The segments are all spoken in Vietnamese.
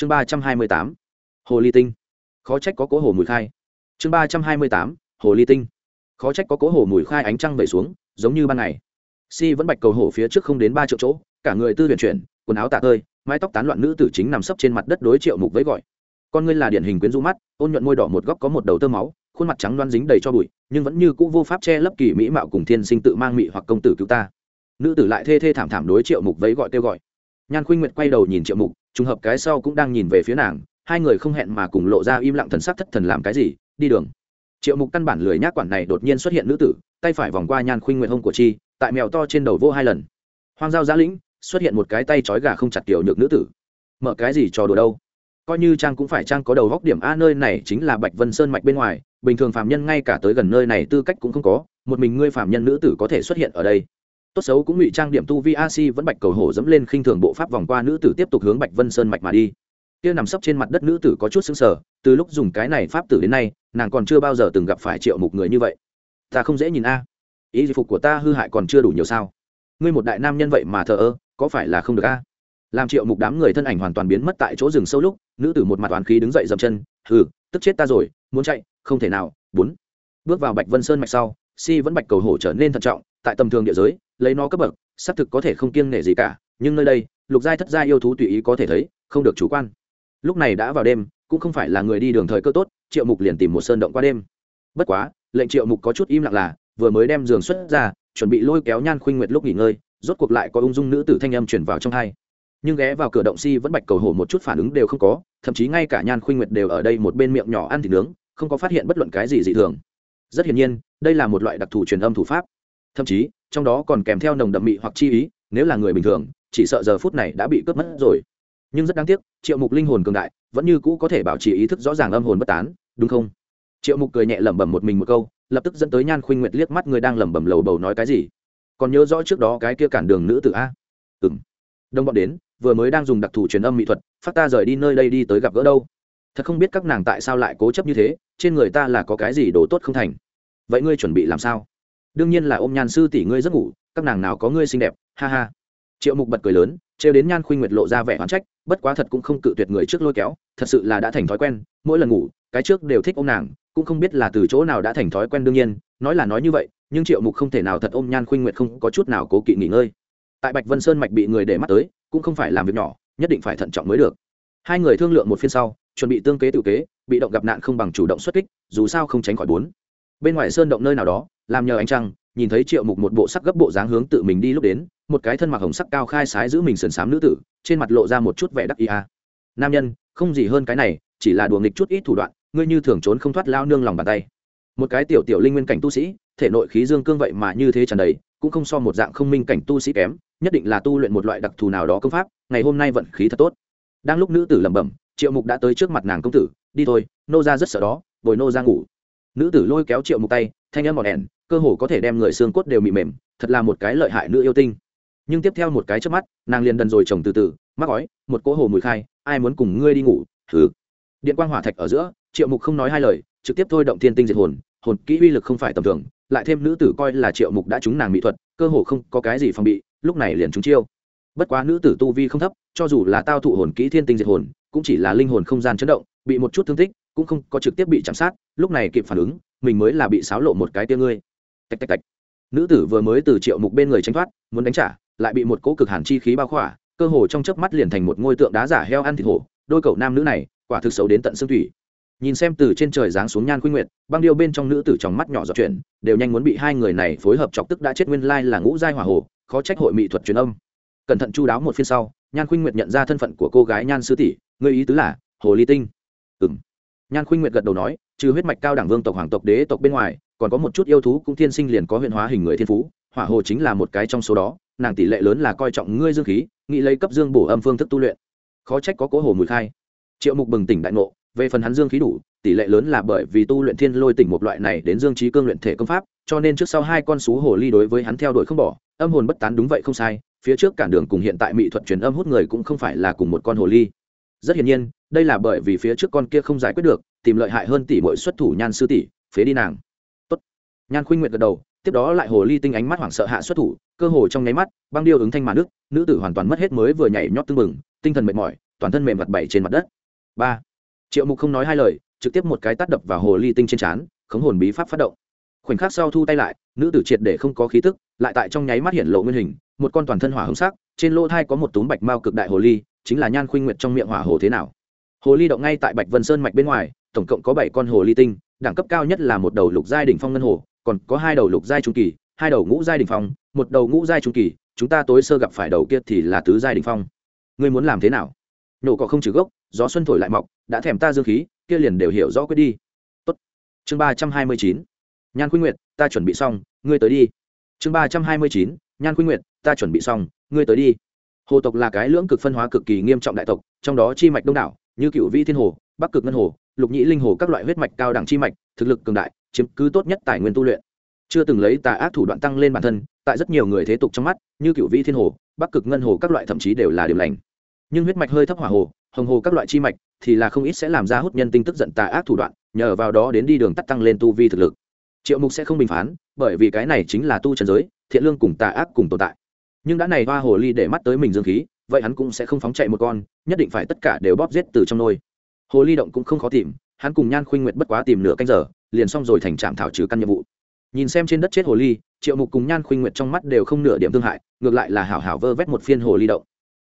chương ba trăm hai mươi tám, hồ ly tinh. Khó trách có cố hồ mùi khai. Chương ba trăm hai mươi tám, hồ ly tinh. Khó trách có cố hồ mùi khai ánh trăng vẩy xuống, giống như ban ngày. Si vẫn bạch cầu hổ phía trước không đến ba triệu chỗ, cả người tư huyền chuyển, quần áo tạ tơi, mái tóc tán loạn nữ tử chính nằm sấp trên mặt đất đối triệu mục với gọi. Con ngươi là điển hình quyến rũ mắt, ôn nhuận môi đỏ một góc có một đầu tơ máu, khuôn mặt trắng loan dính đầy cho bụi, nhưng vẫn như cũ vô pháp che lấp kỳ mỹ mạo cùng thiên sinh tự mang mị hoặc công tử cứu ta. Nữ tử lại thê thê thảm thảm đối triệu mục vẫy gọi kêu gọi nhan khuynh nguyệt quay đầu nhìn triệu mục, trùng hợp cái sau cũng đang nhìn về phía nàng, hai người không hẹn mà cùng lộ ra im lặng thần sắc thất thần làm cái gì, đi đường. Triệu mục căn bản lười nhác quản này đột nhiên xuất hiện nữ tử, tay phải vòng qua nhan khuynh nguyệt hông của chi, tại mèo to trên đầu vô hai lần. Hoang giao giã lĩnh, xuất hiện một cái tay trói gà không chặt kiểu nhược nữ tử. Mở cái gì trò đùa đâu? Coi như trang cũng phải trang có đầu góc điểm a, nơi này chính là bạch vân sơn mạch bên ngoài, bình thường phạm nhân ngay cả tới gần nơi này tư cách cũng không có, một mình ngươi phạm nhân nữ tử có thể xuất hiện ở đây tốt xấu cũng ngụy trang điểm tu vi a si vẫn bạch cầu hổ dẫm lên khinh thường bộ pháp vòng qua nữ tử tiếp tục hướng bạch vân sơn mạch mà đi. Kia nằm sấp trên mặt đất nữ tử có chút xứng sở từ lúc dùng cái này pháp tử đến nay, nàng còn chưa bao giờ từng gặp phải triệu mục người như vậy. Ta không dễ nhìn a. Ý phục của ta hư hại còn chưa đủ nhiều sao? Ngươi một đại nam nhân vậy mà thờ ơ, có phải là không được a? Làm triệu mục đám người thân ảnh hoàn toàn biến mất tại chỗ rừng sâu lúc, nữ tử một mặt toán khí đứng dậy dậm chân, hừ, tức chết ta rồi, muốn chạy, không thể nào, bốn. Bước vào bạch vân sơn mạch sau, si vẫn bạch cầu hổ trở nên thận trọng, tại tầm thường địa giới lấy nó cấp bậc, xác thực có thể không kiêng nể gì cả, nhưng nơi đây, lục giai thất giai yêu thú tùy ý có thể thấy, không được chủ quan. Lúc này đã vào đêm, cũng không phải là người đi đường thời cơ tốt, triệu mục liền tìm một sơn động qua đêm. Bất quá, lệnh triệu mục có chút im lặng là, vừa mới đem giường xuất ra, chuẩn bị lôi kéo nhan khuynh nguyệt lúc nghỉ ngơi, rốt cuộc lại có ung dung nữ tử thanh âm chuyển vào trong hai. Nhưng ghé vào cửa động si vẫn bạch cầu hổ một chút phản ứng đều không có, thậm chí ngay cả nhan khuynh nguyệt đều ở đây một bên miệng nhỏ ăn thịt nướng, không có phát hiện bất luận cái gì dị thường. Rất hiển nhiên, đây là một loại đặc thù truyền âm thủ pháp. Thậm chí trong đó còn kèm theo nồng đậm mị hoặc chi ý, nếu là người bình thường, chỉ sợ giờ phút này đã bị cướp mất rồi. Nhưng rất đáng tiếc, triệu mục linh hồn cường đại, vẫn như cũ có thể bảo trì ý thức rõ ràng âm hồn bất tán, đúng không? Triệu mục cười nhẹ lẩm bẩm một mình một câu, lập tức dẫn tới nhan khuynh nguyệt liếc mắt người đang lẩm bẩm lầu bầu nói cái gì? Còn nhớ rõ trước đó cái kia cản đường nữ tử a? Ừ m đông bọn đến, vừa mới đang dùng đặc thù truyền âm mỹ thuật, phát ta rời đi nơi đây đi tới gặp gỡ đâu? Thật không biết các nàng tại sao lại cố chấp như thế, trên người ta là có cái gì đồ tốt không thành. Vậy ngươi chuẩn bị làm sao? Đương nhiên là ôm nhan sư tỷ ngươi giấc ngủ, các nàng nào có ngươi xinh đẹp, ha ha. Triệu mục bật cười lớn, trêu đến nhan khuynh nguyệt lộ ra vẻ oán trách, bất quá thật cũng không cự tuyệt người trước lôi kéo, thật sự là đã thành thói quen, mỗi lần ngủ, cái trước đều thích ôm nàng, cũng không biết là từ chỗ nào đã thành thói quen đương nhiên, nói là nói như vậy, nhưng triệu mục không thể nào thật ôm nhan khuynh nguyệt không có chút nào cố kỵ nghỉ ngơi. Tại bạch vân sơn mạch bị người để mắt tới, cũng không phải làm việc nhỏ, nhất định phải thận trọng mới được. Hai người thương lượng một phiên sau, chuẩn bị tương kế tự kế, bị động gặp nạn không bằng chủ động xuất kích, dù sao không tránh khỏi bốn bên ngoài sơn động nơi nào đó, làm nhờ ánh trăng, nhìn thấy triệu mục một bộ sắc gấp bộ dáng hướng tự mình đi lúc đến, một cái thân mặc hồng sắc cao khai sái giữ mình sườn xám nữ tử, trên mặt lộ ra một chút vẻ đắc ý a. Nam nhân, không gì hơn cái này, chỉ là đùa nghịch chút ít thủ đoạn, ngươi như thường trốn không thoát lao nương lòng bàn tay. Một cái tiểu tiểu linh nguyên cảnh tu sĩ, thể nội khí dương cương vậy mà như thế tràn đầy, cũng không so một dạng không minh cảnh tu sĩ kém, nhất định là tu luyện một loại đặc thù nào đó công pháp, ngày hôm nay vận khí thật tốt. Đang lúc nữ tử lẩm bẩm, triệu mục đã tới trước mặt nàng công tử, đi thôi, nô ra rất sợ đó, bồi nô ra ngủ nữ tử lôi kéo triệu mục tay, thanh âm mọt đèn cơ hồ có thể đem người xương cốt đều mị mềm, thật là một cái lợi hại nữ yêu tinh. Nhưng tiếp theo một cái trước mắt, nàng liền đần rồi chồng từ từ, mắc ói, một cỗ hồ mùi khai, ai muốn cùng ngươi đi ngủ? Thử điện quang hỏa thạch ở giữa, triệu mục không nói hai lời, trực tiếp thôi động thiên tinh diệt hồn hồn kỹ uy lực không phải tầm thường, lại thêm nữ tử coi là triệu mục đã trúng nàng mỹ thuật, cơ hồ không có cái gì phòng bị, lúc này liền trúng chiêu. Bất quá nữ tử tu vi không thấp, cho dù là tao thụ hồn kỹ thiên tinh diệt hồn, cũng chỉ là linh hồn không gian chấn động bị một chút thương tích, cũng không có trực tiếp bị chạm sát, lúc này kịp phản ứng, mình mới là bị xáo lộ một cái tia ngươi. Tạch tạch tạch. Nữ tử vừa mới từ triệu mục bên người tranh thoát, muốn đánh trả, lại bị một cỗ cực hàn chi khí bao khỏa, cơ hồ trong chớp mắt liền thành một ngôi tượng đá giả heo ăn thịt hổ, đôi cậu nam nữ này, quả thực xấu đến tận xương thủy. Nhìn xem từ trên trời giáng xuống nhan khuynh nguyệt, băng điêu bên trong nữ tử trong mắt nhỏ giọt chuyển, đều nhanh muốn bị hai người này phối hợp chọc tức đã chết nguyên lai là ngũ giai hỏa hồ khó trách hội mỹ thuật truyền âm. Cẩn thận chu đáo một phiên sau, nhan khuynh nguyệt nhận ra thân phận của cô gái nhan sư tỷ, người ý tứ là hồ ly tinh ừ m nhan khuynh nguyệt gật đầu nói, trừ huyết mạch cao đẳng vương tộc, hoàng tộc, đế tộc bên ngoài, còn có một chút yêu thú cũng thiên sinh liền có huyện hóa hình người thiên phú, hỏa hồ chính là một cái trong số đó, nàng tỷ lệ lớn là coi trọng ngươi dương khí, nghĩ lấy cấp dương bổ âm phương thức tu luyện. Khó trách có cố hồ mùi khai. Triệu mục bừng tỉnh đại ngộ, về phần hắn dương khí đủ, tỷ lệ lớn là bởi vì tu luyện thiên lôi tỉnh một loại này đến dương trí cương luyện thể công pháp, cho nên trước sau hai con sú hồ ly đối với hắn theo đuổi không bỏ, âm hồn bất tán đúng vậy không sai, phía trước cản đường cùng hiện tại mỹ thuật truyền âm hút người cũng không phải là cùng một con hồ ly rất hiển nhiên, đây là bởi vì phía trước con kia không giải quyết được, tìm lợi hại hơn tỷ bội xuất thủ nhan sư tỷ, phế đi nàng. Tốt. nhan khuynh nguyệt gật đầu, tiếp đó lại hồ ly tinh ánh mắt hoảng sợ hạ xuất thủ, cơ hồ trong nháy mắt, băng điêu ứng thanh mà nước, nữ tử hoàn toàn mất hết mới vừa nhảy nhót tưng bừng, tinh thần mệt mỏi, toàn thân mềm mặt bảy trên mặt đất. Ba. Triệu mục không nói hai lời, trực tiếp một cái tát đập vào hồ ly tinh trên trán, khống hồn bí pháp phát động. Khoảnh khắc sau thu tay lại, nữ tử triệt để không có khí tức, lại tại trong nháy mắt hiện lộ nguyên hình, một con toàn thân hỏa hứng sắc trên lỗ thai có một túm bạch mao cực đại hồ ly, chính là nhan khuynh nguyệt trong miệng hỏa hồ thế nào. Hồ ly động ngay tại bạch vân sơn mạch bên ngoài, tổng cộng có bảy con hồ ly tinh, đẳng cấp cao nhất là một đầu lục giai đỉnh phong ngân hồ, còn có hai đầu lục giai trung kỳ, hai đầu ngũ giai đỉnh phong, một đầu ngũ giai trung kỳ, chúng ta tối sơ gặp phải đầu kia thì là tứ giai đỉnh phong. Ngươi muốn làm thế nào? Nổ cỏ không trừ gốc, gió xuân thổi lại mọc, đã thèm ta dương khí, kia liền đều hiểu rõ quyết đi. Tốt. chương ba trăm hai mươi chín. Nhan khuynh nguyệt, ta chuẩn bị xong, ngươi tới đi. Chương ba trăm hai mươi chín nhan khuynh nguyệt, ta chuẩn bị xong, ngươi tới đi. Hồ tộc là cái lưỡng cực phân hóa cực kỳ nghiêm trọng đại tộc, trong đó chi mạch đông đảo, như cựu vi thiên hồ, bắc cực ngân hồ, lục nhĩ linh hồ các loại huyết mạch cao đẳng chi mạch, thực lực cường đại, chiếm cứ tốt nhất tài nguyên tu luyện. Chưa từng lấy tà ác thủ đoạn tăng lên bản thân, tại rất nhiều người thế tục trong mắt, như cựu vi thiên hồ, bắc cực ngân hồ các loại thậm chí đều là điểm lành. Nhưng huyết mạch hơi thấp hỏa hồ, hồng hồ các loại chi mạch, thì là không ít sẽ làm ra hút nhân tinh tức giận tà ác thủ đoạn, nhờ vào đó đến đi đường tắt tăng lên tu vi thực lực. Triệu mục sẽ không bình phán, bởi vì cái này chính là tu trần giới thiện lương cùng tà ác cùng tồn tại. Nhưng đã này hoa hồ ly để mắt tới mình dương khí, vậy hắn cũng sẽ không phóng chạy một con, nhất định phải tất cả đều bóp giết từ trong nôi. Hồ ly động cũng không khó tìm, hắn cùng nhan khuynh nguyệt bất quá tìm nửa canh giờ, liền xong rồi thành trạm thảo trừ căn nhiệm vụ. Nhìn xem trên đất chết hồ ly, triệu mục cùng nhan khuynh nguyệt trong mắt đều không nửa điểm thương hại, ngược lại là hảo hảo vơ vét một phiên hồ ly động.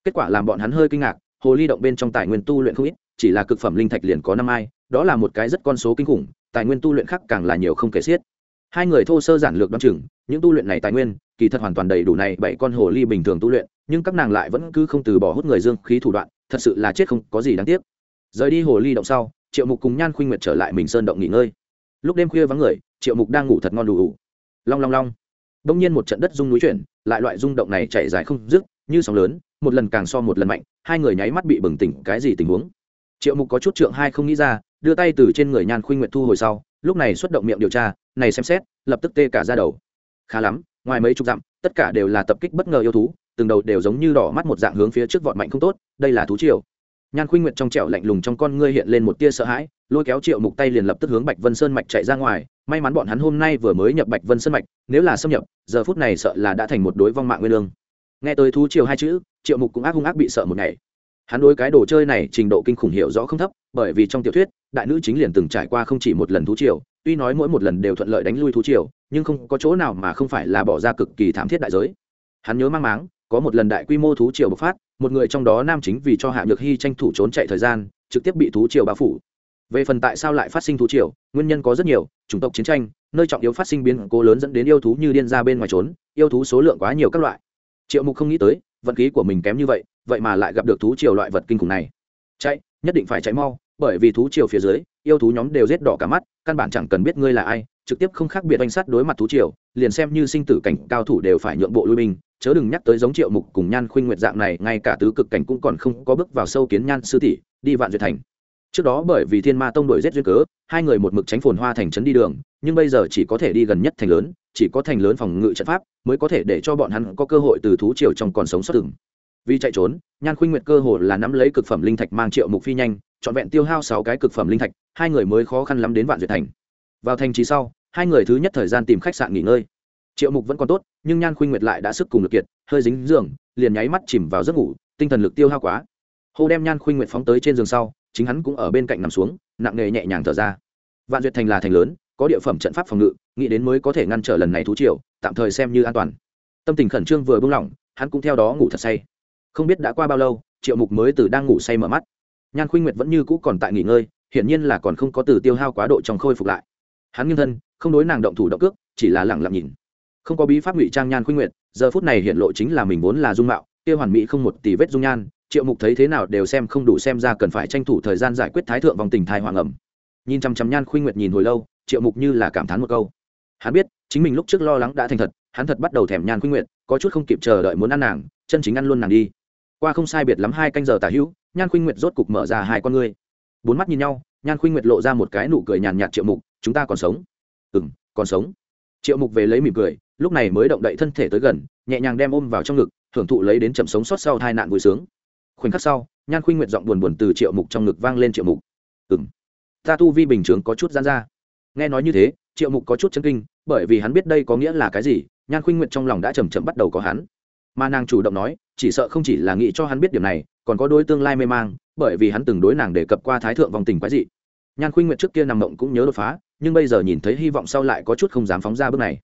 Kết quả làm bọn hắn hơi kinh ngạc, hồ ly động bên trong tài nguyên tu luyện không ít, chỉ là cực phẩm linh thạch liền có năm ai, đó là một cái rất con số kinh khủng, tài nguyên tu luyện khác càng là nhiều không kể xiết hai người thô sơ giản lược đ o á n chừng, những tu luyện này tài nguyên, kỳ thật hoàn toàn đầy đủ này bảy con hồ ly bình thường tu luyện, nhưng các nàng lại vẫn cứ không từ bỏ hút người dương khí thủ đoạn, thật sự là chết không có gì đáng tiếc. Rời đi hồ ly động sau, triệu mục cùng nhan khuynh nguyệt trở lại mình sơn động nghỉ ngơi. Lúc đêm khuya vắng người, triệu mục đang ngủ thật ngon đủ đủ. Long long long. Đông nhiên một trận đất rung núi chuyển, lại loại rung động này chạy dài không dứt, như sóng lớn, một lần càng so một lần mạnh, hai người nháy mắt bị bừng tỉnh, cái gì tình huống? Triệu mục có chút trượng hai không nghĩ ra, đưa tay từ trên người nhan khuynh nguyệt thu hồi sau lúc này xuất động miệng điều tra, này xem xét, lập tức tê cả ra đầu. Khá lắm, ngoài mấy chục dặm, tất cả đều là tập kích bất ngờ yêu thú, từng đầu đều giống như đỏ mắt một dạng hướng phía trước vọt mạnh không tốt, đây là thú triều. Nhan khuynh nguyệt trong trẻo lạnh lùng trong con ngươi hiện lên một tia sợ hãi, lôi kéo triệu mục tay liền lập tức hướng bạch vân sơn mạch chạy ra ngoài, may mắn bọn hắn hôm nay vừa mới nhập bạch vân sơn mạch, nếu là xâm nhập, giờ phút này sợ là đã thành một đối vong mạng nguyên lương. Nghe tới thú triều hai chữ, triệu mục cũng ác hung ác bị sợ một ngày hắn đối cái đồ chơi này trình độ kinh khủng hiểu rõ không thấp, bởi vì trong tiểu thuyết, đại nữ chính liền từng trải qua không chỉ một lần thú triều, tuy nói mỗi một lần đều thuận lợi đánh lui thú triều, nhưng không có chỗ nào mà không phải là bỏ ra cực kỳ thảm thiết đại giới. Hắn nhớ mang máng, có một lần đại quy mô thú triều bộc phát, một người trong đó nam chính vì cho hạ nhược hy tranh thủ trốn chạy thời gian, trực tiếp bị thú triều bao phủ. Về phần tại sao lại phát sinh thú triều, nguyên nhân có rất nhiều, chủng tộc chiến tranh, nơi trọng yếu phát sinh biến cố lớn dẫn đến yêu thú như điên ra bên ngoài trốn, yêu thú số lượng quá nhiều các loại. Triệu mục không nghĩ tới, vận khí của mình kém như vậy vậy mà lại gặp được thú triều loại vật kinh khủng này. Chạy, nhất định phải chạy mau, bởi vì thú triều phía dưới, yêu thú nhóm đều rết đỏ cả mắt, căn bản chẳng cần biết ngươi là ai, trực tiếp không khác biệt oanh sát đối mặt thú triều, liền xem như sinh tử cảnh cao thủ đều phải nhượng bộ lui binh, chớ đừng nhắc tới giống triệu mục cùng nhan khuynh nguyệt dạng này, ngay cả tứ cực cảnh cũng còn không có bước vào sâu kiến nhan sư tỷ, đi vạn duyệt thành. Trước đó bởi vì thiên ma tông đổi rét duyên cớ, hai người một mực tránh phồn hoa thành trấn đi đường, nhưng bây giờ chỉ có thể đi gần nhất thành lớn, chỉ có thành lớn phòng ngự trận pháp, mới có thể để cho bọn hắn có cơ hội từ thú triều trong còn sống sót từng vì chạy trốn, nhan khuynh nguyệt cơ hồ là nắm lấy cực phẩm linh thạch mang triệu mục phi nhanh, trọn vẹn tiêu hao sáu cái cực phẩm linh thạch, hai người mới khó khăn lắm đến vạn duyệt thành. Vào thành trì sau, hai người thứ nhất thời gian tìm khách sạn nghỉ ngơi. Triệu mục vẫn còn tốt, nhưng nhan khuynh nguyệt lại đã sức cùng lực kiệt, hơi dính giường, liền nháy mắt chìm vào giấc ngủ, tinh thần lực tiêu hao quá. Hô đem nhan khuynh nguyệt phóng tới trên giường sau, chính hắn cũng ở bên cạnh nằm xuống, nặng nề nhẹ nhàng thở ra. Vạn duyệt thành là thành lớn, có địa phẩm trận pháp phòng ngự, nghĩ đến mới có thể ngăn trở lần này thú triều, tạm thời xem như an toàn. Tâm tình khẩn trương vừa buông lỏng, hắn cũng theo đó ngủ thật say không biết đã qua bao lâu, triệu mục mới từ đang ngủ say mở mắt. Nhan khuynh nguyệt vẫn như cũ còn tại nghỉ ngơi, hiển nhiên là còn không có từ tiêu hao quá độ trong khôi phục lại. Hắn nghiêng thân, không đối nàng động thủ động cước, chỉ là lẳng lặng nhìn. Không có bí pháp ngụy trang nhan khuynh nguyệt, giờ phút này hiện lộ chính là mình vốn là dung mạo, kia hoàn mỹ không một tỷ vết dung nhan, triệu mục thấy thế nào đều xem không đủ xem ra cần phải tranh thủ thời gian giải quyết thái thượng vòng tình thai hoàng ẩm. Nhìn chăm chăm nhan khuynh nguyệt nhìn hồi lâu, triệu mục như là cảm thán một câu. Hắn biết, chính mình lúc trước lo lắng đã thành thật, hắn thật bắt đầu thèm nhan khuynh nguyệt, có chút không kịp chờ đợi muốn ăn nàng, chân chính ăn luôn nàng đi qua không sai biệt lắm hai canh giờ tả hữu, nhan khuynh nguyệt rốt cục mở ra hai con ngươi. Bốn mắt nhìn nhau, nhan khuynh nguyệt lộ ra một cái nụ cười nhàn nhạt triệu mục, chúng ta còn sống? Ừ m còn sống. Triệu mục về lấy mỉm cười, lúc này mới động đậy thân thể tới gần, nhẹ nhàng đem ôm vào trong ngực, hưởng thụ lấy đến chậm sống sót sau hai nạn vui sướng. Khoảnh khắc sau, nhan khuynh nguyệt giọng buồn buồn từ triệu mục trong ngực vang lên triệu mục. Ừ m ta tu vi bình chướng có chút gian ra. Nghe nói như thế, triệu mục có chút chân kinh, bởi vì hắn biết đây có nghĩa là cái gì, nhan khuynh nguyệt trong lòng đã chầm chậm bắt đầu có hắn mà nàng chủ động nói, chỉ sợ không chỉ là nghĩ cho hắn biết điểm này, còn có đôi tương lai mê mang, bởi vì hắn từng đối nàng đề cập qua thái thượng vòng tình quái dị. Nhan khuynh nguyệt trước kia nằm mộng cũng nhớ đột phá, nhưng bây giờ nhìn thấy hy vọng sau lại có chút không dám phóng ra bước này.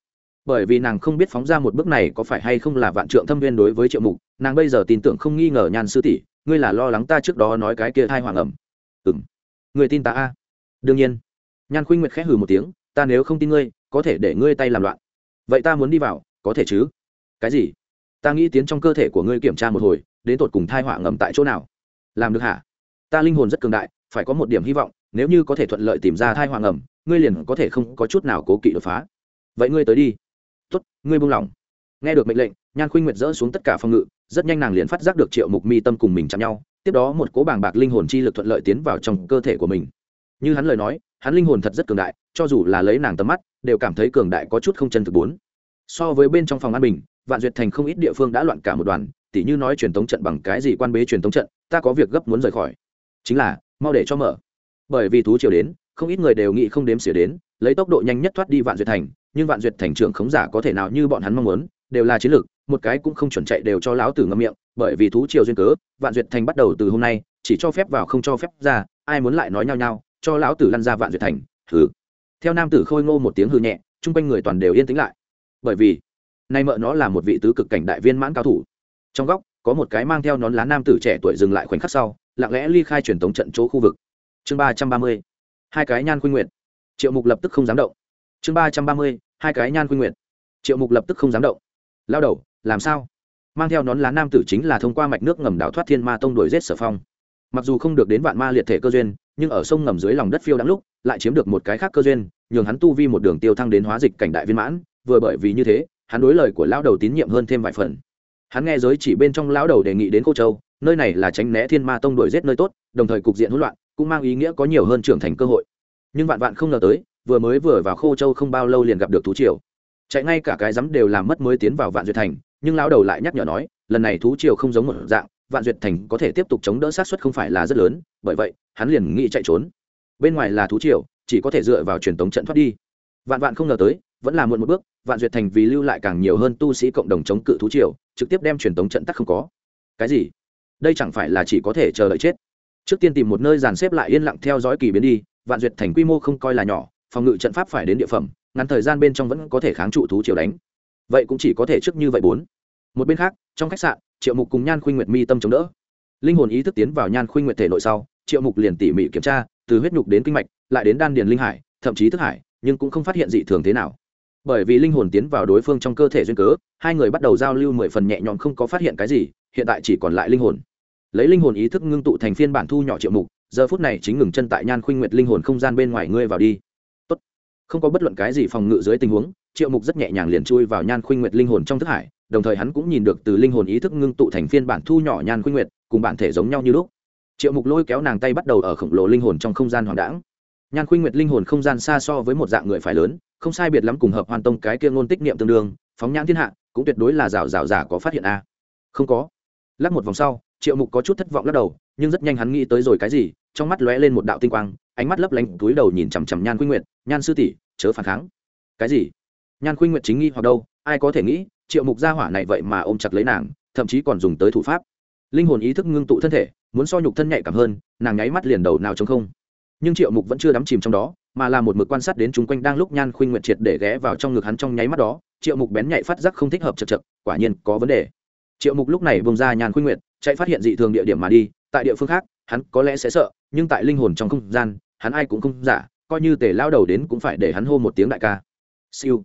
Bởi vì nàng không biết phóng ra một bước này có phải hay không là vạn trượng thâm viên đối với triệu mục, nàng bây giờ tin tưởng không nghi ngờ nhan sư tỷ, ngươi là lo lắng ta trước đó nói cái kia thai hoàng ẩm. Ừng người tin ta a? Đương nhiên. Nhan khuynh nguyệt khẽ hừ một tiếng, ta nếu không tin ngươi, có thể để ngươi tay làm loạn. Vậy ta muốn đi vào, có thể chứ? Cái gì? Ta nghĩ tiến trong cơ thể của ngươi kiểm tra một hồi, đến tột cùng thai họa ngầm tại chỗ nào? Làm được hả? Ta linh hồn rất cường đại, phải có một điểm hy vọng, nếu như có thể thuận lợi tìm ra thai họa ngầm, ngươi liền có thể không có chút nào cố kỵ đột phá. Vậy ngươi tới đi. Tốt, ngươi buông lỏng. Nghe được mệnh lệnh, nhan khuynh nguyệt dỡ xuống tất cả phòng ngự, rất nhanh nàng liền phát giác được triệu mục mi tâm cùng mình chạm nhau, tiếp đó một cố bàng bạc linh hồn chi lực thuận lợi tiến vào trong cơ thể của mình. Như hắn lời nói, hắn linh hồn thật rất cường đại, cho dù là lấy nàng tầm mắt, đều cảm thấy cường đại có chút không chân thực bốn so với bên trong phòng an bình vạn duyệt thành không ít địa phương đã loạn cả một đoàn tỉ như nói truyền thống trận bằng cái gì quan bế truyền thống trận ta có việc gấp muốn rời khỏi. Chính là mau để cho mở. Bởi vì thú triều đến không ít người đều nghĩ không đếm xỉa đến lấy tốc độ nhanh nhất thoát đi vạn duyệt thành nhưng vạn duyệt thành trưởng khống giả có thể nào như bọn hắn mong muốn đều là chiến lược một cái cũng không chuẩn chạy đều cho lão tử ngâm miệng bởi vì thú triều duyên cớ vạn duyệt thành bắt đầu từ hôm nay chỉ cho phép vào không cho phép ra ai muốn lại nói nhau nhau cho lão tử lăn ra vạn duyệt thành thứ, theo nam tử khôi ngô một tiếng hư nhẹ chung quanh người toàn đều yên tĩnh lại bởi vì nay mợ nó là một vị tứ cực cảnh đại viên mãn cao thủ. Trong góc, có một cái mang theo nón lá nam tử trẻ tuổi dừng lại khoảnh khắc sau, lặng lẽ ly khai truyền tống trận chỗ khu vực. Chương ba trăm ba mươi, hai cái nhan khuynh nguyện triệu mục lập tức không dám động. Chương ba trăm ba mươi, hai cái nhan khuynh nguyện triệu mục lập tức không dám động. Lao đầu, làm sao? Mang theo nón lá nam tử chính là thông qua mạch nước ngầm đảo thoát thiên ma tông đuổi rết sở phong. Mặc dù không được đến vạn ma liệt thể cơ duyên, nhưng ở sông ngầm dưới lòng đất phiêu đáng lúc, lại chiếm được một cái khác cơ duyên, nhường hắn tu vi một đường tiêu thăng đến hóa dịch cảnh đại viên mãn vừa bởi vì như thế, hắn đối lời của lão đầu tín nhiệm hơn thêm vài phần. Hắn nghe giới chỉ bên trong lão đầu đề nghị đến cô châu, nơi này là tránh né thiên ma tông đuổi giết nơi tốt, đồng thời cục diện hỗn loạn, cũng mang ý nghĩa có nhiều hơn trưởng thành cơ hội. Nhưng vạn vạn không ngờ tới, vừa mới vừa vào khô châu không bao lâu liền gặp được thú triều. Chạy ngay cả cái dám đều làm mất mới tiến vào vạn duyệt thành, nhưng lão đầu lại nhắc nhở nói, lần này thú triều không giống một dạng, vạn duyệt thành có thể tiếp tục chống đỡ sát xuất không phải là rất lớn, bởi vậy, hắn liền nghĩ chạy trốn. Bên ngoài là thú triều, chỉ có thể dựa vào truyền tống trận thoát đi. Vạn vạn không ngờ tới vẫn là muộn một bước, vạn duyệt thành vì lưu lại càng nhiều hơn tu sĩ cộng đồng chống cự thú triều, trực tiếp đem truyền tống trận tắc không có. Cái gì? Đây chẳng phải là chỉ có thể chờ đợi chết. Trước tiên tìm một nơi dàn xếp lại yên lặng theo dõi kỳ biến đi, vạn duyệt thành quy mô không coi là nhỏ, phòng ngự trận pháp phải đến địa phẩm, ngắn thời gian bên trong vẫn có thể kháng trụ thú triều đánh. Vậy cũng chỉ có thể trước như vậy bốn. Một bên khác, trong khách sạn, triệu mục cùng nhan khuynh nguyệt mi tâm chống đỡ. Linh hồn ý thức tiến vào nhan khuynh nguyệt thể nội sau, triệu mục liền tỉ mỉ kiểm tra, từ huyết nhục đến kinh mạch, lại đến đan điền linh hải, thậm chí thức hải, nhưng cũng không phát hiện dị thường thế nào bởi vì linh hồn tiến vào đối phương trong cơ thể duyên cớ, hai người bắt đầu giao lưu mười phần nhẹ nhõm không có phát hiện cái gì, hiện tại chỉ còn lại linh hồn. Lấy linh hồn ý thức ngưng tụ thành phiên bản thu nhỏ triệu mục, giờ phút này chính ngừng chân tại nhan khuynh nguyệt linh hồn không gian bên ngoài ngươi vào đi. Tốt. không có bất luận cái gì phòng ngự dưới tình huống, triệu mục rất nhẹ nhàng liền chui vào nhan khuynh nguyệt linh hồn trong thức hải, đồng thời hắn cũng nhìn được từ linh hồn ý thức ngưng tụ thành phiên bản thu nhỏ nhan khuynh nguyệt, cùng bản thể giống nhau như lúc. Triệu mục lôi kéo nàng tay bắt đầu ở khổng lồ linh hồn trong không gian hoàng đãng. Nhan khuynh nguyệt linh hồn không gian xa so với một dạng người phải lớn không sai biệt lắm cùng hợp hoàn tông cái kia ngôn tích niệm tương đương, phóng nhãn thiên hạ, cũng tuyệt đối là rào rào giả có phát hiện a. Không có. Lắc một vòng sau, triệu mục có chút thất vọng lắc đầu, nhưng rất nhanh hắn nghĩ tới rồi cái gì, trong mắt lóe lên một đạo tinh quang, ánh mắt lấp lánh, túi đầu nhìn chằm chằm nhan khuynh nguyệt, nhan sư tỷ, chớ phản kháng. Cái gì? Nhan khuynh nguyệt chính nghi hoặc đâu, ai có thể nghĩ, triệu mục gia hỏa này vậy mà ôm chặt lấy nàng, thậm chí còn dùng tới thủ pháp. Linh hồn ý thức ngưng tụ thân thể, muốn so nhục thân nhạy cảm hơn, nàng nháy mắt liền đầu nào chống không. Nhưng triệu mục vẫn chưa đắm chìm trong đó mà là một mực quan sát đến chúng quanh đang lúc nhan khuynh nguyện triệt để ghé vào trong ngực hắn trong nháy mắt đó, triệu mục bén nhạy phát giác không thích hợp chật chật quả nhiên có vấn đề. Triệu mục lúc này bông ra nhan khuynh nguyện chạy phát hiện dị thường địa điểm mà đi, tại địa phương khác, hắn có lẽ sẽ sợ, nhưng tại linh hồn trong không gian, hắn ai cũng không giả, coi như tề lao đầu đến cũng phải để hắn hô một tiếng đại ca. Siêu.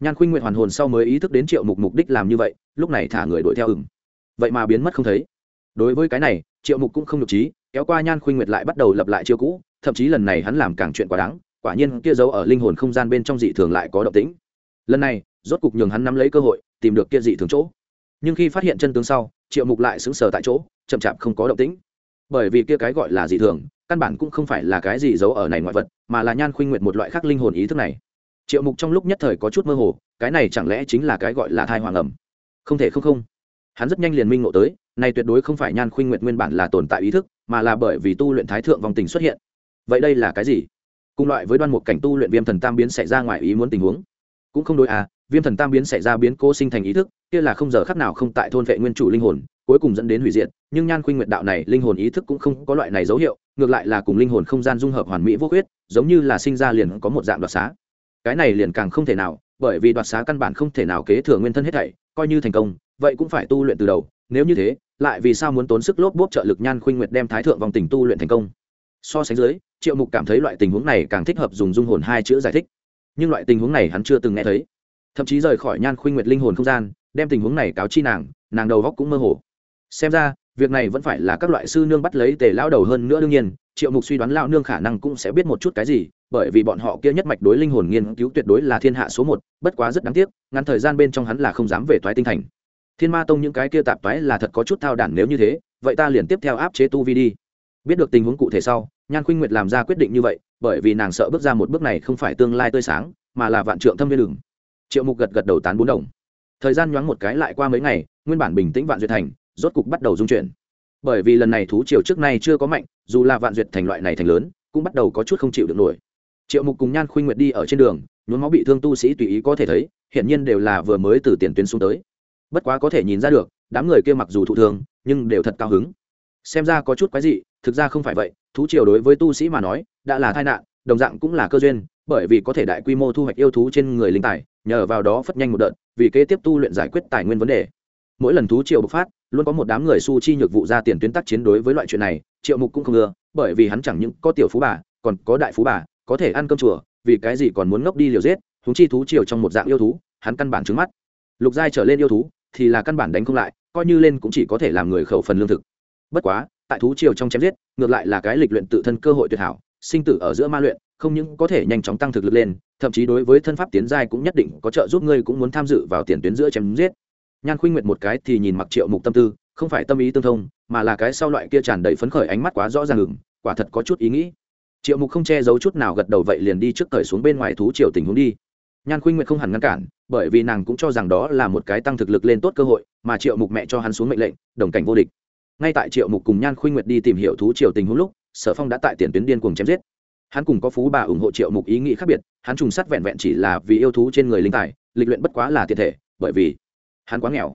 Nhan khuynh nguyện hoàn hồn sau mới ý thức đến triệu mục mục đích làm như vậy, lúc này thả người đuổi theo ừng vậy mà biến mất không thấy. Đối với cái này, triệu mục cũng không nhục trí kéo qua nhan khuynh nguyệt lại bắt đầu lập lại chiêu cũ, thậm chí lần này hắn làm càng chuyện quá đáng quả nhiên kia giấu ở linh hồn không gian bên trong dị thường lại có động tĩnh. Lần này, rốt cục nhường hắn nắm lấy cơ hội, tìm được kia dị thường chỗ. Nhưng khi phát hiện chân tướng sau, triệu mục lại sững sờ tại chỗ, chậm chạp không có động tĩnh. Bởi vì kia cái gọi là dị thường, căn bản cũng không phải là cái gì giấu ở này ngoại vật, mà là nhan khuynh nguyệt một loại khác linh hồn ý thức này. Triệu mục trong lúc nhất thời có chút mơ hồ, cái này chẳng lẽ chính là cái gọi là thai hoàng ẩm? Không thể không không. Hắn rất nhanh liền minh ngộ tới, này tuyệt đối không phải nhan khuynh nguyệt nguyên bản là tồn tại ý thức, mà là bởi vì tu luyện thái thượng vòng tình xuất hiện. Vậy đây là cái gì? Cùng loại với đoan mục cảnh tu luyện viêm thần tam biến xảy ra ngoài ý muốn tình huống. Cũng không đối à viêm thần tam biến xảy ra biến cố sinh thành ý thức, kia là không giờ khắc nào không tại thôn vệ nguyên chủ linh hồn, cuối cùng dẫn đến hủy diệt, nhưng nhan khuynh nguyệt đạo này linh hồn ý thức cũng không có loại này dấu hiệu, ngược lại là cùng linh hồn không gian dung hợp hoàn mỹ vô khuyết, giống như là sinh ra liền có một dạng đoạt xá. Cái này liền càng không thể nào, bởi vì đoạt xá căn bản không thể nào kế thừa nguyên thân hết thảy, coi như thành công, vậy cũng phải tu luyện từ đầu, nếu như thế, lại vì sao muốn tốn sức lốp bốp trợ lực nhan khuynh nguyệt đem thái thượng vòng tình tu luyện thành công? So sánh dưới triệu mục cảm thấy loại tình huống này càng thích hợp dùng dung hồn hai chữ giải thích. Nhưng loại tình huống này hắn chưa từng nghe thấy. Thậm chí rời khỏi nhan khuynh nguyệt linh hồn không gian, đem tình huống này cáo chi nàng nàng đầu góc cũng mơ hồ. Xem ra, việc này vẫn phải là các loại sư nương bắt lấy tề lao đầu hơn nữa đương nhiên, triệu mục suy đoán lao nương khả năng cũng sẽ biết một chút cái gì, bởi vì bọn họ kia nhất mạch đối linh hồn nghiên cứu tuyệt đối là thiên hạ số một, bất quá rất đáng tiếc, ngắn thời gian bên trong hắn là không dám về thoái tinh thành. Thiên ma tông những cái kia tạp toái là thật có chút thao đản nếu như thế, vậy ta liền tiếp theo áp chế tu vi đi biết được tình huống cụ thể sau, nhan khuynh nguyệt làm ra quyết định như vậy, bởi vì nàng sợ bước ra một bước này không phải tương lai tươi sáng, mà là vạn trượng thâm viên đường. Triệu mục gật gật đầu tán bốn đồng. Thời gian nhoáng một cái lại qua mấy ngày, nguyên bản bình tĩnh vạn duyệt thành, rốt cục bắt đầu dung chuyển. Bởi vì lần này thú triều trước nay chưa có mạnh, dù là vạn duyệt thành loại này thành lớn, cũng bắt đầu có chút không chịu được nổi. Triệu mục cùng nhan khuynh nguyệt đi ở trên đường, nhuốm máu bị thương tu sĩ tùy ý có thể thấy, hiển nhiên đều là vừa mới từ tiền tuyến xuống tới. Bất quá có thể nhìn ra được, đám người kia mặc dù thụ thương, nhưng đều thật cao hứng xem ra có chút quái dị, thực ra không phải vậy, thú triều đối với tu sĩ mà nói, đã là tai nạn, đồng dạng cũng là cơ duyên, bởi vì có thể đại quy mô thu hoạch yêu thú trên người linh tài, nhờ vào đó phất nhanh một đợt, vì kế tiếp tu luyện giải quyết tài nguyên vấn đề. Mỗi lần thú triều bộc phát, luôn có một đám người su chi nhược vụ ra tiền tuyến tác chiến đối với loại chuyện này, triệu mục cũng không ưa bởi vì hắn chẳng những có tiểu phú bà, còn có đại phú bà, có thể ăn cơm chùa, vì cái gì còn muốn ngốc đi liều giết húng chi thú triều trong một dạng yêu thú, hắn căn bản trứng mắt. Lục giai trở lên yêu thú, thì là căn bản đánh không lại, coi như lên cũng chỉ có thể làm người khẩu phần lương thực bất quá, tại thú triều trong chém giết, ngược lại là cái lịch luyện tự thân cơ hội tuyệt hảo, sinh tử ở giữa ma luyện, không những có thể nhanh chóng tăng thực lực lên, thậm chí đối với thân pháp tiến giai cũng nhất định có trợ giúp ngươi cũng muốn tham dự vào tiền tuyến giữa chém giết. Nhan khuynh nguyệt một cái thì nhìn mặc triệu mục tâm tư, không phải tâm ý tương thông, mà là cái sau loại kia tràn đầy phấn khởi ánh mắt quá rõ ràng ngừng, quả thật có chút ý nghĩ. Triệu mục không che giấu chút nào gật đầu vậy liền đi trước thời xuống bên ngoài thú triều tình huống đi. Nhan khuynh nguyệt không hẳn ngăn cản, bởi vì nàng cũng cho rằng đó là một cái tăng thực lực lên tốt cơ hội, mà triệu mục mẹ cho hắn xuống mệnh lệnh, đồng cảnh vô địch ngay tại triệu mục cùng nhan khuynh nguyệt đi tìm hiểu thú triều tình hữu lúc, sở phong đã tại tiền tuyến điên cuồng chém giết. Hắn cùng có phú bà ủng hộ triệu mục ý nghĩ khác biệt, hắn trùng sắt vẹn vẹn chỉ là vì yêu thú trên người linh tài, lịch luyện bất quá là thiệt thể, bởi vì hắn quá nghèo.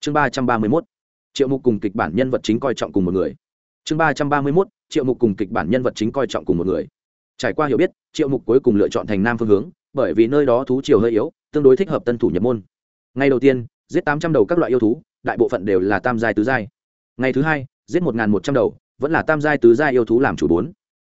Chương ba trăm ba mươi mốt, triệu mục cùng kịch bản nhân vật chính coi trọng cùng một người. Chương ba trăm ba mươi mốt, triệu mục cùng kịch bản nhân vật chính coi trọng cùng một người. Trải qua hiểu biết, triệu mục cuối cùng lựa chọn thành nam phương hướng, bởi vì nơi đó thú triều hơi yếu, tương đối thích hợp tân thủ nhập môn. Ngay đầu tiên, giết tám trăm đầu các loại yêu thú, đại bộ phận đều là tam giai tứ giai ngày thứ hai, giết một một trăm đầu, vẫn là tam giai tứ giai yêu thú làm chủ bốn.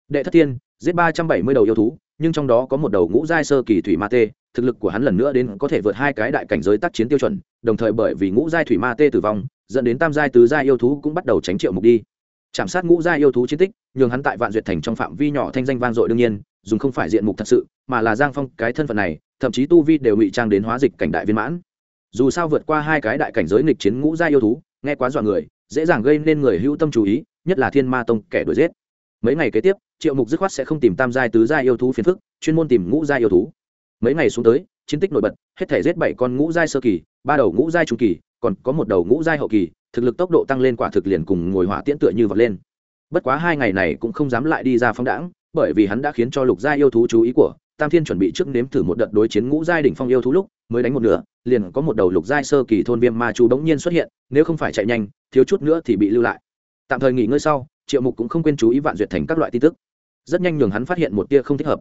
Đệ thất tiên giết ba trăm bảy mươi đầu yêu thú, nhưng trong đó có một đầu ngũ giai sơ kỳ thủy ma tê, thực lực của hắn lần nữa đến có thể vượt hai cái đại cảnh giới tác chiến tiêu chuẩn, đồng thời bởi vì ngũ giai thủy ma tê tử vong, dẫn đến tam giai tứ giai yêu thú cũng bắt đầu tránh triệu mục đi. Chạm sát ngũ giai yêu thú chiến tích, nhường hắn tại vạn duyệt thành trong phạm vi nhỏ thanh danh vang dội đương nhiên dùng không phải diện mục thật sự, mà là giang phong, cái thân phận này, thậm chí tu vi đều ngụy trang đến hóa dịch cảnh đại viên mãn. Dù sao vượt qua hai cái đại cảnh giới nghịch chiến ngũ giai yêu thú, nghe quá dọa người dễ dàng gây nên người hữu tâm chú ý, nhất là thiên ma tông kẻ đuổi giết. Mấy ngày kế tiếp, triệu mục dứt khoát sẽ không tìm tam giai tứ giai yêu thú phiền phức, chuyên môn tìm ngũ giai yêu thú. Mấy ngày xuống tới, chiến tích nổi bật, hết thể giết bảy con ngũ giai sơ kỳ, ba đầu ngũ giai trung kỳ, còn có một đầu ngũ giai hậu kỳ, thực lực tốc độ tăng lên quả thực liền cùng ngồi hỏa tiễn tựa như vật lên. Bất quá hai ngày này cũng không dám lại đi ra phóng đãng, bởi vì hắn đã khiến cho lục giai yêu thú chú ý của tam thiên chuẩn bị trước nếm thử một đợt đối chiến ngũ giai đỉnh phong yêu thú lúc mới đánh một nửa, liền có một đầu lục giai sơ kỳ thôn viêm ma chú bỗng nhiên xuất hiện, nếu không phải chạy nhanh, thiếu chút nữa thì bị lưu lại. Tạm thời nghỉ ngơi sau, triệu mục cũng không quên chú ý vạn duyệt thành các loại tin tức. Rất nhanh nhường hắn phát hiện một tia không thích hợp.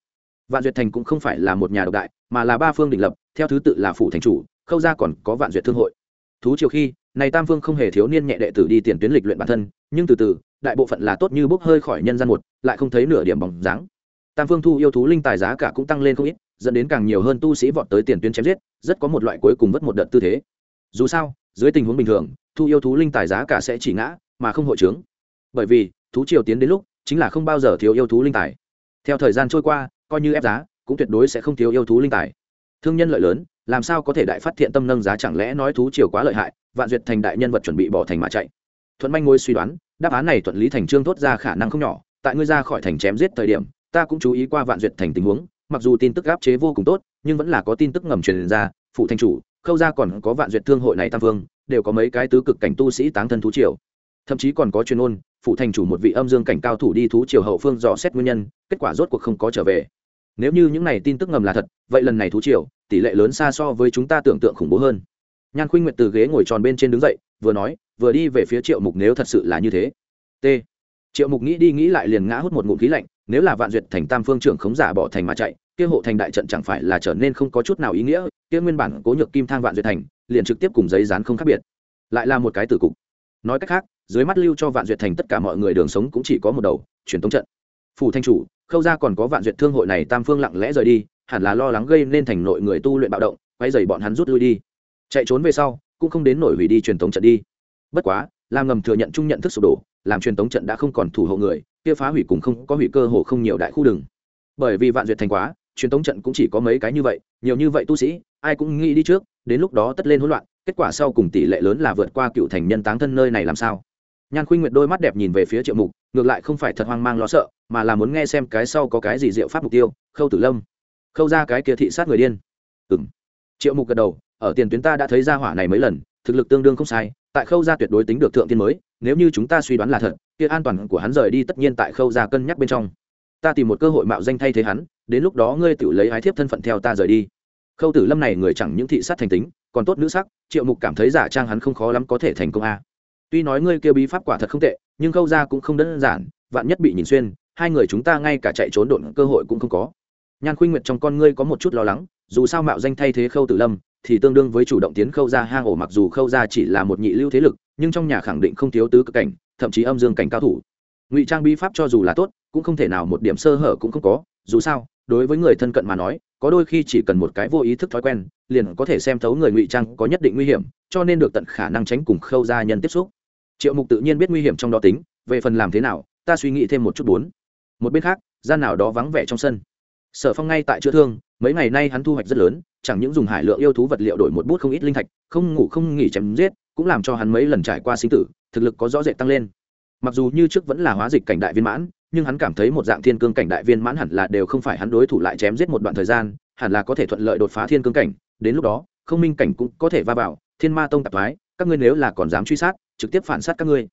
Vạn duyệt thành cũng không phải là một nhà độc đại, mà là ba phương định lập, theo thứ tự là phủ thành chủ, khâu ra còn có vạn duyệt thương hội. Thú chiều khi, này tam phương không hề thiếu niên nhẹ đệ tử đi tiền tuyến lịch luyện bản thân, nhưng từ từ, đại bộ phận là tốt như bốc hơi khỏi nhân gian một, lại không thấy nửa điểm bóng dáng. Tam phương thu yêu thú linh tài giá cả cũng tăng lên không ít dẫn đến càng nhiều hơn tu sĩ vọt tới tiền tuyến chém giết, rất có một loại cuối cùng vất một đợt tư thế. Dù sao, dưới tình huống bình thường, thu yêu thú linh tài giá cả sẽ chỉ ngã, mà không hội trướng bởi vì, thú triều tiến đến lúc, chính là không bao giờ thiếu yêu thú linh tài. Theo thời gian trôi qua, coi như ép giá, cũng tuyệt đối sẽ không thiếu yêu thú linh tài. Thương nhân lợi lớn, làm sao có thể đại phát thiện tâm nâng giá chẳng lẽ nói thú triều quá lợi hại, vạn duyệt thành đại nhân vật chuẩn bị bỏ thành mà chạy. Thuận manh ngôi suy đoán, đáp án này thuận lý thành trương thốt ra khả năng không nhỏ, tại ngươi ra khỏi thành chém giết thời điểm, ta cũng chú ý qua vạn duyệt thành tình huống mặc dù tin tức gáp chế vô cùng tốt, nhưng vẫn là có tin tức ngầm truyền ra, phụ thành chủ, khâu ra còn có vạn duyệt thương hội này tam vương, đều có mấy cái tứ cực cảnh tu sĩ táng thân thú triều. Thậm chí còn có chuyên ôn, phụ thành chủ một vị âm dương cảnh cao thủ đi thú triều hậu phương dò xét nguyên nhân, kết quả rốt cuộc không có trở về. Nếu như những này tin tức ngầm là thật, vậy lần này thú triều, tỷ lệ lớn xa so với chúng ta tưởng tượng khủng bố hơn. Nhan khuynh nguyệt từ ghế ngồi tròn bên trên đứng dậy, vừa nói, vừa đi về phía triệu mục nếu thật sự là như thế. T. Triệu mục nghĩ đi nghĩ lại liền ngã hút một ngụm khí lạnh nếu là vạn duyệt thành tam phương trưởng khống giả bỏ thành mà chạy, kia hộ thành đại trận chẳng phải là trở nên không có chút nào ý nghĩa, kia nguyên bản cố nhược kim thang vạn duyệt thành, liền trực tiếp cùng giấy dán không khác biệt. Lại là một cái tử cục. Nói cách khác, dưới mắt lưu cho vạn duyệt thành tất cả mọi người đường sống cũng chỉ có một đầu, truyền thống trận. Phủ thanh chủ, khâu ra còn có vạn duyệt thương hội này tam phương lặng lẽ rời đi, hẳn là lo lắng gây nên thành nội người tu luyện bạo động quay dày bọn hắn rút lui đi. Chạy trốn về sau, cũng không đến nổi hủy đi truyền thống trận đi. Bất quá làm ngầm thừa nhận chung nhận thức sụp đổ, làm truyền thống trận đã không còn thủ hộ người kia phá hủy cùng không có hủy cơ hồ không nhiều đại khu đường. Bởi vì vạn duyệt thành quá, truyền thống trận cũng chỉ có mấy cái như vậy, nhiều như vậy tu sĩ, ai cũng nghĩ đi trước, đến lúc đó tất lên hỗn loạn, kết quả sau cùng tỷ lệ lớn là vượt qua cựu thành nhân táng thân nơi này làm sao? Nhan khuynh nguyệt đôi mắt đẹp nhìn về phía triệu mục, ngược lại không phải thật hoang mang lo sợ, mà là muốn nghe xem cái sau có cái gì diệu pháp mục tiêu, khâu tử lâm. Khâu ra cái kia thị sát người điên. Ừ m triệu mục gật đầu, ở tiền tuyến ta đã thấy ra hỏa này mấy lần, thực lực tương đương không sai, tại khâu gia tuyệt đối tính được thượng tiên mới nếu như chúng ta suy đoán là thật, kia an toàn của hắn rời đi tất nhiên tại khâu gia cân nhắc bên trong. Ta tìm một cơ hội mạo danh thay thế hắn, đến lúc đó ngươi tự lấy ái thiếp thân phận theo ta rời đi. Khâu tử lâm này người chẳng những thị sát thành tính, còn tốt nữ sắc, triệu mục cảm thấy giả trang hắn không khó lắm có thể thành công a. Tuy nói ngươi kêu bí pháp quả thật không tệ, nhưng khâu gia cũng không đơn giản, vạn nhất bị nhìn xuyên, hai người chúng ta ngay cả chạy trốn độn cơ hội cũng không có. Nhan khuynh nguyệt trong con ngươi có một chút lo lắng, dù sao mạo danh thay thế khâu tử lâm thì tương đương với chủ động tiến khâu ra hang ổ mặc dù khâu ra chỉ là một nhị lưu thế lực, nhưng trong nhà khẳng định không thiếu tứ cực cảnh, thậm chí âm dương cảnh cao thủ. Ngụy trang bí pháp cho dù là tốt, cũng không thể nào một điểm sơ hở cũng không có, dù sao, đối với người thân cận mà nói, có đôi khi chỉ cần một cái vô ý thức thói quen, liền có thể xem thấu người ngụy trang có nhất định nguy hiểm, cho nên được tận khả năng tránh cùng khâu gia nhân tiếp xúc. Triệu mục tự nhiên biết nguy hiểm trong đó tính, về phần làm thế nào, ta suy nghĩ thêm một chút bốn. Một bên khác, gian nào đó vắng vẻ trong sân. Sở phong ngay tại chữa thương, mấy ngày nay hắn thu hoạch rất lớn chẳng những dùng hải lượng yêu thú vật liệu đổi một bút không ít linh thạch, không ngủ không nghỉ chém giết, cũng làm cho hắn mấy lần trải qua sinh tử, thực lực có rõ rệt tăng lên. Mặc dù như trước vẫn là hóa dịch cảnh đại viên mãn, nhưng hắn cảm thấy một dạng thiên cương cảnh đại viên mãn hẳn là đều không phải hắn đối thủ lại chém giết một đoạn thời gian, hẳn là có thể thuận lợi đột phá thiên cương cảnh. Đến lúc đó, không minh cảnh cũng có thể va vào, thiên ma tông tạp thoái, các ngươi nếu là còn dám truy sát, trực tiếp phản sát các ngươi.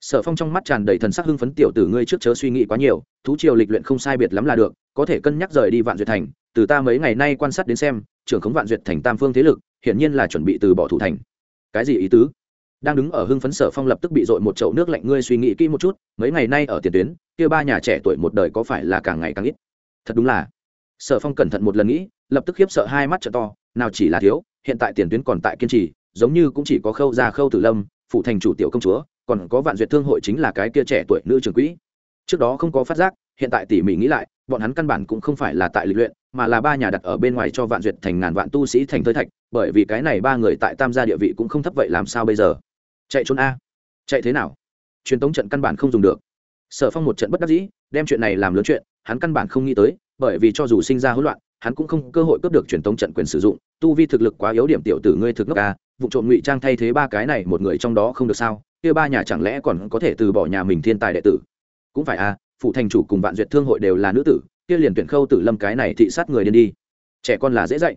Sở phong trong mắt tràn đầy thần sắc hưng phấn, tiểu tử ngươi trước chớ suy nghĩ quá nhiều, thú triều lịch luyện không sai biệt lắm là được, có thể cân nhắc rời đi vạn duyệt thành, từ ta mấy ngày nay quan sát đến xem trưởng khống vạn duyệt thành tam phương thế lực, hiển nhiên là chuẩn bị từ bỏ thủ thành. Cái gì ý tứ? Đang đứng ở hưng phấn sở phong lập tức bị dội một chậu nước lạnh, ngươi suy nghĩ kỹ một chút, mấy ngày nay ở tiền tuyến, kia ba nhà trẻ tuổi một đời có phải là càng ngày càng ít? Thật đúng là. Sở phong cẩn thận một lần nghĩ, lập tức khiếp sợ hai mắt t to, nào chỉ là thiếu, hiện tại tiền tuyến còn tại kiên trì, giống như cũng chỉ có khâu ra khâu tử lâm, phụ thành chủ tiểu công chúa, còn có vạn duyệt thương hội chính là cái kia trẻ tuổi nữ trường quỹ. Trước đó không có phát giác hiện tại tỉ mỉ nghĩ lại, bọn hắn căn bản cũng không phải là tại lịch luyện, mà là ba nhà đặt ở bên ngoài cho vạn duyệt thành ngàn vạn tu sĩ thành thơi thạch, bởi vì cái này ba người tại tam gia địa vị cũng không thấp vậy làm sao bây giờ? Chạy trốn a. Chạy thế nào? Truyền tống trận căn bản không dùng được. Sở phong một trận bất đắc dĩ, đem chuyện này làm lớn chuyện, hắn căn bản không nghĩ tới, bởi vì cho dù sinh ra hỗn loạn, hắn cũng không cơ hội cướp được truyền tống trận quyền sử dụng, tu vi thực lực quá yếu điểm tiểu tử ngươi thực ngốc a, vụ trộm ngụy trang thay thế ba cái này một người trong đó không được sao, kia ba nhà chẳng lẽ còn có thể từ bỏ nhà mình thiên tài đệ tử? Cũng phải a phụ thành chủ cùng vạn duyệt thương hội đều là nữ tử, kia liền tuyển khâu tử lâm cái này thị sát người điên đi. Trẻ con là dễ dạy.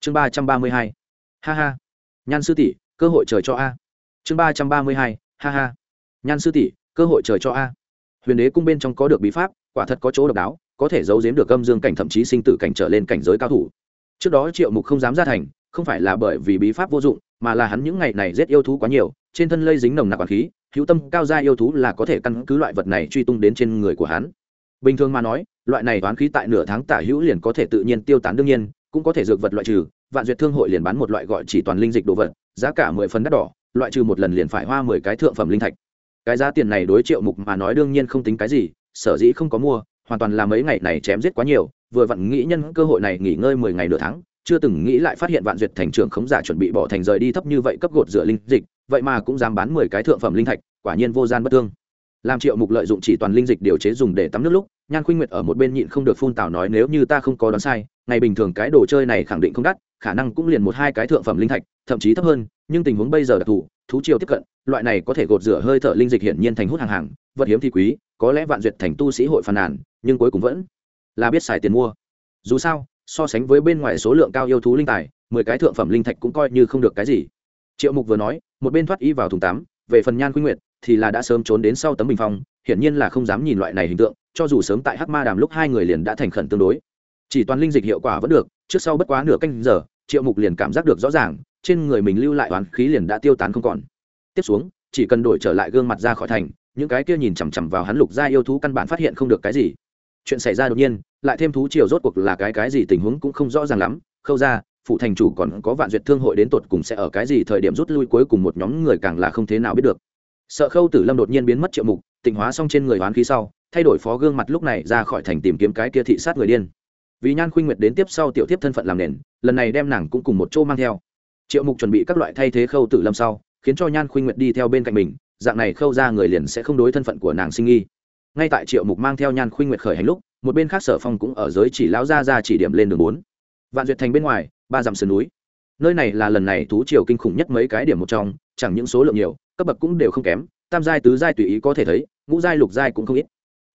Chương ba trăm ba mươi hai. Ha ha. Nhan sư tỷ, cơ hội trời cho a. Chương ba trăm ba mươi hai. Ha ha. Nhan sư tỷ, cơ hội trời cho a. Huyền đế cung bên trong có được bí pháp, quả thật có chỗ độc đáo, có thể giấu giếm được âm dương cảnh thậm chí sinh tử cảnh trở lên cảnh giới cao thủ. Trước đó triệu mục không dám ra thành, không phải là bởi vì bí pháp vô dụng, mà là hắn những ngày này giết yêu thú quá nhiều, trên thân lây dính nồng nặc quản khí hữu tâm cao gia yêu thú là có thể căn cứ loại vật này truy tung đến trên người của hắn. Bình thường mà nói, loại này toán khí tại nửa tháng tả hữu liền có thể tự nhiên tiêu tán đương nhiên, cũng có thể dược vật loại trừ, vạn duyệt thương hội liền bán một loại gọi chỉ toàn linh dịch đồ vật, giá cả mười phần đắt đỏ, loại trừ một lần liền phải hoa mười cái thượng phẩm linh thạch. Cái giá tiền này đối triệu mục mà nói đương nhiên không tính cái gì, sở dĩ không có mua, hoàn toàn là mấy ngày này chém giết quá nhiều, vừa vặn nghĩ nhân cơ hội này nghỉ ngơi mười ngày nửa tháng chưa từng nghĩ lại phát hiện vạn duyệt thành trưởng khống giả chuẩn bị bỏ thành rời đi thấp như vậy cấp gột rửa linh dịch, vậy mà cũng dám bán mười cái thượng phẩm linh thạch, quả nhiên vô gian bất thương. Làm triệu mục lợi dụng chỉ toàn linh dịch điều chế dùng để tắm nước lúc, nhan khuynh nguyệt ở một bên nhịn không được phun tào nói nếu như ta không có đoán sai, ngày bình thường cái đồ chơi này khẳng định không đắt, khả năng cũng liền một hai cái thượng phẩm linh thạch, thậm chí thấp hơn, nhưng tình huống bây giờ đặc thù, thú triều tiếp cận, loại này có thể gột rửa hơi thở linh dịch hiển nhiên thành hút hàng hàng, vật hiếm thì quý, có lẽ vạn duyệt thành tu sĩ hội phàn nàn, nhưng cuối cùng vẫn là biết xài tiền mua. Dù sao so sánh với bên ngoài số lượng cao yêu thú linh tài, mười cái thượng phẩm linh thạch cũng coi như không được cái gì. Triệu mục vừa nói, một bên thoát y vào thùng tắm, về phần nhan khuynh nguyệt thì là đã sớm trốn đến sau tấm bình phong, hiển nhiên là không dám nhìn loại này hình tượng, cho dù sớm tại hắc ma đàm lúc hai người liền đã thành khẩn tương đối. Chỉ toàn linh dịch hiệu quả vẫn được, trước sau bất quá nửa canh giờ, triệu mục liền cảm giác được rõ ràng, trên người mình lưu lại oán khí liền đã tiêu tán không còn. Tiếp xuống, chỉ cần đổi trở lại gương mặt ra khỏi thành, những cái kia nhìn chằm chằm vào hắn lục gia yêu thú căn bản phát hiện không được cái gì chuyện xảy ra đột nhiên, lại thêm thú triều rốt cuộc là cái cái gì tình huống cũng không rõ ràng lắm. Khâu ra phụ thành chủ còn có vạn duyệt thương hội đến tột cùng sẽ ở cái gì thời điểm rút lui cuối cùng một nhóm người càng là không thế nào biết được. Sợ khâu tử lâm đột nhiên biến mất triệu mục, tịnh hóa xong trên người oán khí sau, thay đổi phó gương mặt lúc này ra khỏi thành tìm kiếm cái kia thị sát người điên. Vì nhan khuynh nguyệt đến tiếp sau tiểu tiếp thân phận làm nền, lần này đem nàng cũng cùng một chỗ mang theo. Triệu mục chuẩn bị các loại thay thế khâu tử lâm sau, khiến cho nhan khuynh nguyệt đi theo bên cạnh mình, dạng này khâu ra người liền sẽ không đối thân phận của nàng sinh nghi ngay tại triệu mục mang theo nhan khuynh nguyệt khởi hành lúc, một bên khác sở phong cũng ở giới chỉ lão ra ra chỉ điểm lên đường bốn. Vạn duyệt thành bên ngoài, ba dặm sườn núi. Nơi này là lần này thú triều kinh khủng nhất mấy cái điểm một trong, chẳng những số lượng nhiều, cấp bậc cũng đều không kém, tam giai, tứ giai tùy ý có thể thấy, ngũ giai, lục giai cũng không ít.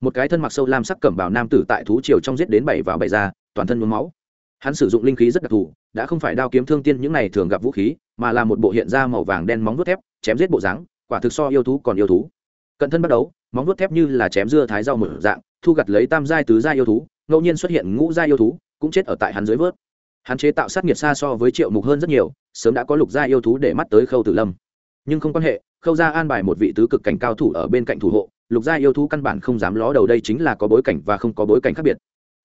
Một cái thân mặc sâu lam sắc cẩm bào nam tử tại thú triều trong giết đến bảy vào bảy ra, toàn thân nhuốm máu. Hắn sử dụng linh khí rất đặc thù, đã không phải đao kiếm thương tiên những này thường gặp vũ khí, mà là một bộ hiện ra màu vàng đen móng vuốt thép, chém giết bộ dáng, quả thực so yêu thú còn yêu thú. Cận thân bắt đầu móng vuốt thép như là chém dưa thái rau mở dạng, thu gặt lấy tam giai tứ giai yêu thú, ngẫu nhiên xuất hiện ngũ giai yêu thú, cũng chết ở tại hắn dưới vớt. Hắn chế tạo sát nghiệp xa so với triệu mục hơn rất nhiều, sớm đã có lục giai yêu thú để mắt tới khâu tử lâm. Nhưng không quan hệ, khâu gia an bài một vị tứ cực cảnh cao thủ ở bên cạnh thủ hộ, lục gia yêu thú căn bản không dám ló đầu đây chính là có bối cảnh và không có bối cảnh khác biệt.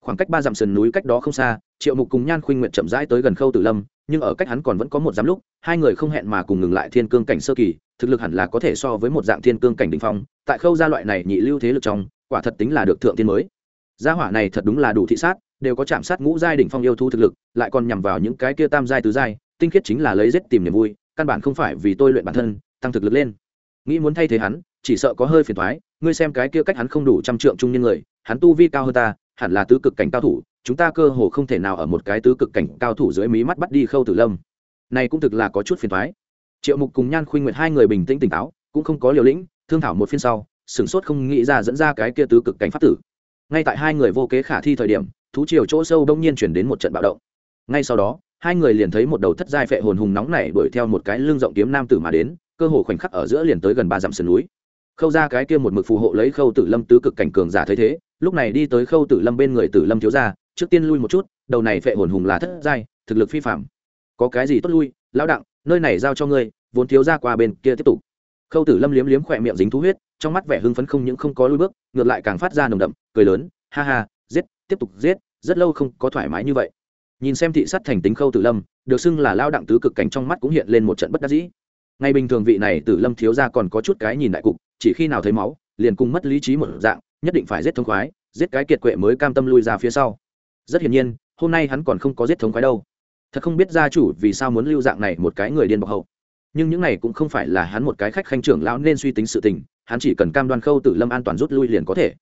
Khoảng cách ba dặm sườn núi cách đó không xa, triệu mục cùng nhan khuynh nguyện chậm rãi tới gần khâu tử lâm nhưng ở cách hắn còn vẫn có một giám lúc, hai người không hẹn mà cùng ngừng lại thiên cương cảnh sơ kỳ, thực lực hẳn là có thể so với một dạng thiên cương cảnh đình phong, tại khâu gia loại này nhị lưu thế lực trong, quả thật tính là được thượng tiên mới. Gia hỏa này thật đúng là đủ thị sát, đều có chạm sát ngũ giai đỉnh phong yêu thú thực lực, lại còn nhằm vào những cái kia tam giai tứ giai, tinh khiết chính là lấy giết tìm niềm vui, căn bản không phải vì tôi luyện bản thân, tăng thực lực lên. Nghĩ muốn thay thế hắn, chỉ sợ có hơi phiền thoái ngươi xem cái kia cách hắn không đủ trăm trượng trung nhân người, hắn tu vi cao hơn ta, hẳn là tứ cực cảnh cao thủ chúng ta cơ hồ không thể nào ở một cái tứ cực cảnh cao thủ dưới mí mắt bắt đi khâu tử lâm. Này cũng thực là có chút phiền thoái. Triệu mục cùng nhan khuynh nguyệt hai người bình tĩnh tỉnh táo, cũng không có liều lĩnh, thương thảo một phiên sau, sửng sốt không nghĩ ra dẫn ra cái kia tứ cực cảnh pháp tử. Ngay tại hai người vô kế khả thi thời điểm, thú triều chỗ sâu đông nhiên chuyển đến một trận bạo động. Ngay sau đó, hai người liền thấy một đầu thất giai phệ hồn hùng nóng này đuổi theo một cái lưng rộng kiếm nam tử mà đến, cơ hồ khoảnh khắc ở giữa liền tới gần ba dặm sườn núi. Khâu ra cái kia một mực phù hộ lấy khâu tử lâm tứ cực cảnh cường giả thấy thế, lúc này đi tới khâu tử lâm bên người tử lâm thiếu ra trước tiên lui một chút, đầu này phệ hồn hùng là thất giai, thực lực phi phạm có cái gì tốt lui, lão đặng, nơi này giao cho ngươi, vốn thiếu ra qua bên kia tiếp tục. Khâu tử lâm liếm liếm khỏe miệng dính thú huyết, trong mắt vẻ hưng phấn không những không có lui bước, ngược lại càng phát ra nồng đậm, cười lớn, ha ha, giết, tiếp tục giết, rất lâu không có thoải mái như vậy. Nhìn xem thị sát thành tính khâu tử lâm, được xưng là lao đặng tứ cực cảnh trong mắt cũng hiện lên một trận bất đắc dĩ. Ngay bình thường vị này tử lâm thiếu ra còn có chút cái nhìn đại cục, chỉ khi nào thấy máu, liền cùng mất lý trí một dạng, nhất định phải giết thông khoái, giết cái kiệt quệ mới cam tâm lui ra phía sau rất hiển nhiên, hôm nay hắn còn không có giết thống khoái đâu. Thật không biết gia chủ vì sao muốn lưu dạng này một cái người điên bọc hậu. Nhưng những này cũng không phải là hắn một cái khách khanh trưởng lão nên suy tính sự tình, hắn chỉ cần cam đoan khâu tử lâm an toàn rút lui liền có thể.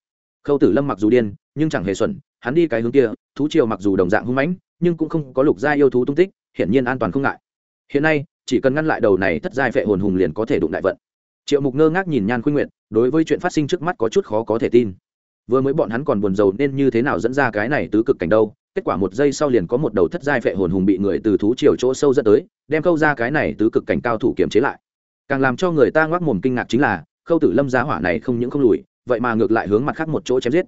Khâu tử lâm mặc dù điên, nhưng chẳng hề xuẩn, hắn đi cái hướng kia, thú triều mặc dù đồng dạng hung mãnh, nhưng cũng không có lục gia yêu thú tung tích, hiển nhiên an toàn không ngại. Hiện nay, chỉ cần ngăn lại đầu này thất giai phệ hồn hùng liền có thể đụng đại vận. Triệu mục ngơ ngác nhìn nhan khuynh nguyện đối với chuyện phát sinh trước mắt có chút khó có thể tin vừa mới bọn hắn còn buồn rầu nên như thế nào dẫn ra cái này tứ cực cảnh đâu. Kết quả một giây sau liền có một đầu thất giai phệ hồn hùng bị người từ thú chiều chỗ sâu dẫn tới, đem câu ra cái này tứ cực cảnh cao thủ kiềm chế lại. Càng làm cho người ta ngoác mồm kinh ngạc chính là, khâu tử lâm giá hỏa này không những không lùi, vậy mà ngược lại hướng mặt khác một chỗ chém giết.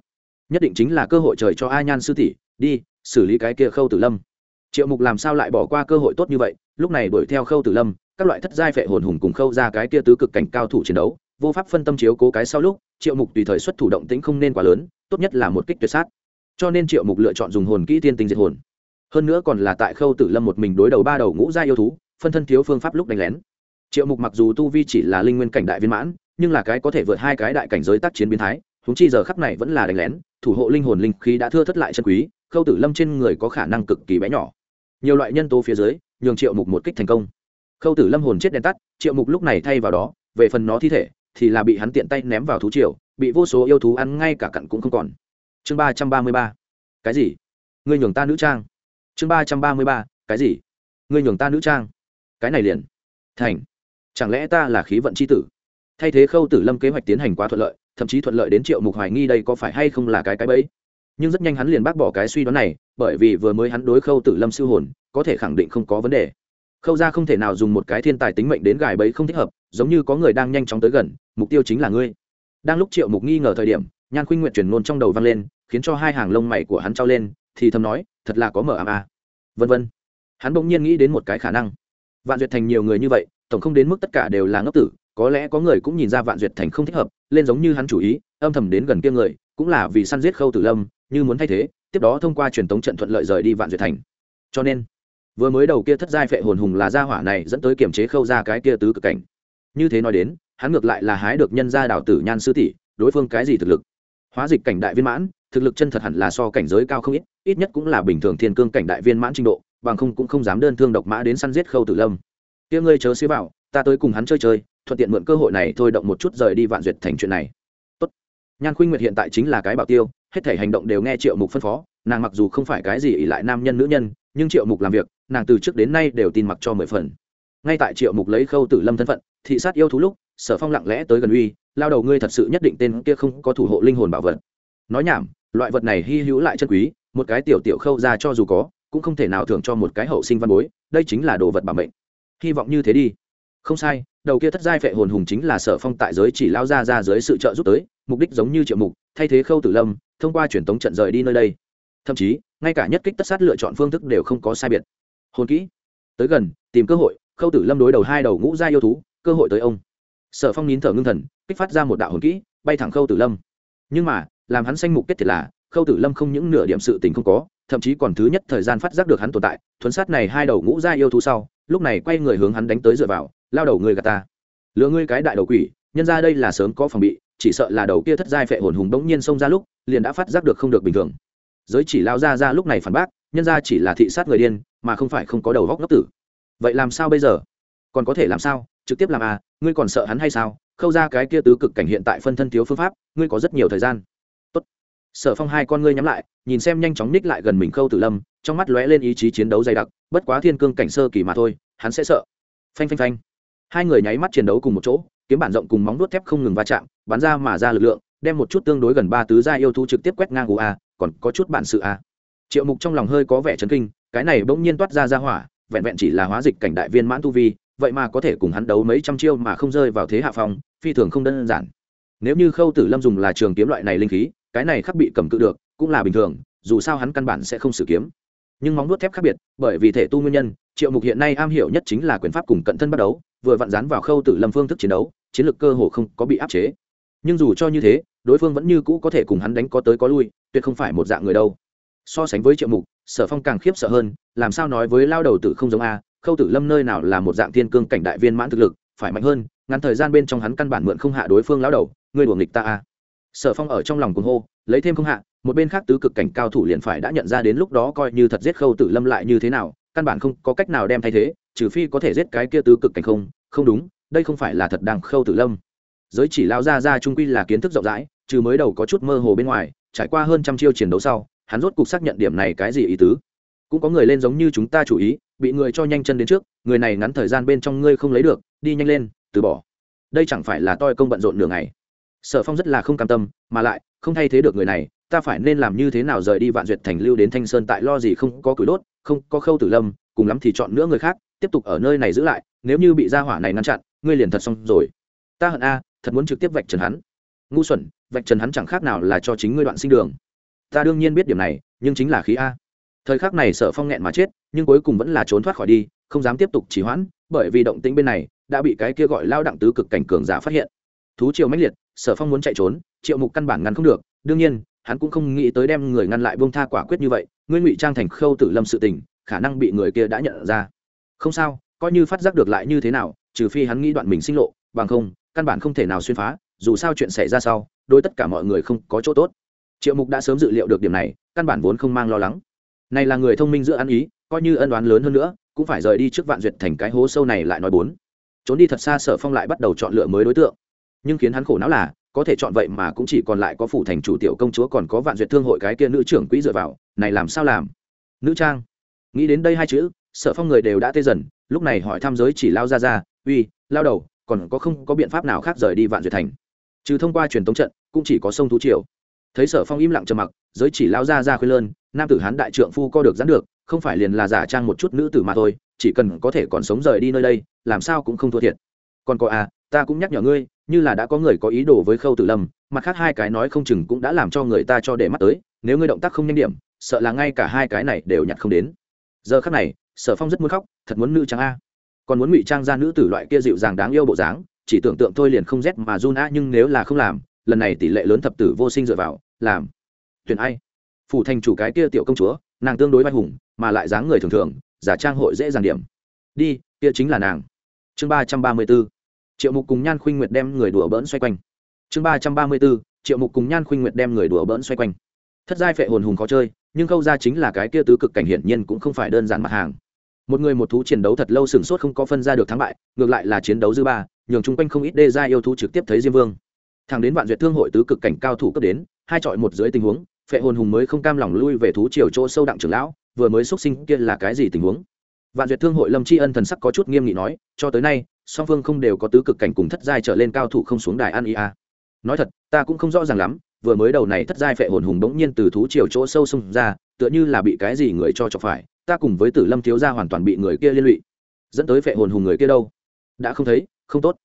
Nhất định chính là cơ hội trời cho a nhan sư tỷ, đi, xử lý cái kia khâu tử lâm. Triệu mục làm sao lại bỏ qua cơ hội tốt như vậy? Lúc này đuổi theo khâu tử lâm, các loại thất giai phệ hồn hùng cùng khâu ra cái kia tứ cực cảnh cao thủ chiến đấu vô pháp phân tâm chiếu cố cái sau lúc, triệu mục tùy thời xuất thủ động tĩnh không nên quá lớn, tốt nhất là một kích tuyệt sát. Cho nên triệu mục lựa chọn dùng hồn kỹ tiên tinh diệt hồn. Hơn nữa còn là tại khâu tử lâm một mình đối đầu ba đầu ngũ gia yêu thú, phân thân thiếu phương pháp lúc đánh lén. Triệu mục mặc dù tu vi chỉ là linh nguyên cảnh đại viên mãn, nhưng là cái có thể vượt hai cái đại cảnh giới tác chiến biến thái húng chi giờ khắp này vẫn là đánh lén, thủ hộ linh hồn linh khí đã thưa thất lại chân quý, khâu tử lâm trên người có khả năng cực kỳ bé nhỏ. Nhiều loại nhân tố phía dưới, nhường triệu mục một kích thành công. Khâu tử lâm hồn chết đen tắt, triệu mục lúc này thay vào đó, về phần nó thi thể thì là bị hắn tiện tay ném vào thú triều, bị vô số yêu thú ăn ngay cả cặn cũng không còn. Chương ba trăm ba mươi ba. Cái gì? Ngươi nhường ta nữ trang. Chương ba trăm ba mươi ba. Cái gì? Ngươi nhường ta nữ trang. Cái này liền. Thành. Chẳng lẽ ta là khí vận c h i tử? Thay thế khâu tử lâm kế hoạch tiến hành quá thuận lợi, thậm chí thuận lợi đến triệu mục hoài nghi đây có phải hay không là cái cái bẫy? Nhưng rất nhanh hắn liền bác bỏ cái suy đoán này, bởi vì vừa mới hắn đối khâu tử lâm siêu hồn, có thể khẳng định không có vấn đề. Khâu ra không thể nào dùng một cái thiên tài tính mệnh đến gài bẫy không thích hợp giống như có người đang nhanh chóng tới gần, mục tiêu chính là ngươi. Đang lúc triệu mục nghi ngờ thời điểm, nhan khuynh nguyện chuyển nôn trong đầu vang lên, khiến cho hai hàng lông mày của hắn trao lên, thì thầm nói, thật là có mở ảm a à. vân vân. Hắn bỗng nhiên nghĩ đến một cái khả năng. Vạn duyệt thành nhiều người như vậy, tổng không đến mức tất cả đều là ngốc tử, có lẽ có người cũng nhìn ra vạn duyệt thành không thích hợp, lên giống như hắn chủ ý, âm thầm đến gần kia người, cũng là vì săn giết khâu tử lâm, như muốn thay thế, tiếp đó thông qua truyền thống trận thuận lợi rời đi vạn duyệt thành. Cho nên, vừa mới đầu kia thất giai phệ hồn hùng là gia hỏa này dẫn tới kiểm chế khâu ra cái kia tứ cực cảnh như thế nói đến, hắn ngược lại là hái được nhân gia đảo tử nhan sư tỷ, đối phương cái gì thực lực? Hóa dịch cảnh đại viên mãn, thực lực chân thật hẳn là so cảnh giới cao không ít ít nhất cũng là bình thường thiên cương cảnh đại viên mãn trình độ, bằng không cũng không dám đơn thương độc mã đến săn giết khâu tử lâm. Tiếng ngươi chớ xế vào ta tới cùng hắn chơi chơi, thuận tiện mượn cơ hội này thôi động một chút rời đi vạn duyệt thành chuyện này. Tốt. nhan khuynh nguyệt hiện tại chính là cái bảo tiêu, hết thể hành động đều nghe triệu mục phân phó, nàng mặc dù không phải cái gì ỷ lại nam nhân nữ nhân, nhưng triệu mục làm việc, nàng từ trước đến nay đều tin mặc cho mười phần ngay tại triệu mục lấy khâu tử lâm thân phận, thị sát yêu thú lúc, sở phong lặng lẽ tới gần uy, lao đầu ngươi thật sự nhất định tên kia không có thủ hộ linh hồn bảo vật. Nói nhảm, loại vật này hy hữu lại chân quý, một cái tiểu tiểu khâu ra cho dù có, cũng không thể nào thưởng cho một cái hậu sinh văn bối, đây chính là đồ vật bảo mệnh. Hy vọng như thế đi. Không sai, đầu kia thất giai phệ hồn hùng chính là sở phong tại giới chỉ lao ra ra dưới sự trợ giúp tới, mục đích giống như triệu mục, thay thế khâu tử lâm, thông qua truyền tống trận rời đi nơi đây. Thậm chí, ngay cả nhất kích tất sát lựa chọn phương thức đều không có sai biệt. Hồn kỹ. Tới gần, tìm cơ hội khâu tử lâm đối đầu hai đầu ngũ gia yêu thú, cơ hội tới ông. Sở phong nín thở ngưng thần, kích phát ra một đạo hồn kỹ, bay thẳng khâu tử lâm. Nhưng mà, làm hắn sanh mục kết thiệt là, khâu tử lâm không những nửa điểm sự tình không có, thậm chí còn thứ nhất thời gian phát giác được hắn tồn tại thuấn sát này hai đầu ngũ gia yêu thú sau, lúc này quay người hướng hắn đánh tới dựa vào, lao đầu người gà ta. Lừa ngươi cái đại đầu quỷ, nhân ra đây là sớm có phòng bị, chỉ sợ là đầu kia thất giai phệ hồn hùng bỗng nhiên xông ra lúc, liền đã phát giác được không được bình thường. Giới chỉ lao ra ra lúc này phản bác, nhân ra chỉ là thị sát người điên, mà không phải không có đầu góc ngốc tử vậy làm sao bây giờ? Còn có thể làm sao? Trực tiếp làm à? Ngươi còn sợ hắn hay sao? Khâu ra cái kia tứ cực cảnh hiện tại phân thân thiếu phương pháp, ngươi có rất nhiều thời gian. Tốt. sở phong hai con ngươi nhắm lại, nhìn xem nhanh chóng ních lại gần mình khâu tử lâm, trong mắt lóe lên ý chí chiến đấu dày đặc, bất quá thiên cương cảnh sơ kỳ mà thôi, hắn sẽ sợ. Phanh phanh phanh. Hai người nháy mắt chiến đấu cùng một chỗ, kiếm bản rộng cùng móng đuốt thép không ngừng va chạm, bắn ra mà ra lực lượng, đem một chút tương đối gần ba tứ gia yêu thú trực tiếp quét ngang u a, còn có chút bản sự a. Triệu mục trong lòng hơi có vẻ chấn kinh, cái này bỗng nhiên toát ra ra hỏa vẹn vẹn chỉ là hóa dịch cảnh đại viên mãn tu vi, vậy mà có thể cùng hắn đấu mấy trăm chiêu mà không rơi vào thế hạ phong, phi thường không đơn giản. Nếu như khâu tử lâm dùng là trường kiếm loại này linh khí, cái này khắc bị cầm cự được, cũng là bình thường, dù sao hắn căn bản sẽ không sử kiếm. Nhưng móng nuốt thép khác biệt, bởi vì thể tu nguyên nhân, triệu mục hiện nay am hiểu nhất chính là quyền pháp cùng cận thân bắt đấu, vừa vặn dán vào khâu tử lâm phương thức chiến đấu, chiến lược cơ hồ không có bị áp chế. Nhưng dù cho như thế, đối phương vẫn như cũ có thể cùng hắn đánh có tới có lui, tuyệt không phải một dạng người đâu so sánh với triệu mục, sở phong càng khiếp sợ hơn, làm sao nói với lao đầu tử không giống a, khâu tử lâm nơi nào là một dạng thiên cương cảnh đại viên mãn thực lực, phải mạnh hơn, ngắn thời gian bên trong hắn căn bản mượn không hạ đối phương lao đầu, ngươi đuổi nghịch ta a. Sở phong ở trong lòng cuồng hô, lấy thêm không hạ, một bên khác tứ cực cảnh cao thủ liền phải đã nhận ra đến lúc đó coi như thật giết khâu tử lâm lại như thế nào, căn bản không có cách nào đem thay thế, trừ phi có thể giết cái kia tứ cực cảnh không không đúng, đây không phải là thật đang khâu tử lâm. Giới chỉ lao ra ra trung quy là kiến thức rộng rãi, trừ mới đầu có chút mơ hồ bên ngoài, trải qua hơn trăm chiêu chiến đấu sau hắn rốt cục xác nhận điểm này cái gì ý tứ. Cũng có người lên giống như chúng ta chủ ý, bị người cho nhanh chân đến trước, người này ngắn thời gian bên trong ngươi không lấy được, đi nhanh lên, từ bỏ. Đây chẳng phải là toi công bận rộn nửa ngày. Sở phong rất là không cam tâm, mà lại, không thay thế được người này, ta phải nên làm như thế nào rời đi vạn duyệt thành lưu đến thanh sơn tại lo gì không có cửi đốt, không có khâu tử lâm, cùng lắm thì chọn nữa người khác, tiếp tục ở nơi này giữ lại, nếu như bị gia hỏa này ngăn chặn, ngươi liền thật xong rồi. Ta hận a, thật muốn trực tiếp vạch trần hắn. Ngu xuẩn, vạch trần hắn chẳng khác nào là cho chính ngươi đoạn sinh đường ta đương nhiên biết điểm này, nhưng chính là khí a. Thời khắc này sở phong nghẹn mà chết, nhưng cuối cùng vẫn là trốn thoát khỏi đi, không dám tiếp tục trì hoãn, bởi vì động tĩnh bên này đã bị cái kia gọi lao đặng tứ cực cảnh cường giả phát hiện. Thú triều mãnh liệt, sở phong muốn chạy trốn, triệu mục căn bản ngăn không được, đương nhiên, hắn cũng không nghĩ tới đem người ngăn lại bông tha quả quyết như vậy, ngươi ngụy trang thành khâu tử lâm sự tình, khả năng bị người kia đã nhận ra. Không sao, coi như phát giác được lại như thế nào, trừ phi hắn nghĩ đoạn mình sinh lộ, bằng không, căn bản không thể nào xuyên phá, dù sao chuyện xảy ra sau đôi tất cả mọi người không có chỗ tốt triệu mục đã sớm dự liệu được điểm này, căn bản vốn không mang lo lắng. Này là người thông minh giữa ăn ý, coi như ân đoán lớn hơn nữa, cũng phải rời đi trước vạn duyệt thành cái hố sâu này lại nói bốn. Trốn đi thật xa sở phong lại bắt đầu chọn lựa mới đối tượng. Nhưng khiến hắn khổ não là, có thể chọn vậy mà cũng chỉ còn lại có phủ thành chủ tiểu công chúa còn có vạn duyệt thương hội cái kia nữ trưởng quỹ dựa vào, này làm sao làm? Nữ trang. Nghĩ đến đây hai chữ, sở phong người đều đã tê dần, lúc này hỏi tham giới chỉ lao ra ra uy, lao đầu, còn có không có biện pháp nào khác rời đi vạn duyệt thành? Trừ thông qua truyền tống trận, cũng chỉ có sông thú triều thấy sở phong im lặng trầm mặc, giới chỉ lao ra ra khuyên lơn, nam tử hán đại trượng phu co được dán được, không phải liền là giả trang một chút nữ tử mà thôi, chỉ cần có thể còn sống rời đi nơi đây, làm sao cũng không thua thiệt. Còn có à ta cũng nhắc nhở ngươi, như là đã có người có ý đồ với khâu tử lâm, mặt khác hai cái nói không chừng cũng đã làm cho người ta cho để mắt tới, nếu ngươi động tác không nhanh điểm, sợ là ngay cả hai cái này đều nhặt không đến. Giờ khác này, sở phong rất muốn khóc, thật muốn nữ trang a. Còn muốn ngụy trang ra nữ tử loại kia dịu dàng đáng yêu bộ dáng, chỉ tưởng tượng thôi liền không rét mà run a, nhưng nếu là không làm lần này tỷ lệ lớn thập tử vô sinh dựa vào, làm. Tuyển ai? Phủ thành chủ cái kia tiểu công chúa, nàng tương đối vai hùng, mà lại dáng người thường thường, giả trang hội dễ dàng điểm. Đi, kia chính là nàng. Chương ba trăm ba mươi b ố triệu mục cùng nhan khuynh nguyệt đem người đùa bỡn xoay quanh. Chương ba trăm ba mươi b ố triệu mục cùng nhan khuynh nguyệt đem người đùa bỡn xoay quanh. Thất giai phệ hồn hùng khó chơi, nhưng câu ra chính là cái kia tứ cực cảnh hiển nhiên cũng không phải đơn giản mặt hàng. Một người một thú chiến đấu thật lâu sửng sốt không có phân ra được thắng bại, ngược lại là chiến đấu dư ba, nhường chung quanh không ít đê gia yêu thú trực tiếp thấy diêm vương thằng đến vạn duyệt thương hội tứ cực cảnh cao thủ cấp đến, hai trọi một dưới tình huống, phệ hồn hùng mới không cam lòng lui về thú triều chỗ sâu đặng trưởng lão, vừa mới xuất sinh kia là cái gì tình huống? Vạn duyệt thương hội lâm tri ân thần sắc có chút nghiêm nghị nói, cho tới nay, song phương không đều có tứ cực cảnh cùng thất giai trở lên cao thủ không xuống đài an ia à. nói thật, ta cũng không rõ ràng lắm, vừa mới đầu này thất giai phệ hồn hùng bỗng nhiên từ thú triều chỗ sâu xông ra, tựa như là bị cái gì người cho chọc phải, ta cùng với tử lâm thiếu gia hoàn toàn bị người kia liên lụy. Dẫn tới phệ hồn hùng người kia đâu? Đã không thấy, không tốt.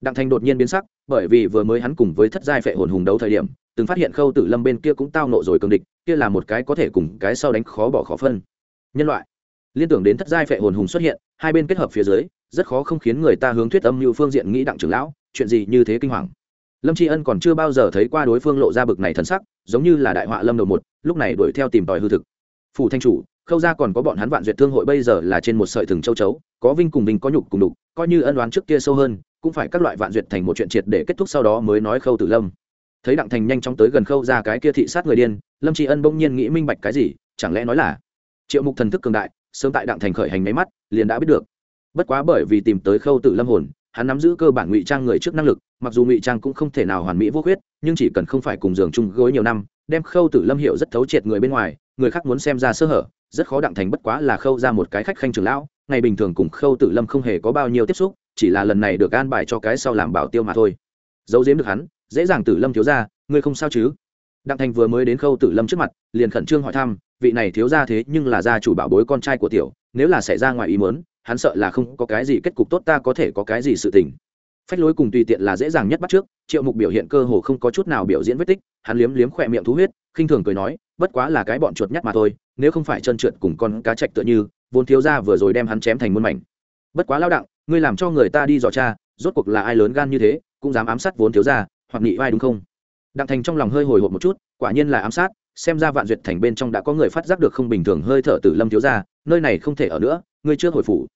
Đặng thành đột nhiên biến sắc bởi vì vừa mới hắn cùng với thất giai phệ hồn hùng đấu thời điểm, từng phát hiện khâu tử lâm bên kia cũng tao nộ rồi cường địch, kia là một cái có thể cùng cái sau đánh khó bỏ khó phân. Nhân loại, liên tưởng đến thất giai phệ hồn hùng xuất hiện, hai bên kết hợp phía dưới, rất khó không khiến người ta hướng thuyết âm như phương diện nghĩ đặng trưởng lão, chuyện gì như thế kinh hoàng. Lâm tri ân còn chưa bao giờ thấy qua đối phương lộ ra bực này thân sắc, giống như là đại họa lâm đầu một, lúc này đuổi theo tìm tòi hư thực. Phủ thanh chủ, khâu ra còn có bọn hắn vạn duyệt thương hội bây giờ là trên một sợi thừng châu chấu, có vinh cùng vinh có nhục cùng đục, coi như ân oán trước kia sâu hơn cũng phải các loại vạn duyệt thành một chuyện triệt để kết thúc sau đó mới nói khâu tử lâm. Thấy đặng thành nhanh chóng tới gần khâu ra cái kia thị sát người điên, lâm tri ân bỗng nhiên nghĩ minh bạch cái gì, chẳng lẽ nói là triệu mục thần thức cường đại, sớm tại đặng thành khởi hành máy mắt, liền đã biết được. Bất quá bởi vì tìm tới khâu tử lâm hồn, hắn nắm giữ cơ bản ngụy trang người trước năng lực, mặc dù ngụy trang cũng không thể nào hoàn mỹ vô khuyết, nhưng chỉ cần không phải cùng giường chung gối nhiều năm, đem khâu tử lâm hiệu rất thấu triệt người bên ngoài, người khác muốn xem ra sơ hở, rất khó đặng thành bất quá là khâu ra một cái khách khanh trường lão, ngày bình thường cùng khâu tử lâm không hề có bao nhiêu tiếp xúc chỉ là lần này được an bài cho cái sau làm bảo tiêu mà thôi. Giấu giếm được hắn, dễ dàng tử lâm thiếu ra ngươi không sao chứ? Đặng thành vừa mới đến khâu tử lâm trước mặt, liền khẩn trương hỏi thăm, vị này thiếu ra thế nhưng là gia chủ bảo bối con trai của tiểu, nếu là xảy ra ngoài ý muốn, hắn sợ là không có cái gì kết cục tốt ta có thể có cái gì sự tình. Phách lối cùng tùy tiện là dễ dàng nhất bắt trước, triệu mục biểu hiện cơ hồ không có chút nào biểu diễn vết tích, hắn liếm liếm khỏe miệng thú huyết, khinh thường cười nói, bất quá là cái bọn chuột nhắt mà thôi, nếu không phải chân trượt cùng con cá chạch tựa như, vốn thiếu ra vừa rồi đem hắn chém thành muôn mảnh. Bất quá lao đặng ngươi làm cho người ta đi dò cha rốt cuộc là ai lớn gan như thế, cũng dám ám sát vốn thiếu ra hoặc nghị vai đúng không? Đặng thành trong lòng hơi hồi hộp một chút, quả nhiên là ám sát, xem ra vạn duyệt thành bên trong đã có người phát giác được không bình thường hơi thở tử lâm thiếu ra nơi này không thể ở nữa, ngươi chưa hồi phủ.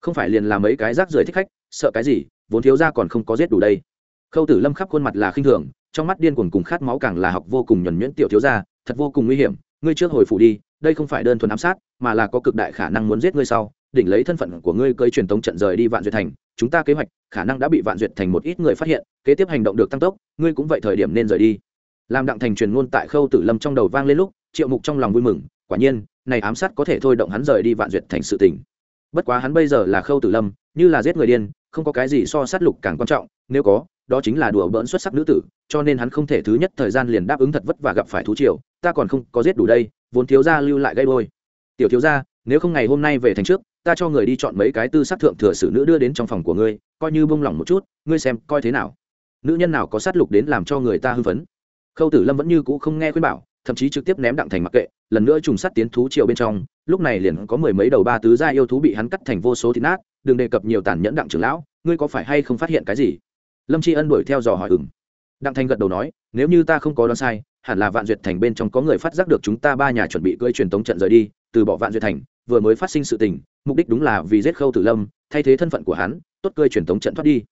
Không phải liền làm mấy cái rác rưởi thích khách, sợ cái gì, vốn thiếu ra còn không có giết đủ đây. Khâu tử lâm khắp khuôn mặt là khinh thường, trong mắt điên cuồng cùng khát máu càng là học vô cùng nhuẩn nhuyễn tiểu thiếu ra thật vô cùng nguy hiểm, ngươi trước hồi phủ đi, đây không phải đơn thuần ám sát, mà là có cực đại khả năng muốn giết ngươi sau đỉnh lấy thân phận của ngươi cưới truyền tống trận rời đi vạn duyệt thành, chúng ta kế hoạch khả năng đã bị vạn duyệt thành một ít người phát hiện, kế tiếp hành động được tăng tốc, ngươi cũng vậy thời điểm nên rời đi. Làm đặng thành truyền ngôn tại khâu tử lâm trong đầu vang lên lúc, triệu mục trong lòng vui mừng, quả nhiên, này ám sát có thể thôi động hắn rời đi vạn duyệt thành sự tình. Bất quá hắn bây giờ là khâu tử lâm, như là giết người điên, không có cái gì so sát lục càng quan trọng, nếu có, đó chính là đùa bỡn xuất sắc nữ tử, cho nên hắn không thể thứ nhất thời gian liền đáp ứng thật vất và gặp phải thú triều, ta còn không có giết đủ đây, vốn thiếu gia lưu lại gây đôi tiểu thiếu gia, nếu không ngày hôm nay về thành trước ta cho người đi chọn mấy cái tư sát thượng thừa sử nữ đưa đến trong phòng của ngươi, coi như bông lỏng một chút, ngươi xem coi thế nào. Nữ nhân nào có sát lục đến làm cho người ta hưng phấn. Khâu tử lâm vẫn như cũ không nghe khuyên bảo, thậm chí trực tiếp ném đặng thành mặc kệ, lần nữa trùng sát tiến thú triều bên trong, lúc này liền có mười mấy đầu ba tứ gia yêu thú bị hắn cắt thành vô số thịt nát, đừng đề cập nhiều tàn nhẫn đặng trưởng lão, ngươi có phải hay không phát hiện cái gì? Lâm tri ân đuổi theo dò hỏi ừng đặng thành gật đầu nói, nếu như ta không có đoán sai, hẳn là vạn duyệt thành bên trong có người phát giác được chúng ta ba nhà chuẩn bị cưỡi truyền tống trận rời đi, từ bỏ vạn duyệt thành, vừa mới phát sinh sự tình mục đích đúng là vì giết khâu tử lâm, thay thế thân phận của hắn, tốt cưỡi truyền thống trận thoát đi.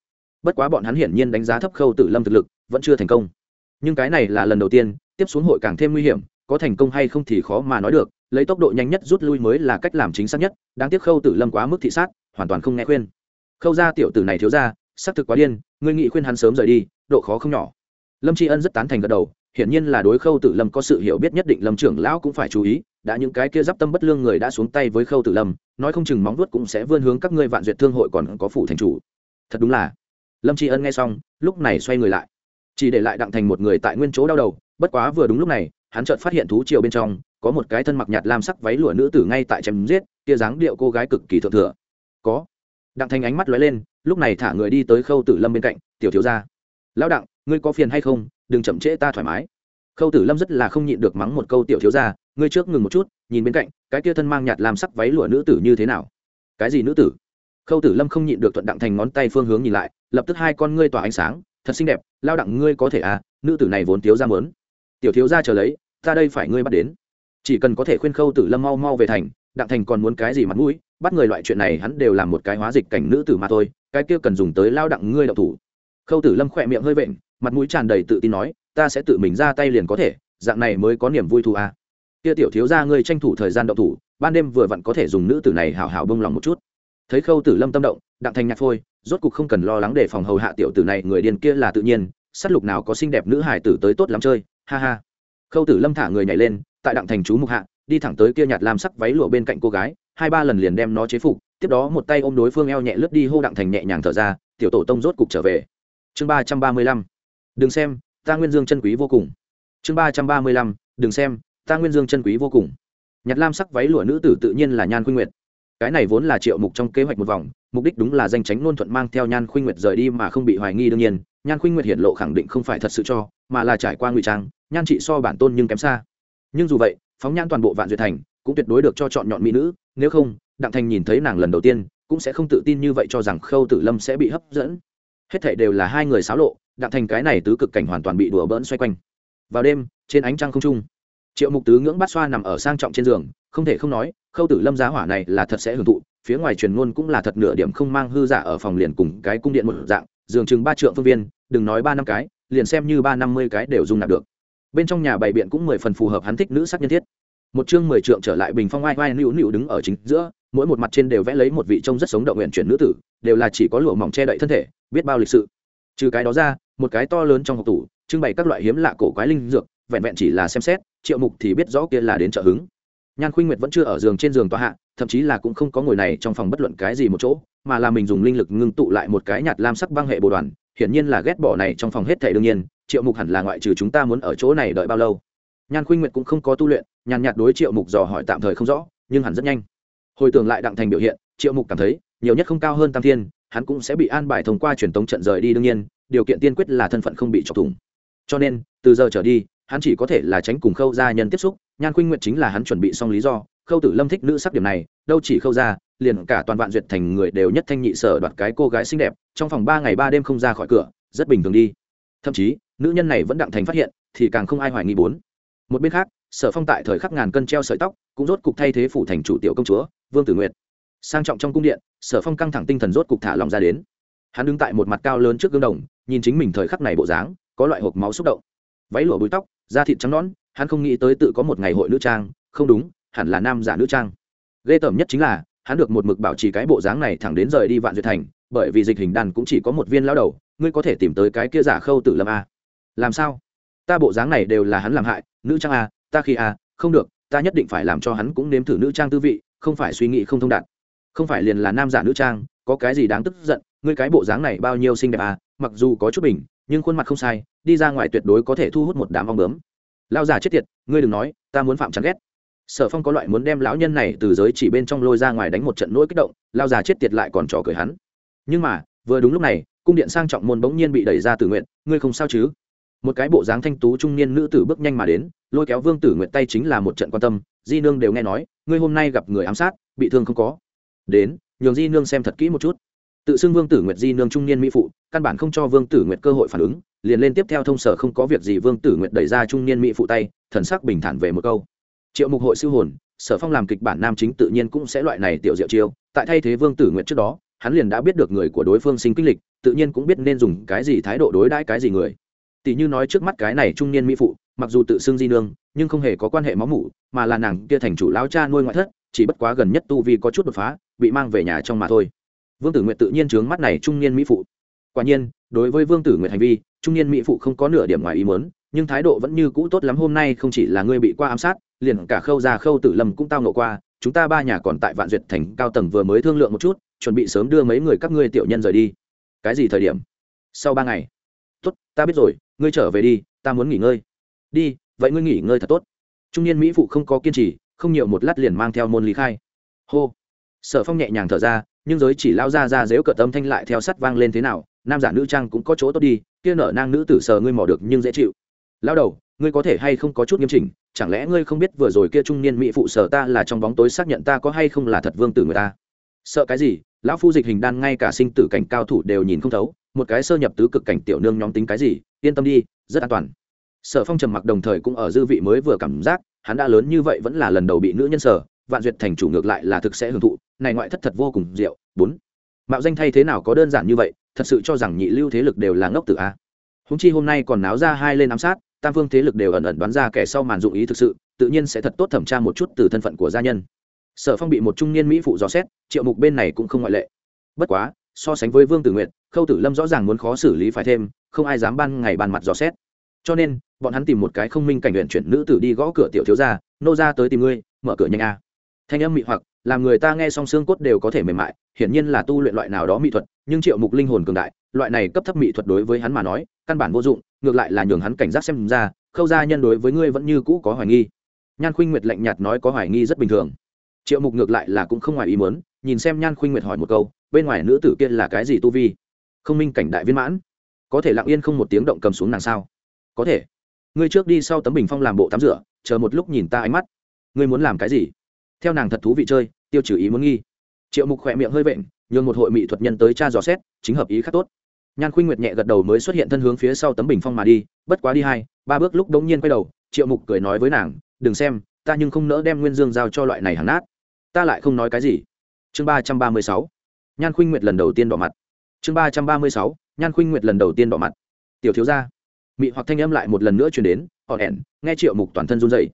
Bất quá bọn hắn hiển nhiên đánh giá thấp khâu tử lâm thực lực, vẫn chưa thành công. Nhưng cái này là lần đầu tiên, tiếp xuống hội càng thêm nguy hiểm, có thành công hay không thì khó mà nói được, lấy tốc độ nhanh nhất rút lui mới là cách làm chính xác nhất, đáng tiếc khâu tử lâm quá mức thị sát, hoàn toàn không nghe khuyên. Khâu ra tiểu tử này thiếu ra xác thực quá điên, ngươi nghị khuyên hắn sớm rời đi, độ khó không nhỏ. Lâm tri ân rất tán thành gật đầu, hiển nhiên là đối khâu tử lâm có sự hiểu biết nhất định lâm trưởng lão cũng phải chú ý đã những cái kia d i p tâm bất lương người đã xuống tay với khâu tử lâm, nói không chừng móng vuốt cũng sẽ vươn hướng các ngươi vạn duyệt thương hội còn có phủ thành chủ. Thật đúng là. Lâm tri ân nghe xong, lúc này xoay người lại. Chỉ để lại đặng thành một người tại nguyên chỗ đau đầu, bất quá vừa đúng lúc này, hắn chợt phát hiện thú triều bên trong, có một cái thân mặc nhạt lam sắc váy lụa nữ tử ngay tại chém giết, kia dáng điệu cô gái cực kỳ thượng thừa. Có. Đặng thành ánh mắt lóe lên, lúc này thả người đi tới khâu tử lâm bên cạnh, tiểu thiếu gia, lão đặng, ngươi có phiền hay không? Đừng chậm trễ ta thoải mái. Khâu tử lâm rất là không nhịn được mắng một câu, tiểu thiếu gia ngươi trước ngừng một chút, nhìn bên cạnh, cái kia thân mang nhạt làm sắc váy lụa nữ tử như thế nào? Cái gì nữ tử? Khâu tử lâm không nhịn được thuận đặng thành ngón tay phương hướng nhìn lại, lập tức hai con ngươi tỏa ánh sáng, thật xinh đẹp, lao đặng ngươi có thể à nữ tử này vốn thiếu ra mớn. Tiểu thiếu ra chờ lấy, ta đây phải ngươi bắt đến. Chỉ cần có thể khuyên khâu tử lâm mau mau về thành, đặng thành còn muốn cái gì mặt mũi, bắt người loại chuyện này hắn đều làm một cái hóa dịch cảnh nữ tử mà thôi, cái kia cần dùng tới lao đặng ngươi đậu thủ. Khâu tử lâm khỏe miệng hơi vện, mặt mũi tràn đầy tự tin nói, ta sẽ tự mình ra tay liền có thể, dạng này mới có niềm vui thù à kia tiểu thiếu ra ngươi tranh thủ thời gian động thủ, ban đêm vừa vặn có thể dùng nữ tử này hào hào bông lòng một chút. Thấy khâu tử lâm tâm động, đặng thành nhạc phôi, rốt cục không cần lo lắng để phòng hầu hạ tiểu tử này, người điên kia là tự nhiên s á t lục nào có xinh đẹp nữ hải tử tới tốt lắm chơi, ha ha. Khâu tử lâm thả người nhảy lên, tại đặng thành chú mục hạ, đi thẳng tới kia nhạt làm sắc váy lụa bên cạnh cô gái, hai ba lần liền đem nó chế phục, tiếp đó một tay ôm đối phương eo nhẹ lướt đi, hô đặng thành nhẹ nhàng thở ra, tiểu tổ tông rốt cục trở về. Chương ba trăm ba mươi lăm. Đừng xem, ta nguyên dương chân quý vô cùng. Chương ba trăm ba mươi lăm. Đừng xem ta nguyên dương chân quý vô cùng. Nhặt lam sắc váy lụa nữ tử tự nhiên là nhan khuynh nguyệt. Cái này vốn là triệu mục trong kế hoạch một vòng, mục đích đúng là danh tránh nôn thuận mang theo nhan khuynh nguyệt rời đi mà không bị hoài nghi đương nhiên. Nhan khuynh nguyệt hiện lộ khẳng định không phải thật sự cho, mà là trải qua ngụy trang, nhan trị so bản tôn nhưng kém xa. Nhưng dù vậy, phóng nhan toàn bộ vạn duyệt thành cũng tuyệt đối được cho chọn nhọn mỹ nữ, nếu không, đặng thành nhìn thấy nàng lần đầu tiên, cũng sẽ không tự tin như vậy cho rằng khâu tử lâm sẽ bị hấp dẫn. Hết thảy đều là hai người xáo lộ, đặng thành cái này tứ cực cảnh hoàn toàn bị đùa bỡn xoay quanh. Vào đêm, trên ánh trăng không trung triệu mục tứ ngưỡng bát xoa nằm ở sang trọng trên giường, không thể không nói, khâu tử lâm giá hỏa này là thật sẽ hưởng thụ, phía ngoài truyền ngôn cũng là thật nửa điểm không mang hư giả ở phòng liền cùng cái cung điện một dạng, giường chừng ba trượng phương viên, đừng nói ba năm cái, liền xem như ba năm mươi cái đều dung nạp được. Bên trong nhà bày biện cũng mười phần phù hợp hắn thích nữ sắc nhân thiết. Một chương mười trượng trở lại bình phong oai oai nữu nữu đứng ở chính giữa, mỗi một mặt trên đều vẽ lấy một vị trông rất sống động nguyện chuyển nữ tử, đều là chỉ có lụa mỏng che đậy thân thể, biết bao lịch sự. Trừ cái đó ra, một cái to lớn trong hộp tủ, trưng bày các loại hiếm lạ cổ quái linh dược vẹn vẹn chỉ là xem xét, triệu mục thì biết rõ kia là đến trợ hứng. Nhan khuynh nguyệt vẫn chưa ở giường trên giường tòa hạ, thậm chí là cũng không có ngồi này trong phòng bất luận cái gì một chỗ, mà là mình dùng linh lực ngưng tụ lại một cái nhạt lam sắc băng hệ bồ đoàn, hiển nhiên là ghét bỏ này trong phòng hết thể đương nhiên, triệu mục hẳn là ngoại trừ chúng ta muốn ở chỗ này đợi bao lâu. Nhan khuynh nguyệt cũng không có tu luyện, nhàn nhạt đối triệu mục dò hỏi tạm thời không rõ, nhưng hẳn rất nhanh. Hồi tưởng lại đặng thành biểu hiện, triệu mục cảm thấy, nhiều nhất không cao hơn tam thiên, hắn cũng sẽ bị an bài thông qua truyền tống trận rời đi đương nhiên, điều kiện tiên quyết là thân phận không bị chọc thủng. Cho nên, từ giờ trở đi hắn chỉ có thể là tránh cùng khâu gia nhân tiếp xúc, nhan khuynh nguyện chính là hắn chuẩn bị xong lý do, khâu tử lâm thích nữ sắc điểm này, đâu chỉ khâu gia, liền cả toàn vạn duyệt thành người đều nhất thanh nhị sở đoạt cái cô gái xinh đẹp, trong phòng ba ngày ba đêm không ra khỏi cửa, rất bình thường đi. Thậm chí, nữ nhân này vẫn đặng thành phát hiện, thì càng không ai hoài nghi bốn. Một bên khác, sở phong tại thời khắc ngàn cân treo sợi tóc, cũng rốt cục thay thế phủ thành chủ tiểu công chúa, vương tử nguyệt. Sang trọng trong cung điện, sở phong căng thẳng tinh thần rốt cục thả lòng ra đến. Hắn đứng tại một mặt cao lớn trước gương đồng, nhìn chính mình thời khắc này bộ dáng, có loại hộp máu xúc động váy lụa bụi tóc, da thịt trắng nõn, hắn không nghĩ tới tự có một ngày hội nữ trang, không đúng, hẳn là nam giả nữ trang. Ghê tởm nhất chính là, hắn được một mực bảo trì cái bộ dáng này thẳng đến rời đi vạn duyệt thành, bởi vì dịch hình đàn cũng chỉ có một viên lao đầu, ngươi có thể tìm tới cái kia giả khâu tử lâm a. Làm sao? Ta bộ dáng này đều là hắn làm hại, nữ trang a, ta khi a, không được, ta nhất định phải làm cho hắn cũng nếm thử nữ trang tư vị, không phải suy nghĩ không thông đạt. Không phải liền là nam giả nữ trang, có cái gì đáng tức giận, ngươi cái bộ dáng này bao nhiêu xinh đẹp à mặc dù có chút bình nhưng khuôn mặt không sai, đi ra ngoài tuyệt đối có thể thu hút một đám ong bướm. Lao già chết tiệt, ngươi đừng nói, ta muốn phạm chán ghét. Sở phong có loại muốn đem lão nhân này từ giới chỉ bên trong lôi ra ngoài đánh một trận nỗi kích động lao già chết tiệt lại còn trò cười hắn. Nhưng mà, vừa đúng lúc này, cung điện sang trọng môn bỗng nhiên bị đẩy ra từ nguyện ngươi không sao chứ? Một cái bộ dáng thanh tú trung niên nữ tử bước nhanh mà đến, lôi kéo vương tử nguyện tay chính là một trận quan tâm, di nương đều nghe nói, ngươi hôm nay gặp người ám sát, bị thương không có. Đến, nhường di nương xem thật kỹ một chút tự xưng vương tử nguyệt di nương trung niên mỹ phụ, căn bản không cho vương tử nguyệt cơ hội phản ứng, liền lên tiếp theo thông sở không có việc gì vương tử nguyệt đẩy ra trung niên mỹ phụ tay, thần sắc bình thản về một câu. Triệu mục hội siêu hồn, sở phong làm kịch bản nam chính tự nhiên cũng sẽ loại này tiểu diệu chiêu, tại thay thế vương tử nguyệt trước đó, hắn liền đã biết được người của đối phương sinh kinh lịch, tự nhiên cũng biết nên dùng cái gì thái độ đối đãi cái gì người. Tỷ như nói trước mắt cái này trung niên mỹ phụ, mặc dù tự xưng di nương, nhưng không hề có quan hệ máu mủ, mà là nàng kia thành chủ lao cha nuôi ngoại thất, chỉ bất quá gần nhất tu vi có chút đột phá, bị mang về nhà trong mà thôi vương tử nguyệt tự nhiên trướng mắt này trung niên mỹ phụ. Quả nhiên, đối với vương tử nguyệt hành vi, trung niên mỹ phụ không có nửa điểm ngoài ý mớn nhưng thái độ vẫn như cũ tốt lắm. Hôm nay không chỉ là ngươi bị qua ám sát, liền cả khâu ra khâu tử lâm cũng tao nộ qua. Chúng ta ba nhà còn tại vạn duyệt thành cao tầng vừa mới thương lượng một chút, chuẩn bị sớm đưa mấy người các ngươi tiểu nhân rời đi. Cái gì thời điểm? Sau ba ngày. Tốt, ta biết rồi, ngươi trở về đi, ta muốn nghỉ ngơi. Đi, vậy ngươi nghỉ ngơi thật tốt. Trung niên mỹ phụ không có kiên trì, không nhiều một lát liền mang theo môn lý khai. Hô. Sở phong nhẹ nhàng thở ra nhưng giới chỉ lao ra ra dếu cợt tâm thanh lại theo sắt vang lên thế nào, nam giả nữ trang cũng có chỗ tốt đi, kia nở nang nữ tử sờ ngươi mò được nhưng dễ chịu. Lao đầu, ngươi có thể hay không có chút nghiêm chỉnh, chẳng lẽ ngươi không biết vừa rồi kia trung niên mỹ phụ sở ta là trong bóng tối xác nhận ta có hay không là thật vương tử người ta? Sợ cái gì, lão phu dịch hình đan ngay cả sinh tử cảnh cao thủ đều nhìn không thấu, một cái sơ nhập tứ cực cảnh tiểu nương nhóm tính cái gì, yên tâm đi, rất an toàn. Sở phong trầm mặc đồng thời cũng ở dư vị mới vừa cảm giác, hắn đã lớn như vậy vẫn là lần đầu bị nữ nhân sở vạn duyệt thành chủ ngược lại là thực sẽ hưởng thụ, này ngoại thất thật vô cùng diệu. Bốn, mạo danh thay thế nào có đơn giản như vậy, thật sự cho rằng nhị lưu thế lực đều là ngốc tử a. Húng chi hôm nay còn náo ra hai lên ám sát, tam phương thế lực đều ẩn ẩn đoán ra kẻ sau màn dụng ý thực sự, tự nhiên sẽ thật tốt thẩm tra một chút từ thân phận của gia nhân. Sở phong bị một trung niên mỹ phụ dò xét, triệu mục bên này cũng không ngoại lệ. Bất quá, so sánh với vương tử nguyện khâu tử lâm rõ ràng muốn khó xử lý phải thêm, không ai dám ban ngày bàn mặt dò xét. Cho nên, bọn hắn tìm một cái không minh cảnh luyện chuyển nữ tử đi gõ cửa tiểu thiếu gia, nô ra tới tìm ngươi, mở cửa nhanh a thanh âm mị hoặc, làm người ta nghe song xương cốt đều có thể mềm mại, hiển nhiên là tu luyện loại nào đó mỹ thuật, nhưng triệu mục linh hồn cường đại, loại này cấp thấp mỹ thuật đối với hắn mà nói, căn bản vô dụng, ngược lại là nhường hắn cảnh giác xem ra, khâu gia nhân đối với ngươi vẫn như cũ có hoài nghi. Nhan khuynh nguyệt lạnh nhạt nói có hoài nghi rất bình thường. Triệu mục ngược lại là cũng không ngoài ý muốn, nhìn xem nhan khuynh nguyệt hỏi một câu, bên ngoài nữ tử kia là cái gì tu vi? Không minh cảnh đại viên mãn. Có thể lặng yên không một tiếng động cầm xuống nàng sao? Có thể. Ngươi trước đi sau tấm bình phong làm bộ tắm rửa, chờ một lúc nhìn ta ánh mắt. Ngươi muốn làm cái gì? Theo nàng thật thú vị chơi, tiêu trừ ý muốn nghi. Triệu mục khỏe miệng hơi vện, nhường một hội mỹ thuật nhân tới cha dò xét, chính hợp ý khá tốt. Nhan khuynh nguyệt nhẹ gật đầu mới xuất hiện thân hướng phía sau tấm bình phong mà đi, bất quá đi hai, ba bước lúc đống nhiên quay đầu, triệu mục cười nói với nàng, đừng xem, ta nhưng không nỡ đem nguyên dương giao cho loại này hàng nát. Ta lại không nói cái gì. Chương ba trăm ba mươi sáu, nhan khuynh nguyệt lần đầu tiên đỏ mặt. Chương ba trăm ba mươi sáu, nhan khuynh nguyệt lần đầu tiên đỏ mặt. Tiểu thiếu gia. Mị hoặc thanh âm lại một lần nữa truyền đến họ ẻn nghe triệu mục toàn thân run dậy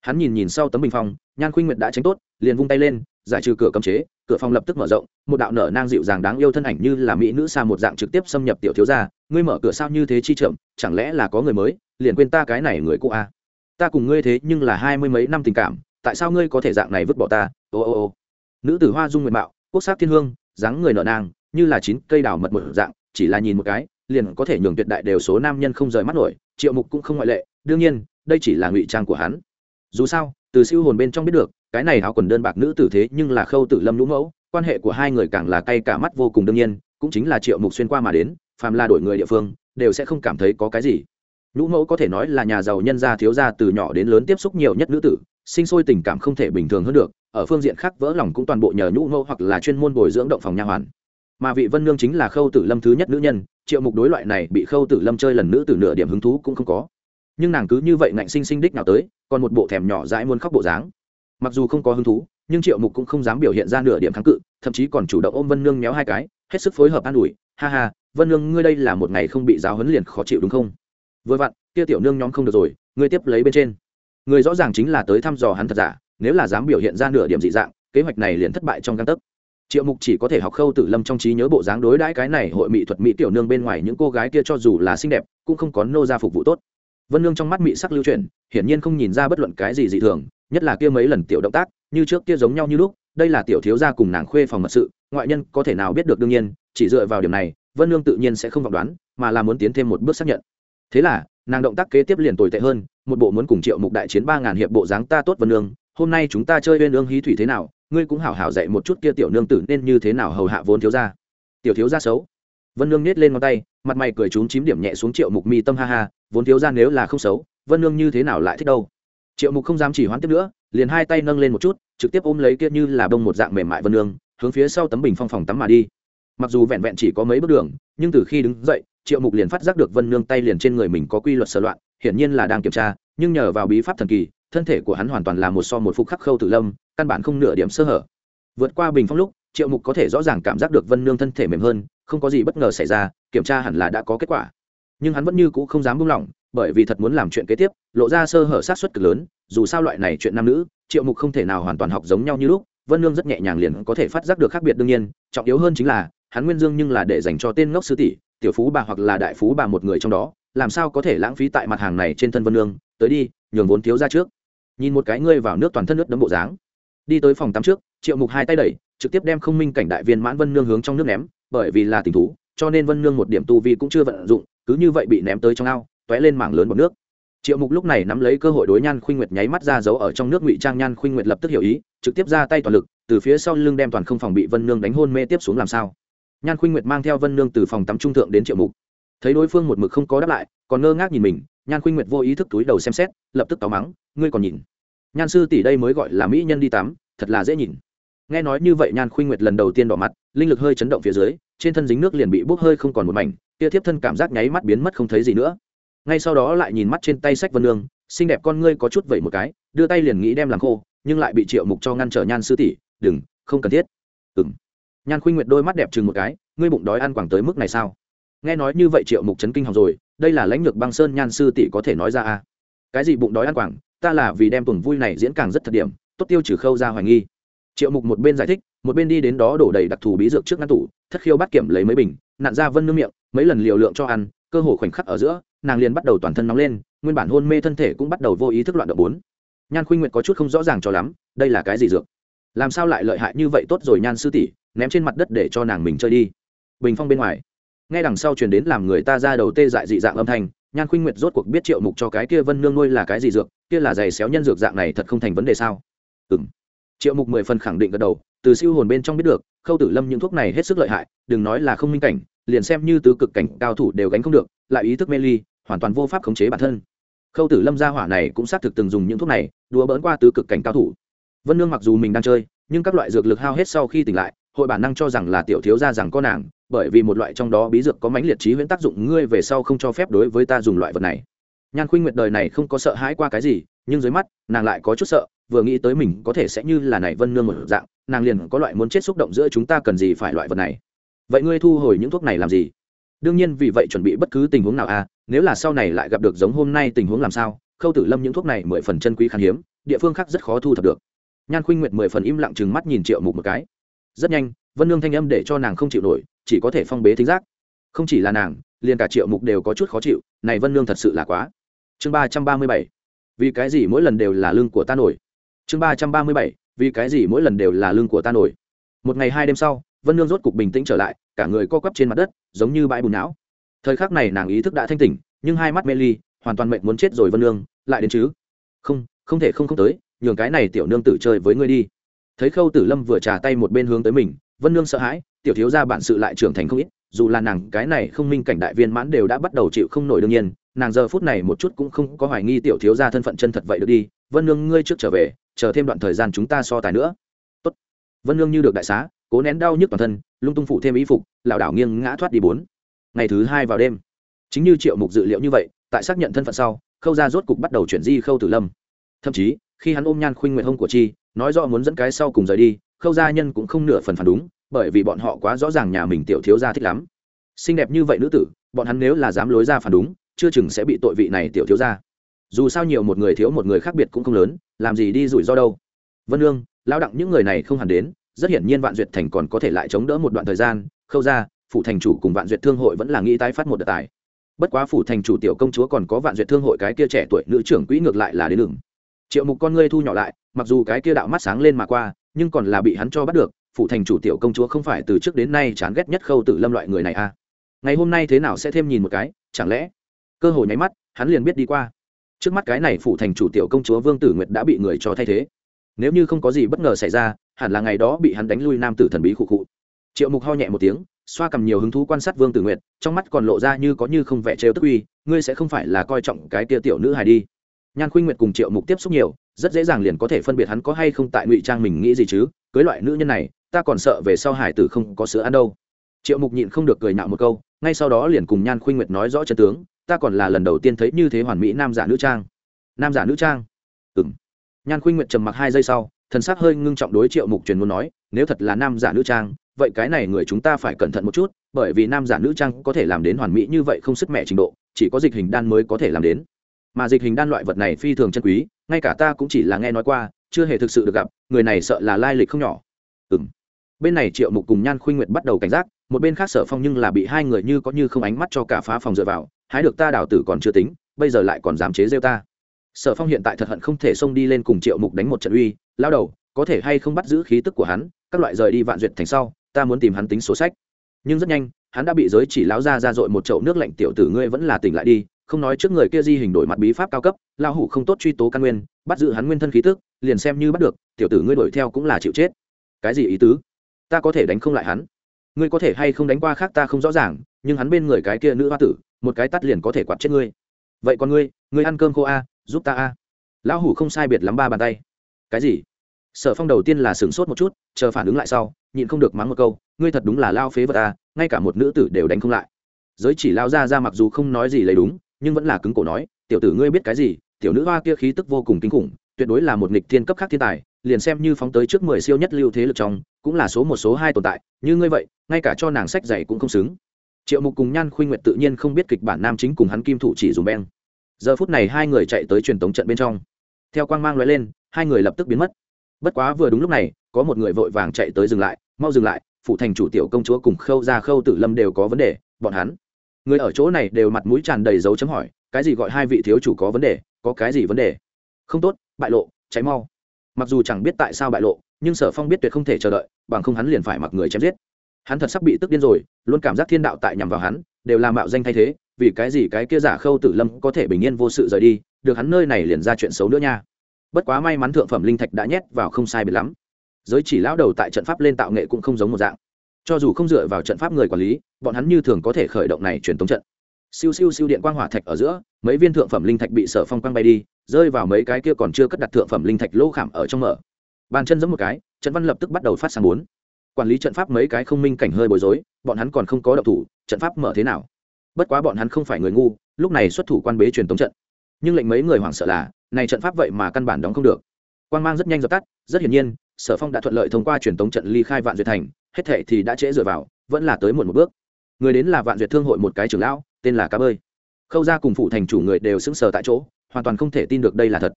hắn nhìn nhìn sau tấm bình phong, nhan khuynh nguyệt đã tránh tốt, liền vung tay lên, giải trừ cửa cấm chế, cửa phòng lập tức mở rộng, một đạo nở nang dịu dàng đáng yêu thân ảnh như là mỹ nữ xa một dạng trực tiếp xâm nhập tiểu thiếu gia, ngươi mở cửa sao như thế chi trượm chẳng lẽ là có người mới, liền quên ta cái này người cũ à? ta cùng ngươi thế nhưng là hai mươi mấy năm tình cảm, tại sao ngươi có thể dạng này vứt bỏ ta? Ô ô ô. Nữ tử hoa dung nguyện mạo, quốc sắc thiên hương, dáng người nở nang, như là chín cây đào mật một dạng, chỉ là nhìn một cái, liền có thể nhường tuyệt đại đều số nam nhân không rời mắt nổi, triệu mục cũng không ngoại lệ, đương nhiên, đây chỉ là ngụy trang của hắn dù sao, từ siêu hồn bên trong biết được, cái này áo quần đơn bạc nữ tử thế nhưng là khâu tử lâm lũ mẫu, quan hệ của hai người càng là cay cả mắt vô cùng đương nhiên, cũng chính là triệu mục xuyên qua mà đến, phàm là đổi người địa phương, đều sẽ không cảm thấy có cái gì. Nhũ mẫu có thể nói là nhà giàu nhân gia thiếu gia từ nhỏ đến lớn tiếp xúc nhiều nhất nữ tử, sinh sôi tình cảm không thể bình thường hơn được, ở phương diện khác vỡ lòng cũng toàn bộ nhờ nhũ mẫu hoặc là chuyên môn bồi dưỡng động phòng nha hoàn. Mà vị vân nương chính là khâu tử lâm thứ nhất nữ nhân, triệu mục đối loại này bị khâu tử lâm chơi lần nữ tử nửa điểm hứng thú cũng không có nhưng nàng cứ như vậy ngạnh sinh sinh đích nào tới, còn một bộ thèm nhỏ dãi muốn khóc bộ dáng. Mặc dù không có hứng thú, nhưng triệu mục cũng không dám biểu hiện ra nửa điểm kháng cự, thậm chí còn chủ động ôm vân nương méo hai cái, hết sức phối hợp an ủi, ha ha, vân nương, ngươi đây là một ngày không bị giáo huấn liền khó chịu đúng không? Vừa vặn, kia tiểu nương nhóm không được rồi, ngươi tiếp lấy bên trên. Người rõ ràng chính là tới thăm dò hắn thật giả, nếu là dám biểu hiện ra nửa điểm dị dạng, kế hoạch này liền thất bại trong căn tấc. Triệu mục chỉ có thể học khâu tử lâm trong trí nhớ bộ dáng đối đãi cái này hội mỹ thuật mỹ tiểu nương bên ngoài những cô gái kia cho dù là xinh đẹp, cũng không có nô ra phục vụ tốt vân nương trong mắt mị sắc lưu chuyển, hiển nhiên không nhìn ra bất luận cái gì dị thường, nhất là kia mấy lần tiểu động tác, như trước kia giống nhau như lúc, đây là tiểu thiếu gia cùng nàng khuê phòng mật sự, ngoại nhân có thể nào biết được đương nhiên, chỉ dựa vào điểm này, vân nương tự nhiên sẽ không vọng đoán, mà là muốn tiến thêm một bước xác nhận. Thế là, nàng động tác kế tiếp liền tồi tệ hơn, một bộ muốn cùng triệu mục đại chiến ba ngàn hiệp bộ dáng ta tốt vân nương, hôm nay chúng ta chơi bên ương hí thủy thế nào, ngươi cũng hảo hảo dạy một chút kia tiểu nương tử nên như thế nào hầu hạ vốn thiếu gia. Tiểu thiếu gia xấu vân nương nhét lên ngón tay, mặt mày cười trúng chím điểm nhẹ xuống triệu mục mi tâm ha ha, vốn thiếu ra nếu là không xấu, vân nương như thế nào lại thích đâu? Triệu mục không dám chỉ hoãn tiếp nữa, liền hai tay nâng lên một chút, trực tiếp ôm lấy kia như là bông một dạng mềm mại vân nương, hướng phía sau tấm bình phong phòng tắm mà đi. Mặc dù vẹn vẹn chỉ có mấy bước đường, nhưng từ khi đứng dậy, triệu mục liền phát giác được vân nương tay liền trên người mình có quy luật sở loạn, hiển nhiên là đang kiểm tra, nhưng nhờ vào bí pháp thần kỳ, thân thể của hắn hoàn toàn là một so một phục khắc khâu tử lâm, căn bản không nửa điểm sơ hở. Vượt qua bình phong lúc, triệu mục có thể rõ ràng cảm giác được vân nương thân thể mềm hơn không có gì bất ngờ xảy ra, kiểm tra hẳn là đã có kết quả. Nhưng hắn vẫn như c ũ không dám buông lỏng, bởi vì thật muốn làm chuyện kế tiếp, lộ ra sơ hở sát xuất cực lớn, dù sao loại này chuyện nam nữ, triệu mục không thể nào hoàn toàn học giống nhau như lúc, vân nương rất nhẹ nhàng liền có thể phát giác được khác biệt đương nhiên, trọng yếu hơn chính là, hắn nguyên dương nhưng là để dành cho tên ngốc sư tỷ, tiểu phú bà hoặc là đại phú bà một người trong đó, làm sao có thể lãng phí tại mặt hàng này trên thân vân nương, tới đi, nhường vốn thiếu ra trước. Nhìn một cái ngươi vào nước toàn thân nước đấm bộ dáng. Đi tới phòng tắm trước, triệu mục hai tay đẩy, trực tiếp đem không minh cảnh đại viên mãn vân nương hướng trong nước ném bởi vì là tình thú, cho nên vân nương một điểm tu vi cũng chưa vận dụng, cứ như vậy bị ném tới trong ao t ó é lên mảng lớn bọc nước. Triệu mục lúc này nắm lấy cơ hội đối nhan khuynh nguyệt nháy mắt ra giấu ở trong nước ngụy trang nhan khuynh nguyệt lập tức hiểu ý, trực tiếp ra tay toàn lực, từ phía sau lưng đem toàn không phòng bị vân nương đánh hôn mê tiếp xuống làm sao. Nhan khuynh nguyệt mang theo vân nương từ phòng tắm trung thượng đến triệu mục. Thấy đối phương một mực không có đáp lại, còn ngơ ngác nhìn mình, nhan khuynh nguyệt vô ý thức túi đầu xem xét, lập tức táo mắng, ngươi còn nhìn? Nhan sư tỷ đây mới gọi là mỹ nhân đi tắm, thật là dễ nhìn nghe nói như vậy nhan khuynh nguyệt lần đầu tiên đỏ mặt, linh lực hơi chấn động phía dưới, trên thân dính nước liền bị bốc hơi không còn một mảnh, kia tiếp thân cảm giác nháy mắt biến mất không thấy gì nữa. Ngay sau đó lại nhìn mắt trên tay sách vân nương, xinh đẹp con ngươi có chút vẩy một cái, đưa tay liền nghĩ đem làm khô, nhưng lại bị triệu mục cho ngăn trở nhan sư tỷ, đừng, không cần thiết. Ừng nhan khuynh nguyệt đôi mắt đẹp chừng một cái, ngươi bụng đói ăn quảng tới mức này sao? Nghe nói như vậy triệu mục chấn kinh học rồi, đây là lãnh lược băng sơn nhan sư tỷ có thể nói ra à? Cái gì bụng đói ăn quảng, ta là vì đem tuần vui này diễn càng rất thật điểm, tốt tiêu trừ khâu ra hoài nghi triệu mục một bên giải thích, một bên đi đến đó đổ đầy đặc thù bí dược trước ngăn tủ, thất khiêu bắt kiểm lấy mấy bình nạn ra vân nương miệng, mấy lần liều lượng cho ăn, cơ hồ khoảnh khắc ở giữa, nàng liền bắt đầu toàn thân nóng lên, nguyên bản hôn mê thân thể cũng bắt đầu vô ý thức loạn động bốn. Nhan khuynh nguyệt có chút không rõ ràng cho lắm, đây là cái gì dược? Làm sao lại lợi hại như vậy tốt rồi nhan sư tỷ, ném trên mặt đất để cho nàng mình chơi đi. Bình phong bên ngoài. Nghe đằng sau truyền đến làm người ta ra đầu tê dại dị dạng âm thanh, nhan khuynh nguyệt rốt cuộc biết triệu mục cho cái kia vân nương nuôi là cái gì dược, kia là giày xéo nhân dược dạng này thật không thành vấn đề sao? Ừ triệu mục mười phần khẳng định gật đầu, từ siêu hồn bên trong biết được, khâu tử lâm những thuốc này hết sức lợi hại, đừng nói là không minh cảnh, liền xem như tứ cực cảnh cao thủ đều gánh không được, lại ý thức mê ly, hoàn toàn vô pháp khống chế bản thân. Khâu tử lâm gia hỏa này cũng xác thực từng dùng những thuốc này, đùa bỡn qua tứ cực cảnh cao thủ. Vân nương mặc dù mình đang chơi, nhưng các loại dược lực hao hết sau khi tỉnh lại, hội bản năng cho rằng là tiểu thiếu gia rằng có nàng, bởi vì một loại trong đó bí dược có mãnh liệt trí huyễn tác dụng, ngươi về sau không cho phép đối với ta dùng loại vật này. Nhan khuynh nguyệt đời này không có sợ hãi qua cái gì, nhưng dưới mắt, nàng lại có chút sợ vừa nghĩ tới mình có thể sẽ như là này vân nương một dạng, nàng liền có loại muốn chết xúc động giữa chúng ta cần gì phải loại vật này. Vậy ngươi thu hồi những thuốc này làm gì? Đương nhiên vì vậy chuẩn bị bất cứ tình huống nào à nếu là sau này lại gặp được giống hôm nay tình huống làm sao, khâu tử lâm những thuốc này mười phần chân quý khan hiếm, địa phương khác rất khó thu thập được. Nhan khuynh nguyệt mười phần im lặng chừng mắt nhìn triệu mục một cái. Rất nhanh, vân nương thanh âm để cho nàng không chịu nổi, chỉ có thể phong bế thính giác. Không chỉ là nàng, liền cả triệu mục đều có chút khó chịu, này vân nương thật sự là quá. Chương ba trăm ba mươi bảy. Vì cái gì mỗi lần đều là lương của ta nổi? Chương ba trăm ba mươi bảy, vì cái gì mỗi lần đều là lương của ta nổi? Một ngày hai đêm sau, vân nương rốt cục bình tĩnh trở lại, cả người co quắp trên mặt đất, giống như bãi bùn não. Thời khắc này nàng ý thức đã thanh tỉnh, nhưng hai mắt mê ly, hoàn toàn mệnh muốn chết rồi vân nương, lại đến chứ? Không không thể không không tới, nhường cái này tiểu nương tử chơi với ngươi đi. Thấy khâu tử lâm vừa trà tay một bên hướng tới mình, vân nương sợ hãi, tiểu thiếu ra bản sự lại trưởng thành không ít, dù là nàng cái này không minh cảnh đại viên mãn đều đã bắt đầu chịu không nổi đương nhiên, nàng giờ phút này một chút cũng không có hoài nghi tiểu thiếu ra thân phận chân thật vậy được đi. Vân nương, ngươi trước trở về chờ thêm đoạn thời gian chúng ta so tài nữa. Tốt. vân lương như được đại xá, cố nén đau nhức toàn thân, lung tung phụ thêm ý phục, lảo đảo nghiêng ngã thoát đi bốn. Ngày thứ hai vào đêm, chính như triệu mục dự liệu như vậy, tại xác nhận thân phận sau, khâu ra rốt cục bắt đầu chuyển di khâu tử lâm. Thậm chí, khi hắn ôm nhan khuynh nguyện hông của chi, nói rõ muốn dẫn cái sau cùng rời đi, khâu gia nhân cũng không nửa phần phản đúng, bởi vì bọn họ quá rõ ràng nhà mình tiểu thiếu gia thích lắm. Xinh đẹp như vậy nữ tử, bọn hắn nếu là dám lối ra phản đúng, chưa chừng sẽ bị tội vị này tiểu thiếu gia dù sao nhiều một người thiếu một người khác biệt cũng không lớn, làm gì đi rủi ro đâu. Vân lương lao đặng những người này không hẳn đến, rất hiển nhiên vạn duyệt thành còn có thể lại chống đỡ một đoạn thời gian, khâu ra, phủ thành chủ cùng vạn duyệt thương hội vẫn là nghĩ tái phát một đợt tài. Bất quá phủ thành chủ tiểu công chúa còn có vạn duyệt thương hội cái kia trẻ tuổi nữ trưởng quỹ ngược lại là đến đường. Triệu mục con ngươi thu nhỏ lại, mặc dù cái kia đạo mắt sáng lên mà qua, nhưng còn là bị hắn cho bắt được, phủ thành chủ tiểu công chúa không phải từ trước đến nay chán ghét nhất khâu tử lâm loại người này à. Ngày hôm nay thế nào sẽ thêm nhìn một cái, chẳng lẽ? Cơ hội nháy mắt, hắn liền biết đi qua trước mắt cái này phủ thành chủ tiểu công chúa vương tử nguyệt đã bị người cho thay thế. Nếu như không có gì bất ngờ xảy ra, hẳn là ngày đó bị hắn đánh lui nam tử thần bí khụ khụ. Triệu mục ho nhẹ một tiếng, xoa cầm nhiều hứng thú quan sát vương tử nguyệt, trong mắt còn lộ ra như có như không vẻ trêu tức uy, ngươi sẽ không phải là coi trọng cái tia tiểu nữ hài đi. Nhan khuynh nguyệt cùng triệu mục tiếp xúc nhiều, rất dễ dàng liền có thể phân biệt hắn có hay không tại ngụy trang mình nghĩ gì chứ, cưới loại nữ nhân này, ta còn sợ về sau hải tử không có sữa ăn đâu. Triệu mục nhịn không được cười nạo một câu, ngay sau đó liền cùng nhan khuynh nguyệt nói rõ chân tướng ta còn là lần đầu tiên thấy như thế hoàn mỹ nam giả nữ trang. Nam giả nữ trang? Ừ m nhan khuynh nguyệt trầm mặc hai giây sau, thần sắc hơi ngưng trọng đối triệu mục truyền muốn nói, nếu thật là nam giả nữ trang, vậy cái này người chúng ta phải cẩn thận một chút, bởi vì nam giả nữ trang có thể làm đến hoàn mỹ như vậy không sức mẹ trình độ, chỉ có dịch hình đan mới có thể làm đến. Mà dịch hình đan loại vật này phi thường chân quý, ngay cả ta cũng chỉ là nghe nói qua, chưa hề thực sự được gặp, người này sợ là lai lịch không nhỏ. Ừ m bên này triệu mục cùng nhan khuynh nguyệt bắt đầu cảnh giác, một bên khác sở phong nhưng là bị hai người như có như không ánh mắt cho cả phá phòng dựa vào hái được ta đào tử còn chưa tính, bây giờ lại còn dám chế rêu ta. Sở phong hiện tại thật hận không thể xông đi lên cùng triệu mục đánh một trận uy, lao đầu, có thể hay không bắt giữ khí tức của hắn, các loại rời đi vạn duyệt thành sau, ta muốn tìm hắn tính số sách. Nhưng rất nhanh, hắn đã bị giới chỉ láo ra ra dội một chậu nước lạnh tiểu tử ngươi vẫn là tỉnh lại đi, không nói trước người kia di hình đổi mặt bí pháp cao cấp lao hủ không tốt truy tố căn nguyên, bắt giữ hắn nguyên thân khí tức, liền xem như bắt được, tiểu tử ngươi đuổi theo cũng là chịu chết. Cái gì ý tứ? Ta có thể đánh không lại hắn. Ngươi có thể hay không đánh qua khác ta không rõ ràng, nhưng hắn bên người cái kia nữ hoa tử một cái tắt liền có thể quạt chết ngươi. Vậy còn ngươi ngươi ăn cơm khô a, giúp ta a. Lão hủ không sai biệt lắm ba bàn tay. Cái gì? Sở phong đầu tiên là sửng sốt một chút, chờ phản ứng lại sau, nhịn không được mắng một câu, ngươi thật đúng là lao phế vật ta ngay cả một nữ tử đều đánh không lại. Giới chỉ lao ra ra mặc dù không nói gì lấy đúng, nhưng vẫn là cứng cổ nói, tiểu tử ngươi biết cái gì, tiểu nữ hoa kia khí tức vô cùng kinh khủng, tuyệt đối là một nghịch thiên cấp khác thiên tài, liền xem như phóng tới trước mười siêu nhất lưu thế lực trong, cũng là số một, số hai tồn tại, như ngươi vậy, ngay cả cho nàng sách dạy cũng không xứng triệu mục cùng nhan khuynh nguyệt tự nhiên không biết kịch bản nam chính cùng hắn kim thủ chỉ dùng beng. Giờ phút này hai người chạy tới truyền tống trận bên trong. Theo quang mang loại lên, hai người lập tức biến mất. Bất quá vừa đúng lúc này, có một người vội vàng chạy tới dừng lại, mau dừng lại, phụ thành chủ tiểu công chúa cùng khâu ra khâu tử lâm đều có vấn đề, bọn hắn. Người ở chỗ này đều mặt mũi tràn đầy dấu chấm hỏi, cái gì gọi hai vị thiếu chủ có vấn đề, có cái gì vấn đề? Không tốt, bại lộ, cháy mau. Mặc dù chẳng biết tại sao bại lộ, nhưng sở phong biết tuyệt không thể chờ đợi, bằng không hắn liền phải mặc người chém giết hắn thật sắp bị tức điên rồi, luôn cảm giác thiên đạo tại nhằm vào hắn, đều làm mạo danh thay thế, vì cái gì cái kia giả khâu tử lâm có thể bình yên vô sự rời đi, được hắn nơi này liền ra chuyện xấu nữa nha. Bất quá may mắn thượng phẩm linh thạch đã nhét vào không sai biệt lắm. Giới chỉ lão đầu tại trận pháp lên tạo nghệ cũng không giống một dạng. Cho dù không dựa vào trận pháp người quản lý, bọn hắn như thường có thể khởi động này truyền tống trận. Siêu siêu siêu điện quang hỏa thạch ở giữa, mấy viên thượng phẩm linh thạch bị sở phong quang bay đi, rơi vào mấy cái kia còn chưa cất đặt thượng phẩm linh thạch lỗ khảm ở trong mở. Bàn chân giẫm một cái, trận văn lập tức bắt đầu phát sáng bốn quản lý trận pháp mấy cái không minh cảnh hơi bối rối, bọn hắn còn không có động thủ, trận pháp mở thế nào? Bất quá bọn hắn không phải người ngu, lúc này xuất thủ quan bế truyền tống trận. Nhưng lệnh mấy người hoảng sợ là, này trận pháp vậy mà căn bản đóng không được. Quan mang rất nhanh dập tắt, rất hiển nhiên, sở phong đã thuận lợi thông qua truyền tống trận ly khai vạn duyệt thành, hết thệ thì đã trễ dựa vào, vẫn là tới muộn một bước. Người đến là vạn duyệt thương hội một cái trưởng lão, tên là cá bơi. Khâu ra cùng phụ thành chủ người đều sững sờ tại chỗ, hoàn toàn không thể tin được đây là thật.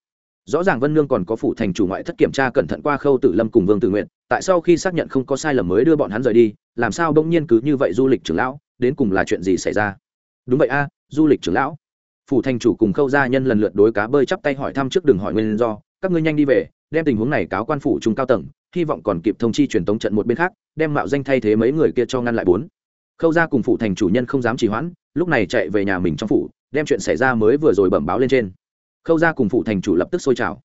Rõ ràng vân nương còn có phụ thành chủ ngoại thất kiểm tra cẩn thận qua khâu tử lâm cùng vương tử nguyện tại sau khi xác nhận không có sai lầm mới đưa bọn hắn rời đi, làm sao bỗng nhiên cứ như vậy du lịch trưởng lão, đến cùng là chuyện gì xảy ra? Đúng vậy a, du lịch trưởng lão. Phủ thành chủ cùng khâu gia nhân lần lượt đối cá bơi chắp tay hỏi thăm trước đường hỏi nguyên do, các ngươi nhanh đi về, đem tình huống này cáo quan phủ trung cao tầng, hy vọng còn kịp thông chi truyền tống trận một bên khác, đem mạo danh thay thế mấy người kia cho ngăn lại bốn. Khâu gia cùng phủ thành chủ nhân không dám trì hoãn, lúc này chạy về nhà mình trong phủ, đem chuyện xảy ra mới vừa rồi bẩm báo lên trên. Khâu gia cùng phủ thành chủ lập tức sôi trào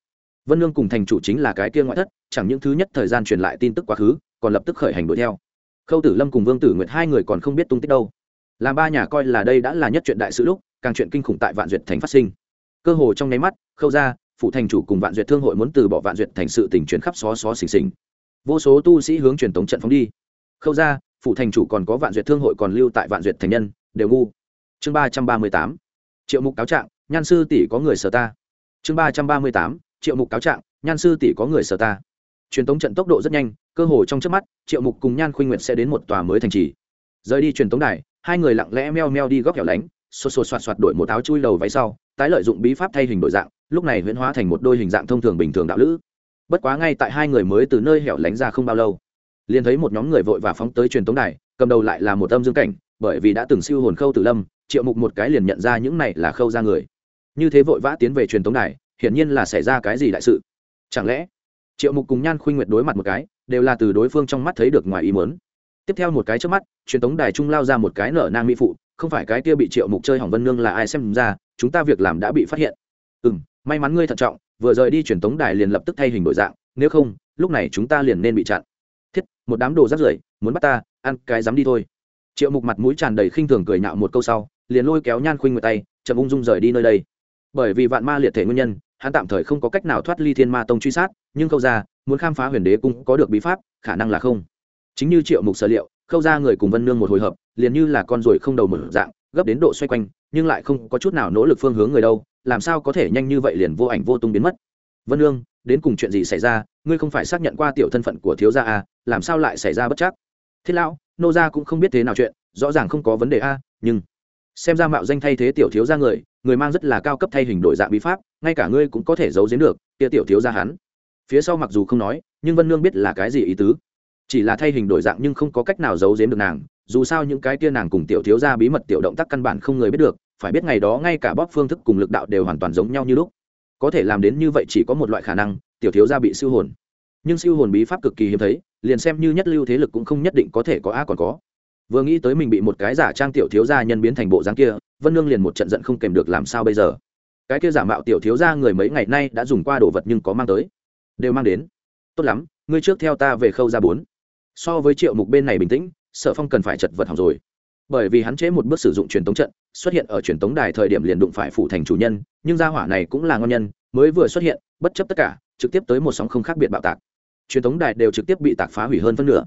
vân lương cùng thành chủ chính là cái kia ngoại thất, chẳng những thứ nhất thời gian truyền lại tin tức quá khứ, còn lập tức khởi hành đuổi theo. Khâu tử lâm cùng vương tử nguyệt hai người còn không biết tung tích đâu. Làm ba nhà coi là đây đã là nhất chuyện đại sự lúc, càng chuyện kinh khủng tại vạn duyệt thành phát sinh. Cơ hồ trong nháy mắt, khâu ra phụ thành chủ cùng vạn duyệt thương hội muốn từ bỏ vạn duyệt thành sự tình chuyển khắp xó xó xình xình vô số tu sĩ hướng truyền tống trận phóng đi. Khâu ra phụ thành chủ còn có vạn duyệt thương hội còn lưu tại vạn duyệt thành nhân, đều ngu. Chương ba trăm ba mươi tám. Triệu mục cáo trạng, nhan sư tỷ có người sở ta. Chương ba trăm ba mươi tám triệu mục cáo trạng, nhan sư tỷ có người sở ta. Truyền tống trận tốc độ rất nhanh, cơ hồ trong trước mắt, triệu mục cùng nhan khuynh nguyệt sẽ đến một tòa mới thành trì. Rời đi truyền tống đài, hai người lặng lẽ meo meo đi góc hẻo lánh, xô xô xoạt xoạt đổi một áo chui đầu váy sau, tái lợi dụng bí pháp thay hình đổi dạng, lúc này huyễn hóa thành một đôi hình dạng thông thường bình thường đạo lữ. Bất quá ngay tại hai người mới từ nơi hẻo lánh ra không bao lâu, liền thấy một nhóm người vội và phóng tới truyền tống đài, cầm đầu lại là một âm dương cảnh, bởi vì đã từng siêu hồn khâu tử lâm, triệu mục một cái liền nhận ra những này là khâu ra người. Như thế vội vã tiến về truyền tống đài hiển nhiên là xảy ra cái gì đại sự. Chẳng lẽ, triệu mục cùng nhan khuynh nguyệt đối mặt một cái, đều là từ đối phương trong mắt thấy được ngoài ý muốn? Tiếp theo một cái trước mắt, truyền tống đài trung lao ra một cái nở nang mỹ phụ, không phải cái kia bị triệu mục chơi hỏng vân nương là ai xem ra, chúng ta việc làm đã bị phát hiện. Ừ m may mắn ngươi thận trọng, vừa rời đi truyền tống đài liền lập tức thay hình đổi dạng, nếu không, lúc này chúng ta liền nên bị chặn. Thiết, một đám đồ rác rưởi, muốn bắt ta, ăn cái dám đi thôi. Triệu mục mặt mũi tràn đầy khinh thường cười nhạo một câu sau, liền lôi kéo nhan khuynh nguyệt tay, chậm ung dung rời đi nơi đây. Bởi vì vạn ma liệt thể nguyên nhân hắn tạm thời không có cách nào thoát ly thiên ma tông truy sát nhưng Khâu ra muốn khám phá huyền đế cung có được bí pháp khả năng là không. Chính như triệu mục sở liệu khâu ra người cùng vân nương một hồi hợp liền như là con ruồi không đầu mở dạng gấp đến độ xoay quanh nhưng lại không có chút nào nỗ lực phương hướng người đâu làm sao có thể nhanh như vậy liền vô ảnh vô tung biến mất. Vân nương đến cùng chuyện gì xảy ra ngươi không phải xác nhận qua tiểu thân phận của thiếu gia à làm sao lại xảy ra bất chắc? Thiết lão nô gia cũng không biết thế nào chuyện rõ ràng không có vấn đề a à, nhưng xem ra mạo danh thay thế tiểu thiếu gia người người mang rất là cao cấp thay hình đổi dạng bí pháp ngay cả ngươi cũng có thể giấu giếm được, kia tiểu thiếu gia hắn. Phía sau mặc dù không nói, nhưng vân nương biết là cái gì ý tứ. Chỉ là thay hình đổi dạng nhưng không có cách nào giấu giếm được nàng, dù sao những cái kia nàng cùng tiểu thiếu gia bí mật tiểu động tác căn bản không người biết được, phải biết ngày đó ngay cả bóp phương thức cùng lực đạo đều hoàn toàn giống nhau như lúc. Có thể làm đến như vậy chỉ có một loại khả năng, tiểu thiếu gia bị siêu hồn. Nhưng siêu hồn bí pháp cực kỳ hiếm thấy, liền xem như nhất lưu thế lực cũng không nhất định có thể có a còn có. Vừa nghĩ tới mình bị một cái giả trang tiểu thiếu gia nhân biến thành bộ dáng kia, vân nương liền một trận giận không kèm được làm sao bây giờ cái kia giả mạo tiểu thiếu gia người mấy ngày nay đã dùng qua đồ vật nhưng có mang tới. Đều mang đến. Tốt lắm, ngươi trước theo ta về khâu ra bốn. So với triệu mục bên này bình tĩnh, sở phong cần phải chật vật học rồi. Bởi vì hắn chế một bước sử dụng truyền tống trận, xuất hiện ở truyền tống đài thời điểm liền đụng phải phủ thành chủ nhân, nhưng gia hỏa này cũng là ngon nhân, mới vừa xuất hiện, bất chấp tất cả, trực tiếp tới một sóng không khác biệt bạo tạc. Truyền tống đài đều trực tiếp bị tạc phá hủy hơn phân nửa.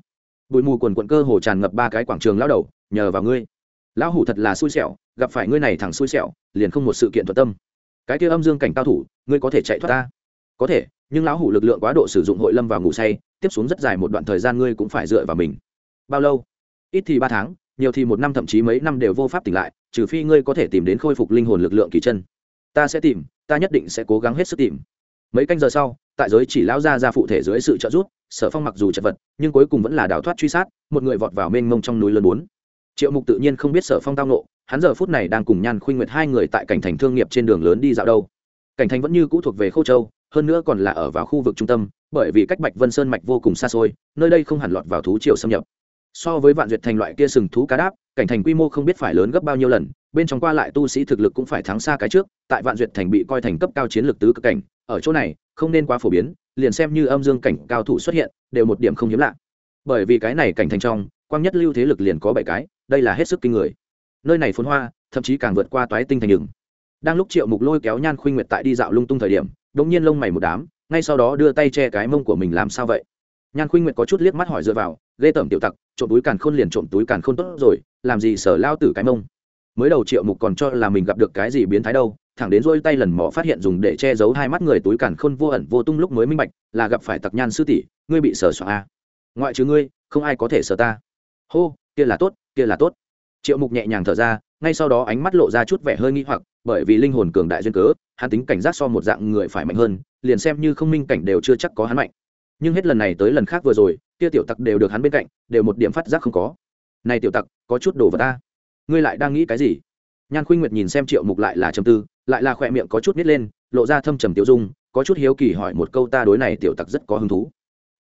Bụi mù quần quận cơ hồ tràn ngập ba cái quảng trường lao đầu, nhờ vào ngươi. Lão hủ thật là xui xẻo, gặp phải ngươi này thẳng xui xẻo, liền không một sự kiện thuận tâm cái kia âm dương cảnh cao thủ, ngươi có thể chạy thoát ta? Có thể, nhưng lão hủ lực lượng quá độ sử dụng hội lâm vào ngủ say, tiếp xuống rất dài một đoạn thời gian ngươi cũng phải dựa vào mình. Bao lâu? Ít thì ba tháng, nhiều thì một năm, thậm chí mấy năm đều vô pháp tỉnh lại, trừ phi ngươi có thể tìm đến khôi phục linh hồn lực lượng kỳ chân. Ta sẽ tìm, ta nhất định sẽ cố gắng hết sức tìm. Mấy canh giờ sau, tại giới chỉ lão ra ra phụ thể dưới sự trợ giúp, sở phong mặc dù chật vật, nhưng cuối cùng vẫn là đào thoát truy sát, một người vọt vào mênh mông trong núi lớn bốn. Triệu mục tự nhiên không biết sở phong tao nộ hắn giờ phút này đang cùng nhan khuynh nguyệt hai người tại cảnh thành thương nghiệp trên đường lớn đi dạo đâu. Cảnh thành vẫn như cũ thuộc về khâu châu, hơn nữa còn là ở vào khu vực trung tâm, bởi vì cách bạch vân sơn mạch vô cùng xa xôi, nơi đây không hẳn lọt vào thú triều xâm nhập. So với vạn duyệt thành loại kia sừng thú cá đáp, cảnh thành quy mô không biết phải lớn gấp bao nhiêu lần, bên trong qua lại tu sĩ thực lực cũng phải thắng xa cái trước, tại vạn duyệt thành bị coi thành cấp cao chiến lược tứ cực cảnh, ở chỗ này, không nên quá phổ biến, liền xem như âm dương cảnh cao thủ xuất hiện, đều một điểm không hiếm lạ. Bởi vì cái này cảnh thành trong, quang nhất lưu thế lực liền có bảy cái, đây là hết sức kinh người nơi này phồn hoa, thậm chí càng vượt qua toái tinh thành đường. đang lúc triệu mục lôi kéo nhan khuynh nguyệt tại đi dạo lung tung thời điểm, đột nhiên lông mày một đám, ngay sau đó đưa tay che cái mông của mình làm sao vậy? Nhan khuynh nguyệt có chút liếc mắt hỏi dựa vào, ghê tởm tiểu tặc, trộm túi càn khôn liền trộm túi càn khôn tốt rồi, làm gì sở lao tử cái mông? Mới đầu triệu mục còn cho là mình gặp được cái gì biến thái đâu, thẳng đến rôi tay lần mò phát hiện dùng để che giấu hai mắt người túi càn khôn vô ẩn vô tung lúc mới minh bạch, là gặp phải tặc nhan sư tỷ, ngươi bị sở soạn a ngoại trừ ngươi, không ai có thể sở ta. Hô, kia là tốt, kia là tốt triệu mục nhẹ nhàng thở ra, ngay sau đó ánh mắt lộ ra chút vẻ hơi nghi hoặc, bởi vì linh hồn cường đại duyên cớ, hắn tính cảnh giác so một dạng người phải mạnh hơn, liền xem như không minh cảnh đều chưa chắc có hắn mạnh. Nhưng hết lần này tới lần khác vừa rồi, kia tiểu tặc đều được hắn bên cạnh, đều một điểm phát giác không có. Này tiểu tặc, có chút đồ vào ta. Ngươi lại đang nghĩ cái gì? Nhan khuynh nguyệt nhìn xem triệu mục lại là trầm tư, lại là khỏe miệng có chút nít lên, lộ ra thâm trầm tiêu dung, có chút hiếu kỳ hỏi một câu ta đối này tiểu tặc rất có hứng thú.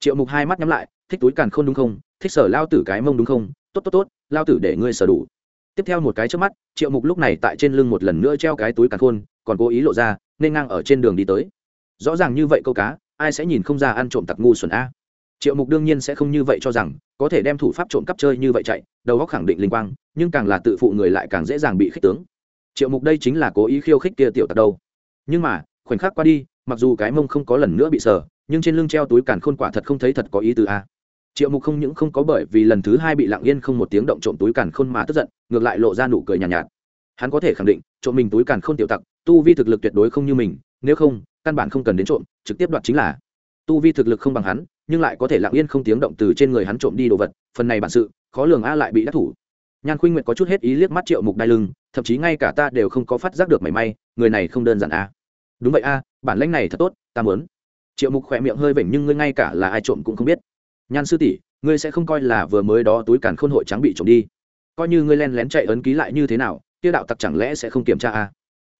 Triệu mục hai mắt nhắm lại, thích túi càn khôn đúng không? Thích sở lao tử cái mông đúng không? Tốt tốt tốt, lao tử để ngươi sở đủ tiếp theo một cái trước mắt, triệu mục lúc này tại trên lưng một lần nữa treo cái túi càn khôn, còn cố ý lộ ra, nên ngang ở trên đường đi tới. Rõ ràng như vậy câu cá, ai sẽ nhìn không ra ăn trộm tặc ngu xuẩn a? Triệu mục đương nhiên sẽ không như vậy cho rằng, có thể đem thủ pháp trộm cắp chơi như vậy chạy, đầu góc khẳng định linh quang, nhưng càng là tự phụ người lại càng dễ dàng bị khích tướng. Triệu mục đây chính là cố ý khiêu khích kia tiểu tặc đâu. Nhưng mà, khoảnh khắc qua đi, mặc dù cái mông không có lần nữa bị sờ, nhưng trên lưng treo túi càn khôn quả thật không thấy thật có ý từ a triệu mục không những không có bởi vì lần thứ hai bị lặng yên không một tiếng động trộm túi càn khôn mà tức giận ngược lại lộ ra nụ cười nhàn nhạt, nhạt. Hắn có thể khẳng định trộm mình túi càn khôn tiểu tặc tu vi thực lực tuyệt đối không như mình nếu không căn bản không cần đến trộm trực tiếp đoạt chính là. Tu vi thực lực không bằng hắn nhưng lại có thể lặng yên không tiếng động từ trên người hắn trộm đi đồ vật phần này bản sự khó lường a lại bị đắc thủ. Nhan khuynh nguyệt có chút hết ý liếc mắt triệu mục đai lưng thậm chí ngay cả ta đều không có phát giác được mảy may người này không đơn giản a. Đúng vậy a bản lãnh này thật tốt ta muốn. Triệu mục khỏe miệng hơi vểnh nhưng ngươi ngay cả là ai trộm cũng không biết nhan sư tỷ, ngươi sẽ không coi là vừa mới đó túi càn khôn hội trắng bị trộm đi. Coi như ngươi len lén chạy ấn ký lại như thế nào tiêu đạo tặc chẳng lẽ sẽ không kiểm tra a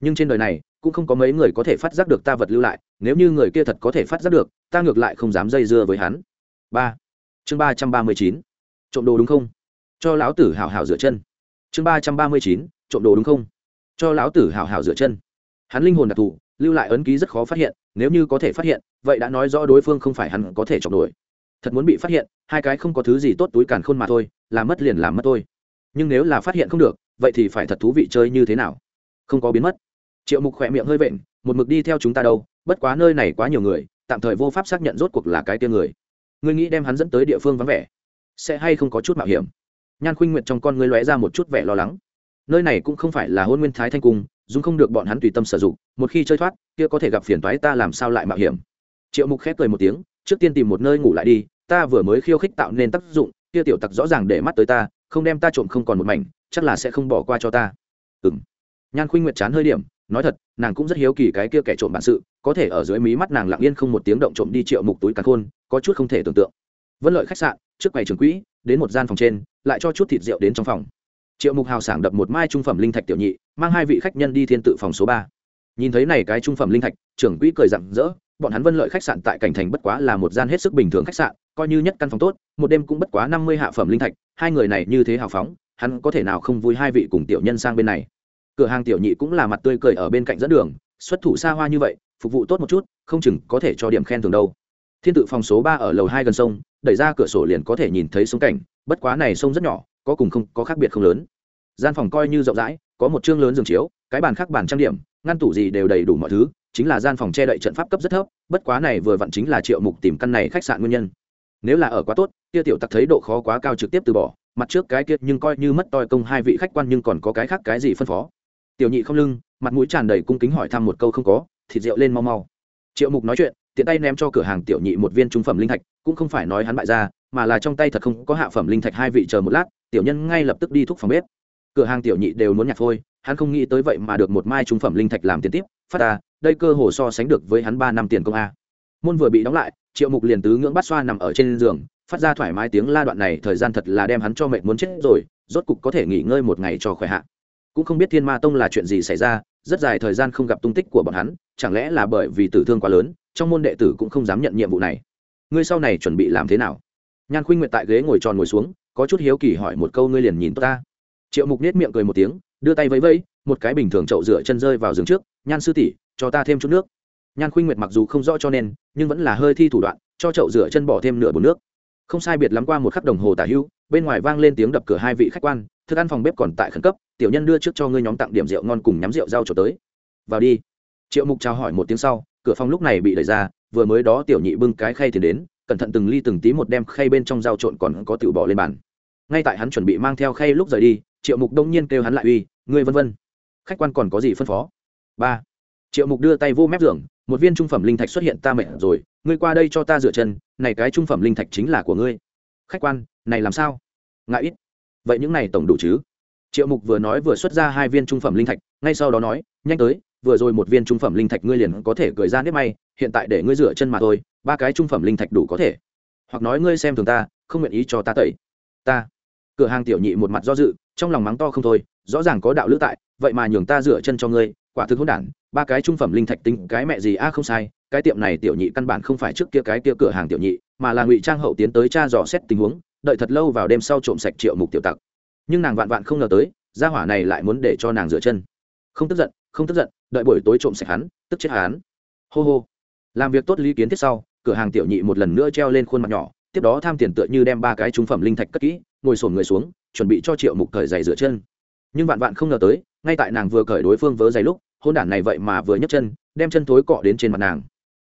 nhưng trên đời này, cũng không có mấy người có thể phát giác được ta vật lưu lại, nếu như người kia thật có thể phát giác được, ta ngược lại không dám dây dưa với hắn. Ba. Chương ba trăm ba mươi chín. Trộm đồ đúng không? Cho lão tử hào hào rửa chân. Chương ba trăm ba mươi chín. Trộm đồ đúng không? Cho lão tử hào hào rửa chân. Hắn linh hồn đặc thù, lưu lại ấn ký rất khó phát hiện, nếu như có thể phát hiện, vậy đã nói rõ đối phương không phải hắn có thể chọc nổi thật muốn bị phát hiện, hai cái không có thứ gì tốt túi càn khôn mà thôi làm mất liền làm mất thôi. Nhưng nếu là phát hiện không được, vậy thì phải thật thú vị chơi như thế nào? Không có biến mất. Triệu mục khỏe miệng hơi vện, một mực đi theo chúng ta đâu, bất quá nơi này quá nhiều người, tạm thời vô pháp xác nhận rốt cuộc là cái tia người. Ngươi nghĩ đem hắn dẫn tới địa phương vắng vẻ, sẽ hay không có chút mạo hiểm? Nhan khuynh nguyệt trong con ngươi lóe ra một chút vẻ lo lắng. Nơi này cũng không phải là hôn nguyên thái thanh cung, dùng không được bọn hắn tùy tâm sử dụng, một khi chơi thoát, kia có thể gặp phiền toái ta làm sao lại mạo hiểm? Triệu mục khép cười một tiếng trước tiên tìm một nơi ngủ lại đi, ta vừa mới khiêu khích tạo nên tác dụng, kia tiểu tặc rõ ràng để mắt tới ta, không đem ta trộm không còn một mảnh, chắc là sẽ không bỏ qua cho ta. Ừng nhan khuynh nguyệt chán hơi điểm, nói thật, nàng cũng rất hiếu kỳ cái kia kẻ trộm bản sự, có thể ở dưới mí mắt nàng lặng yên không một tiếng động trộm đi triệu mục túi càn khôn, có chút không thể tưởng tượng. Vân lợi khách sạn, trước quầy trường quỹ, đến một gian phòng trên, lại cho chút thịt rượu đến trong phòng. Triệu mục hào sảng đập một mai trung phẩm linh thạch tiểu nhị, mang hai vị khách nhân đi thiên tự phòng số ba. Nhìn thấy này cái trung phẩm linh thạch, trưởng quỹ cười rặng rỡ bọn hắn vân lợi khách sạn tại cảnh thành bất quá là một gian hết sức bình thường khách sạn, coi như nhất căn phòng tốt, một đêm cũng bất quá năm mươi hạ phẩm linh thạch, hai người này như thế hào phóng, hắn có thể nào không vui hai vị cùng tiểu nhân sang bên này. Cửa hàng tiểu nhị cũng là mặt tươi cười ở bên cạnh dẫn đường, xuất thủ xa hoa như vậy, phục vụ tốt một chút, không chừng có thể cho điểm khen thường đâu. Thiên tự phòng số ba ở lầu hai gần sông, đẩy ra cửa sổ liền có thể nhìn thấy sông cảnh, bất quá này sông rất nhỏ, có cùng không, có khác biệt không lớn. Gian phòng coi như rộng rãi, có một chương lớn giường chiếu, cái bàn khác bàn trang điểm, ngăn tủ gì đều đầy đủ mọi thứ chính là gian phòng che đậy trận pháp cấp rất thấp, bất quá này vừa vặn chính là triệu mục tìm căn này khách sạn nguyên nhân. Nếu là ở quá tốt, kia tiểu tặc thấy độ khó quá cao trực tiếp từ bỏ, mặt trước cái kia nhưng coi như mất toi công hai vị khách quan nhưng còn có cái khác cái gì phân phó? Tiểu nhị không lưng, mặt mũi tràn đầy cung kính hỏi thăm một câu không có, thịt rượu lên mau mau. Triệu mục nói chuyện, tiện tay ném cho cửa hàng tiểu nhị một viên trung phẩm linh thạch, cũng không phải nói hắn bại ra, mà là trong tay thật không có hạ phẩm linh thạch hai vị chờ một lát, tiểu nhân ngay lập tức đi thúc phòng bếp. Cửa hàng tiểu nhị đều muốn nhặt phôi, hắn không nghĩ tới vậy mà được một mai trung phẩm linh thạch làm tiền tiếp, phát ta đây cơ hồ so sánh được với hắn ba năm tiền công a. Môn vừa bị đóng lại, triệu mục liền tứ ngưỡng bắt xoa nằm ở trên giường, phát ra thoải mái tiếng la đoạn này thời gian thật là đem hắn cho mệt muốn chết rồi, rốt cục có thể nghỉ ngơi một ngày cho khỏe hạ. Cũng không biết thiên ma tông là chuyện gì xảy ra, rất dài thời gian không gặp tung tích của bọn hắn, chẳng lẽ là bởi vì tử thương quá lớn, trong môn đệ tử cũng không dám nhận nhiệm vụ này. Ngươi sau này chuẩn bị làm thế nào? Nhan khuynh nguyện tại ghế ngồi tròn ngồi xuống, có chút hiếu kỳ hỏi một câu ngươi liền nhìn tốt ta. Triệu mục nết miệng cười một tiếng, đưa tay vẫy vẫy, một cái bình thường chậu rửa chân rơi vào giường trước, nhan sư tỷ cho ta thêm chút nước. Nhan khuynh nguyệt mặc dù không rõ cho nên, nhưng vẫn là hơi thi thủ đoạn, cho chậu rửa chân bỏ thêm nửa bồn nước. Không sai biệt lắm qua một khắc đồng hồ tả hưu, bên ngoài vang lên tiếng đập cửa hai vị khách quan, thức ăn phòng bếp còn tại khẩn cấp, tiểu nhân đưa trước cho ngươi nhóm tặng điểm rượu ngon cùng nhắm rượu rau trộn tới. Vào đi. Triệu mục chào hỏi một tiếng sau, cửa phòng lúc này bị đẩy ra, vừa mới đó tiểu nhị bưng cái khay thì đến, cẩn thận từng ly từng tí một đem khay bên trong dao trộn còn có tiểu bỏ lên bàn. Ngay tại hắn chuẩn bị mang theo khay lúc rời đi, triệu mục đông nhiên kêu hắn lại uy, ngươi vân vân, khách quan còn có gì phân phó? Ba triệu mục đưa tay vô mép giường, một viên trung phẩm linh thạch xuất hiện ta mệt rồi, ngươi qua đây cho ta rửa chân, này cái trung phẩm linh thạch chính là của ngươi. Khách quan, này làm sao? Ngại ít. Vậy những này tổng đủ chứ? Triệu mục vừa nói vừa xuất ra hai viên trung phẩm linh thạch, ngay sau đó nói, nhanh tới, vừa rồi một viên trung phẩm linh thạch ngươi liền có thể cười ra nếp may, hiện tại để ngươi rửa chân mà thôi, ba cái trung phẩm linh thạch đủ có thể. Hoặc nói ngươi xem thường ta, không nguyện ý cho ta tẩy. Ta. Cửa hàng tiểu nhị một mặt do dự, trong lòng mắng to không thôi, rõ ràng có đạo lữ tại, vậy mà nhường ta rửa chân cho ngươi quả thực hỗn đản, ba cái trung phẩm linh thạch tính cái mẹ gì a, không sai, cái tiệm này tiểu nhị căn bản không phải trước kia cái kia cửa hàng tiểu nhị, mà là ngụy trang hậu tiến tới cha dò xét tình huống, đợi thật lâu vào đêm sau trộm sạch triệu mục tiểu tặc. Nhưng nàng vạn vạn không ngờ tới, gia hỏa này lại muốn để cho nàng rửa chân. Không tức giận, không tức giận, đợi buổi tối trộm sạch hắn, tức chết hắn. Hô hô. Làm việc tốt lý kiến thiết sau, cửa hàng tiểu nhị một lần nữa treo lên khuôn mặt nhỏ, tiếp đó tham tiền tựa như đem ba cái trung phẩm linh thạch cất kỹ, ngồi sổn người xuống, chuẩn bị cho triệu mục thời giày rửa chân. Nhưng vạn vạn không ngờ tới ngay tại nàng vừa cởi đối phương vớ giày lúc, hôn đản này vậy mà vừa nhấc chân, đem chân thối cọ đến trên mặt nàng.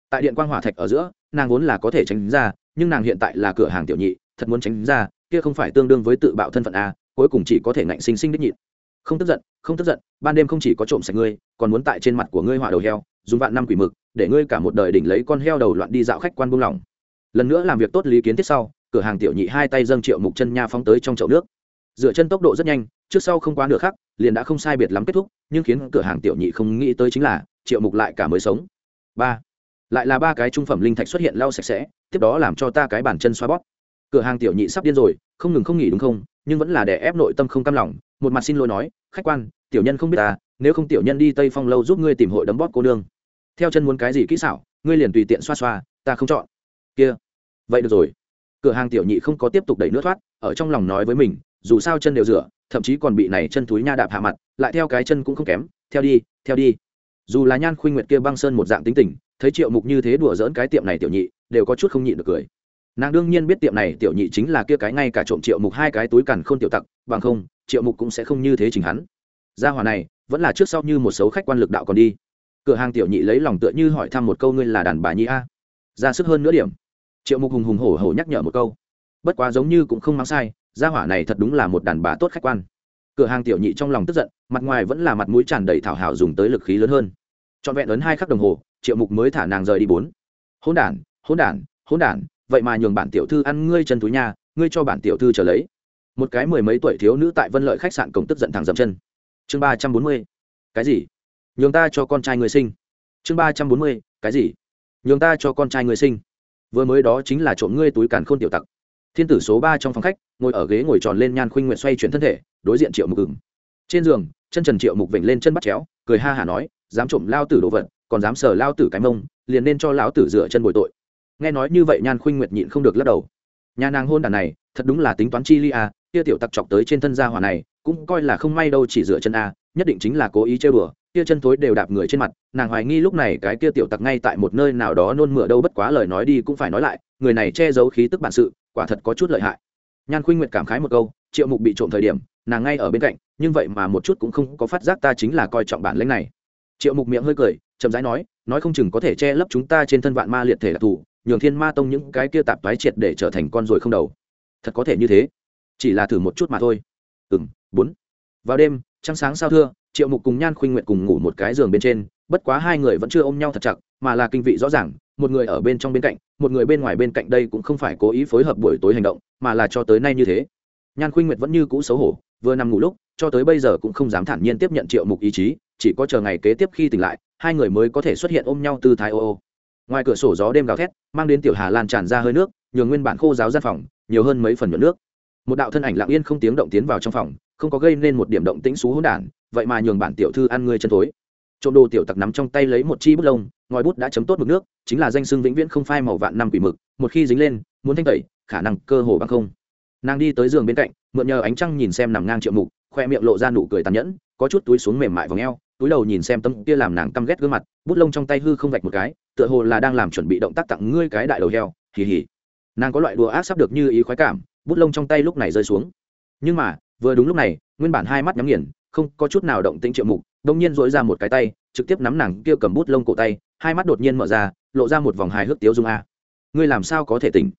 Tại điện quang hỏa thạch ở giữa, nàng vốn là có thể tránh ra, nhưng nàng hiện tại là cửa hàng tiểu nhị, thật muốn tránh ra, kia không phải tương đương với tự bạo thân phận a, cuối cùng chỉ có thể ngạnh sinh sinh đích nhịn không tức giận, không tức giận, ban đêm không chỉ có trộm sạch ngươi, còn muốn tại trên mặt của ngươi hỏa đầu heo, dùng vạn năm quỷ mực, để ngươi cả một đời đỉnh lấy con heo đầu loạn đi dạo khách quan buông lỏng. Lần nữa làm việc tốt lý kiến thiết sau, cửa hàng tiểu nhị hai tay dâng triệu mục chân nha phóng tới trong chậu nước dựa chân tốc độ rất nhanh, trước sau không quá nửa khắc, liền đã không sai biệt lắm kết thúc, nhưng khiến cửa hàng tiểu nhị không nghĩ tới chính là, triệu mục lại cả mới sống. Ba. Lại là ba cái trung phẩm linh thạch xuất hiện lau sạch sẽ, tiếp đó làm cho ta cái bàn chân xoa bóp. Cửa hàng tiểu nhị sắp điên rồi, không ngừng không nghỉ đúng không, nhưng vẫn là để ép nội tâm không cam lòng, một mặt xin lỗi nói, khách quan, tiểu nhân không biết ta, nếu không tiểu nhân đi tây phong lâu giúp ngươi tìm hội đấm bóp cô nương. Theo chân muốn cái gì kỹ xảo, ngươi liền tùy tiện xoa xoa, ta không chọn. Kia. Vậy được rồi. Cửa hàng tiểu nhị không có tiếp tục đẩy nước thoát, ở trong lòng nói với mình dù sao chân đều rửa, thậm chí còn bị này chân túi nha đạp hạ mặt, lại theo cái chân cũng không kém, theo đi theo đi. Dù là nhan khuynh nguyệt kia băng sơn một dạng tính tình, thấy triệu mục như thế đùa dỡn cái tiệm này tiểu nhị, đều có chút không nhịn được cười. Nàng đương nhiên biết tiệm này tiểu nhị chính là kia cái ngay cả trộm triệu mục hai cái túi cằn khôn tiểu tặc, bằng không, triệu mục cũng sẽ không như thế chỉnh hắn. Gia hòa này, vẫn là trước sau như một số khách quan lực đạo còn đi. Cửa hàng tiểu nhị lấy lòng tựa như hỏi thăm một câu ngươi là đàn bà nhi a. Ra sức hơn nữa điểm. Triệu mục hùng hùng hổ hổ nhắc nhở một câu. Bất quá giống như cũng không mang sai gia hỏa này thật đúng là một đàn bà tốt khách quan. Cửa hàng tiểu nhị trong lòng tức giận, mặt ngoài vẫn là mặt mũi tràn đầy thảo hảo dùng tới lực khí lớn hơn. Trọn vẹn ấn hai khắc đồng hồ, triệu mục mới thả nàng rời đi bốn. Hôn đản hôn đản hôn đản, vậy mà nhường bản tiểu thư ăn ngươi chân túi nhà ngươi cho bản tiểu thư trở lấy. Một cái mười mấy tuổi thiếu nữ tại vân lợi khách sạn cổng tức giận thẳng dậm chân. Chương ba trăm bốn mươi, cái gì? Nhường ta cho con trai người sinh. Chương ba trăm bốn mươi, cái gì? Nhường ta cho con trai người sinh. Vừa mới đó chính là trộm ngươi túi càn khôn tiểu tặc thiên tử số ba trong phòng khách, ngồi ở ghế ngồi tròn lên nhan khuynh nguyện xoay chuyển thân thể, đối diện triệu mục ừng trên giường, chân trần triệu mục vểnh lên chân bắt chéo, cười ha hả nói, dám trộm lao tử đồ vật, còn dám sờ lao tử cái mông, liền nên cho lão tử dựa chân bồi tội. Nghe nói như vậy, nhan khuynh nguyệt nhịn không được lắc đầu. Nhà nàng hôn đàn này, thật đúng là tính toán chi li à kia tiểu tặc chọc tới trên thân gia hỏa này, cũng coi là không may đâu chỉ dựa chân a nhất định chính là cố ý chơi bừa kia chân thối đều đạp người trên mặt, nàng hoài nghi lúc này cái kia tiểu tặc ngay tại một nơi nào đó nôn mửa đâu bất quá lời nói đi cũng phải nói lại, người này che giấu khí tức bản sự, quả thật có chút lợi hại. Nhan khuynh nguyệt cảm khái một câu, triệu mục bị trộm thời điểm, nàng ngay ở bên cạnh, nhưng vậy mà một chút cũng không có phát giác ta chính là coi trọng bản lãnh này. Triệu mục miệng hơi cười, chậm rãi nói nói không chừng có thể che lấp chúng ta trên thân vạn ma liệt thể đặc thù nhường thiên ma tông những cái kia tạp thoái triệt để trở thành con ruồi không đầu. Thật có thể như thế. Chỉ là thử một chút mà thôi. Ừ m bốn. Vào đêm, trăng sáng sao thưa triệu mục cùng nhan khuynh nguyện cùng ngủ một cái giường bên trên, bất quá hai người vẫn chưa ôm nhau thật chặt, mà là kinh vị rõ ràng, một người ở bên trong bên cạnh, một người bên ngoài bên cạnh đây cũng không phải cố ý phối hợp buổi tối hành động, mà là cho tới nay như thế. Nhan khuynh nguyệt vẫn như cũ xấu hổ, vừa nằm ngủ lúc, cho tới bây giờ cũng không dám thản nhiên tiếp nhận triệu mục ý chí, chỉ có chờ ngày kế tiếp khi tỉnh lại, hai người mới có thể xuất hiện ôm nhau từ thái ô ô. Ngoài cửa sổ gió đêm gào thét, mang đến tiểu hà lan tràn ra hơi nước, nhường nguyên bản khô giáo gian phòng, nhiều hơn mấy phần nhuận nước. Một đạo thân ảnh lặng yên không tiếng động tiến vào trong phòng không có gây nên một điểm động tĩnh xú hỗn đản vậy mà nhường bản tiểu thư ăn ngươi chân thối. trộm đồ tiểu tặc nắm trong tay lấy một chi bút lông ngòi bút đã chấm tốt mực nước chính là danh xưng vĩnh viễn không phai màu vạn năm quỷ mực một khi dính lên muốn thanh tẩy khả năng cơ hồ bằng không nàng đi tới giường bên cạnh mượn nhờ ánh trăng nhìn xem nằm ngang triệu mục khoe miệng lộ ra nụ cười tàn nhẫn có chút túi xuống mềm mại vòng eo, túi đầu nhìn xem tâm kia làm nàng căm ghét gương mặt bút lông trong tay hư không vạch một cái tựa hồ là đang làm chuẩn bị động tác tặng ngươi cái đại đầu heo hì hì. nàng có loại đùa ác sắp được như ý khoái cảm bút lông trong tay lúc này rơi xuống nhưng mà vừa đúng lúc này, nguyên bản hai mắt nhắm nghiền, không có chút nào động tĩnh triệu mục đông nhiên dỗi ra một cái tay, trực tiếp nắm nàng kia cầm bút lông cổ tay, hai mắt đột nhiên mở ra, lộ ra một vòng hài hước tiếu dung a. Ngươi làm sao có thể tỉnh?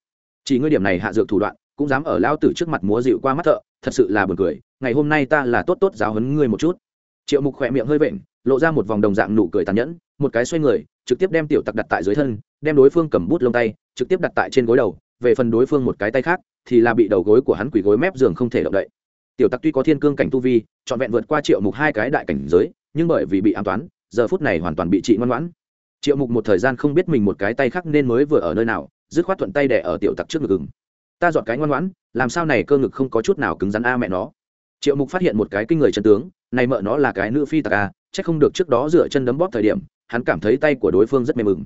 Chỉ ngươi điểm này hạ dược thủ đoạn, cũng dám ở lao tử trước mặt múa dịu qua mắt thợ, thật sự là buồn cười, ngày hôm nay ta là tốt tốt giáo hấn ngươi một chút. Triệu mục khỏe miệng hơi vện, lộ ra một vòng đồng dạng nụ cười tàn nhẫn, một cái xoay người, trực tiếp đem tiểu tặc đặt tại dưới thân, đem đối phương cầm bút lông tay, trực tiếp đặt tại trên gối đầu, về phần đối phương một cái tay khác, thì là bị đầu gối của hắn quỳ gối mép giường không thể động đậy tiểu tặc tuy có thiên cương cảnh tu vi, trọn vẹn vượt qua triệu mục hai cái đại cảnh giới, nhưng bởi vì bị an toán, giờ phút này hoàn toàn bị trị ngoan ngoãn. Triệu mục một thời gian không biết mình một cái tay khác nên mới vừa ở nơi nào, dứt khoát thuận tay đẻ ở tiểu tặc trước ngực ừng ta dọn cái ngoan ngoãn, làm sao này cơ ngực không có chút nào cứng rắn a mẹ nó. Triệu mục phát hiện một cái kinh người chân tướng, này mợ nó là cái nữ phi tặc a chắc không được trước đó dựa chân đấm bóp thời điểm, hắn cảm thấy tay của đối phương rất mềm mừng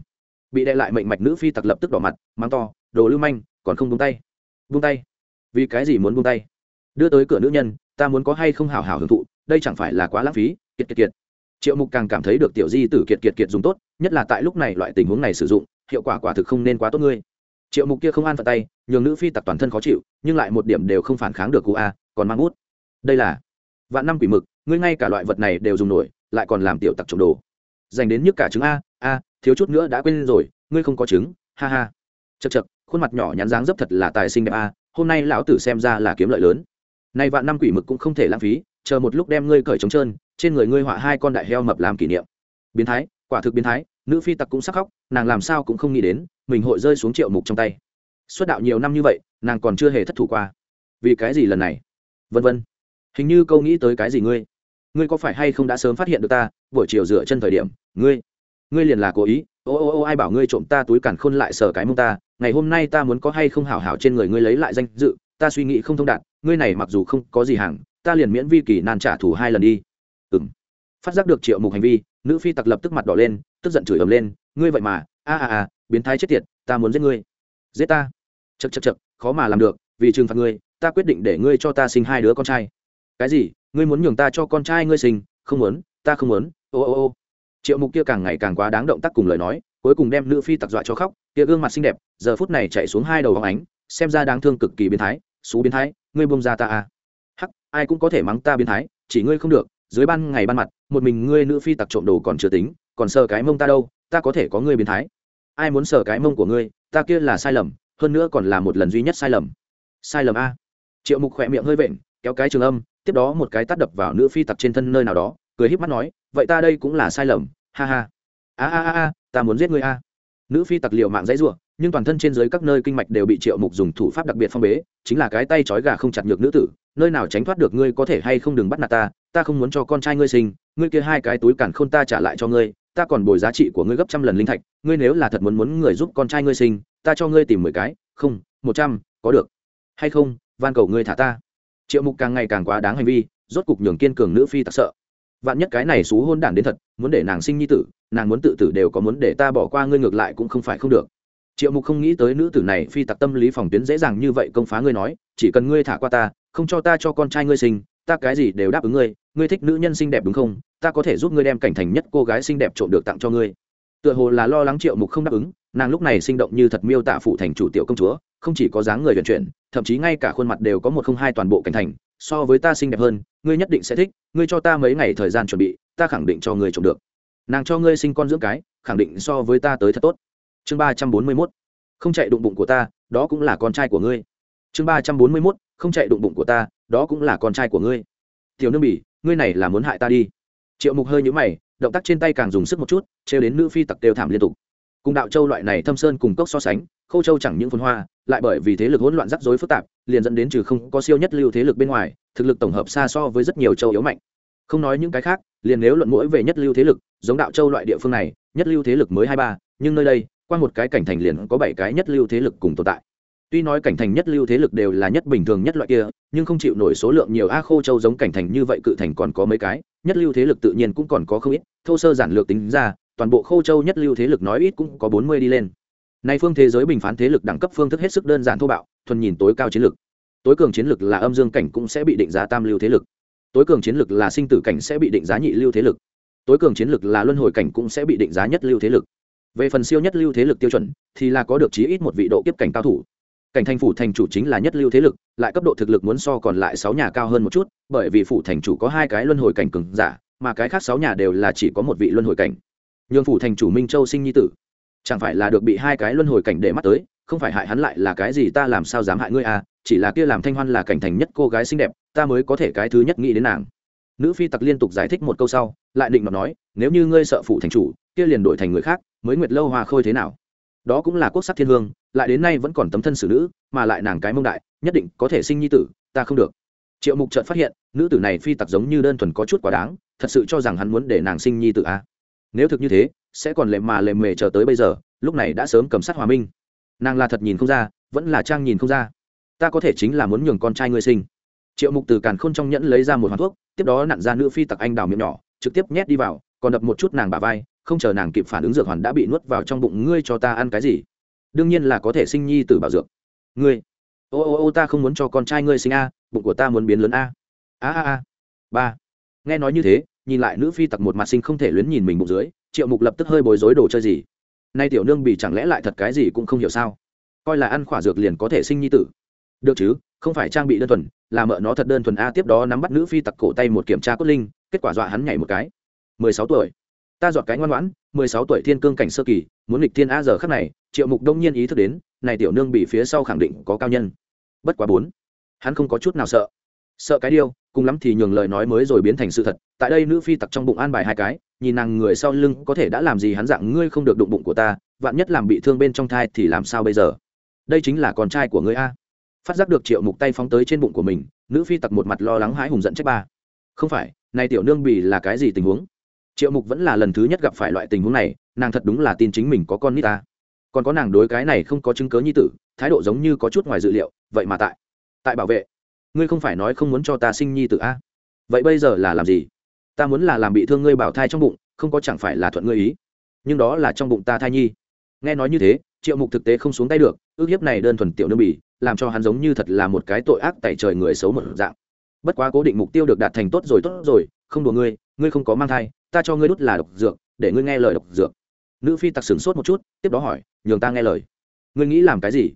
bị đệ lại mệnh mạch nữ phi tặc lập tức đỏ mặt mang to, đồ lưu manh, còn không buông tay. Buông tay? Vì cái gì muốn buông tay? Đưa tới cửa nữ nhân, ta muốn có hay không hào hào hưởng thụ, đây chẳng phải là quá lãng phí, kiệt kiệt kiệt. Triệu mục càng cảm thấy được tiểu di tử kiệt kiệt kiệt dùng tốt, nhất là tại lúc này loại tình huống này sử dụng, hiệu quả quả thực không nên quá tốt ngươi. Triệu mục kia không an phận tay, nhường nữ phi tặc toàn thân khó chịu, nhưng lại một điểm đều không phản kháng được cụ a, còn mang út đây là vạn năm quỷ mực, ngươi ngay cả loại vật này đều dùng nổi, lại còn làm tiểu tặc trộm đồ. Dành đến nhức cả trứng a a, thiếu chút nữa đã quên rồi, ngươi không có trứng, ha ha. Chật chật khuôn mặt nhỏ nhắn dáng dấp thật là tài sinh đẹp a, hôm nay lão tử xem ra là kiếm lợi lớn nay vạn năm quỷ mực cũng không thể lãng phí, chờ một lúc đem ngươi cởi trống trơn, trên người ngươi họa hai con đại heo mập làm kỷ niệm. Biến thái, quả thực biến thái, nữ phi tặc cũng sắc khóc, nàng làm sao cũng không nghĩ đến, mình hội rơi xuống triệu mục trong tay. Xuất đạo nhiều năm như vậy, nàng còn chưa hề thất thủ qua. Vì cái gì lần này? Vân vân. Hình như câu nghĩ tới cái gì ngươi? Ngươi có phải hay không đã sớm phát hiện được ta, buổi chiều dựa chân thời điểm, ngươi ngươi liền là cố ý, ô ô ô ai bảo ngươi trộm ta túi càn khôn lại sờ cái mông ta, ngày hôm nay ta muốn có hay không hảo hảo trên người ngươi lấy lại danh dự, ta suy nghĩ không thông đạt ngươi này mặc dù không có gì hàng, ta liền miễn vi kỳ nan trả thù hai lần đi. Ừng phát giác được triệu mục hành vi, nữ phi tặc lập tức mặt đỏ lên, tức giận chửi ầm lên, ngươi vậy mà, a a a, biến thái chết tiệt, ta muốn giết ngươi. Giết ta. Chật chật chật khó mà làm được, vì trừng phạt ngươi, ta quyết định để ngươi cho ta sinh hai đứa con trai. Cái gì? Ngươi muốn nhường ta cho con trai ngươi sinh? Không muốn, ta không muốn. Ô ô ô. Triệu mục kia càng ngày càng quá đáng động tác cùng lời nói, cuối cùng đem nữ phi tặc dọa cho khóc, kia gương mặt xinh đẹp, giờ phút này chạy xuống hai đầu hóng ánh, xem ra đáng thương cực kỳ biến thái xú biến thái, ngươi bông ra ta à. Hắc, ai cũng có thể mắng ta biến thái, chỉ ngươi không được, dưới ban ngày ban mặt, một mình ngươi nữ phi tặc trộm đồ còn chưa tính, còn sờ cái mông ta đâu, ta có thể có ngươi biến thái. Ai muốn sờ cái mông của ngươi, ta kia là sai lầm, hơn nữa còn là một lần duy nhất sai lầm. Sai lầm a. Triệu mục khỏe miệng hơi vện, kéo cái trường âm, tiếp đó một cái tắt đập vào nữ phi tặc trên thân nơi nào đó, cười híp mắt nói, vậy ta đây cũng là sai lầm, ha ha. A a a a, ta muốn giết ngươi a nữ phi tặc liệu mạng dãy ruộng nhưng toàn thân trên dưới các nơi kinh mạch đều bị triệu mục dùng thủ pháp đặc biệt phong bế, chính là cái tay trói gà không chặt nhược nữ tử, nơi nào tránh thoát được ngươi có thể hay không đừng bắt nạt ta ta không muốn cho con trai ngươi sinh, ngươi kia hai cái túi cản khôn ta trả lại cho ngươi, ta còn bồi giá trị của ngươi gấp trăm lần linh thạch, ngươi nếu là thật muốn muốn người giúp con trai ngươi sinh, ta cho ngươi tìm mười cái, không, một trăm, có được. Hay không, van cầu ngươi thả ta. Triệu mục càng ngày càng quá đáng hành vi, rốt cục nhường kiên cường nữ phi tặc sợ vạn nhất cái này xú hôn đản đến thật, muốn để nàng sinh nhi tử, nàng muốn tự tử đều có muốn để ta bỏ qua ngươi ngược lại cũng không phải không được. Triệu mục không nghĩ tới nữ tử này phi tặc tâm lý phòng tuyến dễ dàng như vậy công phá ngươi nói, chỉ cần ngươi thả qua ta, không cho ta cho con trai ngươi sinh, ta cái gì đều đáp ứng ngươi ngươi thích nữ nhân xinh đẹp đúng không? Ta có thể giúp ngươi đem cảnh thành nhất cô gái xinh đẹp trộm được tặng cho ngươi. Tựa hồ là lo lắng triệu mục không đáp ứng, nàng lúc này sinh động như thật miêu tả phụ thành chủ tiểu công chúa, không chỉ có dáng người vận chuyển, thậm chí ngay cả khuôn mặt đều có một không hai toàn bộ cảnh thành so với ta xinh đẹp hơn, ngươi nhất định sẽ thích, ngươi cho ta mấy ngày thời gian chuẩn bị, ta khẳng định cho ngươi trộm được. Nàng cho ngươi sinh con dưỡng cái, khẳng định so với ta tới thật tốt. Chương ba trăm bốn mươi mốt. Không chạy đụng bụng của ta, đó cũng là con trai của ngươi. Chương ba trăm bốn mươi mốt. Không chạy đụng bụng của ta, đó cũng là con trai của ngươi. Tiểu nương bỉ, ngươi này là muốn hại ta đi. Triệu mục hơi nhũ mày, động tác trên tay càng dùng sức một chút, trêu đến nữ phi tặc đều thảm liên tục. Cùng đạo châu loại này thâm sơn cùng cốc so sánh, khâu châu chẳng những phồn hoa, lại bởi vì thế lực hỗn loạn rắc rối phức tạp liền dẫn đến trừ không có siêu nhất lưu thế lực bên ngoài, thực lực tổng hợp xa so với rất nhiều châu yếu mạnh. Không nói những cái khác, liền nếu luận mũi về nhất lưu thế lực, giống đạo châu loại địa phương này, nhất lưu thế lực mới hai ba, nhưng nơi đây, qua một cái cảnh thành liền có bảy cái nhất lưu thế lực cùng tồn tại. Tuy nói cảnh thành nhất lưu thế lực đều là nhất bình thường nhất loại kia, nhưng không chịu nổi số lượng nhiều a khô châu giống cảnh thành như vậy cự thành còn có mấy cái, nhất lưu thế lực tự nhiên cũng còn có không ít, thô sơ giản lược tính ra, toàn bộ khô châu nhất lưu thế lực nói ít cũng có bốn mươi đi lên. Nay phương thế giới bình phán thế lực đẳng cấp phương thức hết sức đơn giản thô bạo thuần nhìn tối cao chiến lực. Tối cường chiến lực là âm dương cảnh cũng sẽ bị định giá tam lưu thế lực. Tối cường chiến lực là sinh tử cảnh sẽ bị định giá nhị lưu thế lực. Tối cường chiến lực là luân hồi cảnh cũng sẽ bị định giá nhất lưu thế lực. Về phần siêu nhất lưu thế lực tiêu chuẩn, thì là có được chí ít một vị độ kiếp cảnh cao thủ. Cảnh thành phủ thành chủ chính là nhất lưu thế lực, lại cấp độ thực lực muốn so còn lại sáu nhà cao hơn một chút, bởi vì phủ thành chủ có hai cái luân hồi cảnh cường giả, mà cái khác sáu nhà đều là chỉ có một vị luân hồi cảnh. Nhường phủ thành chủ minh châu sinh nhi tử. Chẳng phải là được bị hai cái luân hồi cảnh để mắt tới không phải hại hắn lại là cái gì ta làm sao dám hại ngươi à chỉ là kia làm thanh hoan là cảnh thành nhất cô gái xinh đẹp, ta mới có thể cái thứ nhất nghĩ đến nàng. Nữ phi tặc liên tục giải thích một câu sau, lại định mà nói, nếu như ngươi sợ phụ thành chủ, kia liền đổi thành người khác, mới nguyệt lâu hoa khôi thế nào? Đó cũng là quốc sắc thiên hương, lại đến nay vẫn còn tấm thân xử nữ, mà lại nàng cái mông đại, nhất định có thể sinh nhi tử, ta không được. Triệu mục trợt phát hiện, nữ tử này phi tặc giống như đơn thuần có chút quá đáng, thật sự cho rằng hắn muốn để nàng sinh nhi tử a à? nếu thực như thế, sẽ còn lệ mà lệ mề chờ tới bây giờ, lúc này đã sớm cầm sát hòa minh nàng là thật nhìn không ra, vẫn là trang nhìn không ra. Ta có thể chính là muốn nhường con trai ngươi sinh. Triệu mục từ càn khôn trong nhẫn lấy ra một hoàn thuốc, tiếp đó nặn ra nữ phi tặc anh đào miệng nhỏ, trực tiếp nhét đi vào, còn đập một chút nàng bà vai, không chờ nàng kịp phản ứng dược hoàn đã bị nuốt vào trong bụng, ngươi cho ta ăn cái gì? Đương nhiên là có thể sinh nhi từ bảo dược. Ngươi, ô ô ô, ta không muốn cho con trai ngươi sinh a, bụng của ta muốn biến lớn a. A a a. Ba. Nghe nói như thế, nhìn lại nữ phi tặc một mặt sinh không thể luyến nhìn mình bụng dưới, triệu mục lập tức hơi bối rối đồ chơi gì nay tiểu nương bị chẳng lẽ lại thật cái gì cũng không hiểu sao? Coi là ăn khỏa dược liền có thể sinh nhi tử. Được chứ, không phải trang bị đơn thuần, là mợ nó thật đơn thuần a, tiếp đó nắm bắt nữ phi tặc cổ tay một kiểm tra cốt linh, kết quả dọa hắn nhảy một cái. Mười sáu tuổi. Ta dọn cái ngoan ngoãn, mười sáu tuổi thiên cương cảnh sơ kỳ, muốn nghịch thiên a giờ khắc này, triệu mục đông nhiên ý thức đến, này tiểu nương bị phía sau khẳng định có cao nhân. Bất quá bốn. Hắn không có chút nào sợ. Sợ cái điêu, cùng lắm thì nhường lời nói mới rồi biến thành sự thật, tại đây nữ phi tặc trong bụng an bài hai cái nhìn nàng người sau lưng có thể đã làm gì hắn dạng ngươi không được đụng bụng của ta, vạn nhất làm bị thương bên trong thai thì làm sao bây giờ? Đây chính là con trai của ngươi a. Phát giác được triệu mục tay phóng tới trên bụng của mình, nữ phi tặc một mặt lo lắng hãi hùng dẫn trách ba. Không phải, này tiểu nương bì là cái gì tình huống? Triệu mục vẫn là lần thứ nhất gặp phải loại tình huống này, nàng thật đúng là tin chính mình có con nít ta. Còn có nàng đối cái này không có chứng cớ nhi tử, thái độ giống như có chút ngoài dự liệu, vậy mà tại tại bảo vệ. Ngươi không phải nói không muốn cho ta sinh nhi tử a. Vậy bây giờ là làm gì? Ta muốn là làm bị thương ngươi bảo thai trong bụng, không có chẳng phải là thuận ngươi ý. Nhưng đó là trong bụng ta thai nhi. Nghe nói như thế, triệu mục thực tế không xuống tay được, ước hiếp này đơn thuần tiểu nương bỉ, làm cho hắn giống như thật là một cái tội ác tại trời người xấu một dạng. Bất quá cố định mục tiêu được đạt thành tốt rồi tốt rồi, không đùa ngươi ngươi không có mang thai, ta cho ngươi đút là độc dược, để ngươi nghe lời độc dược. Nữ phi tặc sửng sốt một chút, tiếp đó hỏi, nhường ta nghe lời. Ngươi nghĩ làm cái gì?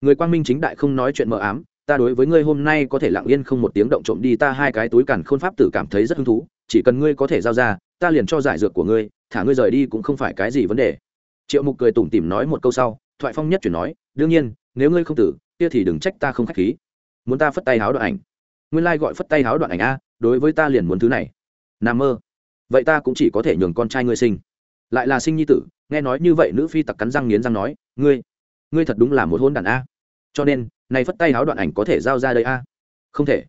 Người quang minh chính đại không nói chuyện mờ ám, ta đối với ngươi hôm nay có thể lặng yên không một tiếng động trộm đi, ta hai cái túi cằn khôn pháp tử cảm thấy rất hứng thú chỉ cần ngươi có thể giao ra, ta liền cho giải dược của ngươi, thả ngươi rời đi cũng không phải cái gì vấn đề. Triệu mục cười tủm tỉm nói một câu sau, thoại phong nhất chuyển nói, đương nhiên, nếu ngươi không tử, kia thì đừng trách ta không khách khí. Muốn ta phất tay háo đoạn ảnh? Nguyên lai、like、gọi gọi phất tay háo đoạn ảnh a, đối với ta liền muốn thứ này. N mơ. Vậy ta cũng chỉ có thể nhường con trai ngươi sinh. Lại là sinh nhi tử, nghe nói như vậy nữ phi tặc cắn răng nghiến răng nói, ngươi ngươi thật đúng là một hôn đàn a. Cho nên, này phất tay háo đoạn ảnh có thể giao ra đây a? Không thể.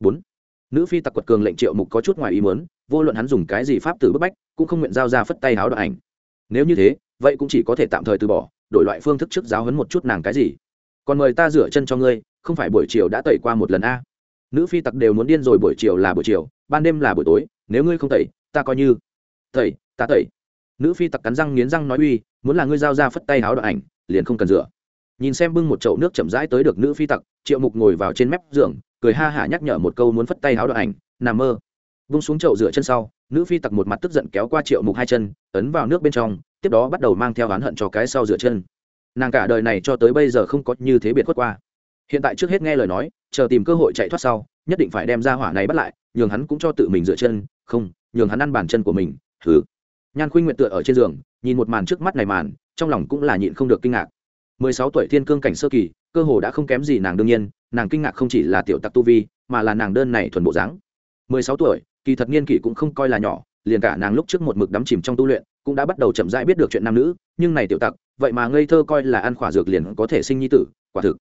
Bốn nữ phi tặc quật cường lệnh triệu mục có chút ngoài ý muốn, vô luận hắn dùng cái gì pháp tử bức bách, cũng không nguyện giao ra phất tay háo đoạn ảnh. Nếu như thế, vậy cũng chỉ có thể tạm thời từ bỏ, đổi loại phương thức trước giáo hấn một chút nàng cái gì. Còn mời ta rửa chân cho ngươi, không phải buổi chiều đã tẩy qua một lần a. Nữ phi tặc đều muốn điên rồi, buổi chiều là buổi chiều, ban đêm là buổi tối, nếu ngươi không tẩy, ta coi như. Tẩy, ta tẩy. Nữ phi tặc cắn răng nghiến răng nói uy, muốn là ngươi giao ra phất tay háo đoạn ảnh, liền không cần rửa. Nhìn xem bưng một chậu nước chậm rãi tới được nữ phi tặc, triệu mục ngồi vào trên mép giường cười ha hả nhắc nhở một câu muốn phất tay háo đoạn ảnh nằm mơ. Vung xuống chậu rửa chân sau, nữ phi tặc một mặt tức giận kéo qua triệu mục hai chân, ấn vào nước bên trong, tiếp đó bắt đầu mang theo oán hận cho cái sau rửa chân. Nàng cả đời này cho tới bây giờ không có như thế biệt khuất qua. Hiện tại trước hết nghe lời nói, chờ tìm cơ hội chạy thoát sau, nhất định phải đem ra hỏa này bắt lại, nhường hắn cũng cho tự mình rửa chân, không, nhường hắn ăn bàn chân của mình thử nhan khuynh nguyện tựa ở trên giường, nhìn một màn trước mắt này màn, trong lòng cũng là nhịn không được kinh ngạc. Mười sáu tuổi thiên cương cảnh sơ kỳ cơ hồ đã không kém gì nàng đương nhiên, nàng kinh ngạc không chỉ là tiểu tặc tu vi, mà là nàng đơn này thuần bộ dáng. Mười sáu tuổi, kỳ thật niên kỷ cũng không coi là nhỏ, liền cả nàng lúc trước một mực đắm chìm trong tu luyện, cũng đã bắt đầu chậm rãi biết được chuyện nam nữ, nhưng này tiểu tặc, vậy mà ngây thơ coi là ăn khỏa dược liền có thể sinh nhi tử, quả thực.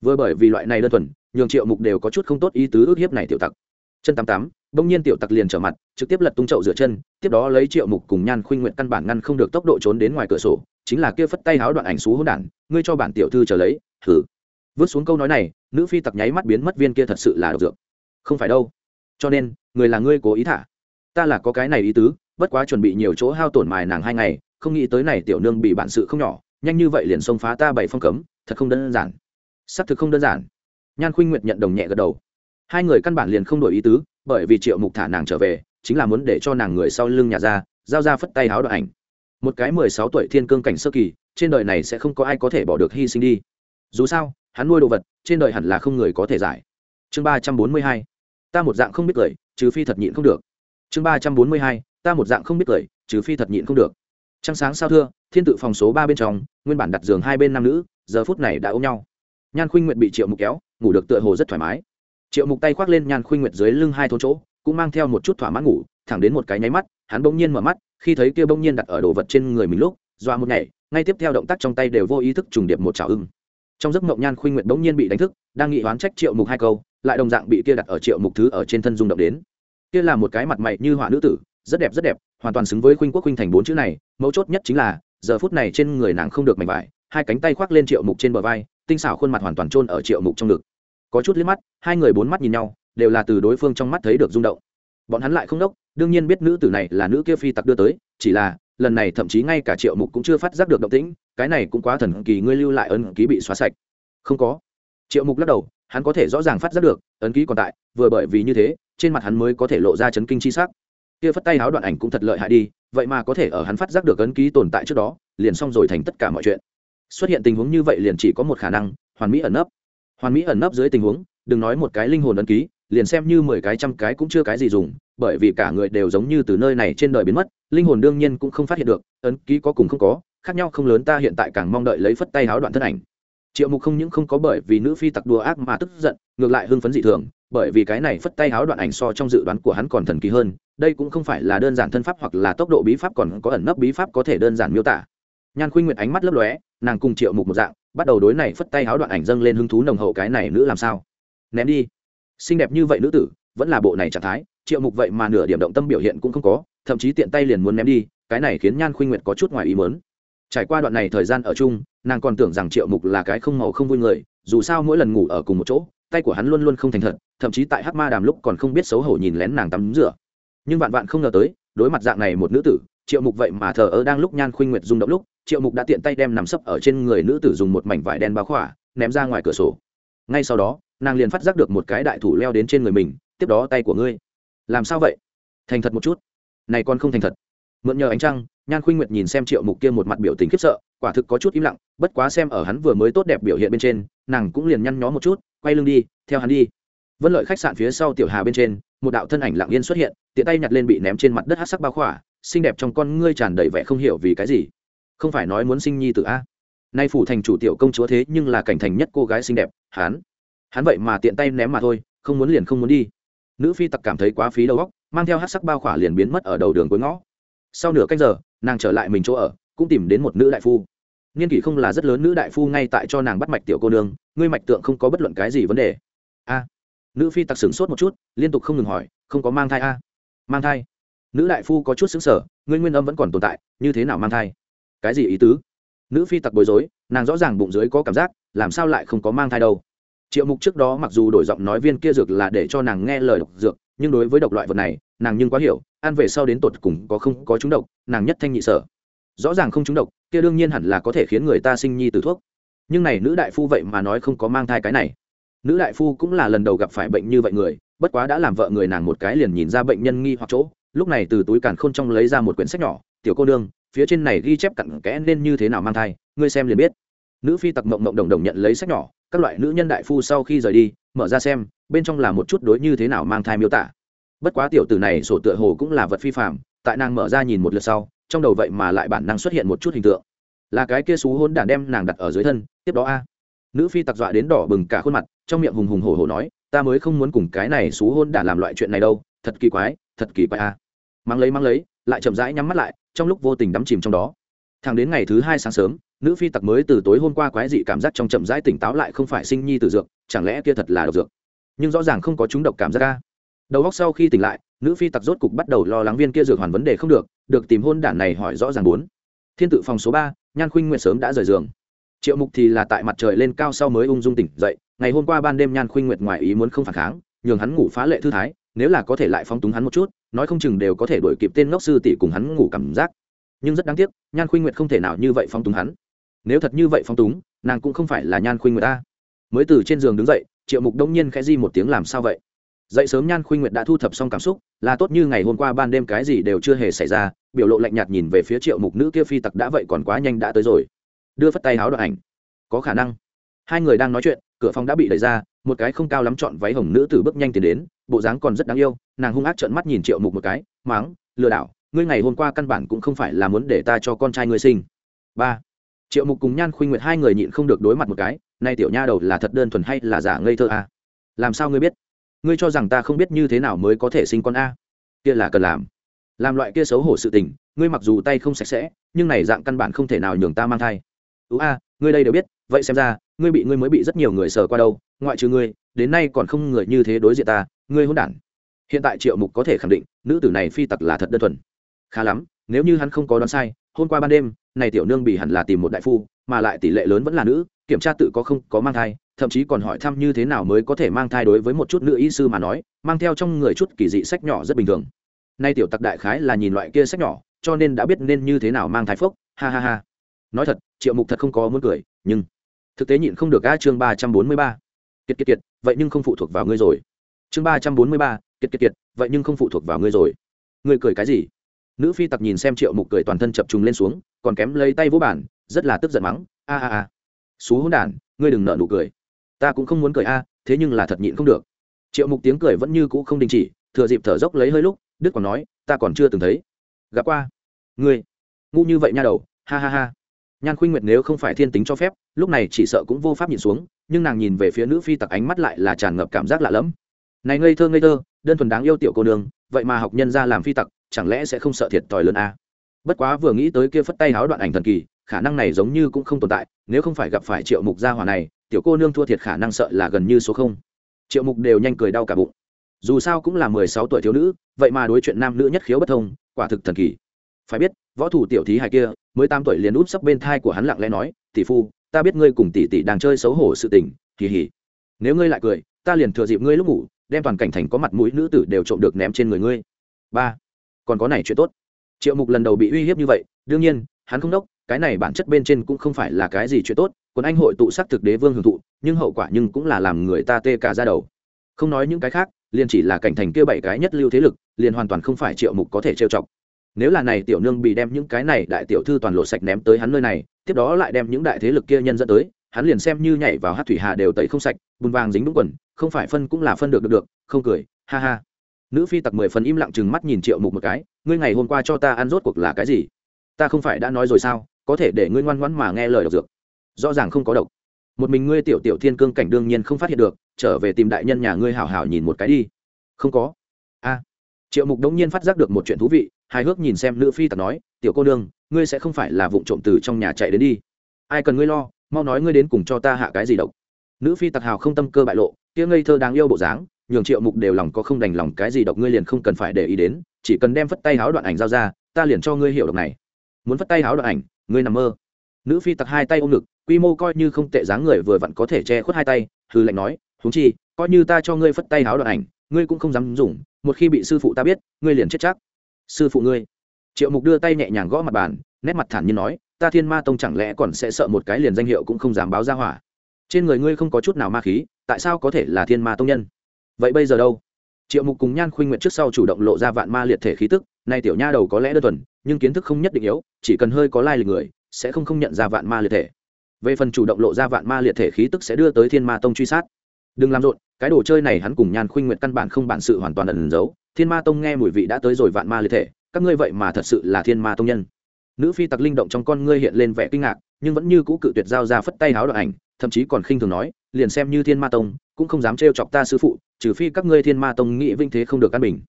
Vừa bởi vì loại này đơn thuần, nhường triệu mục đều có chút không tốt ý tứ ước hiếp này tiểu tặc. Chân tám tám, bỗng nhiên tiểu tặc liền trở mặt, trực tiếp lật tung chậu rửa chân, tiếp đó lấy triệu mục cùng nhan khuynh nguyện căn bản ngăn không được tốc độ trốn đến ngoài cửa sổ, chính là kia phất tay háo đoạn ảnh xú hỗn đản, ngươi cho bản tiểu thư trở lấy. Thử vứt xuống câu nói này, nữ phi tặc nháy mắt biến mất viên kia thật sự là độc dược. Không phải đâu. Cho nên, người là ngươi cố ý thả. Ta là có cái này ý tứ, bất quá chuẩn bị nhiều chỗ hao tổn mài nàng hai ngày, không nghĩ tới này tiểu nương bị bản sự không nhỏ, nhanh như vậy liền xông phá ta bảy phong cấm, thật không đơn giản. Xác thực không đơn giản. Nhan khuynh nguyệt nhận đồng nhẹ gật đầu. Hai người căn bản liền không đổi ý tứ, bởi vì triệu mục thả nàng trở về, chính là muốn để cho nàng người sau lưng nhà ra, giao ra phất tay háo đoạn ảnh. Một cái mười sáu tuổi thiên cương cảnh sơ kỳ, trên đời này sẽ không có ai có thể bỏ được hy sinh đi. Dù sao hắn nuôi đồ vật, trên đời hẳn là không người có thể giải. Chương ba trăm bốn mươi hai, ta một dạng không biết cười, trừ phi thật nhịn không được. Chương ba trăm bốn mươi hai, ta một dạng không biết cười, trừ phi thật nhịn không được. Trăng sáng sao thưa, thiên tự phòng số ba bên trong, nguyên bản đặt giường hai bên nam nữ, giờ phút này đã ôm nhau. Nhan khuynh nguyện bị triệu mục kéo, ngủ được tựa hồ rất thoải mái. Triệu mục tay khoác lên nhan khuynh nguyệt dưới lưng hai thôn chỗ, cũng mang theo một chút thỏa mãn ngủ, thẳng đến một cái nháy mắt, hắn bỗng nhiên mở mắt, khi thấy kia bỗng nhiên đặt ở đồ vật trên người mình lúc doa một ngày ngay tiếp theo động tác trong tay đều vô ý thức trùng điệp một chảo ưng trong giấc mộng nhan khuynh nguyệt bỗng nhiên bị đánh thức, đang nghị oán trách triệu mục hai câu, lại đồng dạng bị kia đặt ở triệu mục thứ ở trên thân rung động đến. Kia là một cái mặt mày như họa nữ tử, rất đẹp rất đẹp, hoàn toàn xứng với khuynh quốc khuynh thành bốn chữ này, mấu chốt nhất chính là, giờ phút này trên người nàng không được mảnh vải, hai cánh tay khoác lên triệu mục trên bờ vai, tinh xảo khuôn mặt hoàn toàn trôn ở triệu mục trong ngực. Có chút liếc mắt, hai người bốn mắt nhìn nhau, đều là từ đối phương trong mắt thấy được rung động. Bọn hắn lại không đốc, đương nhiên biết nữ tử này là nữ kia phi tặc đưa tới, chỉ là lần này thậm chí ngay cả triệu mục cũng chưa phát giác được động tĩnh, cái này cũng quá thần kỳ, ngươi lưu lại ấn ký bị xóa sạch. Không có. Triệu mục lắc đầu, hắn có thể rõ ràng phát giác được, ấn ký còn tại, vừa bởi vì như thế, trên mặt hắn mới có thể lộ ra chấn kinh chi sắc. Kia phất tay háo đoạn ảnh cũng thật lợi hại đi, vậy mà có thể ở hắn phát giác được ấn ký tồn tại trước đó, liền xong rồi thành tất cả mọi chuyện. Xuất hiện tình huống như vậy liền chỉ có một khả năng, hoàn mỹ ẩn nấp. Hoàn mỹ ẩn nấp dưới tình huống, đừng nói một cái linh hồn ấn ký liền xem như mười cái trăm cái cũng chưa cái gì dùng, bởi vì cả người đều giống như từ nơi này trên đời biến mất, linh hồn đương nhiên cũng không phát hiện được, ấn ký có cùng không có, khác nhau không lớn ta hiện tại càng mong đợi lấy phất tay háo đoạn thân ảnh. Triệu mục không những không có bởi vì nữ phi tặc đùa ác mà tức giận, ngược lại hưng phấn dị thường, bởi vì cái này phất tay háo đoạn ảnh so trong dự đoán của hắn còn thần kỳ hơn, đây cũng không phải là đơn giản thân pháp hoặc là tốc độ bí pháp còn có ẩn nấp bí pháp có thể đơn giản miêu tả. Nhan khuynh nguyệt ánh mắt lấp lóe, nàng cùng triệu mục một dạng, bắt đầu đối này phất tay háo đoạn ảnh dâng lên hứng thú nồng hậu cái này nữ làm sao? Ném đi xinh đẹp như vậy nữ tử, vẫn là bộ này trạng thái, triệu mục vậy mà nửa điểm động tâm biểu hiện cũng không có, thậm chí tiện tay liền muốn ném đi, cái này khiến nhan khuynh nguyệt có chút ngoài ý mớn trải qua đoạn này thời gian ở chung, nàng còn tưởng rằng triệu mục là cái không màu không vui người, dù sao mỗi lần ngủ ở cùng một chỗ, tay của hắn luôn luôn không thành thật, thậm chí tại hát ma đàm lúc còn không biết xấu hổ nhìn lén nàng tắm rửa. Nhưng vạn vạn không ngờ tới, đối mặt dạng này một nữ tử, triệu mục vậy mà thờ ơ đang lúc nhan khuynh nguyệt rung động lúc, triệu mục đã tiện tay đem nằm sấp ở trên người nữ tử dùng một mảnh vải đen bao khỏa, ném ra ngoài cửa sổ ngay sau đó, nàng liền phát giác được một cái đại thủ leo đến trên người mình, tiếp đó tay của ngươi. Làm sao vậy? Thành thật một chút. Này con không thành thật. Mượn nhờ ánh trăng, nhan khuynh nguyệt nhìn xem triệu mục kia một mặt biểu tình khiếp sợ, quả thực có chút im lặng, bất quá xem ở hắn vừa mới tốt đẹp biểu hiện bên trên, nàng cũng liền nhăn nhó một chút, quay lưng đi, theo hắn đi. Vân lợi khách sạn phía sau tiểu hà bên trên, một đạo thân ảnh lặng yên xuất hiện, tiện tay nhặt lên bị ném trên mặt đất hát sắc bao khỏa, xinh đẹp trong con ngươi tràn đầy vẻ không hiểu vì cái gì. Không phải nói muốn sinh nhi tử a? Nay phủ thành chủ tiểu công chúa thế nhưng là cảnh thành nhất cô gái xinh đẹp, hắn hắn vậy mà tiện tay ném mà thôi, không muốn liền không muốn đi. Nữ phi tặc cảm thấy quá phí đầu góc mang theo hát sắc bao khỏa liền biến mất ở đầu đường cuối ngõ. Sau nửa canh giờ, nàng trở lại mình chỗ ở, cũng tìm đến một nữ đại phu. Niên kỷ không là rất lớn nữ đại phu ngay tại cho nàng bắt mạch tiểu cô nương, ngươi mạch tượng không có bất luận cái gì vấn đề. A. Nữ phi tặc sửng sốt một chút, liên tục không ngừng hỏi, không có mang thai a. Mang thai. Nữ đại phu có chút xứng sở ngươi nguyên âm vẫn còn tồn tại, như thế nào mang thai? Cái gì ý tứ? Nữ phi tặc bối rối, nàng rõ ràng bụng dưới có cảm giác, làm sao lại không có mang thai đâu. Triệu mục trước đó mặc dù đổi giọng nói viên kia dược là để cho nàng nghe lời độc dược, nhưng đối với độc loại vật này, nàng nhưng quá hiểu, ăn về sau đến tột cùng có không có trúng độc, nàng nhất thanh nhị sở. Rõ ràng không trúng độc, kia đương nhiên hẳn là có thể khiến người ta sinh nhi từ thuốc. Nhưng này nữ đại phu vậy mà nói không có mang thai cái này. Nữ đại phu cũng là lần đầu gặp phải bệnh như vậy người, bất quá đã làm vợ người nàng một cái liền nhìn ra bệnh nhân nghi hoặc chỗ, lúc này từ túi càn khôn trong lấy ra một quyển sách nhỏ, tiểu cô đương phía trên này ghi chép cặn kẽ nên như thế nào mang thai, ngươi xem liền biết. Nữ phi tặc mộng mộng đồng đồng nhận lấy sách nhỏ, các loại nữ nhân đại phu sau khi rời đi, mở ra xem, bên trong là một chút đối như thế nào mang thai miêu tả. Bất quá tiểu tử này sổ tựa hồ cũng là vật phi phạm tại nàng mở ra nhìn một lượt sau, trong đầu vậy mà lại bản năng xuất hiện một chút hình tượng. Là cái kia xú hôn đản đem nàng đặt ở dưới thân, tiếp đó a. Nữ phi tặc dọa đến đỏ bừng cả khuôn mặt, trong miệng hùng hùng hổ hổ nói, ta mới không muốn cùng cái này xú hôn đản làm loại chuyện này đâu, thật kỳ quái, thật kỳ quái a. Mang lấy mang lấy lại chậm rãi nhắm mắt lại, trong lúc vô tình đắm chìm trong đó. Thẳng đến ngày thứ hai sáng sớm, nữ phi tặc mới từ tối hôm qua quái dị cảm giác trong chậm rãi tỉnh táo lại không phải sinh nhi từ dược, chẳng lẽ kia thật là độc dược? Nhưng rõ ràng không có chúng độc cảm giác ca đầu góc sau khi tỉnh lại, nữ phi tặc rốt cục bắt đầu lo lắng viên kia dược hoàn vấn đề không được được tìm hôn đản này hỏi rõ ràng bốn. Thiên tự phòng số ba, nhan khuynh nguyệt sớm đã rời giường. Triệu mục thì là tại mặt trời lên cao sau mới ung dung tỉnh dậy, ngày hôm qua ban đêm nhan khuynh nguyệt ngoài ý muốn không phản kháng, nhường hắn ngủ phá lệ thư thái nếu là có thể lại phóng túng hắn một chút, nói không chừng đều có thể đổi kịp tên ngốc sư tỷ cùng hắn ngủ cảm giác. Nhưng rất đáng tiếc, nhan khuynh nguyệt không thể nào như vậy phóng túng hắn. Nếu thật như vậy phóng túng, nàng cũng không phải là nhan khuynh nguyệt ta. Mới từ trên giường đứng dậy, triệu mục đông nhiên khẽ di một tiếng làm sao vậy? Dậy sớm nhan khuynh nguyệt đã thu thập xong cảm xúc, là tốt như ngày hôm qua ban đêm cái gì đều chưa hề xảy ra, biểu lộ lạnh nhạt nhìn về phía triệu mục nữ kia phi tặc đã vậy còn quá nhanh đã tới rồi. Đưa phất tay háo đoạn ảnh. Có khả năng. Hai người đang nói chuyện, cửa phòng đã bị đẩy ra, một cái không cao lắm chọn váy hồng nữ từ bước nhanh tiến đến bộ dáng còn rất đáng yêu, nàng hung ác trợn mắt nhìn triệu mục một cái, máng, lừa đảo, ngươi ngày hôm qua căn bản cũng không phải là muốn để ta cho con trai ngươi sinh. Ba. Triệu mục cùng nhan khuynh nguyệt hai người nhịn không được đối mặt một cái nay tiểu nha đầu là thật đơn thuần hay là giả ngây thơ à? làm sao ngươi biết? Ngươi cho rằng ta không biết như thế nào mới có thể sinh con a? Kia là cần làm. Làm loại kia xấu hổ sự tình, ngươi mặc dù tay không sạch sẽ, nhưng này dạng căn bản không thể nào nhường ta mang thai. Ú a, ngươi đây đều biết, vậy xem ra, ngươi bị, ngươi mới bị rất nhiều người sờ qua đâu, ngoại trừ ngươi đến nay còn không người như thế đối diện ta, ngươi hôn đản. Hiện tại triệu mục có thể khẳng định, nữ tử này phi tặc là thật đơn thuần. Khá lắm, nếu như hắn không có đoán sai, hôm qua ban đêm, này tiểu nương bị hẳn là tìm một đại phu, mà lại tỷ lệ lớn vẫn là nữ, kiểm tra tự có không có mang thai, thậm chí còn hỏi thăm như thế nào mới có thể mang thai đối với một chút nữ y sư mà nói, mang theo trong người chút kỳ dị sách nhỏ rất bình thường. Nay tiểu tặc đại khái là nhìn loại kia sách nhỏ, cho nên đã biết nên như thế nào mang thai phốc ha ha ha. Nói thật, triệu mục thật không có muốn cười, nhưng thực tế nhịn không được a chương ba trăm bốn mươi ba kiệt kiệt kiệt, vậy nhưng không phụ thuộc vào ngươi rồi. Chương ba trăm bốn mươi ba, kiệt kiệt kiệt, vậy nhưng không phụ thuộc vào ngươi rồi. Ngươi cười cái gì? Nữ phi tặc nhìn xem triệu mục cười toàn thân chập trùng lên xuống, còn kém lấy tay vỗ bản rất là tức giận mắng, a a a. Xú hôn đản, ngươi đừng nợ nụ cười. Ta cũng không muốn cười a, thế nhưng là thật nhịn không được. Triệu mục tiếng cười vẫn như cũ không đình chỉ, thừa dịp thở dốc lấy hơi lúc, đức còn nói, ta còn chưa từng thấy. Gặp qua. Ngươi. Ngu như vậy nha đầu. Ha ha ha nhan khuynh nguyệt nếu không phải thiên tính cho phép, lúc này chỉ sợ cũng vô pháp nhìn xuống, nhưng nàng nhìn về phía nữ phi tặc ánh mắt lại là tràn ngập cảm giác lạ lẫm. Này ngây thơ ngây thơ, đơn thuần đáng yêu tiểu cô nương, vậy mà học nhân ra làm phi tặc, chẳng lẽ sẽ không sợ thiệt tòi lớn à? bất quá vừa nghĩ tới kia phất tay háo đoạn ảnh thần kỳ, khả năng này giống như cũng không tồn tại, nếu không phải gặp phải triệu mục gia hỏa này, tiểu cô nương thua thiệt khả năng sợ là gần như số không. Triệu mục đều nhanh cười đau cả bụng. Dù sao cũng là mười sáu tuổi thiếu nữ, vậy mà đối chuyện nam nữ nhất khiếu bất thông, quả thực thần kỳ phải biết, võ thủ tiểu thí hài kia, mới tám tuổi liền út sấp bên thai của hắn lặng lẽ nói, tỷ phu, ta biết ngươi cùng tỷ tỷ đang chơi xấu hổ sự tình kỳ hỉ nếu ngươi lại cười, ta liền thừa dịp ngươi lúc ngủ, đem toàn cảnh thành có mặt mũi nữ tử đều trộm được ném trên người ngươi. Ba. Còn có này chuyện tốt. Triệu mục lần đầu bị uy hiếp như vậy, đương nhiên, hắn không đốc, cái này bản chất bên trên cũng không phải là cái gì chuyện tốt còn anh hội tụ sắc thực đế vương hưởng thụ, nhưng hậu quả nhưng cũng là làm người ta tê cả ra đầu. Không nói những cái khác, liền chỉ là cảnh thành kia bảy cái nhất lưu thế lực, liền hoàn toàn không phải triệu mục có thể trêu chọc nếu là này tiểu nương bị đem những cái này đại tiểu thư toàn lộ sạch ném tới hắn nơi này, tiếp đó lại đem những đại thế lực kia nhân dẫn tới, hắn liền xem như nhảy vào hát thủy hà đều tẩy không sạch, bùn vàng dính đúng quần, không phải phân cũng là phân được được được, không cười, ha ha. Nữ phi tặc mười phần im lặng chừng mắt nhìn triệu mục một cái, ngươi ngày hôm qua cho ta ăn rốt cuộc là cái gì? Ta không phải đã nói rồi sao, có thể để ngươi ngoan ngoãn mà nghe lời độc dược. Rõ ràng không có độc. Một mình ngươi tiểu tiểu thiên cương cảnh đương nhiên không phát hiện được, trở về tìm đại nhân nhà ngươi hảo hảo nhìn một cái đi. Không có. A. Triệu mục đống nhiên phát giác được một chuyện thú vị hài hước nhìn xem nữ phi tặc nói, tiểu cô đương ngươi sẽ không phải là vụ trộm từ trong nhà chạy đến đi. Ai cần ngươi lo, mau nói ngươi đến cùng cho ta hạ cái gì độc. Nữ phi tặc hào không tâm cơ bại lộ, kia ngây thơ đáng yêu bộ dáng, nhường triệu mục đều lòng có không đành lòng, cái gì độc ngươi liền không cần phải để ý đến, chỉ cần đem phất tay háo đoạn ảnh giao ra, ta liền cho ngươi hiểu độc này. Muốn phất tay háo đoạn ảnh, ngươi nằm mơ. Nữ phi tặc hai tay ôm ngực, quy mô coi như không tệ dáng người vừa vặn có thể che khuất hai tay hư lệnh nói thúng chi, coi như ta cho ngươi phất tay háo đoạn ảnh, ngươi cũng không dám dùng, một khi bị sư phụ ta biết, ngươi liền chết chắc sư phụ ngươi. Triệu mục đưa tay nhẹ nhàng gõ mặt bàn, nét mặt thản nhiên nói, ta thiên ma tông chẳng lẽ còn sẽ sợ một cái liền danh hiệu cũng không dám báo ra hỏa? Trên người ngươi không có chút nào ma khí, tại sao có thể là thiên ma tông nhân? Vậy bây giờ đâu? Triệu mục cùng nhan khuynh nguyện trước sau chủ động lộ ra vạn ma liệt thể khí tức nay tiểu nha đầu có lẽ đơn thuần, nhưng kiến thức không nhất định yếu, chỉ cần hơi có lai lịch người, sẽ không không nhận ra vạn ma liệt thể. Về phần chủ động lộ ra vạn ma liệt thể khí tức sẽ đưa tới thiên ma tông truy sát đừng làm rộn, cái đồ chơi này hắn cùng nhan khuynh nguyện căn bản không bản sự hoàn toàn ẩn giấu. Thiên ma tông nghe mùi vị đã tới rồi vạn ma liệt thể, các ngươi vậy mà thật sự là thiên ma tông nhân. Nữ phi tặc linh động trong con ngươi hiện lên vẻ kinh ngạc, nhưng vẫn như cũ cự tuyệt giao ra phất tay háo đoạn ảnh, thậm chí còn khinh thường nói, liền xem như thiên ma tông, cũng không dám trêu chọc ta sư phụ, trừ phi các ngươi thiên ma tông nghĩ vinh thế không được căn bình.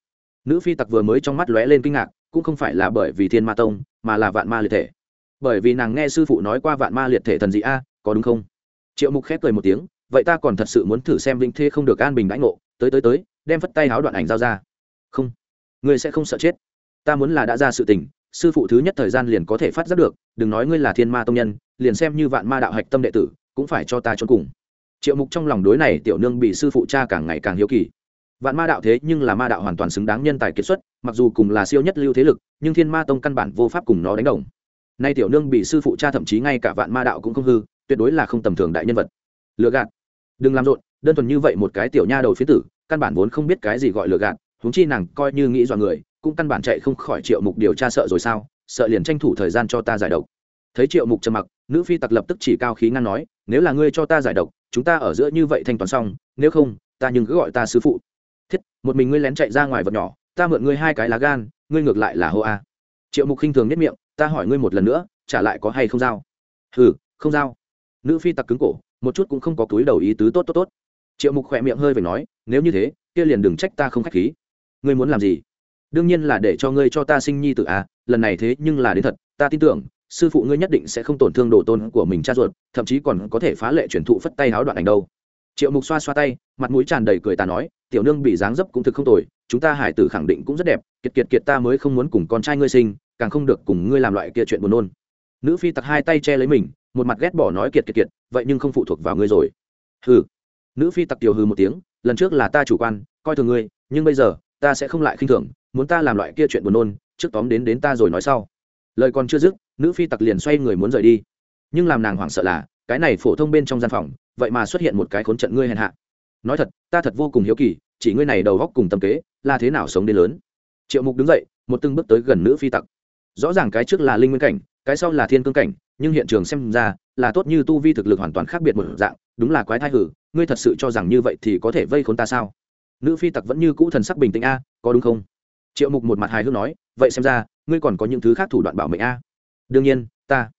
Nữ phi tặc vừa mới trong mắt lóe lên kinh ngạc, cũng không phải là bởi vì thiên ma tông, mà là vạn ma liệt thể. Bởi vì nàng nghe sư phụ nói qua vạn ma liệt thể thần dị a, có đúng không? Triệu mục khép cười một tiếng vậy ta còn thật sự muốn thử xem vinh thế không được an bình đãi ngộ, tới tới tới, đem phất tay háo đoạn ảnh giao ra. Không, ngươi sẽ không sợ chết. Ta muốn là đã ra sự tình, sư phụ thứ nhất thời gian liền có thể phát giác được, đừng nói ngươi là thiên ma tông nhân, liền xem như vạn ma đạo hạch tâm đệ tử, cũng phải cho ta trốn cùng. Triệu mục trong lòng đối này tiểu nương bị sư phụ cha càng ngày càng hiếu kỳ. Vạn ma đạo thế nhưng là ma đạo hoàn toàn xứng đáng nhân tài kiệt xuất, mặc dù cùng là siêu nhất lưu thế lực, nhưng thiên ma tông căn bản vô pháp cùng nó đánh đồng. Nay tiểu nương bị sư phụ cha thậm chí ngay cả vạn ma đạo cũng không hư, tuyệt đối là không tầm thường đại nhân vật. Lừa gạt đừng làm rộn, đơn thuần như vậy một cái tiểu nha đầu phía tử, căn bản vốn không biết cái gì gọi lừa gạt, huống chi nàng coi như nghĩ dọa người, cũng căn bản chạy không khỏi triệu mục điều tra sợ rồi sao, sợ liền tranh thủ thời gian cho ta giải độc. Thấy triệu mục trầm mặc, nữ phi tặc lập tức chỉ cao khí ngăn nói, nếu là ngươi cho ta giải độc, chúng ta ở giữa như vậy thanh toán xong, nếu không, ta nhưng cứ gọi ta sư phụ. Thiết, một mình ngươi lén chạy ra ngoài vật nhỏ, ta mượn ngươi hai cái lá gan, ngươi ngược lại là hô a. Triệu mục khinh thường nhất miệng, ta hỏi ngươi một lần nữa, trả lại có hay không giao? Ừ không giao. Nữ phi tặc cứng cổ một chút cũng không có túi đầu ý tứ tốt tốt tốt. Triệu mục khỏe miệng hơi và nói, nếu như thế, kia liền đừng trách ta không k h á c h khí. Ngươi muốn làm gì? Đương nhiên là để cho ngươi cho ta sinh nhi tự à lần này thế nhưng là đến thật, ta tin tưởng, sư phụ ngươi nhất định sẽ không tổn thương đồ tôn của mình cha ruột, thậm chí còn có thể phá lệ truyền thụ phất tay háo đoạn ảnh đâu. Triệu mục xoa xoa tay, mặt mũi tràn đầy cười ta nói, tiểu nương bị dáng dấp cũng thực không tồi, chúng ta hải tử khẳng định cũng rất đẹp, kiệt kiệt kiệt ta mới không muốn cùng con trai ngươi sinh, càng không được cùng ngươi làm loại kia chuyện buồn nôn. Nữ phi tặc hai tay che lấy mình một mặt ghét bỏ nói kiệt kiệt kiệt, vậy nhưng không phụ thuộc vào ngươi rồi. Hừ. Nữ phi tặc tiểu hừ một tiếng, lần trước là ta chủ quan, coi thường ngươi, nhưng bây giờ, ta sẽ không lại khinh thường, muốn ta làm loại kia chuyện buồn nôn, trước tóm đến đến ta rồi nói sau. Lời còn chưa dứt, nữ phi tặc liền xoay người muốn rời đi. Nhưng làm nàng hoảng sợ là, cái này phổ thông bên trong gian phòng, vậy mà xuất hiện một cái khốn trận ngươi hèn hạ. Nói thật, ta thật vô cùng hiếu kỳ, chỉ ngươi này đầu góc cùng tâm kế, là thế nào sống đến lớn. Triệu mục đứng dậy, một từng bước tới gần nữ phi tặc. Rõ ràng cái trước là linh nguyên cảnh cái sau là thiên cương cảnh, nhưng hiện trường xem ra là tốt như tu vi thực lực hoàn toàn khác biệt một dạng, đúng là quái thai hử, ngươi thật sự cho rằng như vậy thì có thể vây khốn ta sao? Nữ phi tặc vẫn như cũ thần sắc bình tĩnh a, có đúng không? Triệu mục một mặt hài hước nói, vậy xem ra, ngươi còn có những thứ khác thủ đoạn bảo mệnh a. Đương nhiên, ta.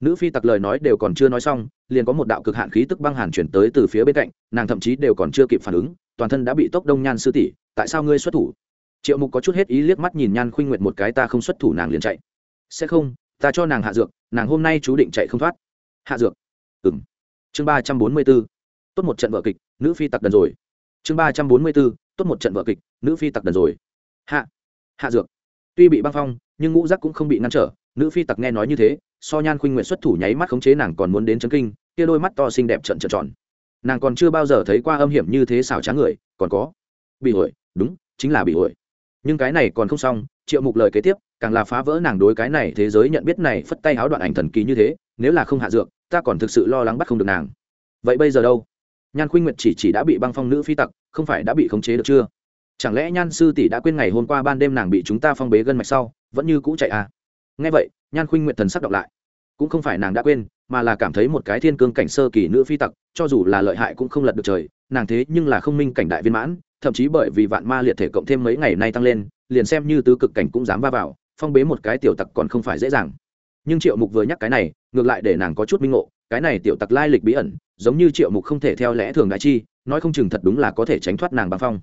Nữ phi tặc lời nói đều còn chưa nói xong, liền có một đạo cực hạn khí tức băng hàn chuyển tới từ phía bên cạnh, nàng thậm chí đều còn chưa kịp phản ứng, toàn thân đã bị tốc đông nhan sư tỷ, tại sao ngươi xuất thủ? Triệu mục có chút hết ý liếc mắt nhìn nhan khuynh nguyệt một cái, ta không xuất thủ nàng liền chạy. Sẽ không ta cho nàng hạ dược, nàng hôm nay chú định chạy không thoát. Hạ dược. Ừ m chương ba trăm bốn mươi b ố tốt một trận vợ kịch, nữ phi tặc đần rồi. Chương ba trăm bốn mươi b ố tốt một trận vợ kịch, nữ phi tặc đần rồi. Hạ. Hạ dược. Tuy bị băng phong, nhưng ngũ giác cũng không bị ngăn trở, nữ phi tặc nghe nói như thế, so nhan khuynh nguyện xuất thủ nháy mắt khống chế nàng còn muốn đến chấn kinh, kia đôi mắt to xinh đẹp trận trận tròn. Nàng còn chưa bao giờ thấy qua âm hiểm như thế xảo trá người, còn có. Bị ổi đúng, chính là bị ổi nhưng cái này còn không xong, triệu mục lời kế tiếp càng là phá vỡ nàng đối cái này thế giới nhận biết này phất tay háo đoạn ảnh thần kỳ như thế, nếu là không hạ dược, ta còn thực sự lo lắng bắt không được nàng. Vậy bây giờ đâu? Nhan khuynh nguyệt chỉ chỉ đã bị băng phong nữ phi tặc, không phải đã bị khống chế được chưa? Chẳng lẽ nhan sư tỷ đã quên ngày hôm qua ban đêm nàng bị chúng ta phong bế gân mạch sau, vẫn như cũ chạy à? Nghe vậy, nhan khuynh nguyệt thần sắc đọc lại. Cũng không phải nàng đã quên, mà là cảm thấy một cái thiên cương cảnh sơ kỳ nữ phi tặc, cho dù là lợi hại cũng không lật được trời, nàng thế nhưng là không minh cảnh đại viên mãn, thậm chí bởi vì vạn ma liệt thể cộng thêm mấy ngày nay tăng lên, liền xem như tứ cực cảnh cũng dám va vào phong bế một cái tiểu tặc còn không phải dễ dàng. Nhưng triệu mục vừa nhắc cái này, ngược lại để nàng có chút minh ngộ, cái này tiểu tặc lai lịch bí ẩn, giống như triệu mục không thể theo lẽ thường đại chi, nói không chừng thật đúng là có thể tránh thoát nàng băng phong.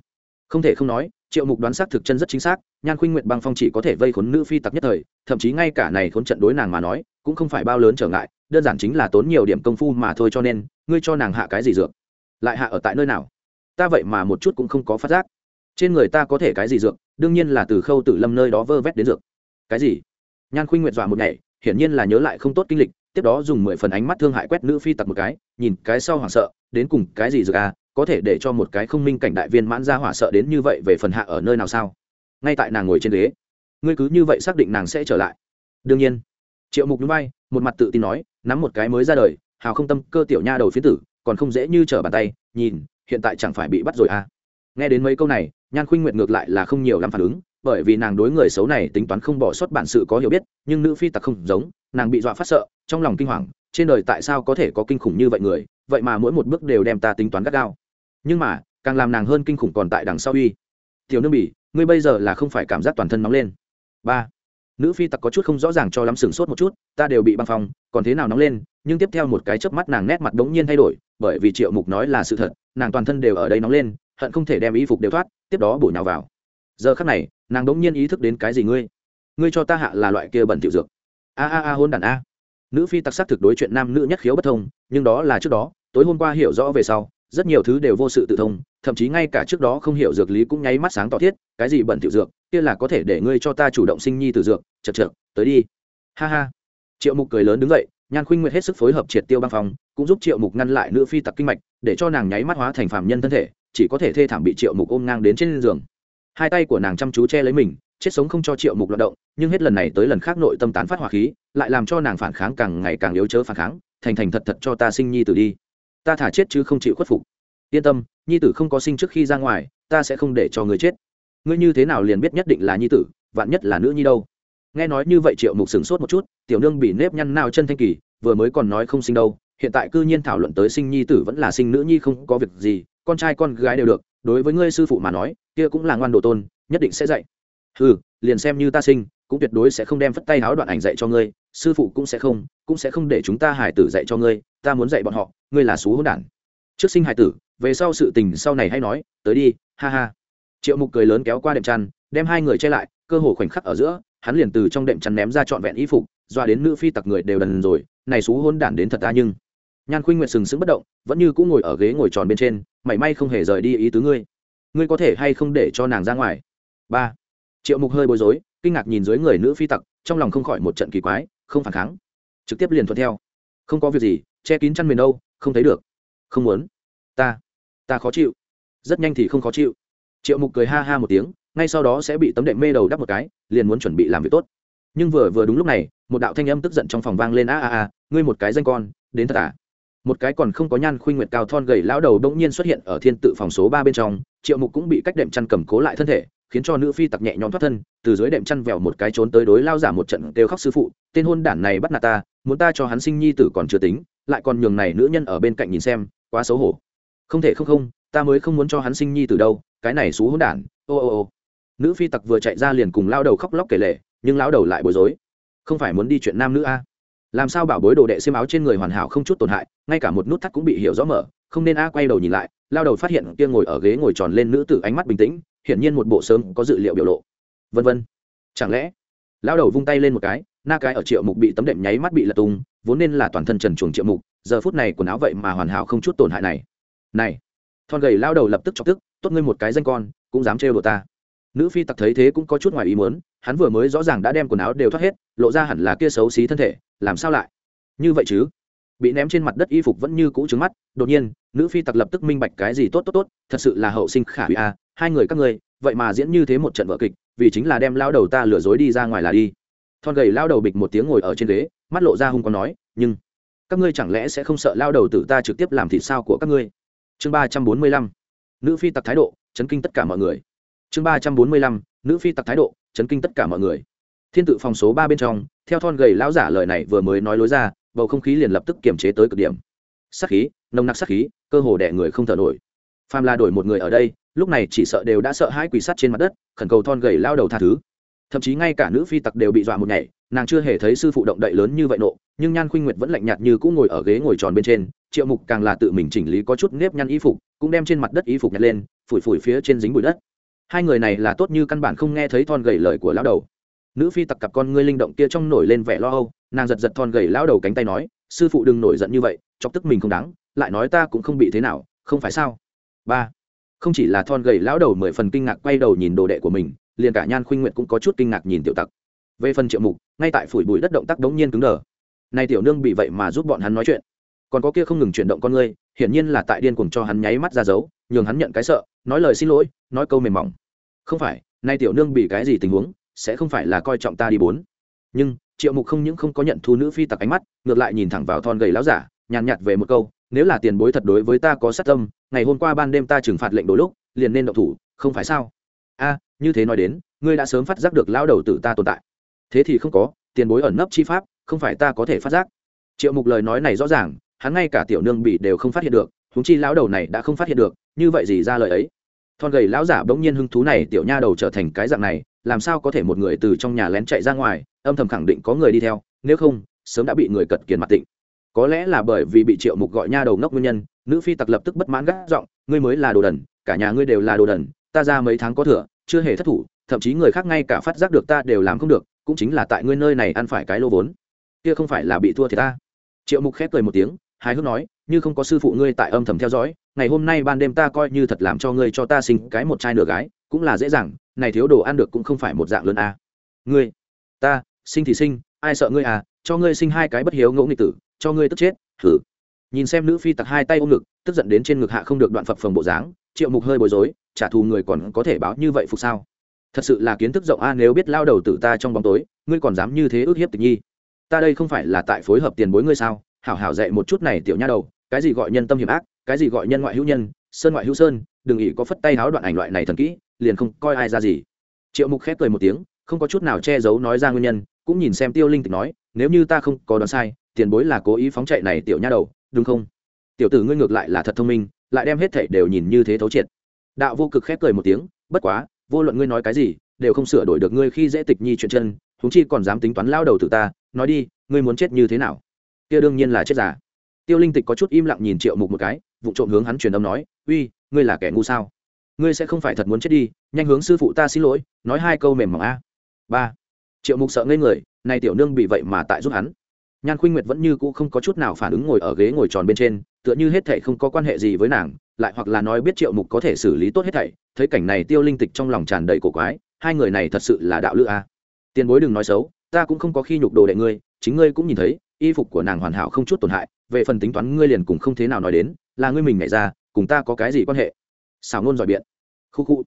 Không thể không nói, triệu mục đoán xác thực chân rất chính xác, nhan khuynh nguyện băng phong chỉ có thể vây khốn nữ phi tặc nhất thời, thậm chí ngay cả này khốn trận đối nàng mà nói, cũng không phải bao lớn trở ngại, đơn giản chính là tốn nhiều điểm công phu mà thôi cho nên, ngươi cho nàng hạ cái gì dược? Lại hạ ở tại nơi nào? Ta vậy mà một chút cũng không có phát giác. Trên người ta có thể cái gì dược? Đương nhiên là từ khâu tử lâm nơi đó vơ vét đến dược cái gì? Nhan khuynh nguyện dọa một ngày, hiển nhiên là nhớ lại không tốt kinh lịch, tiếp đó dùng mười phần ánh mắt thương hại quét nữ phi tặc một cái, nhìn cái sau hoảng sợ, đến cùng cái gì dược à có thể để cho một cái không minh cảnh đại viên mãn ra hỏa sợ đến như vậy về phần hạ ở nơi nào sao? Ngay tại nàng ngồi trên ghế, ngươi cứ như vậy xác định nàng sẽ trở lại. Đương nhiên. Triệu mục núi bay một mặt tự tin nói, nắm một cái mới ra đời, hào không tâm cơ tiểu nha đầu phía tử, còn không dễ như trở bàn tay, nhìn, hiện tại chẳng phải bị bắt rồi à. Nghe đến mấy câu này, nhan khuynh Nguyệt ngược lại là không nhiều làm phản ứng bởi vì nàng đối người xấu này tính toán không bỏ sót bản sự có hiểu biết, nhưng nữ phi tặc không giống, nàng bị dọa phát sợ, trong lòng kinh hoàng, trên đời tại sao có thể có kinh khủng như vậy người, vậy mà mỗi một bước đều đem ta tính toán gắt gao. Nhưng mà, càng làm nàng hơn kinh khủng còn tại đằng sau uy. Tiểu nương bỉ, ngươi bây giờ là không phải cảm giác toàn thân nóng lên. Ba, nữ phi tặc có chút không rõ ràng cho lắm sửng sốt một chút, ta đều bị băng phong, còn thế nào nóng lên, nhưng tiếp theo một cái chớp mắt nàng nét mặt đống nhiên thay đổi, bởi vì triệu mục nói là sự thật, nàng toàn thân đều ở đây nóng lên, hận không thể đem y phục đều thoát, tiếp đó bổ nhào vào giờ khắc này nàng đống nhiên ý thức đến cái gì ngươi ngươi cho ta hạ là loại kia bẩn tiểu dược a a a hôn đàn a nữ phi tặc sắc thực đối chuyện nam nữ nhất khiếu bất thông nhưng đó là trước đó tối hôm qua hiểu rõ về sau rất nhiều thứ đều vô sự tự thông thậm chí ngay cả trước đó không hiểu dược lý cũng nháy mắt sáng tỏ thiết cái gì bẩn tiểu dược kia là có thể để ngươi cho ta chủ động sinh nhi từ dược chật chược tới đi ha ha triệu mục cười lớn đứng dậy nhan khuynh nguyệt hết sức phối hợp triệt tiêu băng phòng cũng giúp triệu mục ngăn lại nữ phi tặc kinh mạch để cho nàng nháy mắt hóa thành phạm nhân thân thể chỉ có thể thê thảm bị triệu mục ôm ngang đến trên giường hai tay của nàng chăm chú che lấy mình, chết sống không cho triệu mục loạt động, nhưng hết lần này tới lần khác nội tâm tán phát hỏa khí, lại làm cho nàng phản kháng càng ngày càng yếu chớ phản kháng, thành thành thật thật cho ta sinh nhi tử đi. Ta thả chết chứ không chịu khuất phục. Yên tâm, nhi tử không có sinh trước khi ra ngoài, ta sẽ không để cho người chết. Ngươi như thế nào liền biết nhất định là nhi tử, vạn nhất là nữ nhi đâu? Nghe nói như vậy triệu mục sửng sốt một chút, tiểu nương bị nếp nhăn nào chân thanh kỳ, vừa mới còn nói không sinh đâu, hiện tại cư nhiên thảo luận tới sinh nhi tử vẫn là sinh nữ nhi không có việc gì, con trai con gái đều được, đối với ngươi sư phụ mà nói kia cũng là ngoan đồ tôn, nhất định sẽ dạy. Ừ liền xem như ta sinh, cũng tuyệt đối sẽ không đem phất tay háo đoạn ảnh dạy cho ngươi, sư phụ cũng sẽ không, cũng sẽ không để chúng ta hải tử dạy cho ngươi, ta muốn dạy bọn họ, ngươi là xú hỗn đản. Trước sinh hải tử, về sau sự tình sau này hay nói, tới đi, ha ha. Triệu mục cười lớn kéo qua đệm chăn, đem hai người che lại, cơ hồ khoảnh khắc ở giữa, hắn liền từ trong đệm chăn ném ra trọn vẹn y phục, doa đến nữ phi tặc người đều đần rồi, này xú hôn đản đến thật ta nhưng. Nhan khuynh nguyệt sừng sững bất động, vẫn như cũng ngồi ở ghế ngồi tròn bên trên, mảy may không hề rời đi ý tứ ngươi ngươi có thể hay không để cho nàng ra ngoài? Ba. Triệu mục hơi bối rối, kinh ngạc nhìn dưới người nữ phi tặc, trong lòng không khỏi một trận kỳ quái, không phản kháng. Trực tiếp liền thuận theo. Không có việc gì, che kín chăn miền đâu, không thấy được. Không muốn. Ta. Ta khó chịu. Rất nhanh thì không khó chịu. Triệu mục cười ha ha một tiếng, ngay sau đó sẽ bị tấm đệm mê đầu đắp một cái, liền muốn chuẩn bị làm việc tốt. Nhưng vừa vừa đúng lúc này, một đạo thanh âm tức giận trong phòng vang lên, a a a, ngươi một cái danh con, đến thật à? Một cái còn không có nhan khuynh nguyệt cao thon gầy lão đầu bỗng nhiên xuất hiện ở thiên tự phòng số ba bên trong, triệu mục cũng bị cách đệm chăn cầm cố lại thân thể, khiến cho nữ phi tặc nhẹ nhõm thoát thân, từ dưới đệm chăn vẹo một cái trốn tới đối lao giả một trận kêu khóc sư phụ, tên hôn đản này bắt nạt ta, muốn ta cho hắn sinh nhi tử còn chưa tính, lại còn nhường này nữ nhân ở bên cạnh nhìn xem, quá xấu hổ. Không thể không không, ta mới không muốn cho hắn sinh nhi tử đâu, cái này xú hỗn đản, ô ô ô. Nữ phi tặc vừa chạy ra liền cùng lao đầu khóc lóc kể lệ nhưng lao đầu lại bối rối. Không phải muốn đi chuyện nam nữ a? Làm sao bảo bối đồ đệ xiêm áo trên người hoàn hảo không chút tổn hại, ngay cả một nút thắt cũng bị hiểu rõ mở, không nên a, quay đầu nhìn lại, lao đầu phát hiện kia ngồi ở ghế ngồi tròn lên nữ tử ánh mắt bình tĩnh, hiển nhiên một bộ sớm có dự liệu biểu lộ. Vân vân. Chẳng lẽ? Lao đầu vung tay lên một cái, na cái ở triệu mục bị tấm đệm nháy mắt bị lật tung, vốn nên là toàn thân trần chuồng triệu mục, giờ phút này quần áo vậy mà hoàn hảo không chút tổn hại này. Này, thon gầy lao đầu lập tức chọc tức, tốt ngươi một cái danh con, cũng dám trêu đồ ta nữ phi tặc thấy thế cũng có chút ngoài ý muốn, hắn vừa mới rõ ràng đã đem quần áo đều thoát hết, lộ ra hẳn là kia xấu xí thân thể, làm sao lại? Như vậy chứ? Bị ném trên mặt đất y phục vẫn như cũ trứng mắt, đột nhiên, nữ phi tặc lập tức minh bạch cái gì tốt tốt tốt, thật sự là hậu sinh khả hủy a, hai người các ngươi, vậy mà diễn như thế một trận vợ kịch, vì chính là đem lao đầu ta lừa dối đi ra ngoài là đi. Thon gầy lao đầu bịch một tiếng ngồi ở trên ghế, mắt lộ ra hung có nói, nhưng các ngươi chẳng lẽ sẽ không sợ lao đầu tử ta trực tiếp làm thịt sao của các ngươi? Chương ba trăm bốn mươi lăm. Nữ phi tặc thái độ, chấn kinh tất cả mọi người chương ba trăm bốn mươi lăm, nữ phi tặc thái độ, chấn kinh tất cả mọi người. Thiên tự phòng số ba bên trong, theo thon gầy lão giả lời này vừa mới nói lối ra, bầu không khí liền lập tức kiềm chế tới cực điểm. Sắc khí, nồng nặc sắc khí, cơ hồ đẻ người không thở nổi. Phàm là đổi một người ở đây, lúc này chỉ sợ đều đã sợ hãi quỳ sắt trên mặt đất, khẩn cầu thon gầy lao đầu tha thứ. Thậm chí ngay cả nữ phi tặc đều bị dọa một nhảy, nàng chưa hề thấy sư phụ động đậy lớn như vậy nộ, nhưng nhan khuynh nguyệt vẫn lạnh nhạt như cũng ngồi ở ghế ngồi tròn bên trên, triệu mục càng là tự mình chỉnh lý có chút nếp nhăn y phục, cũng đem trên mặt đất y phục nhặt lên, phủi phủi phía trên dính bụi đất hai người này là tốt như căn bản không nghe thấy thon gầy lời của lão đầu. Nữ phi tặc cặp con ngươi linh động kia trong nổi lên vẻ lo âu, nàng giật giật thon gầy lão đầu cánh tay nói, sư phụ đừng nổi giận như vậy, chọc tức mình không đáng, lại nói ta cũng không bị thế nào, không phải sao? Ba. Không chỉ là thon gầy lão đầu mười phần kinh ngạc quay đầu nhìn đồ đệ của mình, liền cả nhan khuynh nguyện cũng có chút kinh ngạc nhìn tiểu tặc. Về phần triệu mục, ngay tại phủi bụi đất động tác đống nhiên cứng đờ. Nay tiểu nương bị vậy mà giúp bọn hắn nói chuyện. Còn có kia không ngừng chuyển động con ngươi hiển nhiên là tại điên cuồng cho hắn nháy mắt ra dấu, nhường hắn nhận cái sợ, nói lời xin lỗi, nói câu mềm mỏng. Không phải, nay tiểu nương bị cái gì tình huống, sẽ không phải là coi trọng ta đi bốn. Nhưng, triệu mục không những không có nhận thu nữ phi tặc ánh mắt, ngược lại nhìn thẳng vào thon gầy láo giả, nhàn nhạt về một câu, nếu là tiền bối thật đối với ta có sát tâm, ngày hôm qua ban đêm ta trừng phạt lệnh đôi lúc, liền nên động thủ, không phải sao? A, như thế nói đến, ngươi đã sớm phát giác được lão đầu tử ta tồn tại. Thế thì không có, tiền bối ẩn nấp chi pháp, không phải ta có thể phát giác. Triệu mục lời nói này rõ ràng hắn ngay cả tiểu nương bị đều không phát hiện được húng chi lão đầu này đã không phát hiện được, như vậy gì ra lời ấy? Thon gầy lão giả bỗng nhiên hưng thú này tiểu nha đầu trở thành cái dạng này, làm sao có thể một người từ trong nhà lén chạy ra ngoài, âm thầm khẳng định có người đi theo, nếu không, sớm đã bị người cật kiền mặt tịnh. Có lẽ là bởi vì bị triệu mục gọi nha đầu ngốc nguyên nhân, nữ phi tặc lập tức bất mãn gác giọng, ngươi mới là đồ đần, cả nhà ngươi đều là đồ đần, ta ra mấy tháng có thừa, chưa hề thất thủ, thậm chí người khác ngay cả phát giác được ta đều làm không được, cũng chính là tại ngươi nơi này ăn phải cái lô vốn. Kia không phải là bị thua thì ta. Triệu mục khép cười một tiếng hài hước nói, như không có sư phụ ngươi tại âm thầm theo dõi, ngày hôm nay ban đêm ta coi như thật làm cho ngươi cho ta sinh cái một trai nửa gái, cũng là dễ dàng, này thiếu đồ ăn được cũng không phải một dạng lớn a. À. ngươi, ta, sinh thì sinh, ai sợ ngươi à cho ngươi sinh hai cái bất hiếu ngỗ nghịch tử, cho ngươi tức chết thử nhìn xem nữ phi tặc hai tay ôm ngực, tức giận đến trên ngực hạ không được đoạn phập phồng bộ dáng, triệu mục hơi bối rối, trả thù người còn có thể báo như vậy phục sao? Thật sự là kiến thức rộng a, nếu biết lao đầu tử ta trong bóng tối, ngươi còn dám như thế ước hiếp tịch nhi? Ta đây không phải là tại phối hợp tiền bối ngươi sao? Hảo hảo dạy một chút này tiểu nha đầu, cái gì gọi nhân tâm hiểm ác, cái gì gọi nhân ngoại hữu nhân, sơn ngoại hữu sơn, đừng ỉ có phất tay háo đoạn ảnh loại này thần kỹ, liền không coi ai ra gì. Triệu mục khép cười một tiếng, không có chút nào che giấu nói ra nguyên nhân, cũng nhìn xem tiêu linh tịch nói, nếu như ta không có đoán sai, tiền bối là cố ý phóng chạy này tiểu nha đầu, đúng không? Tiểu tử ngươi ngược lại là thật thông minh, lại đem hết thảy đều nhìn như thế thấu triệt. Đạo vô cực khép cười một tiếng, bất quá, vô luận ngươi nói cái gì, đều không sửa đổi được ngươi khi dễ tịch nhi chuyện chân chúng chi còn dám tính toán lao đầu từ ta, nói đi, ngươi muốn chết như thế nào? Kia đương nhiên là chết giả. Tiêu linh tịch có chút im lặng nhìn triệu mục một cái vụ trộm hướng hắn truyền âm nói, uy, ngươi là kẻ ngu sao? Ngươi sẽ không phải thật muốn chết đi, nhanh hướng sư phụ ta xin lỗi, nói hai câu mềm mỏng a. Ba. Triệu mục sợ ngây người, này tiểu nương bị vậy mà tại giúp hắn. Nhan khuynh nguyệt vẫn như cũ không có chút nào phản ứng ngồi ở ghế ngồi tròn bên trên, tựa như hết thảy không có quan hệ gì với nàng, lại hoặc là nói biết triệu mục có thể xử lý tốt hết thảy, thấy cảnh này tiêu linh tịch trong lòng tràn đầy cổ quái, hai người này thật sự là đạo lữ a. Tiền bối đừng nói xấu, ta cũng không có khi nhục đồ đệ ngươi, chính ngươi cũng nhìn thấy y phục của nàng hoàn hảo không chút tổn hại, về phần tính toán ngươi liền cùng không thế nào nói đến, là ngươi mình nhảy ra, cùng ta có cái gì quan hệ? Xào nôn giỏi biện. Khu khu.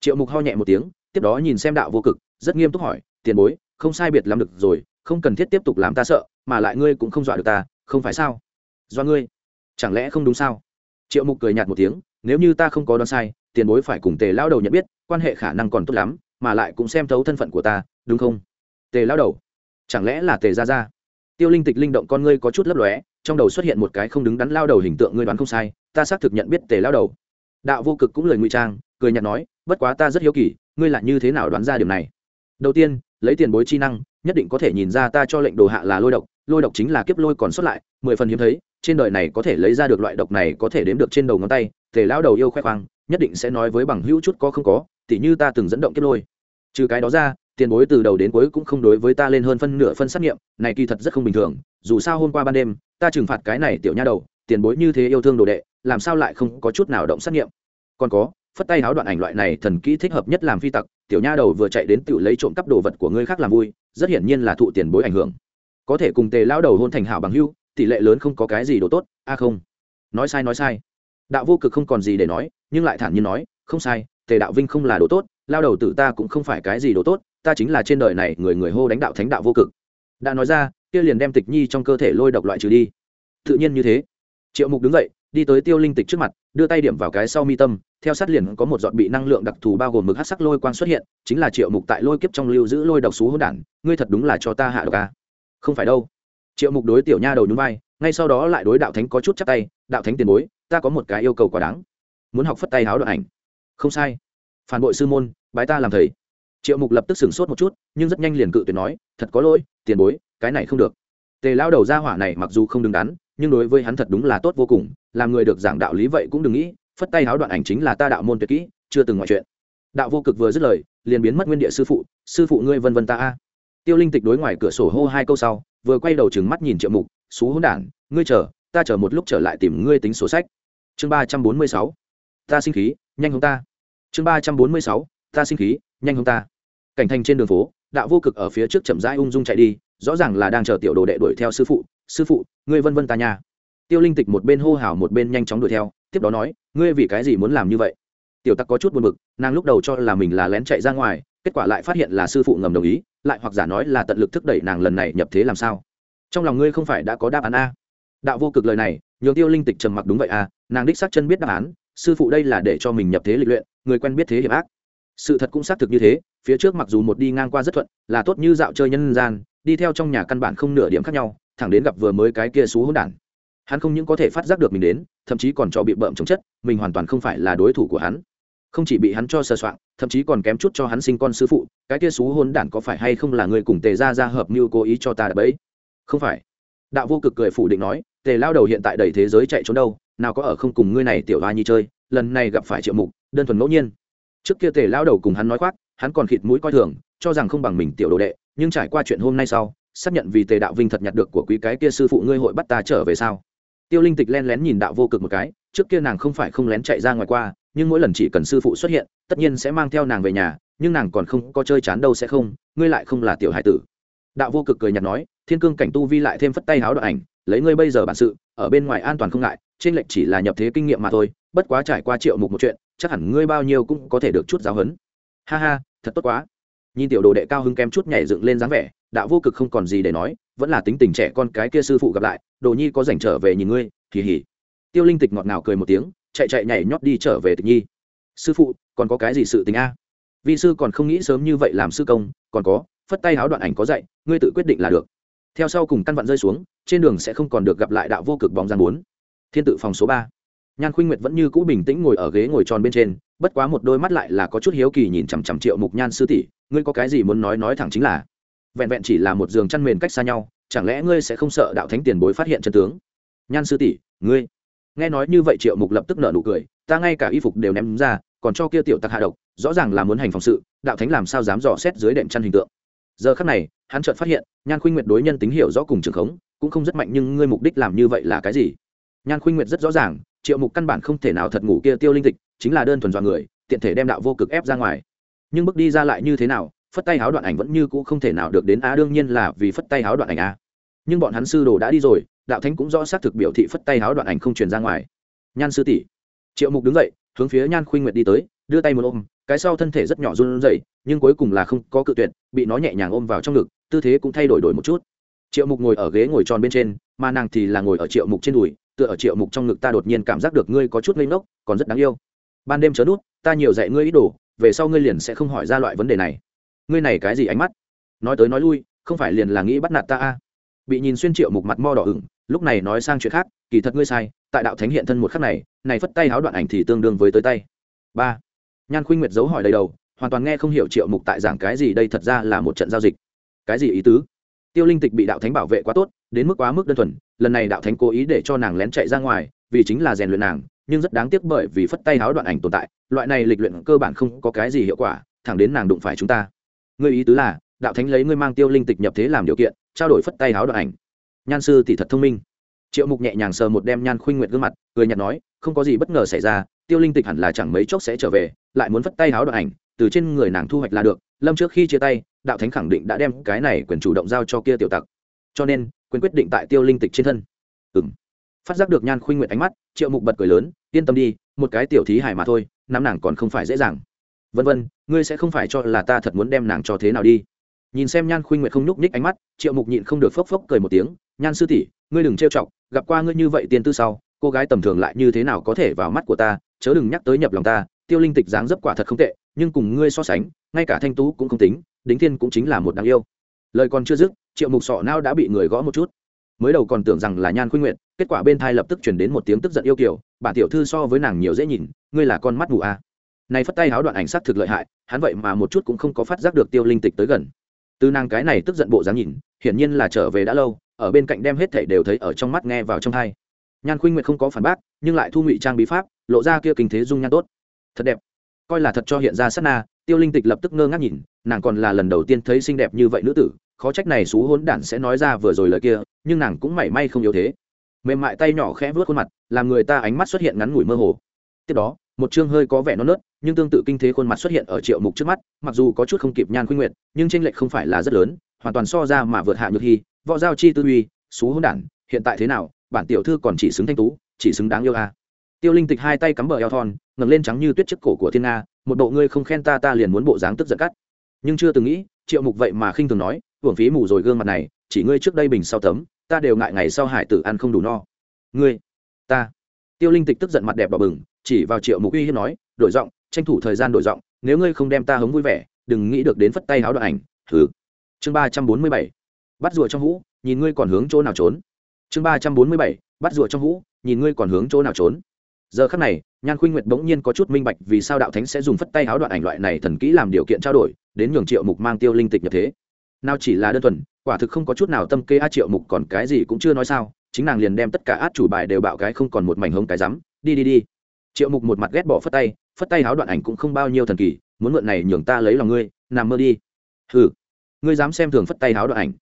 Triệu mục ho nhẹ một tiếng, tiếp đó nhìn xem đạo vô cực, rất nghiêm túc hỏi, tiền bối, không sai biệt làm được rồi, không cần thiết tiếp tục làm ta sợ, mà lại ngươi cũng không dọa được ta, không phải sao? Do ngươi? Chẳng lẽ không đúng sao? Triệu mục cười nhạt một tiếng, nếu như ta không có đoán sai, tiền bối phải cùng tề lao đầu nhận biết, quan hệ khả năng còn tốt lắm, mà lại cũng xem thấu thân phận của ta, đúng không? Tề lao đầu? Chẳng lẽ là tề gia gia? Tiêu linh tịch linh động con ngươi có chút lấp lóe, trong đầu xuất hiện một cái không đứng đắn lao đầu hình tượng ngươi đoán không sai, ta xác thực nhận biết tề lao đầu. Đạo vô cực cũng lời ngụy trang, cười nhạt nói, bất quá ta rất hiếu kỳ, ngươi là như thế nào đoán ra điều này? Đầu tiên, lấy tiền bối chi năng, nhất định có thể nhìn ra ta cho lệnh đồ hạ là lôi độc lôi độc chính là kiếp lôi còn xuất lại, mười phần hiếm thấy, trên đời này có thể lấy ra được loại độc này có thể đếm được trên đầu ngón tay, Tề lao đầu yêu khoe khoang, nhất định sẽ nói với bằng hữu chút có không có, tỉ như ta từng dẫn động kiếp lôi. Trừ cái đó ra tiền bối từ đầu đến cuối cũng không đối với ta lên hơn phân nửa phân xác nghiệm, này kỳ thật rất không bình thường, dù sao hôm qua ban đêm, ta trừng phạt cái này tiểu nha đầu, tiền bối như thế yêu thương đồ đệ, làm sao lại không có chút nào động xác nghiệm? Còn có, phất tay háo đoạn ảnh loại này thần kỹ thích hợp nhất làm phi tặc, tiểu nha đầu vừa chạy đến tự lấy trộm cắp đồ vật của ngươi khác làm vui, rất hiển nhiên là thụ tiền bối ảnh hưởng. Có thể cùng tề lao đầu hôn thành hảo bằng hưu, tỷ lệ lớn không có cái gì đồ tốt, a à không. Nói sai nói sai. Đạo vô cực không còn gì để nói, nhưng lại thản nhiên nói, không sai, tề đạo vinh không là đồ tốt, lao đầu tử ta cũng không phải cái gì đồ tốt ta chính là trên đời này người người hô đánh đạo thánh đạo vô cực. Đã nói ra, kia liền đem tịch nhi trong cơ thể lôi độc loại trừ đi. Tự nhiên như thế. Triệu mục đứng dậy, đi tới tiêu linh tịch trước mặt, đưa tay điểm vào cái sau mi tâm, theo sát liền có một giọt bị năng lượng đặc thù bao gồm mực hát sắc lôi quang xuất hiện, chính là triệu mục tại lôi kiếp trong lưu giữ lôi độc xú hỗn đản, ngươi thật đúng là cho ta hạ độc ca không phải đâu. Triệu mục đối tiểu nha đầu nhún vai, ngay sau đó lại đối đạo thánh có chút chắc tay, đạo thánh tiền bối, ta có một cái yêu cầu quá đáng. Muốn học phất tay háo đoạn ảnh. Không sai. Phản bội sư môn, bái ta làm thầy triệu mục lập tức sửng sốt một chút, nhưng rất nhanh liền cự tuyệt nói, thật có lỗi, tiền bối, cái này không được. Tề lao đầu ra hỏa này mặc dù không đứng đắn, nhưng đối với hắn thật đúng là tốt vô cùng, làm người được giảng đạo lý vậy cũng đừng nghĩ, phất tay háo đoạn ảnh chính là ta đạo môn tuyệt kỹ, chưa từng ngoại chuyện. Đạo vô cực vừa dứt lời, liền biến mất nguyên địa sư phụ sư phụ ngươi vân vân ta a. Tiêu linh tịch đối ngoài cửa sổ hô hai câu sau, vừa quay đầu trừng mắt nhìn triệu mục, xú hỗn đản, ngươi chờ, ta chờ một lúc trở lại tìm ngươi tính sổ sách. Chương ba trăm bốn mươi sáu, ta sinh khí, nhanh hơn ta. Chương ba trăm bốn mươi sáu, ta sinh khí, nhanh hơn ta cảnh thành trên đường phố, đạo vô cực ở phía trước chậm rãi ung dung chạy đi, rõ ràng là đang chờ tiểu đồ đệ đuổi theo sư phụ sư phụ, ngươi vân vân ta nha. Tiêu linh tịch một bên hô hào một bên nhanh chóng đuổi theo, tiếp đó nói, ngươi vì cái gì muốn làm như vậy? Tiểu tắc có chút buồn bực, nàng lúc đầu cho là mình là lén chạy ra ngoài, kết quả lại phát hiện là sư phụ ngầm đồng ý, lại hoặc giả nói là tận lực thúc đẩy nàng lần này nhập thế làm sao? Trong lòng ngươi không phải đã có đáp án a? Đạo vô cực lời này, nhường tiêu linh tịch trầm mặc đúng vậy a, nàng đích xác chân biết đáp án, sư phụ đây là để cho mình nhập thế lịch luyện, người quen biết thế hiểm ác. Sự thật cũng xác thực như thế phía trước mặc dù một đi ngang qua rất thuận, là tốt như dạo chơi nhân gian, đi theo trong nhà căn bản không nửa điểm khác nhau, thẳng đến gặp vừa mới cái kia xú hỗn đản. Hắn không những có thể phát giác được mình đến, thậm chí còn cho bị bợm chống chất, mình hoàn toàn không phải là đối thủ của hắn. Không chỉ bị hắn cho sờ soạng, thậm chí còn kém chút cho hắn sinh con sư phụ, cái kia xú hôn đản có phải hay không là người cùng tề ra ra hợp mưu cố ý cho ta đập ấy không phải. Đạo vô cực cười phủ định nói, tề lao đầu hiện tại đầy thế giới chạy trốn đâu, nào có ở không cùng ngươi này tiểu hoa nhi chơi, lần này gặp phải triệu mục, đơn thuần ngẫu nhiên. Trước kia tề lao đầu cùng hắn nói khoác hắn còn khịt mũi coi thường, cho rằng không bằng mình tiểu đồ đệ, nhưng trải qua chuyện hôm nay sau, xác nhận vì tề đạo vinh thật nhặt được của quý cái kia sư phụ ngươi hội bắt ta trở về sao? Tiêu linh tịch len lén nhìn đạo vô cực một cái, trước kia nàng không phải không lén chạy ra ngoài qua, nhưng mỗi lần chỉ cần sư phụ xuất hiện, tất nhiên sẽ mang theo nàng về nhà, nhưng nàng còn không có chơi chán đâu sẽ không, ngươi lại không là tiểu hải tử. Đạo vô cực cười nhạt nói, thiên cương cảnh tu vi lại thêm phất tay háo đoạn ảnh, lấy ngươi bây giờ bản sự, ở bên ngoài an toàn không ngại, trên lệnh chỉ là nhập thế kinh nghiệm mà thôi, bất quá trải qua triệu mục một chuyện, chắc hẳn ngươi bao nhiêu cũng có thể được chút giáo huấn ha ha, thật tốt quá. Nhìn tiểu đồ đệ cao hứng kém chút nhảy dựng lên dáng vẻ đạo vô cực không còn gì để nói, vẫn là tính tình trẻ con cái kia sư phụ gặp lại, đồ nhi có dành trở về nhìn ngươi, kỳ hỉ. Tiêu linh tịch ngọt ngào cười một tiếng, chạy chạy nhảy nhót đi trở về tịch nhi. Sư phụ, còn có cái gì sự tình a? Vị sư còn không nghĩ sớm như vậy làm sư công, còn có, phất tay háo đoạn ảnh có dạy, ngươi tự quyết định là được. Theo sau cùng căn vặn rơi xuống, trên đường sẽ không còn được gặp lại đạo vô cực bóng giang bốn. Thiên tự phòng số ba nhan khuynh nguyệt vẫn như cũ bình tĩnh ngồi ở ghế ngồi tròn bên trên, bất quá một đôi mắt lại là có chút hiếu kỳ nhìn chằm chằm triệu mục nhan sư tỷ, ngươi có cái gì muốn nói nói thẳng chính là, vẹn vẹn chỉ là một giường chăn mền cách xa nhau, chẳng lẽ ngươi sẽ không sợ đạo thánh tiền bối phát hiện chân tướng? Nhan sư tỷ, ngươi, nghe nói như vậy triệu mục lập tức nở nụ cười, ta ngay cả y phục đều ném ra, còn cho kia tiểu tặc hạ độc, rõ ràng là muốn hành phòng sự, đạo thánh làm sao dám dò xét dưới đệm chăn hình tượng? Giờ khắc này, hắn chợt phát hiện, nhan khuynh nguyệt đối nhân tính hiểu rõ cùng trường khống, cũng không rất mạnh nhưng ngươi mục đích làm như vậy là cái gì? Nhan khuynh nguyệt rất rõ ràng, triệu mục căn bản không thể nào thật ngủ kia tiêu linh tịch, chính là đơn thuần dọa người, tiện thể đem đạo vô cực ép ra ngoài. Nhưng bước đi ra lại như thế nào, phất tay háo đoạn ảnh vẫn như cũ không thể nào được đến á, đương nhiên là vì phất tay háo đoạn ảnh a nhưng bọn hắn sư đồ đã đi rồi, đạo thánh cũng rõ xác thực biểu thị phất tay háo đoạn ảnh không truyền ra ngoài. Nhan sư tỷ. Triệu mục đứng dậy, hướng phía nhan khuynh nguyệt đi tới, đưa tay một ôm, cái sau thân thể rất nhỏ run rẩy, nhưng cuối cùng là không có cự tuyệt, bị nó nhẹ nhàng ôm vào trong ngực, tư thế cũng thay đổi đổi một chút. Triệu mục ngồi ở ghế ngồi tròn bên trên, mà nàng thì là ngồi ở triệu mục trên đùi tựa ở triệu mục trong ngực ta đột nhiên cảm giác được ngươi có chút ngây ngốc, còn rất đáng yêu. Ban đêm chớ nút, ta nhiều dạy ngươi ý đồ, về sau ngươi liền sẽ không hỏi ra loại vấn đề này. Ngươi này cái gì ánh mắt? Nói tới nói lui, không phải liền là nghĩ bắt nạt ta a? Bị nhìn xuyên triệu mục mặt mo đỏ ửng, lúc này nói sang chuyện khác, kỳ thật ngươi sai, tại đạo thánh hiện thân một khắc này này phất tay háo đoạn ảnh thì tương đương với tới tay. Ba. Nhan khuynh nguyệt giấu hỏi đầy đầu, hoàn toàn nghe không hiểu triệu mục tại giảng cái gì đây thật ra là một trận giao dịch. Cái gì ý tứ? Tiêu linh tịch bị đạo thánh bảo vệ quá tốt đến mức quá mức đơn thuần, lần này đạo thánh cố ý để cho nàng lén chạy ra ngoài, vì chính là rèn luyện nàng, nhưng rất đáng tiếc bởi vì phất tay háo đoạn ảnh tồn tại, loại này lịch luyện cơ bản không có cái gì hiệu quả, thẳng đến nàng đụng phải chúng ta. Ngươi ý tứ là, đạo thánh lấy ngươi mang tiêu linh tịch nhập thế làm điều kiện, trao đổi phất tay háo đoạn ảnh. Nhan sư thì thật thông minh. Triệu mục nhẹ nhàng sờ một đem nhan khuynh nguyệt gương mặt, cười nhạt nói, không có gì bất ngờ xảy ra, tiêu linh tịch hẳn là chẳng mấy chốc sẽ trở về, lại muốn phất tay háo đoạn ảnh, từ trên người nàng thu hoạch là được, lâm trước khi chia tay, đạo thánh khẳng định đã đem cái này quyền chủ động giao cho kia tiểu tặc. Cho nên quyền quyết định tại tiêu linh tịch trên thân. Ừng phát giác được nhan khuynh nguyệt ánh mắt, triệu mục bật cười lớn, yên tâm đi, một cái tiểu thí hải mà thôi, nắm nàng còn không phải dễ dàng. Vân vân, ngươi sẽ không phải cho là ta thật muốn đem nàng cho thế nào đi. Nhìn xem nhan khuynh nguyệt không nhúc nhích ánh mắt, triệu mục nhịn không được phốc phốc cười một tiếng, nhan sư tỷ, ngươi đừng trêu chọc, gặp qua ngươi như vậy tiền tư sau, cô gái tầm thường lại như thế nào có thể vào mắt của ta, chớ đừng nhắc tới nhập lòng ta, tiêu linh tịch dáng dấp quả thật không tệ, nhưng cùng ngươi so sánh, ngay cả thanh tú cũng không tính, đính thiên cũng chính là một đáng yêu lời còn chưa dứt, triệu mục sọ nao đã bị người gõ một chút. Mới đầu còn tưởng rằng là nhan khuynh nguyện kết quả bên thai lập tức chuyển đến một tiếng tức giận yêu kiểu bản tiểu thư so với nàng nhiều dễ nhìn, ngươi là con mắt mù à. này phất tay háo đoạn ảnh sát thực lợi hại, hắn vậy mà một chút cũng không có phát giác được tiêu linh tịch tới gần. Từ nàng cái này tức giận bộ dáng nhìn, hiển nhiên là trở về đã lâu, ở bên cạnh đem hết thảy đều thấy ở trong mắt nghe vào trong thai nhan khuynh nguyệt không có phản bác, nhưng lại thu ngụy trang bí pháp, lộ ra kia kinh thế dung nhan tốt. Thật đẹp. Coi là thật cho hiện ra sát na, tiêu linh tịch lập tức ngơ ngác nhìn, nàng còn là lần đầu tiên thấy xinh đẹp như vậy nữ tử khó trách này xú hỗn đản sẽ nói ra vừa rồi lời kia, nhưng nàng cũng mảy may không yếu thế. Mềm mại tay nhỏ khẽ vớt khuôn mặt, làm người ta ánh mắt xuất hiện ngắn ngủi mơ hồ. Tiếp đó, một chương hơi có vẻ non nớt, nhưng tương tự kinh thế khuôn mặt xuất hiện ở triệu mục trước mắt, mặc dù có chút không kịp nhan khuynh nguyệt, nhưng tranh lệch không phải là rất lớn, hoàn toàn so ra mà vượt hạ nhược hy, võ giao chi tư uy, xú hỗn đản, hiện tại thế nào, bản tiểu thư còn chỉ xứng thanh tú, chỉ xứng đáng yêu à. tiêu linh tịch hai tay cắm bờ eo thon, ngẩng lên trắng như tuyết chiếc cổ của thiên nga, một bộ ngươi không khen ta ta liền muốn bộ dáng tức giận cắt nhưng chưa từng nghĩ, triệu mục vậy mà khinh thường nói hưởng phí mù rồi gương mặt này, chỉ ngươi trước đây bình sau tấm, ta đều ngại ngày sau hải tử ăn không đủ no. Ngươi, ta. Tiêu linh tịch tức giận mặt đẹp đỏ bừng, chỉ vào triệu mục uy hiếp nói, đổi giọng, tranh thủ thời gian đổi giọng, nếu ngươi không đem ta hống vui vẻ, đừng nghĩ được đến phất tay háo đoạn ảnh. Thử chương ba trăm bốn mươi bảy, bắt rùa trong hũ, nhìn ngươi còn hướng chỗ nào trốn. Chương ba trăm bốn mươi bảy, bắt rùa trong hũ, nhìn ngươi còn hướng chỗ nào trốn. Giờ khắc này, nhan khuynh nguyệt bỗng nhiên có chút minh bạch vì sao đạo thánh sẽ dùng phất tay háo đoạn ảnh loại này thần kỹ làm điều kiện trao đổi đến nhường triệu mục mang tiêu linh tịch nhập thế. Nào chỉ là đơn thuần, quả thực không có chút nào tâm kê a triệu mục còn cái gì cũng chưa nói sao, chính nàng liền đem tất cả át chủ bài đều bạo cái không còn một mảnh hống cái rắm, đi đi đi. Triệu mục một mặt ghét bỏ phất tay phất tay háo đoạn ảnh cũng không bao nhiêu thần kỳ, muốn mượn này nhường ta lấy lòng ngươi, nằm mơ đi. Ừ ngươi dám xem thường phất tay háo đoạn ảnh.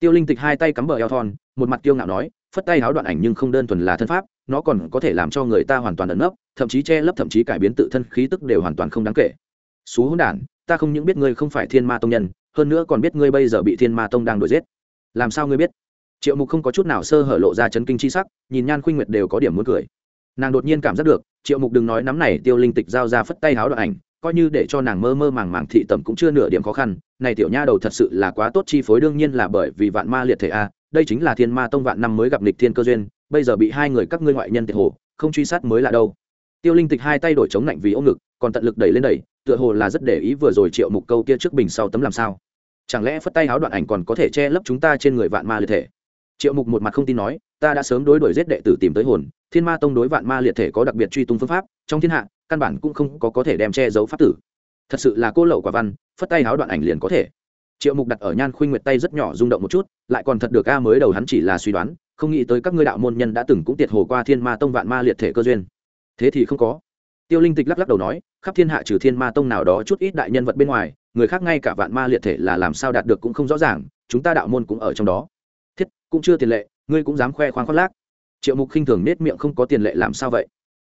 Tiêu linh tịch hai tay cắm bờ eo thon, một mặt tiêu ngạo nói, phất tay háo đoạn ảnh nhưng không đơn thuần là thân pháp, nó còn có thể làm cho người ta hoàn toàn ẩn nấp, thậm chí che lấp thậm chí cải biến tự thân khí tức đều hoàn toàn không đáng kể. Xú hỗn đản ta không những biết ngươi không phải thiên ma tông nhân, hơn nữa còn biết ngươi bây giờ bị thiên ma tông đang đuổi giết. Làm sao ngươi biết? Triệu mục không có chút nào sơ hở lộ ra chấn kinh c h i sắc, nhìn nhan khuynh nguyệt đều có điểm muốn cười. Nàng đột nhiên cảm giác được, triệu mục đừng nói nắm này tiêu linh tịch giao ra phất tay háo đoạn ảnh, coi như để cho nàng mơ mơ màng màng thị tẩm cũng chưa nửa điểm khó khăn, này tiểu nha đầu thật sự là quá tốt chi phối, đương nhiên là bởi vì vạn ma liệt thể a, đây chính là thiên ma tông vạn năm mới gặp lịch thiên cơ duyên, bây giờ bị hai người các ngươi ngoại nhân tiệt hồ, không truy sát mới là đâu. Tiêu linh tịch hai tay đổi chống lạnh vì ôm ngực, còn tận lực đẩy lên đẩy tựa hồ là rất để ý vừa rồi triệu mục câu kia trước bình sau tấm làm sao. Chẳng lẽ phất tay háo đoạn ảnh còn có thể che lấp chúng ta trên người vạn ma liệt thể? Triệu mục một mặt không tin nói, ta đã sớm đối đuổi giết đệ tử tìm tới hồn, thiên ma tông đối vạn ma liệt thể có đặc biệt truy tung phương pháp, trong thiên hạ, căn bản cũng không có có thể đem che giấu pháp tử. Thật sự là cô lậu quả văn, phất tay háo đoạn ảnh liền có thể. Triệu mục đặt ở nhan khuynh nguyệt tay rất nhỏ rung động một chút, lại còn thật được a mới đầu hắn chỉ là suy đoán, không nghĩ tới các ngươi đạo môn nhân đã từng cũng tiệt hồ qua thiên ma tông vạn ma liệt thể cơ duyên. Thế thì không có. Tiêu linh tịch lắc lắc đầu nói khắp thiên hạ trừ thiên ma tông nào đó chút ít đại nhân vật bên ngoài, người khác ngay cả vạn ma liệt thể là làm sao đạt được cũng không rõ ràng, chúng ta đạo môn cũng ở trong đó. Thiết, cũng chưa tiền lệ, ngươi cũng dám khoe khoang khoác lác. Triệu mục khinh thường nết miệng không có tiền lệ làm sao vậy?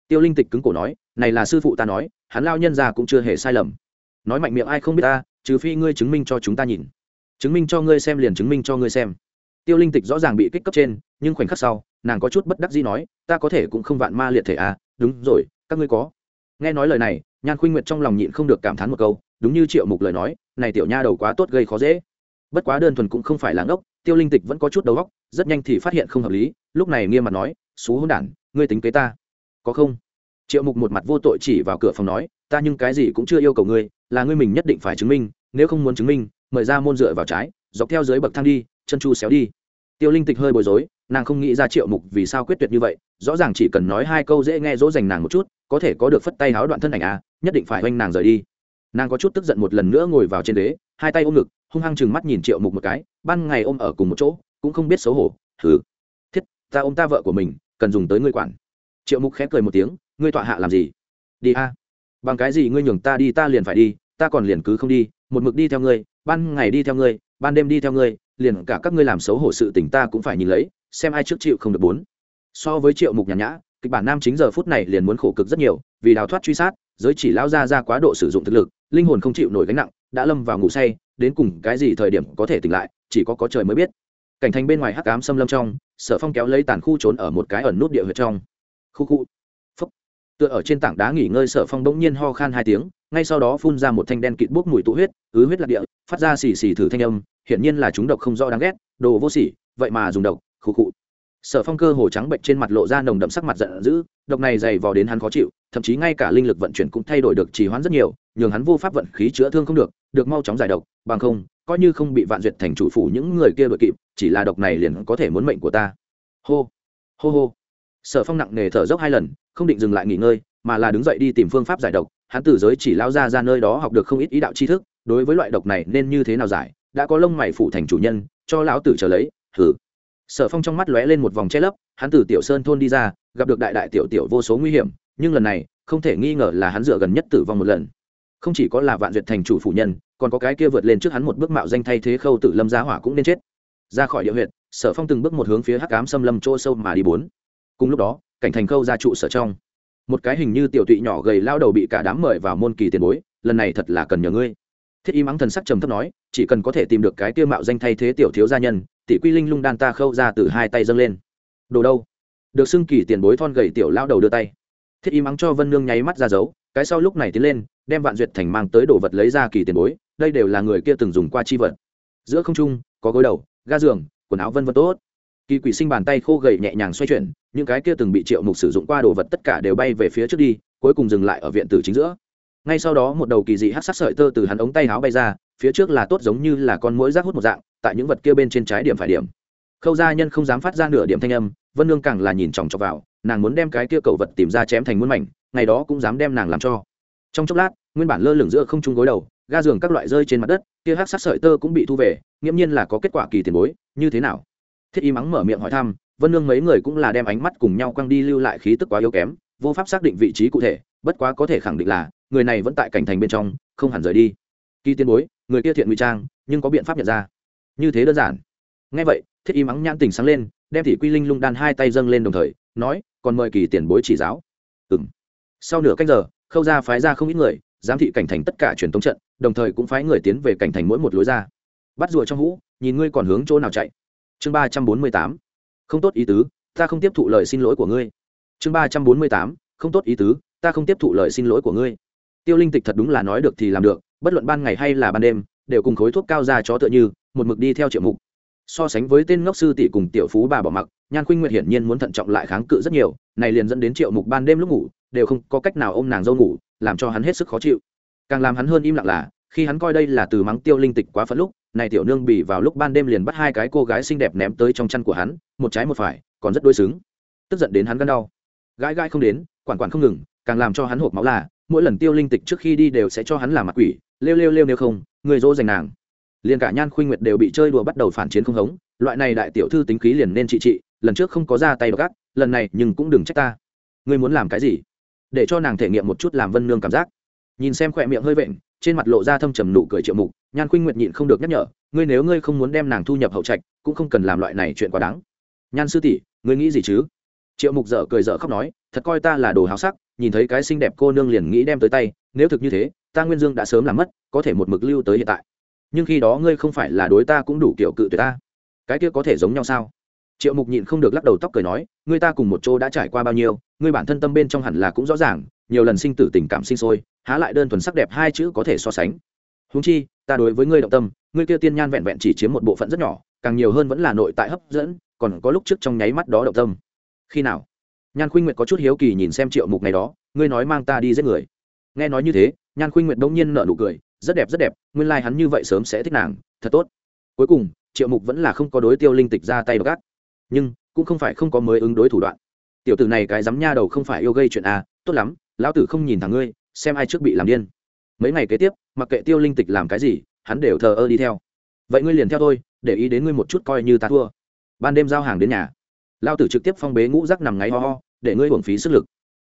Tiêu linh tịch cứng cổ nói, này là sư phụ ta nói, hắn lao nhân ra cũng chưa hề sai lầm. Nói mạnh miệng ai không biết ta, trừ phi ngươi chứng minh cho chúng ta nhìn. Chứng minh cho ngươi xem liền chứng minh cho ngươi xem. Tiêu linh tịch rõ ràng bị kích cấp trên, nhưng khoảnh khắc sau, nàng có chút bất đắc dĩ nói, ta có thể cũng không vạn ma liệt thể à đúng rồi, các ngươi có. Nghe nói lời này nhan khuynh nguyệt trong lòng nhịn không được cảm thán một câu đúng như triệu mục lời nói này tiểu nha đầu quá tốt gây khó dễ. Bất quá đơn thuần cũng không phải là ngốc tiêu linh tịch vẫn có chút đầu góc, rất nhanh thì phát hiện không hợp lý lúc này nghiêm mặt nói xú hôn đản ngươi tính kế ta. Có không? Triệu mục một mặt vô tội chỉ vào cửa phòng nói ta nhưng cái gì cũng chưa yêu cầu ngươi là ngươi mình nhất định phải chứng minh nếu không muốn chứng minh mời ra môn dựa vào trái dọc theo dưới bậc thang đi chân chu xéo đi. Tiêu linh tịch hơi bối rối nàng không nghĩ ra triệu mục vì sao quyết tuyệt như vậy rõ ràng chỉ cần nói hai câu dễ nghe dỗ dành nàng một chút có thể có được phất tay háo đoạn thân ảnh à nhất định phải oanh nàng rời đi. Nàng có chút tức giận một lần nữa ngồi vào trên đế hai tay ôm ngực, hung hăng chừng mắt nhìn triệu mục một cái, ban ngày ôm ở cùng một chỗ, cũng không biết xấu hổ thử thiết, ta ôm ta vợ của mình, cần dùng tới ngươi quản. Triệu mục khép cười một tiếng, ngươi tọa hạ làm gì? Đi a. Bằng cái gì ngươi nhường ta đi ta liền phải đi, ta còn liền cứ không đi, một mực đi theo ngươi, ban ngày đi theo ngươi, ban đêm đi theo ngươi, liền cả các ngươi làm xấu hổ sự tình ta cũng phải nhìn lấy, xem ai trước chịu không được bốn. So với triệu mục nhàn nhã kịch bản nam chính giờ phút này liền muốn khổ cực rất nhiều, vì đào thoát truy sát, giới chỉ lao ra ra quá độ sử dụng thực lực, linh hồn không chịu nổi gánh nặng, đã lâm vào ngủ say, đến cùng cái gì thời điểm có thể tỉnh lại, chỉ có có trời mới biết. Cảnh thành bên ngoài hắc ám xâm lâm trong, sở phong kéo lấy tàn khu trốn ở một cái ẩn nút địa huyệt trong. Khu khu. Phúc. Tựa ở trên tảng đá nghỉ ngơi sở phong bỗng nhiên ho khan hai tiếng, ngay sau đó phun ra một thanh đen kịt bốc mùi tụ huyết, ứ huyết lạc địa, phát ra xì xì thử thanh âm, hiển nhiên là chúng độc không rõ đáng ghét, đồ vô xỉ vậy mà dùng độc, khu khu sở phong cơ hồ trắng bệnh trên mặt lộ ra nồng đậm sắc mặt giận dữ, độc này dày vò đến hắn khó chịu, thậm chí ngay cả linh lực vận chuyển cũng thay đổi được trì hoãn rất nhiều, nhường hắn vô pháp vận khí chữa thương không được được mau chóng giải độc, bằng không, coi như không bị vạn duyệt thành chủ phủ những người kia đội kịp, chỉ là độc này liền có thể muốn mệnh của ta. Hô hô hô. Sở phong nặng nề thở dốc hai lần, không định dừng lại nghỉ ngơi, mà là đứng dậy đi tìm phương pháp giải độc. Hắn từ giới chỉ lao ra ra nơi đó học được không ít ý đạo tri thức, đối với loại độc này nên như thế nào giải, đã có lông mày phủ thành chủ nhân, cho lão tử trở lấy thử sở phong trong mắt lóe lên một vòng che lấp, hắn từ tiểu sơn thôn đi ra, gặp được đại đại tiểu tiểu vô số nguy hiểm, nhưng lần này, không thể nghi ngờ là hắn dựa gần nhất tử vong một lần. Không chỉ có là vạn duyệt thành chủ phủ nhân, còn có cái kia vượt lên trước hắn một bước mạo danh thay thế khâu tử lâm giá hỏa cũng nên chết. Ra khỏi địa huyện sở phong từng bước một hướng phía hắc ám xâm lâm chỗ sâu mà đi bốn. Cùng lúc đó, cảnh thành khâu ra trụ sở trong. Một cái hình như tiểu tụy nhỏ gầy lao đầu bị cả đám mời vào môn kỳ tiền bối, lần này thật là cần nhờ ngươi. Thiết y mắng thần sắc trầm thấp nói, chỉ cần có thể tìm được cái kia mạo danh thay thế tiểu thiếu gia nhân tỷ quy linh lung đan ta khâu ra từ hai tay dâng lên. Đồ đâu? Được xưng kỳ tiền bối thon gầy tiểu lao đầu đưa tay. Thiết y mắng cho vân nương nháy mắt ra dấu, cái sau lúc này tiến lên, đem vạn duyệt thành mang tới đồ vật lấy ra kỳ tiền bối, đây đều là người kia từng dùng qua chi vật. Giữa không trung, có gối đầu, ga giường, quần áo vân vân tốt. Kỳ quỷ sinh bàn tay khô gầy nhẹ nhàng xoay chuyển, những cái kia từng bị triệu mục sử dụng qua đồ vật tất cả đều bay về phía trước đi, cuối cùng dừng lại ở viện tử chính giữa. Ngay sau đó một đầu kỳ dị hát sắc sợi tơ từ hắn ống tay áo bay ra, phía trước là tốt giống như là con mũi rác hút một dạng tại những vật kia bên trên trái điểm phải điểm. Khâu gia nhân không dám phát ra nửa điểm thanh âm, vân nương càng là nhìn chòng chọc vào, nàng muốn đem cái kia cầu vật tìm ra chém thành muôn mảnh, ngày đó cũng dám đem nàng làm cho. Trong chốc lát, nguyên bản lơ lửng giữa không trung gối đầu, ga giường các loại rơi trên mặt đất, kia hát sát sợi tơ cũng bị thu về, nghiễm nhiên là có kết quả kỳ tiền bối, như thế nào? Thiết y mắng mở miệng hỏi thăm, vân nương mấy người cũng là đem ánh mắt cùng nhau quăng đi lưu lại khí tức quá yếu kém, vô pháp xác định vị trí cụ thể, bất quá có thể khẳng định là, người này vẫn tại cảnh thành bên trong, không hẳn rời đi. Kỳ tiền bối, người kia thiện ngụy trang, nhưng có biện pháp nhận ra như thế đơn giản. Ngay vậy, thiết y mắng nhãn tình sáng lên, đem thị quy linh lung đan hai tay dâng lên đồng thời, nói, còn mời kỳ tiền bối chỉ giáo. Ừng sau nửa cách giờ, khâu ra phái ra không ít người, giám thị cảnh thành tất cả truyền thống trận, đồng thời cũng phái người tiến về cảnh thành mỗi một lối ra. Bắt rùa trong hũ, nhìn ngươi còn hướng chỗ nào chạy. Chương ba trăm bốn mươi tám. Không tốt ý tứ, ta không tiếp thụ lời xin lỗi của ngươi. Chương ba trăm bốn mươi tám. Không tốt ý tứ, ta không tiếp thụ lời xin lỗi của ngươi. Tiêu linh tịch thật đúng là nói được thì làm được, bất luận ban ngày hay là ban đêm, đều cùng khối thuốc cao ra chó tựa như một mực đi theo triệu mục. So sánh với tên ngốc sư tỷ cùng tiểu phú bà bỏ mặc, nhan khuynh nguyệt hiển nhiên muốn thận trọng lại kháng cự rất nhiều, này liền dẫn đến triệu mục ban đêm lúc ngủ, đều không có cách nào ôm nàng dâu ngủ, làm cho hắn hết sức khó chịu. Càng làm hắn hơn im lặng là, khi hắn coi đây là từ mắng tiêu linh tịch quá phận lúc, này tiểu nương bỉ vào lúc ban đêm liền bắt hai cái cô gái xinh đẹp ném tới trong chăn của hắn, một trái một phải, còn rất đôi xứng. Tức giận đến hắn gân đau. Gãi gãi không đến, quản quản không ngừng, càng làm cho hắn hộp máu là, mỗi lần tiêu linh tịch trước khi đi đều sẽ cho hắn làm mặt quỷ, lêu lêu lêu nếu không, người dỗ dành nàng liền cả nhan khuynh nguyệt đều bị chơi đùa bắt đầu phản chiến không hống, loại này đại tiểu thư tính khí liền nên trị trị, lần trước không có ra tay gác lần này nhưng cũng đừng trách ta. Ngươi muốn làm cái gì? Để cho nàng thể nghiệm một chút làm vân nương cảm giác. Nhìn xem khỏe miệng hơi vện, trên mặt lộ ra thâm trầm nụ cười triệu mục, nhan khuynh nguyệt nhịn không được nhắc nhở, ngươi nếu ngươi không muốn đem nàng thu nhập hậu trạch, cũng không cần làm loại này chuyện quá đáng. Nhan sư tỷ, ngươi nghĩ gì chứ? Triệu mục dở cười dở khóc nói, thật coi ta là đồ háo sắc, nhìn thấy cái xinh đẹp cô nương liền nghĩ đem tới tay, nếu thực như thế, ta nguyên dương đã sớm làm mất, có thể một mực lưu tới hiện tại nhưng khi đó ngươi không phải là đối ta cũng đủ kiểu cự tuyệt ta. Cái kia có thể giống nhau sao? Triệu mục nhịn không được lắc đầu tóc cười nói, ngươi ta cùng một chỗ đã trải qua bao nhiêu, ngươi bản thân tâm bên trong hẳn là cũng rõ ràng, nhiều lần sinh tử tình cảm sinh sôi, há lại đơn thuần sắc đẹp hai chữ có thể so sánh. Húng chi, ta đối với ngươi động tâm, ngươi kia tiên nhan vẹn vẹn chỉ chiếm một bộ phận rất nhỏ, càng nhiều hơn vẫn là nội tại hấp dẫn, còn có lúc trước trong nháy mắt đó động tâm. Khi nào? Nhan khuynh nguyệt có chút hiếu kỳ nhìn xem triệu mục này đó, ngươi nói mang ta đi giết người. Nghe nói như thế, nhan khuynh nguyệt đông nhiên nở nụ cười rất đẹp rất đẹp, nguyên lai、like、hắn như vậy sớm sẽ thích nàng, thật tốt. Cuối cùng, triệu mục vẫn là không có đối tiêu linh tịch ra tay gác nhưng cũng không phải không có mới ứng đối thủ đoạn. Tiểu tử này cái dám nha đầu không phải yêu gây chuyện à tốt lắm, lão tử không nhìn thằng ngươi, xem ai trước bị làm điên. Mấy ngày kế tiếp, mặc kệ tiêu linh tịch làm cái gì, hắn đều thờ ơ đi theo. Vậy ngươi liền theo tôi, để ý đến ngươi một chút coi như ta thua. Ban đêm giao hàng đến nhà. Lao tử trực tiếp phong bế ngũ rắc nằm ngáy ho ho, để ngươi hưởng phí sức lực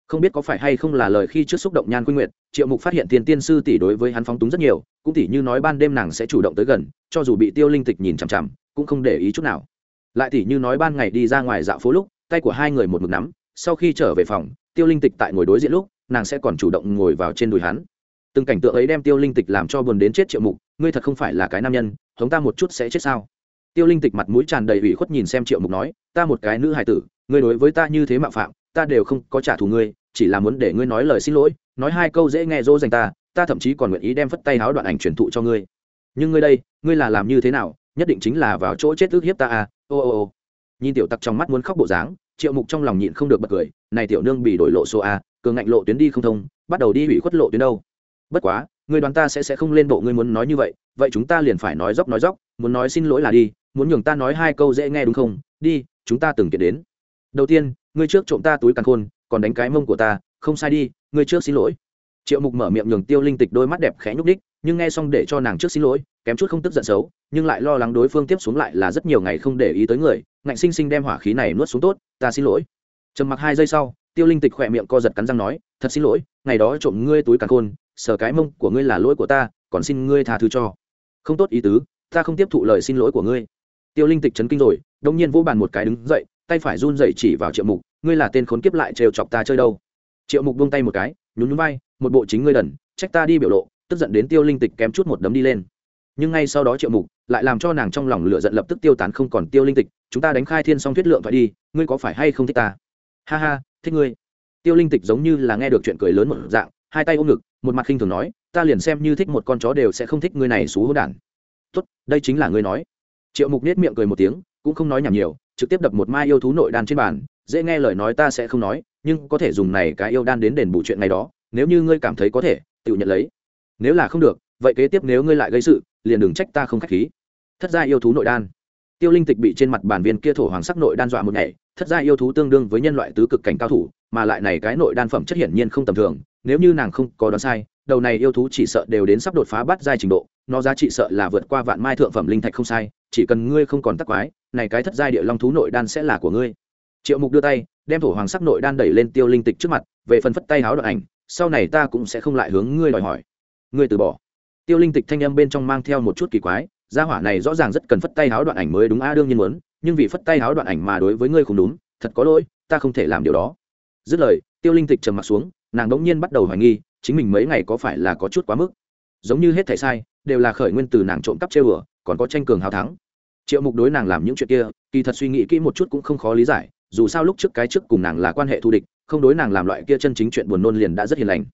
không biết có phải hay không là lời khi trước xúc động nhan quy nguyệt, triệu mục phát hiện tiền tiên sư tỷ đối với hắn phóng túng rất nhiều, cũng tỷ như nói ban đêm nàng sẽ chủ động tới gần, cho dù bị tiêu linh tịch nhìn chằm chằm, cũng không để ý chút nào. Lại tỷ như nói ban ngày đi ra ngoài dạo phố lúc, tay của hai người một mực nắm, sau khi trở về phòng, tiêu linh tịch tại ngồi đối diện lúc, nàng sẽ còn chủ động ngồi vào trên đùi hắn. Từng cảnh tượng ấy đem tiêu linh tịch làm cho buồn đến chết triệu mục, ngươi thật không phải là cái nam nhân, hống ta một chút sẽ chết sao? Tiêu linh tịch mặt mũi tràn đầy ủy khuất nhìn xem triệu mục nói, ta một cái nữ hài tử, ngươi đối với ta như thế mạo phạm ta đều không có trả thù ngươi, chỉ là muốn để ngươi nói lời xin lỗi, nói hai câu dễ nghe dỗ dành ta ta thậm chí còn nguyện ý đem phất tay háo đoạn ảnh truyền thụ cho ngươi. Nhưng ngươi đây, ngươi là làm như thế nào, nhất định chính là vào chỗ chết ước hiếp ta à ô ô ô. Nhìn tiểu tặc trong mắt muốn khóc bộ dáng, triệu mục trong lòng nhịn không được bật cười, này tiểu nương bị đổi lộ số a, cường ngạnh lộ tuyến đi không thông, bắt đầu đi hủy khuất lộ tuyến đâu. Bất quá người đoán ta sẽ sẽ không lên bộ ngươi muốn nói như vậy vậy chúng ta liền phải nói dốc nói dốc, muốn nói xin lỗi là đi, muốn nhường ta nói hai câu dễ nghe đúng không? Đi, chúng ta từng kiện đến. Đầu tiên ngươi trước trộm ta túi càn khôn, còn đánh cái mông của ta, không sai đi, ngươi trước xin lỗi. Triệu mục mở miệng nhường tiêu linh tịch đôi mắt đẹp khẽ nhúc đích nhưng nghe xong để cho nàng trước xin lỗi, kém chút không tức giận xấu, nhưng lại lo lắng đối phương tiếp xuống lại là rất nhiều ngày không để ý tới người, ngạnh sinh sinh đem hỏa khí này nuốt xuống tốt, ta xin lỗi. Trầm mặc hai giây sau, tiêu linh tịch khỏe miệng co giật cắn răng nói, thật xin lỗi, ngày đó trộm ngươi túi càn khôn, sờ cái mông của ngươi là lỗi của ta, còn xin ngươi tha thứ cho. Không tốt ý tứ, ta không tiếp thụ lời xin lỗi của ngươi. Tiêu linh tịch chấn kinh rồi đông nhiên vô bàn một cái đứng dậy tay phải run dậy chỉ vào triệu mục, ngươi là tên khốn kiếp lại trêu chọc ta chơi đâu? Triệu mục buông tay một cái, nhún nhún vai, một bộ chính ngươi đần, trách ta đi biểu lộ, tức giận đến tiêu linh tịch kém chút một đấm đi lên. Nhưng ngay sau đó triệu mục lại làm cho nàng trong lòng lửa giận lập tức tiêu tán không còn tiêu linh tịch, chúng ta đánh khai thiên song thuyết lượng thoại đi, ngươi có phải hay không thích ta? Ha ha, thích ngươi. Tiêu linh tịch giống như là nghe được chuyện cười lớn một dạng, hai tay ôm ngực, một mặt khinh thường nói, ta liền xem như thích một con chó đều sẽ không thích ngươi này xú hỗn đản. Tốt, đây chính là ngươi nói. Triệu mục nết miệng cười một tiếng, cũng không nói nhảm nhiều trực tiếp đập một mai yêu thú nội đan trên bàn, dễ nghe lời nói ta sẽ không nói, nhưng có thể dùng này cái yêu đan đến đền bù chuyện này đó, nếu như ngươi cảm thấy có thể, tự nhận lấy. Nếu là không được, vậy kế tiếp nếu ngươi lại gây sự, liền đừng trách ta không khách khí. Thất gia yêu thú nội đan. Tiêu linh tịch bị trên mặt bản viên kia thổ hoàng sắc nội đan dọa một ngày, thất gia yêu thú tương đương với nhân loại tứ cực cảnh cao thủ, mà lại này cái nội đan phẩm chất hiển nhiên không tầm thường, nếu như nàng không có đoán sai, đầu này yêu thú chỉ sợ đều đến sắp đột phá bắt giai trình độ nó giá trị sợ là vượt qua vạn mai thượng phẩm linh thạch không sai, chỉ cần ngươi không còn tắc quái, này cái thất giai địa long thú nội đan sẽ là của ngươi. Triệu mục đưa tay, đem thổ hoàng sắc nội đan đẩy lên tiêu linh tịch trước mặt, về phần phất tay háo đoạn ảnh, sau này ta cũng sẽ không lại hướng ngươi đòi hỏi. Ngươi từ bỏ. Tiêu linh tịch thanh âm bên trong mang theo một chút kỳ quái, gia hỏa này rõ ràng rất cần phất tay háo đoạn ảnh mới đúng a đương nhiên muốn, nhưng vì phất tay háo đoạn ảnh mà đối với ngươi không đúng, thật có lỗi, ta không thể làm điều đó. Dứt lời, tiêu linh tịch trầm mặt xuống, nàng đ ỗ n g nhiên bắt đầu hoài nghi, chính mình mấy ngày có phải là có chút quá mức giống như hết thảy sai, đều là khởi nguyên từ nàng trộm cắp chơi bừa còn có tranh cường hào thắng. Triệu mục đối nàng làm những chuyện kia, kỳ thật suy nghĩ kỹ một chút cũng không khó lý giải, dù sao lúc trước cái trước cùng nàng là quan hệ thù địch, không đối nàng làm loại kia chân chính chuyện buồn nôn liền đã rất hiền lành.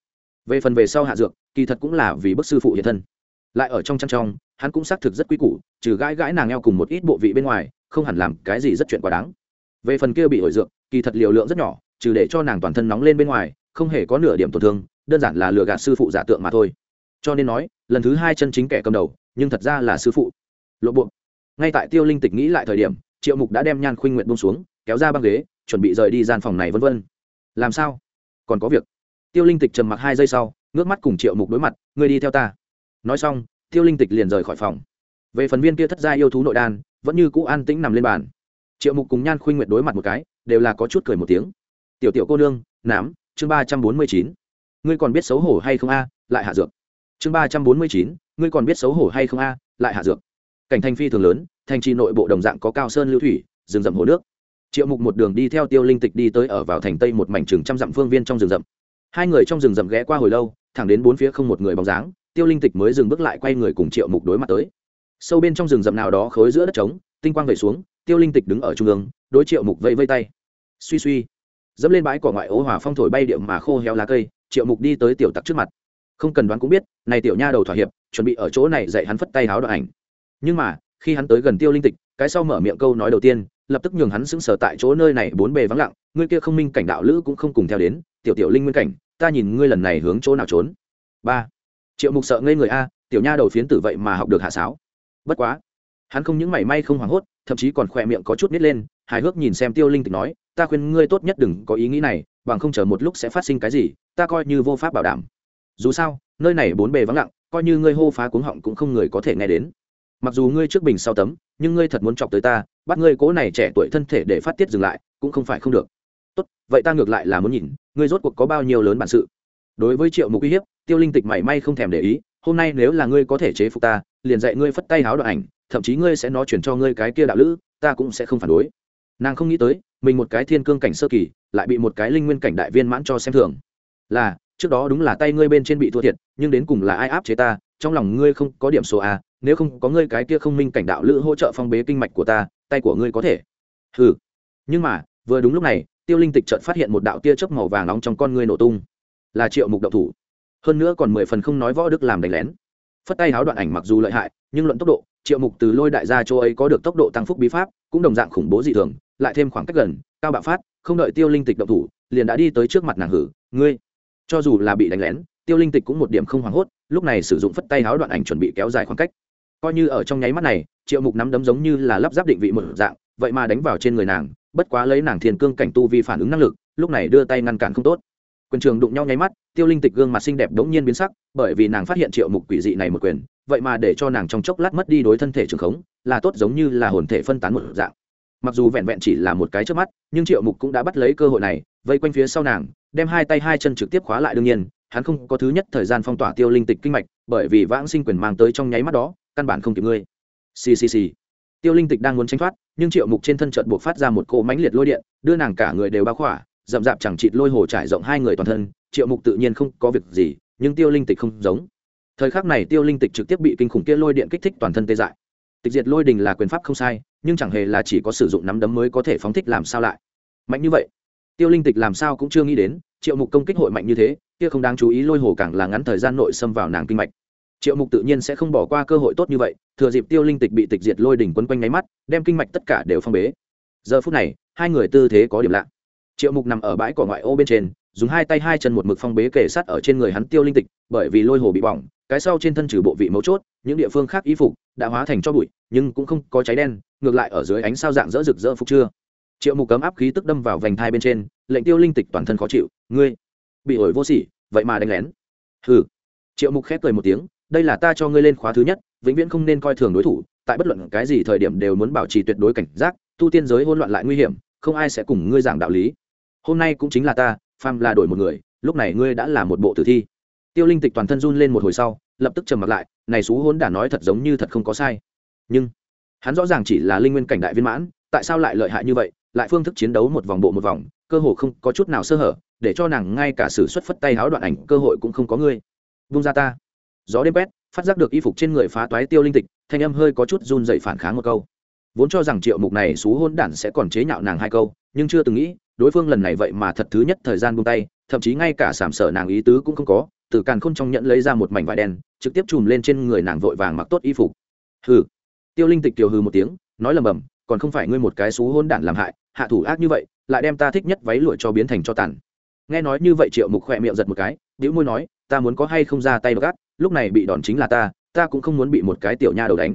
Về phần về sau hạ dược, kỳ thật cũng là vì bức sư phụ hiện thân. Lại ở trong chăn trong, hắn cũng xác thực rất quý củ, trừ gãi gãi nàng eo cùng một ít bộ vị bên ngoài, không hẳn làm cái gì rất chuyện quá đáng. Về phần kia bị hồi dược, kỳ thật liều lượng rất nhỏ, trừ để cho nàng toàn thân nóng lên bên ngoài, không hề có nửa điểm tổn thương, đơn giản là lừa gạt sư phụ giả tượng mà thôi cho nên nói, lần thứ hai chân chính kẻ cầm đầu, nhưng thật ra là sư phụ. Lộ bộ. Ngay tại tiêu linh tịch nghĩ lại thời điểm, triệu mục đã đem nhan khuynh nguyện bông xuống, kéo ra băng ghế, chuẩn bị rời đi gian phòng này vân vân. Làm sao? Còn có việc. Tiêu linh tịch trầm mặc hai giây sau, ngước mắt cùng triệu mục đối mặt, ngươi đi theo ta. Nói xong, tiêu linh tịch liền rời khỏi phòng. Về phần viên kia thất gia yêu thú nội đan, vẫn như cũ an tĩnh nằm lên bàn. Triệu mục cùng nhan khuynh nguyệt đối mặt một cái, đều là có chút cười một tiếng. Tiểu tiểu cô nương, nám, chương ba trăm bốn mươi chín. Ngươi còn biết xấu hổ hay không a? Lại hạ dược chương ba trăm bốn mươi chín, ngươi còn biết xấu hổ hay không a? Lại hạ dược. Cảnh thành phi thường lớn, thành trì nội bộ đồng dạng có cao sơn lưu thủy, rừng rậm hồ nước. Triệu mục một đường đi theo tiêu linh tịch đi tới ở vào thành tây một mảnh trường trăm dặm phương viên trong rừng rậm. Hai người trong rừng rậm ghé qua hồi lâu, thẳng đến bốn phía không một người bóng dáng, tiêu linh tịch mới dừng bước lại quay người cùng triệu mục đối mặt tới. Sâu bên trong rừng rậm nào đó khối giữa đất trống, tinh quang vẩy xuống, tiêu linh tịch đứng ở trung ương, đối triệu mục vẫy vây tay. Suy suy. Dẫm lên bãi cỏ ngoại ố hòa phong thổi bay điệu mà khô héo lá cây, triệu mục đi tới tiểu tặc trước mặt không cần đoán cũng biết, này tiểu nha đầu thỏa hiệp, chuẩn bị ở chỗ này dạy hắn phất tay háo đoạn ảnh. Nhưng mà, khi hắn tới gần tiêu linh tịch, cái sau mở miệng câu nói đầu tiên, lập tức nhường hắn sững sờ tại chỗ nơi này bốn bề vắng lặng, ngươi kia không minh cảnh đạo lữ cũng không cùng theo đến, tiểu tiểu linh nguyên cảnh, ta nhìn ngươi lần này hướng chỗ nào trốn. Ba. Triệu mục sợ ngây người a, tiểu nha đầu phiến tử vậy mà học được hạ sáo. Bất quá, hắn không những mảy may không hoảng hốt, thậm chí còn khỏe miệng có chút nít lên, hài hước nhìn xem tiêu linh tịch nói, ta khuyên ngươi tốt nhất đừng có ý nghĩ này, bằng không chờ một lúc sẽ phát sinh cái gì, ta coi như vô pháp bảo đảm dù sao, nơi này bốn bề vắng lặng, coi như ngươi hô phá cuống họng cũng không người có thể nghe đến. Mặc dù ngươi trước bình sau tấm, nhưng ngươi thật muốn chọc tới ta, bắt ngươi cố này trẻ tuổi thân thể để phát tiết dừng lại, cũng không phải không được. Tốt, vậy ta ngược lại là muốn nhìn, ngươi rốt cuộc có bao nhiêu lớn bản sự. Đối với triệu mục uy hiếp, tiêu linh tịch mảy may không thèm để ý, hôm nay nếu là ngươi có thể chế phục ta, liền dạy ngươi phất tay háo đoạn ảnh, thậm chí ngươi sẽ nói chuyển cho ngươi cái kia đạo lữ, ta cũng sẽ không phản đối. Nàng không nghĩ tới, mình một cái thiên cương cảnh sơ kỳ, lại bị một cái linh nguyên cảnh đại viên mãn cho xem thường. Là trước đó đúng là tay ngươi bên trên bị thua thiệt, nhưng đến cùng là ai áp chế ta, trong lòng ngươi không có điểm số a nếu không có ngươi cái kia không minh cảnh đạo lữ hỗ trợ phong bế kinh mạch của ta, tay của ngươi có thể. Ừ nhưng mà, vừa đúng lúc này, tiêu linh tịch chợt phát hiện một đạo tia chớp màu vàng nóng trong con ngươi nổ tung. Là triệu mục động thủ. Hơn nữa còn mười phần không nói võ đức làm đánh lén. Phất tay háo đoạn ảnh mặc dù lợi hại, nhưng luận tốc độ, triệu mục từ lôi đại gia châu ấy có được tốc độ tăng phúc bí pháp, cũng đồng dạng khủng bố dị thường, lại thêm khoảng cách gần, cao bạo phát, không đợi tiêu linh tịch động thủ, liền đã đi tới trước mặt nàng hử, ngươi cho dù là bị đánh lén, tiêu linh tịch cũng một điểm không hoảng hốt, lúc này sử dụng phất tay háo đoạn ảnh chuẩn bị kéo dài khoảng cách. Coi như ở trong nháy mắt này, triệu mục nắm đấm giống như là lắp ráp định vị một dạng, vậy mà đánh vào trên người nàng, bất quá lấy nàng thiền cương cảnh tu vi phản ứng năng lực, lúc này đưa tay ngăn cản không tốt. Quyền trường đụng nhau nháy mắt, tiêu linh tịch gương mặt xinh đẹp đống nhiên biến sắc, bởi vì nàng phát hiện triệu mục quỷ dị này một quyền, vậy mà để cho nàng trong chốc lát mất đi đối thân thể trường khống, là tốt giống như là hồn thể phân tán một dạng mặc dù vẹn vẹn chỉ là một cái trước mắt, nhưng triệu mục cũng đã bắt lấy cơ hội này, vây quanh phía sau nàng, đem hai tay hai chân trực tiếp khóa lại đương nhiên, hắn không có thứ nhất thời gian phong tỏa tiêu linh tịch kinh mạch, bởi vì vãng sinh quyền mang tới trong nháy mắt đó, căn bản không kịp ngươi. Ccc tiêu linh tịch đang muốn tránh thoát, nhưng triệu mục trên thân trận buộc phát ra một cỗ mãnh liệt lôi điện, đưa nàng cả người đều bao khỏa rậm rạp chẳng chịt lôi hồ trải rộng hai người toàn thân, triệu mục tự nhiên không có việc gì, nhưng tiêu linh tịch không giống. Thời khắc này tiêu linh tịch trực tiếp bị kinh khủng kia lôi điện kích thích toàn thân tê dại tịch diệt lôi đình là quyền pháp không sai, nhưng chẳng hề là chỉ có sử dụng nắm đấm mới có thể phóng thích làm sao lại. Mạnh như vậy, tiêu linh tịch làm sao cũng chưa nghĩ đến, triệu mục công kích hội mạnh như thế, kia không đáng chú ý lôi hồ càng là ngắn thời gian nội xâm vào nàng kinh mạch. Triệu mục tự nhiên sẽ không bỏ qua cơ hội tốt như vậy, thừa dịp tiêu linh tịch bị tịch diệt lôi đỉnh quấn quanh nháy mắt, đem kinh mạch tất cả đều phong bế. Giờ phút này, hai người tư thế có điểm lạ. Triệu mục nằm ở bãi cỏ ngoại ô bên trên, dùng hai tay hai chân một mực phong bế kể sát ở trên người hắn tiêu linh tịch, bởi vì lôi hồ bị bỏng cái sau trên thân trừ bộ vị mấu chốt, những địa phương khác y phục đã hóa thành cho bụi, nhưng cũng không có cháy đen, ngược lại ở dưới ánh sao dạng dỡ rực rỡ phục chưa. Triệu mục cấm áp khí tức đâm vào vành thai bên trên, lệnh tiêu linh tịch toàn thân khó chịu, ngươi, bị ổi vô sỉ, vậy mà đánh lén. Hừ. Triệu mục khép cười một tiếng, đây là ta cho ngươi lên khóa thứ nhất, vĩnh viễn không nên coi thường đối thủ, tại bất luận cái gì thời điểm đều muốn bảo trì tuyệt đối cảnh giác, tu tiên giới hỗn loạn lại nguy hiểm, không ai sẽ cùng ngươi giảng đạo lý. Hôm nay cũng chính là ta pham là đổi một người, lúc này ngươi đã là một bộ tử thi tiêu linh tịch toàn thân run lên một hồi sau, lập tức trầm mặt lại, này xú hỗn đản nói thật giống như thật không có sai. Nhưng, hắn rõ ràng chỉ là linh nguyên cảnh đại viên mãn, tại sao lại lợi hại như vậy, lại phương thức chiến đấu một vòng bộ một vòng, cơ hồ không có chút nào sơ hở, để cho nàng ngay cả sự xuất phất tay háo đoạn ảnh cơ hội cũng không có ngươi. Vung ra ta. Gió đêm pét phát giác được y phục trên người phá toái tiêu linh tịch, thanh âm hơi có chút run dậy phản kháng một câu. Vốn cho rằng triệu mục này xú hôn đản sẽ còn chế nhạo nàng hai câu, nhưng chưa từng nghĩ, đối phương lần này vậy mà thật thứ nhất thời gian buông tay, thậm chí ngay cả sảm sở nàng ý tứ cũng không có từ càn khôn trong nhận lấy ra một mảnh vải đen, trực tiếp chùm lên trên người nàng vội vàng mặc tốt y phục. Hừ. Tiêu linh tịch kiều hừ một tiếng, nói lầm bầm, còn không phải ngươi một cái xú hôn đản làm hại, hạ thủ ác như vậy, lại đem ta thích nhất váy lụa cho biến thành cho tàn. Nghe nói như vậy triệu mục khỏe miệng giật một cái đĩu môi nói, ta muốn có hay không ra tay gắt, lúc này bị đòn chính là ta ta cũng không muốn bị một cái tiểu nha đầu đánh.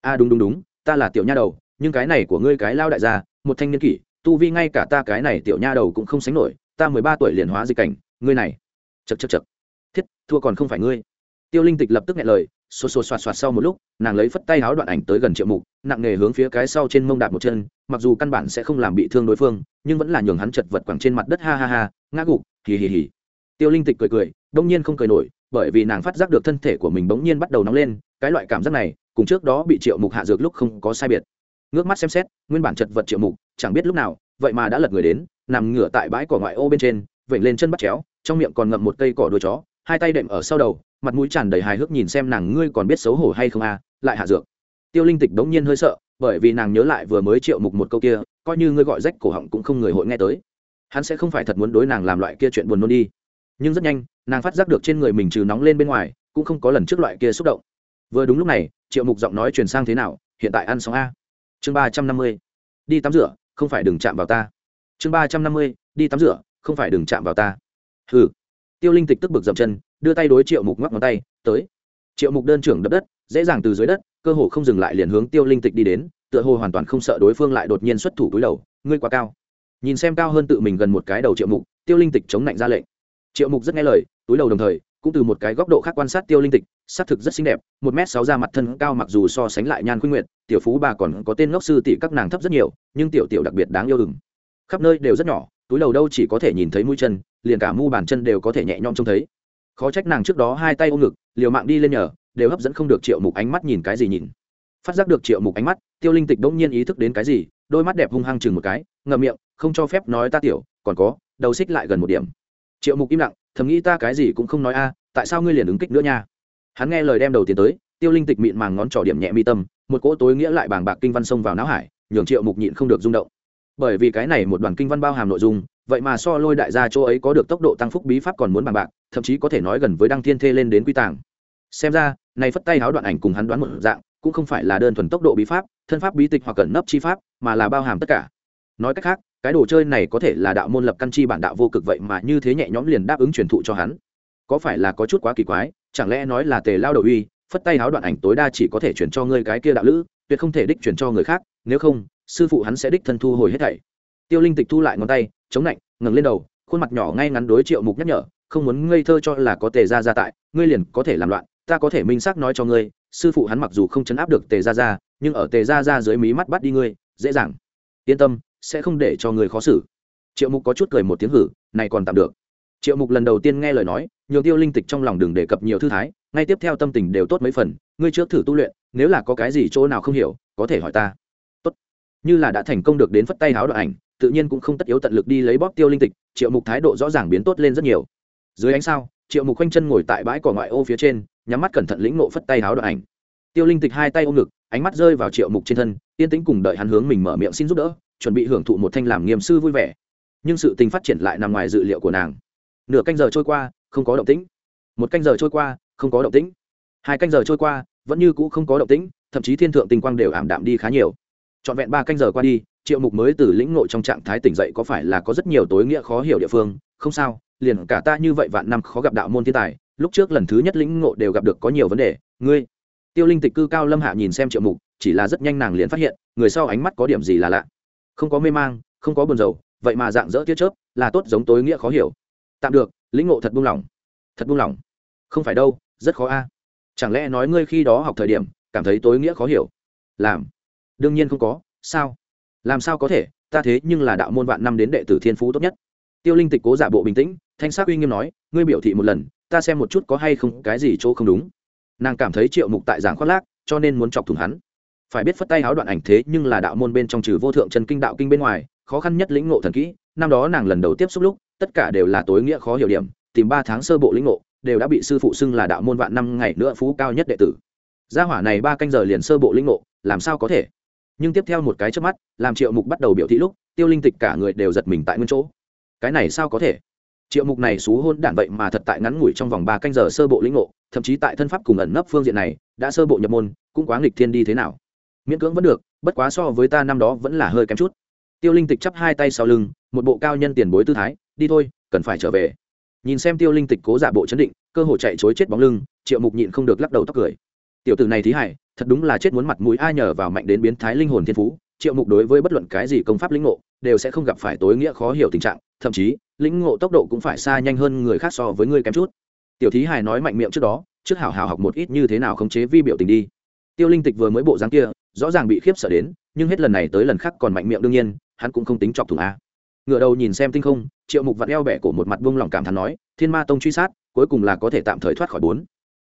A, đúng đúng đúng, ta là tiểu nha đầu, nhưng cái này của ngươi cái lao đại gia, một thanh niên kỷ, tu vi ngay cả ta cái này tiểu nha đầu cũng không sánh nổi, ta mười ba tuổi liền hóa dịch cảnh, ngươi này chật chật chật thiết, thua còn không phải ngươi. Tiêu linh tịch lập tức nghe lời, xô xô xoạt xoạt sau một lúc, nàng lấy phất tay áo đoạn ảnh tới gần triệu mục, nặng nề hướng phía cái sau trên mông đạp một chân, mặc dù căn bản sẽ không làm bị thương đối phương, nhưng vẫn là nhường hắn chật vật quẳng trên mặt đất, ha ha ha, ngã gục, hì hì hì. Tiêu linh tịch cười cười, đông nhiên không cười nổi, bởi vì nàng phát giác được thân thể của mình bỗng nhiên bắt đầu nóng lên, cái loại cảm giác này, cùng trước đó bị triệu mục hạ dược lúc không có sai biệt. Ngước mắt xem xét, nguyên bản chật vật triệu mục, chẳng biết lúc nào, vậy mà đã lật người đến, nằm ngửa tại bãi cỏ ngoại ô bên trên, vểnh lên chân bắt chéo, trong miệng còn ngậm một cây cỏ đuôi chó hai tay đệm ở sau đầu mặt mũi tràn đầy hài hước nhìn xem nàng ngươi còn biết xấu hổ hay không a à, lại hạ dược. Tiêu linh tịch đống nhiên hơi sợ bởi vì nàng nhớ lại vừa mới triệu mục một câu kia coi như ngươi gọi rách cổ họng cũng không người hội nghe tới. Hắn sẽ không phải thật muốn đối nàng làm loại kia chuyện buồn nôn đi. Nhưng rất nhanh nàng phát giác được trên người mình trừ nóng lên bên ngoài cũng không có lần trước loại kia xúc động. Vừa đúng lúc này triệu mục giọng nói truyền sang thế nào hiện tại ăn xong a chương ba trăm năm mươi đi tắm rửa không phải đừng chạm vào ta. Chương ba trăm năm mươi đi tắm rửa không phải đừng chạm vào ta. Hừ tiêu linh tịch tức bực dậm chân, đưa tay đối triệu mục ngoắc ngón tay, tới. Triệu mục đơn trưởng đập đất, dễ dàng từ dưới đất, cơ hồ không dừng lại liền hướng tiêu linh tịch đi đến, tựa hồ hoàn toàn không sợ đối phương lại đột nhiên xuất thủ túi đầu, ngươi quá cao. Nhìn xem cao hơn tự mình gần một cái đầu triệu mục, tiêu linh tịch chống lạnh ra lệnh. Triệu mục rất nghe lời, túi đầu đồng thời, cũng từ một cái góc độ khác quan sát tiêu linh tịch xác thực rất xinh đẹp, một m sáu da mặt thân cao mặc dù so sánh lại nhan khuyên nguyện tiểu phú bà còn có tên ngốc sư tỷ các nàng thấp rất nhiều, nhưng tiểu tiểu đặc biệt đáng yêu đừng khắp nơi đều rất nhỏ túi đầu đâu chỉ có thể nhìn thấy mũi chân, liền cả mu bàn chân đều có thể nhẹ nhõm trông thấy. Khó trách nàng trước đó hai tay ôm ngực, liều mạng đi lên nhờ, đều hấp dẫn không được triệu mục ánh mắt nhìn cái gì nhìn. Phát giác được triệu mục ánh mắt, tiêu linh tịch đỗng nhiên ý thức đến cái gì, đôi mắt đẹp hung hăng chừng một cái, ngậm miệng, không cho phép nói ta tiểu, còn có, đầu xích lại gần một điểm. Triệu mục im lặng, thầm nghĩ ta cái gì cũng không nói a, tại sao ngươi liền ứng kích nữa nha? Hắn nghe lời đem đầu tiến tới, tiêu linh tịch mịn màng ngón trỏ điểm nhẹ mi tâm, một cỗ tối nghĩa lại bàng bạc kinh văn sông vào não hải, nhường triệu mục nhịn không được rung động bởi vì cái này một đoàn kinh văn bao hàm nội dung, vậy mà so lôi đại gia chỗ ấy có được tốc độ tăng phúc bí pháp còn muốn bằng bạc, thậm chí có thể nói gần với đăng thiên thê lên đến quy tàng. Xem ra, này phất tay háo đoạn ảnh cùng hắn đoán một dạng, cũng không phải là đơn thuần tốc độ bí pháp, thân pháp bí tịch hoặc cẩn nấp chi pháp, mà là bao hàm tất cả. Nói cách khác, cái đồ chơi này có thể là đạo môn lập căn chi bản đạo vô cực vậy mà như thế nhẹ nhõm liền đáp ứng truyền thụ cho hắn. Có phải là có chút quá kỳ quái, chẳng lẽ nói là tề lao đầu uy, phất tay háo đoạn ảnh tối đa chỉ có thể chuyển cho ngươi cái kia đạo lữ, tuyệt không thể đích chuyển cho người khác, nếu không sư phụ hắn sẽ đích thân thu hồi hết thảy. Tiêu linh tịch thu lại ngón tay chống lạnh ngẩng lên đầu khuôn mặt nhỏ ngay ngắn đối triệu mục nhắc nhở không muốn ngây thơ cho là có tề Gia Gia tại ngươi liền có thể làm loạn ta có thể minh xác nói cho ngươi sư phụ hắn mặc dù không chấn áp được tề Gia Gia, nhưng ở tề Gia Gia dưới mí mắt bắt đi ngươi dễ dàng. Yên tâm sẽ không để cho người khó xử. Triệu mục có chút cười một tiếng hử này còn tạm được. Triệu mục lần đầu tiên nghe lời nói nhiều tiêu linh tịch trong lòng đừng đề cập nhiều thư thái ngay tiếp theo tâm tình đều tốt mấy phần ngươi trước thử tu luyện nếu là có cái gì chỗ nào không hiểu có thể hỏi ta như là đã thành công được đến phất tay háo đoạn ảnh, tự nhiên cũng không tất yếu tận lực đi lấy bóp tiêu linh tịch, triệu mục thái độ rõ ràng biến tốt lên rất nhiều. Dưới ánh sao, triệu mục khoanh chân ngồi tại bãi cỏ ngoại ô phía trên, nhắm mắt cẩn thận lĩnh nộ phất tay háo đoạn ảnh. Tiêu linh tịch hai tay ôm ngực, ánh mắt rơi vào triệu mục trên thân, yên tĩnh cùng đợi hắn hướng mình mở miệng xin giúp đỡ, chuẩn bị hưởng thụ một thanh làm nghiêm sư vui vẻ. Nhưng sự tình phát triển lại nằm ngoài dự liệu của nàng. Nửa canh giờ trôi qua, không có động tĩnh. Một canh giờ trôi qua, không có động tĩnh. Hai canh giờ trôi qua, vẫn như cũ không có động tĩnh, thậm chí thiên thượng tình quang đều ảm đạm đi khá nhiều trọn vẹn ba canh giờ qua đi, triệu mục mới từ lĩnh nội trong trạng thái tỉnh dậy có phải là có rất nhiều tối nghĩa khó hiểu địa phương? Không sao, liền cả ta như vậy vạn năm khó gặp đạo môn thiên tài, lúc trước lần thứ nhất lĩnh ngộ đều gặp được có nhiều vấn đề. Ngươi, tiêu linh tịch cư cao lâm hạ nhìn xem triệu mục, chỉ là rất nhanh nàng liền phát hiện, người sau ánh mắt có điểm gì là lạ. Không có mê mang, không có buồn rầu, vậy mà dạng dỡ tiết chớp, là tốt giống tối nghĩa khó hiểu. Tạm được, lĩnh ngộ thật buông lỏng. Thật buông lỏng. Không phải đâu, rất khó a. Chẳng lẽ nói ngươi khi đó học thời điểm, cảm thấy tối nghĩa khó hiểu? Làm đương nhiên không có, sao? Làm sao có thể? Ta thế nhưng là đạo môn vạn năm đến đệ tử thiên phú tốt nhất. Tiêu linh tịch cố giả bộ bình tĩnh, thanh sắc uy nghiêm nói, ngươi biểu thị một lần, ta xem một chút có hay không, cái gì chỗ không đúng. Nàng cảm thấy triệu mục tại giảng khoác lác, cho nên muốn chọc thủng hắn. Phải biết phất tay háo đoạn ảnh thế nhưng là đạo môn bên trong trừ vô thượng trần kinh đạo kinh bên ngoài, khó khăn nhất lĩnh ngộ thần kỹ. Năm đó nàng lần đầu tiếp xúc lúc, tất cả đều là tối nghĩa khó hiểu điểm, tìm ba tháng sơ bộ lĩnh ngộ, đều đã bị sư phụ xưng là đạo môn vạn năm ngày nữa phú cao nhất đệ tử. Gia hỏa này ba canh giờ liền sơ bộ lĩnh ngộ, làm sao có thể? Nhưng tiếp theo một cái trước mắt, làm triệu mục bắt đầu biểu thị lúc, tiêu linh tịch cả người đều giật mình tại nguyên chỗ. Cái này sao có thể? Triệu mục này xú hôn đản vậy mà thật tại ngắn ngủi trong vòng ba canh giờ sơ bộ lĩnh ngộ, thậm chí tại thân pháp cùng ẩn nấp phương diện này, đã sơ bộ nhập môn, cũng quá nghịch thiên đi thế nào? Miễn cưỡng vẫn được, bất quá so với ta năm đó vẫn là hơi kém chút. Tiêu linh tịch chắp hai tay sau lưng, một bộ cao nhân tiền bối tư thái, đi thôi, cần phải trở về. Nhìn xem tiêu linh tịch cố giả bộ chấn định, cơ hội chạy chối chết bóng lưng, triệu mục nhịn không được lắc đầu tóc cười tiểu tử này thí hải, thật đúng là chết muốn mặt mũi ai nhờ vào mạnh đến biến thái linh hồn thiên phú, triệu mục đối với bất luận cái gì công pháp lĩnh ngộ, đều sẽ không gặp phải tối nghĩa khó hiểu tình trạng, thậm chí, lĩnh ngộ tốc độ cũng phải xa nhanh hơn người khác so với người kém chút. Tiểu thí hải nói mạnh miệng trước đó, trước hảo hảo học một ít như thế nào khống chế vi biểu tình đi. Tiêu linh tịch vừa mới bộ dáng kia, rõ ràng bị khiếp sợ đến, nhưng hết lần này tới lần khác còn mạnh miệng đương nhiên, hắn cũng không tính chọc thủng a. Ngựa đầu nhìn xem tinh không, triệu mục vặn eo bẻ cổ một mặt buông lòng cảm thán nói, thiên ma tông truy sát, cuối cùng là có thể tạm thời thoát khỏi bốn.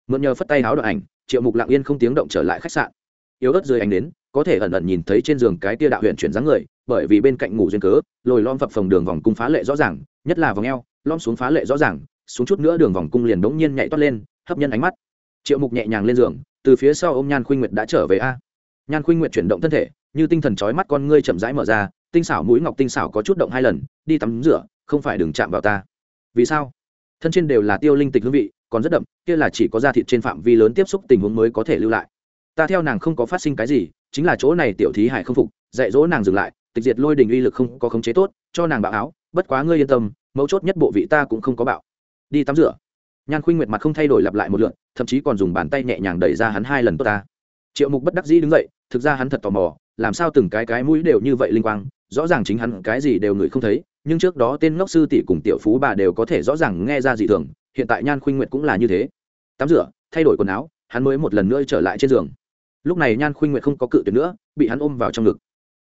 Mượn nhờ phất tay háo đoạn ảnh triệu mục lặng yên không tiếng động trở lại khách sạn. Yếu ớt dưới ánh đến có thể ẩn ẩn nhìn thấy trên giường cái tia đạo huyện chuyển dáng người, bởi vì bên cạnh ngủ duyên cớ, lồi lom phập phồng đường vòng cung phá lệ rõ ràng, nhất là vòng eo lom xuống phá lệ rõ ràng, xuống chút nữa đường vòng cung liền đống nhiên nhảy toát lên, hấp nhân ánh mắt. Triệu mục nhẹ nhàng lên giường, từ phía sau ô m nhan khuynh nguyệt đã trở về a. Nhan khuynh nguyệt chuyển động thân thể, như tinh thần trói mắt con ngươi chậm rãi mở ra, tinh xảo mũi ngọc tinh xảo có chút động hai lần, đi tắm rửa, không phải đừng chạm vào ta. Vì sao? Thân trên đều là tiêu linh tịch hương vị còn rất đậm, kia là chỉ có da thịt trên phạm vi lớn tiếp xúc tình huống mới có thể lưu lại. Ta theo nàng không có phát sinh cái gì, chính là chỗ này tiểu thí hải không phục, dạy dỗ nàng dừng lại, tịch diệt lôi đình uy lực không có khống chế tốt, cho nàng bạo áo, bất quá ngươi yên tâm, mấu chốt nhất bộ vị ta cũng không có bạo. Đi tắm rửa. Nhan khuynh nguyệt mặt không thay đổi lặp lại một lượn thậm chí còn dùng bàn tay nhẹ nhàng đẩy ra hắn hai lần tốt ta. Triệu mục bất đắc dĩ đứng dậy, thực ra hắn thật tò mò, làm sao từng cái cái mũi đều như vậy linh quang, rõ ràng chính hắn cái gì đều ngửi không thấy, nhưng trước đó tên ngốc sư tỷ cùng tiểu phú bà đều có thể rõ ràng nghe ra dị thường hiện tại nhan khuynh nguyệt cũng là như thế. Tắm rửa, thay đổi quần áo, hắn mới một lần nữa trở lại trên giường. Lúc này nhan khuynh nguyệt không có cự tuyệt nữa, bị hắn ôm vào trong ngực.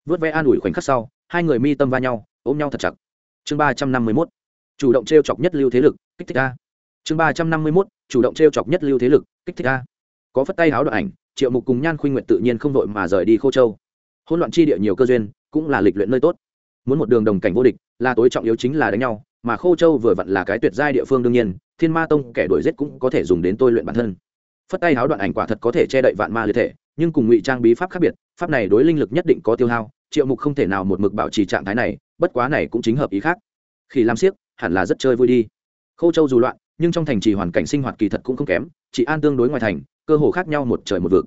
Vớt vẽ an ủi khoảnh khắc sau, hai người mi tâm va nhau, ôm nhau thật chặt. Chương ba trăm năm mươi mốt, chủ động t r e o chọc nhất lưu thế lực, kích thích a. Chương ba trăm năm mươi mốt, chủ động t r e o chọc nhất lưu thế lực, kích thích a. Có phất tay háo đoạn ảnh, triệu mục cùng nhan khuynh nguyệt tự nhiên không đội mà rời đi khô châu. Hôn loạn chi địa nhiều cơ duyên, cũng là lịch luyện nơi tốt. Muốn một đường đồng cảnh vô địch, là tối trọng yếu chính là đánh nhau mà khô châu vừa vặn là cái tuyệt giai địa phương đương nhiên, thiên ma tông kẻ đuổi giết cũng có thể dùng đến tôi luyện bản thân. Phất tay háo đoạn ảnh quả thật có thể che đậy vạn ma liệt thể, nhưng cùng ngụy trang bí pháp khác biệt, pháp này đối linh lực nhất định có tiêu hao, triệu mục không thể nào một mực bảo trì trạng thái này, bất quá này cũng chính hợp ý khác. Khi làm siếc, hẳn là rất chơi vui đi. Khô châu dù loạn, nhưng trong thành trì hoàn cảnh sinh hoạt kỳ thật cũng không kém, chỉ an tương đối ngoài thành, cơ hồ khác nhau một trời một vực.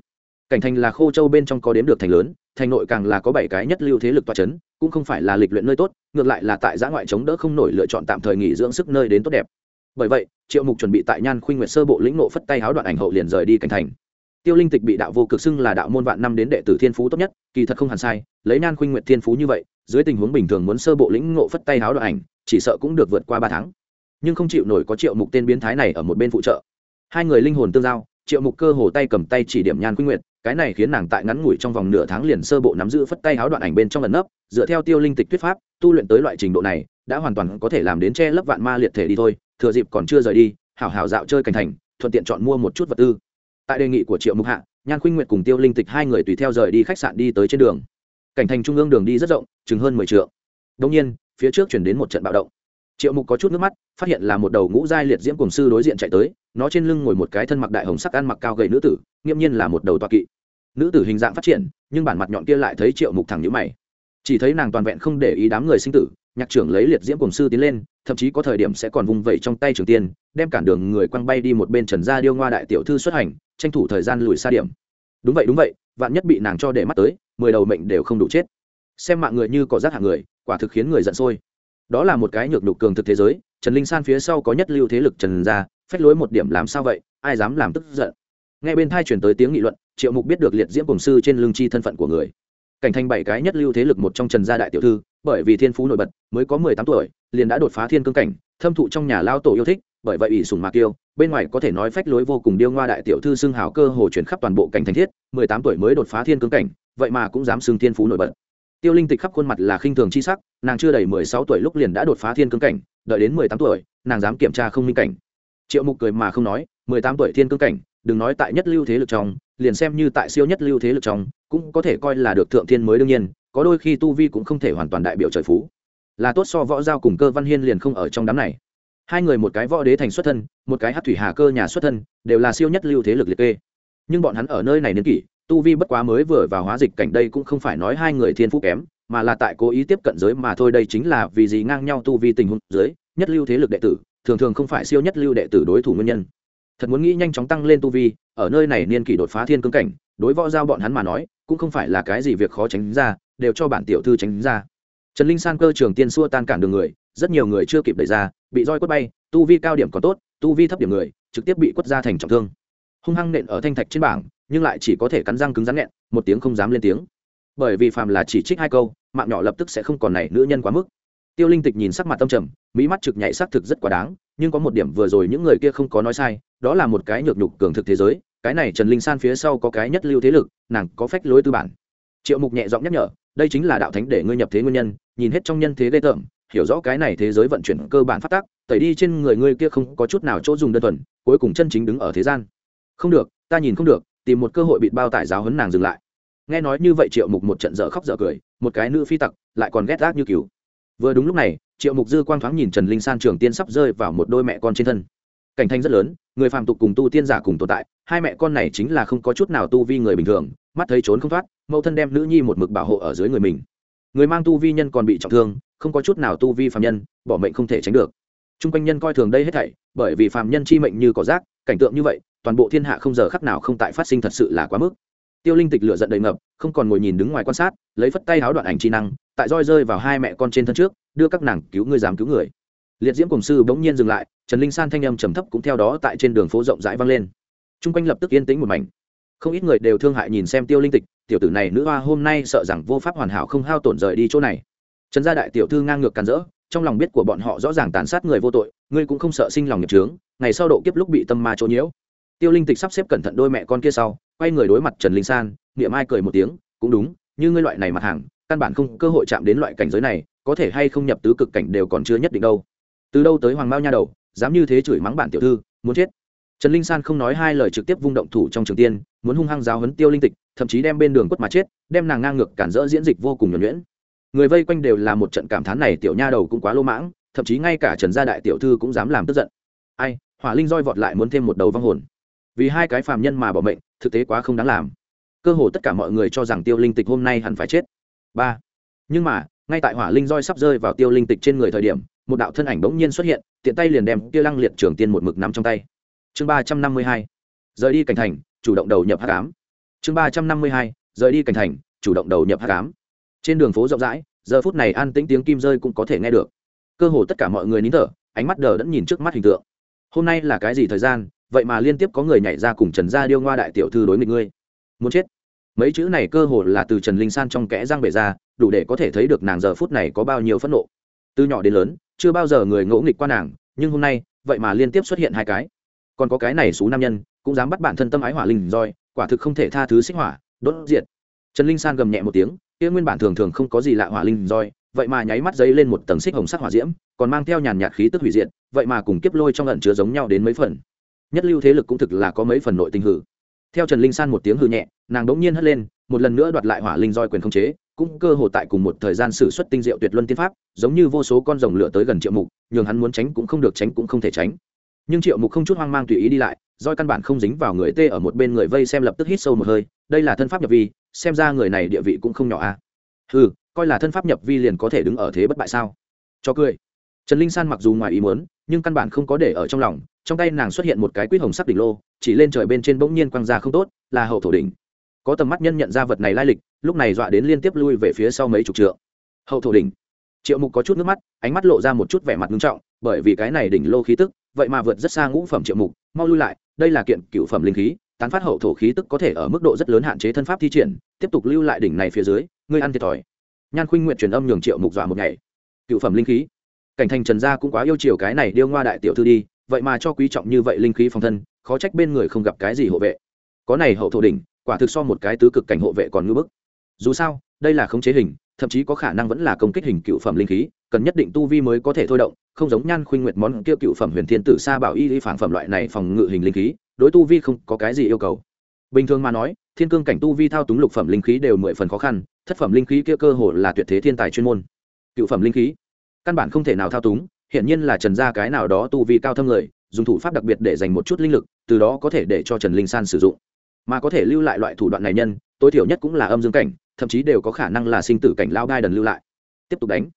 Cảnh thành là khô châu bên trong có đếm được thành lớn, thành nội càng là có bảy cái nhất lưu thế lực toa c h ấ n cũng không phải là lịch luyện nơi tốt, ngược lại là tại giã ngoại chống đỡ không nổi lựa chọn tạm thời nghỉ dưỡng sức nơi đến tốt đẹp. Bởi vậy, triệu mục chuẩn bị tại nhan khuynh nguyệt sơ bộ lĩnh nộ phất tay háo đoạn ảnh hậu liền rời đi cảnh thành. Tiêu linh tịch bị đạo vô cực xưng là đạo môn vạn năm đến đệ tử thiên phú tốt nhất, kỳ thật không hẳn sai, lấy nhan khuynh nguyệt thiên phú như vậy, dưới tình huống bình thường muốn sơ bộ lĩnh ngộ phất tay háo đoạn ảnh, chỉ sợ cũng được vượt qua ba tháng. Nhưng không chịu nổi có triệu mục tên biến thái này ở một bên phụ trợ. Hai người linh hồn tương giao, triệu mục cơ hồ tay cầm tay chỉ điểm nhan khuynh nguyệt cái này khiến nàng tại ngắn ngủi trong vòng nửa tháng liền sơ bộ nắm giữ phất tay háo đoạn ảnh bên trong lần nấp, dựa theo tiêu linh tịch tuyết pháp, tu luyện tới loại trình độ này, đã hoàn toàn có thể làm đến che lấp vạn ma liệt thể đi thôi, thừa dịp còn chưa rời đi, hảo hảo dạo chơi cảnh thành, thuận tiện chọn mua một chút vật tư. Tại đề nghị của triệu mục hạ, nhan khuynh nguyệt cùng tiêu linh tịch hai người tùy theo rời đi khách sạn đi tới trên đường. Cảnh thành trung ương đường đi rất rộng, chừng hơn mười t đông nhiên, phía trước chuyển đến một trận bạo động. Triệu mục có chút nước mắt, phát hiện là một đầu ngũ giai liệt diễm cùng sư đối diện chạy tới, nó trên lưng ngồi một cái thân mặc đại hồng sắc ăn mặc cao gầy nữ tử, nghiễm nhiên là một đầu toa kỵ nữ tử hình dạng phát triển, nhưng bản mặt nhọn kia lại thấy triệu mục thẳng nhữ mày. Chỉ thấy nàng toàn vẹn không để ý đám người sinh tử, nhạc trưởng lấy liệt diễm cổng sư tiến lên, thậm chí có thời điểm sẽ còn vung vẩy trong tay trường tiên, đem cản đường người quăng bay đi một bên trần gia điêu ngoa đại tiểu thư xuất hành, tranh thủ thời gian lùi xa điểm. Đúng vậy đúng vậy, vạn nhất bị nàng cho để mắt tới, mười đầu mệnh đều không đủ chết. Xem mạng người như cỏ rác hạng người, quả thực khiến người giận sôi. Đó là một cái nhược đục cường thực thế giới, trần linh san phía sau có nhất lưu thế lực trần gia, phách lối một điểm làm sao vậy, ai dám làm tức giận? Nghe bên thai chuyển tới tiếng nghị luận, triệu mục biết được liệt diễm cổng sư trên lưng chi thân phận của người. Cảnh thành bảy cái nhất lưu thế lực một trong trần gia đại tiểu thư, bởi vì thiên phú nổi bật, mới có mười tám tuổi, liền đã đột phá thiên cương cảnh, thâm thụ trong nhà lao tổ yêu thích, bởi vậy ỷ sùng mạc tiêu bên ngoài có thể nói phách lối vô cùng điêu ngoa đại tiểu thư xưng hào cơ hồ chuyển khắp toàn bộ cảnh thành thiết, mười tám tuổi mới đột phá thiên cương cảnh, vậy mà cũng dám xưng thiên phú nổi bật. Tiêu linh tịch khắp khuôn mặt là khinh thường chi sắc, nàng chưa đầy mười sáu tuổi lúc liền đã đột phá thiên cương cảnh, đợi đến mười tám tuổi, nàng dám kiểm tra không minh cảnh. Triệu mục cười mà không nói, mười tám tuổi thiên cương cảnh đừng nói tại nhất lưu thế lực trong, liền xem như tại siêu nhất lưu thế lực trong, cũng có thể coi là được thượng thiên mới đương nhiên, có đôi khi tu vi cũng không thể hoàn toàn đại biểu trời phú. Là tốt so võ giao cùng cơ văn hiên liền không ở trong đám này. Hai người một cái võ đế thành xuất thân, một cái hát thủy hà cơ nhà xuất thân, đều là siêu nhất lưu thế lực liệt kê. Nhưng bọn hắn ở nơi này niên kỷ, tu vi bất quá mới vừa vào hóa dịch cảnh đây cũng không phải nói hai người thiên phú kém, mà là tại cố ý tiếp cận giới mà thôi đây chính là vì gì ngang nhau tu vi tình huống dưới, nhất lưu thế lực đệ tử, thường thường không phải siêu nhất lưu đệ tử đối thủ nguyên nhân thật muốn nghĩ nhanh chóng tăng lên tu vi, ở nơi này niên kỷ đột phá thiên cương cảnh, đối võ giao bọn hắn mà nói, cũng không phải là cái gì việc khó tránh ra, đều cho bản tiểu thư tránh ra. Trần linh san cơ trường tiên xua tan cản đường người, rất nhiều người chưa kịp đẩy ra, bị roi quất bay, tu vi cao điểm còn tốt, tu vi thấp điểm người, trực tiếp bị quất ra thành trọng thương. Hung hăng nện ở thanh thạch trên bảng, nhưng lại chỉ có thể cắn răng cứng rắn nghẹn, một tiếng không dám lên tiếng. Bởi vì phàm là chỉ trích hai câu, mạng nhỏ lập tức sẽ không còn này nữ nhân quá mức. Tiêu linh tịch nhìn sắc mặt tâm trầm, mỹ mắt trực nhảy xác thực rất quá đáng, nhưng có một điểm vừa rồi những người kia không có nói sai đó là một cái nhược nhục cường thực thế giới, cái này trần linh san phía sau có cái nhất lưu thế lực, nàng có phách lối tư bản. Triệu mục nhẹ giọng nhắc nhở, đây chính là đạo thánh để ngươi nhập thế nguyên nhân, nhìn hết trong nhân thế ghê tởm, hiểu rõ cái này thế giới vận chuyển cơ bản phát tác tẩy đi trên người ngươi kia không có chút nào chỗ dùng đơn thuần, cuối cùng chân chính đứng ở thế gian. Không được, ta nhìn không được, tìm một cơ hội bị bao tải giáo hấn nàng dừng lại. Nghe nói như vậy triệu mục một trận dở khóc dở cười, một cái nữ phi tặc, lại còn ghét gác như cứu vừa đúng lúc này, triệu mục dư quang thoáng nhìn trần linh san trường tiên sắp rơi vào một đôi mẹ con trên thân. Cảnh thanh rất lớn người phàm tục cùng tu tiên giả cùng tồn tại, hai mẹ con này chính là không có chút nào tu vi người bình thường, mắt thấy trốn không thoát, mẫu thân đem nữ nhi một mực bảo hộ ở dưới người mình. Người mang tu vi nhân còn bị trọng thương, không có chút nào tu vi phàm nhân, bỏ mệnh không thể tránh được. T r u n g quanh nhân coi thường đây hết thảy, bởi vì phàm nhân chi mệnh như cỏ rác, cảnh tượng như vậy, toàn bộ thiên hạ không giờ khắc nào không tại phát sinh thật sự là quá mức. Tiêu linh tịch lửa giận đầy ngập, không còn ngồi nhìn đứng ngoài quan sát, lấy phất tay háo đoạn ảnh trí năng, tại roi rơi vào hai mẹ con trên thân trước, đưa các nàng cứu người dám cứu người liệt diễm cổng sư bỗng nhiên dừng lại, trần linh san thanh âm trầm thấp cũng theo đó tại trên đường phố rộng rãi vang lên. T r u n g quanh lập tức yên tĩnh một mảnh. Không ít người đều thương hại nhìn xem tiêu linh tịch, tiểu tử này nữ hoa hôm nay sợ rằng vô pháp hoàn hảo không hao tổn rời đi chỗ này. Trần gia đại tiểu thư ngang ngược càn rỡ, trong lòng biết của bọn họ rõ ràng tàn sát người vô tội, ngươi cũng không sợ sinh lòng nghiệp trướng ngày sau độ kiếp lúc bị tâm ma chỗ nhiễu. Tiêu linh tịch sắp xếp cẩn thận đôi mẹ con kia sau, quay người đối mặt trần linh san, niệm ai cười một tiếng, cũng đúng, như ngươi loại này mặt hàng, căn bản không cơ hội chạm đến loại cảnh giới này, có thể hay không nhập tứ cực cảnh đều còn chưa nhất định đâu từ đâu tới hoàng mao nha đầu, dám như thế chửi mắng bản tiểu thư, muốn chết. Trần linh san không nói hai lời trực tiếp vung động thủ trong trường tiên, muốn hung hăng giáo hấn tiêu linh tịch, thậm chí đem bên đường quất mà chết, đem nàng ngang ngược cản rỡ diễn dịch vô cùng nhuẩn nhuyễn. Người vây quanh đều là một trận cảm thán này tiểu nha đầu cũng quá lô mãng, thậm chí ngay cả trần gia đại tiểu thư cũng dám làm tức giận. Ai, hỏa linh roi vọt lại muốn thêm một đầu vong hồn. Vì hai cái phàm nhân mà bỏ mệnh, thực tế quá không đáng làm. Cơ hồ tất cả mọi người cho rằng tiêu linh tịch hôm nay hẳn phải chết. Ba. Nhưng mà, ngay tại hỏa linh roi sắp rơi vào tiêu linh tịch trên người thời điểm một đạo thân ảnh bỗng nhiên xuất hiện, tiện tay liền đem kia lăng liệt trường tiên một mực nắm trong tay. Chương ba trăm năm mươi hai, rời đi cảnh thành, chủ động đầu nhập hắc cám chương ba trăm năm mươi hai, rời đi cảnh thành, chủ động đầu nhập hắc cám trên đường phố rộng rãi, giờ phút này an tĩnh tiếng kim rơi cũng có thể nghe được. Cơ hồ tất cả mọi người nín thở, ánh mắt đờ đẫn nhìn trước mắt hình tượng. Hôm nay là cái gì thời gian, vậy mà liên tiếp có người nhảy ra cùng trần gia điêu ngoa đại tiểu thư đối nghịch ngươi. Muốn chết. Mấy chữ này cơ hồ là từ trần linh san trong kẽ răng bể ra, đủ để có thể thấy được nàng giờ phút này có bao nhiêu phẫn nộ từ nhỏ đến lớn, chưa bao giờ người ngỗ nghịch qua nàng, nhưng hôm nay, vậy mà liên tiếp xuất hiện hai cái. Còn có cái này xú nam nhân, cũng dám bắt bản thân tâm ái hỏa linh roi, quả thực không thể tha thứ xích hỏa, đốt diệt. Trần linh san gầm nhẹ một tiếng, kia nguyên bản thường thường không có gì lạ hỏa linh roi, vậy mà nháy mắt dấy lên một tầng xích hồng sắc hỏa diễm, còn mang theo nhàn nhạt khí tức hủy diệt, vậy mà cùng kiếp lôi trong lận chứa giống nhau đến mấy phần. Nhất lưu thế lực cũng thực là có mấy phần nội tình hử. Theo trần linh san một tiếng hư nhẹ, nàng đống nhiên hất lên, một lần nữa đoạt lại hỏa linh roi quyền khống chế cũng cơ hồ tại cùng một thời gian sử xuất tinh diệu tuyệt luân tiên pháp, giống như vô số con rồng lửa tới gần triệu mục, nhường hắn muốn tránh cũng không được tránh cũng không thể tránh. Nhưng triệu mục không chút hoang mang tùy ý đi lại, roi căn bản không dính vào người tê ở một bên người vây xem lập tức hít sâu một hơi, đây là thân pháp nhập vi, xem ra người này địa vị cũng không nhỏ a à. coi là thân pháp nhập vi liền có thể đứng ở thế bất bại sao? Cho cười. Trần linh san mặc dù ngoài ý muốn, nhưng căn bản không có để ở trong lòng, trong tay nàng xuất hiện một cái quýt hồng sắc đỉnh lô, chỉ lên trời bên trên bỗng nhiên quang ra không tốt, là hậu thổ đỉnh có tầm mắt nhân nhận ra vật này lai lịch, lúc này dọa đến liên tiếp lui về phía sau mấy chục trượng. Hậu thổ đỉnh. Triệu mục có chút nước mắt, ánh mắt lộ ra một chút vẻ mặt nghiêm trọng, bởi vì cái này đỉnh lô khí tức, vậy mà vượt rất xa ngũ phẩm triệu mục, mau lui lại, đây là kiện cựu phẩm linh khí, tán phát hậu thổ khí tức có thể ở mức độ rất lớn hạn chế thân pháp thi triển, tiếp tục lưu lại đỉnh này phía dưới, ngươi ăn thiệt thòi. Nhan khuynh nguyện truyền âm nhường triệu mục dọa một ngày. Cựu phẩm linh khí. Cảnh thành trần gia cũng quá yêu chiều cái này điêu ngoa đại tiểu thư đi, vậy mà cho quý trọng như vậy linh khí phòng thân, khó trách bên người không gặp cái gì hộ vệ. Có này hậu thổ đỉnh quả thực so một cái tứ cực cảnh hộ vệ còn ngưỡng bức. Dù sao, đây là khống chế hình, thậm chí có khả năng vẫn là công kích hình cựu phẩm linh khí, cần nhất định tu vi mới có thể thôi động, không giống nhan khuynh nguyệt món kia cựu phẩm huyền thiên tử sa bảo y y phản phẩm loại này phòng ngự hình linh khí, đối tu vi không có cái gì yêu cầu. Bình thường mà nói, thiên cương cảnh tu vi thao túng lục phẩm linh khí đều mười phần khó khăn, thất phẩm linh khí kia cơ hồ là tuyệt thế thiên tài chuyên môn. Cựu phẩm linh khí, căn bản không thể nào thao túng hiện nhiên là trần gia cái nào đó tu vi cao thâm người, dùng thủ pháp đặc biệt để dành một chút linh lực, từ đó có thể để cho trần linh san sử dụng mà có thể lưu lại loại thủ đoạn này nhân, tối thiểu nhất cũng là âm dương cảnh, thậm chí đều có khả năng là sinh tử cảnh lao gai đần lưu lại. Tiếp tục đánh.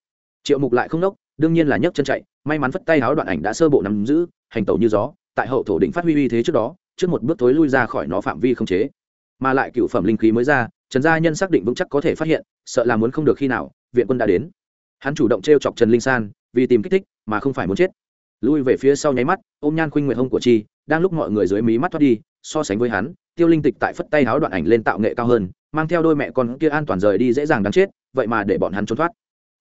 Triệu mục lại không nốc, đương nhiên là nhấc chân chạy, may mắn vất tay háo đoạn ảnh đã sơ bộ nắm giữ, hành tẩu như gió, tại hậu thổ định phát huy uy thế trước đó, trước một bước thối lui ra khỏi nó phạm vi không chế. Mà lại cựu phẩm linh khí mới ra, trần gia nhân xác định vững chắc có thể phát hiện, sợ là muốn không được khi nào, viện quân đã đến. Hắn chủ động t r e o chọc trần linh san, vì tìm kích thích, mà không phải muốn chết lui về phía sau nháy mắt, ôm nhan khuynh nguyện hông của chi, đang lúc mọi người dưới mí mắt thoát đi, so sánh với hắn, tiêu linh tịch tại phất tay háo đoạn ảnh lên tạo nghệ cao hơn, mang theo đôi mẹ con kia an toàn rời đi dễ dàng đáng chết, vậy mà để bọn hắn trốn thoát.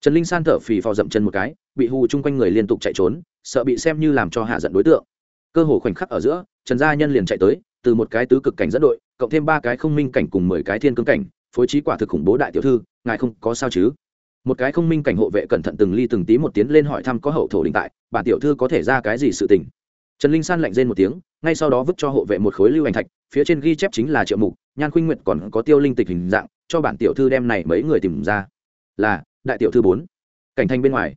Trần linh san thở phì phò dậm chân một cái, bị hù chung quanh người liên tục chạy trốn, sợ bị xem như làm cho hạ giận đối tượng. Cơ hồ khoảnh khắc ở giữa, trần gia nhân liền chạy tới, từ một cái tứ cực cảnh dẫn đội, cộng thêm ba cái không minh cảnh cùng mười cái thiên cương cảnh, phối trí quả thực khủng bố đại tiểu thư, ngài không có sao chứ? Một cái không minh cảnh hộ vệ cẩn thận từng ly từng tí một tiến lên hỏi thăm có hậu thổ đình tại, bản tiểu thư có thể ra cái gì sự tình. Trần linh san lạnh rên một tiếng, ngay sau đó vứt cho hộ vệ một khối lưu ảnh thạch, phía trên ghi chép chính là triệu mục, nhan khuynh Nguyệt còn có tiêu linh tịch hình dạng, cho bản tiểu thư đem này mấy người tìm ra. Là, đại tiểu thư bốn. Cảnh thanh bên ngoài,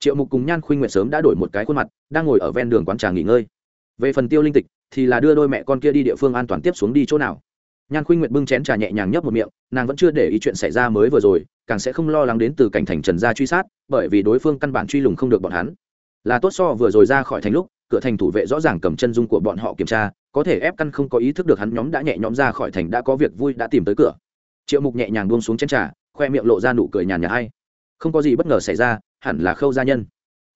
triệu mục cùng nhan khuynh Nguyệt sớm đã đổi một cái khuôn mặt, đang ngồi ở ven đường quán trà nghỉ ngơi. Về phần tiêu linh tịch, thì là đưa đôi mẹ con kia đi địa phương an toàn tiếp xuống đi chỗ nào. Nhan khuynh nguyệt bưng chén trà nhẹ nhàng nhấp một miệng, nàng vẫn chưa để ý chuyện xảy ra mới vừa rồi càng sẽ không lo lắng đến từ cảnh thành trần gia truy sát, bởi vì đối phương căn bản truy lùng không được bọn hắn. Là tốt so vừa rồi ra khỏi thành lúc, cửa thành thủ vệ rõ ràng cầm chân dung của bọn họ kiểm tra, có thể ép căn không có ý thức được hắn nhóm đã nhẹ nhõm ra khỏi thành đã có việc vui đã tìm tới cửa. Triệu mục nhẹ nhàng buông xuống chén trà, khoe miệng lộ ra nụ cười nhàn nhạt hay. Không có gì bất ngờ xảy ra, hẳn là khâu gia nhân.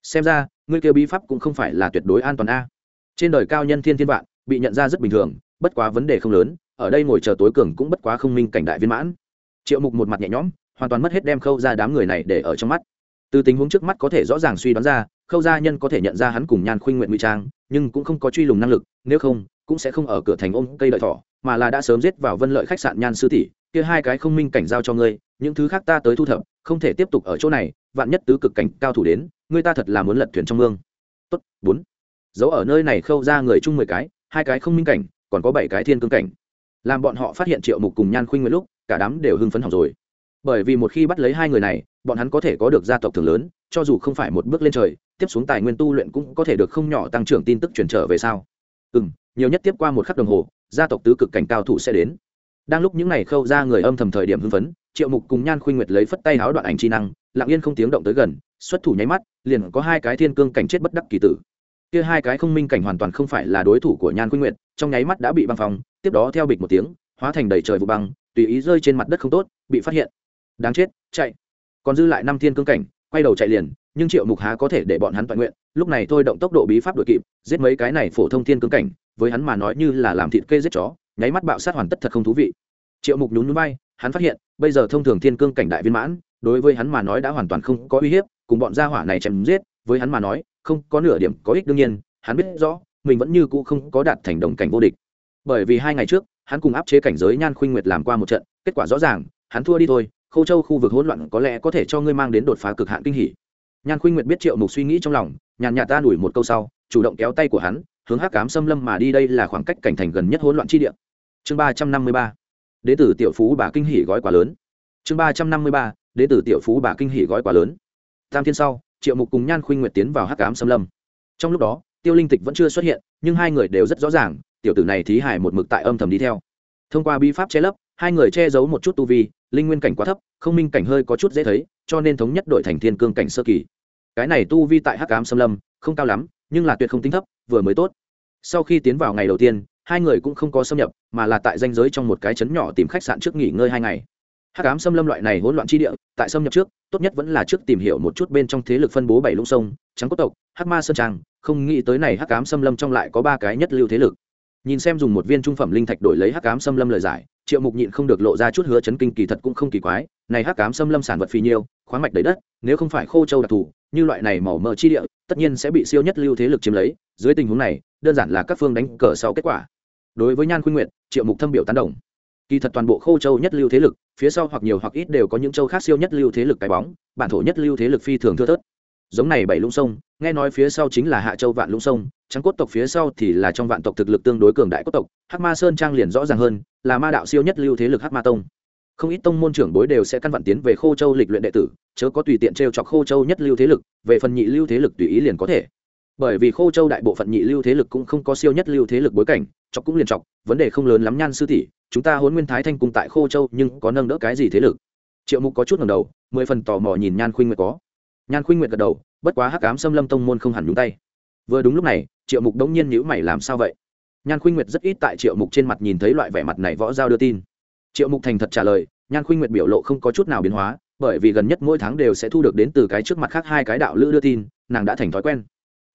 Xem ra, ngươi kêu bí pháp cũng không phải là tuyệt đối an toàn a. Trên đời cao nhân thiên thiên vạn, bị nhận ra rất bình thường, bất quá vấn đề không lớn, ở đây ngồi chờ tối cường cũng bất quá không minh cảnh đại viên mãn. Triệu mục một mặt nhẹ nhõm hoàn toàn mất hết đem khâu ra đám người này để ở trong mắt. Từ tình huống trước mắt có thể rõ ràng suy đoán ra, khâu gia nhân có thể nhận ra hắn cùng nhan khuynh nguyện ngụy trang, nhưng cũng không có truy lùng năng lực, nếu không, cũng sẽ không ở cửa thành ôm cây đợi thỏ, mà là đã sớm giết vào vân lợi khách sạn nhan sư tỷ, kia hai cái không minh cảnh giao cho ngươi, những thứ khác ta tới thu thập, không thể tiếp tục ở chỗ này, vạn nhất tứ cực cảnh cao thủ đến, ngươi ta thật là muốn lật thuyền trong mương. Tốt, bốn. Giấu ở nơi này khâu ra người chung mười cái, hai cái không minh cảnh, còn có bảy cái thiên cương cảnh. Làm bọn họ phát hiện triệu mục cùng nhan khuynh nguyện lúc, cả đám đều hưng phấn hỏng rồi bởi vì một khi bắt lấy hai người này, bọn hắn có thể có được gia tộc thường lớn, cho dù không phải một bước lên trời, tiếp xuống tài nguyên tu luyện cũng có thể được không nhỏ tăng trưởng tin tức chuyển trở về sau ừ m nhiều nhất tiếp qua một khắc đồng hồ, gia tộc tứ cực cảnh cao thủ sẽ đến. Đang lúc những n à y khâu ra người âm thầm thời điểm hưng phấn, triệu mục cùng nhan khuynh nguyệt lấy phất tay háo đoạn ảnh chi năng, lặng yên không tiếng động tới gần, xuất thủ nháy mắt, liền có hai cái thiên cương cảnh chết bất đắc kỳ tử. Kia hai cái không minh cảnh hoàn toàn không phải là đối thủ của nhan khuynh nguyệt, trong nháy mắt đã bị băng phong, tiếp đó theo bịch một tiếng, hóa thành đầy trời vụ băng, tùy ý rơi trên mặt đất không tốt, bị phát hiện đáng chết, chạy. Còn dư lại năm thiên cương cảnh, quay đầu chạy liền, nhưng triệu mục há có thể để bọn hắn toàn nguyện. Lúc này thôi động tốc độ bí pháp đội kịp, giết mấy cái này phổ thông thiên cương cảnh, với hắn mà nói như là làm thịt kê giết chó, nháy mắt bạo sát hoàn tất thật không thú vị. Triệu mục nhún núi bay hắn phát hiện, bây giờ thông thường thiên cương cảnh đại viên mãn, đối với hắn mà nói đã hoàn toàn không có uy hiếp, cùng bọn gia hỏa này chém giết, với hắn mà nói, không có nửa điểm có ích đương nhiên, hắn biết rõ, mình vẫn như cũ không có đạt thành đồng cảnh vô địch. Bởi vì hai ngày trước, hắn cùng áp chế cảnh giới nhan khuynh nguyệt làm qua một trận, kết quả rõ ràng, hắn thua đi thôi khâu châu khu vực hỗn loạn có lẽ có thể cho ngươi mang đến đột phá cực hạn kinh hỉ. Nhan khuynh nguyệt biết triệu mục suy nghĩ trong lòng, nhàn nhạt ta đuổi một câu sau, chủ động kéo tay của hắn, hướng hắc cám xâm lâm mà đi, đây là khoảng cách cảnh thành gần nhất hỗn loạn chi địa. Chương ba trăm năm mươi ba, đế tử tiểu phú bà kinh hỉ gói quá lớn. Chương ba trăm năm mươi ba, đế tử tiểu phú bà kinh hỉ gói quá lớn. Tam thiên sau, triệu mục cùng nhan khuynh nguyệt tiến vào hắc cám xâm lâm. Trong lúc đó, tiêu linh tịch vẫn chưa xuất hiện, nhưng hai người đều rất rõ ràng, tiểu tử này thí hải một mực tại âm thầm đi theo. Thông qua bi pháp che lấp, hai người che giấu một chút tu vi linh nguyên cảnh quá thấp, không minh cảnh hơi có chút dễ thấy, cho nên thống nhất đội thành thiên cương cảnh sơ kỳ. Cái này tu vi tại hắc ám xâm lâm, không cao lắm, nhưng là tuyệt không tính thấp, vừa mới tốt. Sau khi tiến vào ngày đầu tiên, hai người cũng không có xâm nhập, mà là tại danh giới trong một cái trấn nhỏ tìm khách sạn trước nghỉ ngơi hai ngày. Hắc ám xâm lâm loại này hỗn loạn chi địa, tại xâm nhập trước, tốt nhất vẫn là trước tìm hiểu một chút bên trong thế lực phân bố bảy lũng sông, trắng cốt tộc, hắc ma sơn trang không nghĩ tới này hắc ám xâm lâm trong lại có ba cái nhất lưu thế lực. Nhìn xem dùng một viên trung phẩm linh thạch đổi lấy hắc ám xâm lâm lời giải triệu mục nhịn không được lộ ra chút hứa chấn kinh kỳ thật cũng không kỳ quái, này hắc cám xâm lâm sản vật phi nhiêu, khoáng mạch đầy đất, nếu không phải khô châu đặc thù, như loại này màu mờ chi địa, tất nhiên sẽ bị siêu nhất lưu thế lực chiếm lấy, dưới tình huống này, đơn giản là các phương đánh cờ sau kết quả. Đối với nhan khuynh nguyệt, triệu mục thâm biểu tán đồng. Kỳ thật toàn bộ khô châu nhất lưu thế lực, phía sau hoặc nhiều hoặc ít đều có những châu khác siêu nhất lưu thế lực cái bóng, bản thổ nhất lưu thế lực phi thường thưa thớt. Giống này bảy lũng sông, nghe nói phía sau chính là hạ châu vạn lũng sông trắng cốt tộc phía sau thì là trong vạn tộc thực lực tương đối cường đại cốt tộc, hắc ma sơn trang liền rõ ràng hơn, là ma đạo siêu nhất lưu thế lực hắc ma tông. Không ít tông môn trưởng bối đều sẽ căn vạn tiến về khô châu lịch luyện đệ tử, chớ có tùy tiện t r e o chọc khô châu nhất lưu thế lực, về phần nhị lưu thế lực tùy ý liền có thể. Bởi vì khô châu đại bộ phận nhị lưu thế lực cũng không có siêu nhất lưu thế lực bối cảnh, chọc cũng liền chọc, vấn đề không lớn lắm nhan sư tỷ, chúng ta huấn nguyên thái thanh cung tại khô châu nhưng có nâng đỡ cái gì thế lực? Triệu mục có chút ngầm đầu, mười phần tò mò nhìn nhan khuynh nguyệt có. Nhan khuynh nguyệt gật đầu, bất quá hắc cám xâm lâm tông môn không hẳn nhúng tay. Vừa đúng lúc này triệu mục đống nhiên nhữ mày làm sao vậy? Nhan khuynh nguyệt rất ít tại triệu mục trên mặt nhìn thấy loại vẻ mặt này võ giao đưa tin. Triệu mục thành thật trả lời, nhan khuynh nguyệt biểu lộ không có chút nào biến hóa, bởi vì gần nhất mỗi tháng đều sẽ thu được đến từ cái trước mặt khác hai cái đạo lữ đưa tin, nàng đã thành thói quen.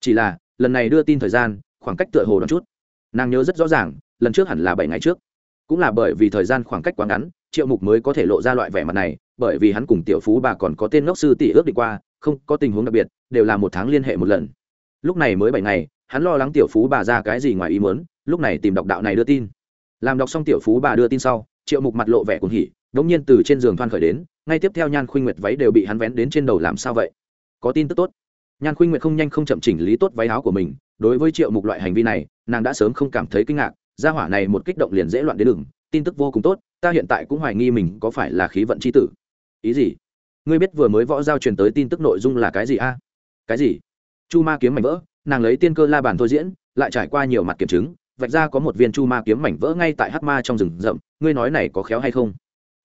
Chỉ là, lần này đưa tin thời gian, khoảng cách tựa hồ đón chút. Nàng nhớ rất rõ ràng, lần trước hẳn là bảy ngày trước. Cũng là bởi vì thời gian khoảng cách quá ngắn, triệu mục mới có thể lộ ra loại vẻ mặt này, bởi vì hắn cùng tiểu phú bà còn có tên ngốc sư tỷ ước đi qua, không có tình huống đặc biệt, đều là một tháng liên hệ một lần. Lúc này mới bảy ngày hắn lo lắng tiểu phú bà ra cái gì ngoài ý muốn, lúc này tìm đọc đạo này đưa tin. Làm đọc xong tiểu phú bà đưa tin sau, triệu mục mặt lộ vẻ cuồng hỉ, đống nhiên từ trên giường thoăn khởi đến, ngay tiếp theo nhan khuynh nguyệt váy đều bị hắn vén đến trên đầu làm sao vậy? Có tin tức tốt. Nhan khuynh nguyệt không nhanh không chậm chỉnh lý tốt váy áo của mình, đối với triệu mục loại hành vi này, nàng đã sớm không cảm thấy kinh ngạc, gia hỏa này một kích động liền dễ loạn đến đường, tin tức vô cùng tốt, ta hiện tại cũng hoài nghi mình có phải là khí vận chi tử. Ý gì? Ngươi biết vừa mới võ giao truyền tới tin tức nội dung là cái gì a? Cái gì? Chu ma kiếm mảnh vỡ nàng lấy tiên cơ la bàn thôi diễn, lại trải qua nhiều mặt kiểm chứng, vạch ra có một viên chu ma kiếm mảnh vỡ ngay tại hắc ma trong rừng rậm, ngươi nói này có khéo hay không?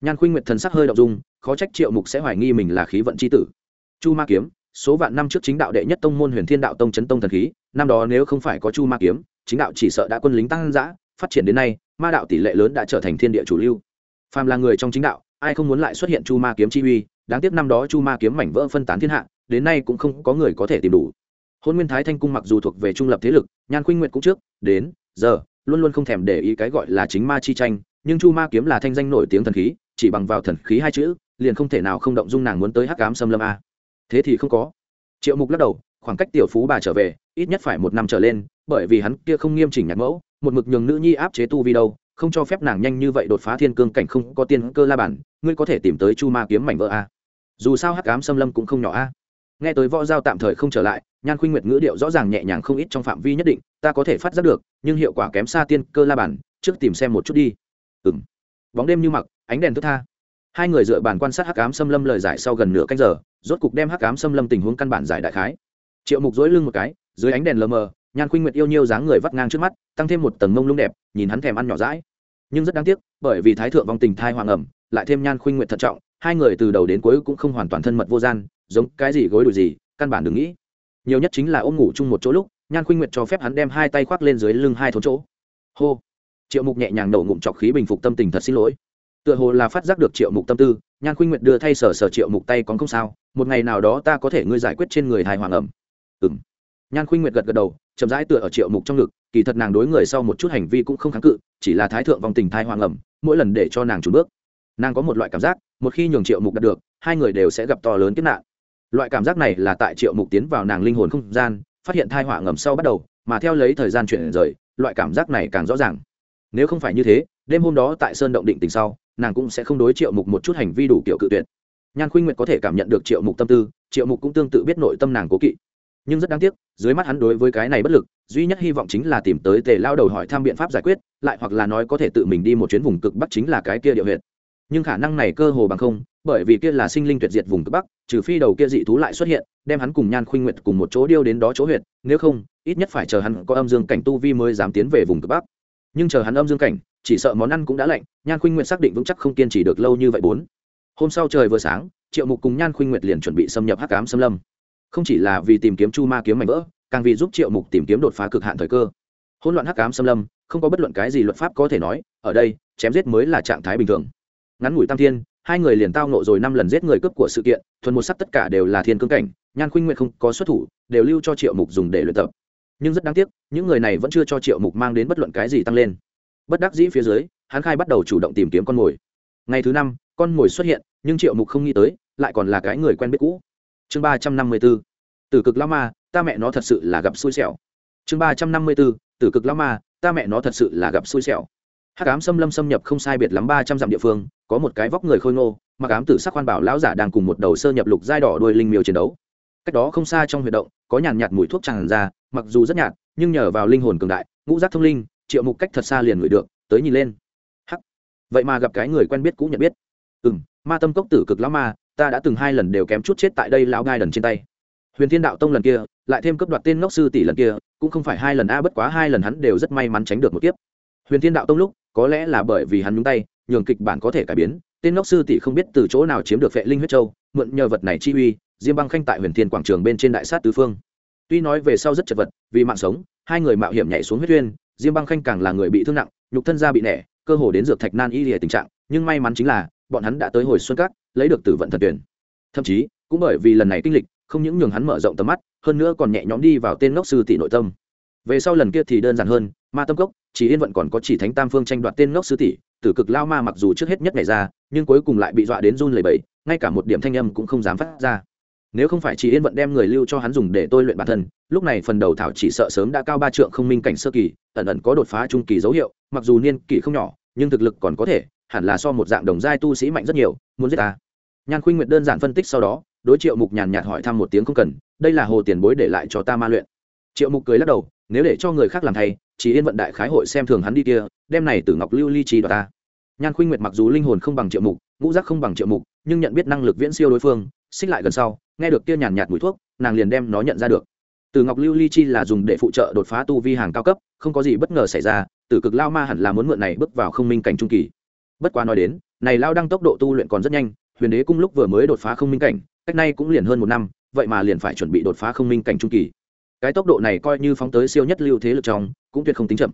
Nhan khuynh nguyệt thần sắc hơi đ ộ n g dung, khó trách triệu mục sẽ hoài nghi mình là khí vận c h i tử. Chu ma kiếm, số vạn năm trước chính đạo đệ nhất tông môn huyền thiên đạo tông chấn tông thần khí, năm đó nếu không phải có chu ma kiếm, chính đạo chỉ sợ đã quân lính tăng giã phát triển đến nay, ma đạo tỷ lệ lớn đã trở thành thiên địa chủ lưu. Phàm là người trong chính đạo, ai không muốn lại xuất hiện chu ma kiếm chi uy, đáng tiếc năm đó chu ma kiếm mảnh vỡ phân tán thiên hạ, đến nay cũng không có người có thể tìm đủ hôn nguyên thái thanh cung mặc dù thuộc về trung lập thế lực, nhan khuynh nguyện cũng trước, đến, giờ, luôn luôn không thèm để ý cái gọi là chính ma chi tranh, nhưng chu ma kiếm là thanh danh nổi tiếng thần khí, chỉ bằng vào thần khí hai chữ, liền không thể nào không động dung nàng muốn tới hắc ám xâm lâm a. Thế thì không có. Triệu mục lắc đầu, khoảng cách tiểu phú bà trở về, ít nhất phải một năm trở lên, bởi vì hắn kia không nghiêm chỉnh nhạc mẫu, một mực nhường nữ nhi áp chế tu vi đâu, không cho phép nàng nhanh như vậy đột phá thiên cương cảnh không có tiên cơ la bản, ngươi có thể tìm tới chu ma kiếm mảnh vỡ a. Dù sao hắc ám xâm lâm cũng không nhỏ a nghe tới võ giao tạm thời không trở lại, nhan khuynh nguyệt ngữ điệu rõ ràng nhẹ nhàng không ít trong phạm vi nhất định, ta có thể phát giác được, nhưng hiệu quả kém xa tiên cơ la bản trước tìm xem một chút đi. Ừ m bóng đêm như mặc, ánh đèn thức tha. Hai người dựa bàn quan sát hắc ám xâm lâm lời giải sau gần nửa canh giờ, rốt cục đem hắc ám xâm lâm tình huống căn bản giải đại khái. Triệu mục dối lưng một cái, dưới ánh đèn lờ mờ, nhan khuynh nguyệt yêu nhiêu dáng người vắt ngang trước mắt, tăng thêm một tầng mông lung đẹp, nhìn hắn thèm ăn nhỏ rãi nhưng rất đáng tiếc, bởi vì thái thượng vong tình thai hoàng ẩm, lại thêm nhan khuynh nguyệt thận trọng, hai người từ đầu đến cuối cũng không hoàn toàn thân mật vô gian giống cái gì gối đùi gì, căn bản đừng nghĩ. Nhiều nhất chính là ôm ngủ chung một chỗ lúc, nhan khuynh nguyệt cho phép hắn đem hai tay khoác lên dưới lưng hai thốn chỗ. Hô. Triệu mục nhẹ nhàng nổ ngụm trọc khí bình phục tâm tình thật xin lỗi. Tựa hồ là phát giác được triệu mục tâm tư, nhan khuynh nguyệt đưa thay sở sở triệu mục tay còn không sao, một ngày nào đó ta có thể ngươi giải quyết trên người hài hoàng ẩm. Ừng nhan khuynh nguyệt gật gật đầu, chậm rãi tựa ở triệu mục trong ngực, kỳ thật nàng đối người sau một chút hành vi cũng không kháng cự, chỉ là thái thượng vòng tình thai hoàng ẩm, mỗi lần để cho nàng trùn bước. Nàng có một loại cảm giác, một khi nhường triệu mục đạt được, hai người đều sẽ gặp to lớn kiếp nạn loại cảm giác này là tại triệu mục tiến vào nàng linh hồn không gian, phát hiện thai họa ngầm sau bắt đầu, mà theo lấy thời gian chuyển rời, loại cảm giác này càng rõ ràng. Nếu không phải như thế, đêm hôm đó tại sơn động định tình sau, nàng cũng sẽ không đối triệu mục một chút hành vi đủ kiểu cự tuyệt. Nhan khuynh nguyệt có thể cảm nhận được triệu mục tâm tư, triệu mục cũng tương tự biết nội tâm nàng cố kỵ. Nhưng rất đáng tiếc, dưới mắt hắn đối với cái này bất lực, duy nhất hy vọng chính là tìm tới tề lao đầu hỏi thăm biện pháp giải quyết, lại hoặc là nói có thể tự mình đi một chuyến vùng cực bắc chính là cái kia địa huyện nhưng khả năng này cơ hồ bằng không bởi vì kia là sinh linh tuyệt diệt vùng cực bắc trừ phi đầu kia dị thú lại xuất hiện đem hắn cùng nhan khuynh nguyệt cùng một chỗ điêu đến đó chỗ huyệt, nếu không ít nhất phải chờ hắn có âm dương cảnh tu vi mới dám tiến về vùng cực bắc. Nhưng chờ hắn âm dương cảnh chỉ sợ món ăn cũng đã lạnh nhan khuynh nguyệt xác định vững chắc không kiên trì được lâu như vậy bốn. Hôm sau trời vừa sáng triệu mục cùng nhan khuynh nguyệt liền chuẩn bị xâm nhập hắc cám xâm lâm. Không chỉ là vì tìm kiếm chu ma kiếm mảnh vỡ càng vì giúp triệu mục tìm kiếm đột phá cực hạn thời cơ. Hỗn loạn hắc cám xâm lâm không có bất luận cái gì luật pháp có thể nói ở đây chém giết mới là trạng thái bình thường ngắn ngủi tam thiên, hai người liền tao nộ rồi năm lần giết người cướp của sự kiện, thuần một sắc tất cả đều là thiên cương cảnh, nhan khuynh nguyện không có xuất thủ, đều lưu cho triệu mục dùng để luyện tập. Nhưng rất đáng tiếc, những người này vẫn chưa cho triệu mục mang đến bất luận cái gì tăng lên. Bất đắc dĩ phía dưới, hắn khai bắt đầu chủ động tìm kiếm con mồi. Ngày thứ năm, con mồi xuất hiện, nhưng triệu mục không nghĩ tới, lại còn là cái người quen biết cũ. Chương ba trăm năm mươi b ố tử cực lao ma, ta mẹ nó thật sự là gặp xui xẻo. Chương ba trăm năm mươi b ố tử cực lao ma, ta mẹ nó thật sự là gặp xui xẻo. Hắc Ám xâm lâm xâm nhập không sai biệt lắm ba trăm dặm địa phương, có một cái vóc người khôi ngô, mặc ám tử sắc khoan bảo lão giả đang cùng một đầu sơ nhập lục giai đỏ đuôi linh miêu chiến đấu. Cách đó không xa trong huy động, có nhàn nhạt mùi thuốc tràn ra, mặc dù rất nhạt, nhưng nhờ vào linh hồn cường đại, ngũ giác thông linh, triệu mục cách thật xa liền ngửi được, tới nhìn lên. Hắc. Vậy mà gặp cái người quen biết cũ nhận biết. Ừ m ma tâm cốc tử cực lão ma, ta đã từng hai lần đều kém chút chết tại đây lão gai đần trên tay. Huyền thiên đạo tông lần kia, lại thêm cấp đoạt tên ngốc sư tỷ lần kia, cũng không phải hai lần a, bất quá hai lần hắn đều rất may mắn tránh được một kiếp. Huyền thiên đạo tông lúc có lẽ là bởi vì hắn nhúng tay, nhường kịch bản có thể cải biến, tên ngốc sư tỷ không biết từ chỗ nào chiếm được phệ linh huyết châu, mượn nhờ vật này chi uy, diêm băng khanh tại huyền thiên quảng trường bên trên đại sát tứ phương. Tuy nói về sau rất chật vật, vì mạng sống, hai người mạo hiểm nhảy xuống huyết uyên, diêm băng khanh càng là người bị thương nặng, nhục thân da bị nẻ, cơ hồ đến dược thạch nan y lìa tình trạng, nhưng may mắn chính là, bọn hắn đã tới hồi xuân cát lấy được tử vận thần tuyển. Thậm chí, cũng bởi vì lần này kinh lịch, không những nhường hắn mở rộng tầm mắt, hơn nữa còn nhẹ nhõm đi vào tên ngốc sư tỷ nội tâm về sau lần kia thì đơn giản hơn, ma tâm cốc, chỉ yên vận còn có chỉ thánh tam phương tranh đoạt tên ngốc sư tỷ, tử cực lao ma mặc dù trước hết nhất ngày ra, nhưng cuối cùng lại bị dọa đến run lẩy bẩy, ngay cả một điểm thanh âm cũng không dám phát ra. Nếu không phải chỉ yên vận đem người lưu cho hắn dùng để tôi luyện bản thân, lúc này phần đầu thảo chỉ sợ sớm đã cao ba trượng không minh cảnh sơ kỳ, ẩn ẩn có đột phá trung kỳ dấu hiệu, mặc dù niên kỳ không nhỏ, nhưng thực lực còn có thể, hẳn là so một dạng đồng giai tu sĩ mạnh rất nhiều, muốn giết ta. Nhan khuynh nguyệt đơn giản phân tích sau đó, đối triệu mục nhàn nhạt hỏi thăm một tiếng không cần, đây là hồ tiền bối để lại cho ta ma luyện. Triệu mục cười lắc đầu nếu để cho người khác làm thay, chỉ yên vận đại khái hội xem thường hắn đi kia đem này từ ngọc lưu ly trì đoạt ta. Nhan khuynh nguyệt mặc dù linh hồn không bằng triệu mục, ngũ giác không bằng triệu mục, nhưng nhận biết năng lực viễn siêu đối phương, xích lại gần sau, nghe được kia nhàn nhạt mùi thuốc, nàng liền đem nó nhận ra được. Từ ngọc lưu ly chi là dùng để phụ trợ đột phá tu vi hàng cao cấp, không có gì bất ngờ xảy ra, tử cực lao ma hẳn là muốn mượn này bước vào không minh cảnh trung kỳ. Bất quá nói đến, này lao đang tốc độ tu luyện còn rất nhanh, huyền đế cung lúc vừa mới đột phá không minh cảnh, cách nay cũng liền hơn một năm, vậy mà liền phải chuẩn bị đột phá không minh cảnh trung kỳ cái tốc độ này coi như phóng tới siêu nhất lưu thế lực trong, cũng tuyệt không tính chậm.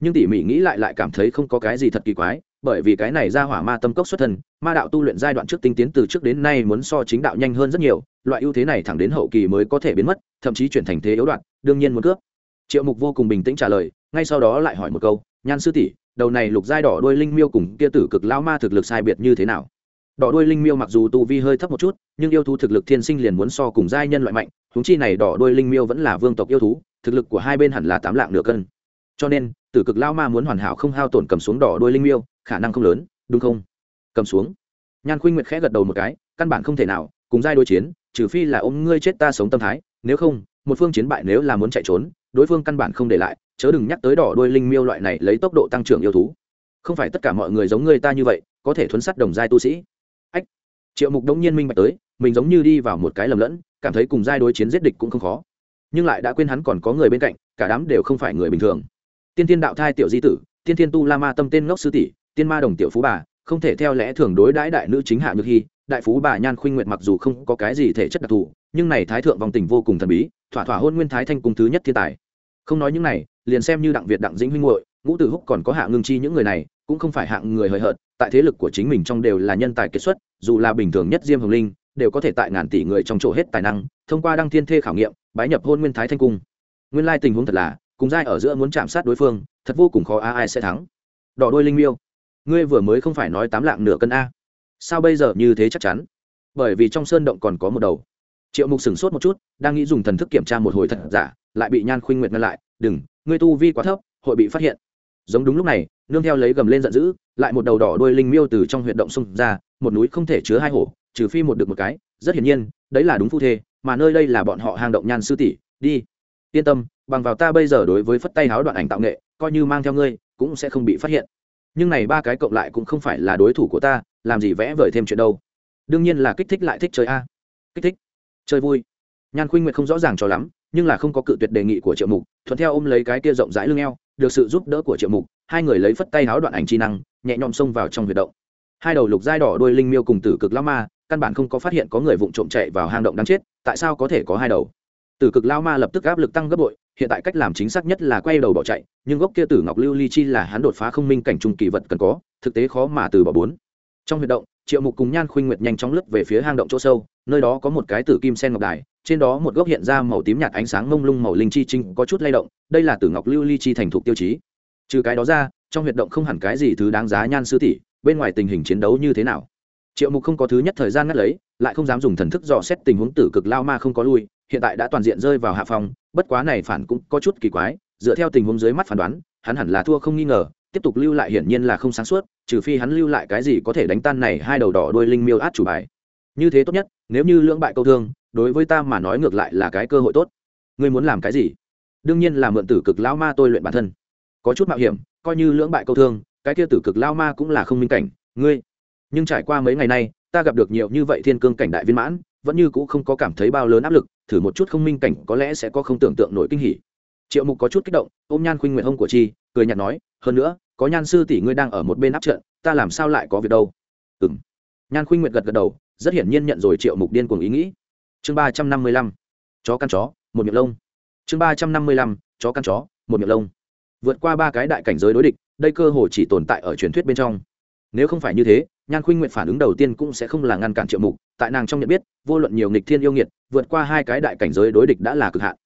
Nhưng tỉ mỉ nghĩ lại lại cảm thấy không có cái gì thật kỳ quái, bởi vì cái này ra hỏa ma tâm cốc xuất thân, ma đạo tu luyện giai đoạn trước tinh tiến từ trước đến nay muốn so chính đạo nhanh hơn rất nhiều, loại ưu thế này thẳng đến hậu kỳ mới có thể biến mất, thậm chí chuyển thành thế yếu đoạn, đương nhiên muốn cướp. Triệu mục vô cùng bình tĩnh trả lời, ngay sau đó lại hỏi một câu, nhan sư tỷ, đầu này lục giai đỏ đuôi linh miêu cùng kia tử cực lao ma thực lực sai biệt như thế nào? Đỏ đuôi linh miêu mặc dù tu vi hơi thấp một chút, nhưng yêu thú thực lực thiên sinh liền muốn so cùng giai nhân loại mạnh huống chi này đỏ đuôi linh miêu vẫn là vương tộc yêu thú, thực lực của hai bên hẳn là tám lạng nửa cân. Cho nên, tử cực lao ma muốn hoàn hảo không hao tổn cầm xuống đỏ đuôi linh miêu, khả năng không lớn, đúng không? Cầm xuống. Nhan khuynh nguyệt khẽ gật đầu một cái, căn bản không thể nào, cùng giai đối chiến, trừ phi là ôm ngươi chết ta sống tâm thái, nếu không, một phương chiến bại nếu là muốn chạy trốn, đối phương căn bản không để lại, chớ đừng nhắc tới đỏ đuôi linh miêu loại này lấy tốc độ tăng trưởng yêu thú. Không phải tất cả mọi người giống ngươi ta như vậy, có thể thuấn sắt đồng giai tu sĩ triệu mục đống nhiên minh bạch tới, mình giống như đi vào một cái lầm lẫn, cảm thấy cùng giai đối chiến giết địch cũng không khó. Nhưng lại đã quên hắn còn có người bên cạnh, cả đám đều không phải người bình thường. Tiên tiên đạo thai tiểu di tử, tiên tiên tu la ma tâm tên ngốc sư tỷ, tiên ma đồng tiểu phú bà, không thể theo lẽ thường đối đãi đại nữ chính hạ nhược hy, đại phú bà nhan khuynh nguyệt mặc dù không có cái gì thể chất đặc thù, nhưng này thái thượng vòng tình vô cùng thần bí, thỏa thỏa hôn nguyên thái thanh cung thứ nhất thiên tài. Không nói những này, liền xem như đặng việt đặng dĩnh huynh hội ngũ tử húc còn có hạ ngưng chi những người này cũng không phải hạng người hời hợt, tại thế lực của chính mình trong đều là nhân tài kết xuất, dù là bình thường nhất diêm hồng linh, đều có thể tại ngàn tỷ người trong chỗ hết tài năng, thông qua đăng thiên thê khảo nghiệm, bái nhập hôn nguyên thái thanh cung. Nguyên lai tình huống thật là, cùng giai ở giữa muốn chạm sát đối phương, thật vô cùng khó a, ai sẽ thắng. Đỏ đôi linh miêu, ngươi vừa mới không phải nói tám lạng nửa cân a. Sao bây giờ như thế chắc chắn? Bởi vì trong sơn động còn có một đầu. Triệu mục sửng sốt một chút, đang nghĩ dùng thần thức kiểm tra một hồi thật giả, lại bị nhan khuynh nguyệt ngăn lại, đừng, ngươi tu vi quá thấp, hội bị phát hiện. Giống đúng lúc này nương theo lấy gầm lên giận dữ, lại một đầu đỏ đuôi linh miêu từ trong huyệt động xông ra, một núi không thể chứa hai hổ, trừ phi một được một cái, rất hiển nhiên, đấy là đúng phu thê, mà nơi đây là bọn họ hang động nhan sư tỷ, đi. Yên tâm, bằng vào ta bây giờ đối với phất tay háo đoạn ảnh tạo nghệ, coi như mang theo ngươi, cũng sẽ không bị phát hiện. Nhưng này ba cái cộng lại cũng không phải là đối thủ của ta, làm gì vẽ vời thêm chuyện đâu. Đương nhiên là kích thích lại thích chơi a. Kích thích. Chơi vui. Nhan khuynh nguyệt không rõ ràng cho lắm, nhưng là không có cự tuyệt đề nghị của triệu mục, thuận theo ôm lấy cái kia rộng rãi lưng eo được sự giúp đỡ của triệu mục, hai người lấy phất tay háo đoạn ảnh chi năng, nhẹ nhõm xông vào trong huyệt động. Hai đầu lục dai đỏ đôi linh miêu cùng tử cực lao ma, căn bản không có phát hiện có người vụng trộm chạy vào hang động đáng chết, tại sao có thể có hai đầu? Tử cực lao ma lập tức áp lực tăng gấp bội, hiện tại cách làm chính xác nhất là quay đầu bỏ chạy, nhưng gốc kia tử ngọc lưu ly chi là hắn đột phá không minh cảnh trung kỳ vật cần có, thực tế khó mà từ bỏ bốn. Trong huyệt động, triệu mục cùng nhan khuynh nguyệt nhanh chóng lướt về phía hang động chỗ sâu, nơi đó có một cái tử kim sen ngọc đài trên đó một gốc hiện ra màu tím nhạt ánh sáng mông lung màu linh chi trinh có chút lay động, đây là tử ngọc lưu ly chi thành thục tiêu chí. Trừ cái đó ra, trong huyệt động không hẳn cái gì thứ đáng giá nhan sư tỷ, bên ngoài tình hình chiến đấu như thế nào? Triệu mục không có thứ nhất thời gian ngắt lấy, lại không dám dùng thần thức dò xét tình huống tử cực lao ma không có lui, hiện tại đã toàn diện rơi vào hạ phòng bất quá này phản cũng có chút kỳ quái, dựa theo tình huống dưới mắt phán đoán, hắn hẳn là thua không nghi ngờ, tiếp tục lưu lại hiển nhiên là không sáng suốt, trừ phi hắn lưu lại cái gì có thể đánh tan này hai đầu đỏ đuôi linh miêu át chủ bài. Như thế tốt nhất, nếu như lưỡng bại câu thương đối với ta mà nói ngược lại là cái cơ hội tốt. Ngươi muốn làm cái gì? Đương nhiên là mượn tử cực lao ma tôi luyện bản thân. Có chút mạo hiểm, coi như lưỡng bại câu thương, cái kia tử cực lao ma cũng là không minh cảnh, ngươi. Nhưng trải qua mấy ngày nay, ta gặp được nhiều như vậy thiên cương cảnh đại viên mãn, vẫn như cũ không có cảm thấy bao lớn áp lực, thử một chút không minh cảnh có lẽ sẽ có không tưởng tượng nổi kinh hỉ. Triệu mục có chút kích động, ôm nhan khuynh nguyện hông của chi, cười nhạt nói, hơn nữa, có nhan sư tỷ ngươi đang ở một bên áp trận, ta làm sao lại có việc đâu? Ừng nhan khuynh nguyệt gật gật đầu, rất hiển nhiên nhận rồi triệu mục điên cuồng ý nghĩ chương ba trăm năm mươi lăm, chó căn chó, một miệng lông. Chương ba trăm năm mươi lăm, chó căn chó, một miệng lông. Vượt qua ba cái đại cảnh giới đối địch, đây cơ hồ chỉ tồn tại ở truyền thuyết bên trong. Nếu không phải như thế, nhan khuynh nguyện phản ứng đầu tiên cũng sẽ không là ngăn cản triệu mục, tại nàng trong nhận biết, vô luận nhiều nghịch thiên yêu nghiệt, vượt qua hai cái đại cảnh giới đối địch đã là cực hạn.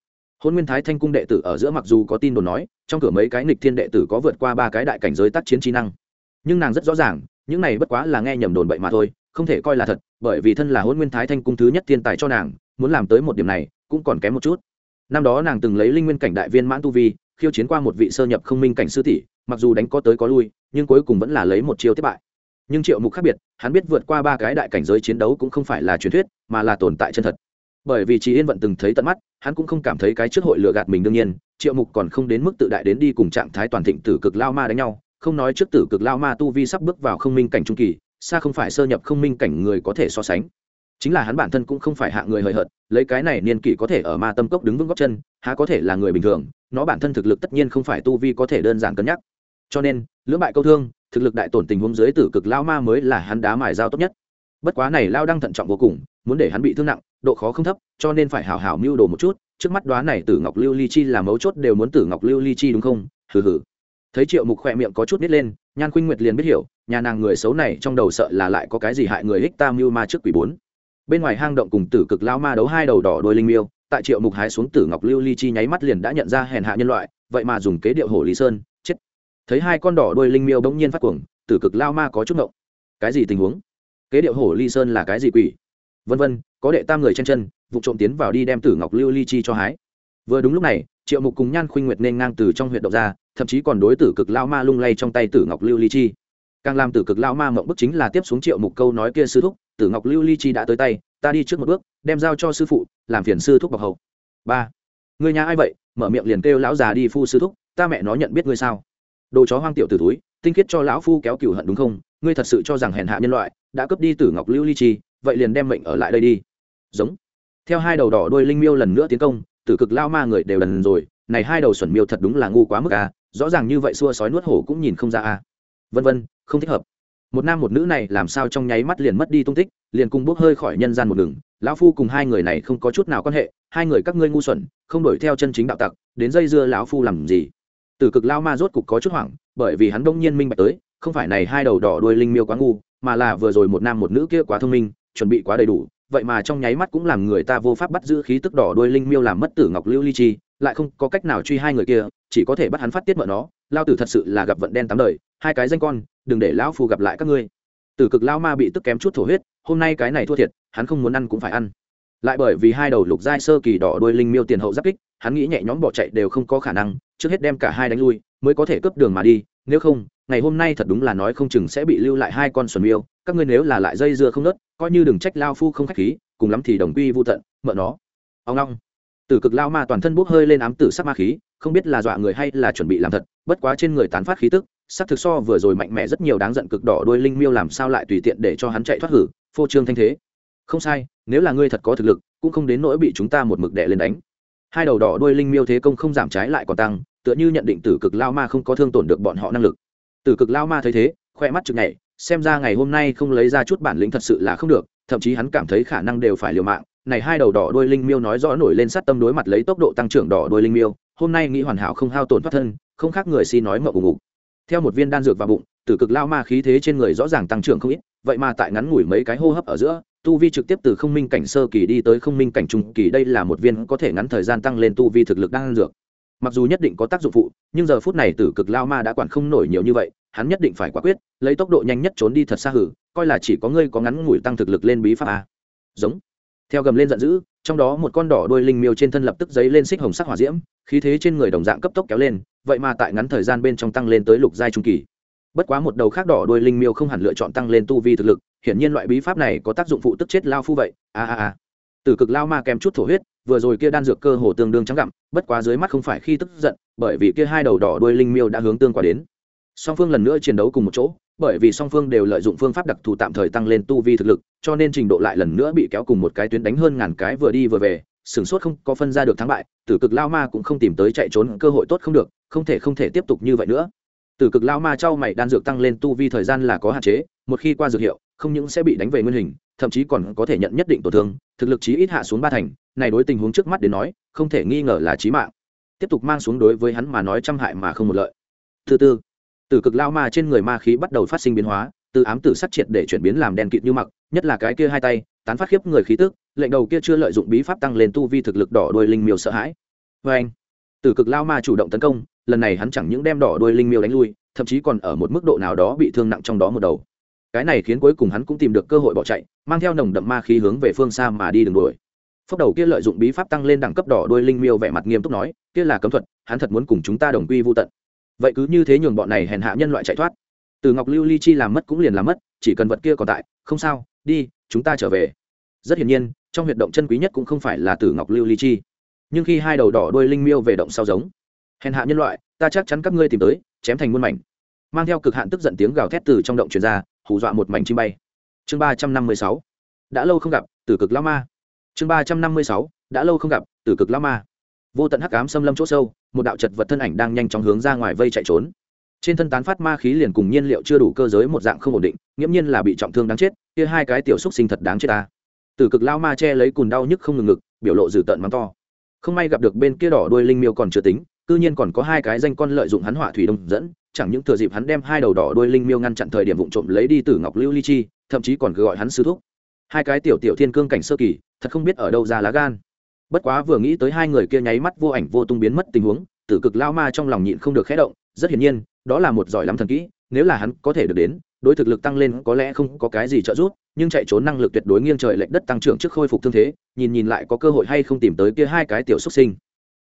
Hôn nguyên thái thanh cung đệ tử ở giữa mặc dù có tin đồn nói, trong cửa mấy cái nghịch thiên đệ tử có vượt qua ba cái đại cảnh giới tác chiến trí năng. Nhưng nàng rất rõ ràng, những này bất quá là nghe nhầm đồn bậy mà thôi không thể coi là thật, bởi vì thân là hôn nguyên thái thanh cung thứ nhất thiên tài cho nàng, muốn làm tới một điểm này, cũng còn kém một chút. Năm đó nàng từng lấy linh nguyên cảnh đại viên mãn tu vi, khiêu chiến qua một vị sơ nhập không minh cảnh sư tỷ, mặc dù đánh có tới có lui, nhưng cuối cùng vẫn là lấy một chiêu thất bại. Nhưng triệu mục khác biệt, hắn biết vượt qua ba cái đại cảnh giới chiến đấu cũng không phải là truyền thuyết, mà là tồn tại chân thật. Bởi vì chị yên vận từng thấy tận mắt, hắn cũng không cảm thấy cái trước hội lừa gạt mình đương nhiên, triệu mục còn không đến mức tự đại đến đi cùng trạng thái toàn thịnh tử cực lao ma đánh nhau, không nói trước tử cực lao ma tu vi sắp bước vào không minh cảnh trung kỳ xa không phải sơ nhập không minh cảnh người có thể so sánh. Chính là hắn bản thân cũng không phải hạ người hời hợt, lấy cái này niên kỷ có thể ở ma tâm cốc đứng vững góc chân, há có thể là người bình thường, nó bản thân thực lực tất nhiên không phải tu vi có thể đơn giản cân nhắc. Cho nên, lưỡng bại câu thương, thực lực đại tổn tình huống dưới tử cực lao ma mới là hắn đá mài dao tốt nhất. Bất quá này lao đang thận trọng vô cùng, muốn để hắn bị thương nặng, độ khó không thấp, cho nên phải hảo hảo mưu đồ một chút, trước mắt đoá này tử ngọc lưu ly chi là mấu chốt đều muốn tử ngọc lưu ly chi đúng không? Hừ hừ. Thấy triệu mục khỏe miệng có chút nít lên, nhan khuynh nguyệt liền biết hiểu nhà nàng người xấu này trong đầu sợ là lại có cái gì hại người hích ta mưu ma trước quỷ bốn. Bên ngoài hang động cùng tử cực lao ma đấu hai đầu đỏ đôi linh miêu, tại triệu mục hái xuống tử ngọc lưu ly chi nháy mắt liền đã nhận ra hèn hạ nhân loại, vậy mà dùng kế điệu hổ lý sơn, chết. Thấy hai con đỏ đôi linh miêu bỗng nhiên phát cuồng, tử cực lao ma có chút ngộng. Cái gì tình huống? Kế điệu hổ ly sơn là cái gì quỷ? Vân vân, có đệ tam người chen chân, vụ trộm tiến vào đi đem tử ngọc lưu ly chi cho hái. Vừa đúng lúc này, triệu mục cùng nhan khuynh nguyệt nên ngang từ trong huyện động ra, thậm chí còn đối tử cực lao ma lung lay trong tay tử ngọc lưu ly chi càng làm tử cực lao ma mộng bức chính là tiếp xuống triệu mục câu nói kia sư thúc, tử ngọc lưu ly chi đã tới tay, ta đi trước một bước, đem giao cho sư phụ, làm phiền sư thúc bọc hậu. Ba. Người nhà ai vậy? Mở miệng liền kêu lão già đi phu sư thúc, ta mẹ nó nhận biết ngươi sao? Đồ chó hoang tiểu từ túi tinh khiết cho lão phu kéo cừu hận đúng không? Ngươi thật sự cho rằng hèn hạ nhân loại, đã cướp đi tử ngọc lưu ly chi, vậy liền đem mệnh ở lại đây đi. Giống. Theo hai đầu đỏ đôi linh miêu lần nữa tiến công, tử cực lao ma người đều lần rồi, này hai đầu xuẩn miêu thật đúng là ngu quá mức à rõ ràng như vậy xua sói nuốt hổ cũng nhìn không ra a vân vân, không thích hợp. Một nam một nữ này làm sao trong nháy mắt liền mất đi tung tích, liền cùng bốc hơi khỏi nhân gian một ngừng. Lão phu cùng hai người này không có chút nào quan hệ, hai người các ngươi ngu xuẩn, không đuổi theo chân chính đạo tặc, đến dây dưa lão phu làm gì? Tử cực lao ma rốt cục có chút hoảng, bởi vì hắn đông nhiên minh bạch tới, không phải này hai đầu đỏ đuôi linh miêu quá ngu, mà là vừa rồi một nam một nữ kia quá thông minh, chuẩn bị quá đầy đủ, vậy mà trong nháy mắt cũng làm người ta vô pháp bắt giữ khí tức đỏ đuôi linh miêu làm mất tử ngọc lưu ly chi, lại không có cách nào truy hai người kia, chỉ có thể bắt hắn phát tiết mợ nó lao tử thật sự là gặp vận đen tám đời, hai cái danh con, đừng để lão phù gặp lại các ngươi. Tử cực lao ma bị tức kém chút thổ huyết, hôm nay cái này thua thiệt, hắn không muốn ăn cũng phải ăn. Lại bởi vì hai đầu lục giai sơ kỳ đỏ đuôi linh miêu tiền hậu giáp kích, hắn nghĩ nhẹ nhõm bỏ chạy đều không có khả năng, trước hết đem cả hai đánh lui, mới có thể cướp đường mà đi, nếu không, ngày hôm nay thật đúng là nói không chừng sẽ bị lưu lại hai con xuân miêu, các ngươi nếu là lại dây dưa không nớt, coi như đừng trách lao phu không khách khí, cùng lắm thì đồng quy vô tận, mợ nó. Ông long. Tử cực lao ma toàn thân bốc hơi lên ám tử sắc ma khí không biết là dọa người hay là chuẩn bị làm thật, bất quá trên người tán phát khí tức, sắc thực so vừa rồi mạnh mẽ rất nhiều đáng giận cực đỏ đuôi linh miêu làm sao lại tùy tiện để cho hắn chạy thoát hử, phô trương thanh thế. Không sai, nếu là ngươi thật có thực lực, cũng không đến nỗi bị chúng ta một mực đè lên đánh. Hai đầu đỏ đuôi linh miêu thế công không giảm trái lại còn tăng, tựa như nhận định tử cực lao ma không có thương tổn được bọn họ năng lực. Tử cực lao ma thấy thế, khoe mắt chực nhảy xem ra ngày hôm nay không lấy ra chút bản lĩnh thật sự là không được, thậm chí hắn cảm thấy khả năng đều phải liều mạng. Này hai đầu đỏ đôi linh miêu nói rõ nổi lên sát tâm đối mặt lấy tốc độ tăng trưởng đỏ đôi linh miêu, hôm nay nghĩ hoàn hảo không hao tổn thoát thân, không khác người si nói ngậm ngục theo một viên đan dược vào bụng, tử cực lao ma khí thế trên người rõ ràng tăng trưởng không ít, vậy mà tại ngắn ngủi mấy cái hô hấp ở giữa, tu vi trực tiếp từ không minh cảnh sơ kỳ đi tới không minh cảnh trung kỳ, đây là một viên có thể ngắn thời gian tăng lên tu vi thực lực đan dược. Mặc dù nhất định có tác dụng phụ, nhưng giờ phút này tử cực lao ma đã quản không nổi nhiều như vậy hắn nhất định phải quả quyết, lấy tốc độ nhanh nhất trốn đi thật xa hử, coi là chỉ có ngươi có ngắn ngủi tăng thực lực lên bí pháp a giống. Theo gầm lên giận dữ, trong đó một con đỏ đuôi linh miêu trên thân lập tức dấy lên xích hồng sắc hỏa diễm, khí thế trên người đồng dạng cấp tốc kéo lên, vậy mà tại ngắn thời gian bên trong tăng lên tới lục giai trung kỳ. Bất quá một đầu khác đỏ đuôi linh miêu không hẳn lựa chọn tăng lên tu vi thực lực, hiển nhiên loại bí pháp này có tác dụng phụ tức chết lao phu vậy, a a a. Từ cực lao ma kèm chút thổ huyết, vừa rồi kia đan dược cơ hồ tương đương trắng gặm bất quá dưới mắt không phải khi tức giận, bởi vì kia hai đầu đỏ đuôi linh miêu đã hướng tương qua đến song phương lần nữa chiến đấu cùng một chỗ, bởi vì song phương đều lợi dụng phương pháp đặc thù tạm thời tăng lên tu vi thực lực, cho nên trình độ lại lần nữa bị kéo cùng một cái tuyến đánh hơn ngàn cái vừa đi vừa về sửng sốt không có phân ra được thắng bại, tử cực lao ma cũng không tìm tới chạy trốn cơ hội tốt không được, không thể không thể tiếp tục như vậy nữa. Tử cực lao ma trao mày đan dược tăng lên tu vi thời gian là có hạn chế, một khi qua dược hiệu, không những sẽ bị đánh về nguyên hình, thậm chí còn có thể nhận nhất định tổn thương, thực lực chí ít hạ xuống ba thành, này đối tình huống trước mắt đến nói, không thể nghi ngờ là chí mạng. Tiếp tục mang xuống đối với hắn mà nói trăm hại mà không một lợi. Thứ tư tử cực lao ma trên người ma khí bắt đầu phát sinh biến hóa, từ ám tử sắc triệt để chuyển biến làm đen kịt như mặc, nhất là cái kia hai tay, tán phát khiếp người khí tức, lệnh đầu kia chưa lợi dụng bí pháp tăng lên tu vi thực lực đỏ đuôi linh miêu sợ hãi. Vê anh tử cực lao ma chủ động tấn công, lần này hắn chẳng những đem đỏ đuôi linh miêu đánh lui, thậm chí còn ở một mức độ nào đó bị thương nặng trong đó một đầu. Cái này khiến cuối cùng hắn cũng tìm được cơ hội bỏ chạy, mang theo nồng đậm ma khí hướng về phương xa mà đi đường đuổi. Phốc đầu kia lợi dụng bí pháp tăng lên đẳng cấp đỏ đuôi linh miêu vẻ mặt nghiêm túc nói, kia là cấm thuật, hắn thật muốn cùng chúng ta đồng quy vô tận vậy cứ như thế nhường bọn này hèn hạ nhân loại chạy thoát. Từ ngọc lưu ly chi làm mất cũng liền làm mất, chỉ cần vật kia còn tại, không sao, đi, chúng ta trở về. Rất hiển nhiên, trong huyệt động chân quý nhất cũng không phải là tử ngọc lưu ly chi. Nhưng khi hai đầu đỏ đuôi linh miêu về động sau giống, hèn hạ nhân loại, ta chắc chắn các ngươi tìm tới, chém thành muôn mảnh. Mang theo cực hạn tức giận tiếng gào thét từ trong động truyền ra, hù dọa một mảnh chim bay. Chương ba trăm năm mươi sáu. Đã lâu không gặp, tử cực lao ma. Chương ba trăm năm mươi sáu. Đã lâu không gặp, tử cực lao ma vô tận hắc ám xâm lâm chỗ sâu, một đạo chật vật thân ảnh đang nhanh chóng hướng ra ngoài vây chạy trốn. Trên thân tán phát ma khí liền cùng nhiên liệu chưa đủ cơ giới một dạng không ổn định, nghiễm nhiên là bị trọng thương đáng chết, kia hai cái tiểu xúc sinh thật đáng chết ta. Từ cực lao ma che lấy cùn đau nhức không ngừng ngực, biểu lộ dữ tợn mắng to. Không may gặp được bên kia đỏ đuôi linh miêu còn chưa tính, cư nhiên còn có hai cái danh con lợi dụng hắn hỏa thủy đông dẫn, chẳng những thừa dịp hắn đem hai đầu đỏ đuôi linh miêu ngăn chặn thời điểm vụ trộm lấy đi từ ngọc lưu ly chi, thậm chí còn gọi hắn sư thúc. Hai cái tiểu tiểu thiên cương cảnh sơ kỳ, thật không biết ở đâu ra lá gan bất quá vừa nghĩ tới hai người kia nháy mắt vô ảnh vô tung biến mất tình huống, tử cực lao ma trong lòng nhịn không được khẽ động, rất hiển nhiên, đó là một giỏi lắm thần kỹ, nếu là hắn có thể được đến, đối thực lực tăng lên có lẽ không có cái gì trợ giúp, nhưng chạy trốn năng lực tuyệt đối nghiêng trời lệch đất tăng trưởng trước khôi phục thương thế, nhìn nhìn lại có cơ hội hay không tìm tới kia hai cái tiểu xuất sinh.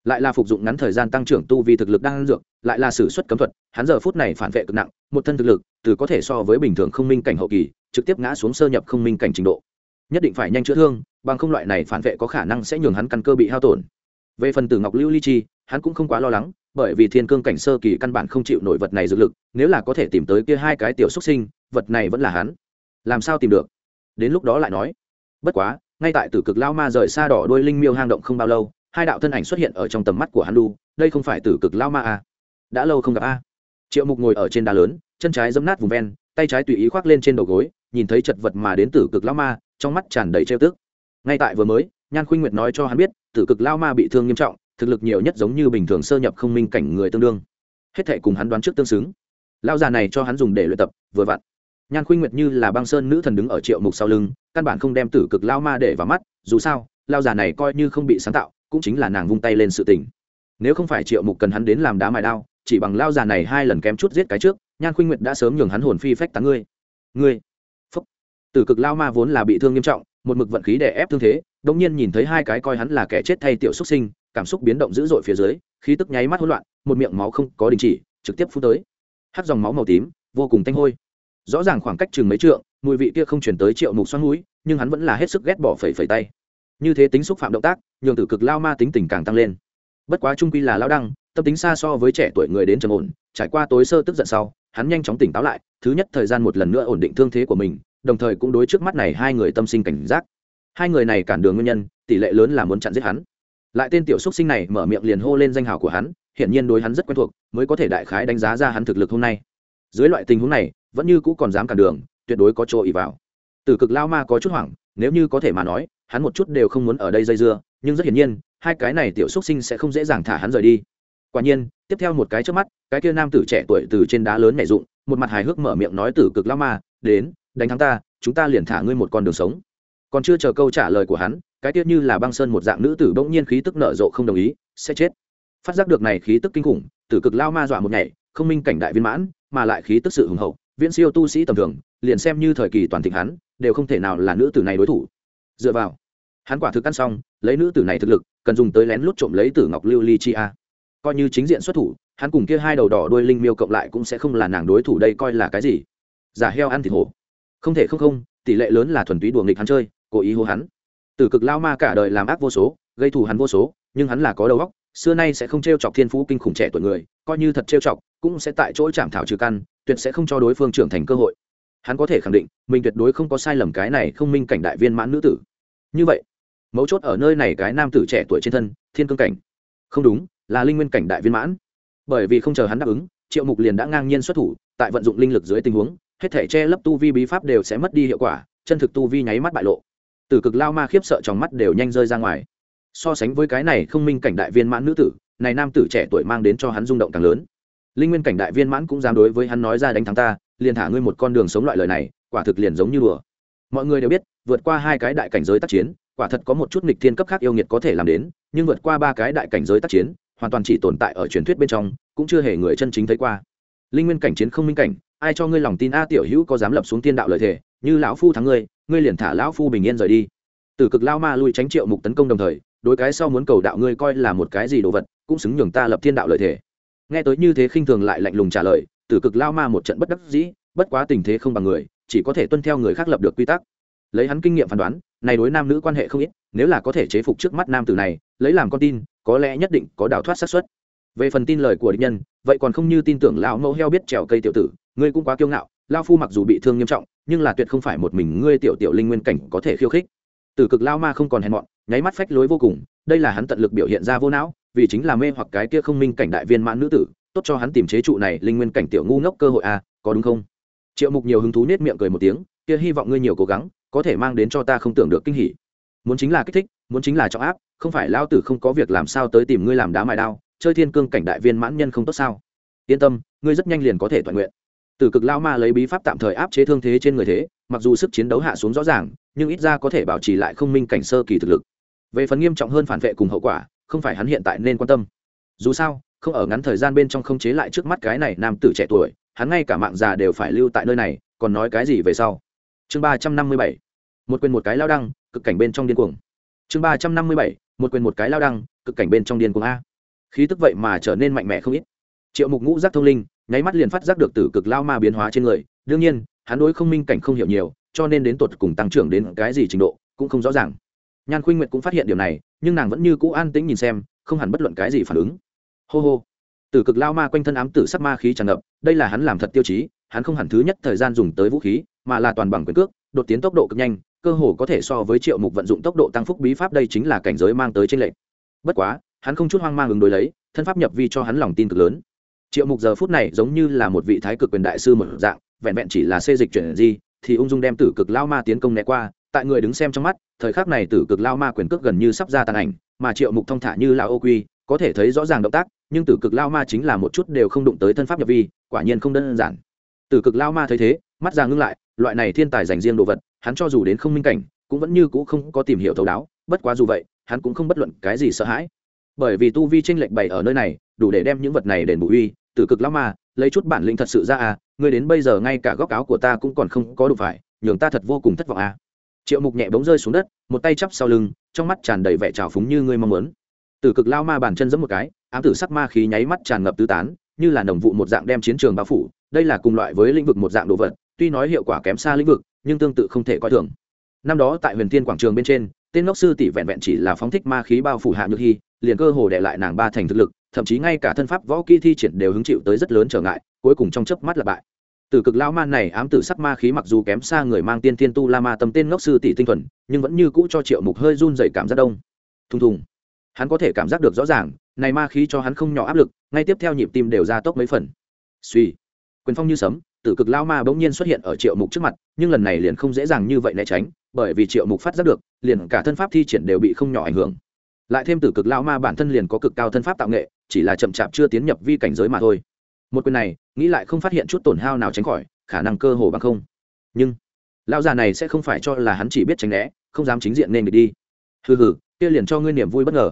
Lại là phục dụng ngắn thời gian tăng trưởng tu vì thực lực đang dược, lại là sử xuất cấm thuật, hắn giờ phút này phản vệ cực nặng, một thân thực lực, từ có thể so với bình thường không minh cảnh hậu kỳ, trực tiếp ngã xuống sơ nhập không minh cảnh trình độ nhất định phải nhanh chữa thương, bằng không loại này phản vệ có khả năng sẽ nhường hắn căn cơ bị hao tổn. Về phần tử ngọc lưu ly chi, hắn cũng không quá lo lắng, bởi vì thiên cương cảnh sơ kỳ căn bản không chịu nổi vật này dược lực, nếu là có thể tìm tới kia hai cái tiểu xuất sinh, vật này vẫn là hắn. Làm sao tìm được? Đến lúc đó lại nói. Bất quá, ngay tại tử cực lao ma rời xa đỏ đuôi linh miêu hang động không bao lâu, hai đạo thân ảnh xuất hiện ở trong tầm mắt của hắn lu đây không phải tử cực lao ma à? đã lâu không gặp a. Triệu mục ngồi ở trên đá lớn, chân trái dấm nát vùng ven, tay trái tùy ý khoác lên trên đầu gối, nhìn thấy chật vật mà đến tử cực lao ma trong mắt tràn đầy trêu tức. Ngay tại vừa mới, nhan khuynh nguyệt nói cho hắn biết, tử cực lao ma bị thương nghiêm trọng, thực lực nhiều nhất giống như bình thường sơ nhập không minh cảnh người tương đương. Hết thệ cùng hắn đoán trước tương xứng. Lao già này cho hắn dùng để luyện tập, vừa vặn. Nhan khuynh nguyệt như là băng sơn nữ thần đứng ở triệu mục sau lưng, căn bản không đem tử cực lao ma để vào mắt, dù sao, lao già này coi như không bị sáng tạo, cũng chính là nàng vung tay lên sự tình. Nếu không phải triệu mục cần hắn đến làm đá mài đao, chỉ bằng lao già này hai lần kém chút giết cái trước, nhan khuynh nguyệt đã sớm nhường hắn hồn phi phách tán ngươi. Ngươi tử cực lao ma vốn là bị thương nghiêm trọng, một mực vận khí đè ép thương thế, đột nhiên nhìn thấy hai cái coi hắn là kẻ chết thay tiểu xuất sinh, cảm xúc biến động dữ dội phía dưới, khí tức nháy mắt hỗn loạn, một miệng máu không có đình chỉ, trực tiếp phun tới. Hắc dòng máu màu tím, vô cùng tanh hôi. Rõ ràng khoảng cách chừng mấy trượng, mùi vị kia không truyền tới triệu mục xoắn núi, nhưng hắn vẫn là hết sức ghét bỏ phẩy phẩy tay. Như thế tính xúc phạm động tác, nhường tử cực lao ma tính tình càng tăng lên. Bất quá trung quy là lao đăng, tâm tính xa so với trẻ tuổi người đến trầm ổn, trải qua tối sơ tức giận sau, hắn nhanh chóng tỉnh táo lại, thứ nhất thời gian một lần nữa ổn định thương thế của mình đồng thời cũng đối trước mắt này hai người tâm sinh cảnh giác. Hai người này cản đường nguyên nhân, tỷ lệ lớn là muốn chặn giết hắn. Lại tên tiểu xúc sinh này mở miệng liền hô lên danh hào của hắn, hiển nhiên đối hắn rất quen thuộc, mới có thể đại khái đánh giá ra hắn thực lực hôm nay. Dưới loại tình huống này, vẫn như cũ còn dám cản đường, tuyệt đối có chỗ ỉ vào. Từ cực lao ma có chút hoảng, nếu như có thể mà nói, hắn một chút đều không muốn ở đây dây dưa, nhưng rất hiển nhiên, hai cái này tiểu xúc sinh sẽ không dễ dàng thả hắn rời đi. Quả nhiên, tiếp theo một cái trước mắt, cái kia nam tử trẻ tuổi từ trên đá lớn nhảy dụng, một mặt hài hước mở miệng nói từ cực lao ma, đến đánh thắng ta, chúng ta liền thả ngươi một con đường sống. Còn chưa chờ câu trả lời của hắn, cái tiết như là băng sơn một dạng nữ tử bỗng nhiên khí tức nở rộ không đồng ý, sẽ chết. Phát giác được này khí tức kinh khủng, tử cực lao ma dọa một nhảy, không minh cảnh đại viên mãn, mà lại khí tức sự hùng hậu, viễn siêu tu sĩ tầm thường, liền xem như thời kỳ toàn thịnh hắn, đều không thể nào là nữ tử này đối thủ. Dựa vào, hắn quả thực ăn xong, lấy nữ tử này thực lực, cần dùng tới lén lút trộm lấy tử ngọc lưu ly chi a. Coi như chính diện xuất thủ, hắn cùng kia hai đầu đỏ đuôi linh miêu cộng lại cũng sẽ không là nàng đối thủ đây coi là cái gì. Giả heo ăn thịt hổ không thể không không, tỷ lệ lớn là thuần túy đùa nghịch hắn chơi, cố ý hô hắn. Tử cực lao ma cả đời làm ác vô số, gây thù hắn vô số, nhưng hắn là có đầu óc, xưa nay sẽ không t r e o chọc thiên phú kinh khủng trẻ tuổi người, coi như thật t r e o chọc, cũng sẽ tại chỗ chạm thảo trừ căn, tuyệt sẽ không cho đối phương trưởng thành cơ hội. Hắn có thể khẳng định, mình tuyệt đối không có sai lầm cái này không minh cảnh đại viên mãn nữ tử. Như vậy, mấu chốt ở nơi này cái nam tử trẻ tuổi trên thân, thiên cương cảnh. Không đúng, là linh nguyên cảnh đại viên mãn. Bởi vì không chờ hắn đáp ứng, triệu mục liền đã ngang nhiên xuất thủ, tại vận dụng linh lực dưới tình huống hết thể che lấp tu vi bí pháp đều sẽ mất đi hiệu quả, chân thực tu vi nháy mắt bại lộ. Tử cực lao ma khiếp sợ trong mắt đều nhanh rơi ra ngoài. So sánh với cái này không minh cảnh đại viên mãn nữ tử, này nam tử trẻ tuổi mang đến cho hắn rung động càng lớn. Linh nguyên cảnh đại viên mãn cũng dám đối với hắn nói ra đánh thắng ta, liền thả ngươi một con đường sống loại lời này, quả thực liền giống như đùa. Mọi người đều biết, vượt qua hai cái đại cảnh giới tác chiến, quả thật có một chút nghịch thiên cấp khác yêu nghiệt có thể làm đến, nhưng vượt qua ba cái đại cảnh giới tác chiến, hoàn toàn chỉ tồn tại ở truyền thuyết bên trong, cũng chưa hề người chân chính thấy qua. Linh nguyên cảnh chiến không minh cảnh ai cho ngươi lòng tin a tiểu hữu có dám lập xuống tiên đạo lợi thể như lão phu thắng ngươi ngươi liền thả lão phu bình yên rời đi. Từ cực lao ma lui tránh triệu mục tấn công đồng thời, đối cái sau muốn cầu đạo ngươi coi là một cái gì đồ vật, cũng xứng nhường ta lập thiên đạo lợi thể nghe tới như thế khinh thường lại lạnh lùng trả lời, từ cực lao ma một trận bất đắc dĩ, bất quá tình thế không bằng người, chỉ có thể tuân theo người khác lập được quy tắc. Lấy hắn kinh nghiệm phán đoán, này đối nam nữ quan hệ không ít, nếu là có thể chế phục trước mắt nam tử này, lấy làm con tin, có lẽ nhất định có đào thoát xác suất về phần tin lời của địch nhân, vậy còn không như tin tưởng lão mẫu heo biết trèo cây tiểu tử, ngươi cũng quá kiêu ngạo lao phu mặc dù bị thương nghiêm trọng, nhưng là tuyệt không phải một mình ngươi tiểu tiểu linh nguyên cảnh có thể khiêu khích. Từ cực lao ma không còn hèn mọn, nháy mắt phách lối vô cùng, đây là hắn tận lực biểu hiện ra vô não, vì chính là mê hoặc cái kia không minh cảnh đại viên mãn nữ tử, tốt cho hắn tìm chế trụ này linh nguyên cảnh tiểu ngu ngốc cơ hội à có đúng không? Triệu mục nhiều hứng thú nết miệng cười một tiếng, kia hy vọng ngươi nhiều cố gắng, có thể mang đến cho ta không tưởng được kinh hỉ. Muốn chính là kích thích, muốn chính là trọng áp, không phải lao tử không có việc làm sao tới tìm ngươi làm đá mài đao chơi thiên cương cảnh đại viên mãn nhân không tốt sao? Yên tâm, ngươi rất nhanh liền có thể toàn nguyện. Từ cực lao ma lấy bí pháp tạm thời áp chế thương thế trên người thế, mặc dù sức chiến đấu hạ xuống rõ ràng, nhưng ít ra có thể bảo trì lại không minh cảnh sơ kỳ thực lực. Về phần nghiêm trọng hơn phản vệ cùng hậu quả, không phải hắn hiện tại nên quan tâm. Dù sao, không ở ngắn thời gian bên trong không chế lại trước mắt cái này nam tử trẻ tuổi, hắn ngay cả mạng già đều phải lưu tại nơi này, còn nói cái gì về sau? Chương ba trăm năm mươi bảy, một quyền một cái lao đăng, cực cảnh bên trong điên cuồng. Chương ba trăm năm mươi bảy, một quyền một cái lao đăng, cực cảnh bên trong điên cuồng a khí tức vậy mà trở nên mạnh mẽ không ít. Triệu mục ngũ giác thông linh, nháy mắt liền phát giác được tử cực lao ma biến hóa trên người, đương nhiên, hắn đối không minh cảnh không hiểu nhiều, cho nên đến tột cùng tăng trưởng đến cái gì trình độ, cũng không rõ ràng. Nhan khuynh nguyệt cũng phát hiện điều này, nhưng nàng vẫn như cũ an tĩnh nhìn xem, không hẳn bất luận cái gì phản ứng. Hô hô. Tử cực lao ma quanh thân ám tử sắc ma khí tràn ngập, đây là hắn làm thật tiêu chí, hắn không hẳn thứ nhất thời gian dùng tới vũ khí, mà là toàn bằng quyền cước, đột tiến tốc độ cực nhanh, cơ hồ có thể so với triệu mục vận dụng tốc độ tăng phúc bí pháp đây chính là cảnh giới mang tới trên lệch. Bất quá hắn không chút hoang mang ứng đối lấy, thân pháp nhập vi cho hắn lòng tin cực lớn. Triệu mục giờ phút này giống như là một vị thái cực quyền đại sư một dạng, vẹn vẹn chỉ là xê dịch chuyển gì thì ung dung đem tử cực lao ma tiến công né qua, tại người đứng xem trong mắt, thời khắc này tử cực lao ma quyền cước gần như sắp ra tàn ảnh, mà triệu mục thông thả như là ô quy, có thể thấy rõ ràng động tác, nhưng tử cực lao ma chính là một chút đều không đụng tới thân pháp nhập vi, quả nhiên không đơn giản. Tử cực lao ma thấy thế, mắt ra ngưng lại, loại này thiên tài dành riêng đồ vật, hắn cho dù đến không minh cảnh, cũng vẫn như cũ không có tìm hiểu thấu đáo, bất quá dù vậy, hắn cũng không bất luận cái gì sợ hãi bởi vì tu vi tranh lệch bày ở nơi này, đủ để đem những vật này đền bù uy. Từ cực lắm mà lấy chút bản lĩnh thật sự ra à ngươi đến bây giờ ngay cả góc áo của ta cũng còn không có đủ phải, nhường ta thật vô cùng thất vọng à. Triệu mục nhẹ bỗng rơi xuống đất, một tay chắp sau lưng, trong mắt tràn đầy vẻ trào phúng như ngươi mong muốn. Từ cực lao ma bàn chân giẫm một cái, ám tử sắc ma khí nháy mắt tràn ngập tứ tán, như là nồng vụ một dạng đem chiến trường bao phủ. Đây là cùng loại với lĩnh vực một dạng đồ vật, tuy nói hiệu quả kém xa lĩnh vực, nhưng tương tự không thể coi thường. Năm đó tại huyền thiên quảng trường bên trên, tên ngốc sư tỷ vẹn vẹn chỉ là phóng thích ma khí bao phủ hạ nhược hy liền cơ hồ đệ lại nàng ba thành thực lực, thậm chí ngay cả thân pháp võ kỹ thi triển đều hứng chịu tới rất lớn trở ngại, cuối cùng trong chớp mắt là bại. Từ cực lao man này ám tử sắc ma khí mặc dù kém xa người mang tiên thiên tu la ma tâm tên ngốc sư tỷ tinh thuần, nhưng vẫn như cũ cho triệu mục hơi run rẩy cảm giác đông. Thùng thùng. Hắn có thể cảm giác được rõ ràng, này ma khí cho hắn không nhỏ áp lực, ngay tiếp theo nhịp tim đều ra tốc mấy phần. Suy quyền phong như sấm tử cực lao ma bỗng nhiên xuất hiện ở triệu mục trước mặt, nhưng lần này liền không dễ dàng như vậy né tránh, bởi vì triệu mục phát giác được, liền cả thân pháp thi triển đều bị không nhỏ ảnh hưởng lại thêm tử cực lao ma bản thân liền có cực cao thân pháp tạo nghệ, chỉ là chậm chạp chưa tiến nhập vi cảnh giới mà thôi. Một quyền này, nghĩ lại không phát hiện chút tổn hao nào tránh khỏi, khả năng cơ hồ bằng không. Nhưng, lão già này sẽ không phải cho là hắn chỉ biết tránh né, không dám chính diện nên địch đi. Hừ hừ, kia liền cho ngươi niềm vui bất ngờ.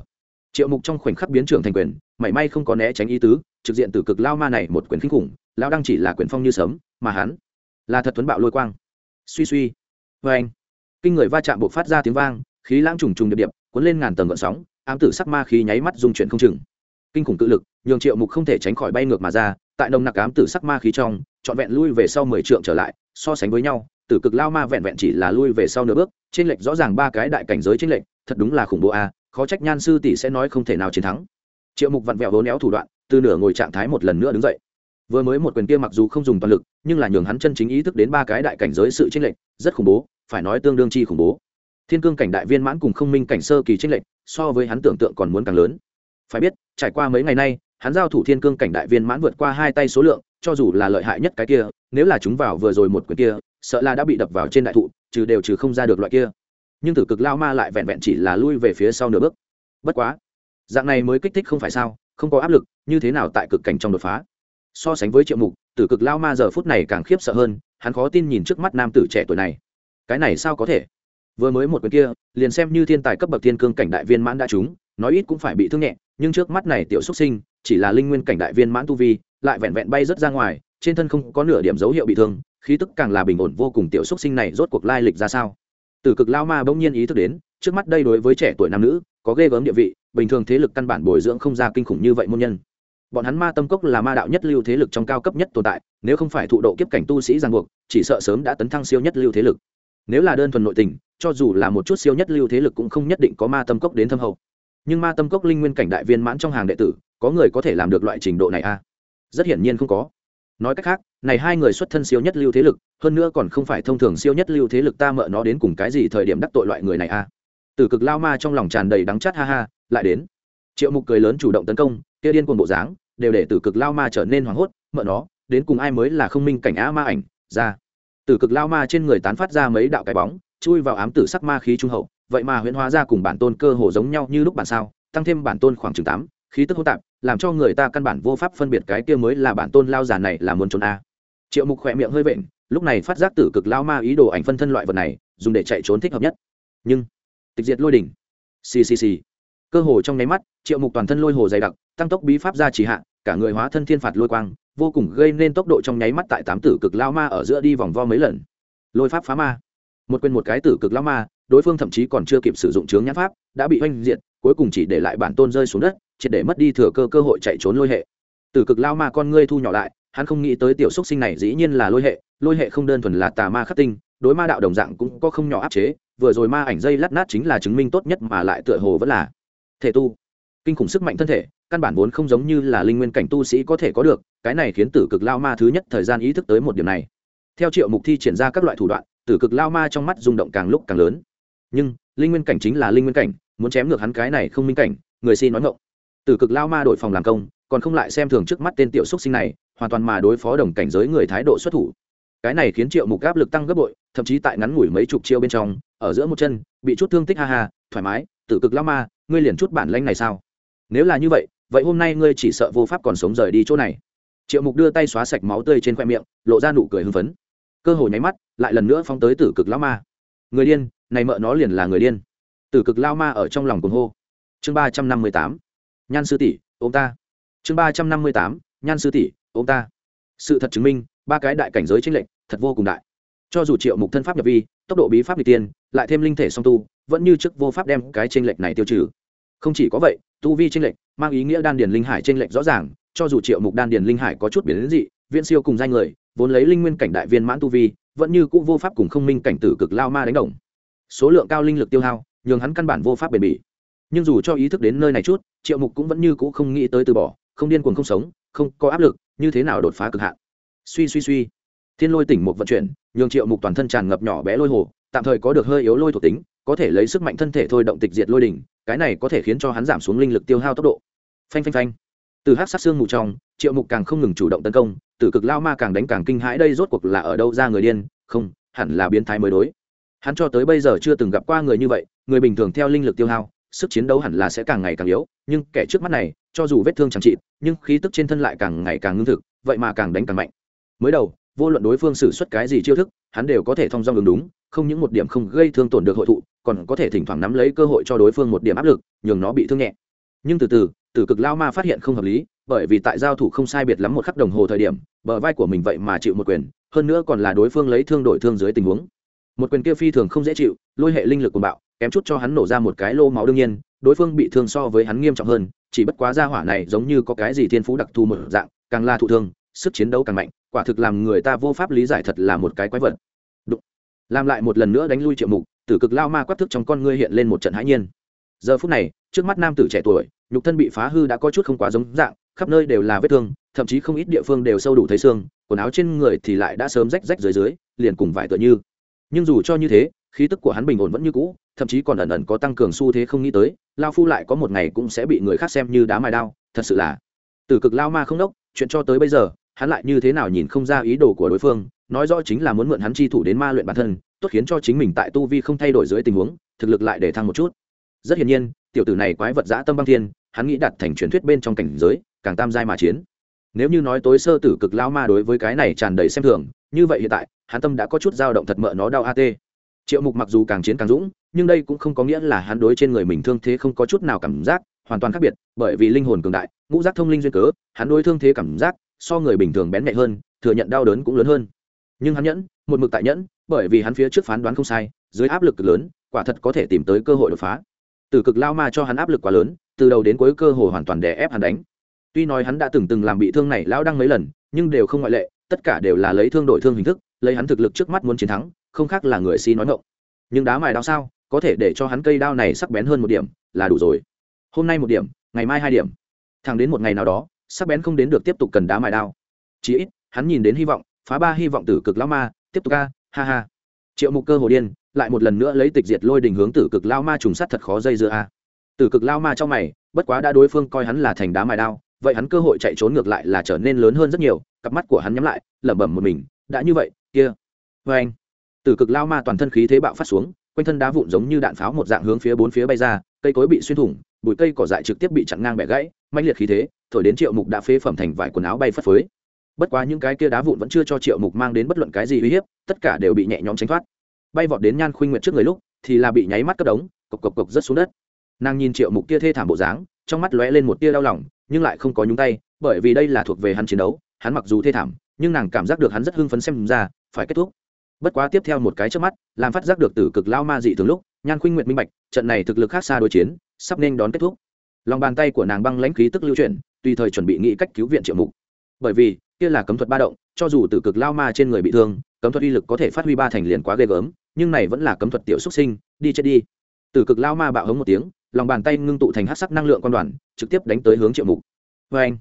Triệu mục trong khoảnh khắc biến trưởng thành quyền, mảy may không có né tránh ý tứ, trực diện từ cực lao ma này một quyền kinh khủng, lão đang chỉ là quyền phong như sớm mà hắn là thật tuấn bạo lôi quang. Suy suy. Vê anh kinh người va chạm buộc phát ra tiếng vang, khí lãng trùng trùng điệp điệp cuốn lên ngàn tầng gợn sóng, ám tử sắc ma khí nháy mắt dung chuyển không chừng. Kinh khủng tự lực, nhường triệu mục không thể tránh khỏi bay ngược mà ra, tại nồng nặc ám tử sắc ma khí trong, trọn vẹn lui về sau mười trượng trở lại, so sánh với nhau, tử cực lao ma vẹn vẹn chỉ là lui về sau nửa bước, trên lệch rõ ràng ba cái đại cảnh giới trên lệch, thật đúng là khủng bố a, khó trách nhan sư tỷ sẽ nói không thể nào chiến thắng. Triệu mục vặn vẹo hố néo thủ đoạn, từ nửa ngồi trạng thái một lần nữa đứng dậy. Vừa mới một quyền kia mặc dù không dùng toàn lực, nhưng là nhường hắn chân chính ý thức đến ba cái đại cảnh giới sự tranh lệch, rất khủng bố, phải nói tương đương chi khủng bố thiên cương cảnh đại viên mãn cùng không minh cảnh sơ kỳ tranh lệch, so với hắn tưởng tượng còn muốn càng lớn. Phải biết, trải qua mấy ngày nay, hắn giao thủ thiên cương cảnh đại viên mãn vượt qua hai tay số lượng, cho dù là lợi hại nhất cái kia, nếu là chúng vào vừa rồi một quyền kia, sợ là đã bị đập vào trên đại thụ, trừ đều trừ không ra được loại kia. Nhưng tử cực lao ma lại vẹn vẹn chỉ là lui về phía sau nửa bước. Bất quá, dạng này mới kích thích không phải sao, không có áp lực, như thế nào tại cực cảnh trong đột phá? So sánh với triệu mục, tử cực lao ma giờ phút này càng khiếp sợ hơn, hắn khó tin nhìn trước mắt nam tử trẻ tuổi này. Cái này sao có thể? Vừa mới một quyền kia, liền xem như thiên tài cấp bậc thiên cương cảnh đại viên mãn đã trúng, nói ít cũng phải bị thương nhẹ, nhưng trước mắt này tiểu xuất sinh, chỉ là linh nguyên cảnh đại viên mãn tu vi, lại vẹn vẹn bay rất ra ngoài, trên thân không có nửa điểm dấu hiệu bị thương, khí tức càng là bình ổn vô cùng tiểu xuất sinh này rốt cuộc lai lịch ra sao. Từ cực lao ma bỗng nhiên ý thức đến, trước mắt đây đối với trẻ tuổi nam nữ, có ghê gớm địa vị, bình thường thế lực căn bản bồi dưỡng không ra kinh khủng như vậy môn nhân. Bọn hắn ma tâm cốc là ma đạo nhất lưu thế lực trong cao cấp nhất tồn tại, nếu không phải thụ độ kiếp cảnh tu sĩ giang buộc, chỉ sợ sớm đã tấn thăng siêu nhất lưu thế lực. Nếu là đơn thuần nội tình cho dù là một chút siêu nhất lưu thế lực cũng không nhất định có ma tâm cốc đến thâm hậu. Nhưng ma tâm cốc linh nguyên cảnh đại viên mãn trong hàng đệ tử, có người có thể làm được loại trình độ này à? rất hiển nhiên không có. Nói cách khác, này hai người xuất thân siêu nhất lưu thế lực, hơn nữa còn không phải thông thường siêu nhất lưu thế lực ta mợ nó đến cùng cái gì thời điểm đắc tội loại người này à? từ cực lao ma trong lòng tràn đầy đắng chát ha ha, lại đến. Triệu mục cười lớn chủ động tấn công, kia điên cuồng bộ dáng, đều để từ cực lao ma trở nên hoảng hốt, mợ nó, đến cùng ai mới là không minh cảnh á ma ảnh? Ra. Từ cực lao ma trên người tán phát ra mấy đạo cái bóng chui vào ám tử sắc ma khí trung hậu, vậy mà huyễn hóa ra cùng bản tôn cơ hồ giống nhau như lúc bản sao, tăng thêm bản tôn khoảng chừng tám, khí tức hỗn tạp, làm cho người ta căn bản vô pháp phân biệt cái kia mới là bản tôn lao già này là muốn trốn a. Triệu mục khỏe miệng hơi vện, lúc này phát giác tử cực lao ma ý đồ ảnh phân thân loại vật này, dùng để chạy trốn thích hợp nhất. Nhưng, tịch diệt lôi đỉnh. Ccc cơ hồ trong nháy mắt, triệu mục toàn thân lôi hồ dày đặc, tăng tốc bí pháp ra chỉ hạ, cả người hóa thân thiên phạt lôi quang, vô cùng gây nên tốc độ trong nháy mắt tại tám tử cực lao ma ở giữa đi vòng vo mấy lần. Lôi pháp phá ma một quên một cái tử cực lao ma, đối phương thậm chí còn chưa kịp sử dụng chướng nhãn pháp, đã bị oanh diệt, cuối cùng chỉ để lại bản tôn rơi xuống đất, triệt để mất đi thừa cơ cơ hội chạy trốn lôi hệ. Tử cực lao ma con ngươi thu nhỏ lại, hắn không nghĩ tới tiểu xúc sinh này dĩ nhiên là lôi hệ lôi hệ không đơn thuần là tà ma khắc tinh, đối ma đạo đồng dạng cũng có không nhỏ áp chế, vừa rồi ma ảnh dây lát nát chính là chứng minh tốt nhất mà lại tựa hồ vẫn là thể tu. Kinh khủng sức mạnh thân thể, căn bản vốn không giống như là linh nguyên cảnh tu sĩ có thể có được, cái này khiến tử cực lao ma thứ nhất thời gian ý thức tới một điểm này. Theo triệu mục thi triển ra các loại thủ đoạn tử cực lao ma trong mắt rung động càng lúc càng lớn. Nhưng, linh nguyên cảnh chính là linh nguyên cảnh, muốn chém ngược hắn cái này không minh cảnh, người xin nói ngộng tử cực lao ma đổi phòng làm công, còn không lại xem thường trước mắt tên tiểu xúc sinh này, hoàn toàn mà đối phó đồng cảnh giới người thái độ xuất thủ. Cái này khiến triệu mục áp lực tăng gấp bội, thậm chí tại ngắn ngủi mấy chục chiêu bên trong, ở giữa một chân, bị chút thương tích ha ha, thoải mái, tử cực lao ma, ngươi liền chút bản lanh này sao? Nếu là như vậy vậy hôm nay ngươi chỉ sợ vô pháp còn sống rời đi chỗ này. Triệu mục đưa tay xóa sạch máu tươi trên khoe miệng, lộ ra nụ cười hưng phấn. Cơ hồ nháy mắt lại lần nữa phóng tới tử cực lao ma. Người điên, này mợ nó liền là người điên. Tử cực lao ma ở trong lòng cuồng hô. Chương ba trăm năm mươi tám. Nhan sư tỷ ông ta. Chương ba trăm năm mươi tám. Nhan sư tỷ ông ta. Sự thật chứng minh, ba cái đại cảnh giới tranh lệch, thật vô cùng đại. Cho dù triệu mục thân pháp nhập vi, tốc độ bí pháp n tiên, lại thêm linh thể song tu, vẫn như trước vô pháp đem cái tranh lệch này tiêu trừ. Không chỉ có vậy, tu vi tranh lệch, mang ý nghĩa đan điền linh hải tranh lệch rõ ràng, cho dù triệu mục đan điền linh hải có chút biến đến dị, viễn siêu cùng danh người, vốn lấy linh nguyên cảnh đại viên mãn tu vi vẫn như cũ vô pháp cùng không minh cảnh tử cực lao ma đánh đồng. Số lượng cao linh lực tiêu hao, nhường hắn căn bản vô pháp bền bỉ. Nhưng dù cho ý thức đến nơi này chút, triệu mục cũng vẫn như cũ không nghĩ tới từ bỏ, không điên cuồng không sống, không có áp lực, như thế nào đột phá cực hạn? Suy suy suy. Thiên lôi tỉnh một vận chuyển, nhường triệu mục toàn thân tràn ngập nhỏ bé lôi hồ, tạm thời có được hơi yếu lôi thuộc tính, có thể lấy sức mạnh thân thể thôi động tịch diệt lôi đỉnh, cái này có thể khiến cho hắn giảm xuống linh lực tiêu hao tốc độ. Phanh phanh phanh từ hát sát xương mù trong, triệu mục càng không ngừng chủ động tấn công từ cực lao ma càng đánh càng kinh hãi đây rốt cuộc là ở đâu ra người điên, không, hẳn là biến thái mới đối. Hắn cho tới bây giờ chưa từng gặp qua người như vậy, người bình thường theo linh lực tiêu hao, sức chiến đấu hẳn là sẽ càng ngày càng yếu, nhưng kẻ trước mắt này, cho dù vết thương chẳng trị, nhưng khí tức trên thân lại càng ngày càng ngưng thực, vậy mà càng đánh càng mạnh. Mới đầu, vô luận đối phương xử suất cái gì chiêu thức, hắn đều có thể thông dong ứng đúng, không những một điểm không gây thương tổn được hội thụ, còn có thể thỉnh thoảng nắm lấy cơ hội cho đối phương một điểm áp lực, nhường nó bị thương nhẹ. Nhưng từ từ tử cực lao ma phát hiện không hợp lý, bởi vì tại giao thủ không sai biệt lắm một khắc đồng hồ thời điểm, bờ vai của mình vậy mà chịu một quyền, hơn nữa còn là đối phương lấy thương đổi thương dưới tình huống. Một quyền kia phi thường không dễ chịu, lôi hệ linh lực của bạo, kém chút cho hắn nổ ra một cái lô máu đương nhiên, đối phương bị thương so với hắn nghiêm trọng hơn, chỉ bất quá ra hỏa này giống như có cái gì thiên phú đặc thù một dạng, càng là thụ thương, sức chiến đấu càng mạnh, quả thực làm người ta vô pháp lý giải thật là một cái quái vật. Đụng. làm lại một lần nữa đánh lui triệu mục tử cực lao ma quát thức trong con ngươi hiện lên một trận hãi nhiên. Giờ phút này trước mắt nam tử trẻ tuổi, nhục thân bị phá hư đã có chút không quá giống dạng, khắp nơi đều là vết thương, thậm chí không ít địa phương đều sâu đủ thấy xương, quần áo trên người thì lại đã sớm rách rách dưới dưới, liền cùng vải tựa như. Nhưng dù cho như thế, khí tức của hắn bình ổn vẫn như cũ, thậm chí còn ẩn ẩn có tăng cường xu thế không nghĩ tới, lao phu lại có một ngày cũng sẽ bị người khác xem như đá mài đao, thật sự là. Từ cực lao ma không đốc, chuyện cho tới bây giờ, hắn lại như thế nào nhìn không ra ý đồ của đối phương, nói rõ chính là muốn mượn hắn chi thủ đến ma luyện bản thân, tốt khiến cho chính mình tại tu vi không thay đổi dưới tình huống, thực lực lại để thăng một chút. Rất hiển nhiên tiểu tử này quái vật dã tâm băng thiên, hắn nghĩ đặt thành truyền thuyết bên trong cảnh giới, càng tam giai mà chiến. Nếu như nói tối sơ tử cực lao ma đối với cái này tràn đầy xem thường, như vậy hiện tại, hắn tâm đã có chút dao động thật mợ nó đau at triệu mục mặc dù càng chiến càng dũng, nhưng đây cũng không có nghĩa là hắn đối trên người mình thương thế không có chút nào cảm giác hoàn toàn khác biệt, bởi vì linh hồn cường đại, ngũ giác thông linh duyên cớ, hắn đối thương thế cảm giác so người bình thường bén nhạy hơn, thừa nhận đau đớn cũng lớn hơn. Nhưng hắn nhẫn, một mực tại nhẫn, bởi vì hắn phía trước phán đoán không sai, dưới áp lực lớn, quả thật có thể tìm tới cơ hội đột phá. Tử cực lao ma cho hắn áp lực quá lớn, từ đầu đến cuối cơ hồ hoàn toàn đè ép hắn đánh. Tuy nói hắn đã từng từng làm bị thương này lão đang mấy lần, nhưng đều không ngoại lệ, tất cả đều là lấy thương đổi thương hình thức, lấy hắn thực lực trước mắt muốn chiến thắng, không khác là người si nói ngọng. nhưng đá mài đao sao, có thể để cho hắn cây đao này sắc bén hơn một điểm, là đủ rồi. Hôm nay một điểm, ngày mai hai điểm. Thẳng đến một ngày nào đó, sắc bén không đến được tiếp tục cần đá mài đao. Chỉ ít, hắn nhìn đến hy vọng, phá ba hy vọng tử cực lao ma, tiếp tục ca, ha ha. Triệu mục cơ hồ điên lại một lần nữa lấy tịch diệt lôi đình hướng tử cực lao ma trùng sát thật khó dây dưa a. Tử cực lao ma trong mày, bất quá đã đối phương coi hắn là thành đá mài đao, vậy hắn cơ hội chạy trốn ngược lại là trở nên lớn hơn rất nhiều, cặp mắt của hắn nhắm lại, lẩm bẩm một mình, đã như vậy, kia vê anh. Tử cực lao ma toàn thân khí thế bạo phát xuống, quanh thân đá vụn giống như đạn pháo một dạng hướng phía bốn phía bay ra, cây cối bị xuyên thủng, bụi cây cỏ dại trực tiếp bị chặn ngang bẻ gãy mạnh liệt khí thế, thổi đến triệu mục đã phế phẩm thành vải quần áo bay phất phới. Bất quá những cái kia đá vụn vẫn chưa cho triệu mục mang đến bất luận cái gì uy hiếp, tất cả đều bị nhẹ nhõm tránh thoát bay vọt đến nhan khuynh nguyệt trước người lúc, thì là bị nháy mắt cất đống, cộc cộc cộc rất xuống đất. Nàng nhìn triệu mục kia thê thảm bộ dáng, trong mắt lóe lên một tia đau lòng, nhưng lại không có nhúng tay, bởi vì đây là thuộc về hắn chiến đấu, hắn mặc dù thê thảm, nhưng nàng cảm giác được hắn rất hưng phấn xem ra, phải kết thúc. Bất quá tiếp theo một cái trước mắt, làm phát giác được từ cực lao ma dị thường lúc, nhan khuynh nguyệt minh bạch, trận này thực lực khác xa đối chiến, sắp nên đón kết thúc. Lòng bàn tay của nàng băng lãnh khí tức lưu chuyển, tùy thời chuẩn bị nghĩ cách cứu viện triệu mục. Bởi vì, kia là cấm thuật ba động, cho dù từ cực lao ma trên người bị thương cấm thuật uy lực có thể phát huy ba thành liền quá ghê gớm, nhưng này vẫn là cấm thuật tiểu xuất sinh, đi chết đi. Từ cực lao ma bạo hống một tiếng, lòng bàn tay ngưng tụ thành hát sắc năng lượng quan đoàn, trực tiếp đánh tới hướng triệu mục. Vê anh,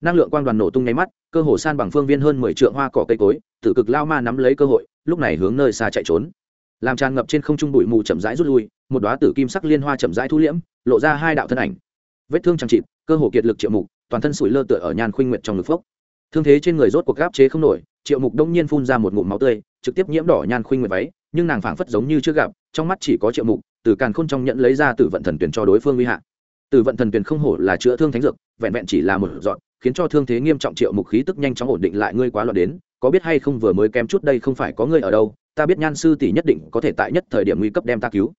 năng lượng quan đoàn nổ tung nháy mắt, cơ hồ san bằng phương viên hơn mười triệu hoa cỏ cây cối tử cực lao ma nắm lấy cơ hội, lúc này hướng nơi xa chạy trốn. Làm tràn ngập trên không trung bụi mù chậm rãi rút lui, một đoá tử kim sắc liên hoa chậm rãi thu liễm, lộ ra hai đạo thân ảnh. Vết thương chẳng chịt, cơ hồ kiệt lực triệu mục, toàn thân sủi lơ tựa ở nhàn khuynh nguyện trong ngực phốc. Thương thế trên người rốt cuộc gáp chế không nổi triệu mục đông nhiên phun ra một ngụm máu tươi, trực tiếp nhiễm đỏ nhan khuynh Nguyệt. váy, nhưng nàng phảng phất giống như chưa gặp, trong mắt chỉ có triệu mục, từ càn khôn trong nhận lấy ra tử vận thần tuyển cho đối phương nguy hạ tử vận thần tuyển không hổ là chữa thương thánh dược, vẹn vẹn chỉ là một dọn khiến cho thương thế nghiêm trọng triệu mục khí tức nhanh chóng ổn định lại ngươi quá loạn đến, có biết hay không vừa mới kém chút đây không phải có ngươi ở đâu, ta biết nhan sư tỷ nhất định có thể tại nhất thời điểm nguy cấp đem ta cứu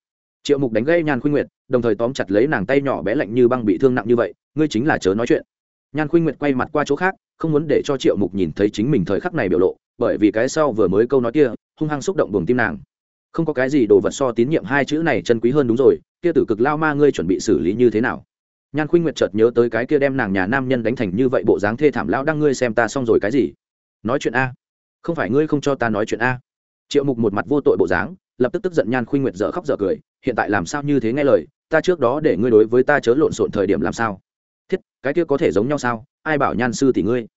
triệu mục đánh gây nhan khuynh nguyệt, đồng thời tóm chặt lấy nàng tay nhỏ bé lạnh như băng bị thương nặng như vậy, ngươi chính là chớ nói chuyện nhan khuynh nguyệt quay mặt qua chỗ khác, không muốn để cho triệu mục nhìn thấy chính mình thời khắc này biểu lộ, bởi vì cái sau vừa mới câu nói kia, hung hăng xúc động buồng tim nàng. Không có cái gì đồ vật so tín nhiệm hai chữ này chân quý hơn đúng rồi, kia tử cực lao ma ngươi chuẩn bị xử lý như thế nào? Nhan khuynh nguyệt chợt nhớ tới cái kia đem nàng nhà nam nhân đánh thành như vậy bộ dáng thê thảm lão đang ngươi xem ta xong rồi cái gì? Nói chuyện a. Không phải ngươi không cho ta nói chuyện a. Triệu mục một mặt vô tội bộ dáng, lập tức tức giận nhan khuynh nguyệt dở khóc dở cười, hiện tại làm sao như thế nghe lời, ta trước đó để ngươi đối với ta chớ lộn xộn thời điểm làm sao? Thiết cái kia có thể giống nhau sao? Ai bảo nhan sư tỷ ngươi?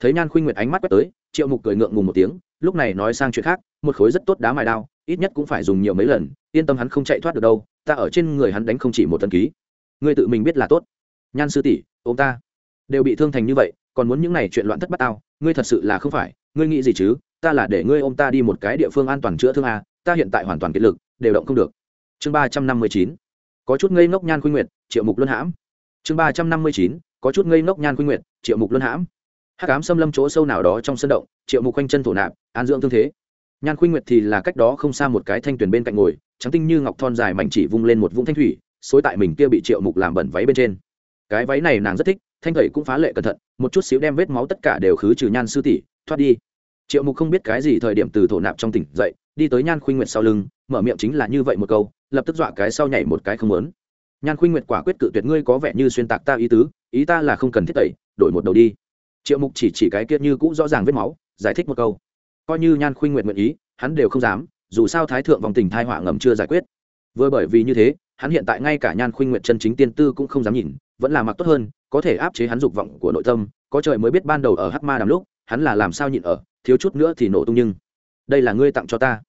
Thấy nhan khuynh nguyệt ánh mắt quét tới triệu mục cười ngượng ngùng một tiếng lúc này nói sang chuyện khác một khối rất tốt đá mài đao ít nhất cũng phải dùng nhiều mấy lần yên tâm hắn không chạy thoát được đâu ta ở trên người hắn đánh không chỉ một tân ký. Ngươi tự mình biết là tốt. Nhan sư tỷ ông ta. Đều bị thương thành như vậy còn muốn những này chuyện loạn thất bát tao ngươi thật sự là không phải ngươi nghĩ gì chứ? Ta là để ngươi ôm ta đi một cái địa phương an toàn chữa thương à, ta hiện tại hoàn toàn kiệt lực đều động không được. Chương ba trăm năm mươi chín. Có chút ngây ngốc nhan khuynh nguyệt triệu mục luân hãm chương ba trăm năm mươi chín, có chút ngây ngốc nhan quy nguyệt, triệu mục luân hãm. Hát cám xâm lâm chỗ sâu nào đó trong sân động, triệu mục quanh chân thổ nạp, an dưỡng thương thế. Nhan khuynh nguyệt thì là cách đó không xa một cái thanh tuyển bên cạnh ngồi, trắng tinh như ngọc thon dài mảnh chỉ vung lên một vũng thanh thủy, xối tại mình kia bị triệu mục làm bẩn váy bên trên. Cái váy này nàng rất thích, thanh thầy cũng phá lệ cẩn thận, một chút xíu đem vết máu tất cả đều khứ trừ nhan sư tỷ, thoát đi. Triệu mục không biết cái gì thời điểm từ thổ nạp trong tỉnh dậy, đi tới nhan khuynh nguyệt sau lưng, mở miệng chính là như vậy một câu, lập tức dọa cái sau nhảy một cái không lớn nhan khuynh nguyệt quả quyết cự tuyệt ngươi có vẻ như xuyên tạc ta ý tứ, ý ta là không cần thiết tẩy, đổi một đầu đi. Triệu mục chỉ chỉ cái kia như cũ rõ ràng vết máu, giải thích một câu. Coi như nhan khuynh nguyệt nguyện ý, hắn đều không dám, dù sao thái thượng vòng tình thai họa ngầm chưa giải quyết. Vừa bởi vì như thế, hắn hiện tại ngay cả nhan khuynh nguyệt chân chính tiên tư cũng không dám nhìn, vẫn là mặc tốt hơn, có thể áp chế hắn dục vọng của nội tâm, có trời mới biết ban đầu ở hắc ma đàm lúc, hắn là làm sao nhịn ở, thiếu chút nữa thì nổ tung nhưng đây là ngươi tặng cho ta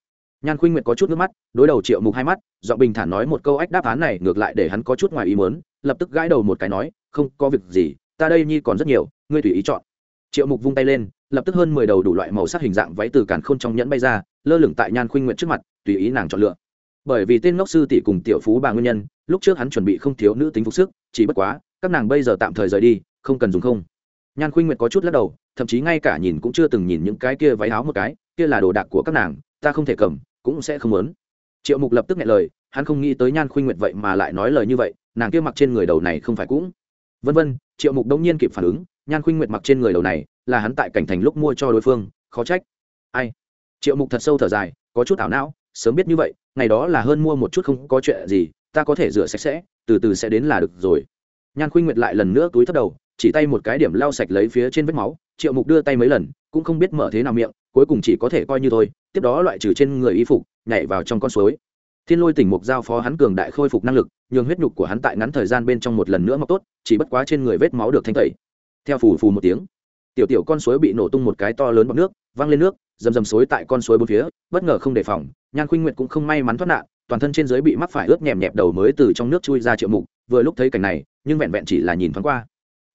nhan khuynh nguyệt có chút nước mắt, đối đầu triệu mục hai mắt, giọng bình thản nói một câu ách đáp án này ngược lại để hắn có chút ngoài ý muốn, lập tức gãi đầu một cái nói, không, có việc gì, ta đây nhi còn rất nhiều, ngươi tùy ý chọn. Triệu mục vung tay lên, lập tức hơn mười đầu đủ loại màu sắc hình dạng váy từ càn khôn trong nhẫn bay ra, lơ lửng tại nhan khuynh nguyện trước mặt, tùy ý nàng chọn lựa. Bởi vì tên ngốc sư tỷ cùng tiểu phú bà nguyên nhân, lúc trước hắn chuẩn bị không thiếu nữ tính phục sức, chỉ bất quá, các nàng bây giờ tạm thời rời đi, không cần dùng không. Nhan khuynh nguyệt có chút lắc đầu, thậm chí ngay cả nhìn cũng chưa từng nhìn những cái kia váy áo một cái, kia là đồ đạc của các nàng, ta không thể cầm cũng sẽ không muốn. Triệu mục lập tức nghe lời, hắn không nghĩ tới nhan khuynh nguyệt vậy mà lại nói lời như vậy, nàng kia mặc trên người đầu này không phải cũng. Vân vân, triệu mục đông nhiên kịp phản ứng, nhan khuynh nguyệt mặc trên người đầu này là hắn tại cảnh thành lúc mua cho đối phương, khó trách. Ai? Triệu mục thật sâu thở dài, có chút ảo não, sớm biết như vậy, ngày đó là hơn mua một chút không có chuyện gì, ta có thể rửa sạch sẽ, từ từ sẽ đến là được rồi. Nhan khuynh nguyệt lại lần nữa túi thấp đầu, chỉ tay một cái điểm lau sạch lấy phía trên vết máu, triệu mục đưa tay mấy lần, cũng không biết mở thế nào miệng cuối cùng chỉ có thể coi như thôi, tiếp đó loại trừ trên người y phục, nhảy vào trong con suối. Thiên lôi tỉnh mục giao phó hắn cường đại khôi phục năng lực, nhường huyết nhục của hắn tại ngắn thời gian bên trong một lần nữa mọc tốt, chỉ bất quá trên người vết máu được thanh tẩy. Theo phù phù một tiếng, tiểu tiểu con suối bị nổ tung một cái to lớn bọc nước, văng lên nước dầm dầm suối tại con suối bốn phía, bất ngờ không đề phòng, nhan khuynh nguyệt cũng không may mắn thoát nạn, toàn thân trên dưới bị mắc phải ướt nhèm nhẹp đầu mới từ trong nước chui ra triệu mục, vừa lúc thấy cảnh này, nhưng vẹn vẹn chỉ là nhìn thoáng qua.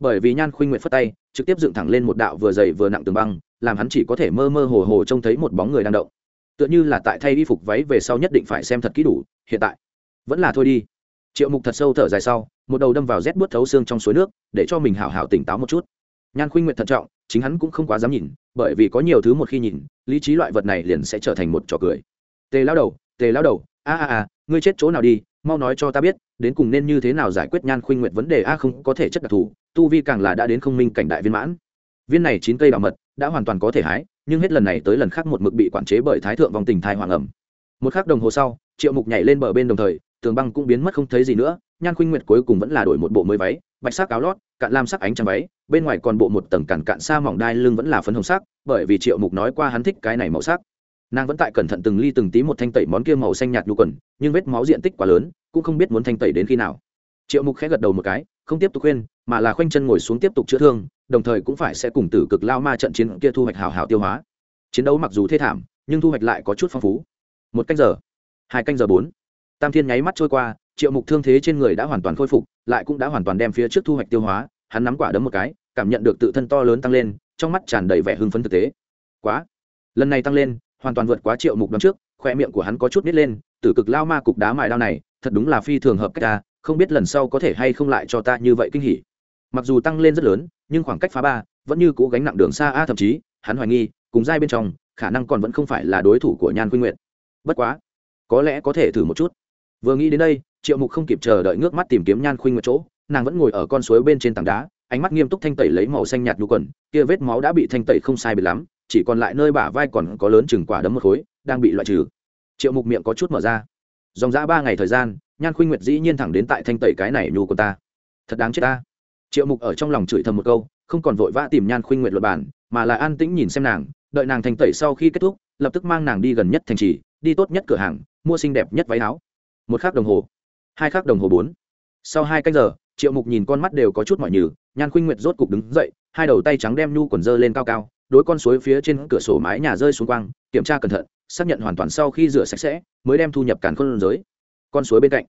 Bởi vì nhan khuynh nguyệt phất tay trực tiếp dựng thẳng lên một đạo vừa dày vừa nặng tường băng, làm hắn chỉ có thể mơ mơ hồ hồ trông thấy một bóng người đang động. Tựa như là tại thay y phục váy về sau nhất định phải xem thật kỹ đủ, hiện tại. Vẫn là thôi đi. Triệu mục thật sâu thở dài sau, một đầu đâm vào rét buốt thấu xương trong suối nước, để cho mình hảo hảo tỉnh táo một chút. Nhan khuynh nguyện thận trọng, chính hắn cũng không quá dám nhìn, bởi vì có nhiều thứ một khi nhìn, lý trí loại vật này liền sẽ trở thành một trò cười. Tề lao đầu, tề lao đầu, a a a, ngươi chết chỗ nào đi mau nói cho ta biết, đến cùng nên như thế nào giải quyết nhan khuynh nguyệt vấn đề? A, không có thể chất đặc thù, tu vi càng là đã đến không minh cảnh đại viên mãn. Viên này chín cây bảo mật, đã hoàn toàn có thể hái, nhưng hết lần này tới lần khác một mực bị quản chế bởi thái thượng vòng tình thai hoàng ẩm. Một khắc đồng hồ sau, triệu mục nhảy lên bờ bên đồng thời, tường băng cũng biến mất không thấy gì nữa. Nhan khuynh nguyệt cuối cùng vẫn là đổi một bộ mới váy, bạch sắc áo lót, cạn lam sắc ánh trắng váy, bên ngoài còn bộ một tầng cản cạn xa mỏng đai lưng vẫn là phấn hồng sắc, bởi vì triệu mục nói qua hắn thích cái này màu sắc nàng vẫn tại cẩn thận từng ly từng tí một thanh tẩy món kia màu xanh nhạt nhu quần, nhưng vết máu diện tích quá lớn, cũng không biết muốn thanh tẩy đến khi nào. Triệu mục khẽ gật đầu một cái, không tiếp tục khuyên, mà là khoanh chân ngồi xuống tiếp tục chữa thương, đồng thời cũng phải sẽ cùng tử cực lao ma trận chiến kia thu hoạch hào hào tiêu hóa. Chiến đấu mặc dù thê thảm, nhưng thu hoạch lại có chút phong phú. Một canh giờ, hai canh giờ bốn. Tam thiên nháy mắt trôi qua, triệu mục thương thế trên người đã hoàn toàn khôi phục, lại cũng đã hoàn toàn đem phía trước thu hoạch tiêu hóa, hắn nắm quả đấm một cái, cảm nhận được tự thân to lớn tăng lên, trong mắt tràn đầy vẻ hưng phấn thực tế. Quá, lần này tăng lên hoàn toàn vượt quá triệu mục đón trước, khoe miệng của hắn có chút nít lên, tử cực lao ma cục đá mài đao này, thật đúng là phi thường hợp cách ta, không biết lần sau có thể hay không lại cho ta như vậy kinh hỉ. Mặc dù tăng lên rất lớn, nhưng khoảng cách phá ba vẫn như cố gánh nặng đường xa a, thậm chí, hắn hoài nghi, cùng giai bên trong, khả năng còn vẫn không phải là đối thủ của nhan quy nguyện bất quá, có lẽ có thể thử một chút. Vừa nghĩ đến đây, triệu mục không kịp chờ đợi ngước mắt tìm kiếm nhan khuynh một chỗ, nàng vẫn ngồi ở con suối bên trên tảng đá, ánh mắt nghiêm túc thanh tẩy lấy màu xanh nhạt nhu quần, kia vết máu đã bị thanh tẩy không sai biệt lắm chỉ còn lại nơi bả vai còn có lớn chừng quả đấm một khối, đang bị loại trừ. Triệu mục miệng có chút mở ra. Dòng dã ba ngày thời gian, nhan khuynh nguyệt dĩ nhiên thẳng đến tại thanh tẩy cái này nhu của ta. Thật đáng chết ta. Triệu mục ở trong lòng chửi thầm một câu, không còn vội vã tìm nhan khuynh nguyệt luật bản mà là an tĩnh nhìn xem nàng, đợi nàng thanh tẩy sau khi kết thúc, lập tức mang nàng đi gần nhất thành trì, đi tốt nhất cửa hàng, mua xinh đẹp nhất váy áo. Một khắc đồng hồ. Hai khắc đồng hồ bốn. Sau hai canh giờ, triệu mục nhìn con mắt đều có chút mỏi nhừ, nhan khuynh nguyệt rốt cục đứng dậy, hai đầu tay trắng đem nhu quần dơ lên cao cao đối con suối phía trên cửa sổ mái nhà rơi xuống quang, kiểm tra cẩn thận, xác nhận hoàn toàn sau khi rửa sạch sẽ, mới đem thu nhập cản khôn giới. Con suối bên cạnh.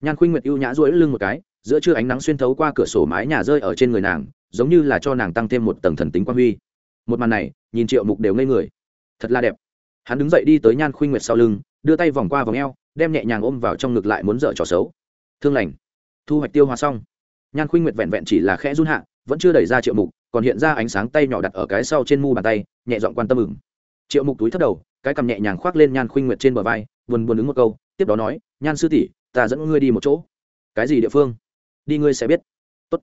Nhan khuynh nguyệt ưu nhã rỗi lưng một cái, giữa trưa ánh nắng xuyên thấu qua cửa sổ mái nhà rơi ở trên người nàng, giống như là cho nàng tăng thêm một tầng thần tính quan huy. Một màn này, nhìn triệu mục đều ngây người. Thật là đẹp. Hắn đứng dậy đi tới nhan khuynh nguyệt sau lưng, đưa tay vòng qua vòng eo, đem nhẹ nhàng ôm vào trong ngực lại muốn dở trò xấu. Thương lành. Thu hoạch tiêu hóa xong. Nhan khuynh nguyệt vẹn vẹn chỉ là khẽ run hạ, vẫn chưa đẩy ra triệu mục còn hiện ra ánh sáng tay nhỏ đặt ở cái sau trên mu bàn tay, nhẹ giọng quan tâm ửng. Triệu mục túi thấp đầu, cái cầm nhẹ nhàng khoác lên nhan khuynh nguyệt trên bờ vai, buồn buồn ứng một câu, tiếp đó nói, nhan sư tỷ, ta dẫn ngươi đi một chỗ. Cái gì địa phương? Đi ngươi sẽ biết. Tốt.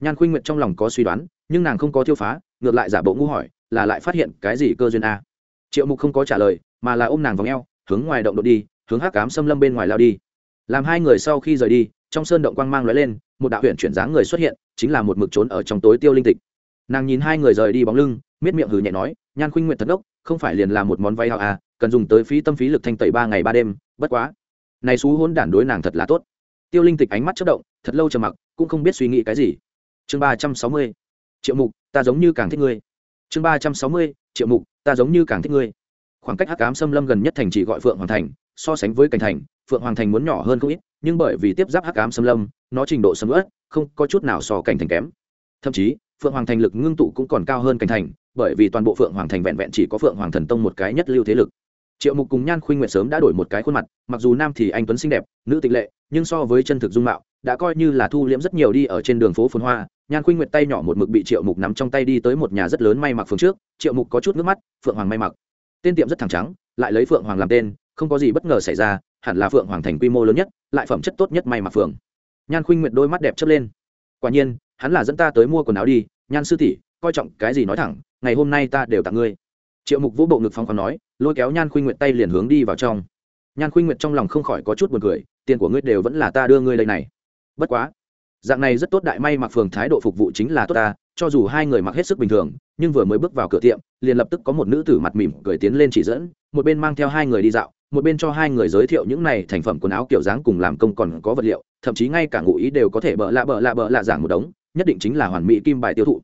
nhan khuynh nguyệt trong lòng có suy đoán, nhưng nàng không có thiêu phá, ngược lại giả bộ ngu hỏi, là lại phát hiện cái gì cơ duyên a? Triệu mục không có trả lời, mà là ôm nàng vào ngheo hướng ngoài động đột đi, hướng hắc cám xâm lâm bên ngoài lao đi. Làm hai người sau khi rời đi, trong sơn động quang mang lóe lên, một đạo huyện chuyển dáng người xuất hiện, chính là một mực trốn ở trong tối tiêu linh tịch nàng nhìn hai người rời đi bóng lưng, miết miệng hừ nhẹ nói, nhan khuynh nguyện thật ngốc không phải liền là một món vay hào à cần dùng tới phí tâm phí lực thanh tẩy ba ngày ba đêm, bất quá. Này xú hôn đản đối nàng thật là tốt. Tiêu linh tịch ánh mắt chất động, thật lâu trầm mặc, cũng không biết suy nghĩ cái gì. Chương ba trăm sáu mươi, triệu mục, ta giống như càng thích ngươi. Chương ba trăm sáu mươi, triệu mục, ta giống như càng thích ngươi. Khoảng cách hắc ám xâm lâm gần nhất thành chỉ gọi phượng hoàng thành, so sánh với cảnh thành, phượng hoàng thành muốn nhỏ hơn không ít, nhưng bởi vì tiếp giáp hắc ám xâm lâm, nó trình độ sầm ớt không có chút nào so cảnh thành kém. Thậm chí phượng hoàng thành lực ngưng tụ cũng còn cao hơn cảnh thành, bởi vì toàn bộ phượng hoàng thành vẹn vẹn chỉ có phượng hoàng thần tông một cái nhất lưu thế lực. Triệu mục cùng nhan khuynh nguyệt sớm đã đổi một cái khuôn mặt, mặc dù nam thì anh tuấn xinh đẹp, nữ tịch lệ, nhưng so với chân thực dung mạo, đã coi như là thu liễm rất nhiều đi ở trên đường phố phồn hoa. Nhan khuynh nguyệt tay nhỏ một mực bị triệu mục nắm trong tay đi tới một nhà rất lớn may mặc phường trước. Triệu mục có chút nước mắt, phượng hoàng may mặc. Tên tiệm rất thẳng trắng, lại lấy phượng hoàng làm tên, không có gì bất ngờ xảy ra, hẳn là phượng hoàng thành quy mô lớn nhất, lại phẩm chất tốt nhất may mặc phường. Nhan khuynh nguyệt đôi mắt đẹp chớp lên. Quả nhiên, hắn là dẫn ta tới mua quần áo đi nhan sư tỷ, coi trọng cái gì nói thẳng, ngày hôm nay ta đều tặng ngươi. Triệu mục vũ bộ ngực phong còn nói, lôi kéo nhan khuynh nguyệt tay liền hướng đi vào trong. Nhan khuynh nguyệt trong lòng không khỏi có chút buồn cười, tiền của ngươi đều vẫn là ta đưa ngươi đây này. Bất quá, dạng này rất tốt đại may mặc phường thái độ phục vụ chính là tốt ta, cho dù hai người mặc hết sức bình thường, nhưng vừa mới bước vào cửa tiệm, liền lập tức có một nữ tử mặt mỉm cười tiến lên chỉ dẫn, một bên mang theo hai người đi dạo, một bên cho hai người giới thiệu những này thành phẩm quần áo kiểu dáng cùng làm công còn có vật liệu, thậm chí ngay cả ngụ ý đều có thể bợ lạ bợ lạ bợ lạ giảng một đống nhất định chính là hoàn mỹ kim bài tiêu thụ.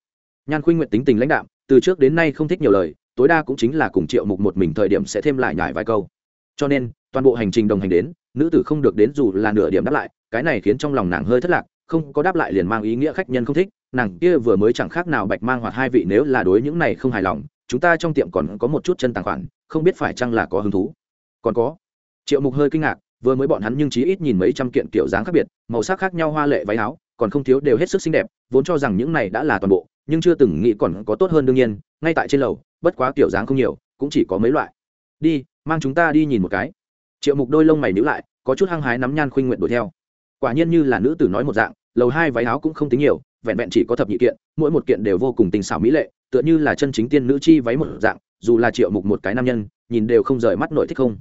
Nhan khuynh nguyện tính tình lãnh đạm, từ trước đến nay không thích nhiều lời, tối đa cũng chính là cùng triệu mục một mình thời điểm sẽ thêm lại nhải vài câu. Cho nên, toàn bộ hành trình đồng hành đến, nữ tử không được đến dù là nửa điểm đáp lại, cái này khiến trong lòng nàng hơi thất lạc, không có đáp lại liền mang ý nghĩa khách nhân không thích, nàng kia vừa mới chẳng khác nào bạch mang hoặc hai vị nếu là đối những này không hài lòng, chúng ta trong tiệm còn có một chút chân tàng khoản, không biết phải chăng là có hứng thú. Còn có, triệu mục hơi kinh ngạc, vừa mới bọn hắn nhưng chí ít nhìn mấy trăm kiện kiểu dáng khác biệt, màu sắc khác nhau hoa lệ váy áo còn không thiếu đều hết sức xinh đẹp, vốn cho rằng những này đã là toàn bộ, nhưng chưa từng nghĩ còn có tốt hơn đương nhiên, ngay tại trên lầu, bất quá kiểu dáng không nhiều, cũng chỉ có mấy loại. Đi, mang chúng ta đi nhìn một cái. Triệu mục đôi lông mày nhíu lại, có chút hăng hái nắm nhan khuynh nguyện đuổi theo. Quả nhiên như là nữ tử nói một dạng, lầu hai váy áo cũng không tính nhiều, vẹn vẹn chỉ có thập nhị kiện, mỗi một kiện đều vô cùng tình xảo mỹ lệ, tựa như là chân chính tiên nữ chi váy một dạng, dù là triệu mục một cái nam nhân, nhìn đều không rời mắt nội thích không.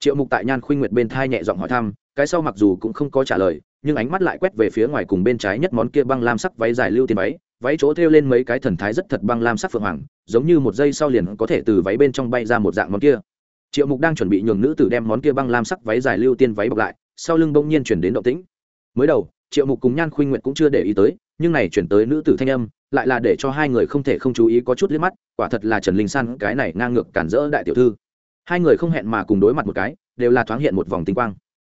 Triệu mục tại nhan khuynh nguyệt bên thai nhẹ giọng hỏi thăm, cái sau mặc dù cũng không có trả lời nhưng ánh mắt lại quét về phía ngoài cùng bên trái nhất món kia băng lam sắc váy dài lưu tiền váy váy chỗ thêu lên mấy cái thần thái rất thật băng lam sắc phượng hoàng, giống như một giây sau liền có thể từ váy bên trong bay ra một dạng món kia. Triệu mục đang chuẩn bị nhường nữ tử đem món kia băng lam sắc váy dài lưu tiên váy bọc lại, sau lưng bỗng nhiên chuyển đến động tĩnh. Mới đầu, triệu mục cùng nhan khuynh nguyện cũng chưa để ý tới, nhưng này chuyển tới nữ tử thanh âm, lại là để cho hai người không thể không chú ý có chút liếc mắt, quả thật là trần linh san, cái này ngang ngược cản rỡ đại tiểu thư. Hai người không hẹn mà cùng đối mặt một cái, đều là thoáng hiện một vòng tinh quang.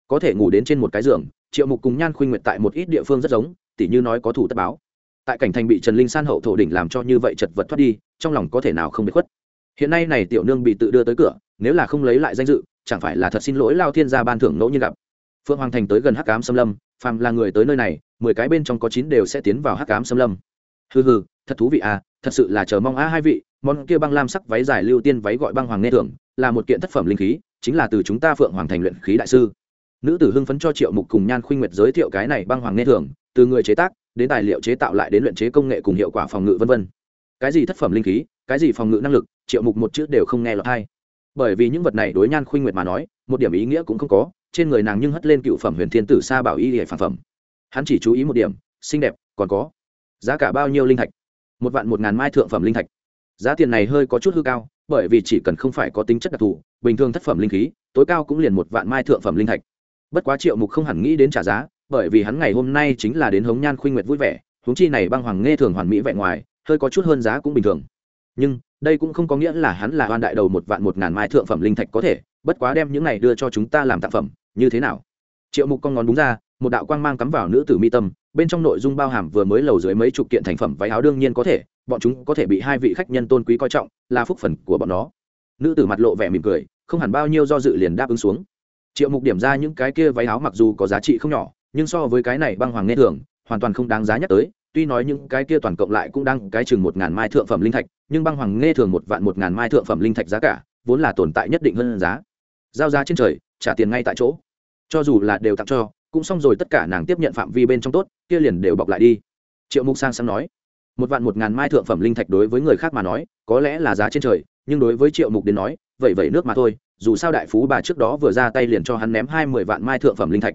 Có thể ngủ đến trên một cái giường triệu mục cùng nhan khuynh nguyệt tại một ít địa phương rất giống tỉ như nói có thủ tất báo. Tại cảnh thành bị trần linh san hậu thổ đỉnh làm cho như vậy chật vật thoát đi trong lòng có thể nào không bị khuất. Hiện nay này tiểu nương bị tự đưa tới cửa nếu là không lấy lại danh dự chẳng phải là thật xin lỗi lao thiên gia ban thưởng ngẫu nhiên gặp. Phượng hoàng thành tới gần hắc cám xâm lâm phàm là người tới nơi này mười cái bên trong có chín đều sẽ tiến vào hắc cám xâm lâm. Hừ hừ thật thú vị à thật sự là chờ mong a hai vị món kia băng lam sắc váy dài lưu tiên váy gọi băng hoàng nghe thưởng, là một kiện tác phẩm linh khí chính là từ chúng ta phượng hoàng thành luyện khí đại sư nữ tử hưng phấn cho triệu mục cùng nhan khuynh nguyệt giới thiệu cái này băng hoàng nghe thường, từ người chế tác đến tài liệu chế tạo lại đến luyện chế công nghệ cùng hiệu quả phòng ngự vân vân. Cái gì thất phẩm linh khí, cái gì phòng ngự năng lực, triệu mục một chữ đều không nghe lọt hay bởi vì những vật này đối nhan khuynh nguyệt mà nói, một điểm ý nghĩa cũng không có, trên người nàng nhưng hất lên cựu phẩm huyền thiên tử sa bảo y hệ phản phẩm. Hắn chỉ chú ý một điểm, xinh đẹp, còn có giá cả bao nhiêu linh thạch? Một vạn một ngàn mai thượng phẩm linh thạch. Giá tiền này hơi có chút hư cao, bởi vì chỉ cần không phải có tính chất đặc thù, bình thường thất phẩm linh khí, tối cao cũng liền một vạn mai thượng phẩm linh thạch bất quá triệu mục không hẳn nghĩ đến trả giá, bởi vì hắn ngày hôm nay chính là đến hống nhan khuynh nguyệt vui vẻ, huống chi này băng hoàng nghe thường hoàn mỹ vẹn ngoài, hơi có chút hơn giá cũng bình thường. Nhưng, đây cũng không có nghĩa là hắn là hoan đại đầu một vạn một ngàn mai thượng phẩm linh thạch có thể, bất quá đem những này đưa cho chúng ta làm tặng phẩm, như thế nào? Triệu mục con ngón đúng ra, một đạo quang mang cắm vào nữ tử mi tâm, bên trong nội dung bao hàm vừa mới lầu dưới mấy chục kiện thành phẩm váy áo đương nhiên có thể, bọn chúng có thể bị hai vị khách nhân tôn quý coi trọng, là phúc phần của bọn nó. Nữ tử mặt lộ vẻ mỉm cười, không hẳn bao nhiêu do dự liền đáp ứng xuống triệu mục điểm ra những cái kia váy áo mặc dù có giá trị không nhỏ, nhưng so với cái này băng hoàng nghe thường, hoàn toàn không đáng giá nhắc tới. Tuy nói những cái kia toàn cộng lại cũng đang cái chừng một ngàn mai thượng phẩm linh thạch, nhưng băng hoàng nghe thường một vạn một ngàn mai thượng phẩm linh thạch giá cả, vốn là tồn tại nhất định hơn giá. Giao giá trên trời, trả tiền ngay tại chỗ. Cho dù là đều tặng cho, cũng xong rồi tất cả nàng tiếp nhận phạm vi bên trong tốt, kia liền đều bọc lại đi. Triệu mục sang sang nói, một vạn một ngàn mai thượng phẩm linh thạch đối với người khác mà nói, có lẽ là giá trên trời, nhưng đối với triệu mục đến nói, vậy vậy nước mà thôi dù sao đại phú bà trước đó vừa ra tay liền cho hắn ném hai mươi vạn mai thượng phẩm linh thạch.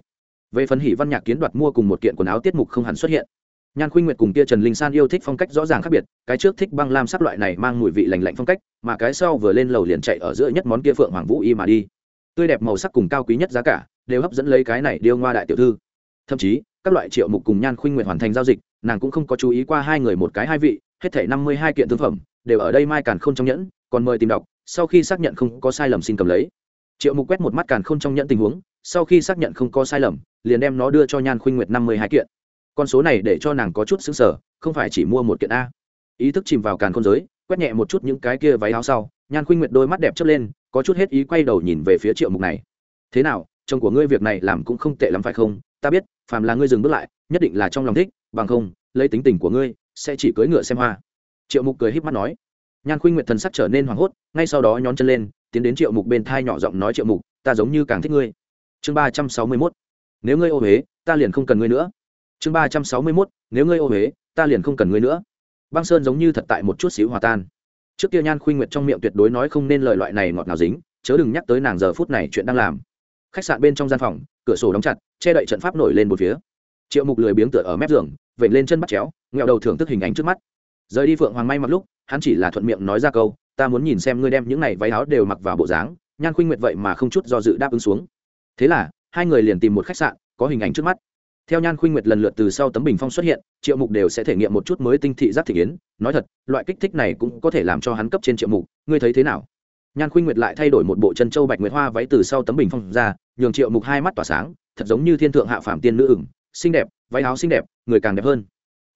Về phần hỷ văn nhạc kiến đoạt mua cùng một kiện quần áo tiết mục không hẳn xuất hiện. Nhan khuynh nguyệt cùng kia trần linh san yêu thích phong cách rõ ràng khác biệt, cái trước thích băng lam sắc loại này mang mùi vị lành lạnh phong cách, mà cái sau vừa lên lầu liền chạy ở giữa nhất món kia phượng hoàng vũ y mà đi. Tươi đẹp màu sắc cùng cao quý nhất giá cả, đều hấp dẫn lấy cái này điêu ngoa đại tiểu thư. Thậm chí, các loại triệu mục cùng nhan khuynh nguyệt hoàn thành giao dịch, nàng cũng không có chú ý qua hai người một cái hai vị, hết thể năm mươi hai kiện thương phẩm, đều ở đây mai càn không trong nhẫn, còn mời tìm đọc sau khi xác nhận không có sai lầm xin cầm lấy. Triệu mục quét một mắt càn không trong nhận tình huống, sau khi xác nhận không có sai lầm, liền đem nó đưa cho nhan khuynh nguyệt năm mươi hai kiện. Con số này để cho nàng có chút xứng sở không phải chỉ mua một kiện a. Ý thức chìm vào càn khôn giới, quét nhẹ một chút những cái kia váy áo sau, nhan khuynh nguyệt đôi mắt đẹp chớp lên, có chút hết ý quay đầu nhìn về phía triệu mục này. Thế nào, chồng của ngươi việc này làm cũng không tệ lắm phải không? Ta biết, phàm là ngươi dừng bước lại, nhất định là trong lòng thích, bằng không, lấy tính tình của ngươi, sẽ chỉ cưỡi ngựa xem hoa. Triệu mục cười híp mắt nói nhan khuynh nguyệt thần sắc trở nên hoảng hốt, ngay sau đó nhón chân lên, tiến đến triệu mục bên thai nhỏ giọng nói, triệu mục, ta giống như càng thích ngươi. Chương ba trăm sáu mươi mốt, nếu ngươi ô huế ta liền không cần ngươi nữa. Chương ba trăm sáu mươi mốt, nếu ngươi ô huế ta liền không cần ngươi nữa. Băng sơn giống như thật tại một chút xíu hòa tan. Trước kia nhan khuynh nguyệt trong miệng tuyệt đối nói không nên lời loại này ngọt nào dính, chớ đừng nhắc tới nàng giờ phút này chuyện đang làm. Khách sạn bên trong gian phòng, cửa sổ đóng chặt, che đậy trận pháp nổi lên một phía. Triệu mục lười biếng tựa ở mép giường, vểnh lên chân bắt chéo nghẹo đầu thưởng thức hình ảnh trước mắt. Rời đi phượng hoàng may mặc lúc hắn chỉ là thuận miệng nói ra câu, ta muốn nhìn xem ngươi đem những này váy áo đều mặc vào bộ dáng, nhan khuynh nguyệt vậy mà không chút do dự đáp ứng xuống. Thế là, hai người liền tìm một khách sạn, có hình ảnh trước mắt. Theo nhan khuynh nguyệt lần lượt từ sau tấm bình phong xuất hiện, triệu mục đều sẽ thể nghiệm một chút mới tinh thị giác thị kiến. Nói thật, loại kích thích này cũng có thể làm cho hắn cấp trên triệu mục, ngươi thấy thế nào? Nhan khuynh nguyệt lại thay đổi một bộ chân châu bạch nguyệt hoa váy từ sau tấm bình phong ra, nhường triệu mục hai mắt tỏa sáng, thật giống như thiên thượng hạ phạm tiên nữ ửng, xinh đẹp, váy áo xinh đẹp, người càng đẹp hơn.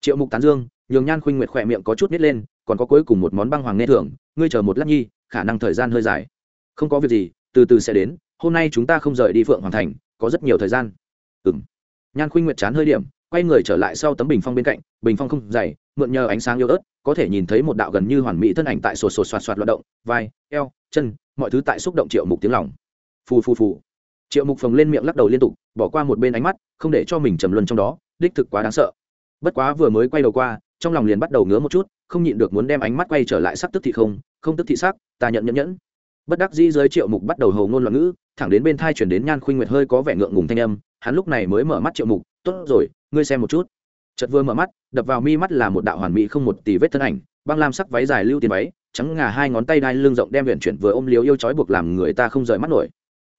Triệu mục tán dương, nhường nhan khuynh nguyệt khỏe miệng có chút nít lên còn có cuối cùng một món băng hoàng nghe thưởng, ngươi chờ một lát nhi, khả năng thời gian hơi dài. Không có việc gì, từ từ sẽ đến, hôm nay chúng ta không rời đi phượng hoàng thành, có rất nhiều thời gian. Ừ m nhan khuynh nguyệt chán hơi điểm, quay người trở lại sau tấm bình phong bên cạnh, bình phong không dày, mượn nhờ ánh sáng yếu ớt, có thể nhìn thấy một đạo gần như hoàn mỹ thân ảnh tại sột sột soạt soạt loạt động, vai, eo, chân, mọi thứ tại xúc động triệu mục tiếng lòng. Phù phù phù. Triệu mục phồng lên miệng lắc đầu liên tục, bỏ qua một bên ánh mắt, không để cho mình trầm luân trong đó, đích thực quá đáng sợ. Bất quá vừa mới quay đầu qua, trong lòng liền bắt đầu ngứa một chút không nhịn được muốn đem ánh mắt quay trở lại sắc tức thị không không tức thị sắc, ta nhận nhẫn nhẫn. Bất đắc dĩ giới triệu mục bắt đầu hầu ngôn loạn ngữ, thẳng đến bên thai chuyển đến nhan khuynh nguyệt hơi có vẻ ngượng ngùng thanh âm, hắn lúc này mới mở mắt triệu mục, tốt rồi, ngươi xem một chút. Chợt vừa mở mắt, đập vào mi mắt là một đạo hoàn mỹ không một tỷ vết thân ảnh, băng lam sắc váy dài lưu tiền váy, trắng ngà hai ngón tay đai lưng rộng đem viện chuyển vừa ôm liếu yêu chói buộc làm người ta không rời mắt nổi.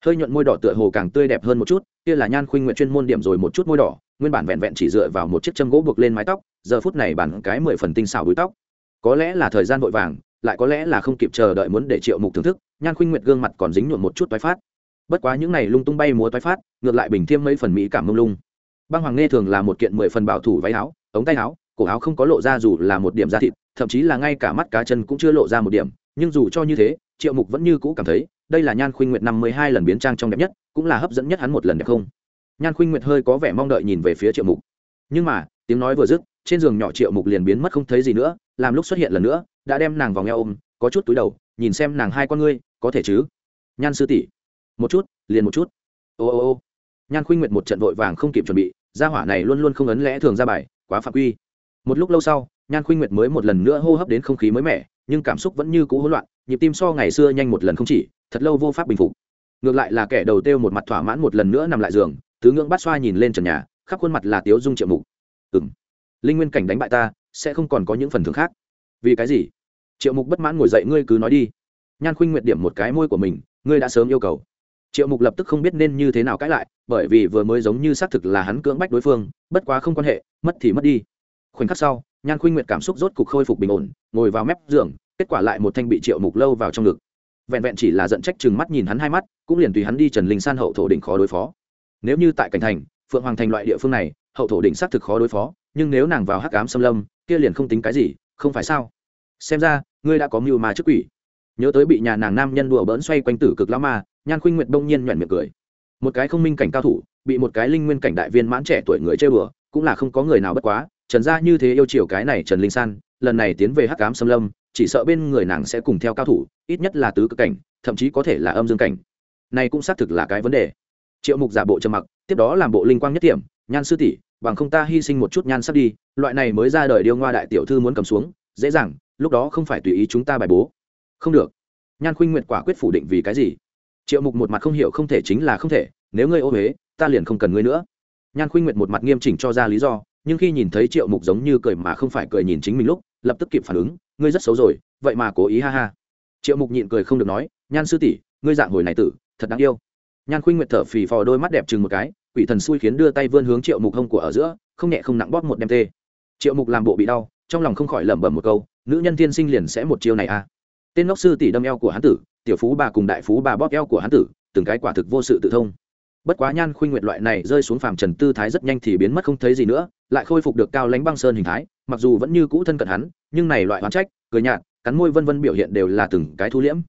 Hơi nhuận môi đỏ tựa hồ càng tươi đẹp hơn một chút, kia là nhan khuynh nguyện chuyên môn điểm rồi một chút môi đỏ nguyên bản vẹn vẹn chỉ dựa vào một chiếc châm gỗ buộc lên mái tóc, giờ phút này bản cái mười phần tinh xảo búi tóc. Có lẽ là thời gian vội vàng, lại có lẽ là không kịp chờ đợi muốn để triệu mục thưởng thức, nhan khuynh nguyệt gương mặt còn dính nhuộm một chút toái phát. Bất quá những này lung tung bay múa toái phát, ngược lại bình thêm mấy phần mỹ cảm mông lung. Băng hoàng nghe thường là một kiện mười phần bảo thủ váy áo, ống tay áo, cổ áo không có lộ ra dù là một điểm da thịt, thậm chí là ngay cả mắt cá chân cũng chưa lộ ra một điểm, nhưng dù cho như thế, triệu mục vẫn như cũ cảm thấy, đây là nhan khuynh nguyệt năm mươi hai lần biến trang trong đẹp nhất, cũng là hấp dẫn nhất hắn một lần đẹp không? Nhan khuynh nguyệt hơi có vẻ mong đợi nhìn về phía triệu mục. Nhưng mà, tiếng nói vừa dứt, trên giường nhỏ triệu mục liền biến mất không thấy gì nữa, làm lúc xuất hiện lần nữa, đã đem nàng vào nghe ôm, có chút túi đầu, nhìn xem nàng hai con ngươi, có thể chứ? Nhan sư tỷ, một chút, liền một chút. Ô ô ô. Nhan khuynh nguyệt một trận vội vàng không kịp chuẩn bị, gia hỏa này luôn luôn không ấn lẽ thường ra bài, quá phạm quy. Một lúc lâu sau, nhan khuynh nguyệt mới một lần nữa hô hấp đến không khí mới mẻ, nhưng cảm xúc vẫn như cũ hỗn loạn, nhịp tim so ngày xưa nhanh một lần không chỉ, thật lâu vô pháp bình phục. Ngược lại là kẻ đầu tiêu một mặt thỏa mãn một lần nữa nằm lại giường tứ ngưỡng bát xoa nhìn lên trần nhà, khắp khuôn mặt là tiếu dung triệu mục. Ừng linh nguyên cảnh đánh bại ta, sẽ không còn có những phần thưởng khác. Vì cái gì? Triệu mục bất mãn ngồi dậy, ngươi cứ nói đi. Nhan khuynh nguyệt điểm một cái môi của mình, ngươi đã sớm yêu cầu. Triệu mục lập tức không biết nên như thế nào cãi lại, bởi vì vừa mới giống như xác thực là hắn cưỡng bách đối phương, bất quá không quan hệ, mất thì mất đi. Khoảnh khắc sau, nhan khuynh nguyệt cảm xúc rốt cục khôi phục bình ổn, ngồi vào mép giường, kết quả lại một thanh bị triệu mục lâu vào trong ngực. Vẹn vẹn chỉ là giận trách chừng mắt nhìn hắn hai mắt, cũng liền tùy hắn đi trần linh san hậu thổ đỉnh khó đối phó nếu như tại cảnh thành, phượng hoàng thành loại địa phương này, hậu thổ đỉnh xác thực khó đối phó, nhưng nếu nàng vào hắc ám xâm lâm, kia liền không tính cái gì, không phải sao? Xem ra, ngươi đã có mưu mà trước quỷ. Nhớ tới bị nhà nàng nam nhân đùa bỡn xoay quanh tử cực lão ma, nhan khuynh nguyệt đông nhiên nhoẻn miệng cười. Một cái không minh cảnh cao thủ, bị một cái linh nguyên cảnh đại viên mãn trẻ tuổi người chơi bừa cũng là không có người nào bất quá, trần gia như thế yêu chiều cái này trần linh san, lần này tiến về hắc cám xâm lâm, chỉ sợ bên người nàng sẽ cùng theo cao thủ, ít nhất là tứ cực cảnh, thậm chí có thể là âm dương cảnh. Này cũng xác thực là cái vấn đề triệu mục giả bộ trầm mặc, tiếp đó làm bộ linh quang nhất điểm nhan sư tỷ, bằng không ta hy sinh một chút nhan sắp đi, loại này mới ra đời điêu ngoa đại tiểu thư muốn cầm xuống, dễ dàng, lúc đó không phải tùy ý chúng ta bài bố. Không được. Nhan khuynh nguyện quả quyết phủ định vì cái gì? Triệu mục một mặt không hiểu không thể chính là không thể, nếu ngươi ô huế ta liền không cần ngươi nữa. Nhan khuynh nguyện một mặt nghiêm chỉnh cho ra lý do, nhưng khi nhìn thấy triệu mục giống như cười mà không phải cười nhìn chính mình lúc, lập tức kịp phản ứng, ngươi rất xấu rồi, vậy mà cố ý ha ha. Triệu mục nhịn cười không được nói, nhan sư tỷ, ngươi dạng hồi này tử, thật đáng yêu nhan khuynh nguyệt thở phì phò, đôi mắt đẹp chừng một cái, quỷ thần xui khiến đưa tay vươn hướng triệu mục hông của ở giữa, không nhẹ không nặng bóp một đem tê. Triệu mục làm bộ bị đau, trong lòng không khỏi lẩm bẩm một câu, nữ nhân tiên sinh liền sẽ một chiêu này à? Tên ngốc sư tỷ đâm eo của hán tử, tiểu phú bà cùng đại phú bà bóp eo của hán tử, từng cái quả thực vô sự tự thông. Bất quá nhan khuynh nguyệt loại này rơi xuống phàm trần tư thái rất nhanh thì biến mất không thấy gì nữa, lại khôi phục được cao lãnh băng sơn hình thái, mặc dù vẫn như cũ thân cận hắn, nhưng này loại oán trách, cười nhạt, cắn môi vân vân biểu hiện đều là từng cái thu liễm.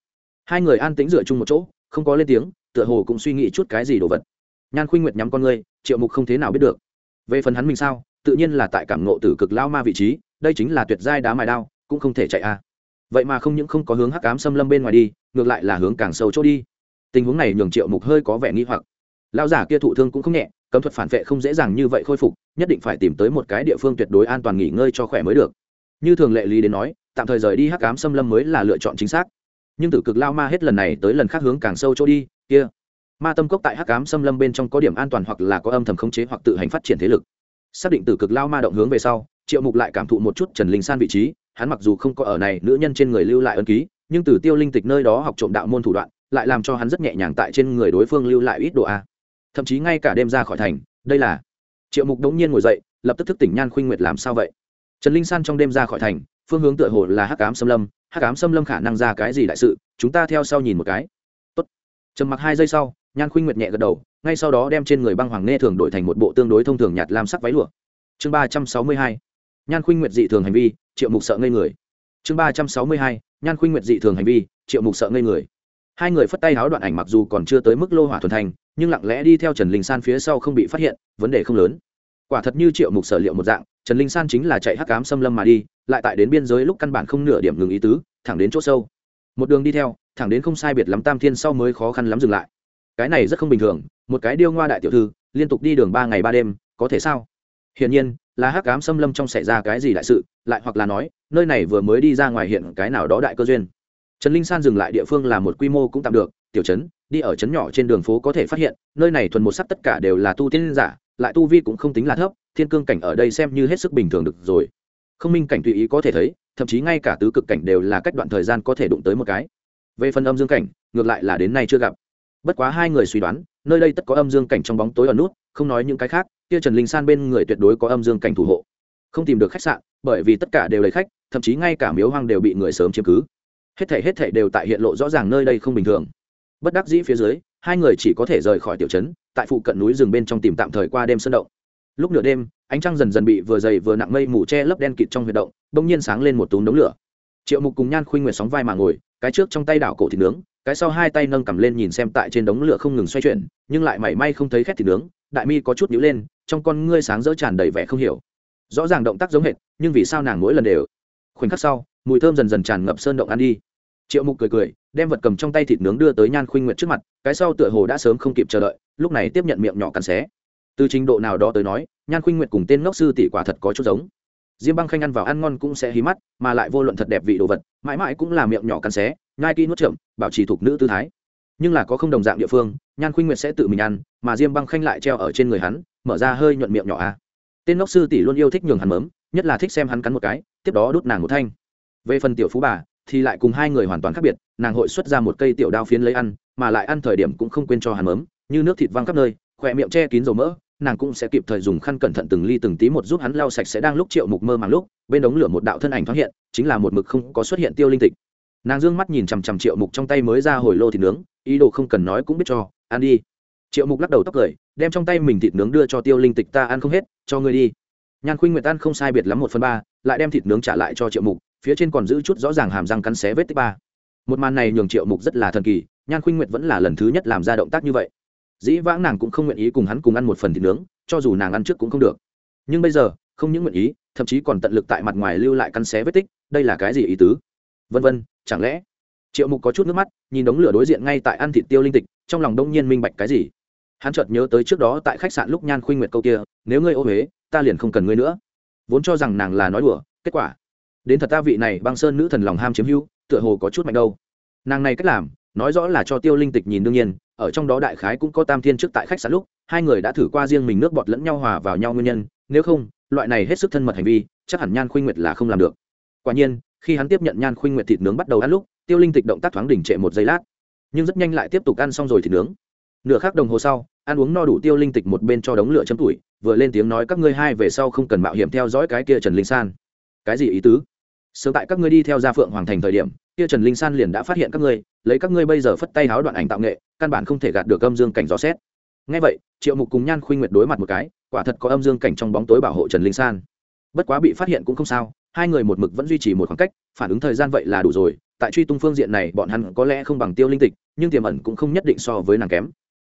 Hai người an tĩnh dựa chung một chỗ, không có lên tiếng tựa hồ cũng suy nghĩ chút cái gì đồ vật. Nhan khuynh nguyệt nhắm con ngươi, triệu mục không thế nào biết được. Về phần hắn mình sao, tự nhiên là tại cảm ngộ tử cực lao ma vị trí, đây chính là tuyệt giai đá mài đao, cũng không thể chạy a. Vậy mà không những không có hướng hắc ám xâm lâm bên ngoài đi, ngược lại là hướng càng sâu chỗ đi. Tình huống này nhường triệu mục hơi có vẻ nghi hoặc. Lao giả kia thụ thương cũng không nhẹ, cấm thuật phản vệ không dễ dàng như vậy khôi phục, nhất định phải tìm tới một cái địa phương tuyệt đối an toàn nghỉ ngơi cho khỏe mới được. Như thường lệ lý đến nói, tạm thời rời đi hắc ám xâm lâm mới là lựa chọn chính xác. Nhưng tử cực lao ma hết lần này tới lần khác hướng càng sâu chỗ đi kia. Ma tâm cốc tại hắc cám xâm lâm bên trong có điểm an toàn hoặc là có âm thầm khống chế hoặc tự hành phát triển thế lực. Xác định tử cực lao ma động hướng về sau, triệu mục lại cảm thụ một chút trần linh san vị trí, hắn mặc dù không có ở này nữ nhân trên người lưu lại ân ký, nhưng từ tiêu linh tịch nơi đó học trộm đạo môn thủ đoạn, lại làm cho hắn rất nhẹ nhàng tại trên người đối phương lưu lại ít độ a. Thậm chí ngay cả đêm ra khỏi thành, đây là triệu mục đống nhiên ngồi dậy, lập tức thức tỉnh nhan khuynh nguyệt làm sao vậy? Trần linh san trong đêm ra khỏi thành, phương hướng tựa hồ là hắc cám xâm lâm, hắc cám xâm lâm khả năng ra cái gì đại sự, chúng ta theo sau nhìn một cái trầm mặc hai giây sau, nhan khuynh nguyệt nhẹ gật đầu, ngay sau đó đem trên người băng hoàng nghe thường đổi thành một bộ tương đối thông thường nhạt lam sắc váy lụa. Chương ba trăm sáu mươi hai, nhan khuynh nguyệt dị thường hành vi, triệu mục sợ ngây người. Chương ba trăm sáu mươi hai, nhan khuynh nguyệt dị thường hành vi, triệu mục sợ ngây người. Hai người phất tay háo đoạn ảnh mặc dù còn chưa tới mức lô hỏa thuần thành, nhưng lặng lẽ đi theo trần linh san phía sau không bị phát hiện, vấn đề không lớn. Quả thật như triệu mục sở liệu một dạng, trần linh san chính là chạy hắc cám xâm lâm mà đi, lại tại đến biên giới lúc căn bản không nửa điểm ngừng ý tứ, thẳng đến chỗ sâu. Một đường đi theo thẳng đến không sai biệt lắm tam thiên sau mới khó khăn lắm dừng lại. Cái này rất không bình thường, một cái điêu ngoa đại tiểu thư, liên tục đi đường ba ngày ba đêm, có thể sao? Hiển nhiên, là hắc cám xâm lâm trong xảy ra cái gì đại sự, lại hoặc là nói, nơi này vừa mới đi ra ngoài hiện cái nào đó đại cơ duyên. Trần linh san dừng lại địa phương là một quy mô cũng tạm được, tiểu trấn, đi ở trấn nhỏ trên đường phố có thể phát hiện, nơi này thuần một sắc tất cả đều là tu tiên giả, lại tu vi cũng không tính là thấp, thiên cương cảnh ở đây xem như hết sức bình thường được rồi. Không minh cảnh tùy ý có thể thấy, thậm chí ngay cả tứ cực cảnh đều là cách đoạn thời gian có thể đụng tới một cái về phần âm dương cảnh, ngược lại là đến nay chưa gặp. Bất quá hai người suy đoán, nơi đây tất có âm dương cảnh trong bóng tối ở nút, không nói những cái khác, kia trần linh san bên người tuyệt đối có âm dương cảnh thủ hộ. Không tìm được khách sạn, bởi vì tất cả đều lấy khách, thậm chí ngay cả miếu hoang đều bị người sớm chiếm cứ. Hết thể hết thể đều tại hiện lộ rõ ràng nơi đây không bình thường. Bất đắc dĩ phía dưới, hai người chỉ có thể rời khỏi tiểu trấn, tại phụ cận núi rừng bên trong tìm tạm thời qua đêm sơn động. Lúc nửa đêm, ánh trăng dần dần bị vừa dày vừa nặng mây mù che lấp đen kịt trong huyệt động, bỗng nhiên sáng lên một túm đống lửa. Triệu mục cùng nhan khuynh nguyệt sóng vai mà ngồi cái trước trong tay đảo cổ thịt nướng, cái sau hai tay nâng cầm lên nhìn xem tại trên đống lửa không ngừng xoay chuyển, nhưng lại mảy may không thấy khét thịt nướng, đại mi có chút nhíu lên, trong con ngươi sáng rỡ tràn đầy vẻ không hiểu. Rõ ràng động tác giống hệt, nhưng vì sao nàng mỗi lần đều? Khoảnh khắc sau, mùi thơm dần dần tràn ngập sơn động ăn đi. Triệu mục cười cười, đem vật cầm trong tay thịt nướng đưa tới nhan khuynh nguyệt trước mặt, cái sau tựa hồ đã sớm không kịp chờ đợi, lúc này tiếp nhận miệng nhỏ cắn xé. Từ trình độ nào đó tới nói, nhan khuynh nguyệt cùng tên ngốc sư tỷ quả thật có chút giống diêm băng khanh ăn vào ăn ngon cũng sẽ hí mắt, mà lại vô luận thật đẹp vị đồ vật, mãi mãi cũng là miệng nhỏ cắn xé, nhai kỹ nuốt chậm bảo trì thuộc nữ tư thái. Nhưng là có không đồng dạng địa phương, nhan khuynh nguyệt sẽ tự mình ăn, mà diêm băng khanh lại treo ở trên người hắn, mở ra hơi nhuận miệng nhỏ a. Tên ngốc sư tỷ luôn yêu thích nhường hắn mớm, nhất là thích xem hắn cắn một cái, tiếp đó đút nàng một thanh. Về phần tiểu phú bà, thì lại cùng hai người hoàn toàn khác biệt, nàng hội xuất ra một cây tiểu đao phiến lấy ăn, mà lại ăn thời điểm cũng không quên cho hắn mớm, như nước thịt văng khắp nơi, khỏe miệng che kín dầu mỡ nàng cũng sẽ kịp thời dùng khăn cẩn thận từng ly từng tí một giúp hắn lau sạch sẽ đang lúc triệu mục mơ màng lúc, bên đống lửa một đạo thân ảnh thoáng hiện, chính là một mực không có xuất hiện tiêu linh tịch. Nàng d ư ơ n g mắt nhìn chằm chằm triệu mục trong tay mới ra hồi lô thịt nướng, ý đồ không cần nói cũng biết cho, ăn đi. Triệu mục lắc đầu tóc cười, đem trong tay mình thịt nướng đưa cho tiêu linh tịch, ta ăn không hết, cho ngươi đi. Nhan khuynh nguyệt ăn không sai biệt lắm một phần ba, lại đem thịt nướng trả lại cho triệu mục, phía trên còn giữ chút rõ ràng hàm răng cắn xé vết tích ba. Một màn này nhường triệu mục rất là thần kỳ, nhan khuynh nguyệt vẫn là lần thứ nhất làm ra động tác như vậy dĩ vãng nàng cũng không nguyện ý cùng hắn cùng ăn một phần thịt nướng, cho dù nàng ăn trước cũng không được. Nhưng bây giờ, không những nguyện ý, thậm chí còn tận lực tại mặt ngoài lưu lại căn xé vết tích, đây là cái gì ý tứ? Vân vân, chẳng lẽ? Triệu mục có chút nước mắt, nhìn đống lửa đối diện ngay tại ăn thịt tiêu linh tịch, trong lòng đông nhiên minh bạch cái gì? Hắn chợt nhớ tới trước đó tại khách sạn lúc nhan khuynh nguyệt câu kia, nếu ngươi ô huế ta liền không cần ngươi nữa. Vốn cho rằng nàng là nói đùa, kết quả, đến thật ta vị này băng sơn nữ thần lòng ham chiếm hữu, tựa hồ có chút mạnh đâu. Nàng này cách làm, nói rõ là cho tiêu linh tịch nhìn đương nhiên ở trong đó đại khái cũng có tam thiên trước tại khách sạn lúc, hai người đã thử qua riêng mình nước bọt lẫn nhau hòa vào nhau nguyên nhân, nếu không, loại này hết sức thân mật hành vi, chắc hẳn nhan khuynh nguyệt là không làm được. Quả nhiên, khi hắn tiếp nhận nhan khuynh nguyệt thịt nướng bắt đầu ăn lúc, tiêu linh tịch động tác thoáng đỉnh trệ một giây lát, nhưng rất nhanh lại tiếp tục ăn xong rồi thịt nướng. Nửa khắc đồng hồ sau, ăn uống no đủ tiêu linh tịch một bên cho đống lửa chấm tuổi, vừa lên tiếng nói các ngươi hai về sau không cần mạo hiểm theo dõi cái kia trần linh san. Cái gì ý tứ? Sớm tại các ngươi đi theo gia phượng hoàng thành thời điểm kia trần linh san liền đã phát hiện các ngươi, lấy các ngươi bây giờ phất tay háo đoạn ảnh tạo nghệ, căn bản không thể gạt được âm dương cảnh gió xét ngay vậy, triệu mục cùng nhan khuynh nguyệt đối mặt một cái, quả thật có âm dương cảnh trong bóng tối bảo hộ trần linh san. Bất quá bị phát hiện cũng không sao, hai người một mực vẫn duy trì một khoảng cách, phản ứng thời gian vậy là đủ rồi, tại truy tung phương diện này bọn hắn có lẽ không bằng tiêu linh tịch, nhưng tiềm ẩn cũng không nhất định so với nàng kém.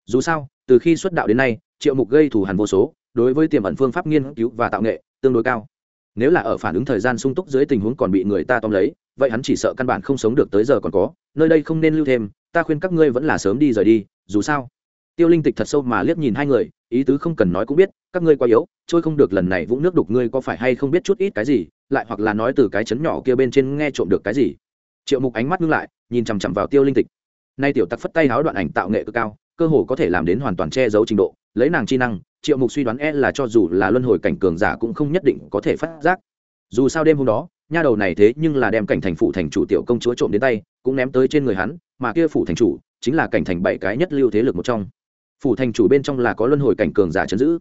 Dù sao, từ khi xuất đạo đến nay, triệu mục gây thù hằn vô số, đối với tiềm ẩn phương pháp nghiên cứu và tạo nghệ tương đối cao. Nếu là ở phản ứng thời gian sung túc dưới tình huống còn bị người ta tóm lấy vậy hắn chỉ sợ căn bản không sống được tới giờ còn có, nơi đây không nên lưu thêm, ta khuyên các ngươi vẫn là sớm đi rời đi, dù sao. Tiêu linh tịch thật sâu mà liếc nhìn hai người, ý tứ không cần nói cũng biết, các ngươi quá yếu, trôi không được lần này vũng nước đục ngươi có phải hay không biết chút ít cái gì, lại hoặc là nói từ cái chấn nhỏ kia bên trên nghe trộm được cái gì. Triệu mục ánh mắt ngưng lại, nhìn chằm chằm vào tiêu linh tịch. Nay tiểu tặc phất tay háo đoạn ảnh tạo nghệ cực cao, cơ hồ có thể làm đến hoàn toàn che giấu trình độ, lấy nàng chi năng, triệu mục suy đoán e là cho dù là luân hồi cảnh cường giả cũng không nhất định có thể phát giác. Dù sao đêm hôm đó nha đầu này thế nhưng là đem cảnh thành phủ thành chủ tiểu công chúa trộm đến tay, cũng ném tới trên người hắn, mà kia phủ thành chủ chính là cảnh thành bảy cái nhất lưu thế lực một trong. Phủ thành chủ bên trong là có luân hồi cảnh cường giả chấn giữ.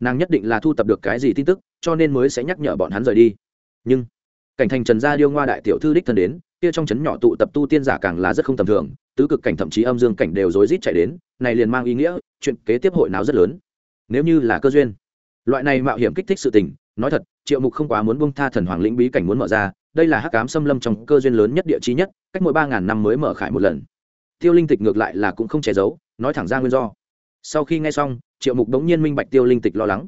Nàng nhất định là thu tập được cái gì tin tức, cho nên mới sẽ nhắc nhở bọn hắn rời đi. Nhưng, cảnh thành trần gia điêu ngoa đại tiểu thư đích thân đến, kia trong trấn nhỏ tụ tập tu tiên giả càng là rất không tầm thường, tứ cực cảnh thậm chí âm dương cảnh đều rối rít chạy đến, này liền mang ý nghĩa, chuyện kế tiếp hội nào rất lớn. Nếu như là cơ duyên, loại này mạo hiểm kích thích sự tình nói thật, triệu mục không quá muốn bông tha thần hoàng lĩnh bí cảnh muốn mở ra, đây là hắc cám xâm lâm trong cơ duyên lớn nhất địa trí nhất, cách mỗi ba ngàn năm mới mở khải một lần. Tiêu linh tịch ngược lại là cũng không che giấu, nói thẳng ra nguyên do. Sau khi nghe xong, triệu mục đống nhiên minh bạch tiêu linh tịch lo lắng.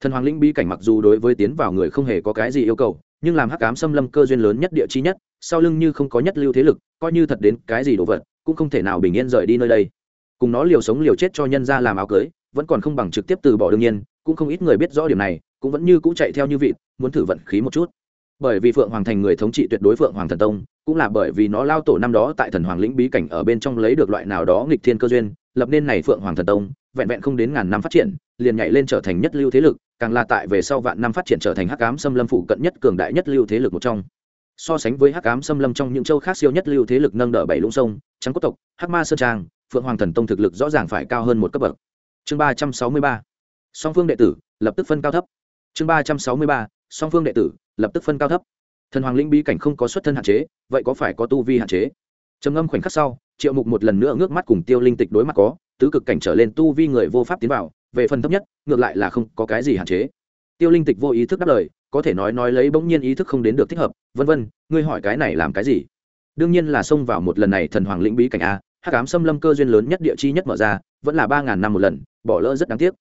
Thần hoàng lĩnh bí cảnh mặc dù đối với tiến vào người không hề có cái gì yêu cầu, nhưng làm hắc cám xâm lâm cơ duyên lớn nhất địa trí nhất, sau lưng như không có nhất lưu thế lực, coi như thật đến cái gì đồ vật, cũng không thể nào bình yên rời đi nơi đây. Cùng nó liều sống liều chết cho nhân ra làm áo cưới, vẫn còn không bằng trực tiếp từ bỏ đương nhiên, cũng không ít người biết rõ điểm này cũng vẫn như cũ chạy theo như vị muốn thử vận khí một chút. Bởi vì phượng hoàng thành người thống trị tuyệt đối phượng hoàng thần tông, cũng là bởi vì nó lao tổ năm đó tại thần hoàng lĩnh bí cảnh ở bên trong lấy được loại nào đó nghịch thiên cơ duyên, lập nên này phượng hoàng thần tông, vẹn vẹn không đến ngàn năm phát triển, liền nhảy lên trở thành nhất lưu thế lực, càng là tại về sau vạn năm phát triển trở thành hắc ám xâm lâm phụ cận nhất cường đại nhất lưu thế lực một trong. So sánh với hắc ám xâm lâm trong những châu khác siêu nhất lưu thế lực nâng đỡ bảy lũng sông, trắng cốt tộc, hắc ma sơn trang, phượng hoàng thần tông thực lực rõ ràng phải cao hơn một cấp bậc. Chương ba trăm sáu mươi ba. Song phương đệ tử, lập tức phân cao thấp chương ba trăm sáu mươi ba, song phương đệ tử, lập tức phân cao thấp. Thần hoàng linh bí cảnh không có xuất thân hạn chế, vậy có phải có tu vi hạn chế? Trầm ngâm khoảnh khắc sau, triệu mục một lần nữa ngước mắt cùng tiêu linh tịch đối mặt có, tứ cực cảnh trở lên tu vi người vô pháp tiến vào, về phần thấp nhất, ngược lại là không có cái gì hạn chế. Tiêu linh tịch vô ý thức đáp lời, có thể nói nói lấy bỗng nhiên ý thức không đến được thích hợp, vân vân, ngươi hỏi cái này làm cái gì? Đương nhiên là xông vào một lần này thần hoàng lĩnh bí cảnh a, hắc ám xâm lâm cơ duyên lớn nhất địa chi nhất mở ra, vẫn là ba ngàn năm một lần, bỏ lỡ rất đáng tiếc.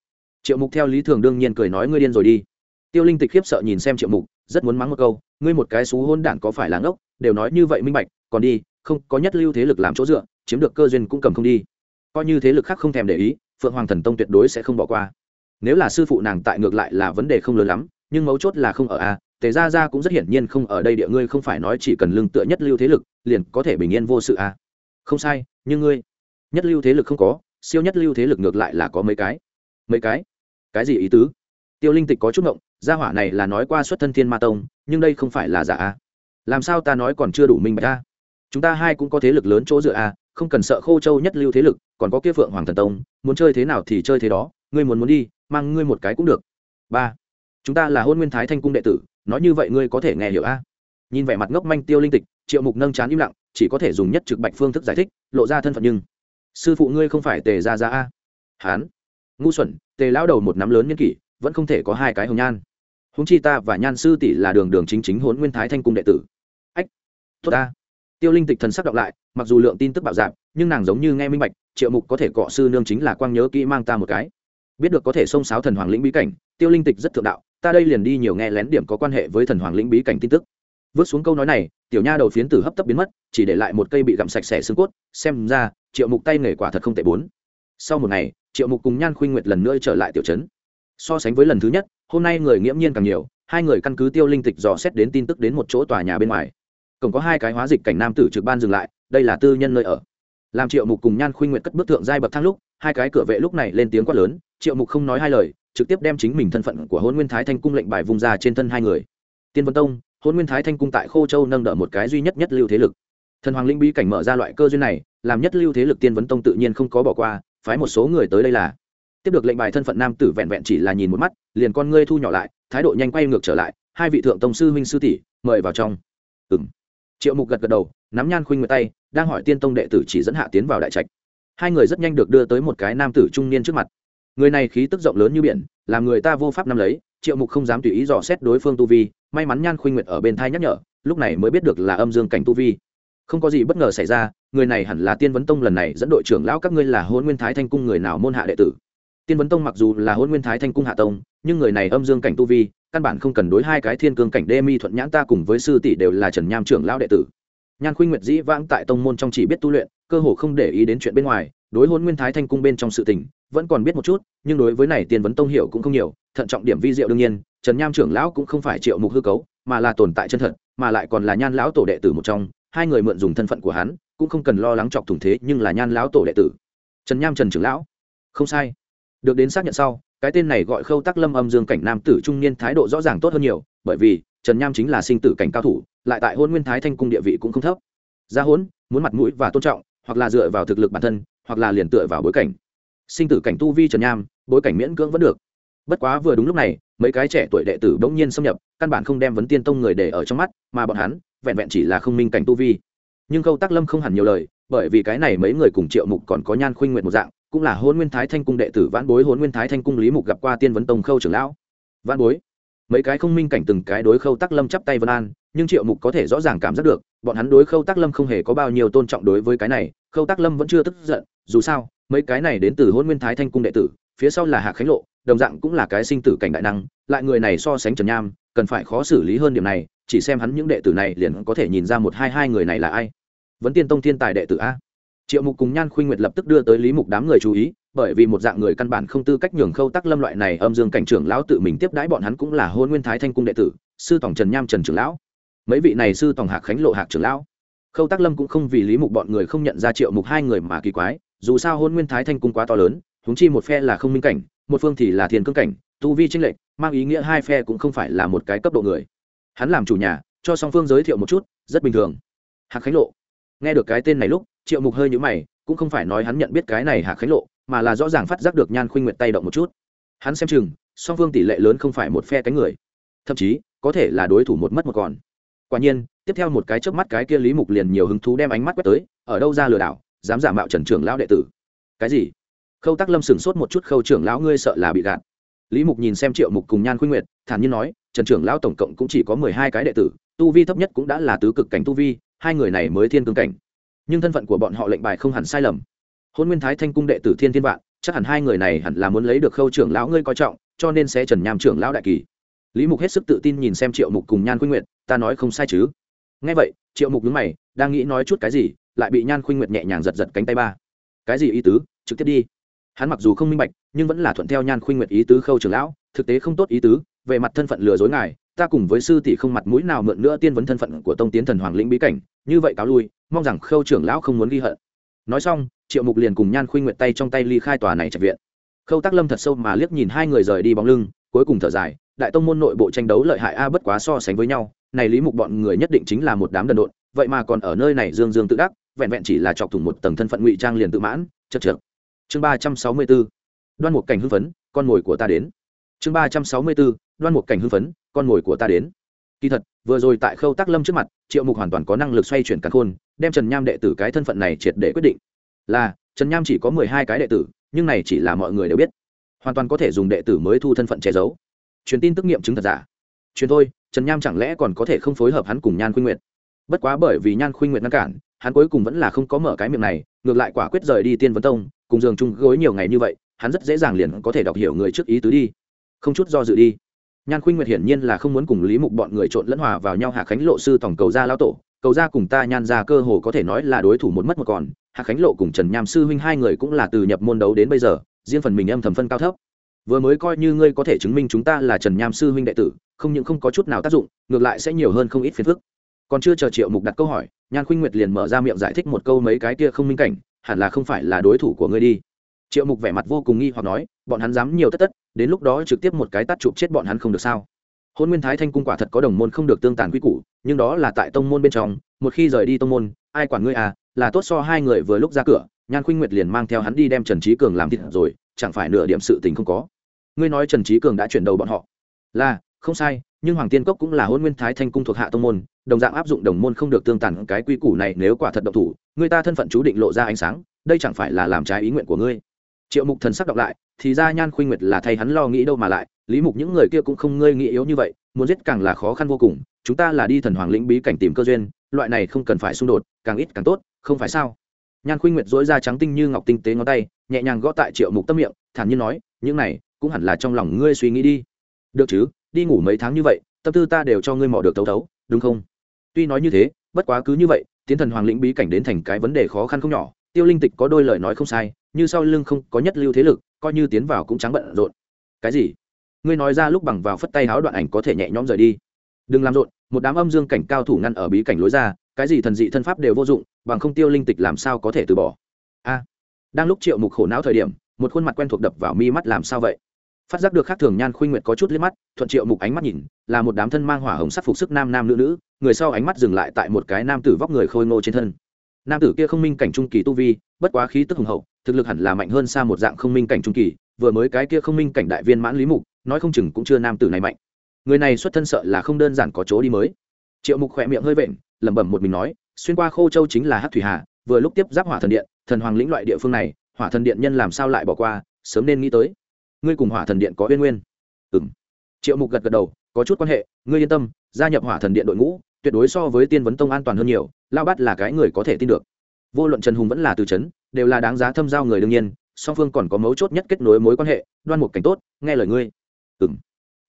Triệu mục theo lý thường đương nhiên cười nói, ngươi điên rồi đi tiêu linh tịch khiếp sợ nhìn xem triệu mục, rất muốn mắng một câu, ngươi một cái xú hôn đản có phải là ngốc? Đều nói như vậy minh bạch, còn đi, không, có nhất lưu thế lực làm chỗ dựa, chiếm được cơ duyên cũng cầm không đi. Coi như thế lực khác không thèm để ý, phượng hoàng thần tông tuyệt đối sẽ không bỏ qua. Nếu là sư phụ nàng tại ngược lại là vấn đề không lớn lắm, nhưng mấu chốt là không ở a tề ra ra cũng rất hiển nhiên không ở đây địa ngươi không phải nói chỉ cần lương tựa nhất lưu thế lực, liền có thể bình yên vô sự a không sai, nhưng ngươi, nhất lưu thế lực không có, siêu nhất lưu thế lực ngược lại là có mấy cái. Mấy cái? Cái gì ý tứ? Tiêu linh tịch có chút ngộng gia hỏa này là nói qua xuất thân thiên ma tông, nhưng đây không phải là giả a. Làm sao ta nói còn chưa đủ minh bạch a? Chúng ta hai cũng có thế lực lớn chỗ dựa a, không cần sợ khô châu nhất lưu thế lực, còn có kia phượng hoàng thần tông, muốn chơi thế nào thì chơi thế đó, ngươi muốn muốn đi, mang ngươi một cái cũng được. Ba, chúng ta là hôn nguyên thái thanh cung đệ tử, nói như vậy ngươi có thể nghe hiểu a? Nhìn vẻ mặt ngốc manh tiêu linh tịch, triệu mục nâng chán im lặng, chỉ có thể dùng nhất trực bạch phương thức giải thích, lộ ra thân phận nhưng, sư phụ ngươi không phải tề ra ra a? Hán, ngu xuẩn, tề lao đầu một nắm lớn nhân kỷ, vẫn không thể có hai cái hồng nhan húng chi ta và nhan sư tỷ là đường đường chính chính hốn nguyên thái thanh cung đệ tử. Ách, tốt ta. Tiêu linh tịch thần sắc đọc lại, mặc dù lượng tin tức bạo dạp nhưng nàng giống như nghe minh bạch, triệu mục có thể cọ sư nương chính là quang nhớ kỹ mang ta một cái. Biết được có thể xông sáo thần hoàng lĩnh bí cảnh, tiêu linh tịch rất thượng đạo, ta đây liền đi nhiều nghe lén điểm có quan hệ với thần hoàng lĩnh bí cảnh tin tức. Vớt xuống câu nói này, tiểu nha đầu phiến tử hấp tấp biến mất, chỉ để lại một cây bị gặm sạch sẽ xương cốt, xem ra, triệu mục tay nghề quả thật không tệ bốn. Sau một ngày, triệu mục cùng nhan khuynh nguyệt lần nữa trở lại tiểu trấn so sánh với lần thứ nhất, hôm nay người nghiễm nhiên càng nhiều, hai người căn cứ tiêu linh tịch dò xét đến tin tức đến một chỗ tòa nhà bên ngoài. Cổng có hai cái hóa dịch cảnh nam tử trực ban dừng lại, đây là tư nhân nơi ở. Làm triệu mục cùng nhan khuynh nguyệt cất bức thượng giai bậc thang lúc, hai cái cửa vệ lúc này lên tiếng quát lớn, triệu mục không nói hai lời, trực tiếp đem chính mình thân phận của hôn nguyên thái thanh cung lệnh bài vung ra trên thân hai người. Tiên vân tông hôn nguyên thái thanh cung tại khô châu nâng đỡ một cái duy nhất nhất lưu thế lực. Thần hoàng linh bí cảnh mở ra loại cơ duyên này, làm nhất lưu thế lực tiên vấn tông tự nhiên không có bỏ qua, phái một số người tới đây là tiếp được lệnh bài thân phận nam tử vẹn vẹn chỉ là nhìn một mắt, liền con ngươi thu nhỏ lại, thái độ nhanh quay ngược trở lại, hai vị thượng tông sư huynh sư tỷ, mời vào trong. Ừng triệu mục gật gật đầu, nắm nhan khuynh nguyệt tay, đang hỏi tiên tông đệ tử chỉ dẫn hạ tiến vào đại trạch. Hai người rất nhanh được đưa tới một cái nam tử trung niên trước mặt. Người này khí tức rộng lớn như biển, làm người ta vô pháp nắm lấy, triệu mục không dám tùy ý dò xét đối phương tu vi, may mắn nhan khuynh nguyệt ở bên thai nhắc nhở, lúc này mới biết được là âm dương cảnh tu vi. Không có gì bất ngờ xảy ra, người này hẳn là tiên vấn tông lần này dẫn đội trưởng lão các ngươi là hôn nguyên thái thanh cung người nào môn hạ đệ tử tiên vấn tông mặc dù là hôn nguyên thái thanh cung hạ tông, nhưng người này âm dương cảnh tu vi, căn bản không cần đối hai cái thiên cương cảnh đê mi thuận nhãn ta cùng với sư tỷ đều là trần nham trưởng lão đệ tử. Nhan khuynh nguyệt dĩ vãng tại tông môn trong chỉ biết tu luyện, cơ hồ không để ý đến chuyện bên ngoài, đối hôn nguyên thái thanh cung bên trong sự tình, vẫn còn biết một chút, nhưng đối với này tiên vấn tông hiểu cũng không nhiều, thận trọng điểm vi diệu đương nhiên, trần nham trưởng lão cũng không phải triệu mục hư cấu, mà là tồn tại chân thật, mà lại còn là nhan lão tổ đệ tử một trong, hai người mượn dùng thân phận của hắn, cũng không cần lo lắng chọc thủng thế nhưng là nhan lão tổ đệ tử. Trần nham trần trưởng lão. Không sai được đến xác nhận sau, cái tên này gọi khâu tắc lâm âm dương cảnh nam tử trung niên thái độ rõ ràng tốt hơn nhiều, bởi vì trần nham chính là sinh tử cảnh cao thủ, lại tại hôn nguyên thái thanh cung địa vị cũng không thấp. Gia hôn muốn mặt mũi và tôn trọng, hoặc là dựa vào thực lực bản thân, hoặc là liền tựa vào bối cảnh. Sinh tử cảnh tu vi trần nham, bối cảnh miễn cưỡng vẫn được. Bất quá vừa đúng lúc này, mấy cái trẻ tuổi đệ tử bỗng nhiên xâm nhập, căn bản không đem vấn tiên tông người để ở trong mắt, mà bọn hắn vẹn vẹn chỉ là không minh cảnh tu vi. Nhưng khâu tác lâm không hẳn nhiều lời bởi vì cái này mấy người cùng triệu mục còn có nhan khuynh nguyện một dạng, cũng là hôn nguyên thái thanh cung đệ tử vãn bối hôn nguyên thái thanh cung lý mục gặp qua tiên vấn tông khâu trưởng lão. Vãn bối. Mấy cái không minh cảnh từng cái đối khâu tắc lâm chắp tay vân an, nhưng triệu mục có thể rõ ràng cảm giác được, bọn hắn đối khâu tắc lâm không hề có bao nhiêu tôn trọng đối với cái này, khâu tắc lâm vẫn chưa tức giận, dù sao, mấy cái này đến từ hôn nguyên thái thanh cung đệ tử, phía sau là hạ khánh lộ, đồng dạng cũng là cái sinh tử cảnh đại năng, lại người này so sánh trần nham, cần phải khó xử lý hơn điểm này, chỉ xem hắn những đệ tử này liền có thể nhìn ra một hai hai người này là ai vẫn tiên tông thiên tài đệ tử a. Triệu mục cùng nhan khuynh nguyệt lập tức đưa tới lý mục đám người chú ý, bởi vì một dạng người căn bản không tư cách nhường khâu tắc lâm loại này âm dương cảnh trưởng lão tự mình tiếp đãi bọn hắn cũng là hôn nguyên thái thanh cung đệ tử, sư tổng trần nham trần trưởng lão. Mấy vị này sư tổng hạc khánh lộ hạc trưởng lão. Khâu tắc lâm cũng không vì lý mục bọn người không nhận ra triệu mục hai người mà kỳ quái, dù sao hôn nguyên thái thanh cung quá to lớn húng chi một phe là không minh cảnh, một phương thì là thiên cương cảnh, tu vi tranh lệch, mang ý nghĩa hai phe cũng không phải là một cái cấp độ người. Hắn làm chủ nhà, cho song phương giới thiệu một chút, rất bình thường. Hạc khánh lộ nghe được cái tên này lúc, triệu mục hơi nhũ mày, cũng không phải nói hắn nhận biết cái này hạ khánh lộ, mà là rõ ràng phát giác được nhan khuynh nguyệt tay động một chút. Hắn xem chừng, song phương tỷ lệ lớn không phải một phe cánh người. Thậm chí, có thể là đối thủ một mất một còn. Quả nhiên, tiếp theo một cái trước mắt cái kia lý mục liền nhiều hứng thú đem ánh mắt quét tới, ở đâu ra lừa đảo, dám giả mạo trần trưởng lão đệ tử. Cái gì? Khâu tắc lâm sửng sốt một chút, khâu trưởng lão, ngươi sợ là bị gạt. Lý mục nhìn xem triệu mục cùng nhan khuynh nguyệt, thản nhiên nói, trần trưởng lão tổng cộng cũng chỉ có mười hai cái đệ tử, tu vi thấp nhất cũng đã là tứ cực cảnh tu vi hai người này mới thiên cương cảnh. Nhưng thân phận của bọn họ lệnh bài không hẳn sai lầm. Hôn nguyên thái thanh cung đệ tử thiên thiên vạn, chắc hẳn hai người này hẳn là muốn lấy được khâu trưởng lão ngươi coi trọng, cho nên sẽ trần nham trưởng lão đại kỳ. Lý mục hết sức tự tin nhìn xem triệu mục cùng nhan khuynh nguyệt, ta nói không sai chứ? Ngay vậy, triệu mục nhướng mày, đang nghĩ nói chút cái gì, lại bị nhan khuynh nguyệt nhẹ nhàng giật giật cánh tay ba. Cái gì ý tứ? Trực tiếp đi. Hắn mặc dù không minh bạch, nhưng vẫn là thuận theo nhan khuynh nguyệt ý tứ khâu trưởng lão, thực tế không tốt ý tứ, về mặt thân phận lừa dối ngài ta cùng với sư tỷ không mặt mũi nào mượn nữa tiên vấn thân phận của tông tiến thần hoàng lĩnh bí cảnh, như vậy cáo lui, mong rằng khâu trưởng lão không muốn ghi hận. Nói xong, triệu mục liền cùng nhan khuynh nguyện tay trong tay ly khai tòa này trạch viện. Khâu tác lâm thật sâu mà liếc nhìn hai người rời đi bóng lưng, cuối cùng thở dài, đại tông môn nội bộ tranh đấu lợi hại a bất quá so sánh với nhau, này lý mục bọn người nhất định chính là một đám đần độn, vậy mà còn ở nơi này dương dương tự đắc, vẹn vẹn chỉ là chọc thủng một tầng thân phận ngụy trang liền tự mãn, chật chật chương ba trăm sáu mươi b đoan một cảnh hưng phấn, con mồi của ta đến. Chương ba trăm sáu mươi b đoan một cảnh hưng phấn, con mồi của ta đến. Kỳ thật, vừa rồi tại khâu tác lâm trước mặt, triệu mục hoàn toàn có năng lực xoay chuyển căn khôn, đem trần nham đệ tử cái thân phận này triệt để quyết định. Là, trần nham chỉ có mười hai cái đệ tử, nhưng này chỉ là mọi người đều biết. Hoàn toàn có thể dùng đệ tử mới thu thân phận che giấu. Truyền tin tức nghiệm chứng thật giả. Truyền thôi, trần nham chẳng lẽ còn có thể không phối hợp hắn cùng nhan khuynh nguyệt? Bất quá bởi vì nhan khuynh nguyệt ngăn cản, hắn cuối cùng vẫn là không có mở cái miệng này, ngược lại quả quyết rời đi tiên vấn tông, cùng giường chung gối nhiều ngày như vậy, hắn rất dễ dàng liền có thể đọc hiểu người trước ý tứ đi. Không chút do dự đi nhan khuynh nguyệt hiển nhiên là không muốn cùng lý mục bọn người trộn lẫn hòa vào nhau hạ khánh lộ sư tổng cầu gia lao tổ, cầu gia cùng ta nhan ra cơ hồ có thể nói là đối thủ một mất một còn. Hạ khánh lộ cùng trần nham sư huynh hai người cũng là từ nhập môn đấu đến bây giờ, riêng phần mình âm thầm phân cao thấp. Vừa mới coi như ngươi có thể chứng minh chúng ta là trần nham sư huynh đệ tử, không những không có chút nào tác dụng, ngược lại sẽ nhiều hơn không ít phiền phức. Còn chưa chờ triệu mục đặt câu hỏi, nhan khuynh nguyệt liền mở ra miệng giải thích một câu mấy cái kia không minh cảnh, hẳn là không phải là đối thủ của ngươi đi. Triệu mục vẻ mặt vô cùng nghi hoặc nói, bọn hắn dám nhiều tất tất đến lúc đó trực tiếp một cái tắt chụp chết bọn hắn không được sao? Hôn nguyên thái thanh cung quả thật có đồng môn không được tương tàn quy củ, nhưng đó là tại tông môn bên trong, một khi rời đi tông môn, ai quản ngươi à là tốt so hai người vừa lúc ra cửa, nhan khuynh nguyệt liền mang theo hắn đi đem trần trí cường làm thịt rồi, chẳng phải nửa điểm sự tình không có. Ngươi nói trần trí cường đã chuyển đầu bọn họ. Là, không sai, nhưng hoàng tiên cốc cũng là hôn nguyên thái thanh cung thuộc hạ tông môn, đồng dạng áp dụng đồng môn không được tương tàn cái quy củ này nếu quả thật độc thủ, người ta thân phận chú định lộ ra ánh sáng, đây chẳng phải là làm trái ý nguyện của ngươi. Triệu mục thần sắc đọc lại thì ra nhan khuynh nguyệt là thay hắn lo nghĩ đâu mà lại, lý mục những người kia cũng không ngơi nghĩ yếu như vậy, muốn giết càng là khó khăn vô cùng, chúng ta là đi thần hoàng lĩnh bí cảnh tìm cơ duyên, loại này không cần phải xung đột, càng ít càng tốt, không phải sao? Nhan khuynh nguyệt dối da trắng tinh như ngọc tinh tế ngón tay, nhẹ nhàng gõ tại triệu mục tâm miệng, thản nhiên nói, những này, cũng hẳn là trong lòng ngươi suy nghĩ đi. Được chứ, đi ngủ mấy tháng như vậy, tâm tư ta đều cho ngươi mò được thấu thấu, đúng không? Tuy nói như thế, bất quá cứ như vậy, tiến thần hoàng lĩnh bí cảnh đến thành cái vấn đề khó khăn không nhỏ, tiêu linh tịch có đôi lời nói không sai, như sau lưng không có nhất lưu thế lực coi như tiến vào cũng trắng bận rộn. Cái gì? Ngươi nói ra lúc bằng vào phất tay háo đoạn ảnh có thể nhẹ nhõm rời đi. Đừng làm rộn, một đám âm dương cảnh cao thủ ngăn ở bí cảnh lối ra, cái gì thần dị thân pháp đều vô dụng, bằng không tiêu linh tịch làm sao có thể từ bỏ. A. Đang lúc triệu mục khổ não thời điểm, một khuôn mặt quen thuộc đập vào mi mắt làm sao vậy? Phát giác được khác thường nhan khuynh nguyệt có chút liếc mắt, thuận triệu mục ánh mắt nhìn, là một đám thân mang hỏa hồng sắc phục sức nam nam nữ nữ, người sau ánh mắt dừng lại tại một cái nam tử vóc người khôi ngô trên thân nam tử kia không minh cảnh trung kỳ tu vi, bất quá khí tức hùng hậu, thực lực hẳn là mạnh hơn xa một dạng không minh cảnh trung kỳ, vừa mới cái kia không minh cảnh đại viên mãn lý mục, nói không chừng cũng chưa nam tử này mạnh. Người này xuất thân sợ là không đơn giản có chỗ đi mới. Triệu mục khỏe miệng hơi vện, lẩm bẩm một mình nói, xuyên qua khô châu chính là hát thủy hà, vừa lúc tiếp giáp hỏa thần điện, thần hoàng lĩnh loại địa phương này, hỏa thần điện nhân làm sao lại bỏ qua, sớm nên nghĩ tới. Ngươi cùng hỏa thần điện có uyên nguyên. Ừ m triệu mục gật gật đầu, có chút quan hệ, ngươi yên tâm, gia nhập hỏa thần điện đội ngũ tuyệt đối so với tiên vấn tông an toàn hơn nhiều, lao bắt là cái người có thể tin được. Vô luận trần hùng vẫn là từ c đều là đáng giá thâm giao người đương nhiên, song phương còn có mấu chốt nhất kết nối mối quan hệ, đoan một cảnh tốt, nghe lời ngươi. Ừ m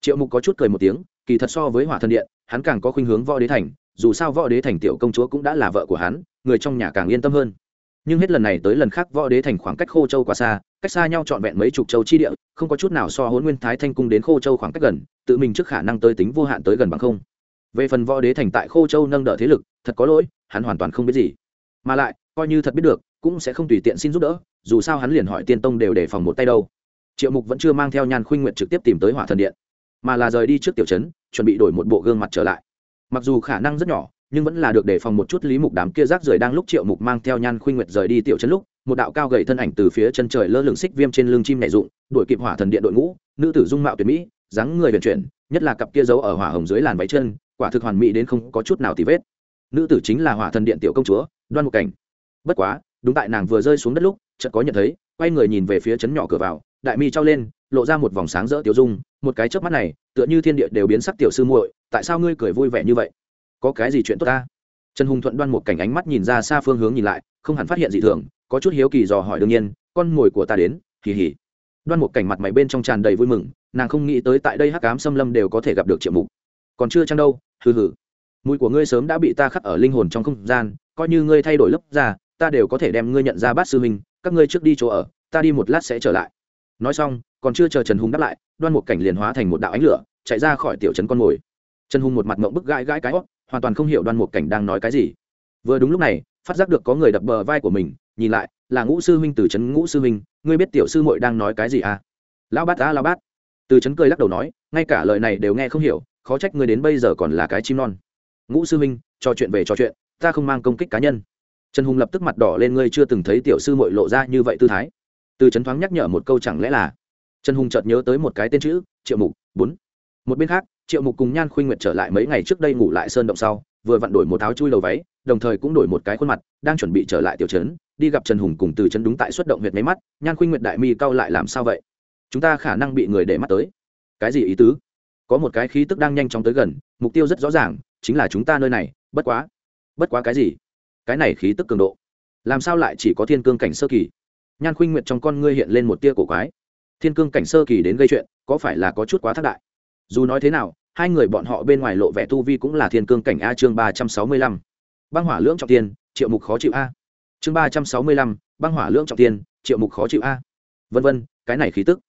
triệu mục có chút cười một tiếng, kỳ thật so với hỏa thần điện, hắn càng có khuynh hướng võ đế thành, dù sao võ đế thành tiểu công chúa cũng đã là vợ của hắn, người trong nhà càng yên tâm hơn. Nhưng hết lần này tới lần khác võ đế thành khoảng cách khô châu quá xa, cách xa nhau trọn vẹn mấy chục châu chi địa, không có chút nào so hôn nguyên thái thanh cung đến khô châu khoảng cách gần, tự mình trước khả năng tới tính vô hạn tới gần bằng không về phần võ đế thành tại khô châu nâng đỡ thế lực, thật có lỗi, hắn hoàn toàn không biết gì. Mà lại, coi như thật biết được, cũng sẽ không tùy tiện xin giúp đỡ, dù sao hắn liền hỏi tiên tông đều đề phòng một tay đâu. Triệu mục vẫn chưa mang theo nhan khuynh nguyện trực tiếp tìm tới hỏa thần điện, mà là rời đi trước tiểu trấn, chuẩn bị đổi một bộ gương mặt trở lại. Mặc dù khả năng rất nhỏ, nhưng vẫn là được đề phòng một chút lý mục đám kia rác rưởi đang lúc triệu mục mang theo nhan khuynh nguyệt rời đi tiểu trấn lúc, một đạo cao gầy thân ảnh từ phía chân trời lơ lửng xích viêm trên lưng chim nhẹ dụng đuổi kịp hỏa thần điện đội ngũ, nữ tử dung mạo tuyệt mỹ, dáng người vận chuyển, nhất là cặp kia giấu ở hỏa hồng dưới làn váy chân quả thực hoàn mỹ đến không có chút nào tì vết. Nữ tử chính là hỏa thần điện tiểu công chúa, đoan một cảnh. Bất quá, đúng tại nàng vừa rơi xuống đất lúc, chợt có nhận thấy, quay người nhìn về phía chấn nhỏ cửa vào, đại mi trao lên, lộ ra một vòng sáng rỡ tiểu dung, một cái chớp mắt này, tựa như thiên địa đều biến sắc tiểu sư muội, tại sao ngươi cười vui vẻ như vậy? Có cái gì chuyện tốt ta? Trần hùng thuận đoan một cảnh ánh mắt nhìn ra xa phương hướng nhìn lại, không hẳn phát hiện gì thường, có chút hiếu kỳ dò hỏi đương nhiên, con mồi của ta đến. Kỳ hỉ đoan một cảnh mặt mày bên trong tràn đầy vui mừng, nàng không nghĩ tới tại đây hắc cám xâm lâm đều có thể gặp được triệu mục còn chưa chăng đâu, hừ hừ. Mùi của ngươi sớm đã bị ta khắc ở linh hồn trong không gian, coi như ngươi thay đổi lớp ra ta đều có thể đem ngươi nhận ra bát sư huynh, các ngươi trước đi chỗ ở, ta đi một lát sẽ trở lại. Nói xong, còn chưa chờ trần hùng đáp lại, đoan một cảnh liền hóa thành một đạo ánh lửa, chạy ra khỏi tiểu trấn con mồi. Trần hùng một mặt mộng bức gãi gãi cái hót hoàn toàn không hiểu đoan một cảnh đang nói cái gì. Vừa đúng lúc này, phát giác được có người đập bờ vai của mình, nhìn lại, là ngũ sư huynh từ trấn ngũ sư huynh, ngươi biết tiểu sư muội đang nói cái gì à? Lão bát á, lão bát. Từ trấn cười lắc đầu nói, ngay cả lời này đều nghe không hiểu khó trách ngươi đến bây giờ còn là cái chim non. Ngũ sư minh trò chuyện về trò chuyện, ta không mang công kích cá nhân. Trần hùng lập tức mặt đỏ lên ngươi chưa từng thấy tiểu sư muội lộ ra như vậy tư thái. Từ trấn thoáng nhắc nhở một câu chẳng lẽ là? Trần hùng chợt nhớ tới một cái tên chữ, triệu mục, bốn. Một bên khác, triệu mục cùng nhan khuynh nguyệt trở lại mấy ngày trước đây ngủ lại sơn động sau, vừa vặn đổi một áo chui đầu váy, đồng thời cũng đổi một cái khuôn mặt, đang chuẩn bị trở lại tiểu trấn, đi gặp trần hùng cùng từ trấn đúng tại xuất động huyệt máy mắt, nhan khuynh nguyệt đại mi cau lại làm sao vậy? Chúng ta khả năng bị người để mắt tới. Cái gì ý tứ? Có một cái khí tức đang nhanh chóng tới gần, mục tiêu rất rõ ràng, chính là chúng ta nơi này, bất quá. Bất quá cái gì? Cái này khí tức cường độ. Làm sao lại chỉ có thiên cương cảnh sơ kỳ? Nhan khuynh nguyệt trong con ngươi hiện lên một tia cổ quái. Thiên cương cảnh sơ kỳ đến gây chuyện, có phải là có chút quá thác đại? Dù nói thế nào, hai người bọn họ bên ngoài lộ vẻ tu vi cũng là thiên cương cảnh a chương ba trăm sáu mươi lăm. Băng hỏa lưỡng trọng tiên, triệu mục khó chịu a. Chương ba trăm sáu mươi lăm, băng hỏa lưỡng trọng tiên, triệu mục khó chịu a. Vân vân, cái này khí tức.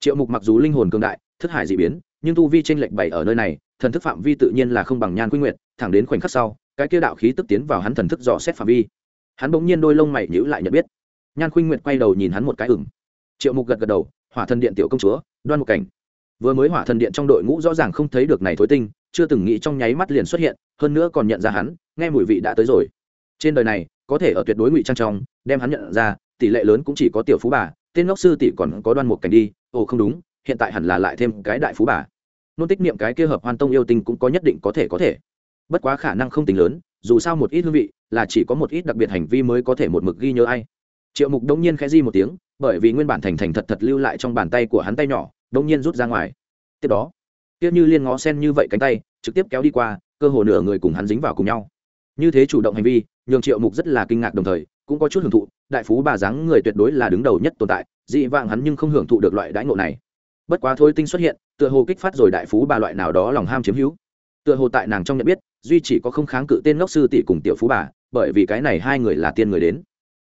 Triệu mục mặc dù linh hồn cường đại thức hải dị biến, nhưng tu vi tranh lệch bảy ở nơi này, thần thức phạm vi tự nhiên là không bằng nhan quy nguyệt. thẳng đến khoảnh khắc sau, cái kia đạo khí tức tiến vào hắn thần thức dò xét phạm vi. Hắn bỗng nhiên đôi lông mày nhữ lại nhận biết. Nhan khuynh nguyệt quay đầu nhìn hắn một cái ửng. Triệu mục gật gật đầu, hỏa thần điện tiểu công chúa, đoan một cảnh. Vừa mới hỏa thần điện trong đội ngũ rõ ràng không thấy được này thối tinh, chưa từng nghĩ trong nháy mắt liền xuất hiện, hơn nữa còn nhận ra hắn, nghe mùi vị đã tới rồi. Trên đời này, có thể ở tuyệt đối ngụy trang trong, đem hắn nhận ra, tỷ lệ lớn cũng chỉ có tiểu phú bà, tên ngốc sư tỷ còn có đoan một cảnh đi, ồ không đúng hiện tại hẳn là lại thêm cái đại phú bà. Nôn tích niệm cái kia hợp hoan tông yêu tinh cũng có nhất định có thể có thể. Bất quá khả năng không tính lớn, dù sao một ít hương vị là chỉ có một ít đặc biệt hành vi mới có thể một mực ghi nhớ ai. Triệu mục đông nhiên khẽ di một tiếng, bởi vì nguyên bản thành thành thật thật lưu lại trong bàn tay của hắn tay nhỏ đông nhiên rút ra ngoài. Tiếp đó tiếc như liên ngó sen như vậy cánh tay, trực tiếp kéo đi qua, cơ hồ nửa người cùng hắn dính vào cùng nhau. Như thế chủ động hành vi, nhường triệu mục rất là kinh ngạc đồng thời, cũng có chút hưởng thụ, đại phú bà dáng người tuyệt đối là đứng đầu nhất tồn tại, dị vạng hắn nhưng không hưởng thụ được loại đãi ngộ này bất quá thôi tinh xuất hiện, tựa hồ kích phát rồi đại phú bà loại nào đó lòng ham chiếm hữu. Tựa hồ tại nàng trong nhận biết, duy chỉ có không kháng cự tên ngốc sư tỷ cùng tiểu phú bà, bởi vì cái này hai người là tiên người đến.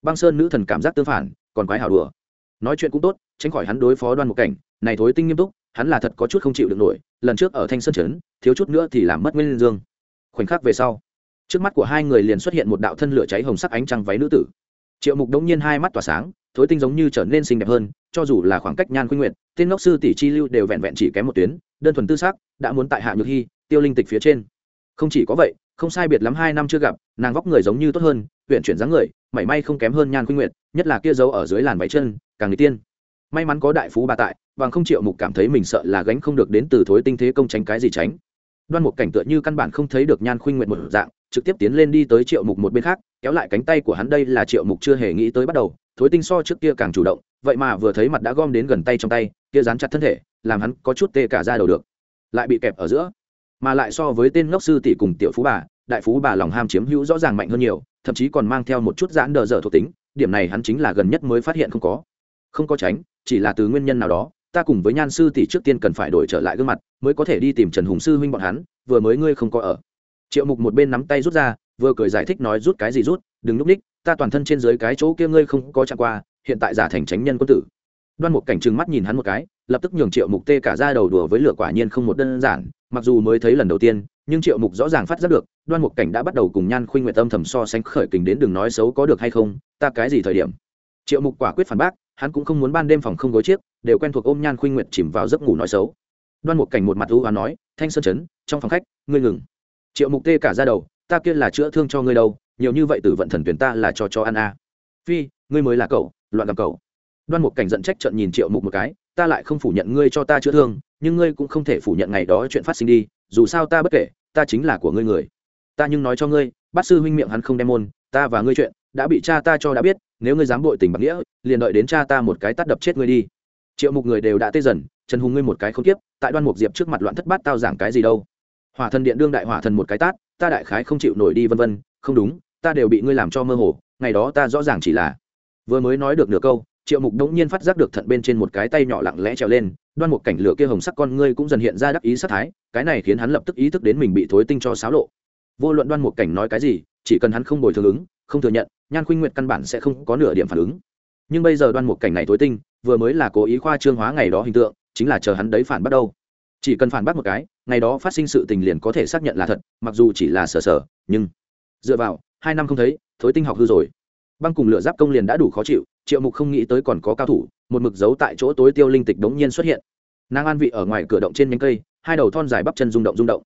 Băng sơn nữ thần cảm giác tương phản, còn quái hào đùa. Nói chuyện cũng tốt, tránh khỏi hắn đối phó đoan một cảnh. Này thối tinh nghiêm túc, hắn là thật có chút không chịu được nổi, lần trước ở thanh sơn trấn, thiếu chút nữa thì làm mất nguyên dương. Khoảnh khắc về sau, trước mắt của hai người liền xuất hiện một đạo thân lửa cháy hồng sắc ánh trăng váy nữ tử. Triệu mục đống nhiên hai mắt tỏa sáng thối tinh giống như trở nên xinh đẹp hơn, cho dù là khoảng cách nhan khuynh nguyện tên ngốc sư tỷ chi lưu đều vẹn vẹn chỉ kém một tuyến, đơn thuần tư sắc, đã muốn tại hạ nhược hy, tiêu linh tịch phía trên. Không chỉ có vậy, không sai biệt lắm hai năm chưa gặp, nàng vóc người giống như tốt hơn huyện chuyển dáng người, mảy may không kém hơn nhan khuynh nguyệt, nhất là kia dấu ở dưới làn váy chân, càng người tiên. May mắn có đại phú bà tại, bằng không triệu mục cảm thấy mình sợ là gánh không được đến từ thối tinh thế công tránh cái gì tránh đoan một cảnh tựa như căn bản không thấy được nhan khuynh nguyện một dạng, trực tiếp tiến lên đi tới triệu mục một bên khác, kéo lại cánh tay của hắn đây là triệu mục chưa hề nghĩ tới bắt đầu, thối tinh so trước kia càng chủ động, vậy mà vừa thấy mặt đã gom đến gần tay trong tay, kia dán chặt thân thể, làm hắn có chút tê cả ra đầu được. Lại bị kẹp ở giữa, mà lại so với tên ngốc sư tỷ cùng tiểu phú bà, đại phú bà lòng ham chiếm hữu rõ ràng mạnh hơn nhiều, thậm chí còn mang theo một chút giãn đờ dở thuộc tính, điểm này hắn chính là gần nhất mới phát hiện không có. Không có tránh, chỉ là từ nguyên nhân nào đó ta cùng với nhan sư tỷ trước tiên cần phải đổi trở lại gương mặt, mới có thể đi tìm trần hùng sư huynh bọn hắn, vừa mới ngươi không có ở. Triệu mục một bên nắm tay rút ra, vừa cười giải thích nói rút cái gì rút, đừng núp ních ta toàn thân trên dưới cái chỗ kia ngươi không có chạm qua, hiện tại giả thành tránh nhân quân tử. Đoan một cảnh trừng mắt nhìn hắn một cái, lập tức nhường triệu mục tê cả ra đầu đùa với lửa quả nhiên không một đơn giản, mặc dù mới thấy lần đầu tiên, nhưng triệu mục rõ ràng phát giác được, đoan mục cảnh đã bắt đầu cùng nhan khuynh nguyện tâm thầm so sánh khởi kình đến đừng nói xấu có được hay không, ta cái gì thời điểm. Triệu mục quả quyết phản bác hắn cũng không muốn ban đêm phòng không gối chiếc, đều quen thuộc ôm nhan khuynh nguyệt chìm vào giấc ngủ nói xấu. Đoan một cảnh một mặt ưu và nói, thanh sơn chấn trong phòng khách, ngươi ngừng. Triệu mục tê cả ra đầu, ta kia là chữa thương cho ngươi đâu, nhiều như vậy từ vận thần tuyển ta là cho cho ăn a à. phi, ngươi mới là cậu, loạn gặp cậu. Đoan một cảnh giận trách trận nhìn triệu mục một cái, ta lại không phủ nhận ngươi cho ta chữa thương, nhưng ngươi cũng không thể phủ nhận ngày đó chuyện phát sinh đi, dù sao ta bất kể, ta chính là của ngươi người. Ta nhưng nói cho ngươi, bát sư huynh miệng hắn không đem môn, ta và ngươi chuyện đã bị cha ta cho đã biết, nếu ngươi dám bội tình bạc nghĩa, liền đợi đến cha ta một cái tắt đập chết ngươi đi. Triệu mục người đều đã tê dần, trần hùng ngươi một cái không tiếp tại đoan mục diệp trước mặt loạn thất bát tao giảng cái gì đâu. Hỏa thần điện đương đại hỏa thần một cái tát, ta đại khái không chịu nổi đi vân vân, không đúng, ta đều bị ngươi làm cho mơ hồ, ngày đó ta rõ ràng chỉ là vừa mới nói được nửa câu, triệu mục đống nhiên phát giác được thận bên trên một cái tay nhỏ lặng lẽ trèo lên, đoan một cảnh lửa kia hồng sắc con ngươi cũng dần hiện ra đắc ý sát thái, cái này khiến hắn lập tức ý thức đến mình bị thối tinh cho xáo lộ. Vô luận đoan một cảnh nói cái gì, chỉ cần hắn không bồi thường ứng, không thừa nhận nhan khuynh nguyệt căn bản sẽ không có nửa điểm phản ứng. Nhưng bây giờ đoan một cảnh này thối tinh, vừa mới là cố ý khoa trương hóa ngày đó hình tượng, chính là chờ hắn đấy phản bắt đầu chỉ cần phản bác một cái, ngày đó phát sinh sự tình liền có thể xác nhận là thật, mặc dù chỉ là sờ sờ, nhưng dựa vào, hai năm không thấy, thối tinh học hư rồi. Băng cùng lửa giáp công liền đã đủ khó chịu, triệu mục không nghĩ tới còn có cao thủ, một mực giấu tại chỗ tối tiêu linh tịch đống nhiên xuất hiện. Nàng an vị ở ngoài cửa động trên nhánh cây, hai đầu thon dài bắp chân rung động rung động.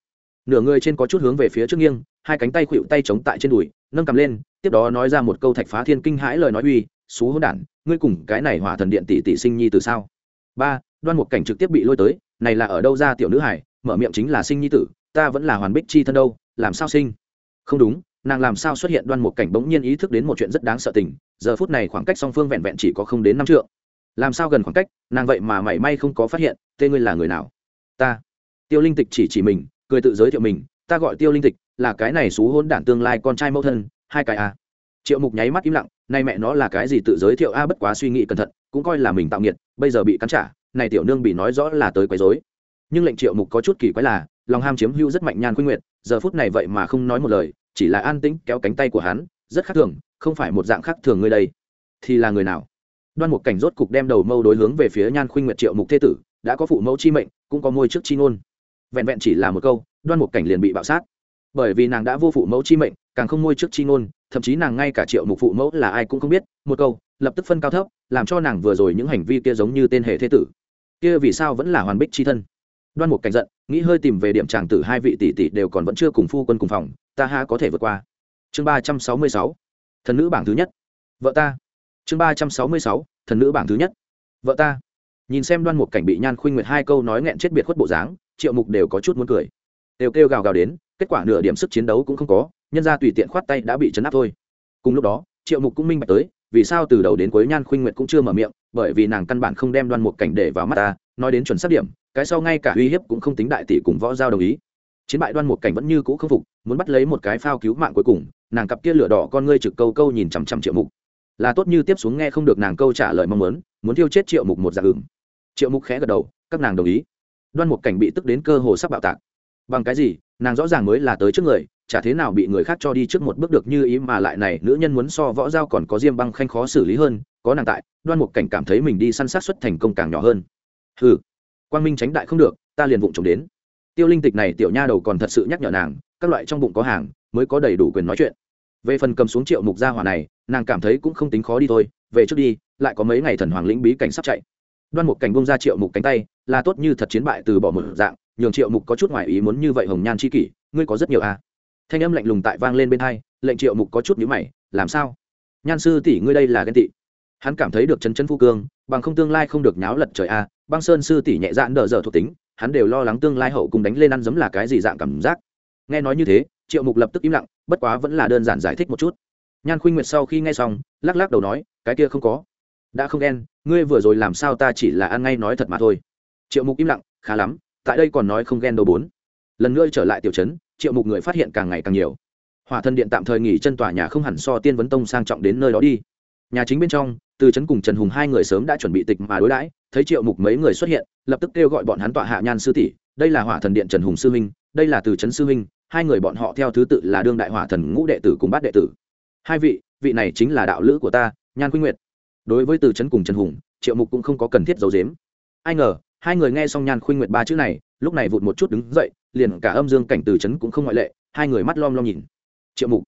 Nửa người trên có chút hướng về phía trước nghiêng, hai cánh tay khuỵu tay chống tại trên đùi nâng cầm lên, tiếp đó nói ra một câu thạch phá thiên kinh hãi lời nói uy, xú hỗn đản, ngươi cùng cái này hỏa thần điện tỷ tỷ sinh nhi từ sao? Ba, đoan một cảnh trực tiếp bị lôi tới, này là ở đâu ra tiểu nữ hải mở miệng chính là sinh nhi tử, ta vẫn là hoàn bích chi thân đâu, làm sao sinh? Không đúng, nàng làm sao xuất hiện? Đoan một cảnh bỗng nhiên ý thức đến một chuyện rất đáng sợ tình, giờ phút này khoảng cách song phương vẹn vẹn chỉ có không đến năm trượng. Làm sao gần khoảng cách, nàng vậy mà mảy may không có phát hiện tên ngươi là người nào? Ta. Tiêu linh tịch chỉ chỉ mình, cười tự giới thiệu mình, ta gọi tiêu linh tịch là cái này xú hôn đản tương lai con trai mẫu thân, hai cái a à. triệu mục nháy mắt im lặng, nay mẹ nó là cái gì tự giới thiệu a, bất quá suy nghĩ cẩn thận, cũng coi là mình tạo nghiệt, bây giờ bị cắn trả, này tiểu nương bị nói rõ là tới quấy rối. Nhưng lệnh triệu mục có chút kỳ quái là, lòng ham chiếm hữu rất mạnh nhan khuynh nguyệt, giờ phút này vậy mà không nói một lời, chỉ là an tĩnh kéo cánh tay của hắn, rất khác thường, không phải một dạng khác thường người đây. Thì là người nào? Đoan một cảnh rốt cục đem đầu mâu đối hướng về phía nhan khuynh nguyệt triệu mục thế tử, đã có phụ mẫu chi mệnh, cũng có môi trước chi ngôn. Vẹn vẹn chỉ là một câu, đoan một cảnh liền bị bạo sát bởi vì nàng đã vô phụ mẫu chi mệnh, càng không môi trước chi ngôn, thậm chí nàng ngay cả triệu mục phụ mẫu là ai cũng không biết. Một câu, lập tức phân cao thấp, làm cho nàng vừa rồi những hành vi kia giống như tên hệ thế tử. Kia vì sao vẫn là hoàn bích chi thân? Đoan một cảnh giận, nghĩ hơi tìm về điểm tràng tử hai vị tỷ tỷ đều còn vẫn chưa cùng phu quân cùng phòng, ta ha có thể vượt qua. Chương ba trăm sáu mươi sáu, thần nữ bảng thứ nhất. Vợ ta. Chương ba trăm sáu mươi sáu, thần nữ bảng thứ nhất. Vợ ta. Nhìn xem đoan một cảnh bị nhan khuynh nguyệt hai câu nói nghẹn chết biệt khuất bộ dáng, triệu mục đều có chút muốn cười. Đều kêu gào gào đến kết quả nửa điểm sức chiến đấu cũng không có, nhân ra tùy tiện khoát tay đã bị chấn áp thôi. Cùng lúc đó, triệu mục cũng minh bạch tới, vì sao từ đầu đến cuối nhan khuynh nguyệt cũng chưa mở miệng, bởi vì nàng căn bản không đem đoan mục cảnh để vào mắt ta, nói đến chuẩn xác điểm, cái sau ngay cả uy hiếp cũng không tính đại tỷ cùng võ giao đồng ý. Chiến bại đoan mục cảnh vẫn như cũ không phục, muốn bắt lấy một cái phao cứu mạng cuối cùng, nàng cặp kia lửa đỏ con ngươi trực câu câu nhìn chằm chằm triệu mục. Là tốt như tiếp xuống nghe không được nàng câu trả lời mong muốn muốn thiêu chết triệu mục một dạng ứng triệu mục khẽ gật đầu, các nàng đồng ý. Đoan mục cảnh bị tức đến cơ hồ sắp bạo tạc. Bằng cái gì? Nàng rõ ràng mới là tới trước người, chả thế nào bị người khác cho đi trước một bước được như ý mà lại này nữ nhân muốn so võ giao còn có diêm băng khanh khó xử lý hơn, có nàng tại, đoan mục cảnh cảm thấy mình đi săn sát xuất thành công càng nhỏ hơn. Ừ quang minh tránh đại không được, ta liền vụng trộm đến. Tiêu linh tịch này tiểu nha đầu còn thật sự nhắc nhở nàng, các loại trong bụng có hàng, mới có đầy đủ quyền nói chuyện. Về phần cầm xuống triệu mục gia hỏa này, nàng cảm thấy cũng không tính khó đi thôi, về trước đi, lại có mấy ngày thần hoàng lĩnh bí cảnh sắp chạy. Đoan mục cảnh bông ra triệu mục cánh tay, là tốt như thật chiến bại từ bỏ một dạng nhường triệu mục có chút ngoại ý muốn như vậy hồng nhan c h i kỷ, ngươi có rất nhiều à. thanh âm lạnh lùng tại vang lên bên hai, lệnh triệu mục có chút nhữ mày, làm sao? Nhan sư tỷ ngươi đây là ghen tị. Hắn cảm thấy được chân chân phu cương, bằng không tương lai không được nháo lật trời a à. băng sơn sư tỷ nhẹ dạn đờ dở thuộc tính, hắn đều lo lắng tương lai hậu cùng đánh lên ăn giấm là cái gì dạng cảm giác. Nghe nói như thế, triệu mục lập tức im lặng, bất quá vẫn là đơn giản giải thích một chút. Nhan khuynh nguyệt sau khi nghe xong, lắc lắc đầu nói, cái kia không có. Đã không ghen, ngươi vừa rồi làm sao ta chỉ là ăn ngay nói thật mà thôi. Triệu mục im lặng, khá lắm tại đây còn nói không ghen đâu bốn. Lần nữa trở lại tiểu trấn, triệu mục người phát hiện càng ngày càng nhiều. Hỏa thần điện tạm thời nghỉ chân tòa nhà không hẳn so tiên vấn tông sang trọng đến nơi đó đi. Nhà chính bên trong, từ trấn cùng trần hùng hai người sớm đã chuẩn bị tịch mà đối đãi, thấy triệu mục mấy người xuất hiện, lập tức kêu gọi bọn hắn tọa hạ nhan sư tỷ, đây là hỏa thần điện trần hùng sư huynh, đây là từ trấn sư huynh, hai người bọn họ theo thứ tự là đương đại hỏa thần ngũ đệ tử cùng bát đệ tử. Hai vị vị này chính là đạo lữ của ta, nhan quy nguyệt. Đối với từ trấn cùng trần hùng, triệu mục cũng không có cần thiết giấu dếm ai ngờ hai người nghe xong nhan khuynh nguyệt ba chữ này, lúc này vụt một chút đứng dậy, liền cả âm dương cảnh từ trấn cũng không ngoại lệ, hai người mắt lom lom nhìn. Triệu mục,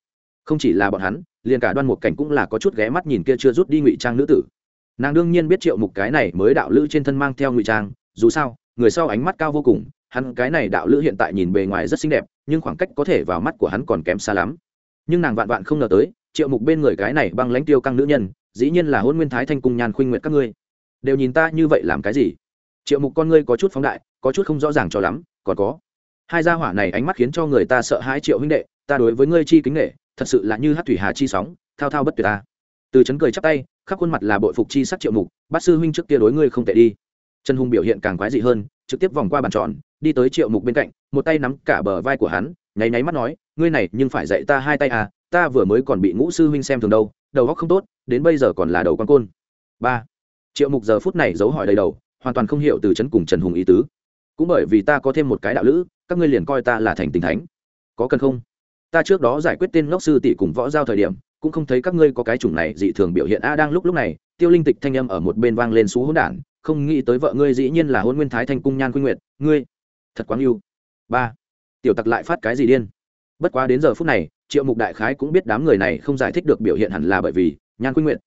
không chỉ là bọn hắn, liền cả đoan một cảnh cũng là có chút ghé mắt nhìn kia chưa rút đi ngụy trang nữ tử. Nàng đương nhiên biết triệu mục cái này mới đạo lữ trên thân mang theo ngụy trang, dù sao, người sau ánh mắt cao vô cùng, hắn cái này đạo lữ hiện tại nhìn bề ngoài rất xinh đẹp, nhưng khoảng cách có thể vào mắt của hắn còn kém xa lắm. Nhưng nàng vạn vạn không ngờ tới, triệu mục bên người cái này băng lãnh tiêu căng nữ nhân, dĩ nhiên là hôn nguyên thái thanh cung nhan khuynh nguyệt các ngươi. Đều nhìn ta như vậy làm cái gì? Triệu mục con ngươi có chút phóng đại, có chút không rõ ràng cho lắm, còn có. Hai gia hỏa này ánh mắt khiến cho người ta sợ hãi triệu huynh đệ, ta đối với ngươi chi kính nghệ, thật sự là như hát thủy hà chi sóng, thao thao bất tuyệt ta. Từ chấn cười chắp tay, khắp khuôn mặt là bội phục chi sắc triệu mục, bát sư huynh trước kia đối ngươi không tệ đi. Trần hùng biểu hiện càng quái dị hơn, trực tiếp vòng qua bàn tròn, đi tới triệu mục bên cạnh, một tay nắm cả bờ vai của hắn, nháy nháy mắt nói, ngươi này, nhưng phải dạy ta hai tay à ta vừa mới còn bị ngũ sư huynh xem thường đâu, đầu óc không tốt, đến bây giờ còn là đầu con côn. Ba. Triệu mục giờ phút này giấu hỏi đầy đầu hoàn toàn không hiểu từ trấn cùng trần hùng ý tứ. Cũng bởi vì ta có thêm một cái đạo lữ, các ngươi liền coi ta là thành tình thánh. Có cần không? Ta trước đó giải quyết tên ngốc sư tỷ cùng võ giao thời điểm, cũng không thấy các ngươi có cái chủng này dị thường biểu hiện. A đang lúc lúc này, tiêu linh tịch thanh âm ở một bên vang lên xú hỗn đản, không nghĩ tới vợ ngươi dĩ nhiên là hôn nguyên thái thanh cung nhan quy nguyệt, ngươi, thật quá yêu ba, tiểu tặc lại phát cái gì điên? Bất quá đến giờ phút này, triệu mục đại khái cũng biết đám người này không giải thích được biểu hiện hẳn là bởi vì nhan quy nguyệt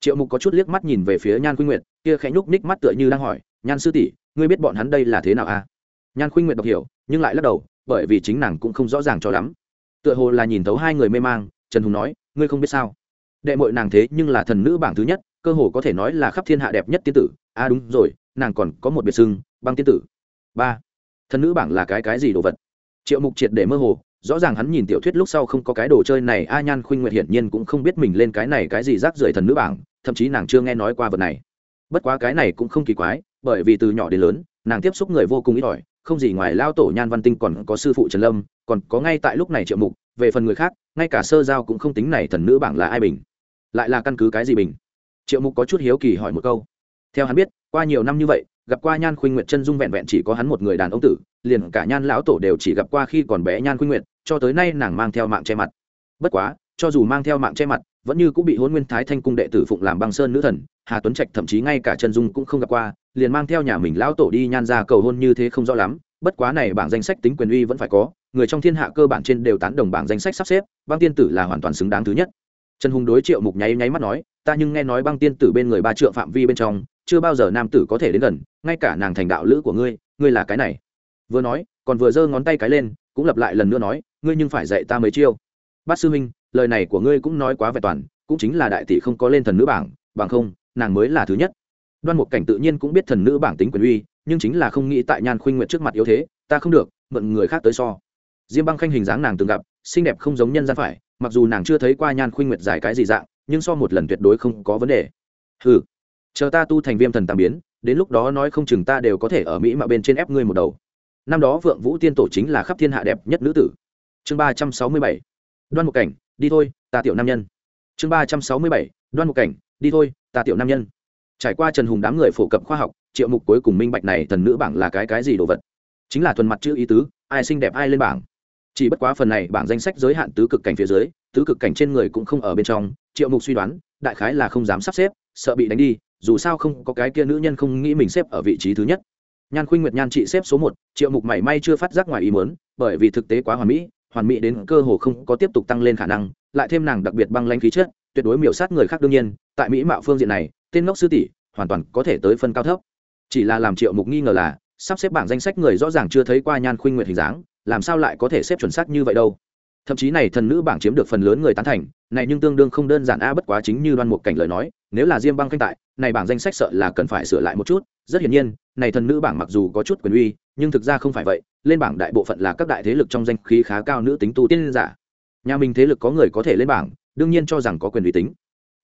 triệu mục có chút liếc mắt nhìn về phía nhan quy nguyệt, kia khẽ nhúc ních mắt tựa như đang hỏi, nhan sư tỷ, ngươi biết bọn hắn đây là thế nào à? Nhan khuynh nguyệt đọc hiểu, nhưng lại lắc đầu, bởi vì chính nàng cũng không rõ ràng cho lắm. Tựa hồ là nhìn thấu hai người mê mang, trần hùng nói, ngươi không biết sao? Đệ mội nàng thế nhưng là thần nữ bảng thứ nhất, cơ hồ có thể nói là khắp thiên hạ đẹp nhất tiên tử. À đúng rồi, nàng còn có một biệt xưng, băng tiên tử. Ba, thần nữ bảng là cái cái gì đồ vật? Triệu mục triệt để mơ hồ rõ ràng hắn nhìn tiểu thuyết lúc sau không có cái đồ chơi này, a nhan khuynh nguyệt hiển nhiên cũng không biết mình lên cái này cái gì rác rưởi thần nữ bảng, thậm chí nàng chưa nghe nói qua vật này. Bất quá cái này cũng không kỳ quái, bởi vì từ nhỏ đến lớn, nàng tiếp xúc người vô cùng ít ỏi, không gì ngoài lao tổ nhan văn tinh còn có sư phụ trần lâm, còn có ngay tại lúc này triệu mục, về phần người khác, ngay cả sơ giao cũng không tính này thần nữ bảng là ai bình. Lại là căn cứ cái gì bình? Triệu mục có chút hiếu kỳ hỏi một câu. Theo hắn biết, qua nhiều năm như vậy gặp qua nhan khuynh nguyệt chân dung vẹn vẹn chỉ có hắn một người đàn ông tử, liền cả nhan lão tổ đều chỉ gặp qua khi còn bé nhan khuynh nguyệt, cho tới nay nàng mang theo mạng che mặt. Bất quá, cho dù mang theo mạng che mặt, vẫn như cũng bị hôn nguyên thái thanh cung đệ tử phụng làm băng sơn nữ thần, hà tuấn trạch thậm chí ngay cả chân dung cũng không gặp qua, liền mang theo nhà mình lão tổ đi nhan ra cầu hôn như thế không rõ lắm. Bất quá này bảng danh sách tính quyền uy vẫn phải có, người trong thiên hạ cơ bản trên đều tán đồng bảng danh sách sắp xếp, băng tiên tử là hoàn toàn xứng đáng thứ nhất. Trần hùng đối triệu mục nháy nháy mắt nói ta nhưng nghe nói băng tiên tử bên người ba trượng phạm vi bên trong, chưa bao giờ nam tử có thể đến gần, ngay cả nàng thành đạo lữ của ngươi ngươi là cái này. Vừa nói, còn vừa giơ ngón tay cái lên, cũng lặp lại lần nữa nói, ngươi nhưng phải dạy ta mấy chiêu. Bát sư huynh, lời này của ngươi cũng nói quá vẹn toàn, cũng chính là đại tỷ không có lên thần nữ bảng, bằng không, nàng mới là thứ nhất. Đoan một cảnh tự nhiên cũng biết thần nữ bảng tính quyền uy, nhưng chính là không nghĩ tại nhan khuynh nguyện trước mặt yếu thế, ta không được, mượn người khác tới so. Diêm băng khanh hình dáng nàng từng gặp, xinh đẹp không giống nhân gian phải, mặc dù nàng chưa thấy qua nhan khuynh nguyệt giải cái gì dạng nhưng so một lần tuyệt đối không có vấn đề. Ừ chờ ta tu thành viêm thần tam biến, đến lúc đó nói không chừng ta đều có thể ở mỹ mà bên trên ép ngươi một đầu. Năm đó vượng vũ tiên tổ chính là khắp thiên hạ đẹp nhất nữ tử. Chương ba trăm sáu mươi bảy, đoan một cảnh, đi thôi, ta tiểu nam nhân. Chương ba trăm sáu mươi bảy, đoan một cảnh, đi thôi, ta tiểu nam nhân. Trải qua trần hùng đám người phổ cập khoa học, triệu mục cuối cùng minh bạch này thần nữ bảng là cái cái gì đồ vật. Chính là thuần mặt chữ ý tứ, ai xinh đẹp ai lên bảng. Chỉ bất quá phần này bảng danh sách giới hạn tứ cực cảnh phía dưới, tứ cực cảnh trên người cũng không ở bên trong triệu mục suy đoán, đại khái là không dám sắp xếp, sợ bị đánh đi, dù sao không có cái kia nữ nhân không nghĩ mình xếp ở vị trí thứ nhất. Nhan khuynh nguyệt nhan trị xếp số một, triệu mục mảy may chưa phát giác ngoài ý muốn, bởi vì thực tế quá hoàn mỹ hoàn mỹ đến cơ hồ không có tiếp tục tăng lên khả năng, lại thêm nàng đặc biệt băng lanh khí chất, tuyệt đối miểu sát người khác đương nhiên, tại mỹ mạo phương diện này, tên ngốc sư tỷ hoàn toàn có thể tới phân cao thấp. Chỉ là làm triệu mục nghi ngờ là, sắp xếp bảng danh sách người rõ ràng chưa thấy qua nhan khuynh nguyệt hình dáng, làm sao lại có thể xếp chuẩn xác như vậy đâu? Thậm chí này thần nữ bảng chiếm được phần lớn người tán thành, này nhưng tương đương không đơn giản a bất quá chính như đoan mục cảnh lời nói, nếu là diêm băng khanh tại, này bảng danh sách sợ là cần phải sửa lại một chút. Rất hiển nhiên, này thần nữ bảng mặc dù có chút quyền uy, nhưng thực ra không phải vậy, lên bảng đại bộ phận là các đại thế lực trong danh khí khá cao nữ tính tu tiên giả. Nhà mình thế lực có người có thể lên bảng, đương nhiên cho rằng có quyền uy tính.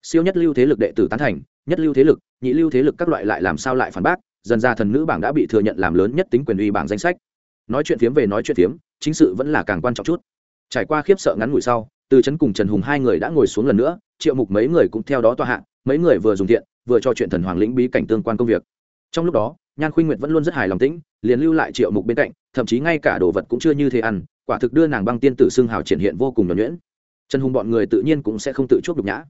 Siêu nhất lưu thế lực đệ tử tán thành, nhất lưu thế lực, nhị lưu thế lực các loại lại làm sao lại phản bác, dần ra thần nữ bảng đã bị thừa nhận làm lớn nhất tính quyền uy bảng danh sách. Nói chuyện phiếm về nói chuyện phiếm, chính sự vẫn là càng quan trọng chút trải qua khiếp sợ ngắn ngủi sau, từ trấn cùng trần hùng hai người đã ngồi xuống lần nữa, triệu mục mấy người cũng theo đó tòa hạng. mấy người vừa dùng thiện, vừa cho chuyện thần hoàng lĩnh bí cảnh tương quan công việc. Trong lúc đó, nhan khuynh nguyệt vẫn luôn rất hài lòng tĩnh, liền lưu lại triệu mục bên cạnh, thậm chí ngay cả đồ vật cũng chưa như thế ăn, quả thực đưa nàng băng tiên tử xương hào triển hiện vô cùng nhuẩn nhuyễn. Trần hùng bọn người tự nhiên cũng sẽ không tự chuốc nhục nhã.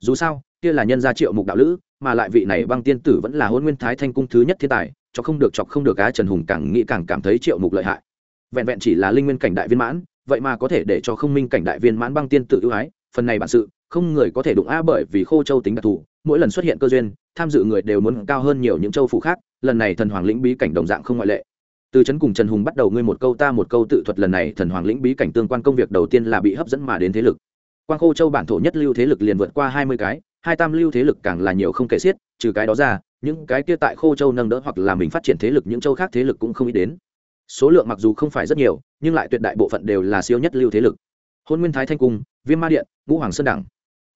Dù sao, kia là nhân gia triệu mục đạo lữ, mà lại vị này băng tiên tử vẫn là hôn nguyên thái thanh cung thứ nhất thiên tài, cho không được chọc không được á trần hùng càng nghĩ càng cảm thấy triệu mục lợi hại. Vẹn vẹn chỉ là linh nguyên cảnh đại viên mãn vậy mà có thể để cho không minh cảnh đại viên mãn băng tiên tự ưu ái, phần này bản sự, không người có thể đụng a bởi vì khô châu tính đặc thù, mỗi lần xuất hiện cơ duyên, tham dự người đều muốn cao hơn nhiều những châu phủ khác, lần này thần hoàng lĩnh bí cảnh đồng dạng không ngoại lệ. Từ trấn cùng trần hùng bắt đầu ngươi một câu ta một câu tự thuật lần này thần hoàng lĩnh bí cảnh tương quan công việc đầu tiên là bị hấp dẫn mà đến thế lực. Quang khô châu bản thổ nhất lưu thế lực liền vượt qua hai mươi cái, hai tam lưu thế lực càng là nhiều không kể xiết, trừ cái đó ra, những cái kia tại khô châu nâng đỡ hoặc là mình phát triển thế lực những châu khác thế lực cũng không ít đến. Số lượng mặc dù không phải rất nhiều nhưng lại tuyệt đại bộ phận đều là siêu nhất lưu thế lực. Hôn nguyên thái thanh cung, viêm ma điện, ngũ hoàng sơn đẳng.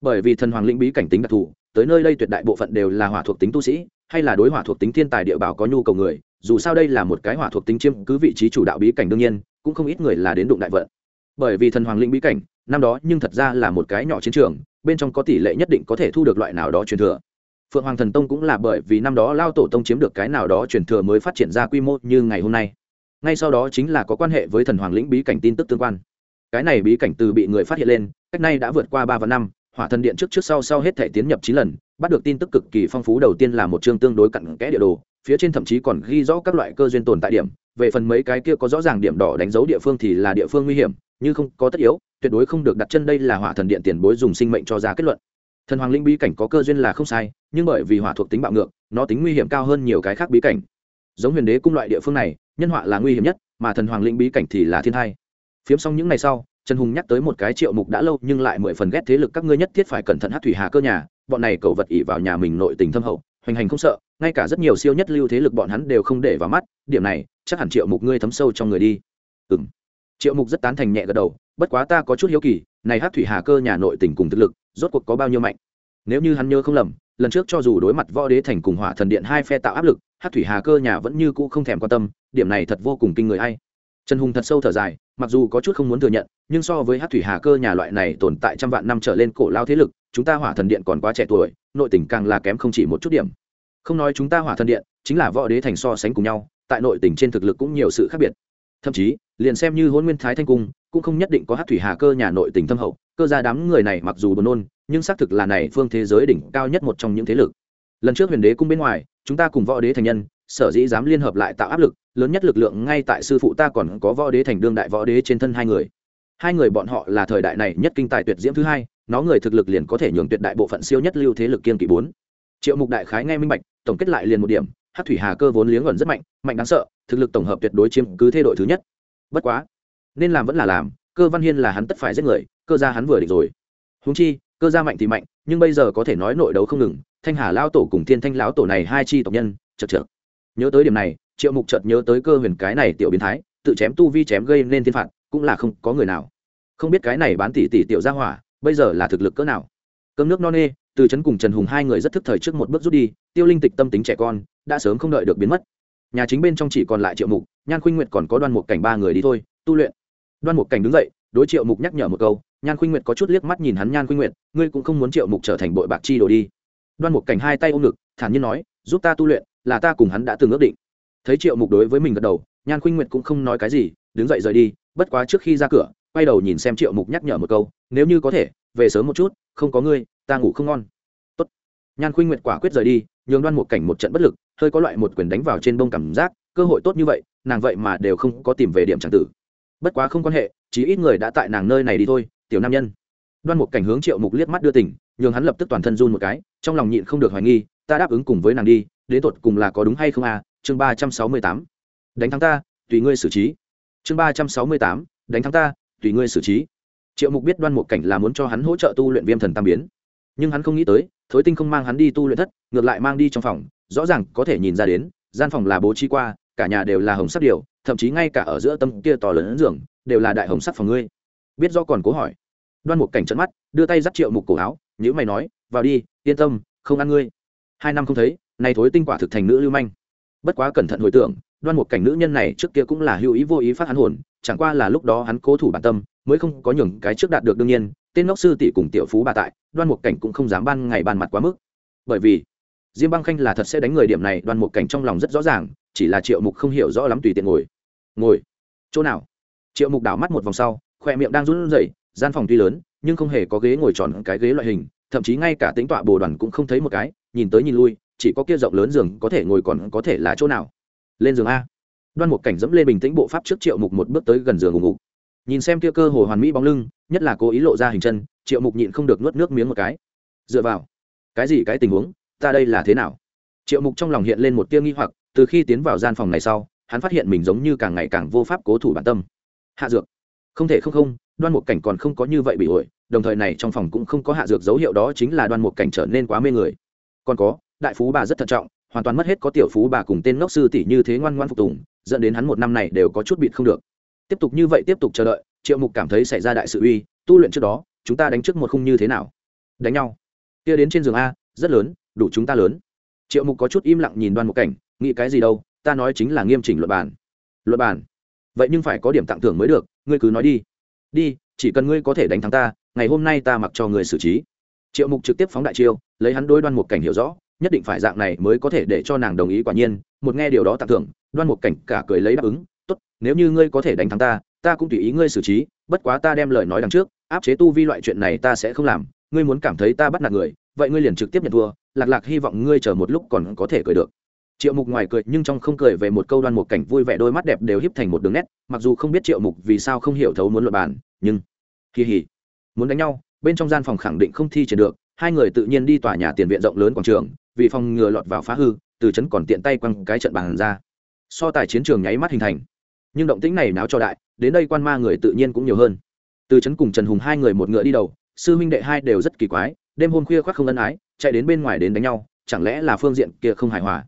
Bởi vì thần hoàng lĩnh bí cảnh tính đặc thù, tới nơi đây tuyệt đại bộ phận đều là hỏa thuộc tính tu sĩ, hay là đối hỏa thuộc tính thiên tài địa bảo có nhu cầu người, dù sao đây là một cái hỏa thuộc tính chiêm cứ vị trí chủ đạo bí cảnh đương nhiên, cũng không ít người là đến đụng đại vận. Bởi vì thần hoàng lĩnh bí cảnh, năm đó nhưng thật ra là một cái nhỏ chiến trường, bên trong có tỷ lệ nhất định có thể thu được loại nào đó truyền thừa. Phượng hoàng thần tông cũng là bởi vì năm đó lao tổ tông chiếm được cái nào đó truyền thừa mới phát triển ra quy mô như ngày hôm nay ngay sau đó chính là có quan hệ với thần hoàng lĩnh bí cảnh tin tức tương quan. Cái này bí cảnh từ bị người phát hiện lên, cách nay đã vượt qua ba và năm, hỏa thần điện trước trước sau sau hết thể tiến nhập chín lần, bắt được tin tức cực kỳ phong phú, đầu tiên là một chương tương đối cặn kẽ địa đồ, phía trên thậm chí còn ghi rõ các loại cơ duyên tồn tại điểm, về phần mấy cái kia có rõ ràng điểm đỏ đánh dấu địa phương thì là địa phương nguy hiểm, như không có tất yếu, tuyệt đối không được đặt chân đây là hỏa thần điện tiền bối dùng sinh mệnh cho ra kết luận. Thần hoàng linh bí cảnh có cơ duyên là không sai, nhưng bởi vì hỏa thuộc tính bạo ngược, nó tính nguy hiểm cao hơn nhiều cái khác bí cảnh. Giống huyền đế cung loại địa phương này nhân họa là nguy hiểm nhất, mà thần hoàng linh bí cảnh thì là thiên hai phiếm xong những ngày sau, trần hùng nhắc tới một cái triệu mục đã lâu nhưng lại mười phần ghét thế lực các ngươi nhất thiết phải cẩn thận hát thủy hà cơ nhà, bọn này cầu vật ỉ vào nhà mình nội tình thâm hậu, hoành hành không sợ, ngay cả rất nhiều siêu nhất lưu thế lực bọn hắn đều không để vào mắt, điểm này, chắc hẳn triệu mục ngươi thấm sâu trong người đi. Ừ m triệu mục rất tán thành nhẹ gật đầu, bất quá ta có chút hiếu kỳ, này hát thủy hà cơ nhà nội tình cùng thực lực, rốt cuộc có bao nhiêu mạnh? Nếu như hắn nhớ không lầm lần trước cho dù đối mặt võ đế thành cùng hỏa thần điện hai phe tạo áp lực hát thủy hà cơ nhà vẫn như cũ không thèm quan tâm, điểm này thật vô cùng kinh người hay. Trần hùng thật sâu thở dài, mặc dù có chút không muốn thừa nhận, nhưng so với hát thủy hà cơ nhà loại này tồn tại trăm vạn năm trở lên cổ lao thế lực, chúng ta hỏa thần điện còn quá trẻ tuổi, nội tình càng là kém không chỉ một chút điểm. Không nói chúng ta hỏa thần điện, chính là võ đế thành so sánh cùng nhau, tại nội tỉnh trên thực lực cũng nhiều sự khác biệt. Thậm chí, liền xem như hôn nguyên thái thanh cung, cũng không nhất định có hát thủy hà cơ nhà nội tỉnh thâm hậu cơ gia đám người này mặc dù buồn nôn, nhưng xác thực là này phương thế giới đỉnh cao nhất một trong những thế lực. Lần trước huyền đế cung bên ngoài, chúng ta cùng võ đế thành nhân, sở dĩ dám liên hợp lại tạo áp lực, lớn nhất lực lượng ngay tại sư phụ ta còn có võ đế thành đương đại võ đế trên thân hai người. Hai người bọn họ là thời đại này nhất kinh tài tuyệt diễm thứ hai, nó người thực lực liền có thể nhường tuyệt đại bộ phận siêu nhất lưu thế lực kiên kỵ bốn. Triệu mục đại khái nghe minh bạch, tổng kết lại liền một điểm hát thủy hà cơ vốn liếng ẩn rất mạnh mạnh đáng sợ, thực lực tổng hợp tuyệt đối chiếm cứ thế đội thứ nhất. Bất quá, nên làm vẫn là làm, cơ văn hiên là hắn tất phải giết người cơ gia hắn vừa định rồi. Húng chi, cơ gia mạnh thì mạnh, nhưng bây giờ có thể nói nội đấu không ngừng, thanh hà lao tổ cùng thiên thanh lão tổ này hai chi tộc nhân, chật chật nhớ tới điểm này, triệu mục chợt nhớ tới cơ huyền cái này tiểu biến thái, tự chém tu vi chém gây nên thiên phạt, cũng là không có người nào. Không biết cái này bán tỷ tỷ tiểu gia hỏa, bây giờ là thực lực cỡ nào? Cơm nước no nê, từ trấn cùng trần hùng hai người rất thức thời trước một bước rút đi, tiêu linh tịch tâm tính trẻ con, đã sớm không đợi được biến mất. Nhà chính bên trong chỉ còn lại triệu mục, nhan khuynh nguyệt còn có đoan mục cảnh ba người đi thôi, tu luyện. Đoan mục cảnh đứng dậy, đối triệu mục nhắc nhở một câu nhan khuynh nguyệt có chút liếc mắt nhìn hắn, nhan khuynh nguyệt, ngươi cũng không muốn triệu mục trở thành bội bạc chi đồ đi. Đoan Mục cảnh hai tay ôm ngực, thản nhiên nói, giúp ta tu luyện, là ta cùng hắn đã từng ước định. Thấy triệu mục đối với mình gật đầu, nhan khuynh nguyệt cũng không nói cái gì, đứng dậy rời đi. Bất quá trước khi ra cửa, quay đầu nhìn xem triệu mục nhắc nhở một câu, nếu như có thể, về sớm một chút, không có ngươi, ta ngủ không ngon. Tốt. nhan khuynh nguyệt quả quyết rời đi, nhường đoan một cảnh một trận bất lực, hơi có loại một quyền đánh vào trên bông cảm giác, cơ hội tốt như vậy, nàng vậy mà đều không có tìm về điểm tràng tử. Bất quá không quan hệ chỉ ít người đã tại nàng nơi này đi thôi tiểu nam nhân. Đoan một cảnh hướng triệu mục liếc mắt đưa tỉnh, nhường hắn lập tức toàn thân run một cái, trong lòng nhịn không được hoài nghi, ta đáp ứng cùng với nàng đi, đến tột cùng là có đúng hay không à? Chương ba trăm sáu mươi tám. Đánh thắng ta, tùy ngươi xử trí. Chương ba trăm sáu mươi tám. Đánh thắng ta, tùy ngươi xử trí. Triệu mục biết đoan một cảnh là muốn cho hắn hỗ trợ tu luyện viêm thần tam biến. Nhưng hắn không nghĩ tới, thối tinh không mang hắn đi tu luyện thất, ngược lại mang đi trong phòng, rõ ràng có thể nhìn ra đến, gian phòng là bố trí qua, cả nhà đều là hồng sắc điều, thậm chí ngay cả ở giữa tâm kia to lớn giường, đều là đại hồng sắc phòng ngươi biết do còn cố hỏi. Đoan mục cảnh trận mắt, đưa tay dắt triệu mục cổ áo nhữ mày nói, vào đi, yên tâm, không ăn ngươi. Hai năm không thấy, nay thối tinh quả thực thành nữ lưu manh. Bất quá cẩn thận hồi tưởng, đoan mục cảnh nữ nhân này trước kia cũng là hữu ý vô ý phát hắn hồn, chẳng qua là lúc đó hắn cố thủ bản tâm, mới không có nhường cái trước đạt được đương nhiên, tên ngốc sư tỷ cùng tiểu phú bà tại, đoan mục cảnh cũng không dám ban ngày bàn mặt quá mức. Bởi vì, diêm băng khanh là thật sẽ đánh người điểm này, đoan mục cảnh trong lòng rất rõ ràng, chỉ là triệu mục không hiểu rõ lắm tùy tiện ngồi. Ngồi. Chỗ nào? Triệu mục đảo mắt một vòng sau khoe miệng đang run rẩy, gian phòng tuy lớn, nhưng không hề có ghế ngồi tròn cái ghế loại hình, thậm chí ngay cả tính tọa bồ đoàn cũng không thấy một cái, nhìn tới nhìn lui, chỉ có kia rộng lớn giường có thể ngồi còn có thể là chỗ nào. Lên giường a. Đoan một cảnh dẫm lên bình tĩnh bộ pháp trước triệu mục một bước tới gần giường ngủ ngục nhìn xem kia cơ hồ hoàn mỹ bóng lưng, nhất là cố ý lộ ra hình chân, triệu mục nhịn không được nuốt nước miếng một cái. Dựa vào. Cái gì cái tình huống? Ta đây là thế nào? Triệu mục trong lòng hiện lên một tia nghi hoặc, từ khi tiến vào gian phòng này sau, hắn phát hiện mình giống như càng ngày càng vô pháp cố thủ bản tâm. Hạ dược không thể không không, đoan một cảnh còn không có như vậy bị ổi, đồng thời này trong phòng cũng không có hạ dược dấu hiệu đó chính là đoan một cảnh trở nên quá mê người. Còn có, đại phú bà rất thận trọng, hoàn toàn mất hết có tiểu phú bà cùng tên ngốc sư tỷ như thế ngoan ngoan phục tùng, dẫn đến hắn một năm này đều có chút bịt không được. Tiếp tục như vậy tiếp tục chờ đợi, triệu mục cảm thấy xảy ra đại sự uy, tu luyện trước đó, chúng ta đánh trước một khung như thế nào? Đánh nhau. Kia đến trên giường a, rất lớn, đủ chúng ta lớn. Triệu mục có chút im lặng nhìn đoan một cảnh, nghĩ cái gì đâu, ta nói chính là nghiêm chỉnh luật bản luật bản vậy nhưng phải có điểm tặng thưởng mới được, ngươi cứ nói đi. Đi, chỉ cần ngươi có thể đánh thắng ta, ngày hôm nay ta mặc cho người xử trí. Triệu mục trực tiếp phóng đại chiêu, lấy hắn đôi đoan một cảnh hiểu rõ, nhất định phải dạng này mới có thể để cho nàng đồng ý quả nhiên, một nghe điều đó tặng thưởng, đoan một cảnh cả cười lấy đáp ứng, tốt, nếu như ngươi có thể đánh thắng ta ta cũng tùy ý ngươi xử trí, bất quá ta đem lời nói đằng trước, áp chế tu vi loại chuyện này ta sẽ không làm, ngươi muốn cảm thấy ta bắt nạt người, vậy ngươi liền trực tiếp nhận thua, lạc lạc hy vọng ngươi chờ một lúc còn có thể cười được triệu mục ngoài cười, nhưng trong không cười về một câu đoan một cảnh vui vẻ, đôi mắt đẹp đều híp thành một đường nét. Mặc dù không biết triệu mục vì sao không hiểu thấu muốn luật bàn, nhưng kỳ hỉ, muốn đánh nhau, bên trong gian phòng khẳng định không thi triển được. Hai người tự nhiên đi tòa nhà tiền viện rộng lớn quảng trường, vì phòng ngừa lọt vào phá hư, từ Trấn còn tiện tay quăng cái trận bàn ra. So tài chiến trường nháy mắt hình thành, nhưng động tĩnh này náo cho đại, đến đây quan ma người tự nhiên cũng nhiều hơn. Từ Trấn cùng trần hùng hai người một ngựa đi đầu, sư huynh đệ hai đều rất kỳ quái, đêm hôm khuya khoác không ân ái, chạy đến bên ngoài đến đánh nhau, chẳng lẽ là phương diện kia không hài hòa?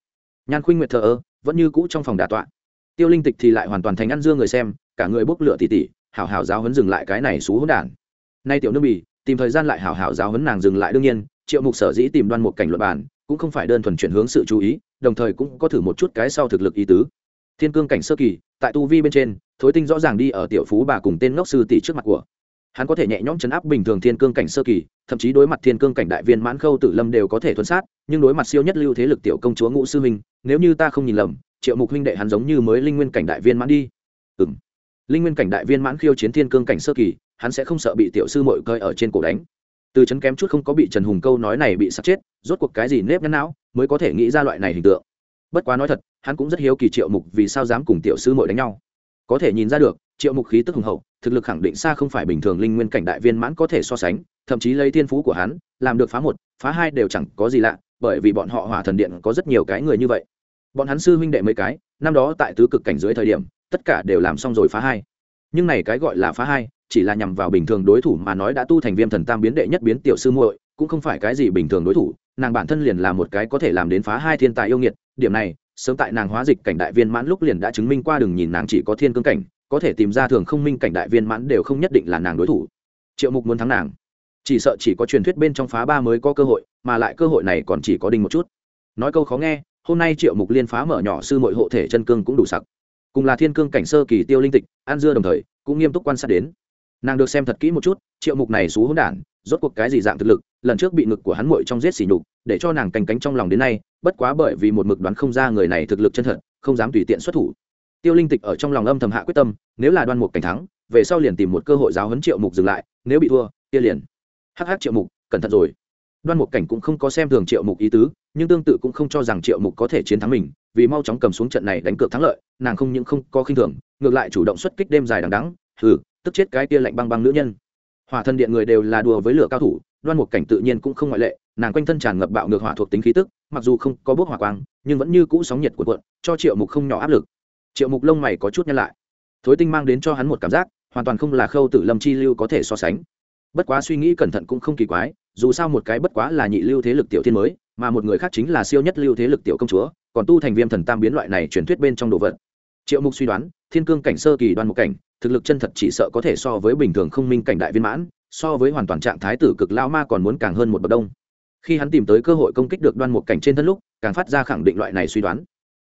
Nhan khuynh nguyệt thờ ơ, vẫn như cũ trong phòng đà tọa. Tiêu linh tịch thì lại hoàn toàn thành ăn dưa người xem, cả người bốc lửa tỉ tỉ, hảo hảo giáo hấn dừng lại cái này xú hỗn đản. Nay tiểu nương bì, tìm thời gian lại hảo hảo giáo hấn nàng dừng lại đương nhiên, triệu mục sở dĩ tìm đoan một cảnh luật bản cũng không phải đơn thuần chuyển hướng sự chú ý, đồng thời cũng có thử một chút cái sau thực lực ý tứ. Thiên cương cảnh sơ kỳ, tại tu vi bên trên, thối tinh rõ ràng đi ở tiểu phú bà cùng tên ngốc sư tỷ trước mặt của hắn có thể nhẹ nhõm chấn áp bình thường thiên cương cảnh sơ kỳ, thậm chí đối mặt thiên cương cảnh đại viên mãn khâu tử lâm đều có thể thuấn sát, nhưng đối mặt siêu nhất lưu thế lực tiểu công chúa ngũ sư minh nếu như ta không nhìn lầm, triệu mục huynh đệ hắn giống như mới linh nguyên cảnh đại viên mãn đi. Ừ m linh nguyên cảnh đại viên mãn khiêu chiến thiên cương cảnh sơ kỳ, hắn sẽ không sợ bị tiểu sư mội cơi ở trên cổ đánh. Từ chấn kém chút không có bị trần hùng câu nói này bị sắp chết, rốt cuộc cái gì nếp nhăn não, mới có thể nghĩ ra loại này hình tượng. Bất quá nói thật, hắn cũng rất hiếu kỳ triệu mục vì sao dám cùng tiểu sư mội đánh nhau. Có thể nhìn ra được, triệu mục khí tức hùng hậu thực lực khẳng định xa không phải bình thường linh nguyên cảnh đại viên mãn có thể so sánh, thậm chí lấy thiên phú của hắn, làm được phá một, phá hai đều chẳng có gì lạ, bởi vì bọn họ hỏa thần điện có rất nhiều cái người như vậy. Bọn hắn sư huynh đệ mấy cái, năm đó tại tứ cực cảnh dưới thời điểm, tất cả đều làm xong rồi phá hai. Nhưng này cái gọi là phá hai, chỉ là nhằm vào bình thường đối thủ mà nói đã tu thành viêm thần tam biến đệ nhất biến tiểu sư muội, cũng không phải cái gì bình thường đối thủ, nàng bản thân liền là một cái có thể làm đến phá hai thiên tài yêu nghiệt, điểm này, sớm tại nàng hóa dịch cảnh đại viên mãn lúc liền đã chứng minh qua đừng nhìn nàng chỉ có thiên cương cảnh có thể tìm ra thường không minh cảnh đại viên mãn đều không nhất định là nàng đối thủ. Triệu mục muốn thắng nàng. Chỉ sợ chỉ có truyền thuyết bên trong phá ba mới có cơ hội, mà lại cơ hội này còn chỉ có đinh một chút. Nói câu khó nghe, hôm nay triệu mục liên phá mở nhỏ sư mội hộ thể chân cương cũng đủ sặc. Cùng là thiên cương cảnh sơ kỳ tiêu linh tịch an dưa đồng thời, cũng nghiêm túc quan sát đến. Nàng được xem thật kỹ một chút, triệu mục này xú hỗn đản, rốt cuộc cái gì dạng thực lực, lần trước bị ngực của hắn muội trong giết xỉ nhục, để cho nàng cành cánh trong lòng đến nay, bất quá bởi vì một mực đoán không ra người này thực lực chân thật, không dám tùy tiện xuất thủ tiêu linh tịch ở trong lòng âm thầm hạ quyết tâm, nếu là đoan mục cảnh thắng, về sau liền tìm một cơ hội giáo huấn triệu mục dừng lại, nếu bị thua, kia liền. Hắc hắc triệu mục, cẩn thận rồi. Đoan mục cảnh cũng không có xem thường triệu mục ý tứ, nhưng tương tự cũng không cho rằng triệu mục có thể chiến thắng mình, vì mau chóng cầm xuống trận này đánh cược thắng lợi, nàng không những không có khinh thường, ngược lại chủ động xuất kích đêm dài đằng đắng hừ, tức chết cái kia lạnh băng băng nữ nhân. Hỏa thần điện người đều là đùa với lửa cao thủ, đoan mục cảnh tự nhiên cũng không ngoại lệ, nàng quanh thân tràn ngập bạo ngược hỏa thuộc tính khí tức, mặc dù không có bước hỏa quang, nhưng vẫn như cũ sóng nhiệt của cuộn, cho triệu mục không nhỏ áp lực triệu mục lông mày có chút nhăn lại. Thối tinh mang đến cho hắn một cảm giác, hoàn toàn không là khâu tử lâm chi lưu có thể so sánh. Bất quá suy nghĩ cẩn thận cũng không kỳ quái, dù sao một cái bất quá là nhị lưu thế lực tiểu thiên mới, mà một người khác chính là siêu nhất lưu thế lực tiểu công chúa, còn tu thành viêm thần tam biến loại này truyền thuyết bên trong đồ vật. Triệu mục suy đoán, thiên cương cảnh sơ kỳ đoan một cảnh, thực lực chân thật chỉ sợ có thể so với bình thường không minh cảnh đại viên mãn, so với hoàn toàn trạng thái tử cực lao ma còn muốn càng hơn một bậc đông. Khi hắn tìm tới cơ hội công kích được đoan một cảnh trên thân lúc, càng phát ra khẳng định loại này suy đoán.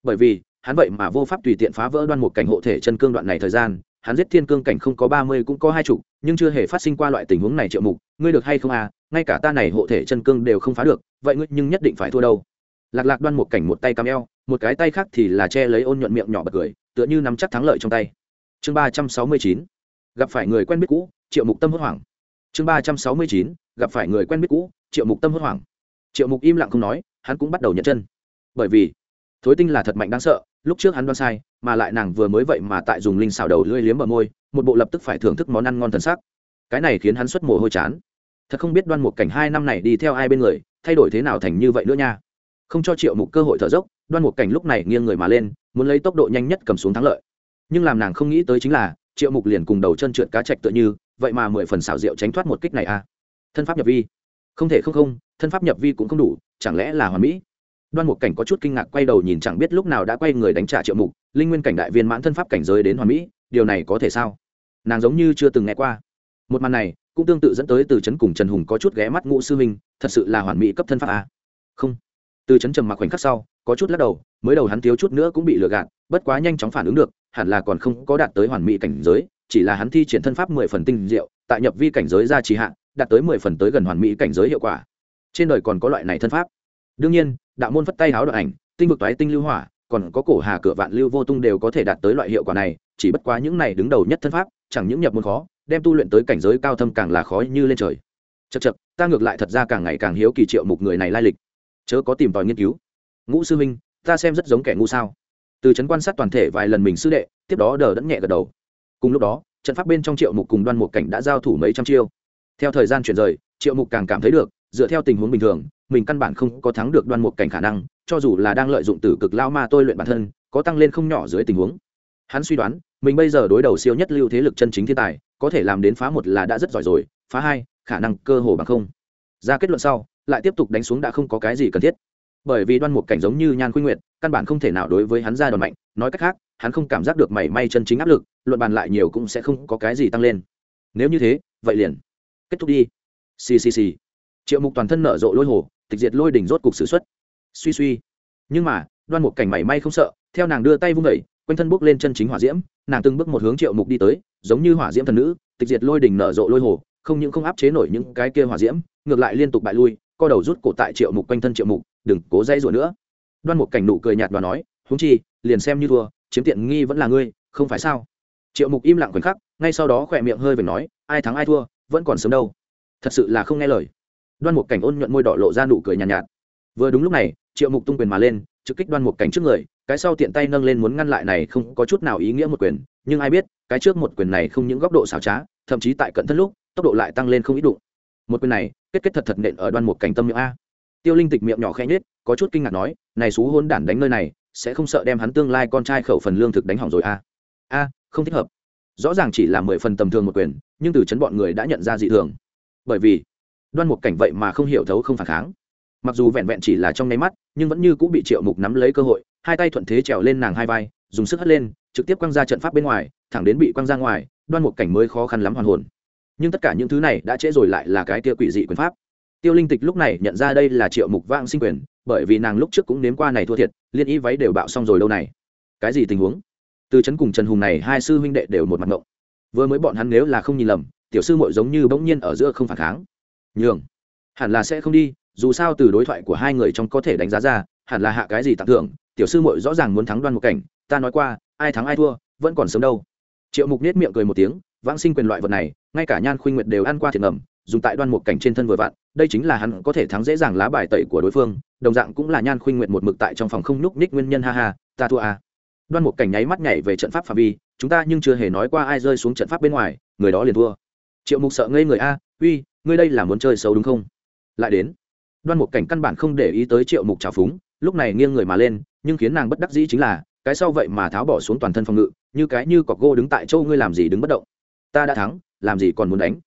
Bởi vì hắn vậy mà vô pháp tùy tiện phá vỡ đoan một cảnh hộ thể chân cương đoạn này thời gian, hắn giết thiên cương cảnh không có ba mươi cũng có hai chục, nhưng chưa hề phát sinh qua loại tình huống này triệu mục, ngươi được hay không à ngay cả ta này hộ thể chân cương đều không phá được, vậy ngươi nhưng nhất định phải thua đâu. Lạc lạc đoan một cảnh một tay cam eo, một cái tay khác thì là che lấy ôn nhuận miệng nhỏ bật cười, tựa như nắm chắc thắng lợi trong tay. Chương ba trăm sáu mươi chín, gặp phải người quen biết cũ, triệu mục tâm hốt hoảng. Chương ba trăm sáu mươi chín, gặp phải người quen biết cũ, triệu mục tâm hốt hoảng. Triệu mục im lặng không nói, hắn cũng bắt đầu nhận chân. Bởi vì thối tinh là thật mạnh đáng sợ, lúc trước hắn đoan sai, mà lại nàng vừa mới vậy mà tại dùng linh xào đầu lưỡi liếm bờ môi, một bộ lập tức phải thưởng thức món ăn ngon thần sắc. Cái này khiến hắn xuất mồ hôi chán. Thật không biết đoan một cảnh hai năm này đi theo ai bên người, thay đổi thế nào thành như vậy nữa nha. Không cho triệu mục cơ hội thở dốc, đoan một cảnh lúc này nghiêng người mà lên, muốn lấy tốc độ nhanh nhất cầm xuống thắng lợi. Nhưng làm nàng không nghĩ tới chính là, triệu mục liền cùng đầu chân trượt cá chạch tựa như, vậy mà mười phần xảo diệu tránh thoát một kích này à? thân pháp nhập vi. Không thể không không, thân pháp nhập vi cũng không đủ, chẳng lẽ là hoàn mỹ? Đoan mục cảnh có chút kinh ngạc quay đầu nhìn chẳng biết lúc nào đã quay người đánh trả triệu mục, linh nguyên cảnh đại viên mãn thân pháp cảnh giới đến hoàn mỹ, điều này có thể sao? Nàng giống như chưa từng nghe qua. Một màn này cũng tương tự dẫn tới từ Trấn cùng trần hùng có chút ghé mắt ngũ sư minh thật sự là hoàn mỹ cấp thân pháp à? không. Từ Trấn trầm mặc khoảnh khắc sau, có chút lắc đầu, mới đầu hắn thiếu chút nữa cũng bị lừa gạt, bất quá nhanh chóng phản ứng được, hẳn là còn không có đạt tới hoàn mỹ cảnh giới, chỉ là hắn thi triển thân pháp mười phần tinh diệu, tại nhập vi cảnh giới ra trì hạn đạt tới mười phần tới gần hoàn mỹ cảnh giới hiệu quả. Trên đời còn có loại này thân pháp. Đương nhiên đạo môn phất tay háo đoạn ảnh, tinh vực toái tinh lưu hỏa, còn có cổ hà cửa vạn lưu vô tung đều có thể đạt tới loại hiệu quả này, chỉ bất quá những này đứng đầu nhất thân pháp, chẳng những nhập môn khó, đem tu luyện tới cảnh giới cao thâm càng là khó như lên trời. Chật chật ta ngược lại thật ra càng ngày càng hiếu kỳ triệu mục người này lai lịch. Chớ có tìm tòi nghiên cứu. Ngũ sư minh ta xem rất giống kẻ ngu sao. Từ chấn quan sát toàn thể vài lần mình sư đệ, tiếp đó đờ đẫn nhẹ gật đầu. Cùng lúc đó, trận pháp bên trong triệu mục cùng đoan một cảnh đã giao thủ mấy trăm chiêu. Theo thời gian chuyển rời, triệu mục càng cảm thấy được, dựa theo tình huống bình thường mình căn bản không có thắng được đoan mục cảnh khả năng, cho dù là đang lợi dụng tử cực lao ma tôi luyện bản thân, có tăng lên không nhỏ dưới tình huống. Hắn suy đoán, mình bây giờ đối đầu siêu nhất lưu thế lực chân chính thiên tài, có thể làm đến phá một là đã rất giỏi rồi, phá hai, khả năng cơ hồ bằng không. Ra kết luận sau, lại tiếp tục đánh xuống đã không có cái gì cần thiết. Bởi vì đoan mục cảnh giống như nhan khuynh nguyện căn bản không thể nào đối với hắn ra đòn mạnh, nói cách khác, hắn không cảm giác được mảy may chân chính áp lực, luận bàn lại nhiều cũng sẽ không có cái gì tăng lên. Nếu như thế, vậy liền kết thúc đi. Ccc triệu mục toàn thân nở rộ lôi hồ tịch diệt lôi đỉnh rốt cục sử xuất suy suy. Nhưng mà, đoan mục cảnh mảy may không sợ, theo nàng đưa tay vung đẩy quanh thân bước lên chân chính hỏa diễm, nàng từng bước một hướng triệu mục đi tới, giống như hỏa diễm thần nữ, tịch diệt lôi đỉnh nở rộ lôi hồ, không những không áp chế nổi những cái kia hỏa diễm, ngược lại liên tục bại lui, co đầu rút cổ tại triệu mục quanh thân triệu mục, đừng cố dây rủa nữa. Đoan mục cảnh nụ cười nhạt và nói húng chi, liền xem như thua, chiếm tiện nghi vẫn là ngươi, không phải sao? Triệu mục im lặng khoảnh khắc, ngay sau đó khỏe miệng hơi vểnh nói, ai thắng ai thua, vẫn còn sớm đâu. Thật sự là không nghe lời đoan một cảnh ôn nhuận môi đỏ lộ ra nụ cười nhàn nhạt, nhạt. Vừa đúng lúc này triệu mục tung quyền mà lên trực kích đoan một cảnh trước người cái sau tiện tay nâng lên muốn ngăn lại này không có chút nào ý nghĩa một quyền nhưng ai biết cái trước một quyền này không những góc độ xảo trá thậm chí tại cận thân lúc tốc độ lại tăng lên không ít đụng. Một quyền này kết kết thật thật nện ở đoan một cảnh tâm miệng a. Tiêu linh tịch miệng nhỏ khẽ nhết có chút kinh ngạc nói này xú hôn đản đánh nơi này sẽ không sợ đem hắn tương lai con trai khẩu phần lương thực đánh hỏng rồi a? A không thích hợp. Rõ ràng chỉ là mười phần tầm thường một quyền nhưng từ chấn bọn người đã nhận ra dị thường. Bởi vì đoan một cảnh vậy mà không hiểu thấu không phản kháng. Mặc dù vẹn vẹn chỉ là trong nháy mắt, nhưng vẫn như cũng bị triệu mục nắm lấy cơ hội, hai tay thuận thế trèo lên nàng hai vai, dùng sức hất lên, trực tiếp quăng ra trận pháp bên ngoài, thẳng đến bị quăng ra ngoài, đoan một cảnh mới khó khăn lắm hoàn hồn. Nhưng tất cả những thứ này đã trễ rồi lại là cái tia quỷ dị quyền pháp. Tiêu linh tịch lúc này nhận ra đây là triệu mục vang sinh quyền, bởi vì nàng lúc trước cũng nếm qua này thua thiệt, liên y váy đều bạo xong rồi lâu này. Cái gì tình huống? Từ trấn cùng trần hùng này hai sư huynh đệ đều một mặt ngộng. Vừa mới bọn hắn nếu là không nhìn lầm, tiểu sư mội giống như bỗng nhiên ở giữa không phản kháng nhường. Hẳn là sẽ không đi, dù sao từ đối thoại của hai người trong có thể đánh giá ra, hẳn là hạ cái gì tặng thưởng, tiểu sư mội rõ ràng muốn thắng đoan một cảnh, ta nói qua, ai thắng ai thua, vẫn còn sớm đâu. Triệu mục nết miệng cười một tiếng, vãng sinh quyền loại vật này, ngay cả nhan khuynh nguyệt đều ăn qua thiệt ngầm, dùng tại đoan một cảnh trên thân vừa vặn, đây chính là hắn có thể thắng dễ dàng lá bài tẩy của đối phương, đồng dạng cũng là nhan khuynh nguyệt một mực tại trong phòng không nhúc ních nguyên nhân, ha ha, ta thua à. đoan một cảnh nháy mắt nhảy về trận pháp phạm vi, chúng ta nhưng chưa hề nói qua ai rơi xuống trận pháp bên ngoài, người đó liền thua. Triệu mục sợ ngây người, a, uy ngươi đây là muốn chơi xấu đúng không? Lại đến. Đoan một cảnh căn bản không để ý tới triệu mục trào phúng, lúc này nghiêng người mà lên, nhưng khiến nàng bất đắc dĩ chính là, cái sau vậy mà tháo bỏ xuống toàn thân phòng ngự, như cái như cọc gô đứng tại châu ngươi làm gì đứng bất động? Ta đã thắng, làm gì còn muốn đánh?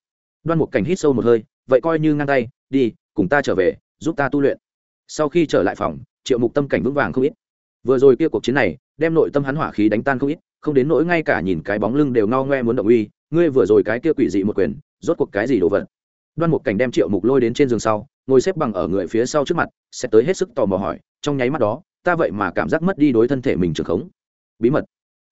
Đoan một cảnh hít sâu một hơi, vậy coi như ngang tay, đi, cùng ta trở về, giúp ta tu luyện. Sau khi trở lại phòng, triệu mục tâm cảnh vững vàng không ít. Vừa rồi kia cuộc chiến này, đem nội tâm hắn hỏa khí đánh tan không ít, không đến nỗi ngay cả nhìn cái bóng lưng đều ngao ngoe muốn động uy, ngươi vừa rồi cái kia quỷ dị một quyền, rốt cuộc cái gì đồ vật? Đoan một cảnh đem triệu mục lôi đến trên giường sau, ngồi xếp bằng ở người phía sau trước mặt, sẽ tới hết sức tò mò hỏi, trong nháy mắt đó, ta vậy mà cảm giác mất đi đối thân thể mình trường khống. Bí mật.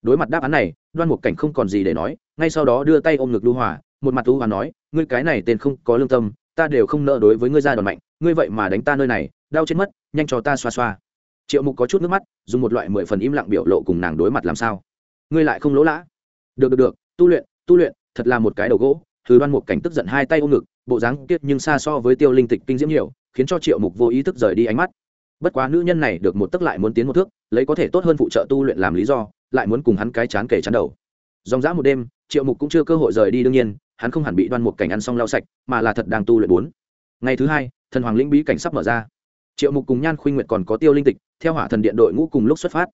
Đối mặt đáp án này, đoan một cảnh không còn gì để nói, ngay sau đó đưa tay ôm ngực lưu hòa, một mặt lưu hòa nói, ngươi cái này tên không có lương tâm, ta đều không nợ đối với ngươi ra đòn mạnh, ngươi vậy mà đánh ta nơi này, đau chết mất, nhanh cho ta xoa xoa. Triệu mục có chút nước mắt, dùng một loại mười phần im lặng biểu lộ cùng nàng đối mặt làm sao. Ngươi lại không lỗ lã. Được được được, tu luyện tu luyện, thật là một cái đầu gỗ. Thứ đoan một cảnh tức giận hai tay ôm ngực bộ dáng tiết nhưng xa so với tiêu linh tịch kinh diễm nhiều, khiến cho triệu mục vô ý thức rời đi ánh mắt. Bất quá nữ nhân này được một tức lại muốn tiến một thước, lấy có thể tốt hơn phụ trợ tu luyện làm lý do, lại muốn cùng hắn cái chán kể chán đầu. Dòng dã một đêm, triệu mục cũng chưa cơ hội rời đi đương nhiên, hắn không hẳn bị đoan một cảnh ăn xong lau sạch, mà là thật đang tu luyện bốn. Ngày thứ hai, thần hoàng lĩnh bí cảnh sắp mở ra. Triệu mục cùng nhan khuynh nguyệt còn có tiêu linh tịch, theo hỏa thần điện đội ngũ cùng lúc xuất phát.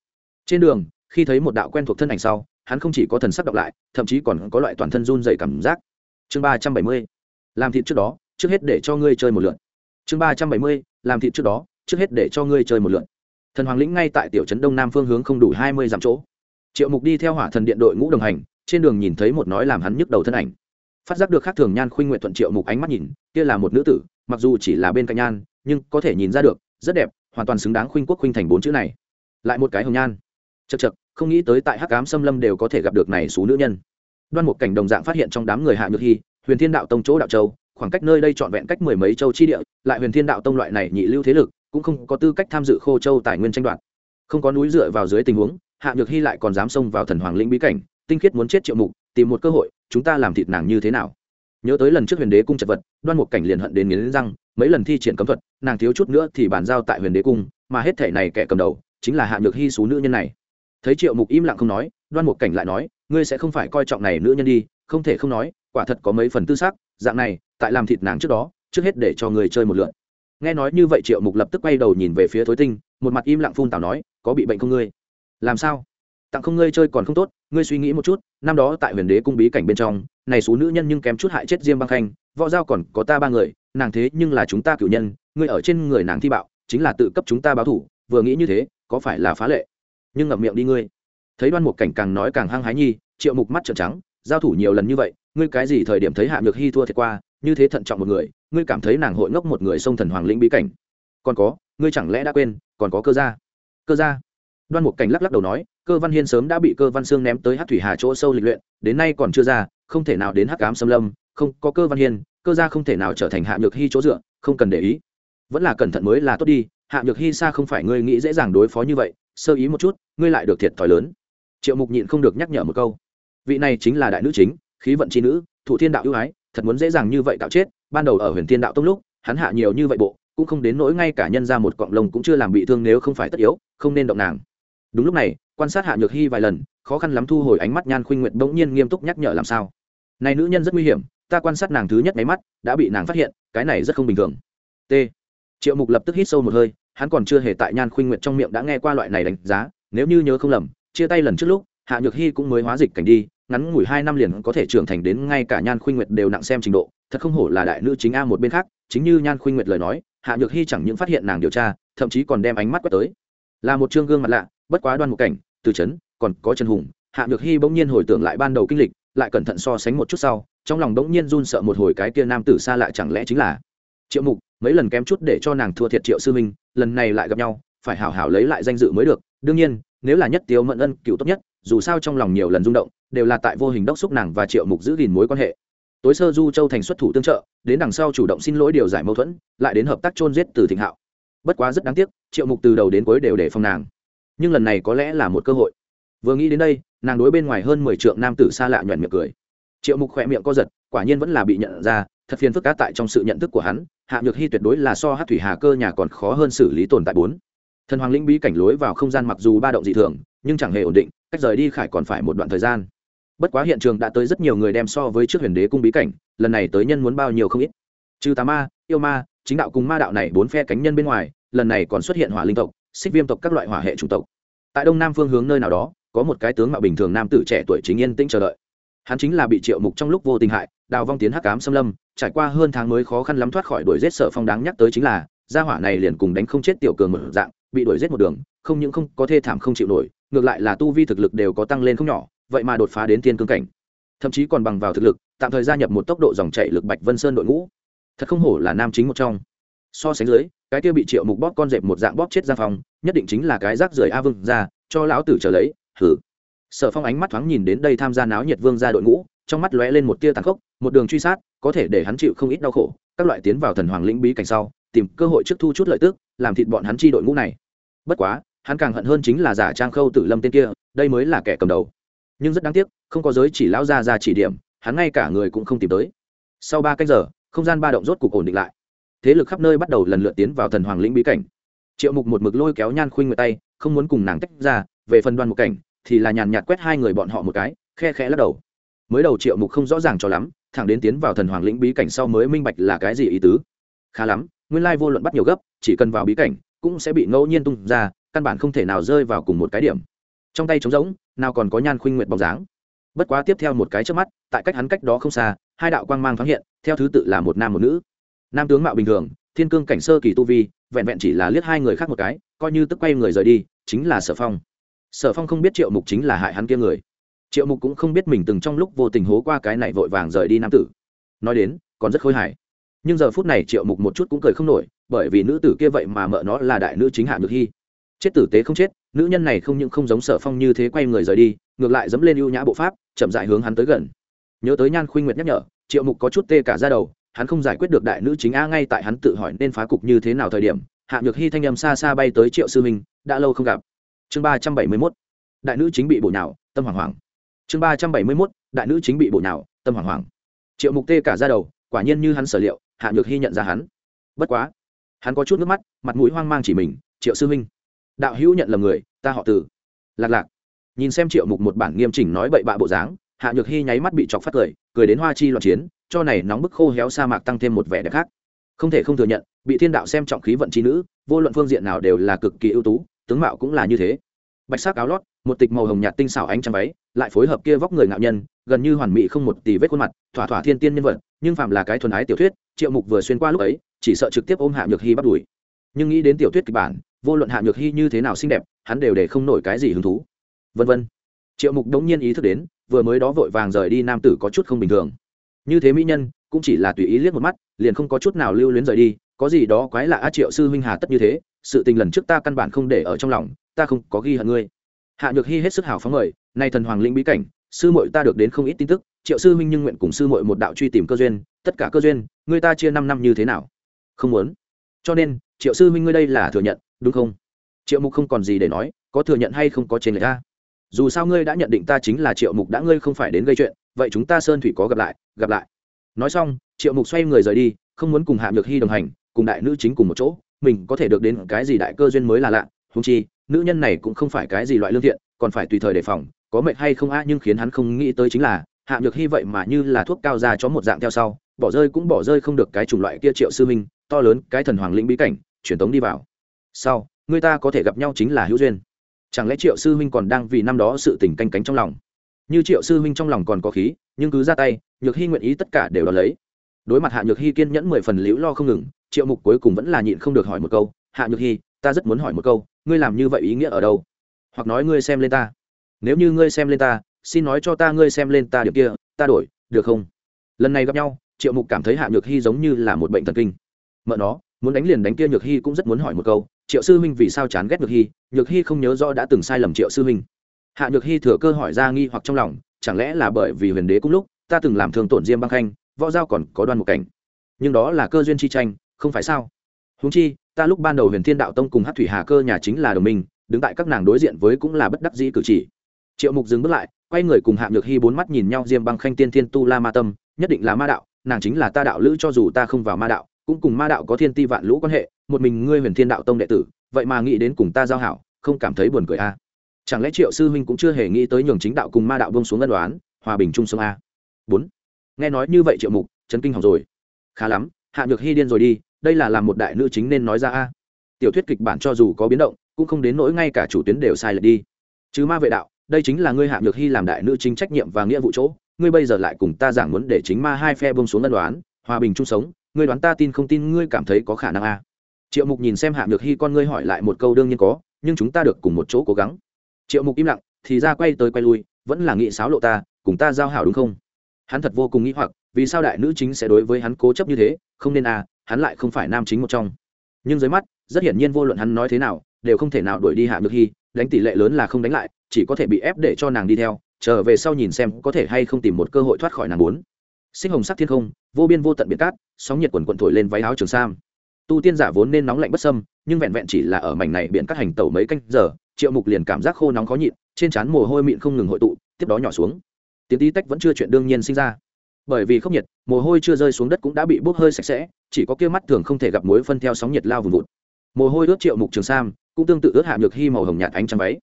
Trên đường, khi thấy một đạo quen thuộc thân ảnh sau, hắn không chỉ có thần sắc đọc lại, thậm chí còn có loại toàn thân run dày cảm giác. Chương ba trăm bảy mươi làm thịt trước đó, trước hết để cho ngươi chơi một lượn chương ba trăm bảy mươi, làm thịt trước đó, trước hết để cho ngươi chơi một lượn thần hoàng lĩnh ngay tại tiểu trấn đông nam phương hướng không đủ hai mươi dặm chỗ. Triệu mục đi theo hỏa thần điện đội ngũ đồng hành, trên đường nhìn thấy một nói làm hắn nhức đầu thân ảnh. Phát giác được khác thường nhan khuynh nguyện thuận triệu mục ánh mắt nhìn, kia là một nữ tử, mặc dù chỉ là bên cạnh nhan, nhưng có thể nhìn ra được, rất đẹp, hoàn toàn xứng đáng khuynh quốc khuynh thành bốn chữ này. Lại một cái hồng nhan. Chật chật không nghĩ tới tại hắc cám xâm lâm đều có thể gặp được này số nữ nhân. Đoan một cảnh đồng dạng phát hiện trong đám người hạ nhược hy huyền thiên đạo tông chỗ đạo châu, khoảng cách nơi đây trọn vẹn cách mười mấy châu chi địa, lại huyền thiên đạo tông loại này nhị lưu thế lực, cũng không có tư cách tham dự khô châu tài nguyên tranh đoạt. Không có núi dựa vào dưới tình huống, hạ nhược hy lại còn dám xông vào thần hoàng lĩnh bí cảnh, tinh khiết muốn chết triệu mục, tìm một cơ hội, chúng ta làm thịt nàng như thế nào? Nhớ tới lần trước huyền đế cung chật vật, đoan một cảnh liền hận đến nghiến răng, mấy lần thi triển cấm thuật, nàng thiếu chút nữa thì bàn giao tại huyền đế cung, mà hết thể này kẻ cầm đầu, chính là hạ nhược hy số nữ nhân này. Thấy triệu mục im lặng không nói, đoan một cảnh lại nói, ngươi sẽ không phải coi trọng này nữ nhân đi, không thể không nói quả thật có mấy phần tư xác dạng này, tại làm thịt nàng trước đó, trước hết để cho người chơi một lượn. Nghe nói như vậy triệu mục lập tức quay đầu nhìn về phía thối tinh, một mặt im lặng phun tào nói, có bị bệnh không ngươi? Làm sao? Tặng không ngươi chơi còn không tốt, ngươi suy nghĩ một chút, năm đó tại huyền đế cung bí cảnh bên trong, này số nữ nhân nhưng kém chút hại chết diêm băng khanh, võ giao còn có ta ba người, nàng thế nhưng là chúng ta cử nhân, ngươi ở trên người nàng thi bạo, chính là tự cấp chúng ta báo thủ, vừa nghĩ như thế, có phải là phá lệ? Nhưng ngậm miệng đi ngươi. Thấy đoan mục cảnh càng nói càng hăng hái nhi, triệu mục mắt trợn trắng, giao thủ nhiều lần như vậy ngươi cái gì thời điểm thấy hạ nhược hy thua thiệt qua, như thế thận trọng một người, ngươi cảm thấy nàng hội ngốc một người sông thần hoàng lĩnh bí cảnh. Còn có, ngươi chẳng lẽ đã quên, còn có cơ gia? Cơ gia? Đoan mục cảnh lắc lắc đầu nói, cơ văn hiên sớm đã bị cơ văn sương ném tới hát thủy hà chỗ sâu lịch luyện, đến nay còn chưa ra, không thể nào đến hắc Cám xâm lâm, không có cơ văn hiên, cơ gia không thể nào trở thành hạ nhược hy chỗ dựa, không cần để ý. Vẫn là cẩn thận mới là tốt đi, hạ nhược hy xa không phải ngươi nghĩ dễ dàng đối phó như vậy, sơ ý một chút, ngươi lại được thiệt thòi lớn. Triệu mục nhịn không được nhắc nhở một câu. Vị này chính là đại nữ chính khí vận chi nữ thụ thiên đạo ưu ái, thật muốn dễ dàng như vậy tạo chết, ban đầu ở huyền thiên đạo tông lúc, hắn hạ nhiều như vậy bộ, cũng không đến nỗi ngay cả nhân ra một cọng lông cũng chưa làm bị thương nếu không phải tất yếu, không nên động nàng. Đúng lúc này, quan sát hạ nhược hy vài lần, khó khăn lắm thu hồi ánh mắt nhan khuynh nguyệt bỗng nhiên nghiêm túc nhắc nhở làm sao. Này nữ nhân rất nguy hiểm, ta quan sát nàng thứ nhất máy mắt, đã bị nàng phát hiện, cái này rất không bình thường. T. Triệu mục lập tức hít sâu một hơi, hắn còn chưa hề tại nhan khuynh nguyệt trong miệng đã nghe qua loại này đánh giá, nếu như nhớ không lầm, chia tay lần trước lúc, hạ nhược hy cũng mới hóa dịch cảnh đi ngắn ngủi hai năm liền có thể trưởng thành đến ngay cả nhan khuynh nguyệt đều nặng xem trình độ. Thật không hổ là đại nữ chính a một bên khác, chính như nhan khuynh nguyệt lời nói, hạ nhược hy chẳng những phát hiện nàng điều tra, thậm chí còn đem ánh mắt quét tới. Là một chương gương mặt lạ, bất quá đoan một cảnh, từ trấn còn có trần hùng, hạ nhược hy bỗng nhiên hồi tưởng lại ban đầu kinh lịch, lại cẩn thận so sánh một chút sau, trong lòng bỗng nhiên run sợ một hồi cái kia nam tử xa lạ chẳng lẽ chính là triệu mục, mấy lần kém chút để cho nàng thua thiệt triệu sư minh, lần này lại gặp nhau, phải hảo hảo lấy lại danh dự mới được. Đương nhiên, nếu là nhất tiêu mận ân cựu tốt nhất, dù sao trong lòng nhiều lần rung động đều là tại vô hình đốc xúc nàng và triệu mục giữ gìn mối quan hệ. Tối sơ du châu thành xuất thủ tương trợ, đến đằng sau chủ động xin lỗi điều giải mâu thuẫn, lại đến hợp tác chôn giết từ thịnh hạo. Bất quá rất đáng tiếc, triệu mục từ đầu đến cuối đều để phòng nàng. Nhưng lần này có lẽ là một cơ hội. Vừa nghĩ đến đây, nàng đối bên ngoài hơn mười trượng nam tử xa lạ nhoẻn miệng cười. Triệu mục khỏe miệng co giật, quả nhiên vẫn là bị nhận ra, thật phiền phức cá tại trong sự nhận thức của hắn, hạ nhược hy tuyệt đối là so hát thủy hà cơ nhà còn khó hơn xử lý tồn tại bốn. Thần hoàng linh bí cảnh lối vào không gian mặc dù ba động dị thường, nhưng chẳng hề ổn định, cách rời đi khải còn phải một đoạn thời gian bất quá hiện trường đã tới rất nhiều người đem so với trước huyền đế cung bí cảnh, lần này tới nhân muốn bao nhiêu không ít. Trừ tà ma, yêu ma, chính đạo cùng ma đạo này bốn phe cánh nhân bên ngoài, lần này còn xuất hiện hỏa linh tộc, xích viêm tộc các loại hỏa hệ chủng tộc. Tại đông nam phương hướng nơi nào đó, có một cái tướng mạo bình thường nam tử trẻ tuổi chính yên tĩnh chờ đợi. Hắn chính là bị triệu mục trong lúc vô tình hại, đào vong tiến hắc cám xâm lâm, trải qua hơn tháng mới khó khăn lắm thoát khỏi đuổi giết sở phong đáng nhắc tới chính là, gia hỏa này liền cùng đánh không chết tiểu cường một dạng, bị đuổi giết một đường, không những không có thê thảm không chịu nổi, ngược lại là tu vi thực lực đều có tăng lên không nhỏ vậy mà đột phá đến tiên cương cảnh. Thậm chí còn bằng vào thực lực, tạm thời gia nhập một tốc độ dòng chảy lực bạch vân sơn đội ngũ. Thật không hổ là nam chính một trong. So sánh dưới, cái kia bị triệu mục bóp con dẹp một dạng bóp chết ra phòng nhất định chính là cái rác rưởi a vương ra cho lão tử trở lấy thử sở phong ánh mắt thoáng nhìn đến đây tham gia náo nhiệt vương ra đội ngũ, trong mắt lóe lên một tia tàn khốc, một đường truy sát, có thể để hắn chịu không ít đau khổ, các loại tiến vào thần hoàng lĩnh bí cảnh sau, tìm cơ hội trước thu chút lợi tức, làm thịt bọn hắn chi đội ngũ này. Bất quá, hắn càng hận hơn chính là giả trang khâu tử lâm tên kia, đây mới là kẻ cầm đầu nhưng rất đáng tiếc, không có giới chỉ lão ra ra chỉ điểm, hắn ngay cả người cũng không tìm tới. Sau ba canh giờ, không gian ba động rốt cục ổn định lại. Thế lực khắp nơi bắt đầu lần lượt tiến vào thần hoàng lĩnh bí cảnh. Triệu mục một mực lôi kéo nhan khuynh người tay, không muốn cùng nàng tách ra, về phần đoan một cảnh, thì là nhàn nhạt quét hai người bọn họ một cái, khe khẽ lắc đầu. Mới đầu triệu mục không rõ ràng cho lắm, thẳng đến tiến vào thần hoàng lĩnh bí cảnh sau mới minh bạch là cái gì ý tứ. Khá lắm, nguyên lai vô luận bắt nhiều gấp, chỉ cần vào bí cảnh, cũng sẽ bị ngẫu nhiên tung ra, căn bản không thể nào rơi vào cùng một cái điểm trong tay trống rỗng, nào còn có nhan khuynh nguyệt bóng dáng. Bất quá tiếp theo một cái trước mắt, tại cách hắn cách đó không xa, hai đạo quang mang thoáng hiện, theo thứ tự là một nam một nữ. Nam tướng mạo bình thường, thiên cương cảnh sơ kỳ tu vi, vẹn vẹn chỉ là liếc hai người khác một cái, coi như tức quay người rời đi, chính là sở phong. Sở phong không biết triệu mục chính là hại hắn kia người. Triệu mục cũng không biết mình từng trong lúc vô tình hố qua cái này vội vàng rời đi nam tử. Nói đến, còn rất khôi hài. Nhưng giờ phút này triệu mục một chút cũng cười không nổi, bởi vì nữ tử kia vậy mà mợ nó là đại nữ chính hạ nhược hy chết tử tế không chết nữ nhân này không những không giống sở phong như thế quay người rời đi, ngược lại dẫm lên ưu nhã bộ pháp, chậm dại hướng hắn tới gần. Nhớ tới nhan khuynh nguyệt nhắc nhở, triệu mục có chút tê cả ra đầu, hắn không giải quyết được đại nữ chính a ngay tại hắn tự hỏi nên phá cục như thế nào thời điểm, hạ nhược hy thanh âm xa xa bay tới triệu sư minh, đã lâu không gặp. Chương ba trăm bảy mươi mốt, đại nữ chính bị bổ nhào, tâm hoảng hoảng. Chương ba trăm bảy mươi mốt, đại nữ chính bị bổ nhào, tâm hoảng hoảng. Triệu mục tê cả ra đầu, quả nhiên như hắn sở liệu, hạ nhược hy nhận ra hắn. Bất quá, hắn có chút nước mắt, mặt mũi hoang mang chỉ mình, triệu sư minh đạo hữu nhận lầm người, ta họ từ. Lạc lạc. Nhìn xem triệu mục một bản nghiêm chỉnh nói bậy bạ bộ dáng, hạ nhược hy nháy mắt bị chọc phát cười cười đến hoa chi loạn chiến, cho này nóng bức khô héo sa mạc tăng thêm một vẻ đẹp khác. Không thể không thừa nhận, bị thiên đạo xem trọng khí vận trí nữ, vô luận phương diện nào đều là cực kỳ ưu tú, tướng mạo cũng là như thế. Bạch sắc áo lót, một tịch màu hồng nhạt tinh xảo ánh trăng váy, lại phối hợp kia vóc người ngạo nhân, gần như hoàn mỹ không một tì vết khuôn mặt, thỏa thỏa thiên tiên nhân vật, nhưng phạm là cái thuần ái tiểu thuyết, triệu mục vừa xuyên qua lúc ấy, chỉ sợ trực tiếp ôm hạ nhược hy bắt đuổi nhưng nghĩ đến tiểu thuyết kịch bản, vô luận hạ nhược hy như thế nào xinh đẹp, hắn đều để không nổi cái gì hứng thú. Vân vân. Triệu mục đống nhiên ý thức đến, vừa mới đó vội vàng rời đi nam tử có chút không bình thường. Như thế mỹ nhân, cũng chỉ là tùy ý liếc một mắt, liền không có chút nào lưu luyến rời đi, có gì đó quái lạ a triệu sư huynh hà tất như thế, sự tình lần trước ta căn bản không để ở trong lòng, ta không có ghi hận ngươi. Hạ nhược hy hết sức hào phóng mời, nay thần hoàng linh bí cảnh, sư muội ta được đến không ít tin tức, triệu sư huynh nhưng nguyện cùng sư muội một đạo truy tìm cơ duyên, tất cả cơ duyên, người ta chia năm năm như thế nào? Không muốn. Cho nên triệu sư huynh ngươi đây là thừa nhận, đúng không? Triệu mục không còn gì để nói, có thừa nhận hay không có trên người ta dù sao ngươi đã nhận định ta chính là triệu mục đã ngươi không phải đến gây chuyện, vậy chúng ta sơn thủy có gặp lại gặp lại. Nói xong, triệu mục xoay người rời đi, không muốn cùng hạ nhược hy đồng hành, cùng đại nữ chính cùng một chỗ, mình có thể được đến cái gì đại cơ duyên mới là lạ húng chi, nữ nhân này cũng không phải cái gì loại lương thiện, còn phải tùy thời đề phòng, có mệnh hay không a nhưng khiến hắn không nghĩ tới chính là, hạ nhược hy vậy mà như là thuốc cao ra cho một dạng theo sau, bỏ rơi cũng bỏ rơi không được cái chủng loại kia triệu sư minh to lớn, cái thần hoàng lĩnh bí cảnh truyền tống đi vào. Sau, người ta có thể gặp nhau chính là hữu duyên. Chẳng lẽ triệu sư huynh còn đang vì năm đó sự tình canh cánh trong lòng? Như triệu sư huynh trong lòng còn có khí, nhưng cứ ra tay, nhược hy nguyện ý tất cả đều đo lấy. Đối mặt hạ nhược hy kiên nhẫn mười phần liễu lo không ngừng, triệu mục cuối cùng vẫn là nhịn không được hỏi một câu, hạ nhược hy ta rất muốn hỏi một câu, ngươi làm như vậy ý nghĩa ở đâu? Hoặc nói ngươi xem lên ta. Nếu như ngươi xem lên ta, xin nói cho ta ngươi xem lên ta điểm kia, ta đổi, được không? Lần này gặp nhau, triệu mục cảm thấy hạ nhược hy giống như là một bệnh thần kinh. Mợ nó muốn đánh liền đánh kia nhược hy cũng rất muốn hỏi một câu, triệu sư huynh vì sao chán ghét nhược hy? Nhược hy không nhớ rõ đã từng sai lầm triệu sư huynh. Hạ nhược hy thừa cơ hỏi ra nghi hoặc trong lòng, chẳng lẽ là bởi vì huyền đế cũng lúc, ta từng làm thương tổn diêm băng khanh, võ giao còn có đoan một cảnh? Nhưng đó là cơ duyên chi tranh, không phải sao? Húng chi, ta lúc ban đầu huyền thiên đạo tông cùng hát thủy hà cơ nhà chính là đồng minh, đứng tại các nàng đối diện với cũng là bất đắc dĩ cử chỉ. Triệu mục dừng bước lại, quay người cùng hạ nhược hy bốn mắt nhìn nhau diêm băng khanh tiên thiên tu la ma tâm, nhất định là ma đạo, nàng chính là ta đạo lữ cho dù ta không vào ma đạo cũng cùng ma đạo có thiên ti vạn lũ quan hệ, một mình ngươi huyền thiên đạo tông đệ tử, vậy mà nghĩ đến cùng ta giao hảo, không cảm thấy buồn cười a à. chẳng lẽ triệu sư huynh cũng chưa hề nghĩ tới nhường chính đạo cùng ma đạo bông xuống ân đoán hòa bình chung sông a à? bốn. Nghe nói như vậy triệu mục, chấn kinh học rồi. Khá lắm, hạ nhược hy điên rồi đi, đây là làm một đại nữ chính nên nói ra a tiểu thuyết kịch bản cho dù có biến động, cũng không đến nỗi ngay cả chủ tuyến đều sai lệch đi. Chứ ma vệ đạo, đây chính là ngươi hạ nhược hy làm đại nữ chính trách nhiệm và nghĩa vụ chỗ, ngươi bây giờ lại cùng ta giảng muốn để chính ma hai phe bông xuống ân đoán hòa bình chung sống ngươi đoán ta tin không tin ngươi cảm thấy có khả năng a triệu mục nhìn xem hạ nhược hy con ngươi hỏi lại một câu đương nhiên có, nhưng chúng ta được cùng một chỗ cố gắng. Triệu mục im lặng, thì ra quay tới quay lui, vẫn là nghị sáo lộ ta, cùng ta giao hảo đúng không? Hắn thật vô cùng nghĩ hoặc, vì sao đại nữ chính sẽ đối với hắn cố chấp như thế, không nên à hắn lại không phải nam chính một trong. Nhưng dưới mắt, rất hiển nhiên vô luận hắn nói thế nào, đều không thể nào đuổi đi hạ nhược hy đánh tỷ lệ lớn là không đánh lại, chỉ có thể bị ép để cho nàng đi theo trở về sau nhìn xem có thể hay không tìm một cơ hội thoát khỏi nàng bốn sinh hồng sắc thiên không, vô biên vô tận biển cát, sóng nhiệt quần quần thổi lên váy áo trường sam. Tu tiên giả vốn nên nóng lạnh bất sâm nhưng vẹn vẹn chỉ là ở mảnh này biển cát hành tẩu mấy canh giờ, triệu mục liền cảm giác khô nóng khó nhịn, trên trán mồ hôi mịn không ngừng hội tụ, tiếp đó nhỏ xuống. Tiếng tí tách vẫn chưa chuyện đương nhiên sinh ra. Bởi vì không nhiệt, mồ hôi chưa rơi xuống đất cũng đã bị bốc hơi sạch sẽ, chỉ có kia mắt thường không thể gặp mối phân theo sóng nhiệt lao vùng vụt. Mồ hôi ướt triệu mục trường sam, cũng tương tự ướt hạ nhược hy màu hồng nhạt ánh trăng váy.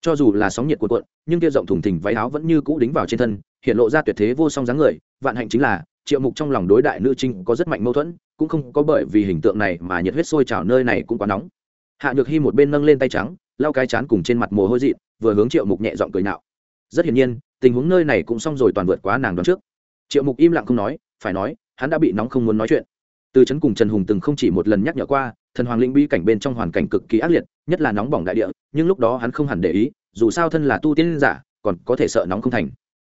Cho dù là sóng nhiệt cuộn cuộn, nhưng kia rộng thùng thình váy áo vẫn như cũ đính vào trên thân hiện lộ ra tuyệt thế vô song dáng người, vạn hạnh chính là, triệu mục trong lòng đối đại nữ trinh có rất mạnh mâu thuẫn, cũng không có bởi vì hình tượng này mà nhiệt huyết sôi trào nơi này cũng quá nóng. Hạ nhược hy một bên nâng lên tay trắng, lau cái chán cùng trên mặt mồ hôi dịt vừa hướng triệu mục nhẹ giọng cười nạo. Rất hiển nhiên, tình huống nơi này cũng xong rồi toàn vượt quá nàng đoán trước. Triệu mục im lặng không nói, phải nói, hắn đã bị nóng không muốn nói chuyện. Từ chấn cùng trần hùng từng không chỉ một lần nhắc nhở qua, thần hoàng linh bi cảnh bên trong hoàn cảnh cực kỳ ác liệt, nhất là nóng bỏng đại địa, nhưng lúc đó hắn không hẳn để ý, dù sao thân là tu tiên giả, còn có thể sợ nóng không thành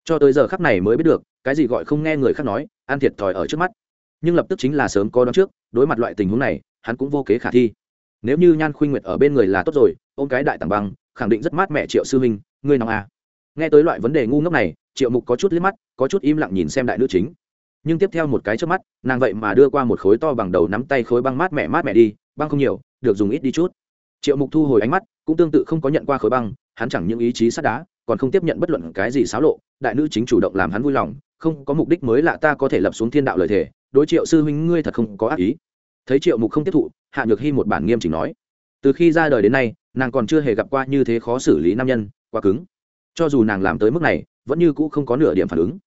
cho tới giờ khắc này mới biết được, cái gì gọi không nghe người khác nói an thiệt thòi ở trước mắt. Nhưng lập tức chính là sớm có đón trước, đối mặt loại tình huống này, hắn cũng vô kế khả thi. Nếu như nhan khuynh nguyệt ở bên người là tốt rồi, ôm cái đại tảng băng, khẳng định rất mát mẹ triệu sư huynh ngươi nóng à. nghe tới loại vấn đề ngu ngốc này, triệu mục có chút liếc mắt, có chút im lặng nhìn xem đại nữ chính. Nhưng tiếp theo một cái trước mắt, nàng vậy mà đưa qua một khối to bằng đầu nắm tay khối băng mát mẹ mát mẹ đi, băng không nhiều, được dùng ít đi chút. Triệu mục thu hồi ánh mắt, cũng tương tự không có nhận qua khối băng, hắn chẳng những ý chí sắt đá còn không tiếp nhận bất luận cái gì xáo lộ, đại nữ chính chủ động làm hắn vui lòng, không có mục đích mới lạ ta có thể lập xuống thiên đạo lời thề, đối triệu sư huynh ngươi thật không có ác ý. Thấy triệu mục không tiếp thụ, hạ nhược hy một bản nghiêm chỉnh nói, từ khi ra đời đến nay, nàng còn chưa hề gặp qua như thế khó xử lý nam nhân, quá cứng. Cho dù nàng làm tới mức này, vẫn như cũ không có nửa điểm phản ứng.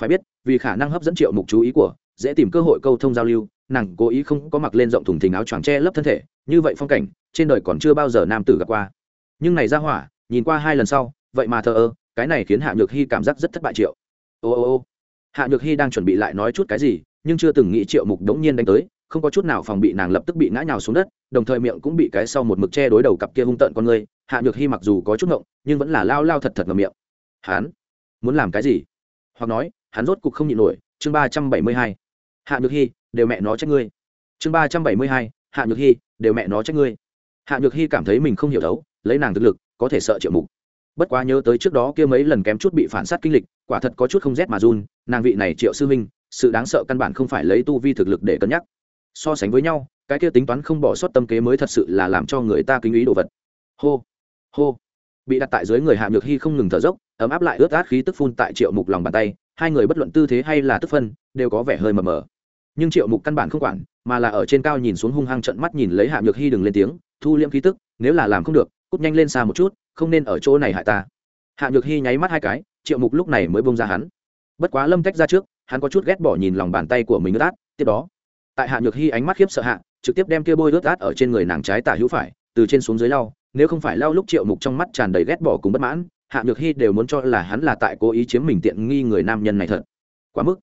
Phải biết, vì khả năng hấp dẫn triệu mục chú ý của, dễ tìm cơ hội câu thông giao lưu, nàng cố ý không có mặc lên rộng thùng thình áo choàng che lấp thân thể, như vậy phong cảnh, trên đời còn chưa bao giờ nam tử gặp qua. Nhưng này ra hỏa, nhìn qua hai lần sau vậy mà thờ ơ, cái này khiến hạ nhược hy cảm giác rất thất bại triệu. Ô ô ô. Hạ nhược hy đang chuẩn bị lại nói chút cái gì, nhưng chưa từng nghĩ triệu mục đống nhiên đánh tới, không có chút nào phòng bị nàng lập tức bị ngã nhào xuống đất, đồng thời miệng cũng bị cái sau một mực che đối đầu cặp kia hung tợn con người. Hạ nhược hy mặc dù có chút ngộng, nhưng vẫn là lao lao thật thật ngầm miệng. Hắn muốn làm cái gì? Hoặc nói, hắn rốt cục không nhịn nổi, chương ba trăm bảy mươi hai. Hạ nhược hy đều mẹ nó trách ngươi. Chương ba trăm bảy mươi hai, hạ nhược hy đều mẹ nó trách ngươi. Hạ nhược hy cảm thấy mình không hiểu đấu lấy nàng thực lực, có thể sợ triệu mục bất quá nhớ tới trước đó kia mấy lần kém chút bị phản sát kinh lịch, quả thật có chút không rét mà run, nàng vị này triệu sư minh, sự đáng sợ căn bản không phải lấy tu vi thực lực để cân nhắc. So sánh với nhau, cái kia tính toán không bỏ sót tâm kế mới thật sự là làm cho người ta kính ý đồ vật. Hô hô. Bị đặt tại dưới người hạ nhược hy không ngừng thở dốc, ấm áp lại ướt át khí tức phun tại triệu mục lòng bàn tay, hai người bất luận tư thế hay là tức phân, đều có vẻ hơi mờ mờ. Nhưng triệu mục căn bản không quản, mà là ở trên cao nhìn xuống hung hăng trận mắt nhìn lấy hạ nhược hy đừng lên tiếng, thu liễm khí tức, nếu là làm không được, cút nhanh lên xa một chút không nên ở chỗ này hại ta. Hạ nhược hy nháy mắt hai cái, triệu mục lúc này mới bông ra hắn. Bất quá lâm tách ra trước, hắn có chút ghét bỏ nhìn lòng bàn tay của mình ướt át, tiếp đó, tại hạ nhược hy ánh mắt khiếp sợ hạ, trực tiếp đem kia bôi ướt át ở trên người nàng trái tả hữu phải, từ trên xuống dưới lau, nếu không phải lau lúc triệu mục trong mắt tràn đầy ghét bỏ cùng bất mãn, hạ nhược hy đều muốn cho là hắn là tại cố ý chiếm mình tiện nghi người nam nhân này thật. Quá mức.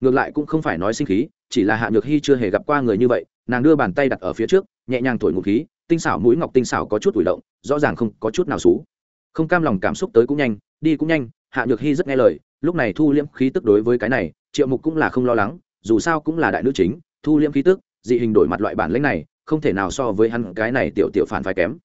Ngược lại cũng không phải nói sinh khí, chỉ là hạ nhược hy chưa hề gặp qua người như vậy, nàng đưa bàn tay đặt ở phía trước, nhẹ nhàng thổi ngụ khí tinh xảo mũi ngọc tinh xảo có chút ủi động, rõ ràng không có chút nào xú. Không cam lòng cảm xúc tới cũng nhanh, đi cũng nhanh, hạ nhược hy rất nghe lời, lúc này thu liễm khí tức đối với cái này, triệu mục cũng là không lo lắng, dù sao cũng là đại nữ chính, thu liễm khí tức, dị hình đổi mặt loại bản lãnh này, không thể nào so với hắn cái này tiểu tiểu phản phái kém.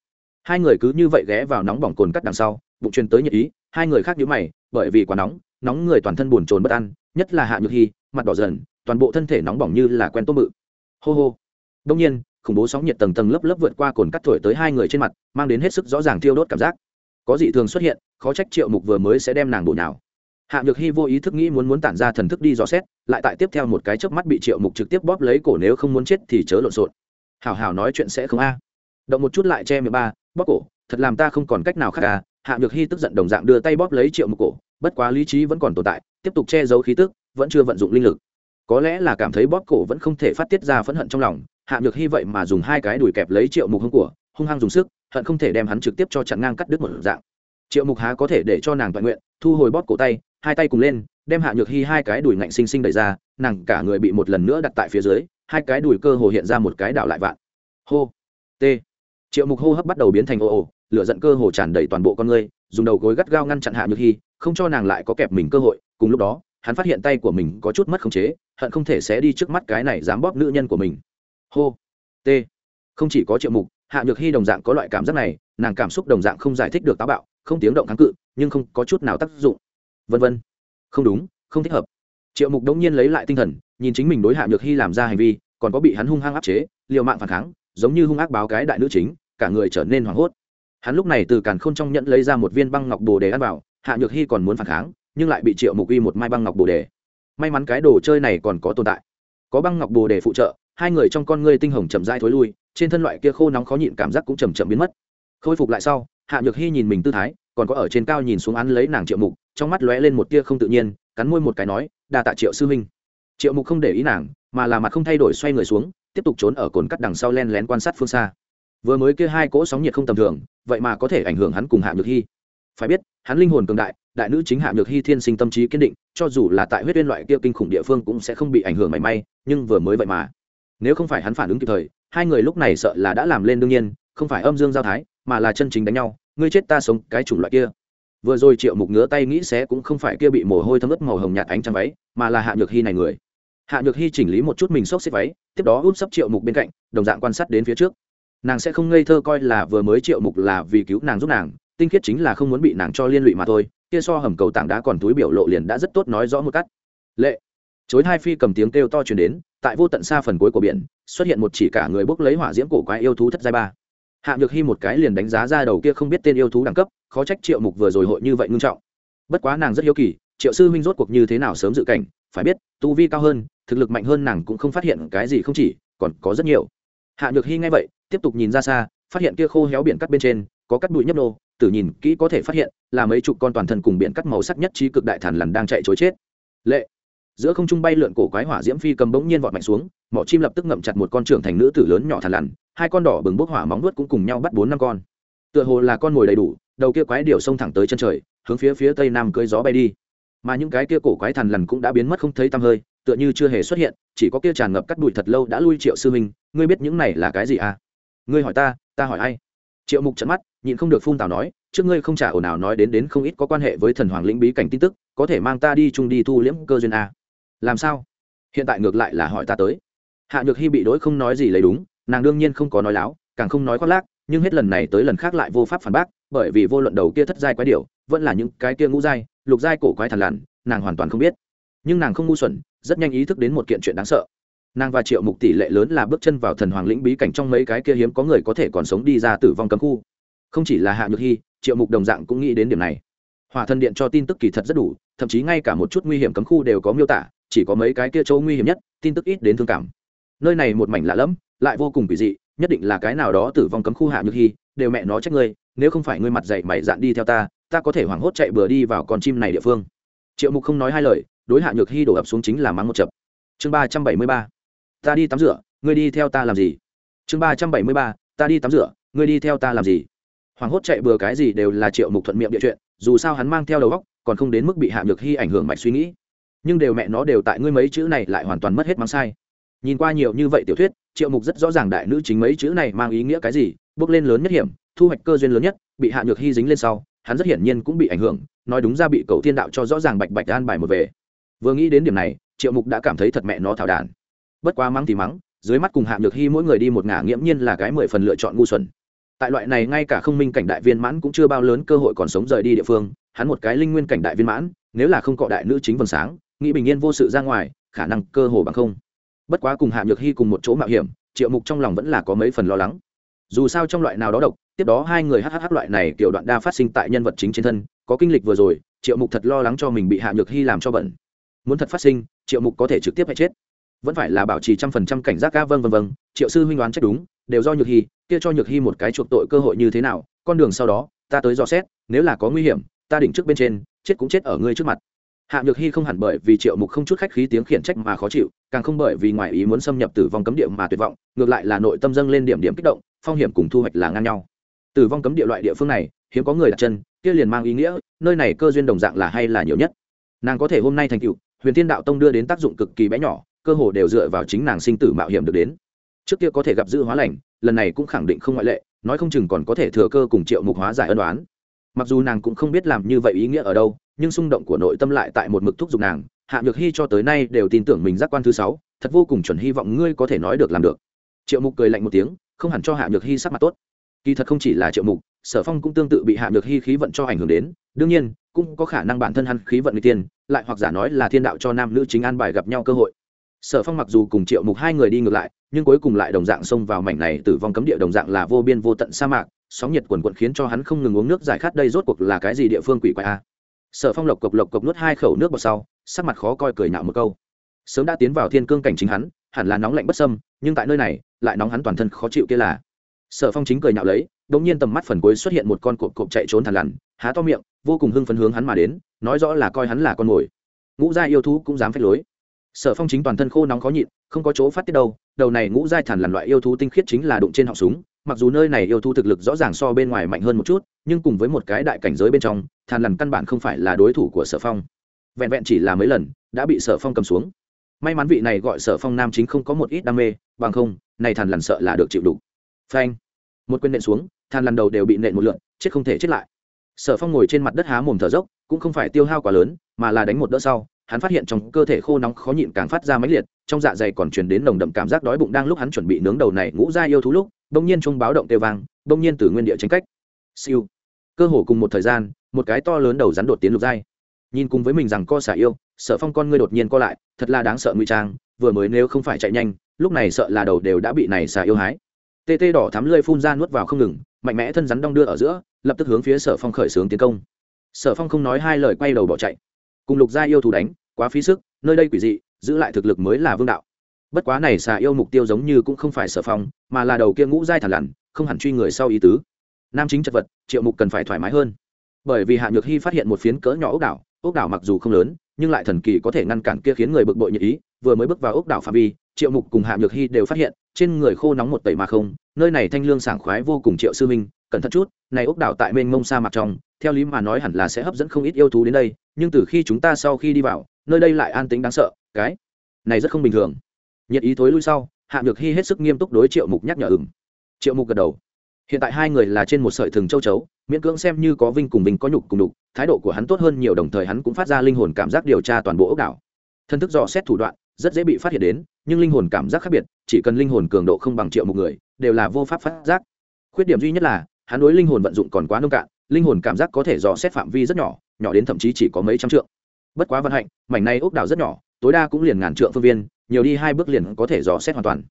Hai người cứ như vậy ghé vào nóng bỏng cồn cắt đằng sau, bụng truyền tới nhiệt ý, hai người khác nhíu mày, bởi vì quá nóng nóng người toàn thân buồn chồn bất an, nhất là hạ nhược hy mặt đỏ dần, toàn bộ thân thể nóng bỏng như là quen tốt mự. Hô hô. Đông nhiên khủng bố sóng nhiệt tầng tầng lớp lớp vượt qua cồn cắt thổi tới hai người trên mặt, mang đến hết sức rõ ràng thiêu đốt cảm giác. Có dị thường xuất hiện, khó trách triệu mục vừa mới sẽ đem nàng bổ nào hạ nhược hy vô ý thức nghĩ muốn muốn tản ra thần thức đi dò xét, lại tại tiếp theo một cái chớp mắt bị triệu mục trực tiếp bóp lấy cổ nếu không muốn chết thì chớ lộn xộn. Hảo hảo nói chuyện sẽ không a. Động một chút lại che miệng ba, bóp cổ, thật làm ta không còn cách nào khác à. Hạ nhược hy tức giận đồng dạng đưa tay bóp lấy triệu mục cổ, bất quá lý trí vẫn còn tồn tại, tiếp tục che giấu khí tức, vẫn chưa vận dụng linh lực. Có lẽ là cảm thấy bóp cổ vẫn không thể phát tiết ra phẫn hận trong lòng hạ nhược hy vậy mà dùng hai cái đùi kẹp lấy triệu mục hông của, hung hăng dùng sức, hận không thể đem hắn trực tiếp cho chặn ngang cắt đứt một dạng. Triệu mục há có thể để cho nàng toàn nguyện, thu hồi bóp cổ tay, hai tay cùng lên, đem hạ nhược hy hai cái đùi ngạnh xinh xinh đẩy ra, nàng cả người bị một lần nữa đặt tại phía dưới, hai cái đùi cơ hồ hiện ra một cái đảo lại vạn. Hô, t. Triệu mục hô hấp bắt đầu biến thành ồ ồ lửa giận cơ hồ tràn đầy toàn bộ con người, dùng đầu gối gắt gao ngăn chặn hạ nhược hy không cho nàng lại có kẹp mình cơ hội. Cùng lúc đó, hắn phát hiện tay của mình có chút mất khống chế, hận không thể sẽ đi trước mắt cái này dám bóp nữ nhân của mình hô. T. Không chỉ có triệu mục, hạ nhược hy đồng dạng có loại cảm giác này, nàng cảm xúc đồng dạng không giải thích được táo bạo, không tiếng động kháng cự, nhưng không có chút nào tác dụng. Vân vân. Không đúng, không thích hợp. Triệu mục đống nhiên lấy lại tinh thần, nhìn chính mình đối hạ nhược hy làm ra hành vi, còn có bị hắn hung hăng áp chế, liều mạng phản kháng, giống như hung ác báo cái đại nữ chính, cả người trở nên hoảng hốt. Hắn lúc này từ càn k h ô n trong nhận lấy ra một viên băng ngọc bồ đề ăn vào, hạ nhược hy còn muốn phản kháng, nhưng lại bị triệu mục uy một mai băng ngọc bồ đề. May mắn cái đồ chơi này còn có tồn tại. Có băng ngọc bồ đề phụ trợ hai người trong con ngươi tinh hồng chậm dai thối lui, trên thân loại kia khô nóng khó nhịn cảm giác cũng chầm chậm biến mất. Khôi phục lại sau, hạ nhược hy nhìn mình tư thái, còn có ở trên cao nhìn xuống án lấy nàng triệu mục, trong mắt lóe lên một tia không tự nhiên, cắn môi một cái nói đà tạ triệu sư minh triệu mục không để ý nàng, mà là mặt không thay đổi xoay người xuống, tiếp tục trốn ở cồn cắt đằng sau len lén quan sát phương xa. Vừa mới kia hai cỗ sóng nhiệt không tầm thường, vậy mà có thể ảnh hưởng hắn cùng hạ nhược hy phải biết, hắn linh hồn cường đại đại nữ chính hạ nhược hy thiên sinh tâm trí kiên định, cho dù là tại huyết viên loại kia kinh khủng địa phương cũng sẽ không bị ảnh hưởng mảy may, nhưng vừa mới vậy mà nếu không phải hắn phản ứng kịp thời, hai người lúc này sợ là đã làm lên đương nhiên, không phải âm dương giao thái, mà là chân chính đánh nhau, ngươi chết ta sống, cái chủng loại kia. Vừa rồi triệu mục ngứa tay nghĩ xé cũng không phải kia bị mồ hôi thấm ướt màu hồng nhạt ánh trăng váy, mà là hạ nhược hy này người. Hạ nhược hy chỉnh lý một chút mình xốc xếp váy, tiếp đó úp sấp triệu mục bên cạnh, đồng dạng quan sát đến phía trước. Nàng sẽ không ngây thơ coi là vừa mới triệu mục là vì cứu nàng giúp nàng, tinh khiết chính là không muốn bị nàng cho liên lụy mà thôi, kia so hầm cầu tảng đá còn túi biểu lộ liền đã rất tốt nói rõ một cắt. lệ. Chối hai phi cầm tiếng kêu to chuyển đến tại vô tận xa phần cuối của biển, xuất hiện một chỉ cả người bốc lấy hỏa diễm cổ quái yêu thú thất giai ba. Hạ nhược hy một cái liền đánh giá ra đầu kia không biết tên yêu thú đẳng cấp, khó trách triệu mục vừa rồi hội như vậy ngưng trọng. Bất quá nàng rất hiếu kỳ, triệu sư huynh rốt cuộc như thế nào sớm dự cảnh, phải biết, tu vi cao hơn, thực lực mạnh hơn nàng cũng không phát hiện cái gì không chỉ, còn có rất nhiều. Hạ nhược hy nghe vậy, tiếp tục nhìn ra xa, phát hiện kia khô héo biển cắt bên trên, có cắt bụi nhấp nô, tử nhìn kỹ có thể phát hiện, là mấy chục con toàn thân cùng biển cắt màu sắc nhất trí cực đại thản lằn đang chạy chối chết. Lệ! Giữa không trung bay lượn cổ quái hỏa diễm phi cầm bỗng nhiên vọt mạnh xuống, mỏ chim lập tức ngậm chặt một con trưởng thành nữ tử lớn nhỏ thằn lằn, hai con đỏ bừng bốc hỏa móng nuốt cũng cùng nhau bắt bốn năm con. Tựa hồ là con mồi đầy đủ, đầu kia quái điểu xông thẳng tới chân trời, hướng phía phía tây nam cưới gió bay đi. Mà những cái kia cổ quái thằn lằn cũng đã biến mất không thấy tăm hơi, tựa như chưa hề xuất hiện, chỉ có kia tràn ngập cắt bụi thật lâu đã lui triệu sư minh ngươi biết những này là cái gì à? Ngươi hỏi ta ta hỏi ai? Triệu mục trận mắt, nhịn không được phun tào nói, trước ngươi không trả ồn nào nói đến đến không ít có quan hệ với thần hoàng lĩnh bí cảnh tin tức, có thể mang ta đi chung đi thu liễm cơ duyên à làm sao? Hiện tại ngược lại là hỏi ta tới. Hạ nhược hy bị đối không nói gì lấy đúng, nàng đương nhiên không có nói láo, càng không nói khoác lác, nhưng hết lần này tới lần khác lại vô pháp phản bác, bởi vì vô luận đầu kia thất giai quái điều vẫn là những cái kia ngũ giai, lục giai cổ quái thằn lằn, nàng hoàn toàn không biết. Nhưng nàng không ngu xuẩn, rất nhanh ý thức đến một kiện chuyện đáng sợ. Nàng và triệu mục tỷ lệ lớn là bước chân vào thần hoàng lĩnh bí cảnh trong mấy cái kia hiếm có người có thể còn sống đi ra tử vong cấm khu. Không chỉ là hạ nhược hy triệu mục đồng dạng cũng nghĩ đến điểm này. Hỏa thần điện cho tin tức kỳ thật rất đủ, thậm chí ngay cả một chút nguy hiểm cấm khu đều có miêu tả chỉ có mấy cái kia chỗ nguy hiểm nhất, tin tức ít đến thương cảm. Nơi này một mảnh lạ lẫm, lại vô cùng kỳ dị, nhất định là cái nào đó tử vong cấm khu hạ nhược hy, đều mẹ nó trách ngươi, nếu không phải ngươi mặt dậy mày dạn đi theo ta ta có thể hoảng hốt chạy bừa đi vào con chim này địa phương. Triệu mục không nói hai lời, đối hạ nhược hy đổ ập xuống chính là mắng một chập. Chương ba trăm bảy mươi ba. Ta đi tắm rửa, ngươi đi theo ta làm gì? Chương ba trăm bảy mươi ba. Ta đi tắm rửa, ngươi đi theo ta làm gì? Hoảng hốt chạy bừa cái gì đều là triệu mục thuận miệng địa chuyện, dù sao hắn mang theo đầu góc còn không đến mức bị hạ nhược hy ảnh hưởng mạch suy nghĩ nhưng đều mẹ nó đều tại ngươi mấy chữ này lại hoàn toàn mất hết mắng sai. Nhìn qua nhiều như vậy tiểu thuyết, triệu mục rất rõ ràng đại nữ chính mấy chữ này mang ý nghĩa cái gì, bước lên lớn nhất hiểm, thu hoạch cơ duyên lớn nhất, bị hạ nhược hy dính lên sau, hắn rất hiển nhiên cũng bị ảnh hưởng, nói đúng ra bị cầu thiên đạo cho rõ ràng bạch bạch an bài một về. Vừa nghĩ đến điểm này, triệu mục đã cảm thấy thật mẹ nó thảo đản bất quá mắng thì mắng, dưới mắt cùng hạ nhược hy mỗi người đi một ngả nghiễm nhiên là cái mười phần lựa chọn ngu xuẩn. Tại loại này ngay cả không minh cảnh đại viên mãn cũng chưa bao lớn cơ hội còn sống rời đi địa phương, hắn một cái linh nguyên cảnh đại viên mãn, nếu là không cọ đại nữ chính vầng sáng nghĩ bình yên vô sự ra ngoài, khả năng cơ hồ bằng không. Bất quá cùng hạ nhược hy cùng một chỗ mạo hiểm, triệu mục trong lòng vẫn là có mấy phần lo lắng. Dù sao trong loại nào đó độc, tiếp đó hai người hh loại này kiểu đoạn đa phát sinh tại nhân vật chính trên thân, có kinh lịch vừa rồi, triệu mục thật lo lắng cho mình bị hạ nhược hy làm cho bẩn. Muốn thật phát sinh, triệu mục có thể trực tiếp hay chết. Vẫn phải là bảo trì trăm phần trăm cảnh giác ca vân vân vân. Triệu sư huynh đoán trách đúng, đều do nhược hy, kia cho nhược hy một cái chuộc tội cơ hội như thế nào, con đường sau đó, ta tới dò xét, nếu là có nguy hiểm, ta đỉnh trước bên trên, chết cũng chết ở ngươi trước mặt hạ nhược hy không hẳn bởi vì triệu mục không chút khách khí tiếng khiển trách mà khó chịu, càng không bởi vì ngoài ý muốn xâm nhập tử vong cấm địa mà tuyệt vọng, ngược lại là nội tâm dâng lên điểm điểm kích động, phong hiểm cùng thu hoạch là ngang nhau. Tử vong cấm địa loại địa phương này, hiếm có người đặt chân, kia liền mang ý nghĩa, nơi này cơ duyên đồng dạng là hay là nhiều nhất. Nàng có thể hôm nay thành cựu huyền thiên đạo tông đưa đến tác dụng cực kỳ bé nhỏ, cơ hồ đều dựa vào chính nàng sinh tử mạo hiểm được đến. Trước kia có thể gặp dự hóa lành, lần này cũng khẳng định không ngoại lệ, nói không chừng còn có thể thừa cơ cùng triệu mục hóa giải ân đoán mặc dù nàng cũng không biết làm như vậy ý nghĩa ở đâu nhưng xung động của nội tâm lại tại một mực thúc giục nàng, hạ nhược hy cho tới nay đều tin tưởng mình giác quan thứ sáu, thật vô cùng chuẩn hy vọng ngươi có thể nói được làm được. Triệu mục cười lạnh một tiếng, không hẳn cho hạ nhược hy sắc mặt tốt. Kỳ thật không chỉ là triệu mục, sở phong cũng tương tự bị hạ nhược hy khí vận cho ảnh hưởng đến, đương nhiên, cũng có khả năng bản thân hắn khí vận người tiên, lại hoặc giả nói là thiên đạo cho nam nữ chính an bài gặp nhau cơ hội. Sở phong mặc dù cùng triệu mục hai người đi ngược lại, nhưng cuối cùng lại đồng dạng xông vào mảnh này tử vong cấm địa đồng dạng là vô biên vô tận sa mạc, sóng nhiệt quần quận khiến cho hắn không ngừng uống nước giải khát đây rốt cuộc là cái gì địa phương quỷ quái a? Sở phong lộc cộc lộc cộc nuốt hai khẩu nước vào sau, sắc mặt khó coi cười nạo một câu. Sớm đã tiến vào thiên cương cảnh chính hắn, hẳn là nóng lạnh bất sâm nhưng tại nơi này, lại nóng hắn toàn thân khó chịu kia là. Sở phong chính cười nạo lấy đ ỗ n g nhiên tầm mắt phần cuối xuất hiện một con cộp cộp chạy trốn thằn lằn, há to miệng, vô cùng hưng phấn hướng hắn mà đến, nói rõ là coi hắn là con mồi. Ngũ gia yêu thú cũng dám phép lối. Sở phong chính toàn thân khô nóng khó nhịn, không có chỗ phát tiết đâu, đầu này ngũ giai thản làn loại yêu thú tinh khiết chính là đụng trên họng súng mặc dù nơi này yêu thú thực lực rõ ràng so bên ngoài mạnh hơn một chút, nhưng cùng với một cái đại cảnh giới bên trong, thàn lằn căn bản không phải là đối thủ của sở phong. Vẹn vẹn chỉ là mấy lần, đã bị sở phong cầm xuống. May mắn vị này gọi sở phong nam chính không có một ít đam mê, bằng không, này thàn lằn sợ là được chịu đủ. Phanh. Một quyền nện xuống, thàn lằn đầu đều bị nện một lượn, chết không thể chết lại. Sở phong ngồi trên mặt đất há mồm thở dốc, cũng không phải tiêu hao quá lớn, mà là đánh một đỡ sau hắn phát hiện trong cơ thể khô nóng khó nhịn càng phát ra mãnh liệt, trong dạ dày còn truyền đến nồng đậm cảm giác đói bụng đang lúc hắn chuẩn bị nướng đầu này ngũ ra yêu thú lúc, bỗng nhiên trung báo động tê vang, bỗng nhiên từ nguyên địa tranh cách. Siêu. Cơ hồ cùng một thời gian, một cái to lớn đầu rắn đột tiến lục giai. Nhìn cùng với mình rằng co xả yêu, sợ phong con ngươi đột nhiên co lại, thật là đáng sợ nguy trang, vừa mới nếu không phải chạy nhanh, lúc này sợ là đầu đều đã bị này xả yêu hái. Tê tê đỏ thắm lơi phun ra nuốt vào không ngừng, mạnh mẽ thân rắn đong đưa ở giữa, lập tức hướng phía sở phong khởi xướng tiến công. Sở phong không nói hai lời quay đầu bỏ chạy. Cùng lục gia yêu thú đánh quá phí sức, nơi đây quỷ dị, giữ lại thực lực mới là vương đạo. Bất quá này xà yêu mục tiêu giống như cũng không phải sở phong, mà là đầu kia ngũ giai thản lằn, không hẳn truy người sau ý tứ. Nam chính chật vật, triệu mục cần phải thoải mái hơn. Bởi vì hạ nhược hy phát hiện một phiến cỡ nhỏ ốc đảo ốc đảo mặc dù không lớn, nhưng lại thần kỳ có thể ngăn cản kia khiến người bực bội nhật ý, vừa mới bước vào ốc đảo phạm vi, triệu mục cùng hạ nhược hy đều phát hiện, trên người khô nóng một tẩy mà không, nơi này thanh lương sảng khoái vô cùng triệu sư minh cẩn thận chút, này ốc đảo tại mênh mông sa mạc trong, theo lý mà nói hẳn là sẽ hấp dẫn không ít yêu thú đến đây, nhưng từ khi chúng ta sau khi đi vào nơi đây lại an tính đáng sợ, cái này rất không bình thường. Nhiệt ý thối lui sau, hạ được hy hết sức nghiêm túc đối triệu mục nhắc nhở ừng triệu mục gật đầu. Hiện tại hai người là trên một sợi thừng châu chấu, miễn cưỡng xem như có vinh cùng vinh có nhục cùng đục thái độ của hắn tốt hơn nhiều, đồng thời hắn cũng phát ra linh hồn cảm giác điều tra toàn bộ ốc đảo. Thân thức dò xét thủ đoạn, rất dễ bị phát hiện đến, nhưng linh hồn cảm giác khác biệt, chỉ cần linh hồn cường độ không bằng triệu một người, đều là vô pháp phát giác. Khuyết điểm duy nhất là, hắn đối linh hồn vận dụng còn quá nông cạn, linh hồn cảm giác có thể dò xét phạm vi rất nhỏ nhỏ đến thậm chí chỉ có mấy trăm trượng bất quá vận hạnh, mảnh này ốc đảo rất nhỏ, tối đa cũng liền ngàn trượng phương viên, nhiều đi hai bước liền có thể dò xét hoàn toàn.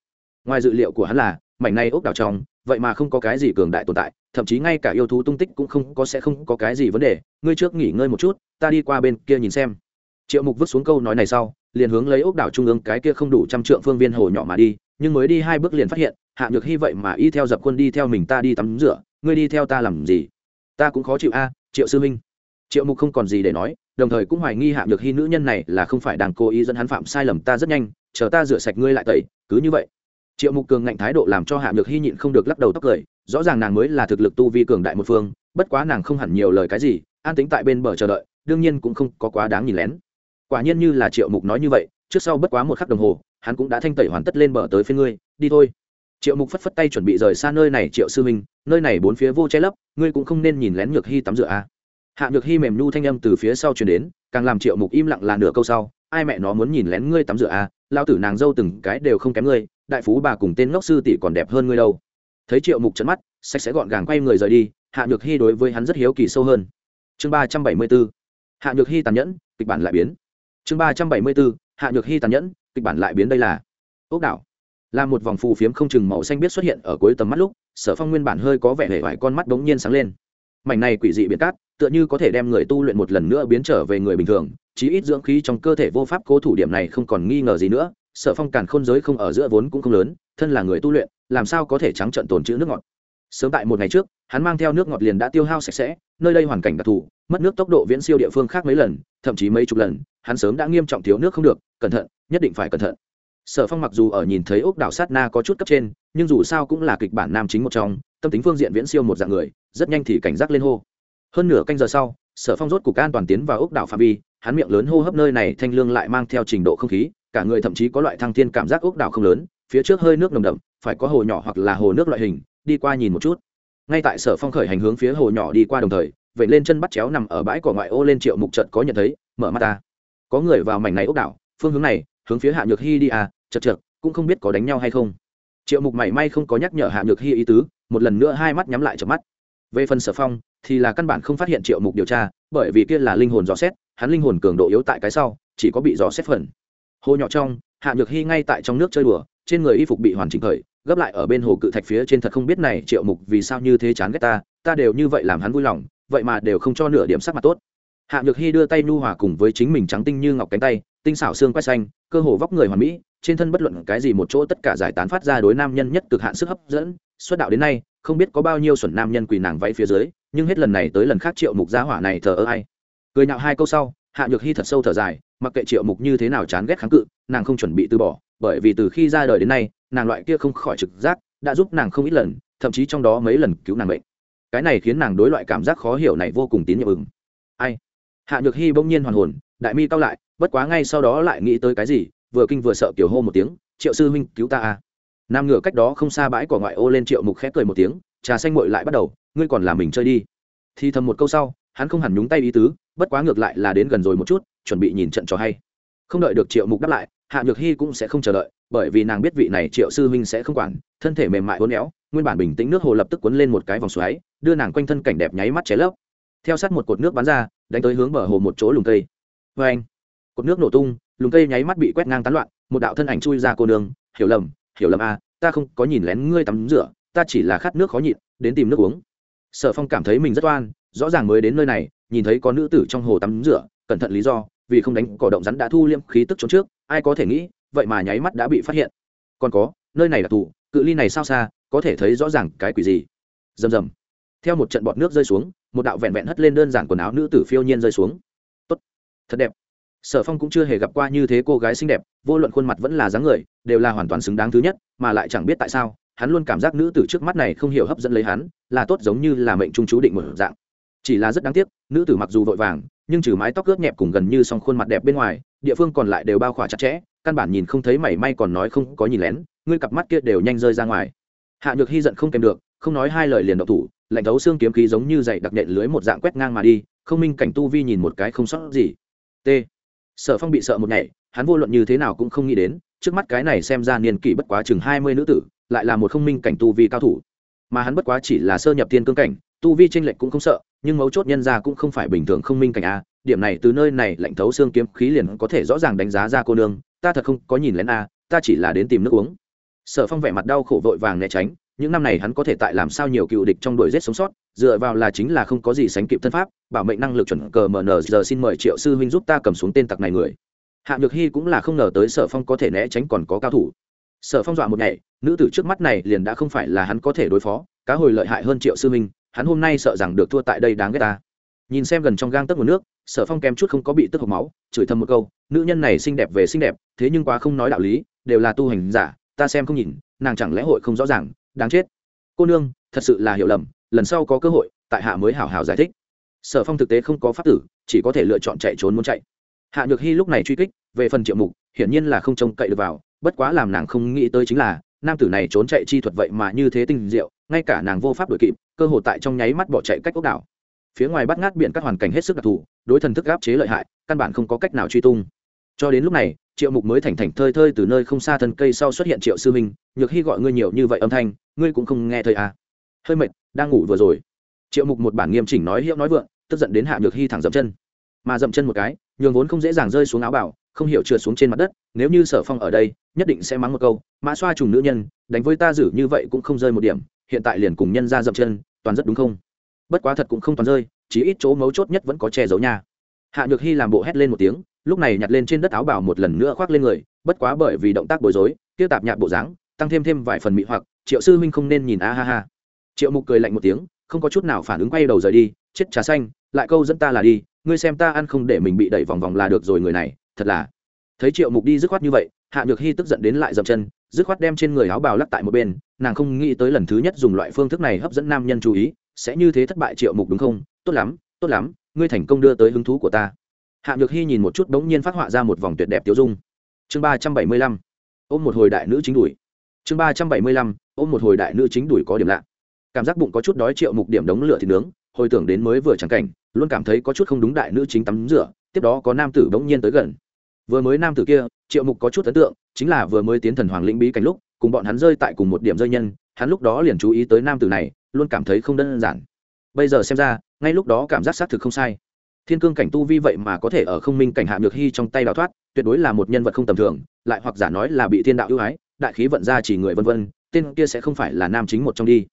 Ngoài dự liệu của hắn là, mảnh này ốc đảo trong, vậy mà không có cái gì cường đại tồn tại, thậm chí ngay cả yêu thú tung tích cũng không có sẽ không có cái gì vấn đề. Ngươi trước nghỉ ngơi một chút, ta đi qua bên kia nhìn xem. Triệu mục vứt xuống câu nói này sau, liền hướng lấy ốc đảo trung ương cái kia không đủ trăm trượng phương viên hồ nhỏ mà đi, nhưng mới đi hai bước liền phát hiện, hạ nhược hy vậy mà y theo dập quân đi theo mình ta đi tắm rửa, ngươi đi theo ta làm gì? Ta cũng khó chịu a, triệu sư minh. Triệu mục không còn gì để nói đồng thời cũng hoài nghi hạ nhược hy nữ nhân này là không phải đang cố ý dẫn hắn phạm sai lầm ta rất nhanh, chờ ta rửa sạch ngươi lại tẩy, cứ như vậy. Triệu mục cường ngạnh thái độ làm cho hạ nhược hy nhịn không được lắc đầu tóc cười, rõ ràng nàng mới là thực lực tu vi cường đại một phương, bất quá nàng không hẳn nhiều lời cái gì, an tính tại bên bờ chờ đợi, đương nhiên cũng không có quá đáng nhìn lén. Quả nhiên như là triệu mục nói như vậy, trước sau bất quá một khắc đồng hồ, hắn cũng đã thanh tẩy hoàn tất lên bờ tới phía ngươi, đi thôi. Triệu mục phất phất tay chuẩn bị rời xa nơi này, triệu sư minh nơi này bốn phía vô che lấp, ngươi cũng không nên nhìn lén nhược hy tắm rửa a à hạ nhược hy mềm nhu thanh âm từ phía sau chuyển đến càng làm triệu mục im lặng là nửa câu sau ai mẹ nó muốn nhìn lén ngươi tắm rửa à, lao tử nàng dâu từng cái đều không kém ngươi đại phú bà cùng tên ngốc sư tỷ còn đẹp hơn ngươi đâu. Thấy triệu mục chấn mắt sạch sẽ gọn gàng quay người rời đi hạ nhược hy đối với hắn rất hiếu kỳ sâu hơn. Chương ba trăm bảy mươi b ố hạ nhược hy tàn nhẫn kịch bản lại biến. Chương ba trăm bảy mươi b ố hạ nhược hy tàn nhẫn kịch bản lại biến đây là. Ốc đảo. Là một vòng phù phiếm không chừng màu xanh biết xuất hiện ở cuối tầm mắt lúc sở phong nguyên bản hơi có vẻ hề vải con mắt bỗng nhiên sáng lên. Mảnh này quỷ dị biệt cát tựa như có thể đem người tu luyện một lần nữa biến trở về người bình thường, chí ít dưỡng khí trong cơ thể vô pháp cố thủ điểm này không còn nghi ngờ gì nữa, sở phong càn khôn giới không ở giữa vốn cũng không lớn, thân là người tu luyện, làm sao có thể trắng trận tồn chữ nước ngọt? Sớm tại một ngày trước, hắn mang theo nước ngọt liền đã tiêu hao sạch sẽ, nơi đây hoàn cảnh đặc thù, mất nước tốc độ viễn siêu địa phương khác mấy lần, thậm chí mấy chục lần, hắn sớm đã nghiêm trọng thiếu nước không được, cẩn thận, nhất định phải cẩn thận. Sở phong mặc dù ở nhìn thấy ốc đảo sát na có chút cấp trên, nhưng dù sao cũng là kịch bản nam chính một trong, tâm tính phương diện viễn siêu một dạng người, rất nhanh thì cảnh giác lên hô hơn nửa canh giờ sau, sở phong rốt cục an toàn tiến vào ốc đảo phạm vi, hắn miệng lớn hô hấp nơi này thanh lương lại mang theo trình độ không khí, cả người thậm chí có loại thăng thiên cảm giác ốc đảo không lớn, phía trước hơi nước nồng đậm, phải có hồ nhỏ hoặc là hồ nước loại hình, đi qua nhìn một chút. Ngay tại sở phong khởi hành hướng phía hồ nhỏ đi qua đồng thời vậy lên chân bắt chéo nằm ở bãi cỏ ngoại ô lên triệu mục trận có nhận thấy, mở mắt ta có người vào mảnh này ốc đảo, phương hướng này, hướng phía hạ nhược hy đi à chật chật cũng không biết có đánh nhau hay không. Triệu mục mảy may không có nhắc nhở hạ nhược hy ý tứ, một lần nữa hai mắt nhắm lại chợp mắt về phần sở phong, thì là căn bản không phát hiện triệu mục điều tra, bởi vì kia là linh hồn dò xét, hắn linh hồn cường độ yếu tại cái sau, chỉ có bị dò xét phần. Hồ nhỏ trong, hạ nhược hy ngay tại trong nước chơi đùa, trên người y phục bị hoàn chỉnh khởi gấp lại ở bên hồ cự thạch phía trên thật không biết này triệu mục vì sao như thế chán ghét ta ta đều như vậy làm hắn vui lòng, vậy mà đều không cho nửa điểm sắc mặt tốt. Hạ nhược hy đưa tay nhu hòa cùng với chính mình trắng tinh như ngọc cánh tay, tinh xảo xương quay xanh, cơ hồ vóc người hoàn mỹ, trên thân bất luận cái gì một chỗ tất cả giải tán phát ra đối nam nhân nhất cực hạn sức hấp dẫn xuất đạo đến nay không biết có bao nhiêu xuẩn nam nhân quỳ nàng vẫy phía dưới, nhưng hết lần này tới lần khác triệu mục gia hỏa này thờ ơ ai. Cười nhạo hai câu sau, hạ nhược hy thật sâu thở dài, mặc kệ triệu mục như thế nào chán ghét kháng cự, nàng không chuẩn bị từ bỏ, bởi vì từ khi ra đời đến nay, nàng loại kia không khỏi trực giác đã giúp nàng không ít lần, thậm chí trong đó mấy lần cứu nàng bệnh cái này khiến nàng đối loại cảm giác khó hiểu này vô cùng tín nhiệm ứng ai? Hạ nhược hy bỗng nhiên hoàn hồn, đại mi cao lại, bất quá ngay sau đó lại nghĩ tới cái gì, vừa kinh vừa sợ kiểu hô một tiếng, triệu sư huynh, cứu ta a nam ngựa cách đó không xa bãi cỏ ngoại ô lên triệu mục khẽ cười một tiếng, trà xanh mội lại bắt đầu, ngươi còn làm mình chơi đi. Thì thầm một câu sau, hắn không hẳn nhúng tay ý tứ, bất quá ngược lại là đến gần rồi một chút, chuẩn bị nhìn trận cho hay. Không đợi được triệu mục đáp lại, hạ nhược hy cũng sẽ không chờ đợi, bởi vì nàng biết vị này triệu sư huynh sẽ không quản, thân thể mềm mại hôn éo, nguyên bản bình tĩnh nước hồ lập tức cuốn lên một cái vòng xoáy, đưa nàng quanh thân cảnh đẹp nháy mắt cháy lấp. Theo sát một cột nước bắn ra, đánh tới hướng bờ hồ một chỗ lùng cây. Vê anh cột nước nổ tung lùng cây nháy mắt bị quét ngang tán loạn, một đạo thân ảnh chui ra cô đường hiểu lầm hiểu lầm à, ta không có nhìn lén ngươi tắm rửa ta chỉ là khát nước khó nhịn đến tìm nước uống. Sở phong cảm thấy mình rất oan rõ ràng mới đến nơi này nhìn thấy có nữ tử trong hồ tắm rửa cẩn thận lý do vì không đánh cỏ động rắn đã thu liêm khí tức trốn trước ai có thể nghĩ vậy mà nháy mắt đã bị phát hiện. Còn có nơi này là tù cự ly này sao xa có thể thấy rõ ràng cái quỷ gì. Rầm rầm. Theo một trận bọt nước rơi xuống một đạo vẹn vẹn hất lên đơn giản quần áo nữ tử phiêu nhiên rơi xuống. Tốt. Thật đẹp sở phong cũng chưa hề gặp qua như thế cô gái xinh đẹp, vô luận khuôn mặt vẫn là dáng người, đều là hoàn toàn xứng đáng thứ nhất, mà lại chẳng biết tại sao, hắn luôn cảm giác nữ tử trước mắt này không hiểu hấp dẫn lấy hắn, là tốt giống như là mệnh trung chú định một dạng. Chỉ là rất đáng tiếc, nữ tử mặc dù vội vàng, nhưng trừ mái tóc ướt nhẹp cùng gần như song khuôn mặt đẹp bên ngoài, địa phương còn lại đều bao khỏa chặt chẽ, căn bản nhìn không thấy mảy may còn nói không có nhìn lén, ngươi cặp mắt kia đều nhanh rơi ra ngoài. Hạ nhược hy giận không kèm được, không nói hai lời liền độc thủ, lạnh thấu xương kiếm khí giống như dày đặc nện lưới một dạng quét ngang mà đi, không minh cảnh tu vi nhìn một cái không sót gì. T sở phong bị sợ một ngày, hắn vô luận như thế nào cũng không nghĩ đến, trước mắt cái này xem ra niên kỷ bất quá chừng hai mươi nữ tử, lại là một không minh cảnh tu vi cao thủ. Mà hắn bất quá chỉ là sơ nhập tiên cương cảnh, tu vi tranh lệch cũng không sợ, nhưng mấu chốt nhân ra cũng không phải bình thường không minh cảnh a, điểm này từ nơi này lạnh thấu xương kiếm khí liền có thể rõ ràng đánh giá ra cô nương, ta thật không có nhìn lén a, ta chỉ là đến tìm nước uống. Sở phong vẻ mặt đau khổ vội vàng né tránh những năm này hắn có thể tại làm sao nhiều cựu địch trong đuổi giết sống sót, dựa vào là chính là không có gì sánh kịp thân pháp, bảo mệnh năng lực chuẩn cờ mn giờ xin mời triệu sư huynh giúp ta cầm xuống tên tặc này người. Hạ nhược hy cũng là không ngờ tới sở phong có thể né tránh còn có cao thủ. Sở phong dọa một ngày, nữ tử trước mắt này liền đã không phải là hắn có thể đối phó, cá hồi lợi hại hơn triệu sư huynh, hắn hôm nay sợ rằng được thua tại đây đáng ghét ta. Nhìn xem gần trong gang tấc nguồn nước, sở phong kém chút không có bị tức hộc máu, chửi thầm một câu, nữ nhân này xinh đẹp về xinh đẹp, thế nhưng quá không nói đạo lý, đều là tu hành giả, ta xem không nhìn, nàng chẳng lẽ hội không rõ ràng đáng chết. Cô nương, thật sự là hiểu lầm, lần sau có cơ hội, tại hạ mới hào hào giải thích. Sở phong thực tế không có pháp tử, chỉ có thể lựa chọn chạy trốn muốn chạy. Hạ nhược hy lúc này truy kích, về phần triệu mục, hiển nhiên là không trông cậy được vào, bất quá làm nàng không nghĩ tới chính là, nam tử này trốn chạy chi thuật vậy mà như thế tinh diệu, ngay cả nàng vô pháp đuổi kịp, cơ hội tại trong nháy mắt bỏ chạy cách ốc đảo. Phía ngoài bắt ngát biển các hoàn cảnh hết sức đặc thù, đối thần thức gáp chế lợi hại, căn bản không có cách nào truy tung. Cho đến lúc này triệu mục mới thành thành thơi thơi từ nơi không xa thân cây sau xuất hiện triệu sư minh, nhược hy gọi ngươi nhiều như vậy âm thanh, ngươi cũng không nghe thấy à. hơi mệt, đang ngủ vừa rồi. Triệu mục một bản nghiêm chỉnh nói hiệu nói vượng, tức giận đến hạ nhược hy thẳng dậm chân. Mà dậm chân một cái, nhường vốn không dễ dàng rơi xuống áo bảo không hiểu trượt xuống trên mặt đất, nếu như sở phong ở đây, nhất định sẽ mắng một câu, mã xoa trùng nữ nhân, đánh với ta giữ như vậy cũng không rơi một điểm, hiện tại liền cùng nhân ra dậm chân, toàn rất đúng không? Bất quá thật cũng không toàn rơi, chỉ ít chỗ mấu chốt nhất vẫn có che giấu nha hạ nhược hy làm bộ hét lên một tiếng, lúc này nhặt lên trên đất áo bảo một lần nữa khoác lên người, bất quá bởi vì động tác bối rối tiêu tạp nhạc bộ dáng, tăng thêm thêm vài phần mị hoặc, triệu sư huynh không nên nhìn a ha ha. Triệu mục cười lạnh một tiếng, không có chút nào phản ứng quay đầu rời đi, chết trà xanh, lại câu dẫn ta là đi, ngươi xem ta ăn không để mình bị đẩy vòng vòng là được rồi người này, thật là. Thấy triệu mục đi dứt khoát như vậy, hạ nhược hy tức giận đến lại dậm chân, dứt khoát đem trên người áo bào lắc tại một bên, nàng không nghĩ tới lần thứ nhất dùng loại phương thức này hấp dẫn nam nhân chú ý, sẽ như thế thất bại triệu mục đúng không? Tốt lắm tốt lắm, ngươi thành công đưa tới hứng thú của ta. Hạ nhược hy nhìn một chút bỗng nhiên phát họa ra một vòng tuyệt đẹp tiêu dung. Chương ba trăm bảy mươi lăm, ôm một hồi đại nữ chính đuổi. Chương ba trăm bảy mươi lăm, ôm một hồi đại nữ chính đuổi có điểm lạ. Cảm giác bụng có chút đói triệu mục điểm đống lửa thịt nướng, hồi tưởng đến mới vừa trắng cảnh, luôn cảm thấy có chút không đúng đại nữ chính tắm rửa, tiếp đó có nam tử bỗng nhiên tới gần. Vừa mới nam tử kia, triệu mục có chút ấn tượng, chính là vừa mới tiến thần hoàng lĩnh bí cảnh lúc, cùng bọn hắn rơi tại cùng một điểm rơi nhân, hắn lúc đó liền chú ý tới nam tử này, luôn cảm thấy không đơn giản. Bây giờ xem ra ngay lúc đó cảm giác xác thực không sai. Thiên cương cảnh tu vi vậy mà có thể ở không minh cảnh hạ nhược hy trong tay đào thoát, tuyệt đối là một nhân vật không tầm thường, lại hoặc giả nói là bị thiên đạo ưu ái, đại khí vận ra chỉ người vân vân, tên kia sẽ không phải là nam chính một trong đi.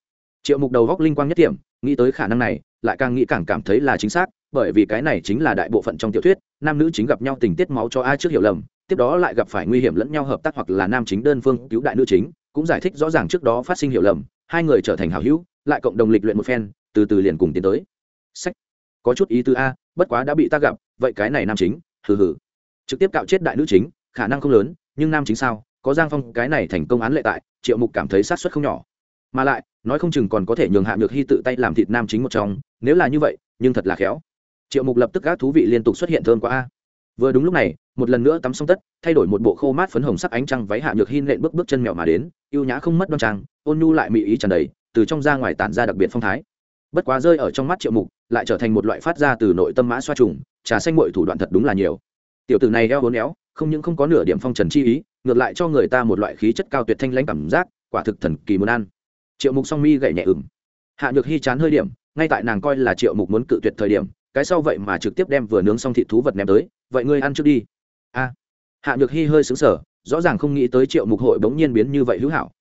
Triệu mục đầu góc linh quang nhất điểm nghĩ tới khả năng này, lại càng nghĩ càng cảm thấy là chính xác, bởi vì cái này chính là đại bộ phận trong tiểu thuyết, nam nữ chính gặp nhau tình tiết máu cho ai trước hiểu lầm, tiếp đó lại gặp phải nguy hiểm lẫn nhau hợp tác hoặc là nam chính đơn phương cứu đại nữ chính, cũng giải thích rõ ràng trước đó phát sinh hiểu lầm, hai người trở thành hảo hữu, lại cộng đồng lịch luyện một phen, từ từ liền cùng tiến tới sách. Có chút ý tứ a, bất quá đã bị ta gặp, vậy cái này nam chính, hừ hừ. Trực tiếp cạo chết đại nữ chính, khả năng không lớn, nhưng nam chính sao? Có giang phong, cái này thành công án lệ tại, triệu mục cảm thấy sát xuất không nhỏ. Mà lại, nói không chừng còn có thể nhường hạ được hy tự tay làm thịt nam chính một trong, nếu là như vậy, nhưng thật là khéo. Triệu mục lập tức các thú vị liên tục xuất hiện thơm quá a. Vừa đúng lúc này, một lần nữa tắm xong tất, thay đổi một bộ khô mát phấn hồng sắc ánh trăng váy hạ nhược hy lện bước bước chân mèo mà đến, yêu nhã không mất đoan trang, ôn nhu lại mị ý tràn đầy, từ trong ra ngoài tản ra đặc biệt phong thái bất quá rơi ở trong mắt triệu mục, lại trở thành một loại phát ra từ nội tâm mã xoa trùng, trà xanh mọi thủ đoạn thật đúng là nhiều. Tiểu tử này eo hốn éo, không những không có nửa điểm phong trần chi ý, ngược lại cho người ta một loại khí chất cao tuyệt thanh lãnh cảm giác, quả thực thần kỳ muốn ăn. Triệu mục song mi gậy nhẹ ửng. Hạ nhược hy chán hơi điểm, ngay tại nàng coi là triệu mục muốn cự tuyệt thời điểm, cái sau vậy mà trực tiếp đem vừa nướng xong thịt thú vật ném tới, vậy ngươi ăn trước đi. A. Hạ nhược hy hơi xứng sở rõ ràng không nghĩ tới triệu mục hội bỗng nhiên biến như vậy hữu hảo.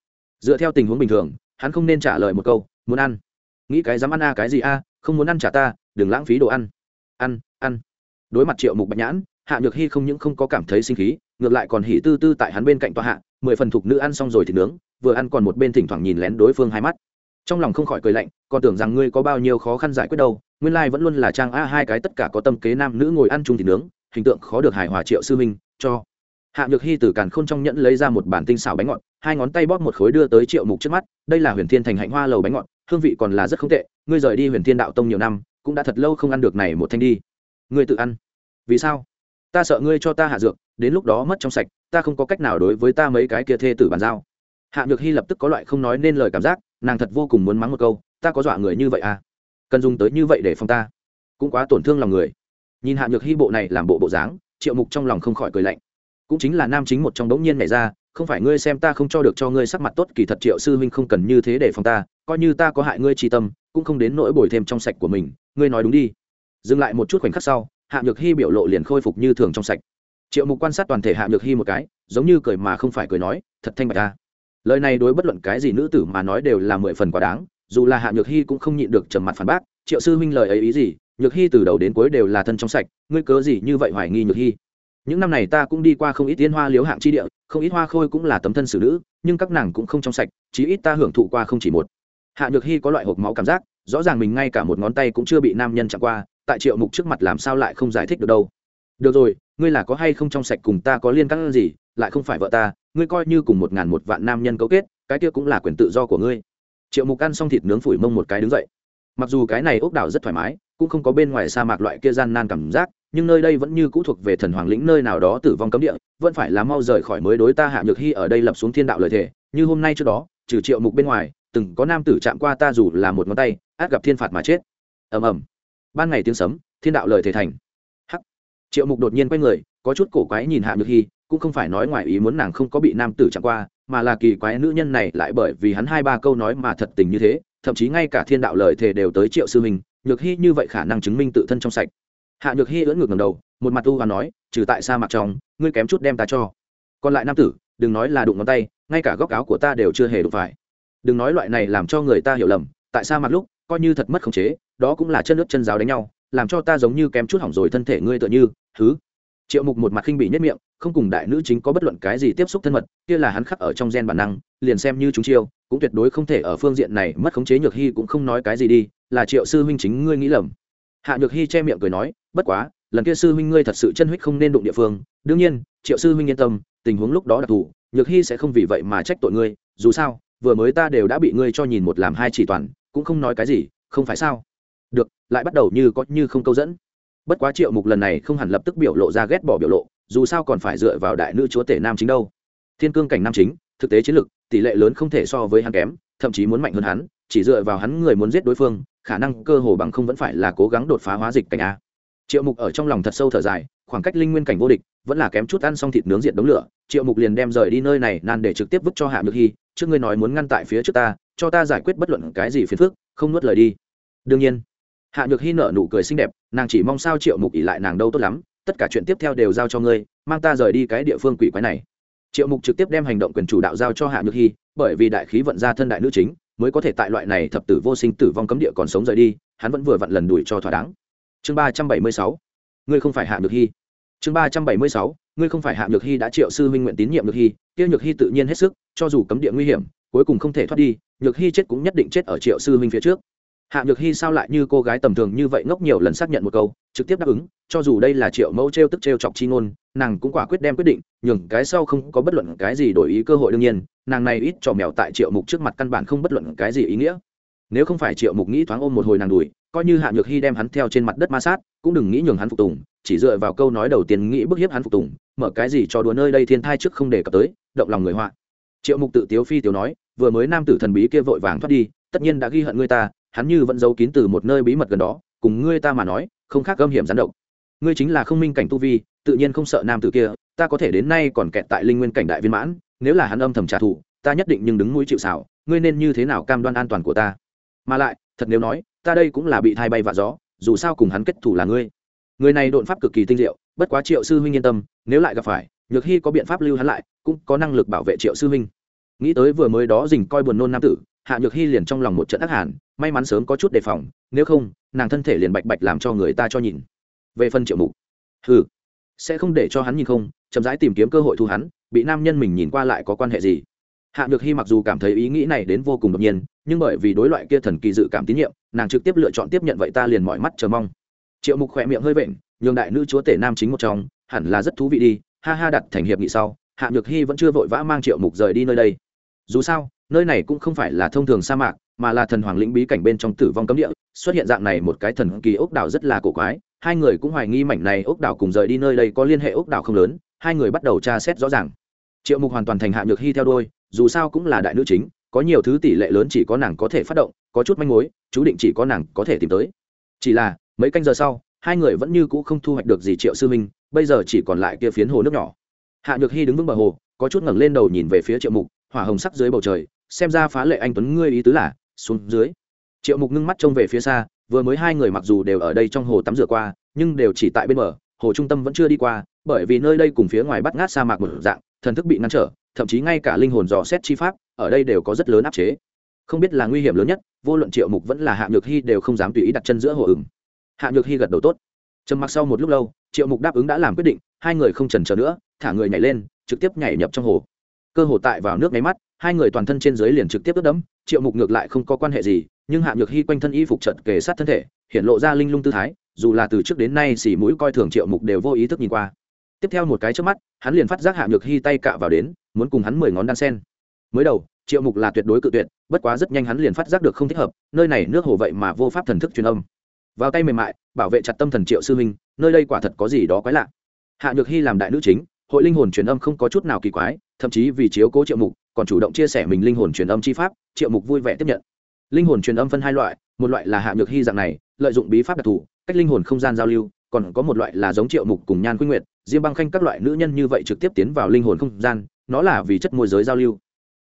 Dựa theo tình huống bình thường, hắn không nên trả lời một câu, muốn ăn nghĩ cái dám ăn a, cái gì a, không muốn ăn trả ta, đừng lãng phí đồ ăn. Ăn ăn. Đối mặt triệu mục bạch nhãn, hạ nhược hy không những không có cảm thấy sinh khí, ngược lại còn hỉ tư tư tại hắn bên cạnh tòa hạ, mười phần thục nữ ăn xong rồi thì nướng, vừa ăn còn một bên thỉnh thoảng nhìn lén đối phương hai mắt. Trong lòng không khỏi cười lạnh, còn tưởng rằng ngươi có bao nhiêu khó khăn giải quyết đâu, nguyên lai vẫn luôn là trang a hai cái tất cả có tâm kế nam nữ ngồi ăn chung thì nướng, hình tượng khó được hài hòa triệu sư minh, cho. Hạ nhược hy từ càn khôn trong nhẫn lấy ra một bản tinh xào bánh ngọt, hai ngón tay bóp một khối đưa tới triệu mục trước mắt, đây là huyền thiên thành hạnh hoa lầu bánh ngọt hương vị còn là rất không tệ, ngươi rời đi huyền thiên đạo tông nhiều năm, cũng đã thật lâu không ăn được này một thanh đi. Ngươi tự ăn. Vì sao? Ta sợ ngươi cho ta hạ dược, đến lúc đó mất trong sạch, ta không có cách nào đối với ta mấy cái kia thê tử bàn giao. Hạ nhược hy lập tức có loại không nói nên lời cảm giác, nàng thật vô cùng muốn mắng một câu, ta có dọa người như vậy à? Cần dùng tới như vậy để phòng ta. Cũng quá tổn thương lòng người. Nhìn hạ nhược hy bộ này làm bộ bộ dáng, triệu mục trong lòng không khỏi cười lạnh. Cũng chính là nam chính một trong đống nhiên nhảy ra không phải ngươi xem ta không cho được cho ngươi sắc mặt tốt, kỳ thật triệu sư huynh không cần như thế để phòng ta, coi như ta có hại ngươi tri tâm, cũng không đến nỗi bồi thêm trong sạch của mình, ngươi nói đúng đi. Dừng lại một chút khoảnh khắc sau, hạ nhược hy biểu lộ liền khôi phục như thường trong sạch. Triệu mục quan sát toàn thể hạ nhược hy một cái, giống như cười mà không phải cười nói, thật thanh bạch ta. Lời này đối bất luận cái gì nữ tử mà nói đều là mười phần quá đáng, dù là hạ nhược hy cũng không nhịn được trầm mặt phản bác, triệu sư huynh lời ấy ý gì? Nhược hy từ đầu đến cuối đều là thân trong sạch, ngươi cớ gì như vậy hoài nghi nhược hy những năm này ta cũng đi qua không ít tiên hoa liếu hạng chi địa, không ít hoa khôi cũng là tấm thân xử nữ, nhưng các nàng cũng không trong sạch, chí ít ta hưởng thụ qua không chỉ một. Hạ nhược hy có loại hộp máu cảm giác, rõ ràng mình ngay cả một ngón tay cũng chưa bị nam nhân chạm qua, tại triệu mục trước mặt làm sao lại không giải thích được đâu. Được rồi, ngươi là có hay không trong sạch cùng ta có liên căng gì, lại không phải vợ ta, ngươi coi như cùng một ngàn một vạn nam nhân cấu kết, cái kia cũng là quyền tự do của ngươi. Triệu mục ăn xong thịt nướng phủi mông một cái đứng dậy mặc dù cái này ốc đảo rất thoải mái, cũng không có bên ngoài sa mạc loại kia gian nan cảm giác, nhưng nơi đây vẫn như cũ thuộc về thần hoàng lĩnh nơi nào đó tử vong cấm địa, vẫn phải là mau rời khỏi mới đối ta hạ nhược hy ở đây lập xuống thiên đạo lời thề, như hôm nay trước đó, trừ triệu mục bên ngoài, từng có nam tử chạm qua ta dù là một ngón tay, át gặp thiên phạt mà chết. Ầm ầm. Ban ngày tiếng sấm, thiên đạo lời thề thành. Hắc. Triệu mục đột nhiên quay người, có chút cổ quái nhìn hạ nhược hy cũng không phải nói ngoài ý muốn nàng không có bị nam tử chạm qua, mà là kỳ quái nữ nhân này lại bởi vì hắn hai ba câu nói mà thật tình như thế thậm chí ngay cả thiên đạo lời thề đều tới triệu sư mình. nhược hy như vậy khả năng chứng minh tự thân trong sạch. Hạ nhược hy ưỡn ngược ngầm đầu, một mặt u và nói, trừ tại sa mạc trong, ngươi kém chút đem ta cho. Còn lại nam tử, đừng nói là đụng ngón tay, ngay cả góc áo của ta đều chưa hề đụng phải. Đừng nói loại này làm cho người ta hiểu lầm, tại sa mạc lúc, coi như thật mất khống chế, đó cũng là chân nước chân giáo đánh nhau, làm cho ta giống như kém chút hỏng rồi thân thể ngươi tựa như thứ triệu mục một mặt khinh bị nhất miệng, không cùng đại nữ chính có bất luận cái gì tiếp xúc thân mật, kia là hắn khắc ở trong gen bản năng, liền xem như chúng chiêu, cũng tuyệt đối không thể ở phương diện này mất khống chế nhược hy cũng không nói cái gì đi, là triệu sư huynh chính ngươi nghĩ lầm. Hạ nhược hy che miệng cười nói, bất quá, lần kia sư huynh ngươi thật sự chân huyết không nên đụng địa phương, đương nhiên, triệu sư huynh yên tâm, tình huống lúc đó đặc thù, nhược hy sẽ không vì vậy mà trách tội ngươi, dù sao, vừa mới ta đều đã bị ngươi cho nhìn một làm hai chỉ toàn, cũng không nói cái gì, không phải sao? Được, lại bắt đầu như có như không câu dẫn bất quá triệu mục lần này không hẳn lập tức biểu lộ ra ghét bỏ biểu lộ, dù sao còn phải dựa vào đại nữ chúa tể nam chính đâu. Thiên cương cảnh nam chính, thực tế chiến lược tỷ lệ lớn không thể so với hắn kém, thậm chí muốn mạnh hơn hắn, chỉ dựa vào hắn người muốn giết đối phương, khả năng cơ hồ bằng không vẫn phải là cố gắng đột phá hóa dịch cảnh a. Triệu mục ở trong lòng thật sâu thở dài, khoảng cách linh nguyên cảnh vô địch, vẫn là kém chút ăn xong thịt nướng diện đống lửa. Triệu mục liền đem rời đi nơi này, nan để trực tiếp vứt cho hạ nhược hy, trước ngươi nói muốn ngăn tại phía trước ta, cho ta giải quyết bất luận cái gì phiền phức, không nuốt lời đi. Đương nhiên hạ nhược hy nở nụ cười xinh đẹp, nàng chỉ mong sao triệu mục ỉ lại nàng đâu tốt lắm, tất cả chuyện tiếp theo đều giao cho ngươi, mang ta rời đi cái địa phương quỷ quái này. Triệu mục trực tiếp đem hành động quyền chủ đạo giao cho hạ nhược hy bởi vì đại khí vận ra thân đại nữ chính, mới có thể tại loại này thập tử vô sinh tử vong cấm địa còn sống rời đi, hắn vẫn vừa vặn lần đuổi cho thỏa đáng. Chương ba trăm bảy mươi sáu, ngươi không phải hạ nhược hy chương ba trăm bảy mươi sáu, ngươi không phải hạ nhược hy đã triệu sư huynh nguyện tín nhiệm nhược hy tiêu nhược hy tự nhiên hết sức, cho dù cấm địa nguy hiểm, cuối cùng không thể thoát đi, nhược hy chết cũng nhất định chết ở triệu sư huynh phía trước hạ nhược hy sao lại như cô gái tầm thường như vậy ngốc nhiều lần xác nhận một câu, trực tiếp đáp ứng, cho dù đây là triệu mẫu t r e o tức t r e o chọc chi ngôn, nàng cũng quả quyết đem quyết định, nhường cái sau không có bất luận cái gì đổi ý cơ hội đương nhiên, nàng này ít trò mèo tại triệu mục trước mặt căn bản không bất luận cái gì ý nghĩa. Nếu không phải triệu mục nghĩ thoáng ôm một hồi nàng đùi coi như hạ nhược hy đem hắn theo trên mặt đất ma sát, cũng đừng nghĩ nhường hắn phục tùng, chỉ dựa vào câu nói đầu tiên nghĩ bức hiếp hắn phục tùng, mở cái gì cho đùa nơi đây thiên thai trước không để cập tới, động lòng người họa. Triệu mục tự tiếu phi tiếu nói, vừa mới nam tử thần bí kia vội vàng thoát đi, tất nhiên đã ghi hận ngươi ta hắn như vẫn giấu kín từ một nơi bí mật gần đó, cùng ngươi ta mà nói, không khác âm hiểm gián độc. Ngươi chính là không minh cảnh tu vi, tự nhiên không sợ nam tử kia, ta có thể đến nay còn kẹt tại linh nguyên cảnh đại viên mãn, nếu là hắn âm thầm trả thù, ta nhất định nhưng đứng mũi chịu xảo ngươi nên như thế nào cam đoan an toàn của ta? Mà lại, thật nếu nói, ta đây cũng là bị thai bay vạ gió, dù sao cùng hắn kết thủ là ngươi. Người này đột pháp cực kỳ tinh diệu, bất quá triệu sư huynh yên tâm, nếu lại gặp phải, nhược hy có biện pháp lưu hắn lại, cũng có năng lực bảo vệ triệu sư huynh. Nghĩ tới vừa mới đó dình coi buồn nôn nam tử hạ nhược hy liền trong lòng một trận ác hàn, may mắn sớm có chút đề phòng, nếu không, nàng thân thể liền bạch bạch làm cho người ta cho nhìn. Về phần triệu mục, hừ, sẽ không để cho hắn nhìn không, chậm rãi tìm kiếm cơ hội thu hắn, bị nam nhân mình nhìn qua lại có quan hệ gì? Hạ nhược hy mặc dù cảm thấy ý nghĩ này đến vô cùng đột nhiên, nhưng bởi vì đối loại kia thần kỳ dự cảm tín nhiệm, nàng trực tiếp lựa chọn tiếp nhận vậy ta liền mọi mắt chờ mong. Triệu mục khỏe miệng hơi vện, nhường đại nữ chúa tể nam chính một trong, hẳn là rất thú vị đi, ha ha đặt thành hiệp nghị sau, hạ nhược hy vẫn chưa vội vã mang triệu mục rời đi nơi đây. Dù sao nơi này cũng không phải là thông thường sa mạc, mà là thần hoàng lĩnh bí cảnh bên trong tử vong cấm địa, xuất hiện dạng này một cái thần kỳ ốc đảo rất là cổ quái. Hai người cũng hoài nghi mảnh này ốc đảo cùng rời đi nơi đây có liên hệ ốc đảo không lớn, hai người bắt đầu tra xét rõ ràng. Triệu mục hoàn toàn thành hạ nhược hy theo đôi dù sao cũng là đại nữ chính, có nhiều thứ tỷ lệ lớn chỉ có nàng có thể phát động, có chút manh mối, chú định chỉ có nàng có thể tìm tới. Chỉ là, mấy canh giờ sau, hai người vẫn như cũ không thu hoạch được gì triệu sư minh, bây giờ chỉ còn lại kia phiến hồ nước nhỏ. Hạ nhược hy đứng vững bờ hồ, có chút ngẩng lên đầu nhìn về phía triệu mục, hỏa hồng sắc dưới bầu trời xem ra phá lệ anh tuấn ngươi ý tứ là, xuống dưới. Triệu mục ngưng mắt trông về phía xa, vừa mới hai người mặc dù đều ở đây trong hồ tắm rửa qua, nhưng đều chỉ tại bên bờ, hồ trung tâm vẫn chưa đi qua, bởi vì nơi đây cùng phía ngoài bắt ngát sa mạc một dạng, thần thức bị ngăn trở, thậm chí ngay cả linh hồn dò xét chi pháp, ở đây đều có rất lớn áp chế. Không biết là nguy hiểm lớn nhất, vô luận triệu mục vẫn là hạ nhược hy đều không dám tùy ý đặt chân giữa hồ ửng. Hạ nhược hy gật đầu tốt. Trầm mặc sau một lúc lâu, triệu mục đáp ứng đã làm quyết định, hai người không trần trờ nữa, thả người nhảy lên, trực tiếp nhảy nhập trong hồ. Cơ hồ tại vào nước nháy mắt hai người toàn thân trên dưới liền trực tiếp ướt đẫm, triệu mục ngược lại không có quan hệ gì, nhưng hạ nhược hy quanh thân y phục trận kề sát thân thể hiện lộ ra linh lung tư thái, dù là từ trước đến nay xỉ mũi coi thường triệu mục đều vô ý thức nhìn qua. Tiếp theo một cái trước mắt, hắn liền phát giác hạ nhược hy tay cạ vào đến, muốn cùng hắn mười ngón đan sen. Mới đầu, triệu mục là tuyệt đối cự tuyệt, bất quá rất nhanh hắn liền phát giác được không thích hợp, nơi này nước hồ vậy mà vô pháp thần thức truyền âm. Vào tay mềm mại, bảo vệ chặt tâm thần triệu sư minh, nơi đây quả thật có gì đó quái lạ. Hạ nhược hy làm đại nữ chính, hội linh hồn truyền âm không có chút nào kỳ quái, thậm chí vì chiếu cố triệu mục còn chủ động chia sẻ mình linh hồn truyền âm chi pháp, triệu mục vui vẻ tiếp nhận. Linh hồn truyền âm phân hai loại, một loại là hạ nhược hy dạng này, lợi dụng bí pháp đặc thù, cách linh hồn không gian giao lưu, còn có một loại là giống triệu mục cùng nhan quy nguyệt, diêm băng khanh các loại nữ nhân như vậy trực tiếp tiến vào linh hồn không gian, nó là vì chất môi giới giao lưu.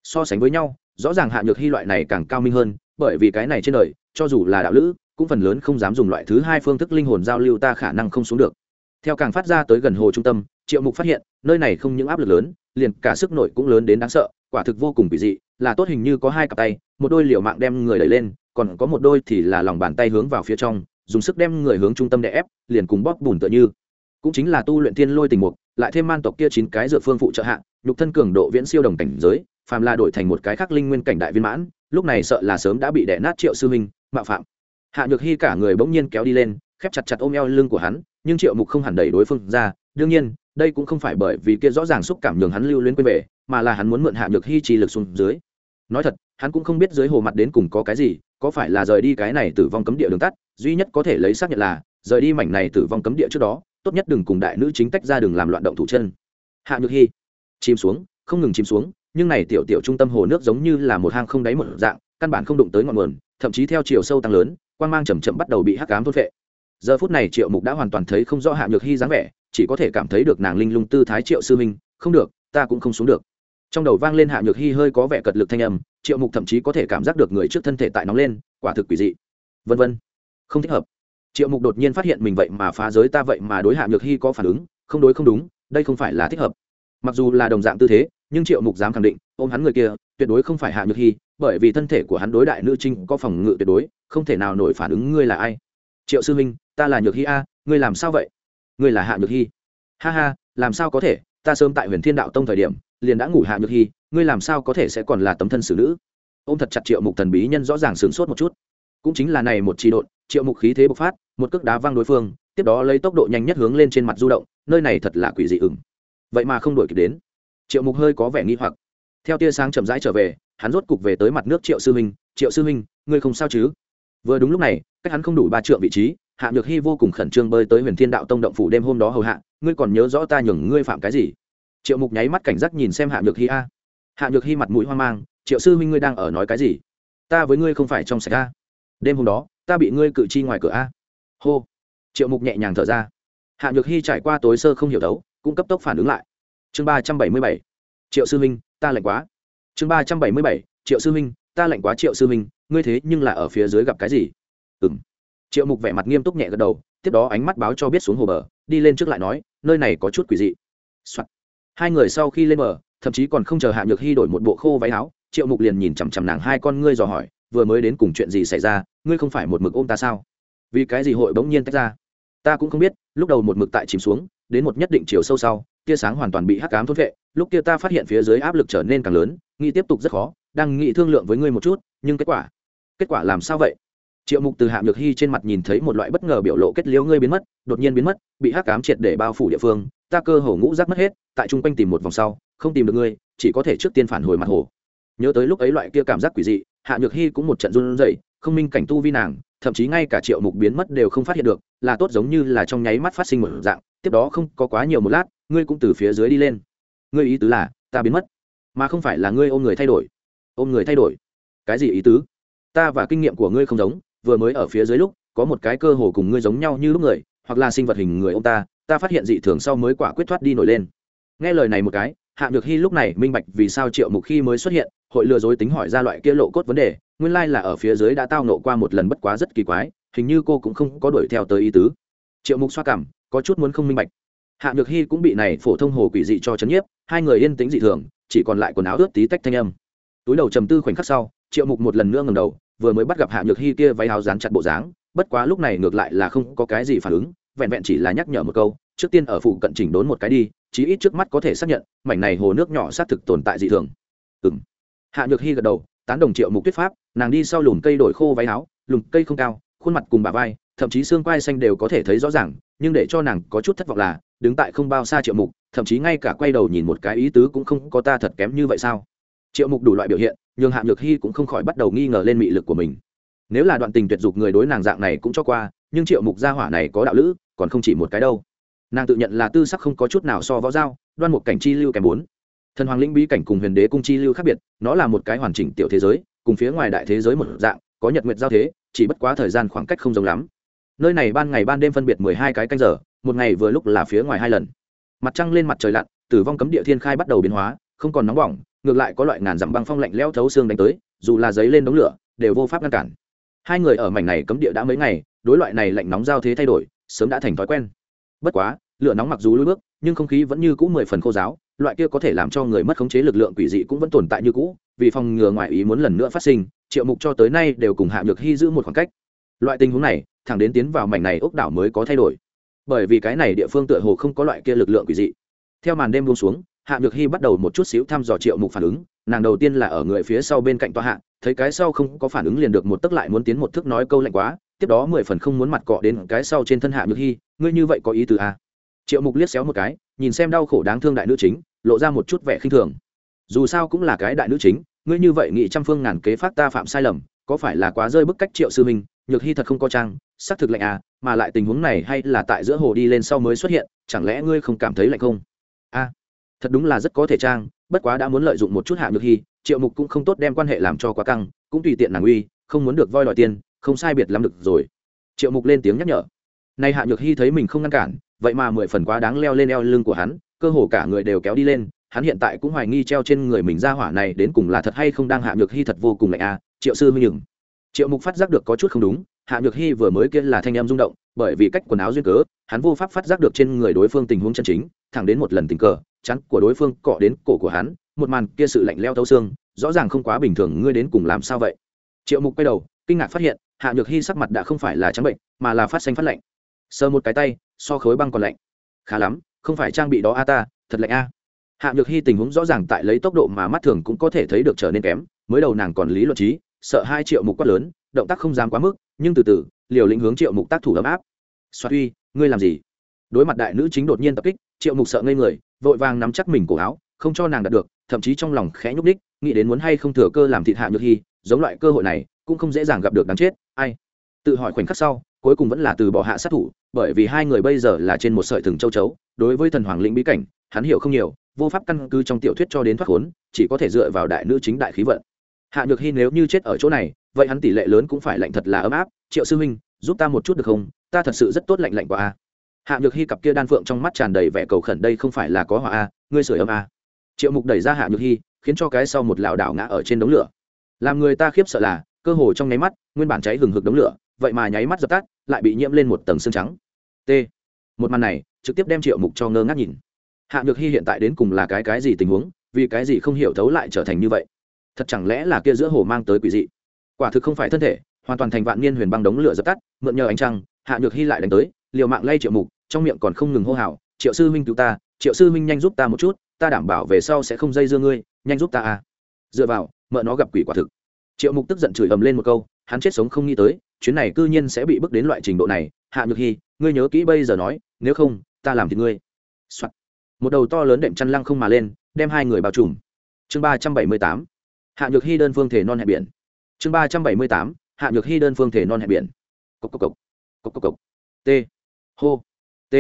So sánh với nhau, rõ ràng hạ nhược hy loại này càng cao minh hơn, bởi vì cái này trên đời, cho dù là đạo lữ, cũng phần lớn không dám dùng loại thứ hai phương thức linh hồn giao lưu ta khả năng không xuống được. Theo càng phát ra tới gần hồ trung tâm, triệu mục phát hiện, nơi này không những áp lực lớn, liền cả sức nội cũng lớn đến đáng sợ quả thực vô cùng kỳ dị, là tốt hình như có hai cặp tay, một đôi liều mạng đem người đẩy lên, còn có một đôi thì là lòng bàn tay hướng vào phía trong, dùng sức đem người hướng trung tâm đè ép, liền cùng bóp bùn tựa như. Cũng chính là tu luyện thiên lôi tình mục, lại thêm man tộc kia chín cái dựa phương phụ trợ hạ, nhục thân cường độ viễn siêu đồng cảnh giới, phàm là đổi thành một cái khác linh nguyên cảnh đại viên mãn, lúc này sợ là sớm đã bị đè nát triệu sư huynh mạo phạm. Hạ nhược hy cả người bỗng nhiên kéo đi lên, khép chặt chặt ôm eo lưng của hắn, nhưng triệu mục không hẳn đẩy đối phương ra, đương nhiên, đây cũng không phải bởi vì kia rõ ràng xúc cảm nhường hắn lưu luyến quên về mà là hắn muốn mượn hạ nhược hy trì lực xuống dưới. Nói thật, hắn cũng không biết dưới hồ mặt đến cùng có cái gì, có phải là rời đi cái này tử vong cấm địa đường tắt, duy nhất có thể lấy xác nhận là, rời đi mảnh này tử vong cấm địa trước đó, tốt nhất đừng cùng đại nữ chính tách ra đường làm loạn động thủ chân. Hạ nhược hy, chìm xuống, không ngừng chìm xuống, nhưng này tiểu tiểu trung tâm hồ nước giống như là một hang không đáy một dạng, căn bản không đụng tới ngọn nguồn, thậm chí theo chiều sâu tăng lớn quan mang chầm chậm bắt đầu bị hắc ám thốt vệ giờ phút này triệu mục đã hoàn toàn thấy không rõ hạ nhược hy dáng vẻ, chỉ có thể cảm thấy được nàng linh lung tư thái triệu sư minh không được, ta cũng không xuống được trong đầu vang lên hạ nhược hy hơi có vẻ cật lực thanh âm, triệu mục thậm chí có thể cảm giác được người trước thân thể tại nóng lên, quả thực quỷ dị. Vân vân. Không thích hợp. Triệu mục đột nhiên phát hiện mình vậy mà phá giới ta vậy mà đối hạ nhược hy có phản ứng, không đối không đúng, đây không phải là thích hợp. Mặc dù là đồng dạng tư thế, nhưng triệu mục dám khẳng định, ôm hắn người kia, tuyệt đối không phải hạ nhược hy, bởi vì thân thể của hắn đối đại nữ trinh có phòng ngự tuyệt đối, không thể nào nổi phản ứng ngươi là ai. Triệu sư minh ta là nhược hy a, ngươi làm sao vậy? Ngươi là hạ nhược hy. Ha ha, làm sao có thể? Ta sớm tại huyền thiên đạo tông thời điểm, liền đã ngủ hạ nhược hy, ngươi làm sao có thể sẽ còn là tấm thân xử nữ? Ô m thật chặt triệu mục thần bí nhân rõ ràng sửng sốt một chút. Cũng chính là này một tri độn, triệu mục khí thế bộc phát, một cước đá văng đối phương, tiếp đó lấy tốc độ nhanh nhất hướng lên trên mặt du động, nơi này thật là quỷ dị ửng. Vậy mà không đổi kịp đến. Triệu mục hơi có vẻ nghi hoặc. Theo tia sáng chậm rãi trở về, hắn rốt cục về tới mặt nước triệu sư minh, triệu sư minh, ngươi không sao chứ? Vừa đúng lúc này, cách hắn không đủ ba trượng vị trí, hạ nhược hy vô cùng khẩn trương bơi tới huyền thiên đạo tông động phủ đêm hôm đó hầu hạ ngươi còn nhớ rõ ta nhường ngươi phạm cái gì? Triệu mục nháy mắt cảnh giác nhìn xem hạ nhược hy a. Hạ nhược hy mặt mũi hoang mang, triệu sư minh ngươi đang ở nói cái gì? Ta với ngươi không phải trong sạch a. Đêm hôm đó, ta bị ngươi cự chi ngoài cửa a. Hô. Triệu mục nhẹ nhàng thở ra. Hạ nhược hy trải qua tối sơ không hiểu đấu, cũng cấp tốc phản ứng lại. Chương ba trăm bảy mươi bảy. Triệu sư minh ta lạnh quá. Chương ba trăm bảy mươi bảy. Triệu sư minh ta lạnh quá triệu sư minh ngươi thế nhưng là ở phía dưới gặp cái gì? Ừ m triệu mục vẻ mặt nghiêm túc nhẹ gật đầu, tiếp đó ánh mắt báo cho biết xuống hồ bờ, đi lên trước lại nói nơi này có chút quỷ dị、Soạn. hai người sau khi lên bờ, thậm chí còn không chờ hạ nhược hy đổi một bộ khô váy áo, triệu mục liền nhìn chằm chằm nàng hai con ngươi dò hỏi, vừa mới đến cùng chuyện gì xảy ra? Ngươi không phải một mực ôm ta sao? Vì cái gì hội bỗng nhiên tách ra? Ta cũng không biết, lúc đầu một mực tại chìm xuống, đến một nhất định chiều sâu sau, tia sáng hoàn toàn bị hắc cám thốt vệ, lúc kia ta phát hiện phía dưới áp lực trở nên càng lớn, nghĩ tiếp tục rất khó, đang nghĩ thương lượng với ngươi một chút, nhưng kết quả? Kết quả làm sao vậy? Triệu mục từ hạng nhược hy trên mặt nhìn thấy một loại bất ngờ biểu lộ kết liễu ngươi biến mất, đột nhiên biến mất, bị hắc cám triệt để bao phủ địa phương, ta cơ hồ ngũ rác mất hết, tại chung quanh tìm một vòng sau, không tìm được ngươi, chỉ có thể trước tiên phản hồi mặt hồ. Nhớ tới lúc ấy loại kia cảm giác quỷ dị, hạ nhược hy cũng một trận run rẩy, không minh cảnh tu vi nàng, thậm chí ngay cả triệu mục biến mất đều không phát hiện được, là tốt giống như là trong nháy mắt phát sinh một dạng, tiếp đó không có quá nhiều một lát, ngươi cũng từ phía dưới đi lên. Ngươi ý tứ là, ta biến mất, mà không phải là ngươi ôm người thay đổi. Ôm người thay đổi? Cái gì ý tứ? Ta và kinh nghiệm của ngươi không giống vừa mới ở phía dưới lúc, có một cái cơ hồ cùng ngươi giống nhau như lúc người, hoặc là sinh vật hình người ông ta ta phát hiện dị thường sau mới quả quyết thoát đi nổi lên. Nghe lời này một cái, hạ nhược hy lúc này minh bạch vì sao triệu mục khi mới xuất hiện, hội lừa dối tính hỏi ra loại kia lộ cốt vấn đề, nguyên lai là ở phía dưới đã tao nộ qua một lần bất quá rất kỳ quái, hình như cô cũng không có đuổi theo tới ý tứ. Triệu mục xoa cảm, có chút muốn không minh bạch. Hạ nhược hy cũng bị này phổ thông hồ quỷ dị cho chấn nhiếp, hai người yên tĩnh dị thường, chỉ còn lại quần áo ướt tí tách thanh âm. Túi đầu trầm tư khoảnh khắc sau triệu mục một lần nữa ngầm đầu, vừa mới bắt gặp hạ nhược hy kia váy áo dán chặt bộ dáng, bất quá lúc này ngược lại là không có cái gì phản ứng, vẹn vẹn chỉ là nhắc nhở một câu, trước tiên ở phụ cận chỉnh đốn một cái đi, chí ít trước mắt có thể xác nhận, mảnh này hồ nước nhỏ xác thực tồn tại dị thường. Ừ m hạ nhược hy gật đầu, tán đồng triệu mục tuyết pháp, nàng đi sau lùm cây đổi khô váy áo lùm cây không cao, khuôn mặt cùng bà vai, thậm chí xương quai xanh đều có thể thấy rõ ràng, nhưng để cho nàng có chút thất vọng là, đứng tại không bao xa triệu mục, thậm chí ngay cả quay đầu nhìn một cái ý tứ cũng không có ta thật kém như vậy sao? Triệu mục đủ loại biểu hiện nhưng hạ nhược hy cũng không khỏi bắt đầu nghi ngờ lên mị lực của mình. Nếu là đoạn tình tuyệt dục người đối nàng dạng này cũng cho qua, nhưng triệu mục gia hỏa này có đạo lữ, còn không chỉ một cái đâu. Nàng tự nhận là tư sắc không có chút nào so võ giao, đoan một cảnh chi lưu kèm bốn. Thần hoàng linh bí cảnh cùng huyền đế cung chi lưu khác biệt, nó là một cái hoàn chỉnh tiểu thế giới, cùng phía ngoài đại thế giới một dạng, có nhật nguyệt giao thế, chỉ bất quá thời gian khoảng cách không giống lắm. Nơi này ban ngày ban đêm phân biệt mười hai cái canh giờ, một ngày vừa lúc là phía ngoài hai lần. Mặt trăng lên mặt trời lặn, tử vong cấm địa thiên khai bắt đầu biến hóa, không còn nóng bỏng ngược lại có loại ngàn dặm băng phong lạnh leo thấu xương đánh tới, dù là giấy lên đống lửa, đều vô pháp ngăn cản. Hai người ở mảnh này cấm địa đã mấy ngày, đối loại này lạnh nóng giao thế thay đổi, sớm đã thành thói quen. Bất quá, lửa nóng mặc dù lôi bước, nhưng không khí vẫn như cũ mười phần khô giáo, loại kia có thể làm cho người mất khống chế lực lượng quỷ dị cũng vẫn tồn tại như cũ, vì phòng ngừa ngoại ý muốn lần nữa phát sinh, triệu mục cho tới nay đều cùng hạ nhược hy giữ một khoảng cách. Loại tình huống này, thẳng đến tiến vào mảnh này ốc đảo mới có thay đổi. Bởi vì cái này địa phương tựa hồ không có loại kia lực lượng quỷ dị. Theo màn đêm buông xuống hạ nhược hy bắt đầu một chút xíu thăm dò triệu mục phản ứng, nàng đầu tiên là ở người phía sau bên cạnh tòa hạ, thấy cái sau không có phản ứng liền được một tức lại muốn tiến một thước nói câu lạnh quá, tiếp đó mười phần không muốn mặt cọ đến cái sau trên thân hạ nhược hy ngươi như vậy có ý từ a à? triệu mục liếc xéo một cái, nhìn xem đau khổ đáng thương đại nữ chính, lộ ra một chút vẻ khinh thường. Dù sao cũng là cái đại nữ chính, ngươi như vậy nghị trăm phương ngàn kế phát ta phạm sai lầm, có phải là quá rơi bức cách triệu sư minh? Nhược hy thật không có trang, xác thực lạnh à mà lại tình huống này hay là tại giữa hồ đi lên sau mới xuất hiện, chẳng lẽ ngươi không cảm thấy lạnh không? A thật đúng là rất có thể trang, bất quá đã muốn lợi dụng một chút hạ nhược hy, triệu mục cũng không tốt đem quan hệ làm cho quá căng, cũng tùy tiện nàng uy, không muốn được voi đòi tiền, không sai biệt lắm được rồi. Triệu mục lên tiếng nhắc nhở. Nay hạ nhược hy thấy mình không ngăn cản, vậy mà mười phần quá đáng leo lên eo lưng của hắn, cơ hồ cả người đều kéo đi lên, hắn hiện tại cũng hoài nghi treo trên người mình ra hỏa này đến cùng là thật hay không đang hạ nhược hy thật vô cùng lạnh a triệu sư minh nhừng triệu mục phát giác được có chút không đúng hạ nhược hy vừa mới kia là thanh em rung động, bởi vì cách quần áo duyên cớ, hắn vô pháp phát giác được trên người đối phương tình huống chân chính, thẳng đến một lần tình cờ, chắn của đối phương cọ đến cổ của hắn, một màn kia sự lạnh leo thấu xương, rõ ràng không quá bình thường, ngươi đến cùng làm sao vậy? Triệu mục quay đầu, kinh ngạc phát hiện, hạ nhược hy sắc mặt đã không phải là trắng bệnh, mà là phát xanh phát lạnh. Sờ một cái tay, so khối băng còn lạnh. Khá lắm, không phải trang bị đó a ta, thật lạnh a. Hạ nhược hy tình huống rõ ràng tại lấy tốc độ mà mắt thường cũng có thể thấy được trở nên kém, mới đầu nàng còn lý luận trí, sợ hai triệu mục quát lớn, động tác không dám quá mức nhưng từ từ, liều lĩnh hướng triệu mục tác thủ ấm áp. Xoát uy, ngươi làm gì? Đối mặt đại nữ chính đột nhiên tập kích, triệu mục sợ ngây người, vội vàng nắm chắc mình cổ áo, không cho nàng đạt được, thậm chí trong lòng khẽ nhúc đích nghĩ đến muốn hay không thừa cơ làm thịt hạ nhược hy giống loại cơ hội này, cũng không dễ dàng gặp được đáng chết, ai? Tự hỏi khoảnh khắc sau, cuối cùng vẫn là từ bỏ hạ sát thủ, bởi vì hai người bây giờ là trên một sợi thừng châu chấu, đối với thần hoàng lĩnh bí cảnh, hắn hiểu không nhiều, vô pháp căn cứ trong tiểu thuyết cho đến thoát khốn, chỉ có thể dựa vào đại nữ chính đại khí vận. Hạ nhược hy nếu như chết ở chỗ này vậy hắn tỷ lệ lớn cũng phải lạnh thật là ấm áp, triệu sư huynh, giúp ta một chút được không? Ta thật sự rất tốt lạnh lạnh qua a. Hạ nhược hy cặp kia đan phượng trong mắt tràn đầy vẻ cầu khẩn, đây không phải là có hỏa a, ngươi sửa ấm a. Triệu mục đẩy ra hạ nhược hy khiến cho cái sau một lảo đảo ngã ở trên đống lửa. Làm người ta khiếp sợ là, cơ hồ trong nháy mắt, nguyên bản cháy hừng hực đống lửa, vậy mà nháy mắt dập tắt, lại bị nhiễm lên một tầng xương trắng. T. Một màn này, trực tiếp đem triệu mục cho ngơ ngác nhìn. Hạ nhược hy hiện tại đến cùng là cái cái gì tình huống, vì cái gì không hiểu thấu lại trở thành như vậy? Thật chẳng lẽ là kia giữa hồ mang tới quỷ dị? Quả thực không phải thân thể, hoàn toàn thành vạn niên huyền băng đống lửa dập tắt, mượn nhờ ánh trăng, hạ nhược hy lại đánh tới, liều mạng lay triệu mục, trong miệng còn không ngừng hô hào, triệu sư minh cứu ta, triệu sư minh nhanh giúp ta một chút, ta đảm bảo về sau sẽ không dây dưa ngươi, nhanh giúp ta à. Dựa vào, mợ nó gặp quỷ quả thực. Triệu mục tức giận chửi ầm lên một câu, hắn chết sống không nghĩ tới, chuyến này cư nhiên sẽ bị bước đến loại trình độ này, hạ nhược hy ngươi nhớ kỹ bây giờ nói, nếu không, ta làm thì ngươi、Soạn. một đầu to lớn đệm chăn lăng không mà lên, đem hai người bao trùm. Chương ba trăm bảy mươi tám. Hạ nhược hy đơn phương thể non hẹn biển chương ba trăm bảy mươi tám, hạ nhược hy đơn phương thể non hẹn biển. Cốc cốc cốc cốc cốc cốc t. Hô. T.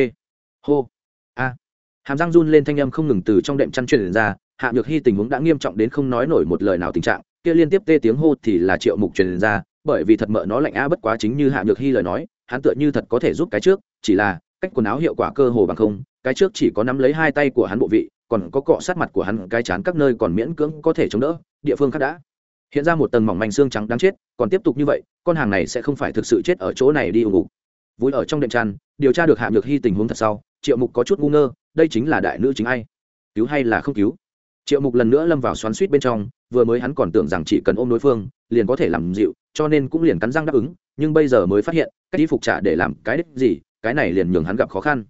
Hô. A. Hàm răng run lên thanh âm không ngừng từ trong đệm chăn truyền ra, hạ nhược hy tình huống đã nghiêm trọng đến không nói nổi một lời nào tình trạng, kia liên tiếp tê tiếng hô thì là triệu mục truyền ra, bởi vì thật mợ nó lạnh a bất quá chính như hạ nhược hy lời nói, hắn tựa như thật có thể giúp cái trước, chỉ là, cách quần áo hiệu quả cơ hồ bằng không, cái trước chỉ có nắm lấy hai tay của hắn bộ vị, còn có cọ sát mặt của hắn, cái chán các nơi còn miễn cưỡng có thể chống đỡ, địa phương khác đã hiện ra một tầng mỏng manh xương trắng đáng chết, còn tiếp tục như vậy, con hàng này sẽ không phải thực sự chết ở chỗ này đi ủng ngục. Vui ở trong đệm tràn, điều tra được hạ nhược hy tình huống thật sau, triệu mục có chút ngu ngơ, đây chính là đại nữ chính ai? Cứu hay là không cứu? Triệu mục lần nữa lâm vào xoắn suýt bên trong, vừa mới hắn còn tưởng rằng chỉ cần ôm đối phương, liền có thể làm dịu, cho nên cũng liền cắn răng đáp ứng, nhưng bây giờ mới phát hiện, cách đi phục trả để làm cái đích gì, cái này liền nhường hắn gặp khó khăn.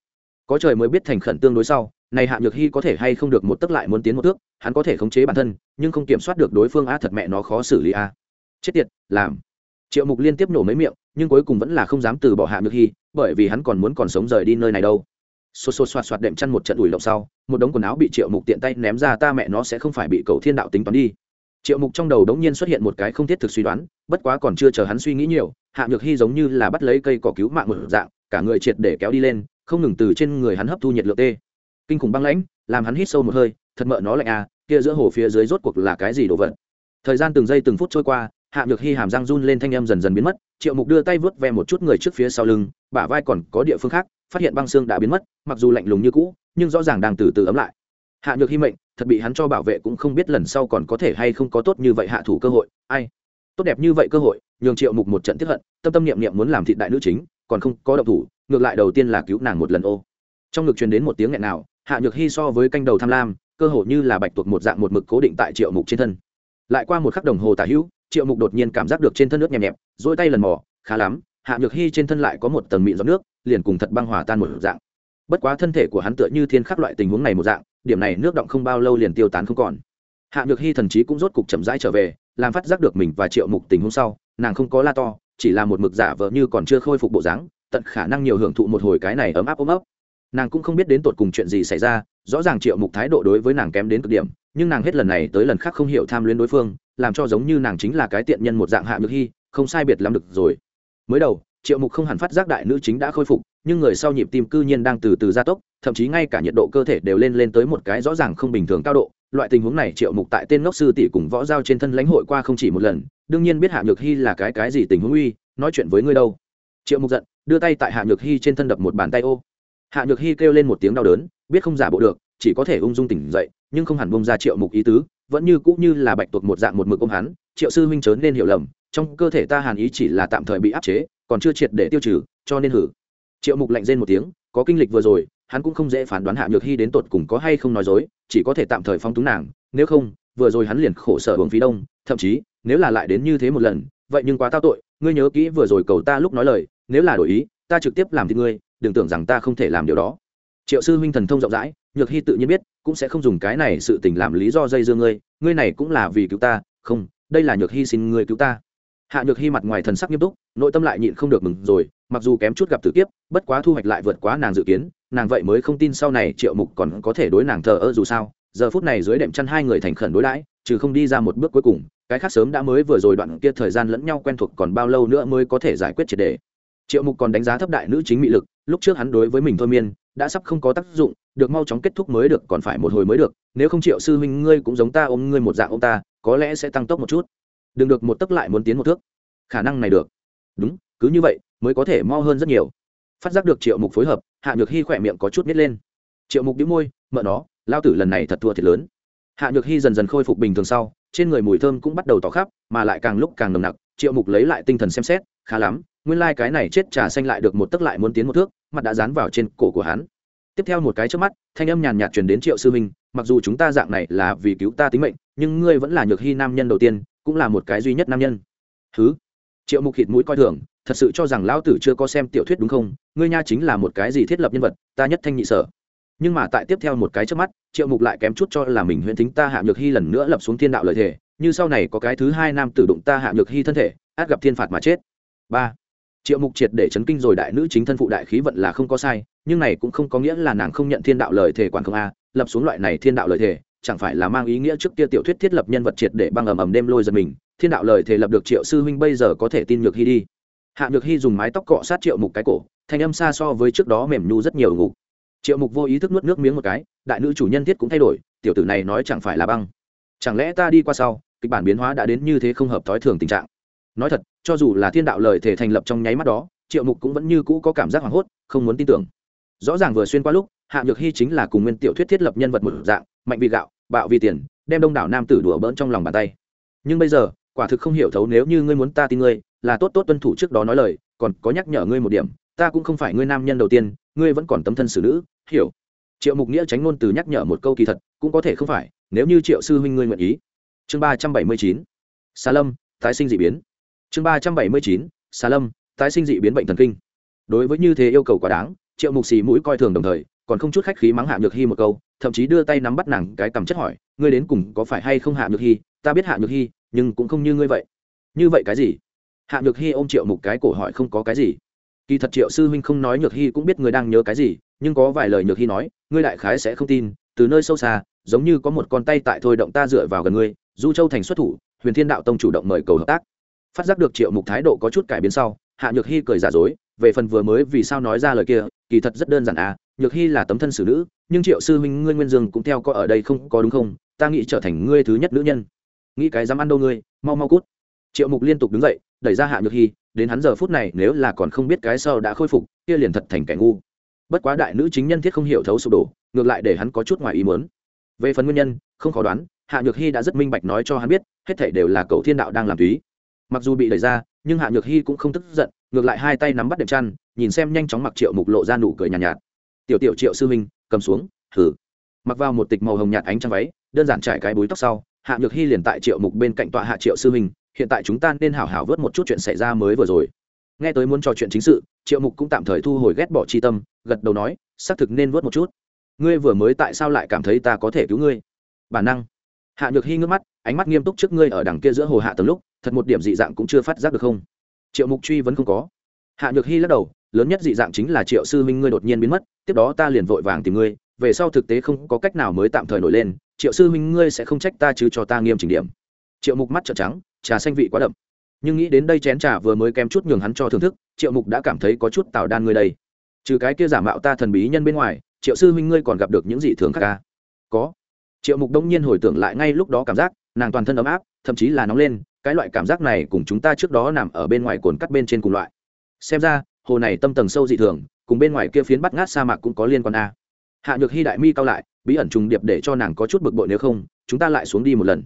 Có trời mới biết thành khẩn tương đối sau này hạ nhược hy có thể hay không được một tức lại muốn tiến một thước, hắn có thể khống chế bản thân, nhưng không kiểm soát được đối phương a thật mẹ nó khó xử lý a chết tiệt, làm. Triệu mục liên tiếp nổ mấy miệng, nhưng cuối cùng vẫn là không dám từ bỏ hạ nhược hy bởi vì hắn còn muốn còn sống rời đi nơi này đâu. Xô xô xoạt xoạt đệm chăn một trận ủi lộng sau, một đống quần áo bị triệu mục tiện tay ném ra, ta mẹ nó sẽ không phải bị cầu thiên đạo tính toán đi. Triệu mục trong đầu đống nhiên xuất hiện một cái không thiết thực suy đoán, bất quá còn chưa chờ hắn suy nghĩ nhiều, hạ nhược hy giống như là bắt lấy cây cỏ cứu mạng một dạng, cả người triệt để kéo đi lên, không ngừng từ trên người hắn hấp thu nhiệt lượng tê kinh khủng băng lãnh, làm hắn hít sâu một hơi, thật mợ nó lạnh à kia giữa hồ phía dưới rốt cuộc là cái gì đồ vật? Thời gian từng giây từng phút trôi qua, hạ nhược hy hàm răng run lên thanh âm dần dần biến mất, triệu mục đưa tay vớt ve một chút người trước phía sau lưng, bả vai còn có địa phương khác, phát hiện băng xương đã biến mất, mặc dù lạnh lùng như cũ, nhưng rõ ràng đang từ từ ấm lại. Hạ nhược hy mệnh, thật bị hắn cho bảo vệ cũng không biết lần sau còn có thể hay không có tốt như vậy hạ thủ cơ hội, ai? Tốt đẹp như vậy cơ hội, nhường triệu mục một trận tiếp hận, tâm tâm niệm niệm muốn làm thịt đại nữ chính, còn không có động thủ, ngược lại đầu tiên là cứu nàng một lần ô. Trong ngực truyền đến một tiếng nghẹn nào hạ nhược hy so với canh đầu tham lam, cơ hồ như là bạch tuộc một dạng một mực cố định tại triệu mục trên thân. Lại qua một khắc đồng hồ tả hữu, triệu mục đột nhiên cảm giác được trên thân nước nhẹp nhẹp dỗi tay lần mò, khá lắm, hạ nhược hy trên thân lại có một tầng mịn giọt nước, liền cùng thật băng hòa tan một dạng. Bất quá thân thể của hắn tựa như thiên khắc loại tình huống này một dạng, điểm này nước động không bao lâu liền tiêu tán không còn. Hạ nhược hy thần chí cũng rốt cục chậm rãi trở về, làm phát giác được mình và triệu mục tình huống sau, nàng không có la to, chỉ là một mực giả vờ như còn chưa khôi phục bộ dáng, tận khả năng nhiều hưởng thụ một hồi cái này ấm áp ôm ấp nàng cũng không biết đến tột cùng chuyện gì xảy ra, rõ ràng triệu mục thái độ đối với nàng kém đến cực điểm, nhưng nàng hết lần này tới lần khác không hiểu tham luyến đối phương, làm cho giống như nàng chính là cái tiện nhân một dạng hạ nhược hy không sai biệt lắm được rồi. Mới đầu, triệu mục không hẳn phát giác đại nữ chính đã khôi phục, nhưng người sau nhịp tim cư nhiên đang từ từ gia tốc, thậm chí ngay cả nhiệt độ cơ thể đều lên lên tới một cái rõ ràng không bình thường cao độ. Loại tình huống này triệu mục tại tên ngốc sư tỷ cùng võ giao trên thân lãnh hội qua không chỉ một lần, đương nhiên biết hạ nhược hy là cái cái gì tình huống uy, nói chuyện với ngươi đâu. Triệu mục giận, đưa tay tại hạ nhược hy trên thân đập một bàn tay ô hạ nhược hy kêu lên một tiếng đau đớn, biết không giả bộ được, chỉ có thể ung dung tỉnh dậy, nhưng không hẳn bông ra triệu mục ý tứ, vẫn như cũng như là bạch tuộc một dạng một mực ôm hắn. Triệu sư huynh chớn nên hiểu lầm, trong cơ thể ta hàn ý chỉ là tạm thời bị áp chế, còn chưa triệt để tiêu trừ, cho nên hử. Triệu mục lạnh rên một tiếng, có kinh lịch vừa rồi, hắn cũng không dễ phán đoán hạ nhược hy đến tột cùng có hay không nói dối, chỉ có thể tạm thời phong túng nàng, nếu không, vừa rồi hắn liền khổ sở hướng phí đông, thậm chí, nếu là lại đến như thế một lần, vậy nhưng quá tao tội, ngươi nhớ kỹ vừa rồi cầu ta lúc nói lời, nếu là đổi ý, ta trực tiếp làm thì ngươi đừng tưởng rằng ta không thể làm điều đó. Triệu sư huynh thần thông rộng rãi, nhược hy tự nhiên biết, cũng sẽ không dùng cái này sự tình làm lý do dây dưa ngươi ngươi này cũng là vì cứu ta, không, đây là nhược hy xin ngươi cứu ta. Hạ nhược hy mặt ngoài thần sắc nghiêm túc, nội tâm lại nhịn không được mừng rồi, mặc dù kém chút gặp tử kiếp, bất quá thu hoạch lại vượt quá nàng dự kiến, nàng vậy mới không tin sau này triệu mục còn có thể đối nàng thờ ơ dù sao, giờ phút này dưới đệm chăn hai người thành khẩn đối đãi, trừ không đi ra một bước cuối cùng, cái khác sớm đã mới vừa rồi đoạn kia thời gian lẫn nhau quen thuộc còn bao lâu nữa mới có thể giải quyết triệt đề. Triệu mục còn đánh giá thấp đại nữ chính mị lực lúc trước hắn đối với mình thôi miên, đã sắp không có tác dụng, được mau chóng kết thúc mới được, còn phải một hồi mới được, nếu không triệu sư huynh ngươi cũng giống ta ôm ngươi một dạng ông ta, có lẽ sẽ tăng tốc một chút. Đừng được một tấc lại muốn tiến một thước. Khả năng này được. Đúng, cứ như vậy, mới có thể mau hơn rất nhiều. Phát giác được triệu mục phối hợp, hạ nhược hy khỏe miệng có chút nít lên. Triệu mục đĩu môi, mợ nó, lao tử lần này thật thua thiệt lớn. Hạ nhược hy dần dần khôi phục bình thường sau, trên người mùi thơm cũng bắt đầu tỏ khắp, mà lại càng lúc càng nồng nặc. Triệu mục lấy lại tinh thần xem xét, khá lắm, nguyên lai、like、cái này chết trà xanh lại được một tấc lại muốn tiến một thước mặt đã dán vào trên cổ của hắn. Tiếp theo một cái trước mắt, thanh âm nhàn nhạt truyền đến triệu sư minh, mặc dù chúng ta dạng này là vì cứu ta tính mệnh, nhưng ngươi vẫn là nhược hy nam nhân đầu tiên, cũng là một cái duy nhất nam nhân. Thứ triệu mục khịt mũi coi thường, thật sự cho rằng lão tử chưa có xem tiểu thuyết đúng không? Ngươi nha chính là một cái gì thiết lập nhân vật, ta nhất thanh nhị sở. Nhưng mà tại tiếp theo một cái trước mắt, triệu mục lại kém chút cho là mình huyễn thính ta hạ nhược hy lần nữa lập xuống thiên đạo lợi thể như sau này có cái thứ hai nam tử đụng ta hạ nhược hy thân thể, át gặp thiên phạt mà chết. Ba triệu mục triệt để chấn kinh rồi đại nữ chính thân phụ đại khí vận là không có sai, nhưng này cũng không có nghĩa là nàng không nhận thiên đạo lời thể quản không a, lập xuống loại này thiên đạo lời thể chẳng phải là mang ý nghĩa trước kia tiểu thuyết thiết lập nhân vật triệt để băng ầm ầm đêm lôi giật mình, thiên đạo lời thể lập được triệu sư huynh bây giờ có thể tin nhược hy đi. Hạ nhược hy dùng mái tóc cọ sát triệu mục cái cổ, thanh âm xa so với trước đó mềm nhu rất nhiều ngục triệu mục vô ý thức nuốt nước miếng một cái, đại nữ chủ nhân thiết cũng thay đổi, tiểu tử này nói chẳng phải là băng. Chẳng lẽ ta đi qua sau, kịch bản biến hóa đã đến như thế không hợp thói thường tình trạng? Nói thật, cho dù là thiên đạo lời thể thành lập trong nháy mắt đó, triệu mục cũng vẫn như cũ có cảm giác hoảng hốt, không muốn tin tưởng. Rõ ràng vừa xuyên qua lúc, hạ nhược hy chính là cùng nguyên tiểu thuyết thiết lập nhân vật một dạng, mạnh vì gạo, bạo vì tiền, đem đông đảo nam tử đùa bỡn trong lòng bàn tay. Nhưng bây giờ, quả thực không hiểu thấu nếu như ngươi muốn ta tin ngươi, là tốt tốt tuân thủ trước đó nói lời, còn có nhắc nhở ngươi một điểm, ta cũng không phải ngươi nam nhân đầu tiên, ngươi vẫn còn tấm thân xử nữ, hiểu. Triệu mục nghĩa tránh ngôn từ nhắc nhở một câu kỳ thật, cũng có thể không phải, nếu như triệu sư huynh ngươi nguyện ý. Chương ba trăm bảy mươi chín. Xà lâm, tái sinh d ị biến chương ba trăm bảy mươi chín, xà lâm, tái sinh dị biến bệnh thần kinh. Đối với như thế yêu cầu quá đáng, triệu mục xì mũi coi thường đồng thời, còn không chút khách khí mắng hạ nhược hy một câu, thậm chí đưa tay nắm bắt nàng cái cầm chất hỏi, ngươi đến cùng có phải hay không hạ nhược hy ta biết hạ nhược hy nhưng cũng không như ngươi vậy. Như vậy cái gì? Hạ nhược hy ôm triệu mục cái cổ hỏi, không có cái gì. Kỳ thật triệu sư huynh không nói nhược hy cũng biết ngươi đang nhớ cái gì, nhưng có vài lời nhược hy nói, ngươi đại khái sẽ không tin, từ nơi sâu xa, giống như có một con tay tại thôi động ta dựa vào gần ngươi, du châu thành xuất thủ, huyền thiên đạo tông chủ động mời cầu hợp tác phát giác được triệu mục thái độ có chút cải biến sau, hạ nhược hy cười giả dối, về phần vừa mới vì sao nói ra lời kia, kỳ thật rất đơn giản à nhược hy là tấm thân xử nữ, nhưng triệu sư huynh ngươi nguyên dương cũng theo có ở đây không có đúng không, ta nghĩ trở thành ngươi thứ nhất nữ nhân. Nghĩ cái dám ăn đâu ngươi, mau mau cút. Triệu mục liên tục đứng dậy, đẩy ra hạ nhược hy đến hắn giờ phút này nếu là còn không biết cái sau đã khôi phục, kia liền thật thành kẻ ngu. Bất quá đại nữ chính nhân thiết không hiểu thấu sụp đổ, ngược lại để hắn có chút ngoài ý muốn. Về phần nguyên nhân, không khó đoán, hạ nhược hy đã rất minh bạch nói cho hắn biết, hết thảy đều là cậu thiên đạo đang làm túy mặc dù bị đẩy ra nhưng hạ nhược hy cũng không tức giận ngược lại hai tay nắm bắt đệm chăn nhìn xem nhanh chóng mặc triệu mục lộ ra nụ cười nhàn nhạt, nhạt. Tiểu tiểu triệu sư minh cầm xuống thử. Mặc vào một tịch màu hồng nhạt ánh trăng váy đơn giản trải cái búi tóc sau hạ nhược hy liền tại triệu mục bên cạnh tọa hạ triệu sư minh hiện tại chúng ta nên hảo hảo vớt một chút chuyện xảy ra mới vừa rồi. Nghe tới muốn trò chuyện chính sự triệu mục cũng tạm thời thu hồi ghét bỏ chi tâm gật đầu nói xác thực nên vớt một chút. Ngươi vừa mới tại sao lại cảm thấy ta có thể cứu ngươi? Bản năng. Hạ nhược hy ngước mắt ánh mắt nghiêm túc trước ngươi ở đằng kia giữa hồ hạ tầm lúc thật một điểm dị dạng cũng chưa phát giác được không? Triệu mục truy vẫn không có. Hạ nhược hy lắc đầu, lớn nhất dị dạng chính là triệu sư minh ngươi đột nhiên biến mất, tiếp đó ta liền vội vàng tìm ngươi, về sau thực tế không có cách nào mới tạm thời nổi lên, triệu sư minh ngươi sẽ không trách ta chứ cho ta nghiêm chỉnh điểm. Triệu mục mắt trợn trắng, trà xanh vị quá đậm. Nhưng nghĩ đến đây chén trà vừa mới kém chút nhường hắn cho thưởng thức, triệu mục đã cảm thấy có chút tào đan ngươi đây. Trừ cái kia giả mạo ta thần bí nhân bên ngoài, triệu sư huynh ngươi còn gặp được những dị thường khác ca à? có. Triệu mục đông nhiên hồi tưởng lại ngay lúc đó cảm giác, nàng toàn thân ấm áp, thậm chí là nóng lên cái loại cảm giác này cùng chúng ta trước đó nằm ở bên ngoài cồn cắt bên trên cùng loại. Xem ra, hồ này tâm tầng sâu dị thường, cùng bên ngoài kia phiến bắt ngát sa mạc cũng có liên quan a. Hạ nhược hy đại mi cao lại, bí ẩn trùng điệp để cho nàng có chút bực bội nếu không, chúng ta lại xuống đi một lần.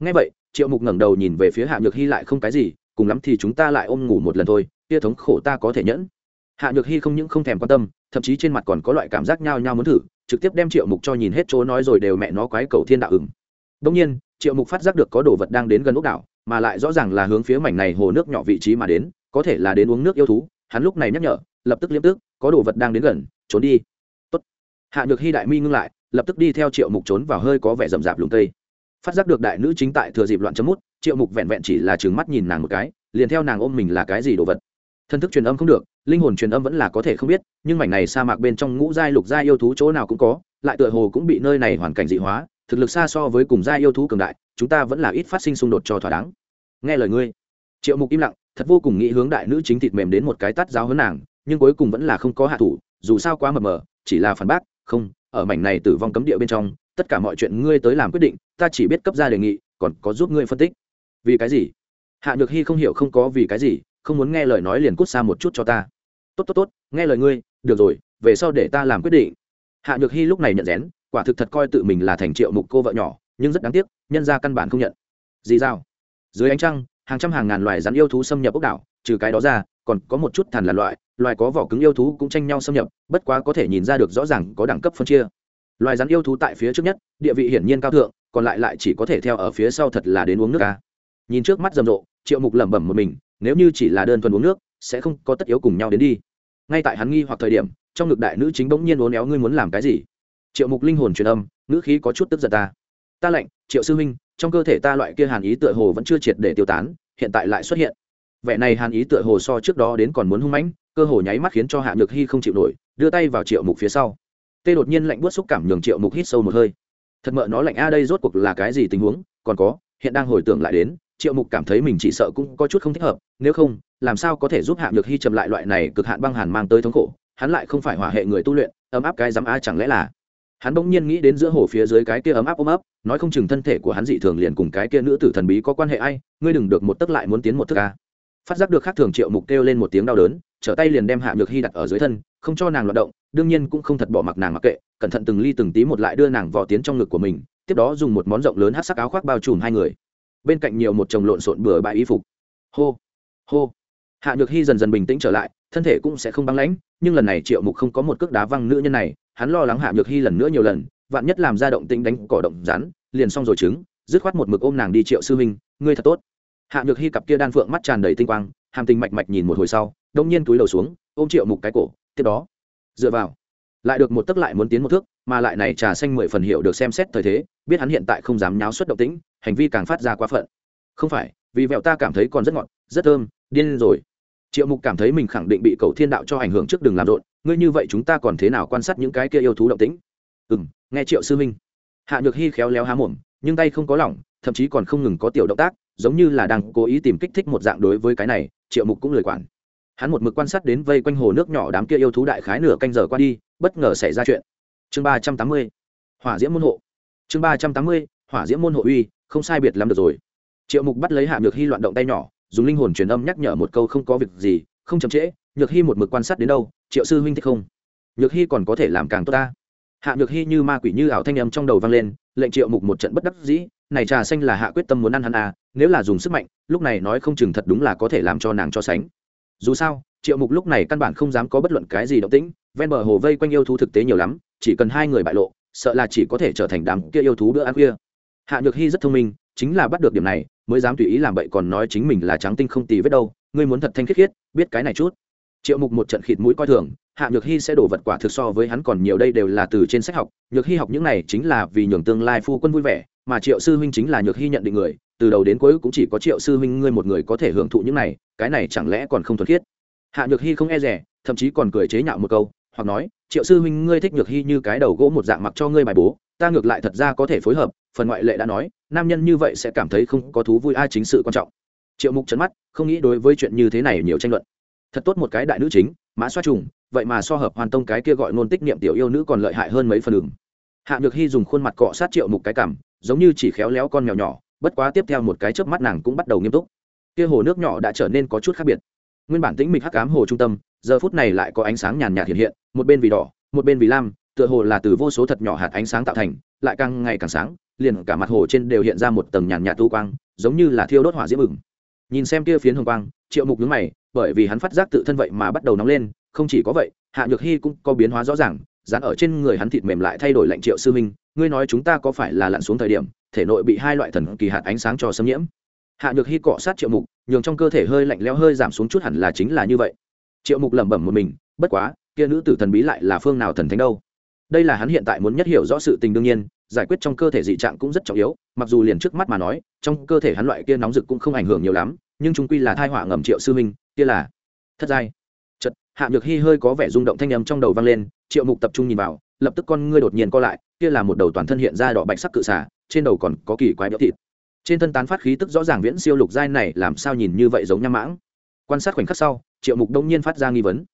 Ngay vậy, triệu mục ngẩng đầu nhìn về phía hạ nhược hy lại không cái gì, cùng lắm thì chúng ta lại ôm ngủ một lần thôi, kia thống khổ ta có thể nhẫn. Hạ nhược hy không những không thèm quan tâm, thậm chí trên mặt còn có loại cảm giác nhao nhao muốn thử, trực tiếp đem triệu mục cho nhìn hết chỗ nói rồi đều mẹ nó quái cầu thiên đạo ừng đông nhiên, triệu mục phát giác được có đồ vật đang đến gần ốc đảo mà lại rõ ràng là hướng phía mảnh này hồ nước nhỏ vị trí mà đến, có thể là đến uống nước yêu thú, hắn lúc này nhắc nhở, lập tức liếm tức, có đồ vật đang đến gần, trốn đi. Tốt. hạ nhược hy đại mi ngưng lại, lập tức đi theo triệu mục trốn vào hơi có vẻ rậm rạp lùng tây phát giác được đại nữ chính tại thừa dịp loạn chấm mút, triệu mục vẹn vẹn chỉ là trừng mắt nhìn nàng một cái, liền theo nàng ôm mình là cái gì đồ vật. Thân thức truyền âm không được, linh hồn truyền âm vẫn là có thể không biết, nhưng mảnh này sa mạc bên trong ngũ giai lục giai yêu thú chỗ nào cũng có, lại tựa hồ cũng bị nơi này hoàn cảnh dị hóa, thực lực xa so với cùng giai yêu thú cường đại chúng ta vẫn là ít phát sinh xung đột cho thỏa đáng. Nghe lời ngươi. Triệu mục im lặng, thật vô cùng nghĩ hướng đại nữ chính thịt mềm đến một cái tắt giáo hơn nàng, nhưng cuối cùng vẫn là không có hạ thủ, dù sao quá mờ mờ, chỉ là phản bác, không, ở mảnh này tử vong cấm địa bên trong, tất cả mọi chuyện ngươi tới làm quyết định, ta chỉ biết cấp ra đề nghị, còn có giúp ngươi phân tích. Vì cái gì? Hạ nhược hy không hiểu không có vì cái gì, không muốn nghe lời nói liền cút xa một chút cho ta. Tốt tốt tốt, nghe lời ngươi, được rồi, về sau để ta làm quyết định. Hạ nhược hy lúc này nhận rén, quả thực thật coi tự mình là thành triệu mục cô vợ nhỏ nhưng rất đáng tiếc, nhân ra căn bản không nhận. Dì sao dưới ánh trăng, hàng trăm hàng ngàn loài rắn yêu thú xâm nhập ốc đảo, trừ cái đó ra, còn có một chút thằn là loại, loài có vỏ cứng yêu thú cũng tranh nhau xâm nhập, bất quá có thể nhìn ra được rõ ràng có đẳng cấp phân chia. Loài rắn yêu thú tại phía trước nhất, địa vị hiển nhiên cao thượng, còn lại lại chỉ có thể theo ở phía sau thật là đến uống nước ca nhìn trước mắt rầm rộ, triệu mục lẩm bẩm một mình, nếu như chỉ là đơn thuần uống nước, sẽ không có tất yếu cùng nhau đến đi. Ngay tại hắn nghi hoặc thời điểm, trong ngực đại nữ chính bỗng nhiên uốn éo, ngươi muốn làm cái gì? Triệu mục linh hồn truyền âm nữ khí có chút tức giận ta ta lệnh triệu sư huynh, trong cơ thể ta loại kia hàn ý tựa hồ vẫn chưa triệt để tiêu tán, hiện tại lại xuất hiện. Vẻ này hàn ý tựa hồ so trước đó đến còn muốn hung mãnh, cơ hồ nháy mắt khiến cho hạ nhược hy không chịu nổi, đưa tay vào triệu mục phía sau. Tê đột nhiên lạnh buốt xúc cảm nhường triệu mục hít sâu một hơi. Thật mợ nó lạnh a, đây rốt cuộc là cái gì tình huống? Còn có, hiện đang hồi tưởng lại đến, triệu mục cảm thấy mình chỉ sợ cũng có chút không thích hợp, nếu không, làm sao có thể giúp hạ nhược hy chậm lại loại này cực hạn băng hàn mang tới thống khổ? Hắn lại không phải hỏa hệ người tu luyện, ấm áp cái dám a chẳng lẽ là hắn bỗng nhiên nghĩ đến giữa hồ phía dưới cái kia ấm áp ôm ấp, nói không chừng thân thể của hắn dị thường liền cùng cái kia nữ tử thần bí có quan hệ ai, ngươi đừng được một tấc lại muốn tiến một thức ca phát giác được khác thường triệu mục kêu lên một tiếng đau đớn, trở tay liền đem hạ nhược hy đặt ở dưới thân, không cho nàng loạt động, đương nhiên cũng không thật bỏ mặc nàng mặc kệ, cẩn thận từng ly từng tí một lại đưa nàng vò tiến trong ngực của mình, tiếp đó dùng một món rộng lớn hát sắc áo khoác bao trùm hai người. Bên cạnh nhiều một chồng lộn xộn bừa bãi y phục. Hô hô. Hạ nhược hy dần dần bình tĩnh trở lại, thân thể cũng sẽ không băng lãnh, nhưng lần này triệu mục không có một cước đá văng nữ nhân này hắn lo lắng hạ nhược hy lần nữa nhiều lần, vạn nhất làm ra động tĩnh đánh cỏ động rắn, liền xong rồi chứng, dứt khoát một mực ôm nàng đi triệu sư minh, ngươi thật tốt. Hạ nhược hy cặp kia đan phượng mắt tràn đầy tinh quang, hàm tình mạch mạch nhìn một hồi sau, đông nhiên túi đầu xuống, ôm triệu mục cái cổ, tiếp đó, dựa vào, lại được một tấc lại muốn tiến một thước, mà lại này trà xanh mười phần hiệu được xem xét thời thế, biết hắn hiện tại không dám nháo xuất động tĩnh, hành vi càng phát ra quá phận. Không phải, vì vẹo ta cảm thấy còn rất ngọt, rất thơm, điên rồi triệu mục cảm thấy mình khẳng định bị cầu thiên đạo cho ảnh hưởng trước đường làm rộn, ngươi như vậy chúng ta còn thế nào quan sát những cái kia yêu thú động tĩnh? Ừ m nghe triệu sư minh. Hạ nhược hy khéo léo há mồm, nhưng tay không có lỏng, thậm chí còn không ngừng có tiểu động tác, giống như là đang cố ý tìm kích thích một dạng đối với cái này, triệu mục cũng lời quản. Hắn một mực quan sát đến vây quanh hồ nước nhỏ đám kia yêu thú đại khái nửa canh giờ qua đi, bất ngờ xảy ra chuyện. Chương ba trăm tám mươi, hỏa diễm môn hộ. Chương ba trăm tám mươi, hỏa diễm môn hộ uy, không sai biệt lắm được rồi. Triệu mục bắt lấy hạ nhược hy loạn động tay nhỏ dùng linh hồn truyền âm nhắc nhở một câu không có việc gì, không chậm trễ, nhược hy một mực quan sát đến đâu, triệu sư huynh thích không? Nhược hy còn có thể làm càng tốt ta. Hạ nhược hy như ma quỷ như ảo thanh âm trong đầu vang lên, lệnh triệu mục một trận bất đắc dĩ, này trà xanh là hạ quyết tâm muốn ăn hắn à nếu là dùng sức mạnh, lúc này nói không chừng thật đúng là có thể làm cho nàng cho sánh. Dù sao, triệu mục lúc này căn bản không dám có bất luận cái gì động tĩnh, ven bờ hồ vây quanh yêu thú thực tế nhiều lắm, chỉ cần hai người bại lộ, sợ là chỉ có thể trở thành đám kia yêu thú bữa ăn khuya. Hạ nhược hy rất thông minh, chính là bắt được điểm này mới dám tùy ý làm bậy còn nói chính mình là trắng tinh không tì vết đâu, ngươi muốn thật thanh khiết khiết, biết cái này chút. Triệu mục một trận khịt mũi coi thường, hạ nhược hy sẽ đổ vật quả thực so với hắn còn nhiều đây đều là từ trên sách học, nhược hy học những này chính là vì nhường tương lai phu quân vui vẻ, mà triệu sư huynh chính là nhược hy nhận định người, từ đầu đến cuối cũng chỉ có triệu sư huynh ngươi một người có thể hưởng thụ những này, cái này chẳng lẽ còn không thuần khiết? Hạ nhược hy không e rẻ thậm chí còn cười chế nhạo một câu, hoặc nói, triệu sư huynh ngươi thích nhược hy như cái đầu gỗ một dạng mặc cho ngươi bài bố ta ngược lại thật ra có thể phối hợp, phần ngoại lệ đã nói, nam nhân như vậy sẽ cảm thấy không có thú vui ai chính sự quan trọng. Triệu mục trấn mắt, không nghĩ đối với chuyện như thế này nhiều tranh luận. Thật tốt một cái đại nữ chính, mã xoa trùng, vậy mà so hợp hoàn tông cái kia gọi nôn tích niệm tiểu yêu nữ còn lợi hại hơn mấy phần đường. Hạ nhược hy dùng khuôn mặt cọ sát triệu mục cái cảm giống như chỉ khéo léo con mèo nhỏ, bất quá tiếp theo một cái chớp mắt nàng cũng bắt đầu nghiêm túc. Kia hồ nước nhỏ đã trở nên có chút khác biệt. Nguyên bản tĩnh mịch hắc ám hồ trung tâm, giờ phút này lại có ánh sáng nhàn nhạt hiện hiện, một bên vì đỏ, một bên vì lam tựa hồ là từ vô số thật nhỏ hạt ánh sáng tạo thành, lại càng ngày càng sáng, liền cả mặt hồ trên đều hiện ra một tầng nhàn nhạt tu quang, giống như là thiêu đốt hỏa diễm bừng. nhìn xem kia phiến hồng quang, triệu mục nhướng mày, bởi vì hắn phát giác tự thân vậy mà bắt đầu nóng lên, không chỉ có vậy, hạ nhược hy cũng có biến hóa rõ ràng, dán ở trên người hắn thịt mềm lại thay đổi lạnh triệu sư minh, ngươi nói chúng ta có phải là lặn xuống thời điểm, thể nội bị hai loại thần kỳ hạt ánh sáng cho xâm nhiễm? Hạ nhược hy cọ sát triệu mục, nhường trong cơ thể hơi lạnh leo hơi giảm xuống chút hẳn là chính là như vậy. Triệu mục lẩm bẩm một mình, bất quá, kia nữ tử thần bí lại là phương nào thần thánh đâu? Đây là hắn hiện tại muốn nhất hiểu rõ sự tình đương nhiên, giải quyết trong cơ thể dị trạng cũng rất trọng yếu, mặc dù liền trước mắt mà nói, trong cơ thể hắn loại kia nóng rực cũng không ảnh hưởng nhiều lắm, nhưng chúng quy là thai họa ngầm triệu sư minh, kia là thất giai chật hạ nhược hy hơi có vẻ rung động thanh âm trong đầu vang lên, triệu mục tập trung nhìn vào, lập tức con ngươi đột nhiên co lại, kia là một đầu toàn thân hiện ra đỏ bạch sắc cự xả trên đầu còn có kỳ quái béo thịt. Trên thân tán phát khí tức rõ ràng viễn siêu lục giai này, làm sao nhìn như vậy giống nham mãng? Quan sát khoảnh khắc sau, triệu mục đông nhiên phát ra nghi vấn.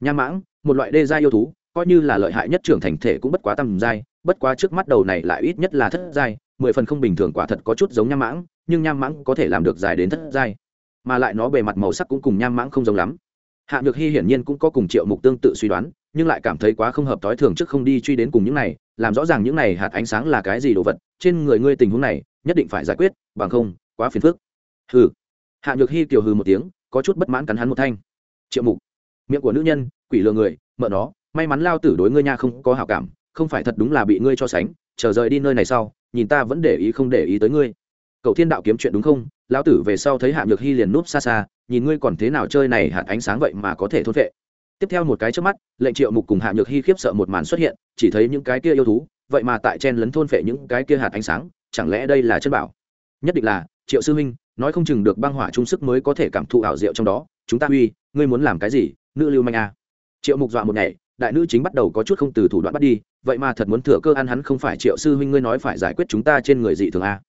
Nham mãng, một loại đê giai yêu thú coi như là lợi hại nhất trưởng thành thể cũng bất quá tầm giai, bất quá trước mắt đầu này lại ít nhất là thất giai, mười phần không bình thường quả thật có chút giống nham mãng, nhưng nham mãng có thể làm được dài đến thất giai. Mà lại nó bề mặt màu sắc cũng cùng nham mãng không giống lắm. Hạ nhược hy hiển nhiên cũng có cùng triệu mục tương tự suy đoán, nhưng lại cảm thấy quá không hợp tối thường trước không đi truy đến cùng những này, làm rõ ràng những này hạt ánh sáng là cái gì đồ vật, trên người ngươi tình huống này, nhất định phải giải quyết, bằng không, quá phiền phức. Hừ. Hạ nhược hy kiều hừ một tiếng, có chút bất mãn cắn hắn một thanh. Triệu mục. Miệng của nữ nhân, quỷ lừa người, mợ nó may mắn lao tử đối ngươi nha không có hảo cảm, không phải thật đúng là bị ngươi cho sánh, chờ rời đi nơi này sau, nhìn ta vẫn để ý không để ý tới ngươi. Cậu thiên đạo kiếm chuyện đúng không? Lão tử về sau thấy hạ nhược hy liền núp xa xa, nhìn ngươi còn thế nào chơi này hạt ánh sáng vậy mà có thể thôn vệ. Tiếp theo một cái trước mắt, lệnh triệu mục cùng hạ nhược hy khiếp sợ một màn xuất hiện, chỉ thấy những cái kia yêu thú, vậy mà tại chen lấn thôn phệ những cái kia hạt ánh sáng, chẳng lẽ đây là chân bảo? Nhất định là, triệu sư huynh nói không chừng được băng hỏa trung sức mới có thể cảm thụ ảo diệu trong đó. Chúng ta uy, ngươi muốn làm cái gì, nữ lưu manh a? À. triệu mục dọa một ngày đại nữ chính bắt đầu có chút không từ thủ đoạn bắt đi, vậy mà thật muốn thừa cơ ăn hắn, không phải triệu sư huynh ngươi nói phải giải quyết chúng ta trên người dị thường a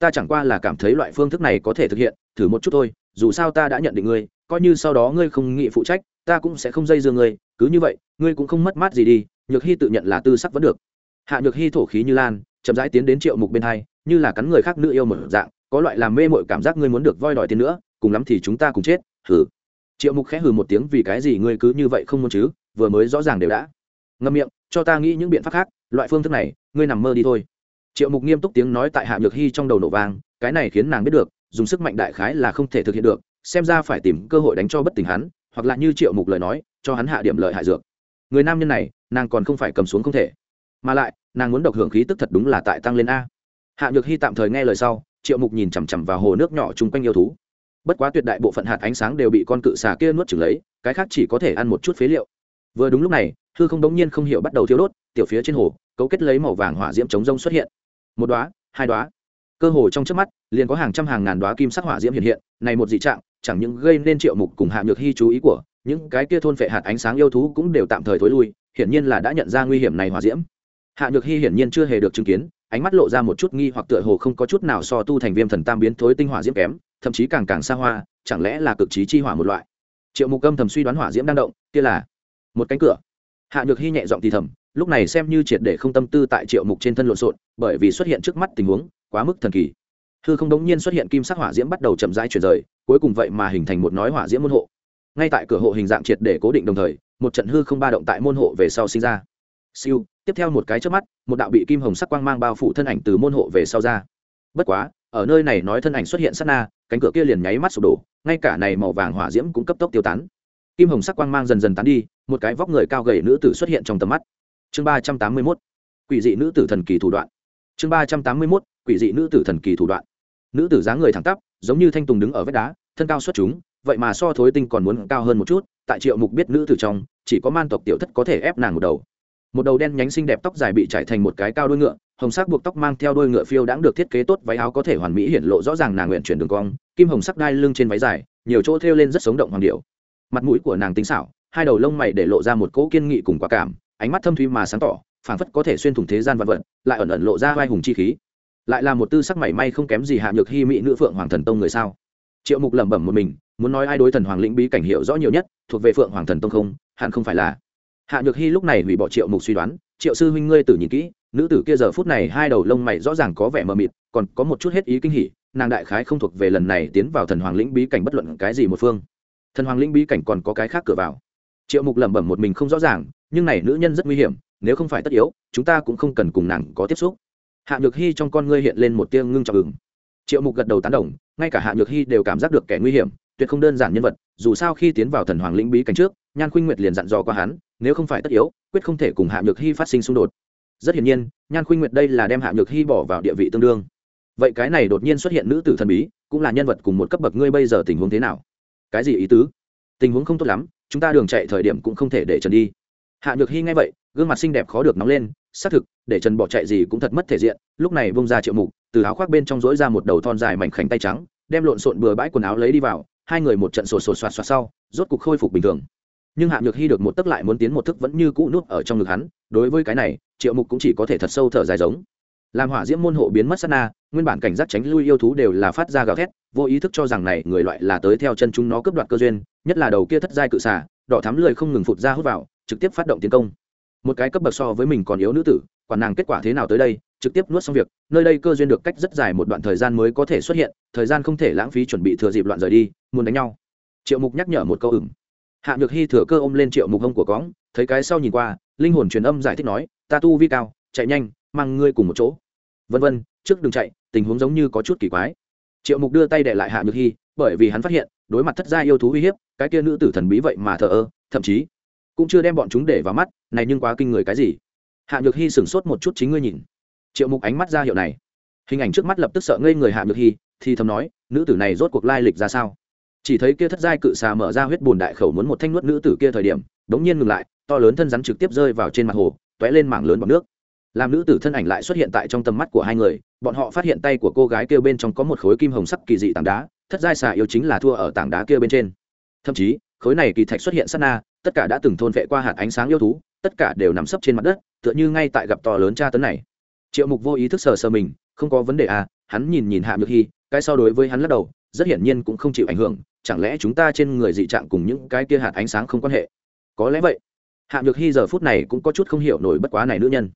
ta chẳng qua là cảm thấy loại phương thức này có thể thực hiện, thử một chút thôi, dù sao ta đã nhận định ngươi, coi như sau đó ngươi không nghị phụ trách, ta cũng sẽ không dây dưa ngươi, cứ như vậy, ngươi cũng không mất mát gì đi, nhược hy tự nhận là tư sắc vẫn được. Hạ nhược hy thổ khí như lan, chậm rãi tiến đến triệu mục bên hai, như là cắn người khác nữ yêu một dạng, có loại làm mê mội cảm giác ngươi muốn được voi đòi tiền nữa, cùng lắm thì chúng ta cùng chết, hừ. Triệu mục khẽ hừ một tiếng, vì cái gì ngươi cứ như vậy không muốn chứ? Vừa mới rõ ràng đều đã. Ngâm miệng, cho ta nghĩ những biện pháp khác, loại phương thức này, ngươi nằm mơ đi thôi. Triệu mục nghiêm túc tiếng nói tại hạ nhược hy trong đầu nổ vang, cái này khiến nàng biết được, dùng sức mạnh đại khái là không thể thực hiện được, xem ra phải tìm cơ hội đánh cho bất tỉnh hắn, hoặc là như triệu mục lời nói, cho hắn hạ điểm lợi hại dược. Người nam nhân này, nàng còn không phải cầm xuống không thể. Mà lại, nàng muốn độc hưởng khí tức thật đúng là tại tăng lên a. Hạ nhược hy tạm thời nghe lời sau, triệu mục nhìn chằm chằm vào hồ nước nhỏ chung quanh yêu thú. Bất quá tuyệt đại bộ phận hạt ánh sáng đều bị con cự xà kia nuốt chừng lấy, cái khác chỉ có thể ăn một chút phế liệu vừa đúng lúc này, hư không đống nhiên không hiểu bắt đầu thiếu đốt, tiểu phía trên hồ, cấu kết lấy màu vàng hỏa diễm chống rông xuất hiện. Một đoá hai đoá cơ hồ trong trước mắt, liền có hàng trăm hàng ngàn đoá kim sắc hỏa diễm hiện hiện, này một dị trạng, chẳng những gây nên triệu mục cùng hạ nhược hy chú ý của, những cái kia thôn phệ hạt ánh sáng yêu thú cũng đều tạm thời thối lui, hiển nhiên là đã nhận ra nguy hiểm này hỏa diễm. Hạ nhược hy hiển nhiên chưa hề được chứng kiến, ánh mắt lộ ra một chút nghi hoặc tựa hồ không có chút nào so tu thành viêm thần tam biến thối tinh hỏa diễm kém, thậm chí càng càng xa hoa, chẳng lẽ là cực trí chi hỏa một loại. Triệu mục âm thầm suy đoán hỏa diễm đang động, kia là một cánh cửa. Hạ nhược hy nhẹ giọng thì thầm, lúc này xem như triệt để không tâm tư tại triệu mục trên thân lộn xộn, bởi vì xuất hiện trước mắt tình huống, quá mức thần kỳ. Hư không đống nhiên xuất hiện kim sắc hỏa diễm bắt đầu chậm rãi chuyển rời, cuối cùng vậy mà hình thành một nói hỏa diễm môn hộ. Ngay tại cửa hộ hình dạng triệt để cố định đồng thời, một trận hư không ba động tại môn hộ về sau sinh ra. Siêu, tiếp theo một cái trước mắt, một đạo bị kim hồng sắc quang mang bao phủ thân ảnh từ môn hộ về sau ra. Bất quá, ở nơi này nói thân ảnh xuất hiện sát na, cánh cửa kia liền nháy mắt sụp đổ, ngay cả này màu vàng hỏa diễm cũng cấp tốc tiêu tán kim hồng sắc quang mang dần dần tán đi, một cái vóc người cao gầy nữ tử xuất hiện trong tầm mắt. Chương ba trăm tám mươi mốt, quỷ dị nữ tử thần kỳ thủ đoạn. Chương ba trăm tám mươi mốt, quỷ dị nữ tử thần kỳ thủ đoạn. Nữ tử dáng người thẳng tắp, giống như thanh tùng đứng ở vách đá, thân cao xuất chúng, vậy mà so thối tinh còn muốn cao hơn một chút, tại triệu mục biết nữ tử trong, chỉ có man tộc tiểu thất có thể ép nàng một đầu. Một đầu đen nhánh xinh đẹp tóc dài bị trải thành một cái cao đuôi ngựa, hồng sắc buộc tóc mang theo đuôi ngựa phiêu đãng được thiết kế tốt váy áo có thể hoàn mỹ hiện lộ rõ ràng nàng nguyện chuyển đường cong, kim hồng sắc đai lưng trên váy dài, nhiều chỗ thêu lên rất sống động hoàng điệu mặt mũi của nàng tính xảo, hai đầu lông mày để lộ ra một cỗ kiên nghị cùng quả cảm, ánh mắt thâm thuy mà sáng tỏ, phảng phất có thể xuyên thủng thế gian vật vật, lại ẩn ẩn lộ ra vai hùng chi khí. Lại là một tư sắc mảy may không kém gì hạ nhược hy mỹ nữ phượng hoàng thần tông người sao? Triệu mục lẩm bẩm một mình, muốn nói ai đối thần hoàng lĩnh bí cảnh hiệu rõ nhiều nhất, thuộc về phượng hoàng thần tông không? Hẳn không phải là. Hạ nhược hy lúc này hủy bỏ triệu mục suy đoán, triệu sư huynh ngươi tử nhìn kỹ, nữ tử kia giờ phút này hai đầu lông mày rõ ràng có vẻ mờ mịt, còn có một chút hết ý kinh hỉ, nàng đại khái không thuộc về lần này tiến vào thần hoàng lĩnh bí cảnh bất luận cái gì một phương thần hoàng Linh bí cảnh còn có cái khác cửa vào. Triệu mục lẩm bẩm một mình không rõ ràng, nhưng này nữ nhân rất nguy hiểm, nếu không phải tất yếu, chúng ta cũng không cần cùng nàng có tiếp xúc. Hạ nhược hy trong con ngươi hiện lên một tia ngưng trọng ứng triệu mục gật đầu tán đồng, ngay cả hạ nhược hy đều cảm giác được kẻ nguy hiểm, tuyệt không đơn giản nhân vật, dù sao khi tiến vào thần hoàng lĩnh bí cảnh trước, nhan khuynh nguyệt liền dặn dò qua hắn, nếu không phải tất yếu, quyết không thể cùng hạ nhược hy phát sinh xung đột. Rất hiển nhiên, nhan khuynh nguyệt đây là đem hạ nhược hy bỏ vào địa vị tương đương. Vậy cái này đột nhiên xuất hiện nữ tử thần bí, cũng là nhân vật cùng một cấp bậc ngươi bây giờ tình huống thế nào? Cái gì ý tứ? Tình huống không tốt lắm, chúng ta đường chạy thời điểm cũng không thể để trần đi. Hạ nhược hy nghe vậy, gương mặt xinh đẹp khó được nóng lên, xác thực, để trần bỏ chạy gì cũng thật mất thể diện, lúc này bông ra triệu mục, từ áo khoác bên trong rỗi ra một đầu thon dài mảnh khảnh tay trắng, đem lộn xộn bừa bãi quần áo lấy đi vào, hai người một trận sột sột soạt soạt sau, rốt cục khôi phục bình thường. Nhưng hạ nhược hy được một tấc lại muốn tiến một thức vẫn như cũ nuốt ở trong ngực hắn, đối với cái này, triệu mục cũng chỉ có thể thật sâu thở dài giống làm hỏa diễm môn hộ biến mất sát na, nguyên bản cảnh giác tránh lui yêu thú đều là phát ra gào thét, vô ý thức cho rằng này người loại là tới theo chân chúng nó cướp đoạt cơ duyên, nhất là đầu kia thất giai cự xả đỏ thắm lười không ngừng phụt ra hút vào, trực tiếp phát động tiến công. Một cái cấp bậc so với mình còn yếu nữ tử, quản nàng kết quả thế nào tới đây, trực tiếp nuốt xong việc, nơi đây cơ duyên được cách rất dài một đoạn thời gian mới có thể xuất hiện, thời gian không thể lãng phí chuẩn bị thừa dịp loạn rời đi, muốn đánh nhau. Triệu mục nhắc nhở một câu ửng. Hạ nhược hy thừa cơ ôm lên triệu mục hông của cóng thấy cái sau nhìn qua, linh hồn truyền âm giải thích nói, ta tu vi cao, chạy nhanh mang ngươi cùng một chỗ. Vân vân, trước đừng chạy, tình huống giống như có chút kỳ quái. Triệu mục đưa tay để lại hạ nhược hy bởi vì hắn phát hiện, đối mặt thất gia yêu thú uy hiếp, cái kia nữ tử thần bí vậy mà thờ ơ, thậm chí cũng chưa đem bọn chúng để vào mắt, này nhưng quá kinh người cái gì? Hạ nhược hy sửng sốt một chút chính ngươi nhìn. Triệu mục ánh mắt ra hiệu này. Hình ảnh trước mắt lập tức sợ ngây người hạ nhược hy thì thầm nói, nữ tử này rốt cuộc lai lịch ra sao? Chỉ thấy kia thất giai cự xà mở ra huyết bùn đại khẩu muốn một thanh nuốt nữ tử kia thời điểm, đống nhiên ngừng lại, to lớn thân rắn trực tiếp rơi vào trên mặt hồ t lên mảng lớn bọc nước làm nữ tử thân ảnh lại xuất hiện tại trong tầm mắt của hai người, bọn họ phát hiện tay của cô gái kia bên trong có một khối kim hồng sắc kỳ dị tảng đá, thất giai xà yêu chính là thua ở tảng đá kia bên trên. Thậm chí, khối này kỳ thạch xuất hiện sát na, tất cả đã từng thôn vệ qua hạt ánh sáng yêu thú, tất cả đều nằm sấp trên mặt đất, tựa như ngay tại gặp to lớn tra tấn này. Triệu mục vô ý thức sờ sờ mình, không có vấn đề à hắn nhìn nhìn hạ nhược hy, cái so đối với hắn lắc đầu, rất hiển nhiên cũng không chịu ảnh hưởng, chẳng lẽ chúng ta trên người dị trạng cùng những cái kia hạt ánh sáng không quan hệ? Có lẽ vậy. Hạ nhược hy giờ phút này cũng có chút không hiểu nổi bất quá này nữ nhân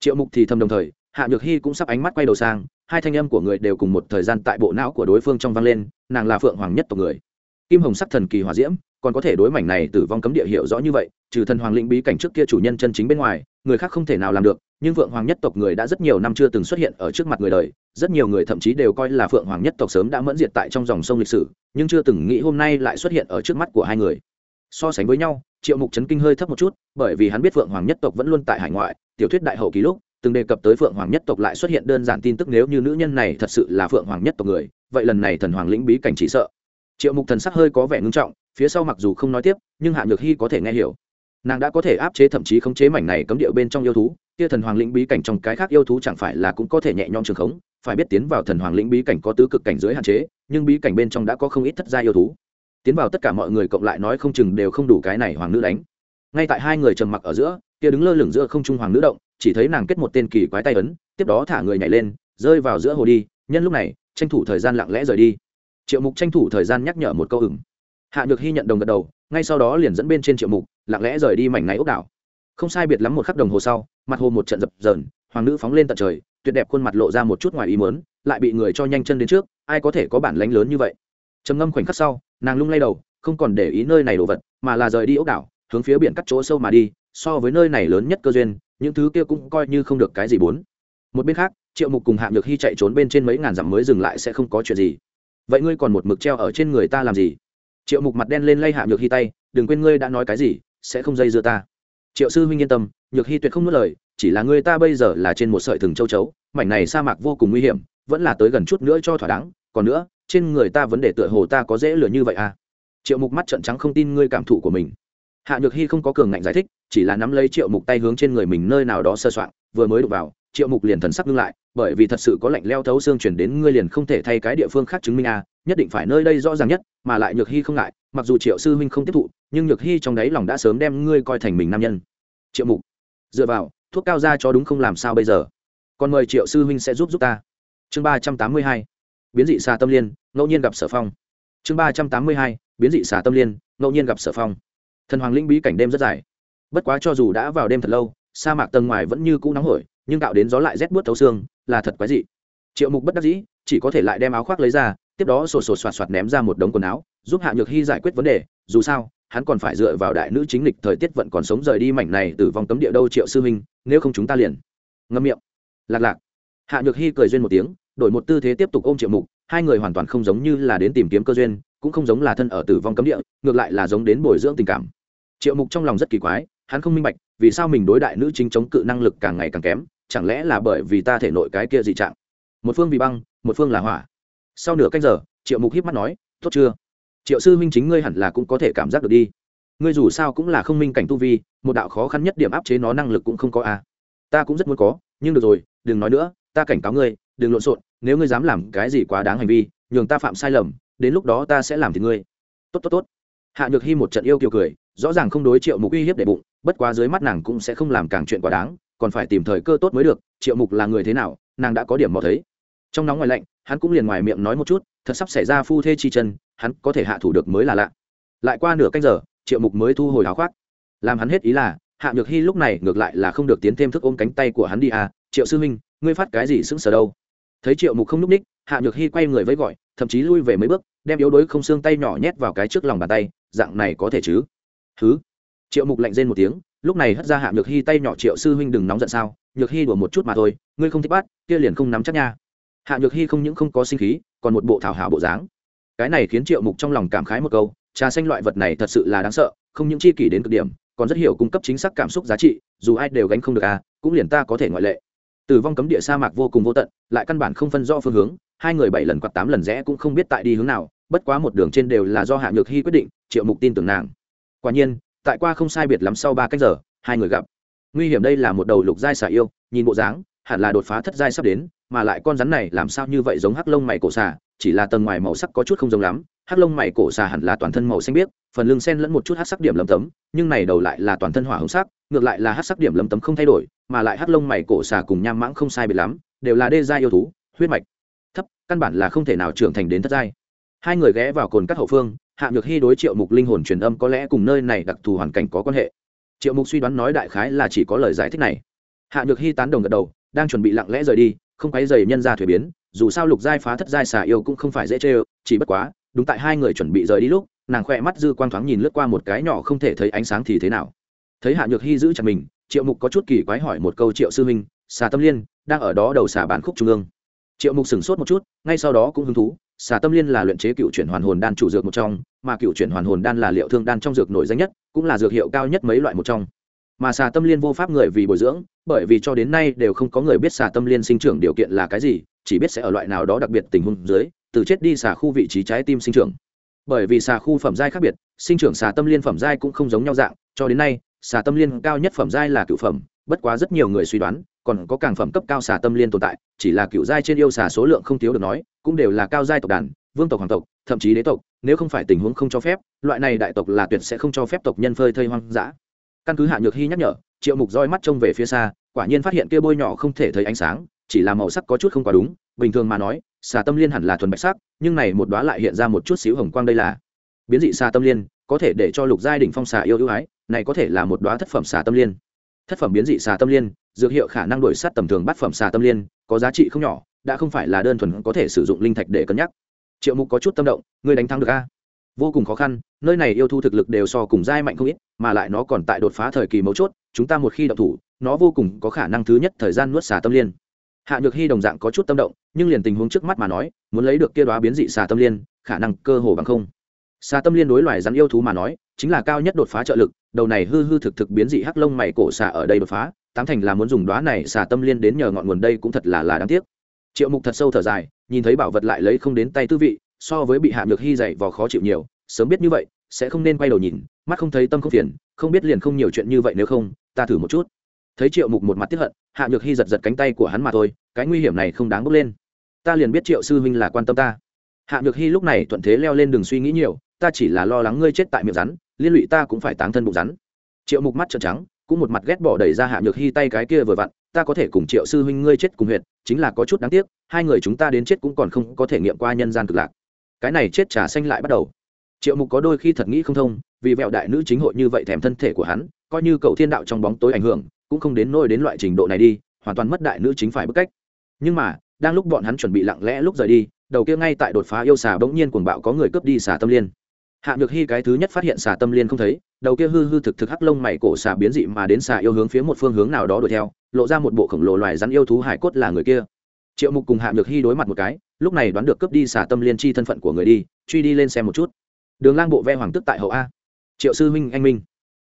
triệu mục thì thầm đồng thời, hạ nhược hy cũng sắp ánh mắt quay đầu sang, hai thanh âm của người đều cùng một thời gian tại bộ não của đối phương trong vang lên, nàng là phượng hoàng nhất tộc người. Kim hồng sắc thần kỳ hòa diễm, còn có thể đối mảnh này tử vong cấm địa hiệu rõ như vậy, trừ thần hoàng lĩnh bí cảnh trước kia chủ nhân chân chính bên ngoài, người khác không thể nào làm được, nhưng Phượng hoàng nhất tộc người đã rất nhiều năm chưa từng xuất hiện ở trước mặt người đời, rất nhiều người thậm chí đều coi là phượng hoàng nhất tộc sớm đã mẫn diệt tại trong dòng sông lịch sử, nhưng chưa từng nghĩ hôm nay lại xuất hiện ở trước mắt của hai người. So sánh với nhau, triệu mục chấn kinh hơi thấp một chút, bởi vì hắn biết phượng hoàng nhất tộc vẫn luôn tại hải ngoại tiểu thuyết đại hậu ký lúc, từng đề cập tới phượng hoàng nhất tộc lại xuất hiện đơn giản tin tức nếu như nữ nhân này thật sự là phượng hoàng nhất tộc người, vậy lần này thần hoàng lĩnh bí cảnh chỉ sợ. Triệu mục thần sắc hơi có vẻ ngưng trọng, phía sau mặc dù không nói tiếp, nhưng hạ nhược hy có thể nghe hiểu. Nàng đã có thể áp chế thậm chí khống chế mảnh này cấm điệu bên trong yêu thú, kia thần hoàng lĩnh bí cảnh trong cái khác yêu thú chẳng phải là cũng có thể nhẹ nhõm trường khống, phải biết tiến vào thần hoàng lĩnh bí cảnh có tứ cực cảnh giới hạn chế, nhưng bí cảnh bên trong đã có không ít thất gia yêu thú. Tiến vào tất cả mọi người cộng lại nói không chừng đều không đủ cái này hoàng nữ đánh. Ngay tại hai người trầm mặc ở giữa kia đứng lơ lửng giữa không trung hoàng nữ động, chỉ thấy nàng kết một tên kỳ quái tay ấn, tiếp đó thả người nhảy lên, rơi vào giữa hồ đi. Nhân lúc này, tranh thủ thời gian lặng lẽ rời đi. Triệu mục tranh thủ thời gian nhắc nhở một câu ửng. Hạ nhược hy nhận đồng gật đầu, ngay sau đó liền dẫn bên trên triệu mục, lặng lẽ rời đi mảnh này ốc đảo. Không sai biệt lắm một khắc đồng hồ sau, mặt hồ một trận dập dờn, hoàng nữ phóng lên tận trời, tuyệt đẹp khuôn mặt lộ ra một chút ngoài ý mớn lại bị người cho nhanh chân đến trước, ai có thể có bản lánh lớn như vậy. Trầm ngâm khoảnh khắc sau, nàng lung lay đầu, không còn để ý nơi này đồ vật, mà là rời đi ốc đảo, hướng phía biển cắt chỗ sâu mà đi so với nơi này lớn nhất cơ duyên, những thứ kia cũng coi như không được cái gì bốn. Một bên khác, triệu mục cùng hạng nhược hy chạy trốn bên trên mấy ngàn dặm mới dừng lại sẽ không có chuyện gì. Vậy ngươi còn một mực treo ở trên người ta làm gì? Triệu mục mặt đen lên lay hạ nhược hy tay, đừng quên ngươi đã nói cái gì, sẽ không dây dưa ta. Triệu sư huynh yên tâm, nhược hy tuyệt không nuốt lời, chỉ là ngươi ta bây giờ là trên một sợi thừng châu chấu, mảnh này sa mạc vô cùng nguy hiểm, vẫn là tới gần chút nữa cho thỏa đáng, còn nữa, trên người ta vấn đề tựa hồ ta có dễ lừa như vậy à? Triệu mục mắt trận trắng không tin ngươi cảm thụ của mình hạ nhược hy không có cường ngạnh giải thích, chỉ là nắm lấy triệu mục tay hướng trên người mình nơi nào đó sơ soạn, vừa mới đụng vào, triệu mục liền thần sắc ngưng lại, bởi vì thật sự có lạnh leo thấu xương chuyển đến ngươi liền không thể thay cái địa phương khác chứng minh à nhất định phải nơi đây rõ ràng nhất, mà lại nhược hy không ngại, mặc dù triệu sư huynh không tiếp thụ, nhưng nhược hy trong đáy lòng đã sớm đem ngươi coi thành mình nam nhân. Triệu mục, dựa vào, thuốc cao ra cho đúng không làm sao bây giờ? Còn mời triệu sư huynh sẽ giúp giúp ta. Chương ba trăm tám mươi hai, biến dị xà tâm liên, ngẫu nhiên gặp sở phong. Chương ba trăm tám mươi hai, biến dị xà tâm liên, ngẫu nhiên gặp sở phong thần hoàng linh bí cảnh đêm rất dài. Bất quá cho dù đã vào đêm thật lâu, sa mạc tầng ngoài vẫn như cũ nóng hổi, nhưng tạo đến gió lại rét buốt thấu xương, là thật quái dị. Triệu mục bất đắc dĩ, chỉ có thể lại đem áo khoác lấy ra, tiếp đó sổ sổ soạt soạt ném ra một đống quần áo, giúp hạ nhược hy giải quyết vấn đề, dù sao, hắn còn phải dựa vào đại nữ chính lịch thời tiết vẫn còn sống rời đi mảnh này từ vòng cấm địa đâu triệu sư huynh nếu không chúng ta liền ngâm miệng. Lạc lạc. Hạ nhược hy cười duyên một tiếng, đổi một tư thế tiếp tục ôm triệu mục, hai người hoàn toàn không giống như là đến tìm kiếm cơ duyên, cũng không giống là thân ở tử vong cấm địa, ngược lại là giống đến bồi dưỡng tình cảm triệu mục trong lòng rất kỳ quái, hắn không minh bạch, vì sao mình đối đại nữ chính chống cự năng lực càng ngày càng kém, chẳng lẽ là bởi vì ta thể nội cái kia dị trạng? Một phương vì băng, một phương là hỏa. Sau nửa canh giờ, triệu mục hiếp mắt nói, tốt chưa? Triệu sư minh chính ngươi hẳn là cũng có thể cảm giác được đi. Ngươi dù sao cũng là không minh cảnh tu vi, một đạo khó khăn nhất điểm áp chế nó năng lực cũng không có a à. ta cũng rất muốn có, nhưng được rồi, đừng nói nữa, ta cảnh cáo ngươi, đừng lộn xộn, nếu ngươi dám làm cái gì quá đáng hành vi, nhường ta phạm sai lầm, đến lúc đó ta sẽ làm thì ngươi. Tốt tốt tốt. Hạ nhược hy một trận yêu kiều cười rõ ràng không đối triệu mục uy hiếp để bụng, bất quá dưới mắt nàng cũng sẽ không làm càng chuyện quá đáng, còn phải tìm thời cơ tốt mới được, triệu mục là người thế nào, nàng đã có điểm mò thấy. Trong nóng ngoài lạnh, hắn cũng liền ngoài miệng nói một chút, thật sắp xảy ra phu thê chi chân, hắn có thể hạ thủ được mới là lạ. Lại qua nửa canh giờ, triệu mục mới thu hồi áo khoác. Làm hắn hết ý là, hạ nhược hy lúc này ngược lại là không được tiến thêm thức ôm cánh tay của hắn đi à triệu sư huynh, ngươi phát cái gì sững sờ đâu? Thấy triệu mục không n ú c ních, hạ nhược hy quay người với gọi, thậm chí lui về mấy bước, đem yếu đuối không xương tay nhỏ nhét vào cái trước lòng bàn tay, dạng này có thể chứ? Thứ triệu mục lạnh rên một tiếng, lúc này hất ra hạ nhược hy tay nhỏ, triệu sư huynh đừng nóng giận sao? Nhược hy đùa một chút mà thôi, ngươi không thích bắt, kia liền không nắm chắc nha. Hạ nhược hy không những không có sinh khí, còn một bộ thảo hảo bộ dáng. Cái này khiến triệu mục trong lòng cảm khái một câu, trà xanh loại vật này thật sự là đáng sợ, không những chi kỷ đến cực điểm, còn rất hiểu cung cấp chính xác cảm xúc giá trị, dù ai đều gánh không được à cũng liền ta có thể ngoại lệ. Tử vong cấm địa sa mạc vô cùng vô tận, lại căn bản không phân rõ phương hướng, hai người bảy lần quạt tám lần rẽ cũng không biết tại đi hướng nào, bất quá một đường trên đều là do hạ nhược hy quyết định, triệu mục tin tưởng nàng quả nhiên, tại qua không sai biệt lắm sau ba cách giờ, hai người gặp. Nguy hiểm đây là một đầu lục giai xà yêu, nhìn bộ dáng, hẳn là đột phá thất giai sắp đến, mà lại con rắn này làm sao như vậy giống hắc lông mày cổ xà, chỉ là tầng ngoài màu sắc có chút không giống lắm, hắc lông mày cổ xà hẳn là toàn thân màu xanh biếc, phần lưng sen lẫn một chút hắc sắc điểm lấm tấm, nhưng này đầu lại là toàn thân hỏa hồng sắc, ngược lại là hắc sắc điểm lấm tấm không thay đổi, mà lại hắc lông mày cổ xà cùng nham mãng không sai biệt lắm, đều là đê giai yêu thú, huyết mạch thấp, căn bản là không thể nào trưởng thành đến thất giai. Hai người ghé vào cồn cắt hậu phương hạ nhược hy đối triệu mục linh hồn truyền âm có lẽ cùng nơi này đặc thù hoàn cảnh có quan hệ. Triệu mục suy đoán nói đại khái là chỉ có lời giải thích này. Hạ nhược hy tán đồng gật đầu, đang chuẩn bị lặng lẽ rời đi, không quấy dày nhân ra thuế biến, dù sao lục giai phá thất giai xà yêu cũng không phải dễ chê ơ chỉ bất quá, đúng tại hai người chuẩn bị rời đi lúc, nàng khoe mắt dư quang thoáng nhìn lướt qua một cái nhỏ không thể thấy ánh sáng thì thế nào. Thấy hạ nhược hy giữ chặt mình, triệu mục có chút kỳ quái hỏi một câu triệu sư huynh xà tâm liên đang ở đó đầu xà bản khúc trung ương. Triệu mục sửng sốt một chút, ngay sau đó cũng hứng thú xà tâm liên là luyện chế cựu chuyển hoàn hồn đan chủ dược một trong, mà cựu chuyển hoàn hồn đan là liệu thương đan trong dược nổi danh nhất, cũng là dược hiệu cao nhất mấy loại một trong. Mà xà tâm liên vô pháp người vì bồi dưỡng, bởi vì cho đến nay đều không có người biết xà tâm liên sinh trưởng điều kiện là cái gì, chỉ biết sẽ ở loại nào đó đặc biệt tình huống dưới, từ chết đi xà khu vị trí trái tim sinh trưởng. Bởi vì xà khu phẩm giai khác biệt, sinh trưởng xà tâm liên phẩm giai cũng không giống nhau dạng, cho đến nay, xà tâm liên cao nhất phẩm giai là cựu phẩm bất quá rất nhiều người suy đoán, còn có càng phẩm cấp cao xà tâm liên tồn tại, chỉ là cựu giai trên yêu xà số lượng không thiếu được nói, cũng đều là cao giai tộc đàn, vương tộc, hoàng tộc, thậm chí đế tộc, nếu không phải tình huống không cho phép, loại này đại tộc là tuyệt sẽ không cho phép tộc nhân phơi thây hoang dã. Căn cứ hạ nhược hy nhắc nhở, triệu mục roi mắt trông về phía xa, quả nhiên phát hiện kia bôi nhỏ không thể thấy ánh sáng, chỉ là màu sắc có chút không quá đúng, bình thường mà nói, xà tâm liên hẳn là thuần bạch sắc, nhưng này một đoá lại hiện ra một chút xíu hồng quang đây là biến dị xà tâm liên, có thể để cho lục giai đỉnh phong xà yêu ưu ái, này có thể là một đoá thất phẩm xà tâm liên thất phẩm biến dị xà tâm liên, dược hiệu khả năng đổi sát tầm thường bát phẩm xà tâm liên, có giá trị không nhỏ, đã không phải là đơn thuần có thể sử dụng linh thạch để cân nhắc. Triệu mục có chút tâm động, ngươi đánh thắng được a? Vô cùng khó khăn, nơi này yêu thu thực lực đều so cùng giai mạnh không ít, mà lại nó còn tại đột phá thời kỳ mấu chốt, chúng ta một khi đậu thủ, nó vô cùng có khả năng thứ nhất thời gian nuốt xà tâm liên. Hạ nhược hy đồng dạng có chút tâm động, nhưng liền tình huống trước mắt mà nói, muốn lấy được kia đoá biến dị xà tâm liên, khả năng cơ hồ bằng không. Xà tâm liên đối loài rắn yêu thú mà nói chính là cao nhất đột phá trợ lực, đầu này hư hư thực thực biến dị hắc lông mày cổ xà ở đây đột phá, tám thành là muốn dùng đoá này xà tâm liên đến nhờ ngọn nguồn đây cũng thật là là đáng tiếc. Triệu mục thật sâu thở dài, nhìn thấy bảo vật lại lấy không đến tay tư vị, so với bị hạ nhược hy dày vò khó chịu nhiều, sớm biết như vậy, sẽ không nên quay đầu nhìn, mắt không thấy tâm không phiền, không biết liền không nhiều chuyện như vậy nếu không, ta thử một chút. Thấy triệu mục một mặt tiếp hận, hạ nhược hy giật giật cánh tay của hắn mà thôi, cái nguy hiểm này không đáng bốc lên. Ta liền biết triệu sư huynh là quan tâm ta. Hạ nhược hy lúc này thuận thế leo lên đường suy nghĩ nhiều, ta chỉ là lo lắng ngươi chết tại miệng rắn liên lụy ta cũng phải táng thân bụng rắn. Triệu mục mắt trợn trắng, cũng một mặt ghét bỏ đẩy ra hạ nhược hy tay cái kia vừa vặn, ta có thể cùng triệu sư huynh ngươi chết cùng huyệt, chính là có chút đáng tiếc, hai người chúng ta đến chết cũng còn không có thể nghiệm qua nhân gian cực lạc. Cái này chết trà xanh lại bắt đầu. Triệu mục có đôi khi thật nghĩ không thông, vì vẹo đại nữ chính hội như vậy thèm thân thể của hắn, coi như cậu thiên đạo trong bóng tối ảnh hưởng, cũng không đến nôi đến loại trình độ này đi, hoàn toàn mất đại nữ chính phải bức cách. Nhưng mà, đang lúc bọn hắn chuẩn bị lặng lẽ lúc rời đi, đầu kia ngay tại đột phá yêu xà bỗng nhiên cuồng bạo có người cướp đi xà tâm liên hạ nhược hy cái thứ nhất phát hiện xà tâm liên không thấy, đầu kia hư hư thực thực hắc lông mày cổ xà biến dị mà đến xà yêu hướng phía một phương hướng nào đó đuổi theo, lộ ra một bộ khổng lồ loài rắn yêu thú hải cốt là người kia. Triệu mục cùng hạ nhược hy đối mặt một cái, lúc này đoán được cướp đi xà tâm liên chi thân phận của người đi, truy đi lên xem một chút. Đường lang bộ ve hoàng tức tại hậu a. Triệu sư huynh anh minh.